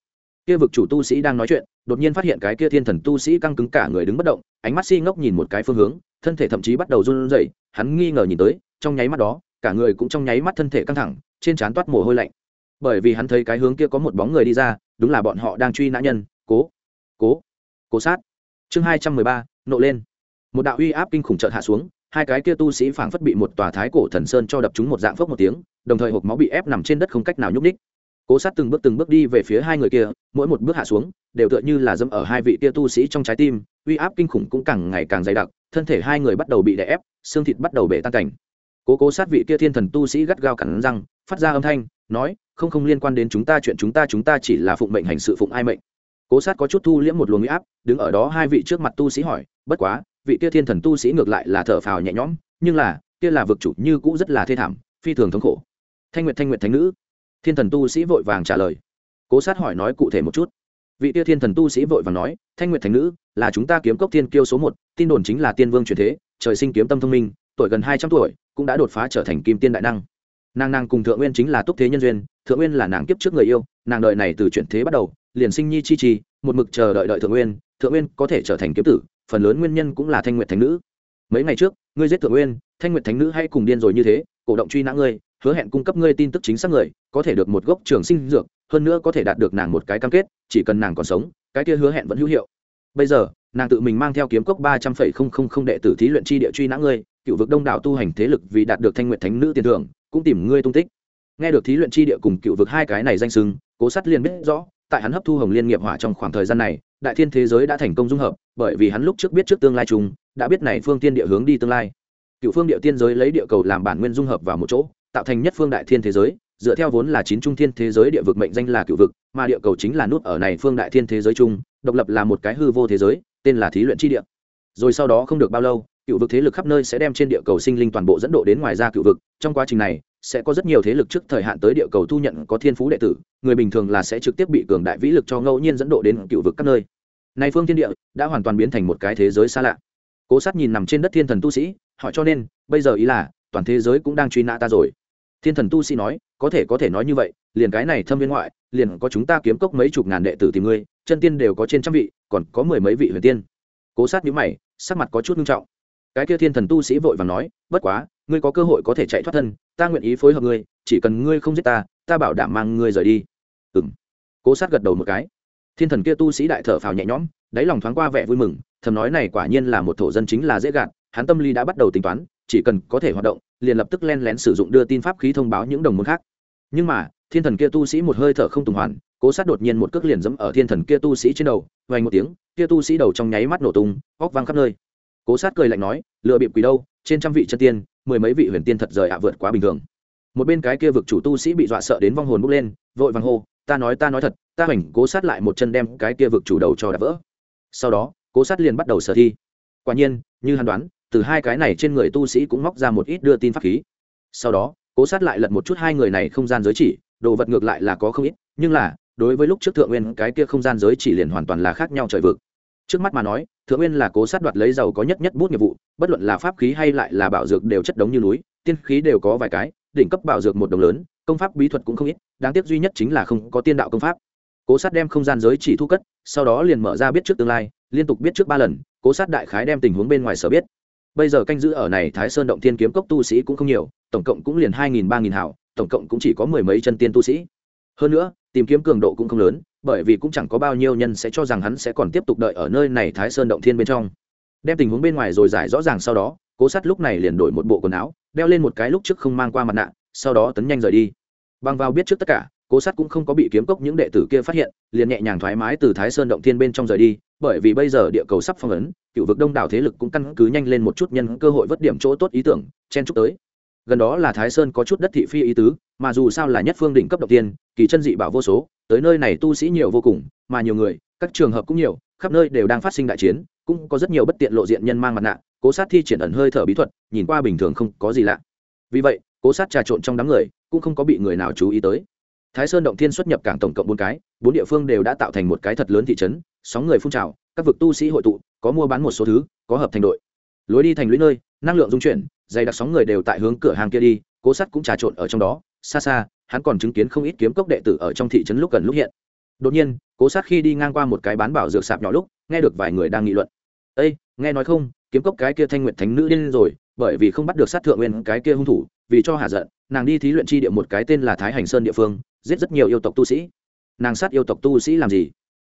Kia vực chủ tu sĩ đang nói chuyện, đột nhiên phát hiện cái kia thiên thần tu sĩ căng cứng cả người đứng bất động, ánh mắt si ngốc nhìn một cái phương hướng, thân thể thậm chí bắt đầu run rẩy, hắn nghi ngờ nhìn tới trong nháy mắt đó, cả người cũng trong nháy mắt thân thể căng thẳng, trên trán toát mồ hôi lạnh. Bởi vì hắn thấy cái hướng kia có một bóng người đi ra, đúng là bọn họ đang truy nã nhân, cố cố cố sát. Chương hai trăm mười ba, nộ lên. Một đạo uy áp kinh khủng trợt hạ xuống, hai cái kia tu sĩ phảng phất bị một tòa thái cổ thần sơn cho đập chúng một dạng phốc một tiếng, đồng thời hộp máu bị ép nằm trên đất không cách nào nhúc ních cố sát từng bước từng bước đi về phía hai người kia, mỗi một bước hạ xuống, đều tựa như là dâm ở hai vị kia tu sĩ trong trái tim, uy áp kinh khủng cũng càng ngày càng dày đặc, thân thể hai người bắt đầu bị đè ép, xương thịt bắt đầu bể tan cảnh cố cố sát vị kia thiên thần tu sĩ gắt gao cẳng răng, phát ra âm thanh, nói, không không liên quan đến chúng ta chuyện chúng ta chúng ta chỉ là phụng mệnh hành sự phụng ai mệnh. Cố sát có chút thu liễm một luồng huy áp, đứng ở đó hai vị trước mặt tu sĩ hỏi, bất quá, vị kia thiên thần tu sĩ ngược lại là thở phào nhẹ nhõm, nhưng là, kia là vực chủ như cũ rất là thê thảm, phi thường thống khổ. Thanh nguyệt thanh nguyệt, thánh nữ. Thiên thần tu sĩ vội vàng trả lời. Cố sát hỏi nói cụ thể một chút. Vị tia thiên thần tu sĩ vội vàng nói, thanh nguyệt, thánh nữ, là chúng ta kiếm cốc thiên kiêu số một, tin đồn chính là tiên vương truyền thế, trời sinh kiếm tâm thông minh, tuổi gần hai trăm tuổi cũng đã đột phá trở thành kim tiên đại năng. Nàng nàng cùng thượng nguyên chính là túc thế nhân duyên thượng nguyên là nàng kiếp trước người yêu nàng đợi này từ chuyển thế bắt đầu liền sinh nhi chi trì, một mực chờ đợi đợi thượng nguyên thượng nguyên có thể trở thành kiếm tử phần lớn nguyên nhân cũng là thanh nguyệt thánh nữ. Mấy ngày trước ngươi giết thượng nguyên thanh nguyệt thánh nữ hay cùng điên rồi như thế cổ động truy nã ngươi hứa hẹn cung cấp ngươi tin tức chính xác người có thể được một gốc trường sinh dược hơn nữa có thể đạt được nàng một cái cam kết chỉ cần nàng còn sống cái kia hứa hẹn vẫn hữu hiệu. Bây giờ nàng tự mình mang theo kiếm cốc ba trăm phẩy không không không đệ tử thí luyện chi địa truy nã ngươi cựu vực đông đảo tu hành thế lực vì đạt được thanh nguyện thánh nữ tiền thưởng, cũng tìm ngươi tung tích. Nghe được thí luyện chi địa cùng cựu vực hai cái này danh sưng cố sắt liền biết rõ, tại hắn hấp thu hồng liên nghiệp hỏa trong khoảng thời gian này, đại thiên thế giới đã thành công dung hợp, bởi vì hắn lúc trước biết trước tương lai chung, đã biết này phương tiên địa hướng đi tương lai. Cựu phương địa tiên giới lấy địa cầu làm bản nguyên dung hợp vào một chỗ, tạo thành nhất phương đại thiên thế giới, dựa theo vốn là chín trung thiên thế giới địa vực mệnh danh là cựu vực, mà địa cầu chính là nút ở này phương đại thiên thế giới chung, độc lập là một cái hư vô thế giới, tên là thí luyện chi địa. Rồi sau đó không được bao lâu cựu vực thế lực khắp nơi sẽ đem trên địa cầu sinh linh toàn bộ dẫn độ đến ngoài ra cựu vực. Trong quá trình này, sẽ có rất nhiều thế lực trước thời hạn tới địa cầu thu nhận có thiên phú đệ tử. Người bình thường là sẽ trực tiếp bị cường đại vĩ lực cho ngẫu nhiên dẫn độ đến cựu vực các nơi. Này phương thiên địa đã hoàn toàn biến thành một cái thế giới xa lạ. Cố sát nhìn nằm trên đất thiên thần tu sĩ họ cho nên, bây giờ ý là, toàn thế giới cũng đang truy nã ta rồi. Thiên thần tu sĩ nói, có thể có thể nói như vậy, liền cái này thâm viên ngoại, liền có chúng ta kiếm cốc mấy chục ngàn đệ tử tìm ngươi, chân tiên đều có trên trăm vị, còn có mười mấy vị huyền tiên. Cố sát nhíu mày, sắc mặt có chút nghiêm trọng cái kia thiên thần tu sĩ vội vàng nói, bất quá, ngươi có cơ hội có thể chạy thoát thân, ta nguyện ý phối hợp ngươi, chỉ cần ngươi không giết ta ta bảo đảm mang ngươi rời đi. Ừng cố sát gật đầu một cái. Thiên thần kia tu sĩ đại thở phào nhẹ nhõm, đáy lòng thoáng qua vẻ vui mừng, thầm nói này quả nhiên là một thổ dân chính là dễ gạt, hắn tâm lý đã bắt đầu tính toán, chỉ cần có thể hoạt động, liền lập tức len lén sử dụng đưa tin pháp khí thông báo những đồng môn khác. Nhưng mà, thiên thần kia tu sĩ một hơi thở không tùng hoàn, cố sát đột nhiên một cước liền dẫm ở thiên thần kia tu sĩ trên đầu vay một tiếng, kia tu sĩ đầu trong nháy mắt nổ tung, óc vang khắp nơi cố sát cười lạnh nói, lựa bịp quỷ đâu, trên trăm vị chân tiên, mười mấy vị huyền tiên thật rời ạ, vượt quá bình thường. Một bên cái kia vực chủ tu sĩ bị dọa sợ đến vong hồn bốc lên, vội vàng hô, ta nói ta nói thật, ta hoành cố sát lại một chân đem cái kia vực chủ đầu cho đã vỡ. Sau đó, cố sát liền bắt đầu sở thi. Quả nhiên, như hắn đoán, từ hai cái này trên người tu sĩ cũng móc ra một ít đưa tin pháp khí. Sau đó, cố sát lại lật một chút hai người này không gian giới chỉ, đồ vật ngược lại là có không ít, nhưng là, đối với lúc trước thượng nguyên, cái kia không gian giới chỉ liền hoàn toàn là khác nhau trời vực. Trước mắt mà nói thượng nguyên là cố sát đoạt lấy giàu có nhất nhất bút nghiệp vụ, bất luận là pháp khí hay lại là bảo dược đều chất đống như núi, tiên khí đều có vài cái, đỉnh cấp bảo dược một đồng lớn, công pháp bí thuật cũng không ít, đáng tiếc duy nhất chính là không có tiên đạo công pháp. Cố sát đem không gian giới chỉ thu cất, sau đó liền mở ra biết trước tương lai, liên tục biết trước ba lần, cố sát đại khái đem tình huống bên ngoài sở biết. Bây giờ canh giữ ở này thái sơn động thiên kiếm cốc tu sĩ cũng không nhiều, tổng cộng cũng liền hai nghìn ba nghìn hảo tổng cộng cũng chỉ có mười mấy chân tiên tu sĩ. Hơn nữa, tìm kiếm cường độ cũng không lớn bởi vì cũng chẳng có bao nhiêu nhân sẽ cho rằng hắn sẽ còn tiếp tục đợi ở nơi này thái sơn động thiên bên trong. Đem tình huống bên ngoài rồi giải rõ ràng sau đó, cố sát lúc này liền đổi một bộ quần áo, đeo lên một cái lúc trước không mang qua mặt nạ, sau đó tấn nhanh rời đi. Bằng vào biết trước tất cả, cố sát cũng không có bị kiếm cốc những đệ tử kia phát hiện, liền nhẹ nhàng thoải mái từ thái sơn động thiên bên trong rời đi, bởi vì bây giờ địa cầu sắp phong ấn, cựu vực đông đảo thế lực cũng căn cứ nhanh lên một chút nhân cơ hội vất điểm chỗ tốt ý tưởng, chen chúc tới. Gần đó là thái sơn có chút đất thị phi ý tứ mà dù sao là nhất phương đỉnh cấp đầu tiên, kỳ chân dị bảo vô số, tới nơi này tu sĩ nhiều vô cùng, mà nhiều người, các trường hợp cũng nhiều, khắp nơi đều đang phát sinh đại chiến, cũng có rất nhiều bất tiện lộ diện nhân mang mặt nạ, cố sát thi triển ẩn hơi thở bí thuật, nhìn qua bình thường không có gì lạ. Vì vậy, cố sát trà trộn trong đám người, cũng không có bị người nào chú ý tới. Thái sơn động thiên xuất nhập cảng tổng cộng bốn cái, bốn địa phương đều đã tạo thành một cái thật lớn thị trấn, sóng người phun trào, các vực tu sĩ hội tụ, có mua bán một số thứ, có hợp thành đội. Lối đi thành lũy nơi, năng lượng dung chuyển, dày đặc sóng người đều tại hướng cửa hàng kia đi, cố sắt cũng trà trộn ở trong đó xa xa, hắn còn chứng kiến không ít kiếm cốc đệ tử ở trong thị trấn lúc gần lúc hiện. Đột nhiên, cố sát khi đi ngang qua một cái bán bảo dược sạp nhỏ lúc, nghe được vài người đang nghị luận. Ây nghe nói không, kiếm cốc cái kia thanh nguyện thánh nữ điên rồi, bởi vì không bắt được sát thượng nguyên cái kia hung thủ, vì cho hạ giận, nàng đi thí luyện chi địa một cái tên là thái hành sơn địa phương, giết rất nhiều yêu tộc tu sĩ. Nàng sát yêu tộc tu sĩ làm gì?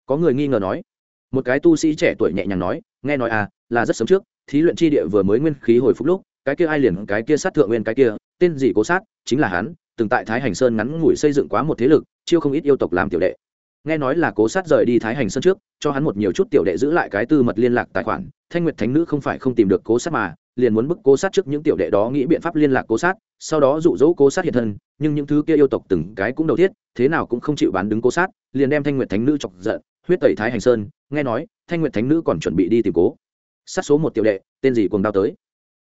Có người nghi ngờ nói. Một cái tu sĩ trẻ tuổi nhẹ nhàng nói, nghe nói à là rất sớm trước, thí luyện chi địa vừa mới nguyên khí hồi phục lúc, cái kia ai liền cái kia sát thượng nguyên cái kia, tên gì cố sát, chính là hắn từng tại thái hành sơn ngắn ngủi xây dựng quá một thế lực, chiêu không ít yêu tộc làm tiểu đệ. Nghe nói là cố sát rời đi thái hành sơn trước, cho hắn một nhiều chút tiểu đệ giữ lại cái tư mật liên lạc tài khoản, thanh nguyệt thánh nữ không phải không tìm được cố sát mà, liền muốn bức cố sát trước những tiểu đệ đó nghĩ biện pháp liên lạc cố sát, sau đó dụ dỗ cố sát hiện thân, nhưng những thứ kia yêu tộc từng cái cũng đầu thiết, thế nào cũng không chịu bán đứng cố sát, liền đem thanh nguyệt thánh nữ chọc giận, huyết tẩy thái hành sơn, nghe nói, thanh nguyệt thánh nữ còn chuẩn bị đi tìm cố. Sát số một tiểu đệ, tên gì cuồng đao tới?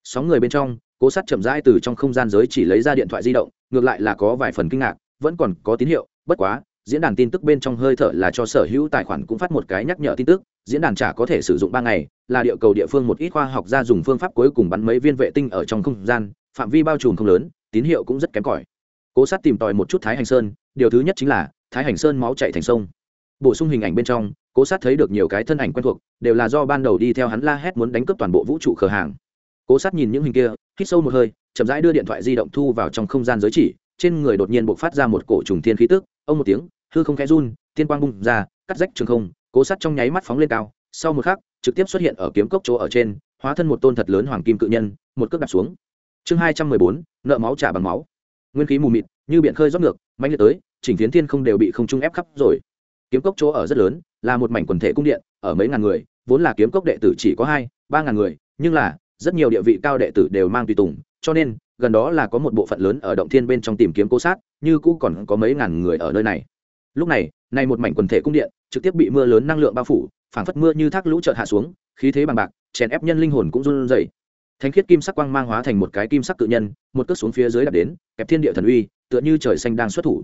Sóng người bên trong cố sát chậm rãi từ trong không gian giới chỉ lấy ra điện thoại di động, ngược lại là có vài phần kinh ngạc, vẫn còn có tín hiệu, bất quá, diễn đàn tin tức bên trong hơi thở là cho sở hữu tài khoản cũng phát một cái nhắc nhở tin tức, diễn đàn trả có thể sử dụng ba ngày, là địa cầu địa phương một ít khoa học gia dùng phương pháp cuối cùng bắn mấy viên vệ tinh ở trong không gian, phạm vi bao trùm không lớn, tín hiệu cũng rất kém cỏi. Cố sát tìm tòi một chút thái hành sơn, điều thứ nhất chính là, thái hành sơn máu chạy thành sông. Bổ sung hình ảnh bên trong, cố sát thấy được nhiều cái thân ảnh quen thuộc, đều là do ban đầu đi theo hắn la hét muốn đánh cướp toàn bộ vũ trụ khờ hàng cố sát nhìn những hình kia, hít sâu một hơi, chậm rãi đưa điện thoại di động thu vào trong không gian giới chỉ, trên người đột nhiên bộc phát ra một cổ trùng thiên khí tức, ông một tiếng, hư không khẽ run thiên quang bung ra, cắt rách trường không, cố sát trong nháy mắt phóng lên cao, sau một khắc, trực tiếp xuất hiện ở kiếm cốc chỗ ở trên, hóa thân một tôn thật lớn hoàng kim cự nhân, một cước đặt xuống. Chương hai trăm mười bốn, nợ máu trả bằng máu. Nguyên khí mù mịt, như biển khơi rót ngược, mạnh liệt tới, chỉnh phiến thiên không đều bị không trung ép khắp rồi. Kiếm cốc chỗ ở rất lớn, là một mảnh quần thể cung điện, ở mấy ngàn người, vốn là kiếm cốc đệ tử chỉ có hai, ba ngàn người, nhưng là rất nhiều địa vị cao đệ tử đều mang tùy tùng, cho nên, gần đó là có một bộ phận lớn ở động thiên bên trong tìm kiếm cố sát, như cũ còn có mấy ngàn người ở nơi này. Lúc này, nay một mảnh quần thể cung điện, trực tiếp bị mưa lớn năng lượng bao phủ, phảng phất mưa như thác lũ chợt hạ xuống, khí thế bằng bạc, chèn ép nhân linh hồn cũng run rẩy. Thánh khiết kim sắc quang mang hóa thành một cái kim sắc cự nhân, một cước xuống phía dưới đạp đến, kẹp thiên địa thần uy, tựa như trời xanh đang xuất thủ.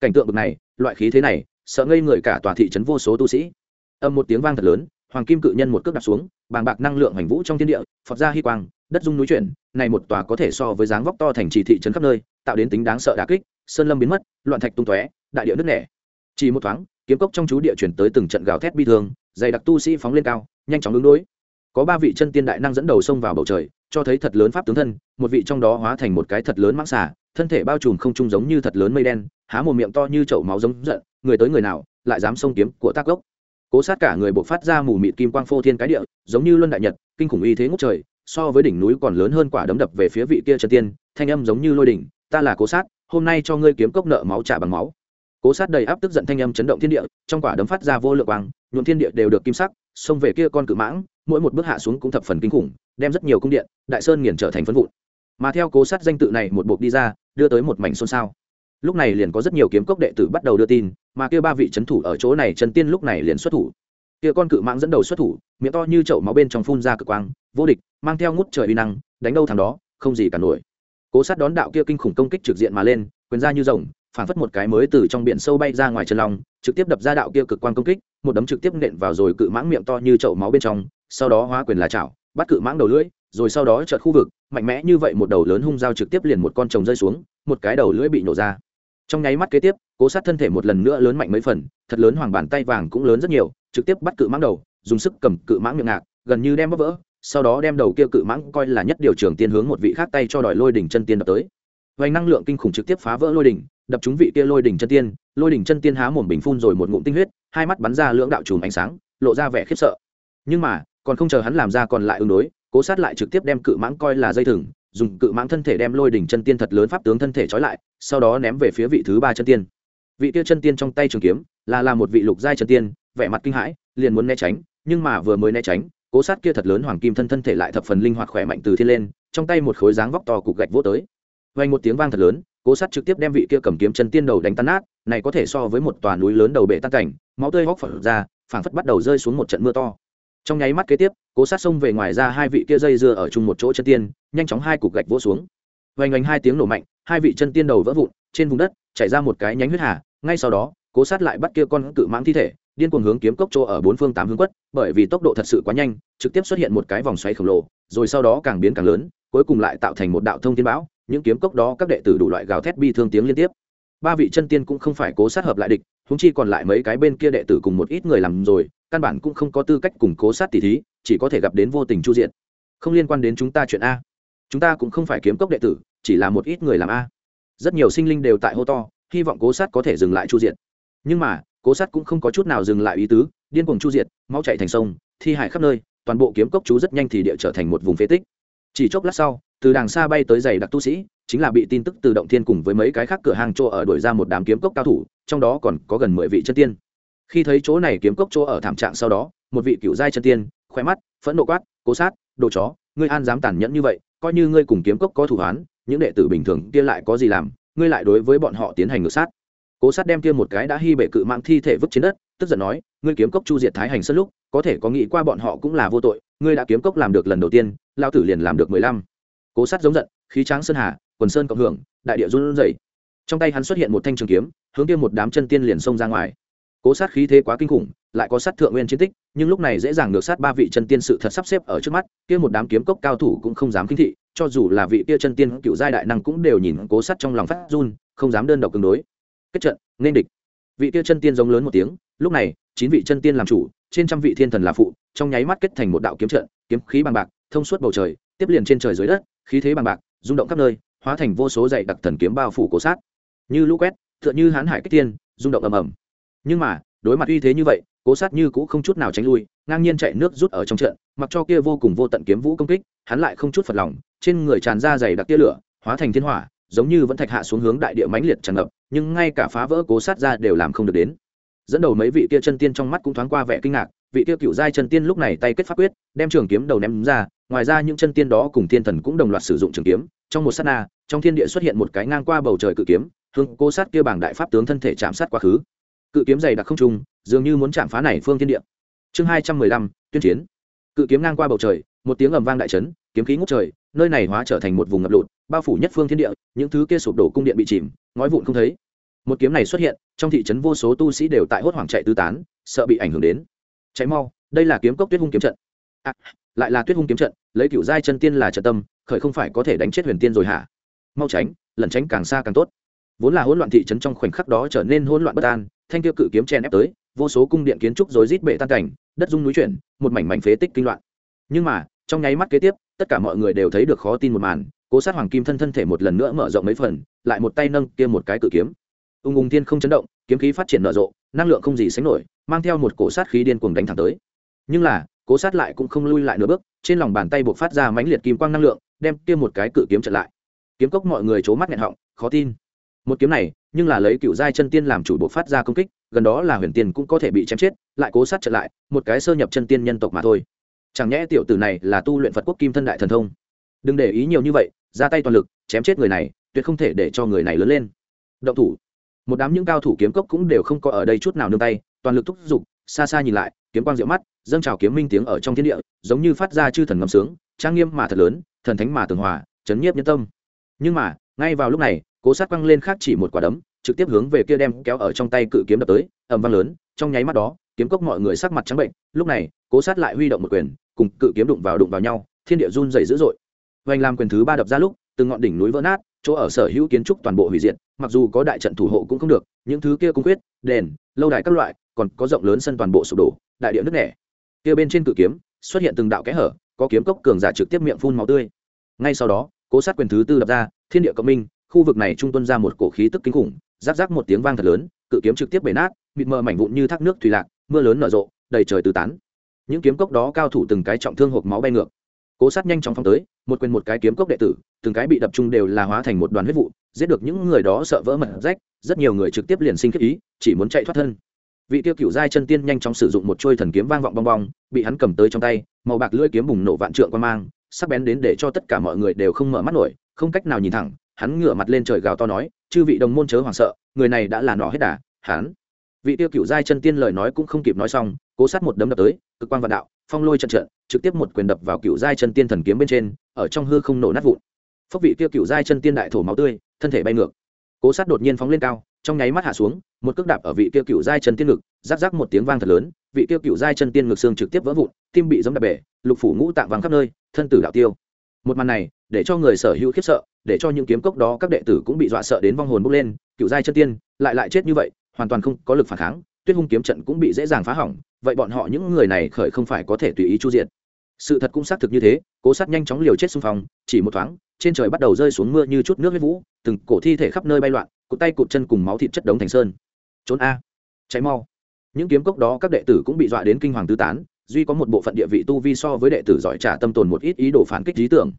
Cảnh tượng bực này, loại khí thế này, sợ ngây người cả tòa thị trấn vô số tu sĩ. Âm một tiếng vang thật lớn hoàng kim cự nhân một cước đạp xuống, bàng bạc năng lượng hành vũ trong thiên địa phật ra hy quang, đất dung núi chuyển, này một tòa có thể so với dáng vóc to thành trì thị trấn khắp nơi, tạo đến tính đáng sợ đà kích, sơn lâm biến mất, loạn thạch tung tóe, đại địa nứt nẻ. Chỉ một thoáng, kiếm cốc trong chú địa chuyển tới từng trận gào thét bi thương, dày đặc tu sĩ phóng lên cao, nhanh chóng ứng đối. Có ba vị chân tiên đại năng dẫn đầu xông vào bầu trời, cho thấy thật lớn pháp tướng thân, một vị trong đó hóa thành một cái thật lớn mãng xà, thân thể bao trùm không trung giống như thật lớn mây đen, há một miệng to như chậu máu giống giận, người tới người nào, lại dám xông kiếm của tác gốc cố sát cả người buộc phát ra mù mịt kim quang phô thiên cái địa, giống như luân đại nhật, kinh khủng uy thế ngút trời, so với đỉnh núi còn lớn hơn quả đấm đập về phía vị kia chân tiên, thanh âm giống như lôi đỉnh, ta là cố sát, hôm nay cho ngươi kiếm cốc nợ máu trả bằng máu. Cố sát đầy áp tức giận thanh âm chấn động thiên địa, trong quả đấm phát ra vô lượng quang, nhuộm thiên địa đều được kim sắc, xông về kia con cự mãng, mỗi một bước hạ xuống cũng thập phần kinh khủng, đem rất nhiều cung điện, đại sơn nghiền trở thành phân vụn. Mà theo cố sát danh tự này một buộc đi ra, đưa tới một mảnh xôn xao lúc này liền có rất nhiều kiếm cốc đệ tử bắt đầu đưa tin, mà kia ba vị c thủ ở chỗ này trần tiên lúc này liền xuất thủ. Kia con cự mãng dẫn đầu xuất thủ, miệng to như chậu máu bên trong phun ra cực quang, vô địch, mang theo ngút trời uy năng, đánh đâu thằng đó, không gì cả nổi. Cố sát đón đạo kia kinh khủng công kích trực diện mà lên, quyền ra như rồng, phản phất một cái mới từ trong biển sâu bay ra ngoài chân lòng trực tiếp đập ra đạo kia cực quan công kích, một đấm trực tiếp nện vào rồi cự mãng miệng to như chậu máu bên trong, sau đó hóa quyền là chảo, bắt cự mãng đầu lưỡi, rồi sau đó chợt khu vực, mạnh mẽ như vậy một đầu lớn hung dao trực tiếp liền một con chồng rơi xuống, một cái đầu lưỡi bị nổ ra trong nháy mắt kế tiếp, cố sát thân thể một lần nữa lớn mạnh mấy phần, thật lớn hoàng bàn tay vàng cũng lớn rất nhiều, trực tiếp bắt cự mãng đầu, dùng sức cầm cự mãng miệng ngạc, gần như đem bóp vỡ, sau đó đem đầu kia cự mãng coi là nhất điều trường tiên hướng một vị khác tay cho đòi lôi đỉnh chân tiên đập tới. Vành năng lượng kinh khủng trực tiếp phá vỡ lôi đỉnh, đập trúng vị kia lôi đỉnh chân tiên, lôi đỉnh chân tiên há mồm bình phun rồi một ngụm tinh huyết, hai mắt bắn ra lưỡng đạo chùm ánh sáng, lộ ra vẻ khiếp sợ. Nhưng mà, còn không chờ hắn làm ra còn lại ứng đối, cố sát lại trực tiếp đem cự mãng coi là dây thừng dùng cự mãng thân thể đem lôi đỉnh chân tiên thật lớn pháp tướng thân thể trói lại, sau đó ném về phía vị thứ ba chân tiên. Vị kia chân tiên trong tay trường kiếm, là là một vị lục giai chân tiên, vẻ mặt kinh hãi, liền muốn né tránh, nhưng mà vừa mới né tránh, cố sát kia thật lớn hoàng kim thân thân thể lại thập phần linh hoạt khỏe mạnh từ thiên lên, trong tay một khối dáng vóc to cục gạch vỗ tới. Vang một tiếng vang thật lớn, cố sát trực tiếp đem vị kia cầm kiếm chân tiên đầu đánh tan nát, này có thể so với một tòa núi lớn đầu bể tan cảnh, máu tươi hóc phở ra, phảng phất bắt đầu rơi xuống một trận mưa to. Trong nháy mắt kế tiếp cố sát xông về ngoài ra hai vị kia dây dưa ở chung một chỗ chân tiên, nhanh chóng hai cục gạch vỗ xuống. Vành vành hai tiếng nổ mạnh, hai vị chân tiên đầu vỡ vụn, trên vùng đất chảy ra một cái nhánh huyết hà, ngay sau đó, cố sát lại bắt kia con cự mãng thi thể, điên cuồng hướng kiếm cốc chỗ ở bốn phương tám hướng quất, bởi vì tốc độ thật sự quá nhanh, trực tiếp xuất hiện một cái vòng xoáy khổng lồ, rồi sau đó càng biến càng lớn, cuối cùng lại tạo thành một đạo thông thiên bão, những kiếm cốc đó các đệ tử đủ loại gào thét bi thương tiếng liên tiếp. Ba vị chân tiên cũng không phải cố sát hợp lại địch húng chi còn lại mấy cái bên kia đệ tử cùng một ít người làm rồi căn bản cũng không có tư cách củng cố sát tỷ thí, chỉ có thể gặp đến vô tình chu diện. Không liên quan đến chúng ta chuyện a. Chúng ta cũng không phải kiếm cốc đệ tử, chỉ là một ít người làm a. Rất nhiều sinh linh đều tại hô to, hy vọng cố sát có thể dừng lại chu diện. Nhưng mà, cố sát cũng không có chút nào dừng lại ý tứ, điên cuồng chu diệt máu chạy thành sông, thi hải khắp nơi, toàn bộ kiếm cốc chú rất nhanh thì địa trở thành một vùng phế tích. Chỉ chốc lát sau, từ đàng xa bay tới giày đặc tu sĩ, chính là bị tin tức từ động thiên cùng với mấy cái khác cửa hàng chỗ ở đổi ra một đám kiếm cốc cao thủ, trong đó còn có gần mười vị chân tiên khi thấy chỗ này kiếm cốc chỗ ở thảm trạng sau đó, một vị cựu giai chân tiên khoe mắt, phẫn nộ quát, cố sát, đồ chó, ngươi an dám tàn nhẫn như vậy, coi như ngươi cùng kiếm cốc có thủ hoán, những đệ tử bình thường kia lại có gì làm, ngươi lại đối với bọn họ tiến hành ngược sát. Cố sát đem kia một cái đã hy bệ cự mạng thi thể vứt trên đất, tức giận nói, ngươi kiếm cốc chu diệt thái hành sân lúc, có thể có nghĩ qua bọn họ cũng là vô tội, ngươi đã kiếm cốc làm được lần đầu tiên lao tử liền làm được mười lăm. Cố sát giống giận, khí tráng sơn hà, quần sơn cộng hưởng, đại địa run rẩy. Trong tay hắn xuất hiện một thanh trường kiếm, hướng kia một đám chân tiên liền xông ra ngoài cố sát khí thế quá kinh khủng, lại có sát thượng nguyên chiến tích, nhưng lúc này dễ dàng ngược sát ba vị chân tiên sự thật sắp xếp ở trước mắt, kia một đám kiếm cốc cao thủ cũng không dám kinh thị, cho dù là vị kia chân tiên cựu giai đại năng cũng đều nhìn cố sát trong lòng phát run, không dám đơn độc cường đối. Kết trận, nên địch. Vị kia chân tiên giống lớn một tiếng, lúc này, chín vị chân tiên làm chủ, trên trăm vị thiên thần là phụ, trong nháy mắt kết thành một đạo kiếm trận, kiếm khí bằng bạc, thông suốt bầu trời, tiếp liền trên trời dưới đất, khí thế bằng bạc, rung động khắp nơi, hóa thành vô số dạy đặc thần kiếm bao phủ cố sát. Như lũ quét, tựa như hán hải kích tiên, rung động ầm ầm nhưng mà, đối mặt uy thế như vậy, cố sát như cũ không chút nào tránh lui, ngang nhiên chạy nước rút ở trong trận, mặc cho kia vô cùng vô tận kiếm vũ công kích, hắn lại không chút phật lòng, trên người tràn ra dày đặc tia lửa, hóa thành thiên hỏa, giống như vẫn thạch hạ xuống hướng đại địa mãnh liệt tràn ngập, nhưng ngay cả phá vỡ cố sát ra đều làm không được đến. Dẫn đầu mấy vị kia chân tiên trong mắt cũng thoáng qua vẻ kinh ngạc, vị kia cựu giai chân tiên lúc này tay kết pháp quyết, đem trường kiếm đầu ném ra, ngoài ra những chân tiên đó cùng thiên thần cũng đồng loạt sử dụng trường kiếm, trong một sát na, trong thiên địa xuất hiện một cái ngang qua bầu trời cự kiếm, hướng cố sát kia bảng đại pháp tướng thân thể chạm sát quá khứ cự kiếm dày đặc không trung dường như muốn chạm phá này phương thiên địa. Chương hai trăm mười lăm tuyên chiến. Cự kiếm ngang qua bầu trời một tiếng ầm vang đại trấn kiếm khí ngút trời nơi này hóa trở thành một vùng ngập lụt bao phủ nhất phương thiên địa những thứ kia sụp đổ cung điện bị chìm ngói vụn không thấy. Một kiếm này xuất hiện trong thị trấn vô số tu sĩ đều tại hốt hoảng chạy tứ tán sợ bị ảnh hưởng đến. Cháy mau đây là kiếm cốc tuyết hung kiếm trận. À, lại là tuyết hung kiếm trận lấy cựu giai chân tiên là trận tâm khởi không phải có thể đánh chết huyền tiên rồi hả? Mau tránh lẩn tránh càng xa càng tốt. Vốn là hỗn loạn thị trấn trong khoảnh khắc đó trở nên hỗn loạn bất an thanh kia cự kiếm chen ép tới, vô số cung điện kiến trúc rối rít bệ tan cảnh, đất rung núi chuyển, một mảnh mảnh phế tích kinh loạn. Nhưng mà, trong nháy mắt kế tiếp, tất cả mọi người đều thấy được khó tin một màn, cố sát hoàng kim thân thân thể một lần nữa mở rộng mấy phần, lại một tay nâng kia một cái cự kiếm. Ung ung thiên không chấn động, kiếm khí phát triển nở rộ, năng lượng không gì sánh nổi, mang theo một cổ sát khí điên cuồng đánh thẳng tới. Nhưng là, cố sát lại cũng không lui lại nửa bước, trên lòng bàn tay buộc phát ra mãnh liệt kim quang năng lượng, đem kia một cái cự kiếm chặn lại. Kiếm cốc mọi người c mắt nghẹn họng, khó tin. Một kiếm này nhưng là lấy cựu giai chân tiên làm chủ bộ phát ra công kích, gần đó là huyền tiên cũng có thể bị chém chết, lại cố sát trở lại, một cái sơ nhập chân tiên nhân tộc mà thôi. Chẳng nhẽ tiểu tử này là tu luyện phật quốc kim thân đại thần thông? Đừng để ý nhiều như vậy, ra tay toàn lực, chém chết người này, tuyệt không thể để cho người này lớn lên. Động thủ. Một đám những cao thủ kiếm cốc cũng đều không có ở đây chút nào nương tay, toàn lực thúc giục, xa xa nhìn lại, kiếm quang diệu mắt, dâng trào kiếm minh tiếng ở trong thiên địa, giống như phát ra chư thần ngầm sướng, trang nghiêm mà thật lớn, thần thánh mà tường hòa, chấn nhiếp nhân tâm. Nhưng mà, ngay vào lúc này cố sát quăng lên khác chỉ một quả đấm, trực tiếp hướng về kia đem kéo ở trong tay cự kiếm đập tới, ầm vang lớn, trong nháy mắt đó, kiếm cốc mọi người sắc mặt trắng bệnh, lúc này, cố sát lại huy động một quyền, cùng cự kiếm đụng vào đụng vào nhau, thiên địa run dày dữ dội. Vành làm quyền thứ ba đập ra lúc, từng ngọn đỉnh núi vỡ nát, chỗ ở sở hữu kiến trúc toàn bộ hủy diệt, mặc dù có đại trận thủ hộ cũng không được, những thứ kia cung quyết, đền, lâu đài các loại, còn có rộng lớn sân toàn bộ sụp đổ, đại địa nước nẻ. Kia bên trên cự kiếm, xuất hiện từng đạo kẽ hở, có kiếm cốc cường giả trực tiếp miệng phun máu tươi. Ngay sau đó, cố sát quyền thứ tư đập ra, thiên địa cộng minh khu vực này trung tuân ra một cổ khí tức kinh khủng giáp giáp một tiếng vang thật lớn, cự kiếm trực tiếp bể nát, mịt mờ mảnh vụn như thác nước thủy lạc, mưa lớn nở rộ, đầy trời tứ tán. Những kiếm cốc đó cao thủ từng cái trọng thương hộp máu bay ngược. Cố sát nhanh chóng phong tới, một quyền một cái kiếm cốc đệ tử, từng cái bị đập trung đều là hóa thành một đoàn huyết vụ, giết được những người đó sợ vỡ mật rách, rất nhiều người trực tiếp liền sinh khiếp ý, chỉ muốn chạy thoát thân. Vị tiêu cựu giai chân tiên nhanh chóng sử dụng một trôi thần kiếm vang vọng bong bong, bị hắn cầm tới trong tay, màu bạc lưỡi kiếm bùng nổ vạn trượng qua mang, sắc bén đến để cho tất cả mọi người đều không mở mắt nổi, không cách nào nhìn thẳng hắn ngửa mặt lên trời gào to nói, chư vị đồng môn chớ hoảng sợ, người này đã là nọ hết đà, hắn. Vị tiêu cựu giai chân tiên lời nói cũng không kịp nói xong, cố sát một đấm đập tới, cực quan vạn đạo, phong lôi trận trận, trực tiếp một quyền đập vào cựu giai chân tiên thần kiếm bên trên, ở trong hư không nổ nát vụn. Phốc vị tiêu cựu giai chân tiên đại thổ máu tươi, thân thể bay ngược. Cố sát đột nhiên phóng lên cao, trong nháy mắt hạ xuống, một cước đạp ở vị tiêu cựu giai chân tiên ngực, rắc rắc một tiếng vang thật lớn, vị tiêu cựu giai chân tiên ngực xương trực tiếp vỡ vụn, tim bị giống đập bể, lục phủ ngũ tạng vàng khắp nơi, thân tử đạo tiêu một màn này, để cho người sở hữu khiếp sợ, để cho những kiếm cốc đó các đệ tử cũng bị dọa sợ đến vong hồn bốc lên, cựu giai chân tiên, lại lại chết như vậy, hoàn toàn không có lực phản kháng, tuyết hung kiếm trận cũng bị dễ dàng phá hỏng, vậy bọn họ những người này khởi không phải có thể tùy ý chu diện sự thật cũng xác thực như thế, cố sát nhanh chóng liều chết xung phong, chỉ một thoáng, trên trời bắt đầu rơi xuống mưa như chút nước huyết vũ, từng cổ thi thể khắp nơi bay loạn, cụt tay cụt chân cùng máu thịt chất đống thành sơn. Trốn a. Cháy mau. Những kiếm cốc đó các đệ tử cũng bị dọa đến kinh hoàng tứ tán duy có một bộ phận địa vị tu vi so với đệ tử giỏi trả tâm tồn một ít ý đồ phản kích lý tưởng.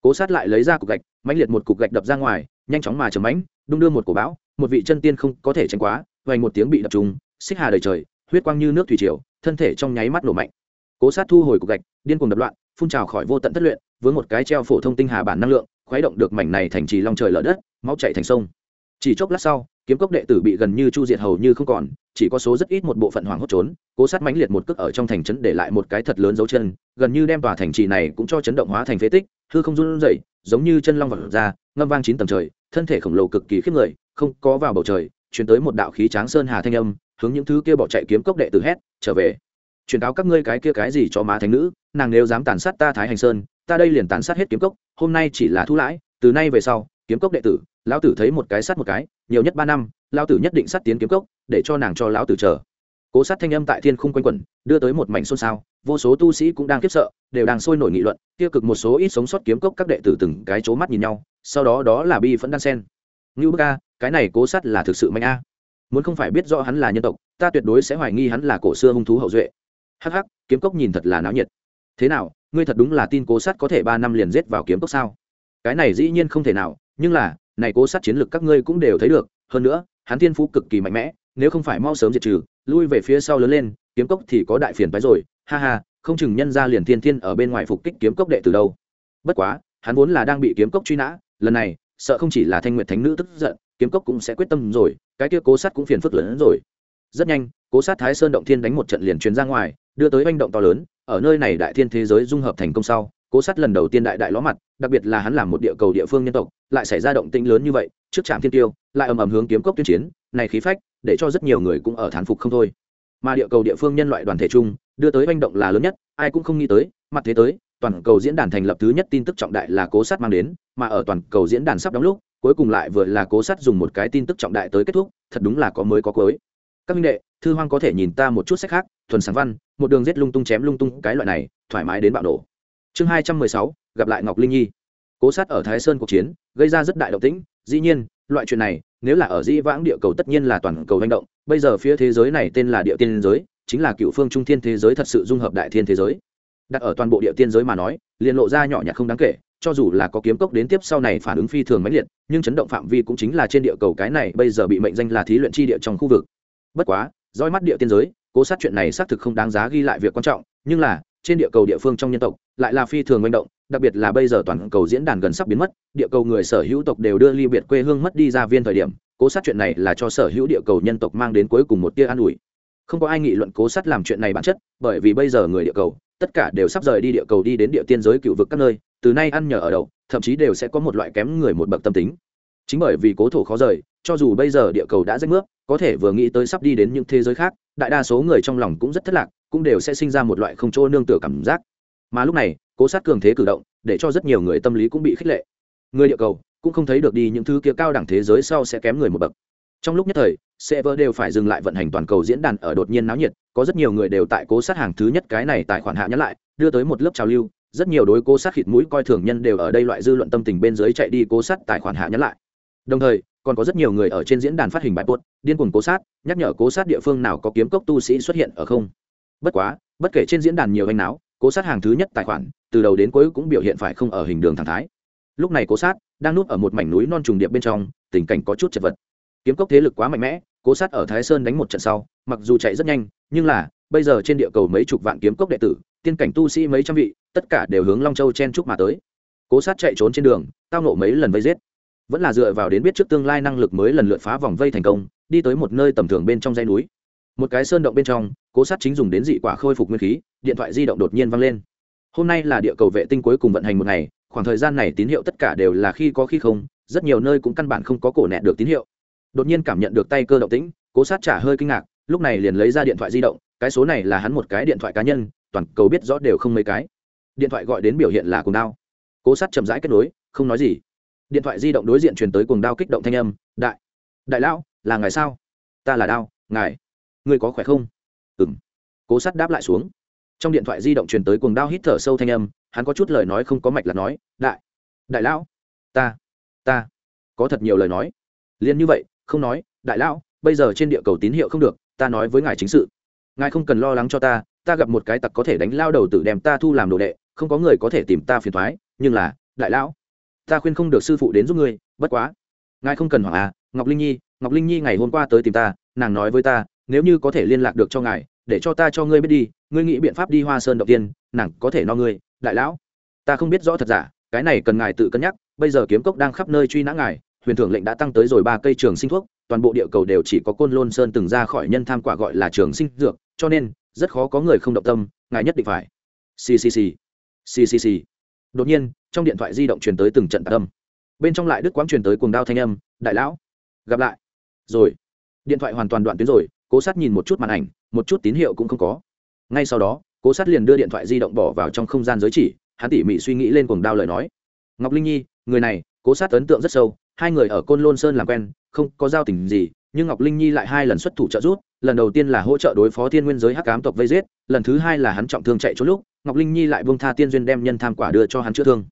Cố sát lại lấy ra cục gạch, mãnh liệt một cục gạch đập ra ngoài, nhanh chóng mà chầm mãnh, đung đưa một cổ bão, một vị chân tiên không có thể tránh quá, vành một tiếng bị đập trúng, xích hà đầy trời, huyết quang như nước thủy triều, thân thể trong nháy mắt nổ mạnh. Cố sát thu hồi cục gạch, điên cuồng đập loạn, phun trào khỏi vô tận thất luyện với một cái treo phổ thông tinh hà bản năng lượng, khuấy động được mảnh này thành trì long trời lở đất, máu chảy thành sông chỉ chốc lát sau, kiếm cốc đệ tử bị gần như chu diệt hầu như không còn, chỉ có số rất ít một bộ phận hoàng hốt trốn, cố sát mãnh liệt một cước ở trong thành trấn để lại một cái thật lớn dấu chân, gần như đem tòa thành trì này cũng cho chấn động hóa thành phế tích, hư không run rẩy, giống như chân long vật ra, ngâm vang chín tầng trời, thân thể khổng lồ cực kỳ khiếp người, không có vào bầu trời chuyển tới một đạo khí tráng sơn hà thanh âm, hướng những thứ kia bỏ chạy kiếm cốc đệ tử hét, trở về! Truyền cáo các ngươi cái kia cái gì cho má thánh nữ, nàng nếu dám tàn sát ta thái hành sơn, ta đây liền tàn sát hết kiếm cốc, hôm nay chỉ là thu lãi, từ nay về sau, kiếm cốc đệ tử lão tử thấy một cái sát một cái, nhiều nhất ba năm, lão tử nhất định sát tiến kiếm cốc, để cho nàng cho lão tử chờ. Cố sát thanh âm tại thiên khung quanh quẩn, đưa tới một mảnh xôn xao, vô số tu sĩ cũng đang khiếp sợ, đều đang sôi nổi nghị luận, tiêu cực một số ít sống sót kiếm cốc các đệ tử từng cái chố mắt nhìn nhau, sau đó đó là bi phẫn đan sen. Ngưu bức a, cái này cố sát là thực sự mạnh a. Muốn không phải biết rõ hắn là nhân tộc, ta tuyệt đối sẽ hoài nghi hắn là cổ xưa hung thú hậu duệ. Hắc hắc, kiếm cốc nhìn thật là náo nhiệt. Thế nào, ngươi thật đúng là tin cố sát có thể ba năm liền giết vào kiếm cốc sao? Cái này dĩ nhiên không thể nào, nhưng là này cố sát chiến lược các ngươi cũng đều thấy được, hơn nữa, hắn thiên phú cực kỳ mạnh mẽ, nếu không phải mau sớm diệt trừ, lui về phía sau lớn lên, kiếm cốc thì có đại phiền phái rồi, ha ha, không chừng nhân ra liền thiên thiên ở bên ngoài phục kích kiếm cốc đệ từ đâu. Bất quá, hắn vốn là đang bị kiếm cốc truy nã, lần này, sợ không chỉ là thanh nguyệt thánh nữ tức giận, kiếm cốc cũng sẽ quyết tâm rồi, cái kia cố sát cũng phiền phức lớn hơn rồi. Rất nhanh, cố sát thái sơn động thiên đánh một trận liền truyền ra ngoài, đưa tới manh động to lớn, ở nơi này đại thiên thế giới dung hợp thành công sau cố sát lần đầu tiên đại đại ló mặt, đặc biệt là hắn làm một địa cầu địa phương nhân tộc, lại xảy ra động tĩnh lớn như vậy, trước trạm thiên tiêu, lại ầm ầm hướng kiếm cốc tuyên chiến, này khí phách, để cho rất nhiều người cũng ở thán phục không thôi. Mà địa cầu địa phương nhân loại đoàn thể chung, đưa tới manh động là lớn nhất, ai cũng không nghĩ tới, mặt thế tới, toàn cầu diễn đàn thành lập thứ nhất tin tức trọng đại là cố sát mang đến, mà ở toàn cầu diễn đàn sắp đóng lúc, cuối cùng lại vừa là cố sát dùng một cái tin tức trọng đại tới kết thúc, thật đúng là có mới có cuối. Các minh đệ, thư hoang có thể nhìn ta một chút sách khác, thuần sáng văn, một đường giết lung tung chém lung tung cái loại này, thoải mái đến bạo nổ chương hai trăm mười sáu, gặp lại ngọc linh nhi. Cố sát ở thái sơn cuộc chiến, gây ra rất đại động tĩnh. Dĩ nhiên, loại chuyện này, nếu là ở dĩ vãng địa cầu tất nhiên là toàn cầu hành động. Bây giờ phía thế giới này tên là địa tiên giới, chính là cựu phương trung thiên thế giới thật sự dung hợp đại thiên thế giới. Đặt ở toàn bộ địa tiên giới mà nói, liền lộ ra nhỏ nhặt không đáng kể, cho dù là có kiếm cốc đến tiếp sau này phản ứng phi thường mãnh liệt, nhưng chấn động phạm vi cũng chính là trên địa cầu cái này bây giờ bị mệnh danh là thí luyện chi địa trong khu vực. Bất quá roi mắt địa tiên giới, cố sát chuyện này xác thực không đáng giá ghi lại việc quan trọng, nhưng là, trên địa cầu địa phương trong nhân tộc lại là phi thường manh động, đặc biệt là bây giờ toàn cầu diễn đàn gần sắp biến mất, địa cầu người sở hữu tộc đều đưa ly biệt quê hương mất đi ra viên thời điểm, cố sát chuyện này là cho sở hữu địa cầu nhân tộc mang đến cuối cùng một tia an ủi. Không có ai nghị luận cố sát làm chuyện này bản chất, bởi vì bây giờ người địa cầu, tất cả đều sắp rời đi địa cầu đi đến địa tiên giới cựu vực các nơi, từ nay ăn nhờ ở đậu, thậm chí đều sẽ có một loại kém người một bậc tâm tính. Chính bởi vì cố thổ khó rời, cho dù bây giờ địa cầu đã rách nước, có thể vừa nghĩ tới sắp đi đến những thế giới khác, đại đa số người trong lòng cũng rất thất lạc, cũng đều sẽ sinh ra một loại không chỗ nương tựa cảm giác mà lúc này, cố sát cường thế cử động, để cho rất nhiều người tâm lý cũng bị khích lệ. Người địa cầu cũng không thấy được đi những thứ kia cao đẳng thế giới sau sẽ kém người một bậc. Trong lúc nhất thời, server đều phải dừng lại vận hành toàn cầu diễn đàn ở đột nhiên náo nhiệt, có rất nhiều người đều tại cố sát hàng thứ nhất cái này tài khoản hạ nhắc lại, đưa tới một lớp trào lưu, rất nhiều đối cố sát khịt mũi coi thường nhân đều ở đây loại dư luận tâm tình bên dưới chạy đi cố sát tài khoản hạ nhắc lại. Đồng thời, còn có rất nhiều người ở trên diễn đàn phát hình bài buốt điên cuồng cố sát, nhắc nhở cố sát địa phương nào có kiếm cốc tu sĩ xuất hiện ở không. Bất quá, bất kể trên diễn đàn nhiều anh náo cố sát hàng thứ nhất tài khoản, từ đầu đến cuối cũng biểu hiện phải không ở hình đường thẳng thái. Lúc này cố sát đang núp ở một mảnh núi non trùng điệp bên trong, tình cảnh có chút chật vật. Kiếm cốc thế lực quá mạnh mẽ, cố sát ở thái sơn đánh một trận sau, mặc dù chạy rất nhanh, nhưng là, bây giờ trên địa cầu mấy chục vạn kiếm cốc đệ tử, tiên cảnh tu sĩ mấy trăm vị, tất cả đều hướng long châu chen trúc mà tới. Cố sát chạy trốn trên đường, tao nộ mấy lần vây giết. Vẫn là dựa vào đến biết trước tương lai năng lực mới lần lượt phá vòng vây thành công, đi tới một nơi tầm thường bên trong dây núi. Một cái sơn động bên trong cố sát chính dùng đến dị quả khôi phục nguyên khí, điện thoại di động đột nhiên văng lên. Hôm nay là địa cầu vệ tinh cuối cùng vận hành một ngày, khoảng thời gian này tín hiệu tất cả đều là khi có khi không, rất nhiều nơi cũng căn bản không có cổ nẹ được tín hiệu. Đột nhiên cảm nhận được tay cơ động tĩnh, cố sát trả hơi kinh ngạc, lúc này liền lấy ra điện thoại di động, cái số này là hắn một cái điện thoại cá nhân, toàn cầu biết rõ đều không mấy cái. Điện thoại gọi đến biểu hiện là cuồng đao. Cố sát chậm rãi kết nối, không nói gì. Điện thoại di động đối diện truyền tới cuồng đao kích động thanh âm, đại đại lão, là ngài sao? Ta là đao, ngài, ngươi có khỏe không? Ừ m cố sát đáp lại xuống. Trong điện thoại di động truyền tới cuồng đao hít thở sâu thanh âm, hắn có chút lời nói không có mạch là nói, đại đại lão, ta ta, có thật nhiều lời nói. Liền như vậy, không nói, đại lão, bây giờ trên địa cầu tín hiệu không được, ta nói với ngài chính sự. Ngài không cần lo lắng cho ta ta gặp một cái tặc có thể đánh lao đầu tử đem ta thu làm đồ đệ, không có người có thể tìm ta phiền thoái nhưng là, đại lão, ta khuyên không được sư phụ đến giúp ngươi, bất quá. Ngài không cần hoảng à ngọc linh nhi, ngọc linh nhi ngày hôm qua tới tìm ta, nàng nói với ta nếu như có thể liên lạc được cho ngài, để cho ta cho ngươi biết đi, ngươi nghĩ biện pháp đi hoa sơn đầu tiên, nàng có thể no ngươi, đại lão. Ta không biết rõ thật giả, cái này cần ngài tự cân nhắc, bây giờ kiếm cốc đang khắp nơi truy nã ngài, huyền thưởng lệnh đã tăng tới rồi ba cây trường sinh thuốc, toàn bộ địa cầu đều chỉ có côn lôn sơn từng ra khỏi nhân tham quả gọi là trường sinh dược, cho nên, rất khó có người không động tâm, ngài nhất định phải. Ccc ccc đột nhiên, trong điện thoại di động truyền tới từng trận âm. Bên trong lại đức quãng truyền tới cuồng đao thanh âm, đại lão, gặp lại. Rồi, điện thoại hoàn toàn đoạn tuyến rồi cố sát nhìn một chút màn ảnh, một chút tín hiệu cũng không có. Ngay sau đó, cố sát liền đưa điện thoại di động bỏ vào trong không gian giới chỉ, hắn tỉ mỉ suy nghĩ lên cuồng đao lời nói. Ngọc linh nhi, người này, cố sát ấn tượng rất sâu, hai người ở côn lôn sơn làm quen, không có giao tình gì, nhưng ngọc linh nhi lại hai lần xuất thủ trợ giúp, lần đầu tiên là hỗ trợ đối phó thiên nguyên giới hắc cám tộc vây giết, lần thứ hai là hắn trọng thương chạy trốn lúc, ngọc linh nhi lại buông tha tiên duyên đem nhân tham quả đưa cho hắn chữa thương.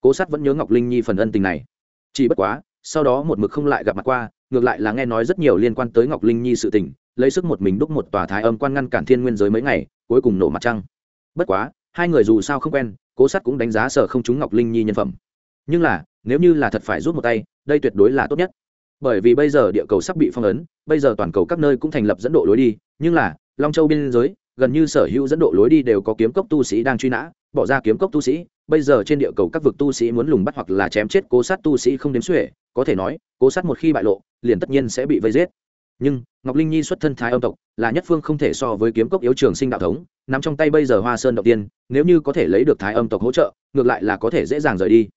Cố sát vẫn nhớ ngọc linh nhi phần ân tình này. Chỉ bất quá, sau đó một mực không lại gặp mặt qua, ngược lại là nghe nói rất nhiều liên quan tới ngọc linh nhi sự tình lấy sức một mình đúc một tòa thái âm quan ngăn cản thiên nguyên giới mấy ngày, cuối cùng nổ mặt trăng. Bất quá, hai người dù sao không quen, cố sát cũng đánh giá sở không chúng ngọc linh nhi nhân phẩm. Nhưng là, nếu như là thật phải rút một tay, đây tuyệt đối là tốt nhất. Bởi vì bây giờ địa cầu sắp bị phong ấn, bây giờ toàn cầu các nơi cũng thành lập dẫn độ lối đi, nhưng là, long châu biên giới, gần như sở hữu dẫn độ lối đi đều có kiếm cốc tu sĩ đang truy nã, bỏ ra kiếm cốc tu sĩ, bây giờ trên địa cầu các vực tu sĩ muốn lùng bắt hoặc là chém chết cố sát tu sĩ không đếm xuể, có thể nói, cố sát một khi bại lộ, liền tất nhiên sẽ bị vây giết nhưng, ngọc linh nhi xuất thân thái âm tộc, là nhất phương không thể so với kiếm cốc yếu trường sinh đạo thống nằm trong tay bây giờ hoa sơn động tiên, nếu như có thể lấy được thái âm tộc hỗ trợ, ngược lại là có thể dễ dàng rời đi.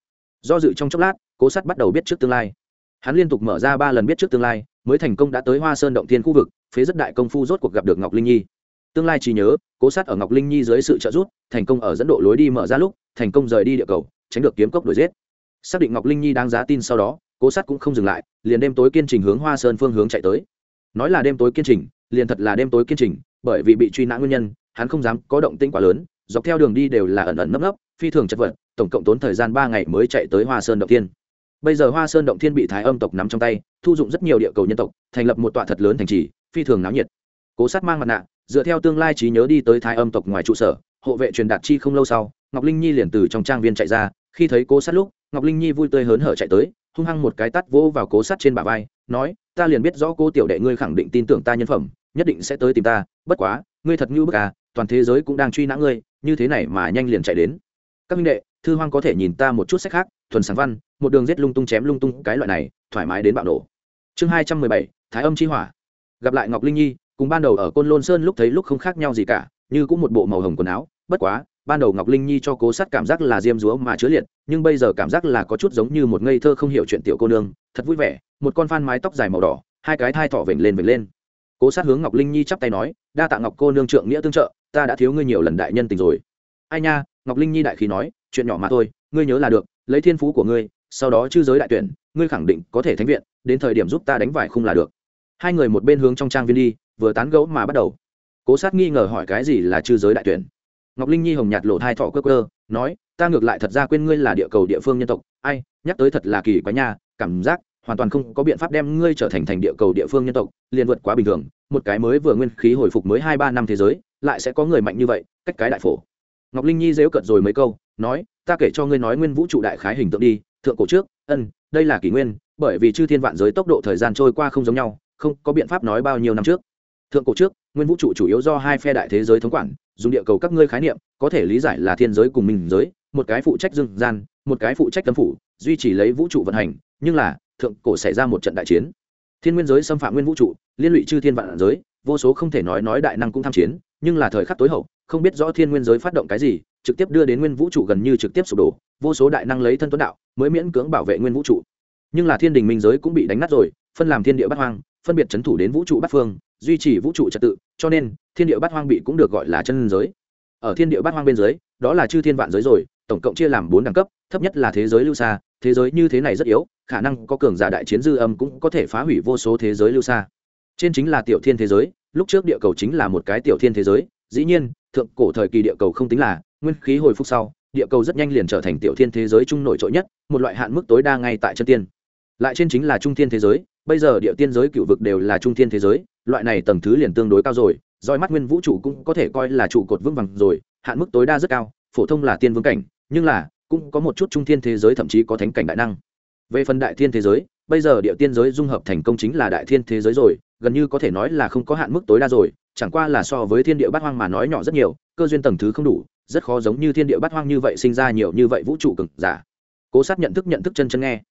Do dự trong chốc lát, cố sát bắt đầu biết trước tương lai. Hắn liên tục mở ra ba lần biết trước tương lai, mới thành công đã tới hoa sơn động tiên khu vực, phế rất đại công phu rốt cuộc gặp được ngọc linh nhi. Tương lai chỉ nhớ, cố sát ở ngọc linh nhi dưới sự trợ giúp, thành công ở dẫn độ lối đi mở ra lúc, thành công rời đi địa cầu, tránh được kiếm cốc đuổi giết. Xác định ngọc linh nhi đang giá tin sau đó, cố sát cũng không dừng lại, liền đêm tối kiên trình hướng hoa sơn phương hướng chạy tới nói là đêm tối kiên trình, liền thật là đêm tối kiên trình, bởi vì bị truy nã nguyên nhân, hắn không dám có động tĩnh quá lớn, dọc theo đường đi đều là ẩn ẩn nấp nấp, phi thường chật vật, tổng cộng tốn thời gian ba ngày mới chạy tới hoa sơn động Thiên. bây giờ hoa sơn động thiên bị thái âm tộc nắm trong tay, thu dụng rất nhiều địa cầu nhân tộc, thành lập một tọa thật lớn thành trì, phi thường náo nhiệt cố sát mang mặt nạ, dựa theo tương lai trí nhớ đi tới thái âm tộc ngoài trụ sở, hộ vệ truyền đạt chi không lâu sau, ngọc linh nhi liền từ trong trang viên chạy ra, khi thấy cố sát lúc, ngọc linh nhi vui tươi hớn hở chạy tới, hung hăng một cái tắt vỗ vào cố sát trên bả vai, nói ta liền biết rõ cô tiểu đệ ngươi khẳng định tin tưởng ta nhân phẩm, nhất định sẽ tới tìm ta, bất quá, ngươi thật như bức à toàn thế giới cũng đang truy nã ngươi, như thế này mà nhanh liền chạy đến. Các minh đệ, thư hoang có thể nhìn ta một chút sách khác, thuần sáng văn, một đường giết lung tung chém lung tung, cái loại này, thoải mái đến bạo nổ. Chương hai trăm mười bảy, thái âm chi hỏa. Gặp lại ngọc linh nhi, cùng ban đầu ở côn lôn sơn lúc thấy lúc không khác nhau gì cả, như cũng một bộ màu hồng quần áo, bất quá ban đầu ngọc linh nhi cho cố sát cảm giác là diêm dúa mà chứa liệt, nhưng bây giờ cảm giác là có chút giống như một ngây thơ không hiểu chuyện tiểu cô nương, thật vui vẻ, một con phan mái tóc dài màu đỏ, hai cái thai thỏ vểnh lên vểnh lên. Cố sát hướng ngọc linh nhi chắp tay nói, đa tạ ngọc cô nương trượng nghĩa tương trợ, ta đã thiếu ngươi nhiều lần đại nhân tình rồi. Ai nha? Ngọc linh nhi đại khí nói, chuyện nhỏ mà thôi, ngươi nhớ là được, lấy thiên phú của ngươi, sau đó chư giới đại tuyển, ngươi khẳng định có thể thánh viện, đến thời điểm giúp ta đánh vải không là được. Hai người một bên hướng trong trang viên đi, vừa tán gẫu mà bắt đầu. Cố sát nghi ngờ hỏi cái gì là chư giới đại tuyển? Ngọc linh nhi hồng nhạt lộ hai thọ cơ cơ nói, ta ngược lại thật ra quên ngươi là địa cầu địa phương nhân tộc. Ai, nhắc tới thật là kỳ quái nha, cảm giác hoàn toàn không có biện pháp đem ngươi trở thành thành địa cầu địa phương nhân tộc, liền vượt quá bình thường. Một cái mới vừa nguyên khí hồi phục mới hai ba năm thế giới, lại sẽ có người mạnh như vậy, cách cái đại phổ. Ngọc linh nhi dễu cợt rồi mấy câu, nói, ta kể cho ngươi nói nguyên vũ trụ đại khái hình tượng đi, thượng cổ trước, ân, đây là kỷ nguyên, bởi vì chư thiên vạn giới tốc độ thời gian trôi qua không giống nhau, không có biện pháp nói bao nhiêu năm trước. Thượng cổ trước, nguyên vũ trụ chủ yếu do hai phe đại thế giới thống quản dùng địa cầu các ngươi khái niệm, có thể lý giải là thiên giới cùng minh giới, một cái phụ trách dương gian, một cái phụ trách tâm phủ, duy trì lấy vũ trụ vận hành, nhưng là, thượng cổ xảy ra một trận đại chiến. Thiên nguyên giới xâm phạm nguyên vũ trụ, liên lụy chư thiên vạn giới, vô số không thể nói nói đại năng cũng tham chiến, nhưng là thời khắc tối hậu, không biết rõ thiên nguyên giới phát động cái gì, trực tiếp đưa đến nguyên vũ trụ gần như trực tiếp sụp đổ, vô số đại năng lấy thân tuấn đạo, mới miễn cưỡng bảo vệ nguyên vũ trụ. Nhưng là thiên đình minh giới cũng bị đánh nát rồi, phân làm thiên địa bát hoang, phân biệt c thủ đến vũ trụ bát phương duy trì vũ trụ trật tự, cho nên, thiên địa bát hoang bị cũng được gọi là chân giới. Ở thiên địa bát hoang bên dưới, đó là chư thiên vạn giới rồi, tổng cộng chia làm bốn đẳng cấp, thấp nhất là thế giới lưu xa, thế giới như thế này rất yếu, khả năng có cường giả đại chiến dư âm cũng có thể phá hủy vô số thế giới lưu xa. Trên chính là tiểu thiên thế giới, lúc trước địa cầu chính là một cái tiểu thiên thế giới, dĩ nhiên, thượng cổ thời kỳ địa cầu không tính là, nguyên khí hồi phục sau, địa cầu rất nhanh liền trở thành tiểu thiên thế giới trung nổi trội nhất, một loại hạn mức tối đa ngay tại chân tiên. Lại trên chính là trung thiên thế giới, bây giờ địa tiên giới cựu vực đều là trung thiên thế giới loại này tầng thứ liền tương đối cao rồi, roi mắt nguyên vũ trụ cũng có thể coi là trụ cột vững vàng rồi, hạn mức tối đa rất cao, phổ thông là tiên vương cảnh, nhưng là, cũng có một chút trung thiên thế giới thậm chí có thánh cảnh đại năng. Về phần đại thiên thế giới, bây giờ địa tiên giới dung hợp thành công chính là đại thiên thế giới rồi, gần như có thể nói là không có hạn mức tối đa rồi, chẳng qua là so với thiên địa bát hoang mà nói nhỏ rất nhiều, cơ duyên tầng thứ không đủ, rất khó giống như thiên địa bát hoang như vậy sinh ra nhiều như vậy vũ trụ cực giả. Cố sát nhận thức nhận thức chân chân nghe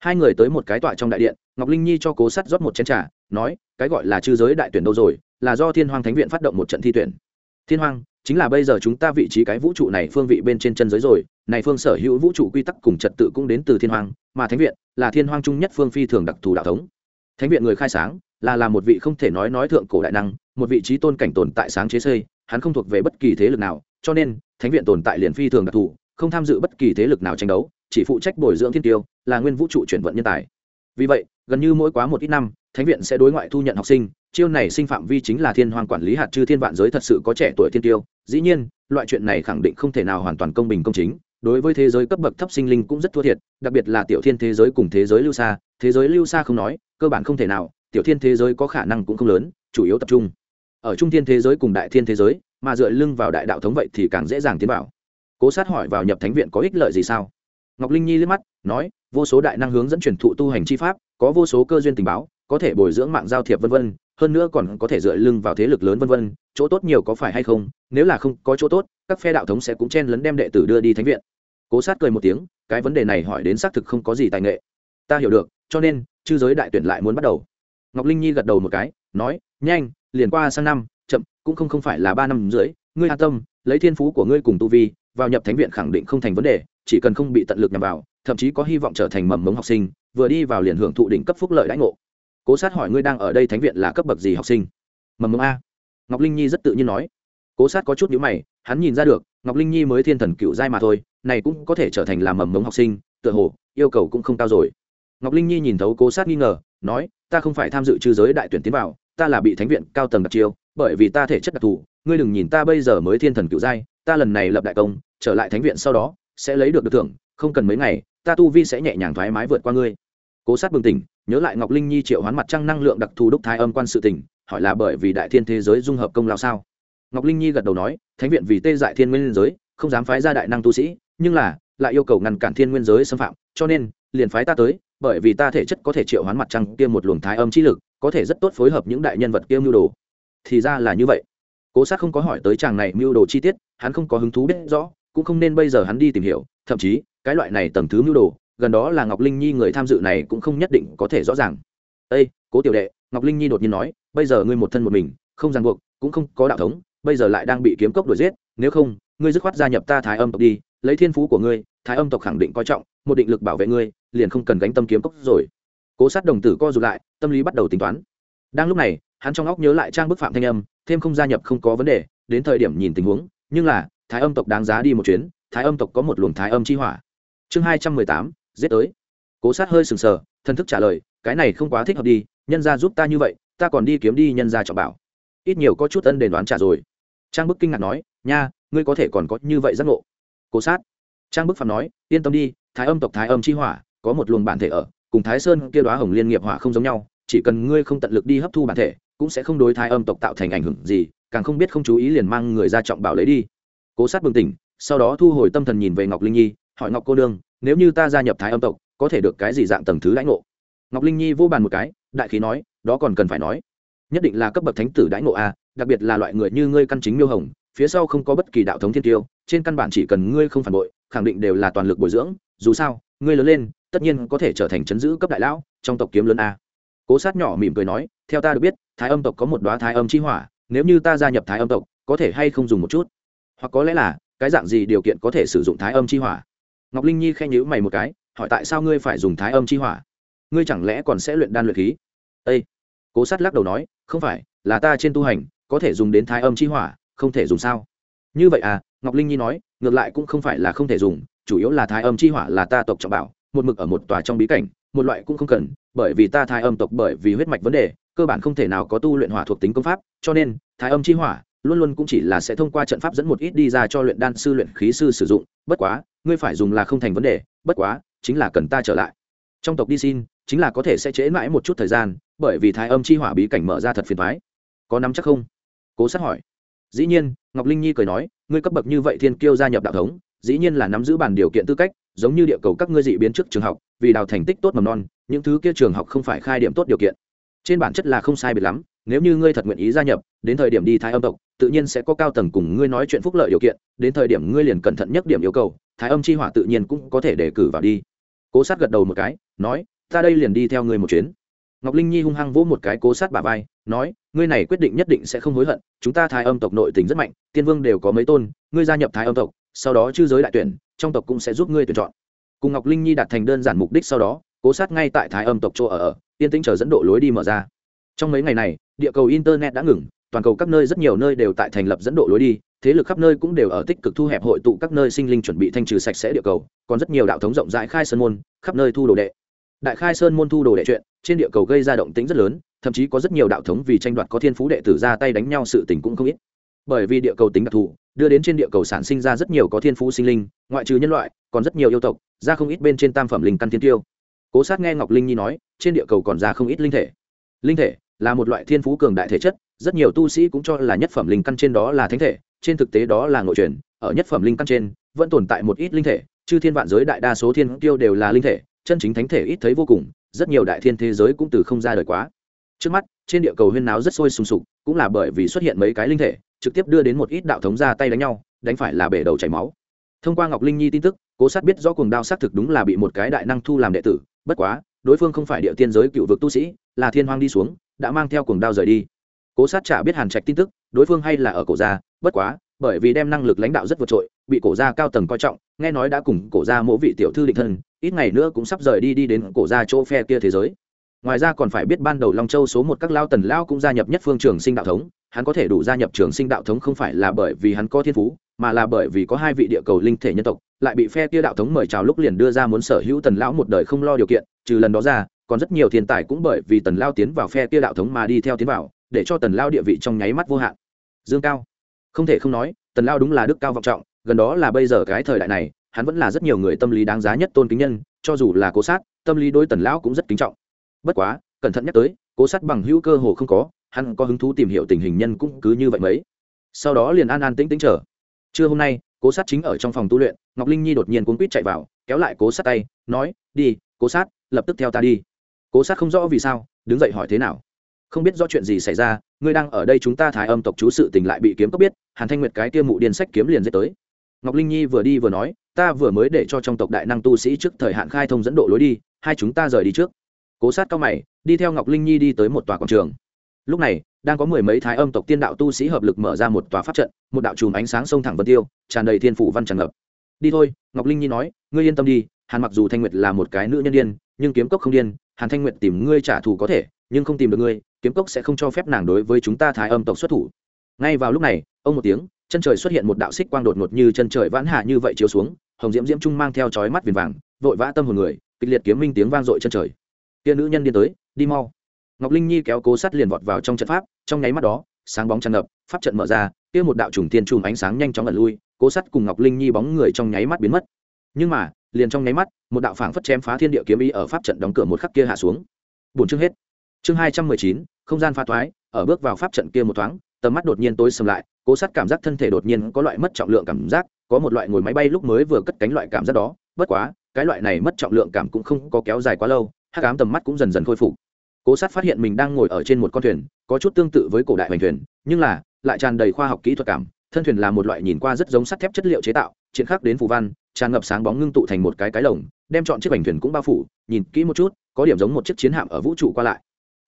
hai người tới một cái tọa trong đại điện, ngọc linh nhi cho cố sát rót một chén trà, nói, cái gọi là chư giới đại tuyển đâu rồi? Là do thiên hoàng thánh viện phát động một trận thi tuyển. Thiên hoàng chính là bây giờ chúng ta vị trí cái vũ trụ này phương vị bên trên chân giới rồi. Này phương sở hữu vũ trụ quy tắc cùng trật tự cũng đến từ thiên hoàng mà thánh viện là thiên hoàng trung nhất phương phi thường đặc thù đạo thống. Thánh viện người khai sáng, là là một vị không thể nói nói thượng cổ đại năng, một vị trí tôn cảnh tồn tại sáng chế xây, hắn không thuộc về bất kỳ thế lực nào, cho nên thánh viện tồn tại liền phi thường đặc thù, không tham dự bất kỳ thế lực nào tranh đấu chỉ phụ trách bồi dưỡng thiên tiêu, là nguyên vũ trụ chuyển vận nhân tài. Vì vậy, gần như mỗi quá một ít năm, thánh viện sẽ đối ngoại thu nhận học sinh, chiêu này sinh phạm vi chính là thiên hoàng quản lý hạt chư thiên vạn giới thật sự có trẻ tuổi thiên tiêu, dĩ nhiên, loại chuyện này khẳng định không thể nào hoàn toàn công bình công chính, đối với thế giới cấp bậc thấp sinh linh cũng rất thua thiệt, đặc biệt là tiểu thiên thế giới cùng thế giới lưu xa, thế giới lưu xa không nói, cơ bản không thể nào, tiểu thiên thế giới có khả năng cũng không lớn, chủ yếu tập trung ở trung thiên thế giới cùng đại thiên thế giới, mà dựa lưng vào đại đạo thống vậy thì càng dễ dàng tiến vào. Cố sát hỏi vào nhập thánh viện có ích lợi gì sao? Ngọc linh nhi liếc mắt, nói, vô số đại năng hướng dẫn truyền thụ tu hành chi pháp, có vô số cơ duyên tình báo, có thể bồi dưỡng mạng giao thiệp vân vân, hơn nữa còn có thể dựa lưng vào thế lực lớn vân vân, chỗ tốt nhiều có phải hay không, nếu là không có chỗ tốt, các phe đạo thống sẽ cũng chen lấn đem đệ tử đưa đi thánh viện. Cố sát cười một tiếng, cái vấn đề này hỏi đến xác thực không có gì tài nghệ. Ta hiểu được, cho nên, chư giới đại tuyển lại muốn bắt đầu. Ngọc linh nhi gật đầu một cái, nói, nhanh, liền qua sang năm, chậm, cũng không không phải là ba năm dưới ngươi an tâm, lấy thiên phú của ngươi cùng tu vi vào nhập thánh viện khẳng định không thành vấn đề, chỉ cần không bị tận lực nhằm vào, thậm chí có hy vọng trở thành mầm mống học sinh, vừa đi vào liền hưởng thụ đỉnh cấp phúc lợi đãi ngộ. Cố sát hỏi ngươi đang ở đây thánh viện là cấp bậc gì học sinh? Mầm mống a. Ngọc linh nhi rất tự nhiên nói. Cố sát có chút nhữ mày, hắn nhìn ra được, ngọc linh nhi mới thiên thần cựu giai mà thôi, này cũng có thể trở thành làm mầm mống học sinh, tựa hồ, yêu cầu cũng không cao rồi. Ngọc linh nhi nhìn thấu cố sát nghi ngờ, nói, ta không phải tham dự trư giới đại tuyển tiến vào, ta là bị thánh viện cao tầng đặc chiêu, bởi vì ta thể chất đặc thù ngươi đừng nhìn ta bây giờ mới thiên thần cựu giai, ta lần này lập đại công, trở lại thánh viện sau đó, sẽ lấy được được thưởng, không cần mấy ngày, ta tu vi sẽ nhẹ nhàng thoải mái vượt qua ngươi. Cố sát bừng tỉnh, nhớ lại ngọc linh nhi triệu hoán mặt trăng năng lượng đặc thù đúc thái âm quan sự tỉnh hỏi là bởi vì đại thiên thế giới dung hợp công lao sao? Ngọc linh nhi gật đầu nói, thánh viện vì tê dại thiên nguyên giới, không dám phái ra đại năng tu sĩ, nhưng là, lại yêu cầu ngăn cản thiên nguyên giới xâm phạm, cho nên, liền phái ta tới, bởi vì ta thể chất có thể triệu hoán mặt trăng kia một luồng thái âm chi lực, có thể rất tốt phối hợp những đại nhân vật kia mưu đồ. Thì ra là như vậy cố sát không có hỏi tới chàng này mưu đồ chi tiết, hắn không có hứng thú biết rõ, cũng không nên bây giờ hắn đi tìm hiểu, thậm chí, cái loại này tầng thứ mưu đồ, gần đó là ngọc linh nhi người tham dự này cũng không nhất định có thể rõ ràng. Ây cố tiểu đệ, ngọc linh nhi đột nhiên nói, bây giờ ngươi một thân một mình, không ràng buộc, cũng không có đạo thống, bây giờ lại đang bị kiếm cốc đuổi giết, nếu không, ngươi dứt khoát gia nhập ta thái âm tộc đi, lấy thiên phú của ngươi, thái âm tộc khẳng định coi trọng, một định lực bảo vệ ngươi, liền không cần gánh tâm kiếm cốc rồi. Cố sát đồng tử co rụt lại, tâm lý bắt đầu tính toán. Đang lúc này hắn trong óc nhớ lại trang bức phạm thanh âm, thêm không gia nhập không có vấn đề, đến thời điểm nhìn tình huống, nhưng là, thái âm tộc đáng giá đi một chuyến, thái âm tộc có một luồng thái âm chi hỏa. Chương hai trăm mười tám, giết tới. Cố sát hơi sừng sờ thân thức trả lời, cái này không quá thích hợp đi, nhân ra giúp ta như vậy, ta còn đi kiếm đi nhân ra trọng bảo. Ít nhiều có chút ân đền đoán trả rồi. Trang bức kinh ngạc nói, nha, ngươi có thể còn có như vậy giác ngộ. Cố sát. Trang bức phạm nói, yên tâm đi, thái âm tộc thái âm chi hỏa, có một luồng bản thể ở, cùng thái sơn kia đoá hồng liên nghiệp hỏa không giống nhau, chỉ cần ngươi không tận lực đi hấp thu bản thể cũng sẽ không đối thái âm tộc tạo thành ảnh hưởng gì, càng không biết không chú ý liền mang người ra trọng bảo lấy đi. Cố sát bừng tỉnh, sau đó thu hồi tâm thần nhìn về ngọc linh nhi, hỏi ngọc cô đương nếu như ta gia nhập thái âm tộc, có thể được cái gì dạng tầng thứ lãnh ngộ? Ngọc linh nhi vô bàn một cái, đại khí nói, đó còn cần phải nói. Nhất định là cấp bậc thánh tử đãi ngộ a, đặc biệt là loại người như ngươi căn chính miêu hồng, phía sau không có bất kỳ đạo thống thiên tiêu, trên căn bản chỉ cần ngươi không phản bội, khẳng định đều là toàn lực bồi dưỡng, dù sao, ngươi lớn lên, tất nhiên có thể trở thành chấn giữ cấp đại lão, trong tộc kiếm lớn a cố sát nhỏ mỉm cười nói, theo ta được biết, thái âm tộc có một đoá thái âm chi hỏa, nếu như ta gia nhập thái âm tộc, có thể hay không dùng một chút? Hoặc có lẽ là, cái dạng gì điều kiện có thể sử dụng thái âm chi hỏa? Ngọc linh nhi khen nhữ mày một cái, hỏi, tại sao ngươi phải dùng thái âm chi hỏa? Ngươi chẳng lẽ còn sẽ luyện đan luyện khí? Â cố sát lắc đầu nói, không phải, là ta trên tu hành, có thể dùng đến thái âm chi hỏa, không thể dùng sao? Như vậy à? Ngọc linh nhi nói, ngược lại cũng không phải là không thể dùng, chủ yếu là thái âm chi hỏa là ta tộc trọng bảo, một mực ở một tòa trong bí cảnh một loại cũng không cần, bởi vì ta thái âm tộc bởi vì huyết mạch vấn đề, cơ bản không thể nào có tu luyện hỏa thuộc tính công pháp, cho nên thái âm chi hỏa, luôn luôn cũng chỉ là sẽ thông qua trận pháp dẫn một ít đi ra cho luyện đan sư, luyện khí sư sử dụng. Bất quá, ngươi phải dùng là không thành vấn đề, bất quá, chính là cần ta trở lại. Trong tộc đi xin, chính là có thể sẽ trễ mãi một chút thời gian, bởi vì thái âm chi hỏa bí cảnh mở ra thật phiền thoái có nắm chắc không? Cố sát hỏi. Dĩ nhiên, ngọc linh nhi cười nói, ngươi cấp bậc như vậy thiên kiêu gia nhập đạo thống dĩ nhiên là nắm giữ bản điều kiện tư cách, giống như địa cầu các ngươi dị biến trước trường học, vì đào thành tích tốt mầm non, những thứ kia trường học không phải khai điểm tốt điều kiện. Trên bản chất là không sai biệt lắm, nếu như ngươi thật nguyện ý gia nhập, đến thời điểm đi thái âm tộc, tự nhiên sẽ có cao tầng cùng ngươi nói chuyện phúc lợi điều kiện, đến thời điểm ngươi liền cẩn thận nhất điểm yêu cầu, thái âm chi hỏa tự nhiên cũng có thể đề cử vào đi. Cố sát gật đầu một cái, nói, ta đây liền đi theo ngươi một chuyến. Ngọc linh nhi hung hăng vỗ một cái cố sát bà vai, nói, ngươi này quyết định nhất định sẽ không hối hận, chúng ta thái âm tộc nội tình rất mạnh, tiên vương đều có mấy tôn, ngươi gia nhập thái âm tộc sau đó chư giới đại tuyển, trong tộc cũng sẽ giúp ngươi tuyển chọn. Cùng ngọc linh nhi đạt thành đơn giản mục đích sau đó, cố sát ngay tại thái âm tộc chỗ ở ở, yên tĩnh chờ dẫn độ lối đi mở ra. Trong mấy ngày này, địa cầu internet đã ngừng, toàn cầu các nơi rất nhiều nơi đều tại thành lập dẫn độ lối đi, thế lực khắp nơi cũng đều ở tích cực thu hẹp hội tụ các nơi sinh linh chuẩn bị thanh trừ sạch sẽ địa cầu, còn rất nhiều đạo thống rộng rãi khai sơn môn, khắp nơi thu đồ đệ. Đại khai sơn môn thu đồ đệ chuyện, trên địa cầu gây ra động tĩnh rất lớn, thậm chí có rất nhiều đạo thống vì tranh đoạt có thiên phú đệ tử ra tay đánh nhau sự tình cũng không ít bởi vì địa cầu tính đặc thù, đưa đến trên địa cầu sản sinh ra rất nhiều có thiên phú sinh linh, ngoại trừ nhân loại, còn rất nhiều yêu tộc, ra không ít bên trên tam phẩm linh căn thiên tiêu. Cố sát nghe ngọc linh nhi nói, trên địa cầu còn ra không ít linh thể. Linh thể là một loại thiên phú cường đại thể chất, rất nhiều tu sĩ cũng cho là nhất phẩm linh căn trên đó là thánh thể, trên thực tế đó là nội truyền, ở nhất phẩm linh căn trên vẫn tồn tại một ít linh thể chứ thiên vạn giới đại đa số thiên tiêu đều là linh thể, chân chính thánh thể ít thấy vô cùng, rất nhiều đại thiên thế giới cũng từ không ra đời quá. Trước mắt, trên địa cầu huyên náo rất sôi sùng sục, cũng là bởi vì xuất hiện mấy cái linh thể trực tiếp đưa đến một ít đạo thống ra tay đánh nhau, đánh phải là bể đầu chảy máu. Thông qua ngọc linh nhi tin tức, cố sát biết do cuồng đao xác thực đúng là bị một cái đại năng thu làm đệ tử, bất quá, đối phương không phải địa tiên giới cựu vực tu sĩ, là thiên hoang đi xuống, đã mang theo cuồng đao rời đi. Cố sát chả biết hàn trạch tin tức, đối phương hay là ở cổ gia, bất quá, bởi vì đem năng lực lãnh đạo rất vượt trội, bị cổ gia cao tầng coi trọng, nghe nói đã cùng cổ gia mỗi vị tiểu thư định thân, ít ngày nữa cũng sắp rời đi đi đến cổ gia chỗ phe kia thế giới ngoài ra còn phải biết ban đầu long châu số một các lao tần lao cũng gia nhập nhất phương trường sinh đạo thống, hắn có thể đủ gia nhập trường sinh đạo thống không phải là bởi vì hắn có thiên phú, mà là bởi vì có hai vị địa cầu linh thể nhân tộc, lại bị phe kia đạo thống mời chào lúc liền đưa ra muốn sở hữu tần lão một đời không lo điều kiện, trừ lần đó ra, còn rất nhiều thiên tài cũng bởi vì tần lao tiến vào phe kia đạo thống mà đi theo tiến vào, để cho tần lao địa vị trong nháy mắt vô hạn. Dương cao, không thể không nói, tần lao đúng là đức cao vọng trọng, gần đó là bây giờ cái thời đại này, hắn vẫn là rất nhiều người tâm lý đáng giá nhất tôn kính nhân, cho dù là cố sát, tâm lý đối tần lão cũng rất kính trọng bất quá, cẩn thận nhắc tới, cố sát bằng hữu cơ hồ không có, hắn có hứng thú tìm hiểu tình hình nhân cũng cứ như vậy mấy. Sau đó liền an an tĩnh tĩnh chờ. Trưa hôm nay, cố sát chính ở trong phòng tu luyện, ngọc linh nhi đột nhiên cuốn quýt chạy vào, kéo lại cố sát tay, nói, đi, cố sát, lập tức theo ta đi. Cố sát không rõ vì sao, đứng dậy hỏi thế nào. Không biết do chuyện gì xảy ra, ngươi đang ở đây chúng ta thái âm tộc chú sự tình lại bị kiếm cốc biết, hàn thanh nguyệt cái kia mụ điên sách kiếm liền dễ tới. Ngọc linh nhi vừa đi vừa nói, ta vừa mới để cho trong tộc đại năng tu sĩ trước thời hạn khai thông dẫn độ lối đi, hai chúng ta rời đi trước cố sát cao mày, đi theo ngọc linh nhi đi tới một tòa quảng trường. Lúc này, đang có mười mấy thái âm tộc tiên đạo tu sĩ hợp lực mở ra một tòa pháp trận, một đạo chùm ánh sáng sông thẳng vân tiêu, tràn đầy thiên phủ văn tràn ngập. Đi thôi, ngọc linh nhi nói, ngươi yên tâm đi, hàn mặc dù thanh nguyệt là một cái nữ nhân điên, nhưng kiếm cốc không điên, hàn thanh nguyệt tìm ngươi trả thù có thể, nhưng không tìm được ngươi, kiếm cốc sẽ không cho phép nàng đối với chúng ta thái âm tộc xuất thủ. Ngay vào lúc này, ông một tiếng, chân trời xuất hiện một đạo xích quang đột ngột như chân trời vãn hạ như vậy chiếu xuống, hồng diễm diễm trung mang theo chói mắt viền vàng, vội vã tâm hồn người, kịch liệt kiếm minh tiếng vang dội chân trời kia nữ nhân điên tới, đi mau. Ngọc linh nhi kéo cố sắt liền vọt vào trong trận pháp, trong nháy mắt đó, sáng bóng tràn ngập, pháp trận mở ra, kia một đạo trùng tiên chùm ánh sáng nhanh chóng ẩn lui, cố sắt cùng ngọc linh nhi bóng người trong nháy mắt biến mất. Nhưng mà, liền trong nháy mắt, một đạo phảng phất chém phá thiên địa kiếm ý ở pháp trận đóng cửa một khắc kia hạ xuống. Bốn chương hết. Chương hai trăm mười chín, không gian pha thoái, ở bước vào pháp trận kia một thoáng, tầm mắt đột nhiên tối sầm lại, cố sát cảm giác thân thể đột nhiên có loại mất trọng lượng cảm giác, có một loại ngồi máy bay lúc mới vừa cất cánh loại cảm giác đó, bất quá, cái loại này mất trọng lượng cảm cũng không có kéo dài quá lâu hắc ám tầm mắt cũng dần dần khôi phục. Cố sát phát hiện mình đang ngồi ở trên một con thuyền, có chút tương tự với cổ đại hoành thuyền, nhưng là, lại tràn đầy khoa học kỹ thuật cảm. Thân thuyền là một loại nhìn qua rất giống sắt thép chất liệu chế tạo triển khắc đến phù văn, tràn ngập sáng bóng ngưng tụ thành một cái cái lồng, đem chọn chiếc hoành thuyền cũng bao phủ, nhìn kỹ một chút, có điểm giống một chiếc chiến hạm ở vũ trụ qua lại.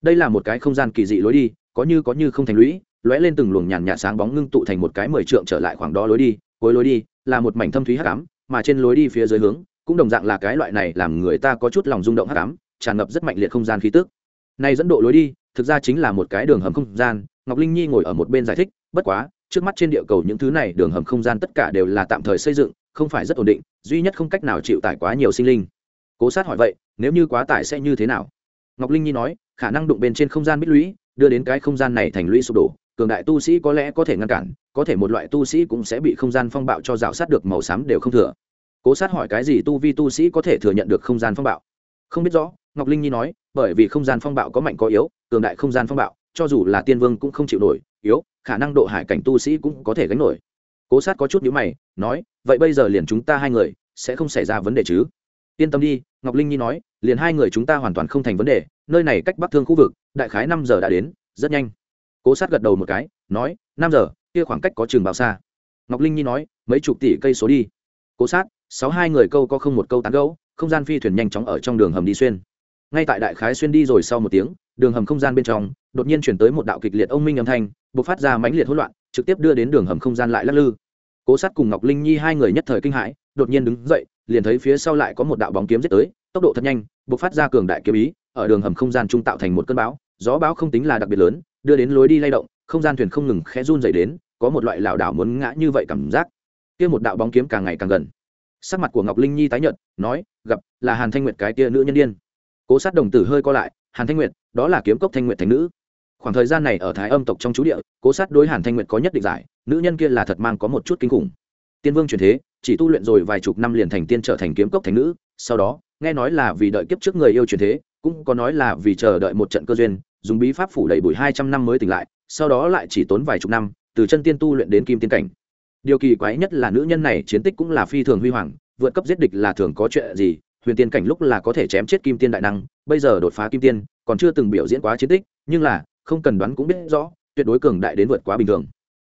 Đây là một cái không gian kỳ dị lối đi, có như có như không thành lũy, lóe lên từng luồng nhàn nhạt sáng bóng ngưng tụ thành một cái mười trượng trở lại khoảng đó lối đi, cuối lối đi là một mảnh thâm thúy hắc ám, mà trên lối đi phía dưới hướng, cũng đồng dạng là cái loại này làm người ta có chút lòng rung động hắc ám tràn ngập rất mạnh liệt không gian khí tức. Này dẫn độ lối đi, thực ra chính là một cái đường hầm không gian, ngọc linh nhi ngồi ở một bên giải thích, bất quá, trước mắt trên địa cầu những thứ này đường hầm không gian tất cả đều là tạm thời xây dựng, không phải rất ổn định, duy nhất không cách nào chịu tải quá nhiều sinh linh. Cố sát hỏi vậy, nếu như quá tải sẽ như thế nào? Ngọc linh nhi nói, khả năng đụng bên trên không gian bích lũy, đưa đến cái không gian này thành lũy sụp đổ, cường đại tu sĩ có lẽ có thể ngăn cản, có thể một loại tu sĩ cũng sẽ bị không gian phong bạo cho rào sát được màu xám đều không thừa. Cố sát hỏi cái gì tu vi tu sĩ có thể thừa nhận được không gian phong bạo? Không biết rõ, ngọc linh nhi nói, bởi vì không gian phong bạo có mạnh có yếu, cường đại không gian phong bạo, cho dù là tiên vương cũng không chịu nổi, yếu, khả năng độ hải cảnh tu sĩ cũng có thể gánh nổi. Cố sát có chút nhữ mày, nói, vậy bây giờ liền chúng ta hai người, sẽ không xảy ra vấn đề chứ? Yên tâm đi, ngọc linh nhi nói, liền hai người chúng ta hoàn toàn không thành vấn đề, nơi này cách bắc thương khu vực, đại khái năm giờ đã đến, rất nhanh. Cố sát gật đầu một cái, nói, năm giờ, kia khoảng cách có trường bao xa. Ngọc linh nhi nói, mấy chục tỷ cây số đi. Cố sát, sáu hai người câu có không một câu tán gấu không gian phi thuyền nhanh chóng ở trong đường hầm đi xuyên. Ngay tại đại khái xuyên đi rồi sau một tiếng, đường hầm không gian bên trong, đột nhiên chuyển tới một đạo kịch liệt ông minh âm thanh b ộ c phát ra mãnh liệt hỗn loạn, trực tiếp đưa đến đường hầm không gian lại lắc lư. Cố sát cùng ngọc linh nhi hai người nhất thời kinh hãi, đột nhiên đứng dậy, liền thấy phía sau lại có một đạo bóng kiếm giết tới, tốc độ thật nhanh b ộ c phát ra cường đại kiếm ý, ở đường hầm không gian trung tạo thành một cơn bão, gió bão không tính là đặc biệt lớn, đưa đến lối đi lay động, không gian thuyền không ngừng khẽ run dày đến, có một loại lảo đảo muốn ngã như vậy cảm giác. Kia một đạo bóng kiếm càng ngày càng gần sắc mặt của ngọc linh nhi tái nhợt nói gặp là hàn thanh nguyệt cái tia nữ nhân điên, cố sát đồng tử hơi co lại hàn thanh nguyệt đó là kiếm cốc thanh nguyệt thành nữ. Khoảng thời gian này ở thái âm tộc trong chú địa cố sát đối hàn thanh nguyệt có nhất định giải nữ nhân kia là thật mang có một chút kinh khủng. Tiên vương truyền thế chỉ tu luyện rồi vài chục năm liền thành tiên trở thành kiếm cốc thành nữ sau đó nghe nói là vì đợi kiếp trước người yêu truyền thế cũng có nói là vì chờ đợi một trận cơ duyên dùng bí pháp phủ đầy bụi hai trăm năm mới tỉnh lại sau đó lại chỉ tốn vài chục năm từ chân tiên tu luyện đến kim tiên cảnh điều kỳ quái nhất là nữ nhân này chiến tích cũng là phi thường huy hoàng, vượt cấp giết địch là thường có chuyện gì, huyền tiên cảnh lúc là có thể chém chết kim tiên đại năng, bây giờ đột phá kim tiên, còn chưa từng biểu diễn quá chiến tích, nhưng là, không cần đoán cũng biết rõ, tuyệt đối cường đại đến vượt quá bình thường.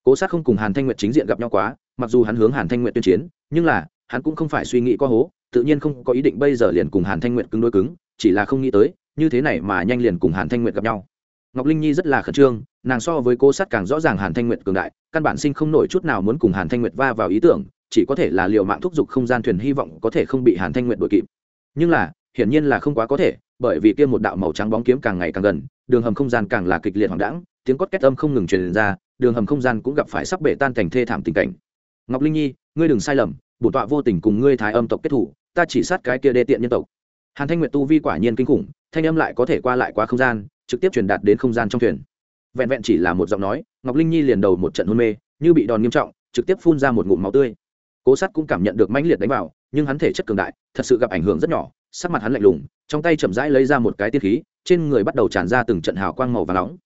Cố sát không cùng hàn thanh nguyệt chính diện gặp nhau quá, mặc dù hắn hướng hàn thanh nguyệt tuyên chiến, nhưng là, hắn cũng không phải suy nghĩ có hố, tự nhiên không có ý định bây giờ liền cùng hàn thanh nguyệt cứng đối cứng, chỉ là không nghĩ tới, như thế này mà nhanh liền cùng hàn thanh nguyệt gặp nhau ngọc linh nhi rất là khẩn trương, nàng so với cô sát càng rõ ràng hàn thanh nguyệt cường đại, căn bản sinh không nổi chút nào muốn cùng hàn thanh nguyệt va vào ý tưởng, chỉ có thể là liều mạng thúc giục không gian thuyền hy vọng có thể không bị hàn thanh nguyệt đuổi kịp. Nhưng là, hiển nhiên là không quá có thể, bởi vì kia một đạo màu trắng bóng kiếm càng ngày càng gần, đường hầm không gian càng là kịch liệt hoàng đãng, tiếng cốt két âm không ngừng truyền ra, đường hầm không gian cũng gặp phải sắp bể tan thành thê thảm tình cảnh. Ngọc linh nhi, ngươi đừng sai lầm, bổn tọa vô tình cùng ngươi thái âm tộc kết thủ, ta chỉ sát cái kia đê tiện nhân tộc. Hàn thanh nguyệt tu vi quả nhiên kinh khủng, thanh âm lại có thể qua lại qua không gian trực tiếp truyền đạt đến không gian trong thuyền. Vẹn vẹn chỉ là một giọng nói, ngọc linh nhi liền đầu một trận hôn mê, như bị đòn nghiêm trọng, trực tiếp phun ra một ngụm máu tươi. Cố sát cũng cảm nhận được mãnh liệt đánh vào, nhưng hắn thể chất cường đại, thật sự gặp ảnh hưởng rất nhỏ, sắc mặt hắn lạnh lùng, trong tay chậm rãi lấy ra một cái tiên khí, trên người bắt đầu tràn ra từng trận hào quang màu và nóng.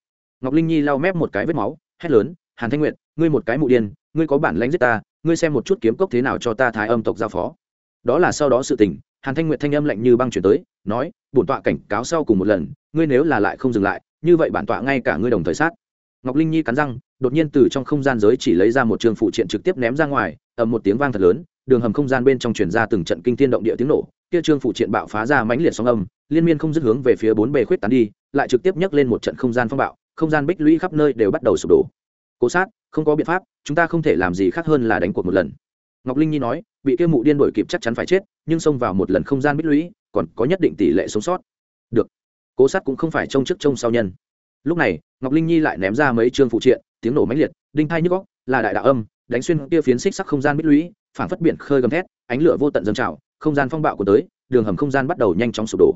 Ngọc linh nhi lau mép một cái vết máu, hét lớn, hàn thanh nguyệt, ngươi một cái mụ điên, ngươi có bản lãnh giết ta, ngươi xem một chút kiếm cốc thế nào cho ta thái âm tộc giao phó. Đó là sau đó sự tình hàn thanh nguyệt thanh âm lạnh như băng chuyển tới, nói, bổn tọa cảnh cáo sau cùng một lần, ngươi nếu là lại không dừng lại, như vậy bản tọa ngay cả ngươi đồng thời sát. Ngọc linh nhi cắn răng, đột nhiên từ trong không gian giới chỉ lấy ra một trường phụ triện trực tiếp ném ra ngoài, ầm một tiếng vang thật lớn, đường hầm không gian bên trong truyền ra từng trận kinh thiên động địa tiếng nổ, kia trương phụ triện bạo phá ra mãnh liệt sóng âm, liên miên không dứt hướng về phía bốn bề khuyết tán đi, lại trực tiếp nhấc lên một trận không gian phong bạo, không gian bích lũy khắp nơi đều bắt đầu sụp đổ. Cố sát, không có biện pháp, chúng ta không thể làm gì khác hơn là đánh cuộc một lần ngọc linh nhi nói, bị kia mụ điên đổi kịp chắc chắn phải chết, nhưng xông vào một lần không gian bích lũy, còn có nhất định tỷ lệ sống sót. Được. Cố sát cũng không phải trông trước trông sau nhân. Lúc này, ngọc linh nhi lại ném ra mấy trương phụ triện, tiếng nổ mãnh liệt, đinh thai nhức góc là đại đạo âm, đánh xuyên kia phiến xích sắc không gian bích lũy, phảng phất biển khơi gầm thét, ánh lửa vô tận dâng trào, không gian phong bạo của tới, đường hầm không gian bắt đầu nhanh chóng sụp đổ.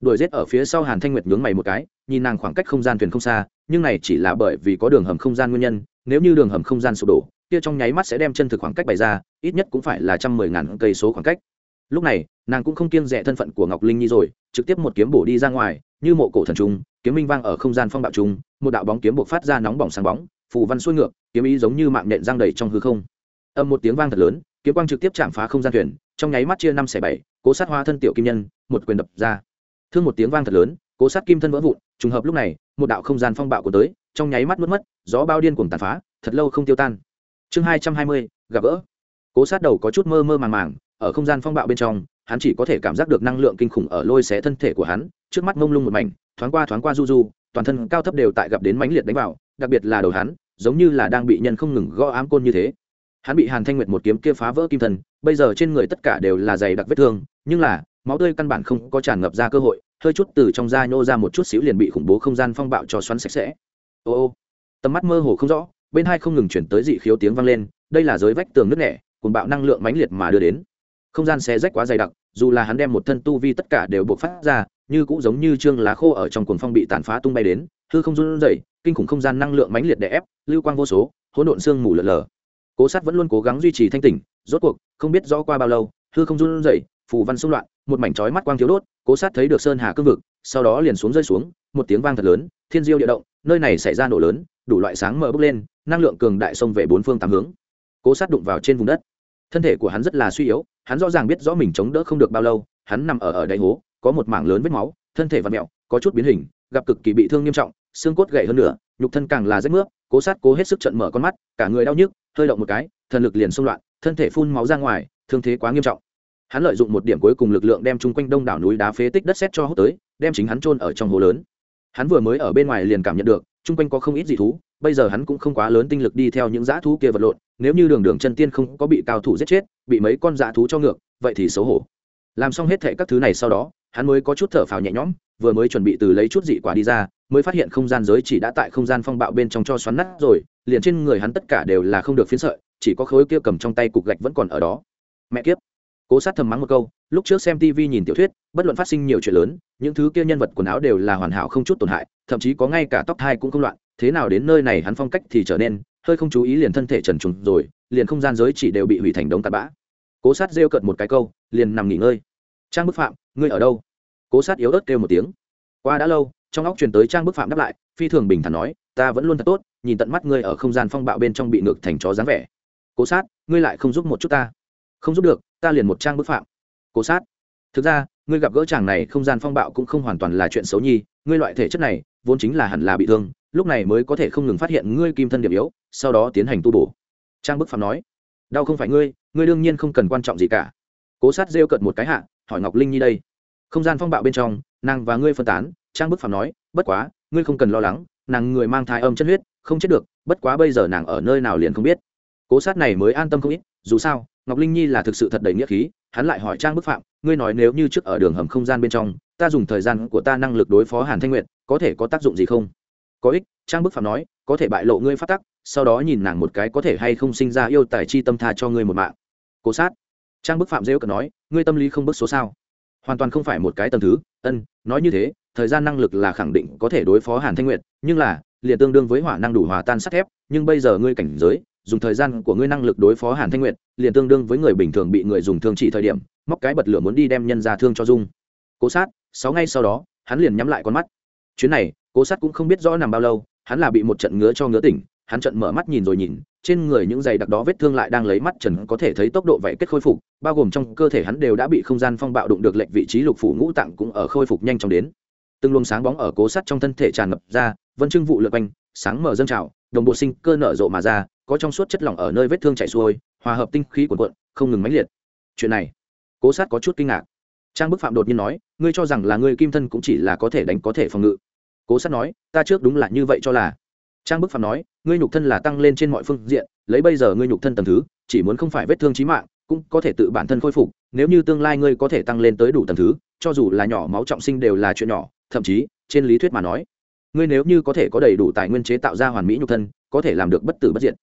Đuổi giết ở phía sau hàn thanh nguyệt nhướng mày một cái, nhìn nàng khoảng cách không gian thuyền không xa, nhưng này chỉ là bởi vì có đường hầm không gian nguyên nhân, nếu như đường hầm không gian sụp đổ kia trong nháy mắt sẽ đem chân thực khoảng cách bày ra, ít nhất cũng phải là trăm mười ngàn cây số khoảng cách. Lúc này, nàng cũng không kiêng rẻ thân phận của ngọc linh nhi rồi, trực tiếp một kiếm bổ đi ra ngoài, như mộ cổ thần trung kiếm minh vang ở không gian phong bạo trung một đạo bóng kiếm buộc phát ra nóng bỏng sáng bóng, phù văn xuôi ngược, kiếm ý giống như mạng nện giang đầy trong hư không. Âm một tiếng vang thật lớn, kiếm quang trực tiếp chạm phá không gian thuyền, trong nháy mắt chia năm xẻ bảy, cố sát hoa thân tiểu kim nhân, một quyền đập ra. Thương một tiếng vang thật lớn, cố sát kim thân vỡ vụn, trùng hợp lúc này, một đạo không gian phong bạo của tới, trong nháy mắt mất mất, gió bao điên cuồng tàn phá, thật lâu không tiêu tan chương hai trăm hai mươi, gặp gỡ. Cố sát đầu có chút mơ mơ màng màng, ở không gian phong bạo bên trong, hắn chỉ có thể cảm giác được năng lượng kinh khủng ở lôi xé thân thể của hắn, trước mắt mông lung một mảnh, thoáng qua thoáng qua du du, toàn thân cao thấp đều tại gặp đến mãnh liệt đánh vào, đặc biệt là đầu hắn, giống như là đang bị nhân không ngừng gõ ám côn như thế. Hắn bị hàn thanh nguyệt một kiếm kia phá vỡ kim thần bây giờ trên người tất cả đều là dày đặc vết thương, nhưng là, máu tươi căn bản không có tràn ngập ra cơ hội, hơi chút từ trong da nhô ra một chút xíu liền bị khủng bố không gian phong bạo cho xoắn sạch sẽ. Ô ô, tầm mắt mơ hồ không rõ bên hai không ngừng chuyển tới dị khiếu tiếng vang lên, đây là giới vách tường nước nẻ cùng bạo năng lượng mãnh liệt mà đưa đến. Không gian xé rách quá dày đặc, dù là hắn đem một thân tu vi tất cả đều buộc phát ra, như cũng giống như trương lá khô ở trong cuồng phong bị tàn phá tung bay đến, hư không run rẩy, kinh khủng không gian năng lượng mãnh liệt đè ép, lưu quang vô số, hỗn độn sương mù lở lở. Cố sát vẫn luôn cố gắng duy trì thanh tỉnh, rốt cuộc, không biết rõ qua bao lâu, hư không run rẩy, phù văn xung loạn, một mảnh chói mắt quang thiếu đốt, cố sát thấy được sơn hà cương vực, sau đó liền xuống rơi xuống, một tiếng vang thật lớn, thiên diêu địa động, nơi này xảy ra nổ lớn, đủ loại sáng mở bốc lên năng lượng cường đại xông về bốn phương tám hướng, cố sát đụng vào trên vùng đất. Thân thể của hắn rất là suy yếu, hắn rõ ràng biết rõ mình chống đỡ không được bao lâu, hắn nằm ở ở đáy hố, có một mảng lớn vết máu, thân thể và mẹo có chút biến hình, gặp cực kỳ bị thương nghiêm trọng, xương cốt gãy hơn nữa nhục thân càng là rách mướp, cố sát cố hết sức trận mở con mắt, cả người đau nhức, hơi động một cái, thần lực liền xung loạn, thân thể phun máu ra ngoài, thương thế quá nghiêm trọng. Hắn lợi dụng một điểm cuối cùng lực lượng đem chung quanh đông đảo núi đá phế tích đất xét cho hút tới, đem chính hắn trôn ở trong hố lớn. Hắn vừa mới ở bên ngoài liền cảm nhận được chung quanh có không ít dị thú, bây giờ hắn cũng không quá lớn tinh lực đi theo những dã thú kia vật lộn, nếu như đường đường chân tiên không có bị cao thủ giết chết, bị mấy con dã thú cho ngược, vậy thì xấu hổ. Làm xong hết thệ các thứ này sau đó, hắn mới có chút thở phào nhẹ nhõm, vừa mới chuẩn bị từ lấy chút dị quả đi ra, mới phát hiện không gian giới chỉ đã tại không gian phong bạo bên trong cho xoắn nát rồi, liền trên người hắn tất cả đều là không được phiến sợi, chỉ có khối kia cầm trong tay cục gạch vẫn còn ở đó. Mẹ kiếp! Cố sát thầm mắng một câu, lúc trước xem tv nhìn tiểu thuyết, bất luận phát sinh nhiều chuyện lớn, những thứ kia nhân vật quần áo đều là hoàn hảo không chút tổn hại thậm chí có ngay cả tóc thai cũng không loạn, thế nào đến nơi này hắn phong cách thì trở nên, hơi không chú ý liền thân thể trần trùng rồi, liền không gian giới chỉ đều bị hủy thành đống tạt bã. Cố sát rêu cợt một cái câu, liền nằm nghỉ ngơi. Trang bức phạm, ngươi ở đâu? Cố sát yếu ớt kêu một tiếng. Qua đã lâu, trong óc truyền tới trang bức phạm đáp lại, phi thường bình thản nói, ta vẫn luôn thật tốt, nhìn tận mắt ngươi ở không gian phong bạo bên trong bị ngược thành chó dáng vẻ. Cố sát, ngươi lại không giúp một chút ta? Không giúp được, ta liền một trang bức phạm. Cố sát, thực ra, ngươi gặp gỡ chàng này không gian phong bạo cũng không hoàn toàn là chuyện xấu nhi, ngươi loại thể chất này vốn chính là hẳn là bị thương, lúc này mới có thể không ngừng phát hiện ngươi kim thân điểm yếu, sau đó tiến hành tu bổ. Trang bức phạm nói. Đau không phải ngươi ngươi đương nhiên không cần quan trọng gì cả. Cố sát rêu cận một cái hạ, hỏi ngọc linh nhi đây. Không gian phong bạo bên trong, nàng và ngươi phân tán, trang bức phạm nói. Bất quá, ngươi không cần lo lắng, nàng người mang thai âm chân huyết, không chết được, bất quá bây giờ nàng ở nơi nào liền không biết. Cố sát này mới an tâm không ít, dù sao, ngọc linh nhi là thực sự thật đầy nghĩa khí, hắn lại hỏi trang bức phạm, ngươi nói nếu như trước ở đường hầm không gian bên trong, ta dùng thời gian của ta năng lực đối phó hàn thanh nguyện có thể có tác dụng gì không? Có ích, trang bức phạm nói, có thể bại lộ ngươi phát tắc, sau đó nhìn nàng một cái có thể hay không sinh ra yêu tài chi tâm tha cho ngươi một mạng. Cố sát. Trang bức phạm dễ cờ nói, ngươi tâm lý không bức số sao? Hoàn toàn không phải một cái tầm thứ, ân, nói như thế, thời gian năng lực là khẳng định có thể đối phó hàn thanh nguyệt, nhưng là, liền tương đương với hỏa năng đủ hòa tan sắt thép, nhưng bây giờ ngươi cảnh giới, dùng thời gian của ngươi năng lực đối phó hàn thanh nguyệt, liền tương đương với người bình thường bị người dùng thương chỉ thời điểm, móc cái bật lửa muốn đi đem nhân ra thương cho dung. Cố sát, sáu ngày sau đó, hắn liền nhắm lại con mắt chuyến này, cố sát cũng không biết rõ nằm bao lâu, hắn là bị một trận ngứa cho ngứa tỉnh, hắn trận mở mắt nhìn rồi nhìn, trên người những giày đặc đó vết thương lại đang lấy mắt trần có thể thấy tốc độ vậy kết khôi phục, bao gồm trong cơ thể hắn đều đã bị không gian phong bạo đụng được lệnh vị trí lục phủ ngũ tạng cũng ở khôi phục nhanh chóng đến. Từng luồng sáng bóng ở cố sắt trong thân thể tràn ngập ra, vân trưng vụ lượt quanh, sáng mở dâng trào, đồng bộ sinh cơ nở rộ mà ra, có trong suốt chất lỏng ở nơi vết thương chảy xuôi, hòa hợp tinh khí cuộn cuộn, không ngừng mãnh liệt. Chuyện này, cố sát có chút kinh ngạc. Trang bức phạm đột nhiên nói, ngươi cho rằng là ngươi kim thân cũng chỉ là có thể đánh có thể phòng ngự cố sát nói, ta trước đúng là như vậy cho là trang bức phạm nói, ngươi nhục thân là tăng lên trên mọi phương diện, lấy bây giờ ngươi nhục thân tầm thứ, chỉ muốn không phải vết thương trí mạng, cũng có thể tự bản thân khôi phục, nếu như tương lai ngươi có thể tăng lên tới đủ tầm thứ, cho dù là nhỏ máu trọng sinh đều là chuyện nhỏ, thậm chí, trên lý thuyết mà nói, ngươi nếu như có thể có đầy đủ tài nguyên chế tạo ra hoàn mỹ nhục thân, có thể làm được bất tử bất diện.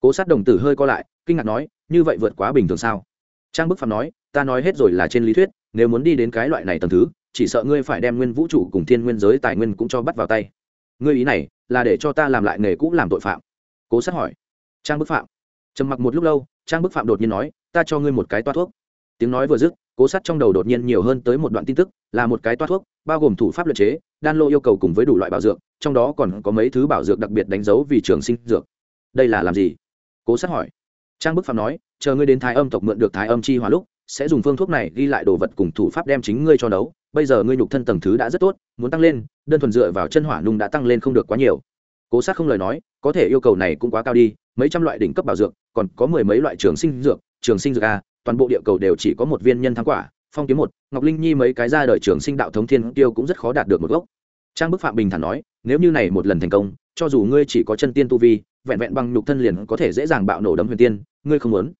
cố sát đồng tử hơi co lại, kinh ngạc nói, như vậy vượt quá bình thường sao trang bức phạm nói, ta nói hết rồi là trên lý thuyết, nếu muốn đi đến cái loại này tầm thứ chỉ sợ ngươi phải đem nguyên vũ trụ cùng thiên nguyên giới tài nguyên cũng cho bắt vào tay. Ngươi ý này là để cho ta làm lại nghề cũ làm tội phạm? Cố sát hỏi. Trang bức phạm. Trầm mặc một lúc lâu, trang bức phạm đột nhiên nói, ta cho ngươi một cái toa thuốc. Tiếng nói vừa dứt, cố sát trong đầu đột nhiên nhiều hơn tới một đoạn tin tức, là một cái toa thuốc, bao gồm thủ pháp luật chế, đan lô yêu cầu cùng với đủ loại bảo dược, trong đó còn có mấy thứ bảo dược đặc biệt đánh dấu vì trường sinh dược. Đây là làm gì? Cố sát hỏi. Trang bức phạm nói, chờ ngươi đến thái âm tộc mượn được thái âm chi hóa lúc, sẽ dùng phương thuốc này ghi lại đồ vật cùng thủ pháp đem chính ngươi cho đấu bây giờ ngươi nhục thân tầng thứ đã rất tốt, muốn tăng lên, đơn thuần dựa vào chân hỏa nung đã tăng lên không được quá nhiều. Cố sát không lời nói, có thể yêu cầu này cũng quá cao đi, mấy trăm loại đỉnh cấp bảo dược, còn có mười mấy loại trường sinh dược, trường sinh dược a, toàn bộ địa cầu đều chỉ có một viên nhân thắng quả, phong kiếm một, ngọc linh nhi mấy cái ra đời trường sinh đạo thống thiên tiêu cũng rất khó đạt được một gốc. Trang bức phạm bình thản nói, nếu như này một lần thành công, cho dù ngươi chỉ có chân tiên tu vi, vẹn vẹn bằng nhục thân liền có thể dễ dàng bạo nổ đấm huyền tiên, ngươi không muốn.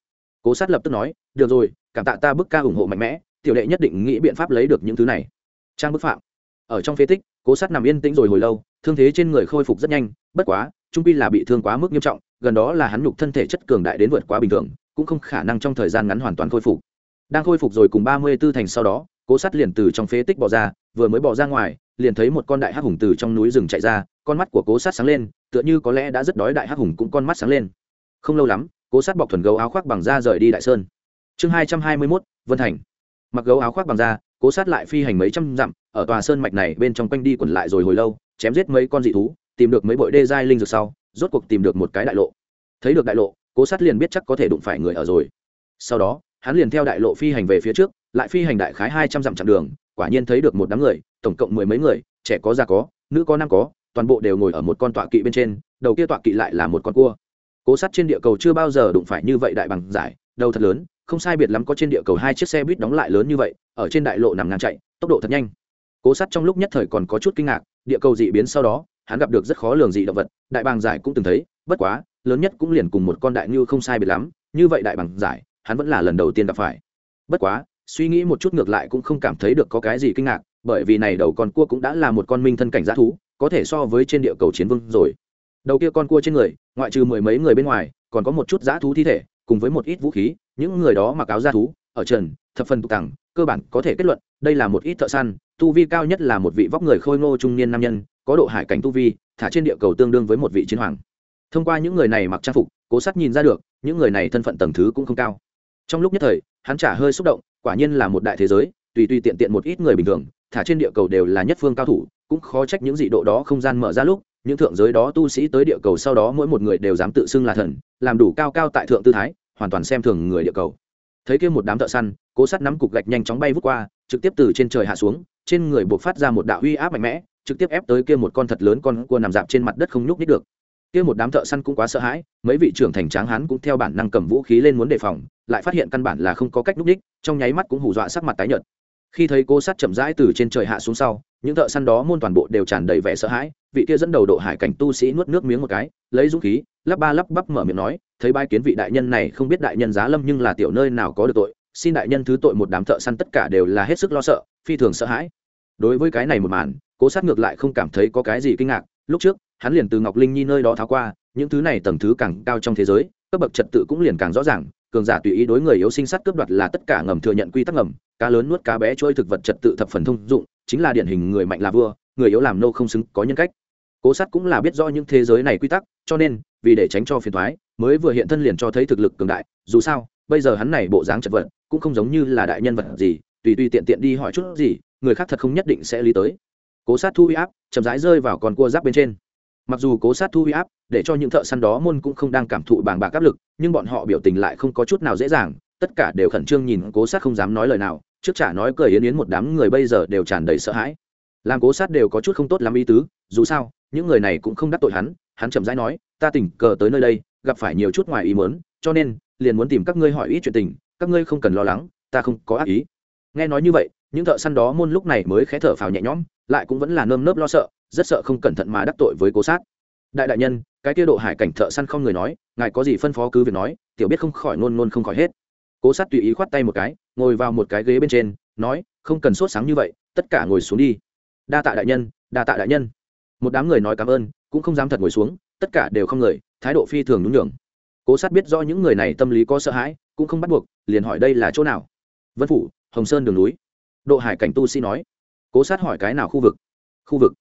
Cố sát lập tức nói, được rồi, cảm tạ ta bức ca ủng hộ mạnh mẽ tiểu đệ nhất định nghĩ biện pháp lấy được những thứ này. Trang bức phạm. Ở trong phế tích, cố sát nằm yên tĩnh rồi hồi lâu, thương thế trên người khôi phục rất nhanh, bất quá, trung pi là bị thương quá mức nghiêm trọng, gần đó là hắn nhục thân thể chất cường đại đến vượt quá bình thường, cũng không khả năng trong thời gian ngắn hoàn toàn khôi phục. Đang khôi phục rồi cùng ba mươi tư thành sau đó, cố sát liền từ trong phế tích bỏ ra, vừa mới bỏ ra ngoài, liền thấy một con đại hắc hùng từ trong núi rừng chạy ra, con mắt của cố sát sáng lên, tựa như có lẽ đã rất đói đại hắc hùng cũng con mắt sáng lên. Không lâu lắm, cố sát bọc thuần gấu áo khoác bằng da rời đi đại sơn. Chương hai trăm hai mươi mốt, vân thành mặc gấu áo khoác bằng da, cố sát lại phi hành mấy trăm dặm, ở tòa sơn mạch này bên trong quanh đi quẩn lại rồi hồi lâu, chém giết mấy con dị thú, tìm được mấy bội đê giai linh dược sau, rốt cuộc tìm được một cái đại lộ. Thấy được đại lộ, cố sát liền biết chắc có thể đụng phải người ở rồi. Sau đó, hắn liền theo đại lộ phi hành về phía trước, lại phi hành đại khái hai trăm dặm chặng đường, quả nhiên thấy được một đám người, tổng cộng mười mấy người, trẻ có già có, nữ có nam có, toàn bộ đều ngồi ở một con tọa kỵ bên trên, đầu kia tọa kỵ lại là một con cua. Cố sát trên địa cầu chưa bao giờ đụng phải như vậy đại bằng giải, đầu thật lớn không sai biệt lắm có trên địa cầu hai chiếc xe buýt đóng lại lớn như vậy, ở trên đại lộ nằm ngang chạy, tốc độ thật nhanh. Cố sát trong lúc nhất thời còn có chút kinh ngạc, địa cầu dị biến sau đó, hắn gặp được rất khó lường dị động vật, đại bàng giải cũng từng thấy, bất quá, lớn nhất cũng liền cùng một con đại ngư không sai biệt lắm, như vậy đại bàng giải, hắn vẫn là lần đầu tiên gặp phải. Bất quá, suy nghĩ một chút ngược lại cũng không cảm thấy được có cái gì kinh ngạc, bởi vì này đầu con cua cũng đã là một con minh thân cảnh g thú, có thể so với trên địa cầu chiến vương rồi. Đầu kia con cua trên người, ngoại trừ mười mấy người bên ngoài, còn có một chút g thú thi thể, cùng với một ít vũ khí những người đó mặc áo da thú, ở trần, thập phần tục tẳng, cơ bản có thể kết luận, đây là một ít thợ săn, tu vi cao nhất là một vị vóc người khôi ngô trung niên nam nhân, có độ hải cảnh tu vi, thả trên địa cầu tương đương với một vị chiến hoàng. Thông qua những người này mặc trang phục, cố sát nhìn ra được, những người này thân phận tầng thứ cũng không cao. Trong lúc nhất thời, hắn trả hơi xúc động, quả nhiên là một đại thế giới, tùy tùy tiện tiện một ít người bình thường, thả trên địa cầu đều là nhất phương cao thủ, cũng khó trách những dị độ đó không gian mở ra lúc, những thượng giới đó tu sĩ tới địa cầu sau đó mỗi một người đều dám tự xưng là thần, làm đủ cao cao tại thượng tư thái hoàn toàn xem thường người địa cầu. Thấy kia một đám thợ săn cố sát nắm cục gạch nhanh chóng bay vút qua trực tiếp từ trên trời hạ xuống trên người buộc phát ra một đạo uy áp mạnh mẽ trực tiếp ép tới kia một con thật lớn con cua nằm dạp trên mặt đất không nhúc nhích được. Kia một đám thợ săn cũng quá sợ hãi mấy vị trưởng thành tráng hán cũng theo bản năng cầm vũ khí lên muốn đề phòng lại phát hiện căn bản là không có cách nhúc nhích, trong nháy mắt cũng hù dọa sắc mặt tái nhợt. Khi thấy cô sát chậm rãi từ trên trời hạ xuống sau những thợ săn đó môn toàn bộ đều tràn đầy vẻ sợ hãi vị kia dẫn đầu độ hải cảnh tu sĩ nuốt nước miếng một cái lấy dũng khí lắp ba lắp bắp mở miệng nói, thấy bai kiến vị đại nhân này, không biết đại nhân giá lâm nhưng là tiểu nơi nào có được tội, xin đại nhân thứ tội một đám thợ săn tất cả đều là hết sức lo sợ, phi thường sợ hãi. Đối với cái này một màn, cố sát ngược lại không cảm thấy có cái gì kinh ngạc, lúc trước, hắn liền từ ngọc linh nhi nơi đó tháo qua, những thứ này tầng thứ càng cao trong thế giới, cấp bậc trật tự cũng liền càng rõ ràng, cường giả tùy ý đối người yếu sinh sát cướp đoạt là tất cả ngầm thừa nhận quy tắc ngầm, cá lớn nuốt cá bé trôi thực vật trật tự thập phần thông dụng, chính là điển hình người mạnh là vua, người yếu làm nô không xứng, có nhân cách cố sát cũng là biết rõ những thế giới này quy tắc, cho nên, vì để tránh cho phiền thoái mới vừa hiện thân liền cho thấy thực lực cường đại. Dù sao, bây giờ hắn này bộ dáng chật vật, cũng không giống như là đại nhân vật gì, tùy tùy tiện tiện đi hỏi chút gì, người khác thật không nhất định sẽ lý tới. Cố sát thu huy áp, chậm rãi rơi vào con cua giáp bên trên. Mặc dù cố sát thu huy áp, để cho những thợ săn đó môn cũng không đang cảm thụ bàng bạc áp lực, nhưng bọn họ biểu tình lại không có chút nào dễ dàng, tất cả đều khẩn trương nhìn cố sát không dám nói lời nào, trước trả nói cười yến yến một đám người bây giờ đều tràn đầy sợ hãi. Làm cố sát đều có chút không tốt lắm ý tứ, dù sao những người này cũng không đắc tội hắn hắn chậm rãi nói, ta tình cờ tới nơi đây, gặp phải nhiều chút ngoài ý mớn cho nên, liền muốn tìm các ngươi hỏi ít chuyện tình, các ngươi không cần lo lắng, ta không có ác ý. Nghe nói như vậy, những thợ săn đó môn lúc này mới khé thở phào nhẹ nhõm, lại cũng vẫn là nơm nớp lo sợ, rất sợ không cẩn thận mà đắc tội với cố sát. Đại đại nhân, cái tiêu độ hải cảnh thợ săn không người nói, ngài có gì phân phó cứ việc nói, tiểu biết không khỏi nôn nôn không khỏi hết. Cố sát tùy ý khoát tay một cái, ngồi vào một cái ghế bên trên, nói, không cần sốt sáng như vậy, tất cả ngồi xuống đi. Đa tạ đại nhân, đa tạ đại nhân một đám người nói cảm ơn, cũng không dám thật ngồi xuống, tất cả đều không người, thái độ phi thường nhún nhường. Cố sát biết do những người này tâm lý có sợ hãi, cũng không bắt buộc, liền hỏi đây là chỗ nào? Vân phủ, hồng sơn đường núi. Độ hải cảnh tu sĩ nói. Cố sát hỏi cái nào khu vực? Khu vực.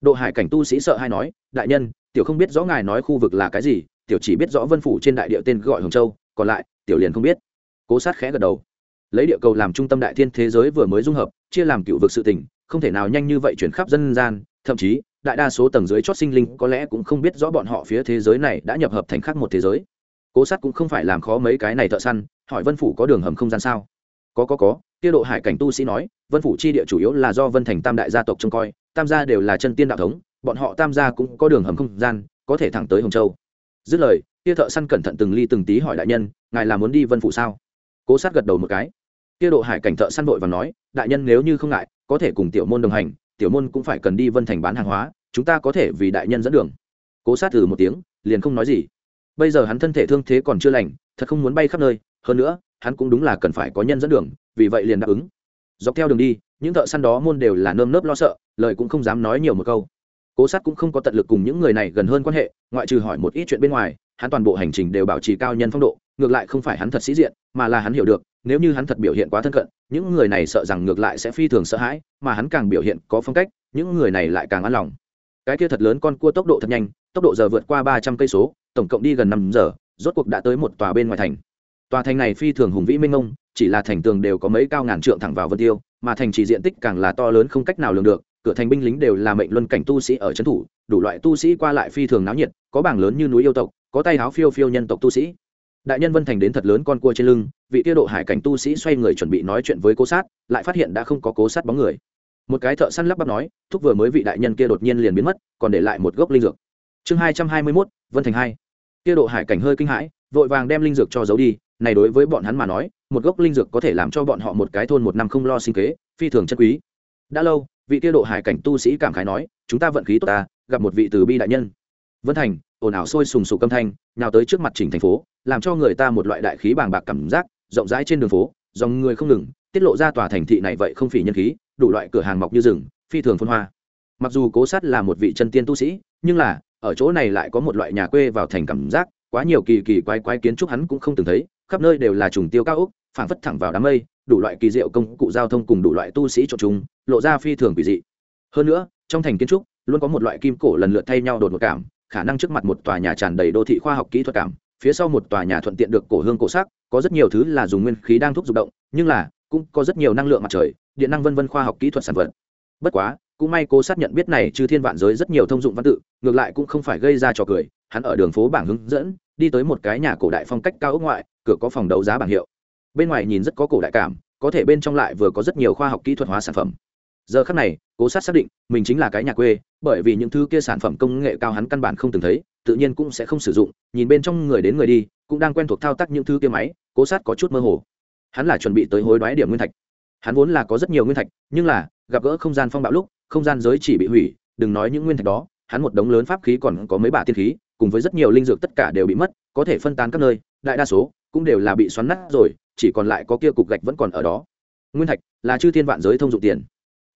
Độ hải cảnh tu sĩ sợ hay nói, đại nhân, tiểu không biết rõ ngài nói khu vực là cái gì, tiểu chỉ biết rõ vân phủ trên đại địa tên gọi hồng châu, còn lại, tiểu liền không biết. Cố sát khẽ gật đầu. Lấy địa cầu làm trung tâm đại thiên thế giới vừa mới dung hợp, chia làm cựu vực sự tình, không thể nào nhanh như vậy chuyển khắp dân gian, thậm chí đại đa số tầng dưới chót sinh linh có lẽ cũng không biết rõ bọn họ phía thế giới này đã nhập hợp thành khác một thế giới. Cố sát cũng không phải làm khó mấy cái này thợ săn, hỏi vân phủ có đường hầm không gian sao? Có có có tiêu độ hải cảnh tu sĩ nói, vân phủ chi địa chủ yếu là do vân thành tam đại gia tộc trông coi, tam gia đều là chân tiên đạo thống, bọn họ tam gia cũng có đường hầm không gian, có thể thẳng tới hồng châu. Dứt lời tia thợ săn cẩn thận từng ly từng tí hỏi đại nhân, ngài là muốn đi vân phủ sao? Cố sát gật đầu một cái. Tia độ hải cảnh thợ săn vội và nói, đại nhân nếu như không ngại, có thể cùng tiểu môn đồng hành tiểu môn cũng phải cần đi vân thành bán hàng hóa, chúng ta có thể vì đại nhân dẫn đường. Cố sát thử một tiếng, liền không nói gì. Bây giờ hắn thân thể thương thế còn chưa lành, thật không muốn bay khắp nơi, hơn nữa, hắn cũng đúng là cần phải có nhân dẫn đường, vì vậy liền đáp ứng. Dọc theo đường đi, những thợ săn đó môn đều là nơm nớp lo sợ, lời cũng không dám nói nhiều một câu. Cố sát cũng không có tận lực cùng những người này gần hơn quan hệ, ngoại trừ hỏi một ít chuyện bên ngoài, hắn toàn bộ hành trình đều bảo trì cao nhân phong độ, ngược lại không phải hắn thật sĩ diện, mà là hắn hiểu được nếu như hắn thật biểu hiện quá thân cận, những người này sợ rằng ngược lại sẽ phi thường sợ hãi, mà hắn càng biểu hiện có phong cách, những người này lại càng an lòng. Cái kia thật lớn con cua tốc độ thật nhanh, tốc độ giờ vượt qua ba trăm cây số, tổng cộng đi gần năm giờ, rốt cuộc đã tới một tòa bên ngoài thành. Tòa thành này phi thường hùng vĩ minh ông chỉ là thành tường đều có mấy cao ngàn trượng thẳng vào vân tiêu, mà thành chỉ diện tích càng là to lớn không cách nào lường được, cửa thành binh lính đều là mệnh luân cảnh tu sĩ ở trấn thủ, đủ loại tu sĩ qua lại phi thường náo nhiệt, có bảng lớn như núi yêu tộc, có tay áo phiêu phiêu nhân tộc tu sĩ đại nhân vân thành đến thật lớn con cua trên lưng, vị tiêu độ hải cảnh tu sĩ xoay người chuẩn bị nói chuyện với cố sát, lại phát hiện đã không có cố sát bóng người. Một cái thợ săn lắp bắp nói, thúc vừa mới vị đại nhân kia đột nhiên liền biến mất, còn để lại một gốc linh dược. Chương hai trăm hai mươi mốt, vân thành hai. Kia độ hải cảnh hơi kinh hãi, vội vàng đem linh dược cho giấu đi, này đối với bọn hắn mà nói, một gốc linh dược có thể làm cho bọn họ một cái thôn một năm không lo sinh kế, phi thường chất quý. Đã lâu, vị tiêu độ hải cảnh tu sĩ cảm khái nói, chúng ta vận khí tốt ta, gặp một vị từ bi đại nhân. Vân thành ồn ào sôi sùng sục âm thanh nào tới trước mặt chỉnh thành phố, làm cho người ta một loại đại khí bàng bạc cảm giác, rộng rãi trên đường phố, dòng người không ngừng, tiết lộ ra tòa thành thị này vậy không phỉ nhân khí, đủ loại cửa hàng mọc như rừng, phi thường phân hoa. Mặc dù cố sát là một vị chân tiên tu sĩ, nhưng là, ở chỗ này lại có một loại nhà quê vào thành cảm giác, quá nhiều kỳ kỳ quái quái kiến trúc hắn cũng không từng thấy, khắp nơi đều là trùng tiêu cao ốc, phảng phất thẳng vào đám mây, đủ loại kỳ diệu công cụ giao thông cùng đủ loại tu sĩ trộn chúng lộ ra phi thường quỷ dị. Hơn nữa, trong thành kiến trúc, luôn có một loại kim cổ lần lượt thay nhau đột một cảm khả năng trước mặt một tòa nhà tràn đầy đô thị khoa học kỹ thuật cảm, phía sau một tòa nhà thuận tiện được cổ hương cổ sắc, có rất nhiều thứ là dùng nguyên khí đang thúc giục động, nhưng là, cũng có rất nhiều năng lượng mặt trời, điện năng vân vân khoa học kỹ thuật sản vật. Bất quá, cũng may cô xác nhận biết này trừ thiên vạn giới rất nhiều thông dụng văn tự, ngược lại cũng không phải gây ra trò cười, hắn ở đường phố bảng hướng dẫn, đi tới một cái nhà cổ đại phong cách cao ốc ngoại, cửa có phòng đấu giá bảng hiệu. Bên ngoài nhìn rất có cổ đại cảm, có thể bên trong lại vừa có rất nhiều khoa học kỹ thuật hóa sản phẩm giờ khắc này, cố sát xác định, mình chính là cái nhà quê, bởi vì những thứ kia sản phẩm công nghệ cao hắn căn bản không từng thấy, tự nhiên cũng sẽ không sử dụng, nhìn bên trong người đến người đi, cũng đang quen thuộc thao tác những thứ kia máy, cố sát có chút mơ hồ. Hắn là chuẩn bị tới hối đoái điểm nguyên thạch. Hắn vốn là có rất nhiều nguyên thạch, nhưng là, gặp gỡ không gian phong bạo lúc, không gian giới chỉ bị hủy, đừng nói những nguyên thạch đó, hắn một đống lớn pháp khí còn có mấy bả tiên khí, cùng với rất nhiều linh dược tất cả đều bị mất, có thể phân tán các nơi, đại đa số cũng đều là bị xoắn nát rồi, chỉ còn lại có kia cục gạch vẫn còn ở đó. Nguyên thạch là chư thiên vạn giới thông dụng tiền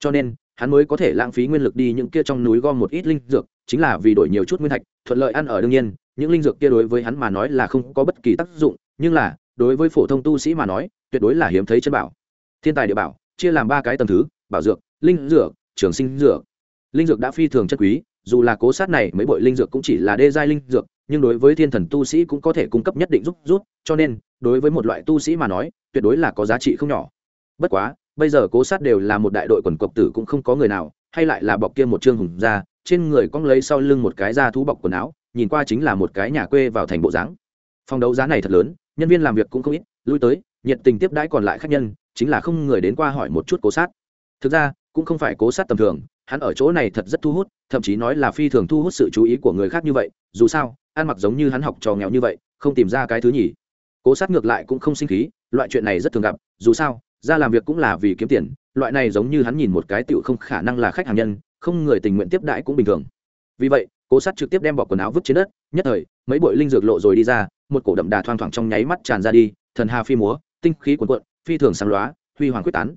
cho nên, hắn mới có thể lãng phí nguyên lực đi những kia trong núi gom một ít linh dược, chính là vì đổi nhiều chút nguyên thạch, thuận lợi ăn ở đương nhiên, những linh dược kia đối với hắn mà nói là không có bất kỳ tác dụng, nhưng là, đối với phổ thông tu sĩ mà nói, tuyệt đối là hiếm thấy chân bảo. Thiên tài địa bảo, chia làm ba cái tầng thứ, bảo dược, linh dược, trường sinh dược. Linh dược đã phi thường chất quý, dù là cố sát này mấy bội linh dược cũng chỉ là đê giai linh dược, nhưng đối với thiên thần tu sĩ cũng có thể cung cấp nhất định giúp rút cho nên, đối với một loại tu sĩ mà nói, tuyệt đối là có giá trị không nhỏ. Bất quá bây giờ cố sát đều là một đại đội quần cộc tử cũng không có người nào, hay lại là bọc kia một trương hùng ra, trên người cong lấy sau lưng một cái da thú bọc quần áo, nhìn qua chính là một cái nhà quê vào thành bộ dáng. Phòng đấu giá này thật lớn, nhân viên làm việc cũng không ít, lui tới, nhiệt tình tiếp đãi còn lại khách nhân, chính là không người đến qua hỏi một chút cố sát. Thực ra, cũng không phải cố sát tầm thường, hắn ở chỗ này thật rất thu hút, thậm chí nói là phi thường thu hút sự chú ý của người khác như vậy, dù sao, ăn mặc giống như hắn học trò nghèo như vậy, không tìm ra cái thứ nhỉ cố sát ngược lại cũng không sinh khí, loại chuyện này rất thường gặp, dù sao ra làm việc cũng là vì kiếm tiền, loại này giống như hắn nhìn một cái tựu không khả năng là khách hàng nhân, không người tình nguyện tiếp đãi cũng bình thường. Vì vậy, cố sát trực tiếp đem bỏ quần áo vứt trên đất, nhất thời, mấy bội linh dược lộ rồi đi ra, một cổ đậm đà thoang thoảng trong nháy mắt tràn ra đi, thần hà phi múa, tinh khí cuồn cuộn, phi thường sáng lóa, huy hoàng quyết tán.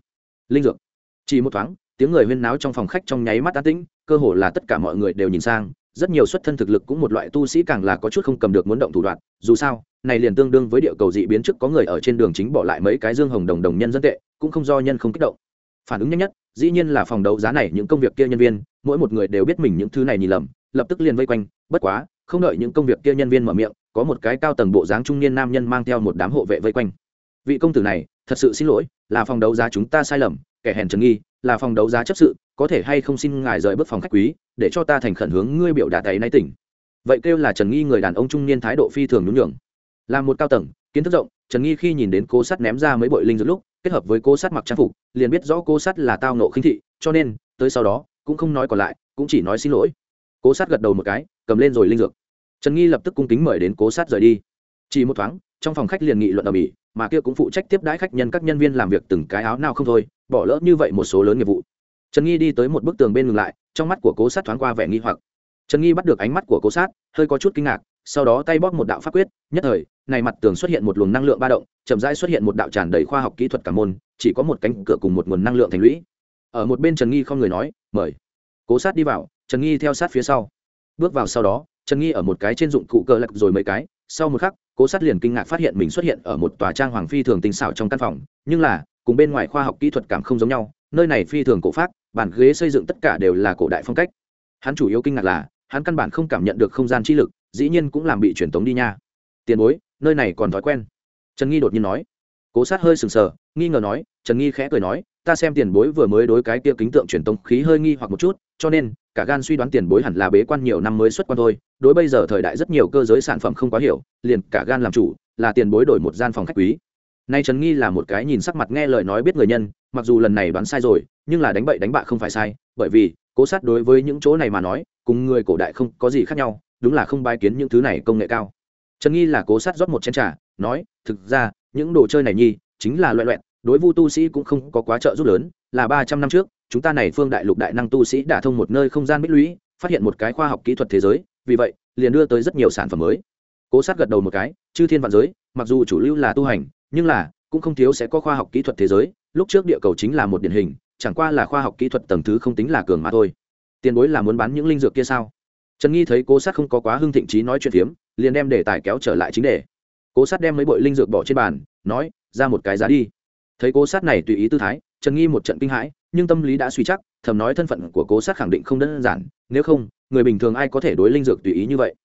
Linh dược. Chỉ một thoáng, tiếng người huyên náo trong phòng khách trong nháy mắt an tĩnh, cơ hồ là tất cả mọi người đều nhìn sang, rất nhiều xuất thân thực lực cũng một loại tu sĩ càng là có chút không cầm được muốn động thủ đoạn, dù sao này liền tương đương với địa cầu dị biến trước có người ở trên đường chính bỏ lại mấy cái dương hồng đồng đồng nhân dân tệ, cũng không do nhân không kích động. Phản ứng nhanh nhất, dĩ nhiên là phòng đấu giá này những công việc kia nhân viên, mỗi một người đều biết mình những thứ này nhìn lầm, lập tức liền vây quanh, bất quá, không đợi những công việc kia nhân viên mở miệng, có một cái cao tầng bộ dáng trung niên nam nhân mang theo một đám hộ vệ vây quanh. Vị công tử này, thật sự xin lỗi, là phòng đấu giá chúng ta sai lầm, kẻ hèn trần nghi, là phòng đấu giá chấp sự, có thể hay không xin ngài rời bước phòng khách quý, để cho ta thành khẩn hướng ngươi biểu đạt ấy nay tỉnh. Vậy kêu là trần nghi người đàn ông trung niên thái độ phi thường nhún nhường là một cao tầng, kiến thức rộng, trần nghi khi nhìn đến cô sắt ném ra mấy bội linh dược lúc, kết hợp với cô sắt mặc trang phục, liền biết rõ cô sắt là tao nộ khinh thị, cho nên, tới sau đó, cũng không nói còn lại, cũng chỉ nói xin lỗi. Cố sát gật đầu một cái, cầm lên rồi linh dược. Trần nghi lập tức cung kính mời đến cố sát rời đi. Chỉ một thoáng, trong phòng khách liền nghị luận ở mỹ mà kia cũng phụ trách tiếp đãi khách nhân các nhân viên làm việc từng cái áo nào không thôi, bỏ lỡ như vậy một số lớn nghiệp vụ. Trần nghi đi tới một bức tường bên ngừng lại, trong mắt của cố sát thoáng qua vẻ nghi hoặc. Trần nghi bắt được ánh mắt của cố sát hơi có chút kinh ngạc sau đó tay bóp một đạo pháp quyết, nhất thời, này mặt tường xuất hiện một luồng năng lượng ba động, chậm rãi xuất hiện một đạo tràn đầy khoa học kỹ thuật cả môn, chỉ có một cánh cửa cùng một nguồn năng lượng thành lũy. Ở một bên trần nghi không người nói, mời. Cố sát đi vào, trần nghi theo sát phía sau. Bước vào sau đó, trần nghi ở một cái trên dụng cụ cờ lạc rồi mấy cái. Sau một khắc, cố sát liền kinh ngạc phát hiện mình xuất hiện ở một tòa trang hoàng phi thường tinh xảo trong căn phòng, nhưng là, cùng bên ngoài khoa học kỹ thuật cảm không giống nhau, nơi này phi thường cổ pháp bản ghế xây dựng tất cả đều là cổ đại phong cách. Hắn chủ yếu kinh ngạc là, hắn căn bản không cảm nhận được không gian chi lực dĩ nhiên cũng làm bị truyền tống đi nha. Tiền bối, nơi này còn thói quen. Trần nghi đột nhiên nói. Cố sát hơi sừng sờ, nghi ngờ nói, trần nghi khẽ cười nói, ta xem tiền bối vừa mới đối cái kia kính tượng truyền tống khí hơi nghi hoặc một chút, cho nên, cả gan suy đoán tiền bối hẳn là bế quan nhiều năm mới xuất quan thôi, đối bây giờ thời đại rất nhiều cơ giới sản phẩm không quá hiểu, liền cả gan làm chủ, là tiền bối đổi một gian phòng khách quý. Nay trần nghi là một cái nhìn sắc mặt nghe lời nói biết người nhân, mặc dù lần này đoán sai rồi, nhưng là đánh bậy đánh bạ không phải sai, bởi vì, cố sát đối với những chỗ này mà nói, cùng người cổ đại không có gì khác nhau đúng là không bài kiến những thứ này công nghệ cao. Trần nghi là cố sát rót một chén trà, nói, thực ra, những đồ chơi này nhi chính là loại loẹn đối vu tu sĩ cũng không có quá trợ giúp lớn, là ba trăm năm trước, chúng ta này phương đại lục đại năng tu sĩ đã thông một nơi không gian bích lũy, phát hiện một cái khoa học kỹ thuật thế giới, vì vậy, liền đưa tới rất nhiều sản phẩm mới. Cố sát gật đầu một cái, chư thiên vạn giới, mặc dù chủ lưu là tu hành, nhưng là, cũng không thiếu sẽ có khoa học kỹ thuật thế giới, lúc trước địa cầu chính là một điển hình, chẳng qua là khoa học kỹ thuật tầng thứ không tính là cường mà thôi. Tiền bối là muốn bán những linh dược kia sao? Trần nghi thấy cố sát không có quá hưng thịnh trí nói chuyện phiếm, liền đem đề tài kéo trở lại chính đề. Cố sát đem mấy bội linh dược bỏ trên bàn, nói, ra một cái giá đi. Thấy cố sát này tùy ý tư thái, trần nghi một trận kinh hãi, nhưng tâm lý đã suy chắc, thầm nói thân phận của cố sát khẳng định không đơn giản, nếu không, người bình thường ai có thể đối linh dược tùy ý như vậy?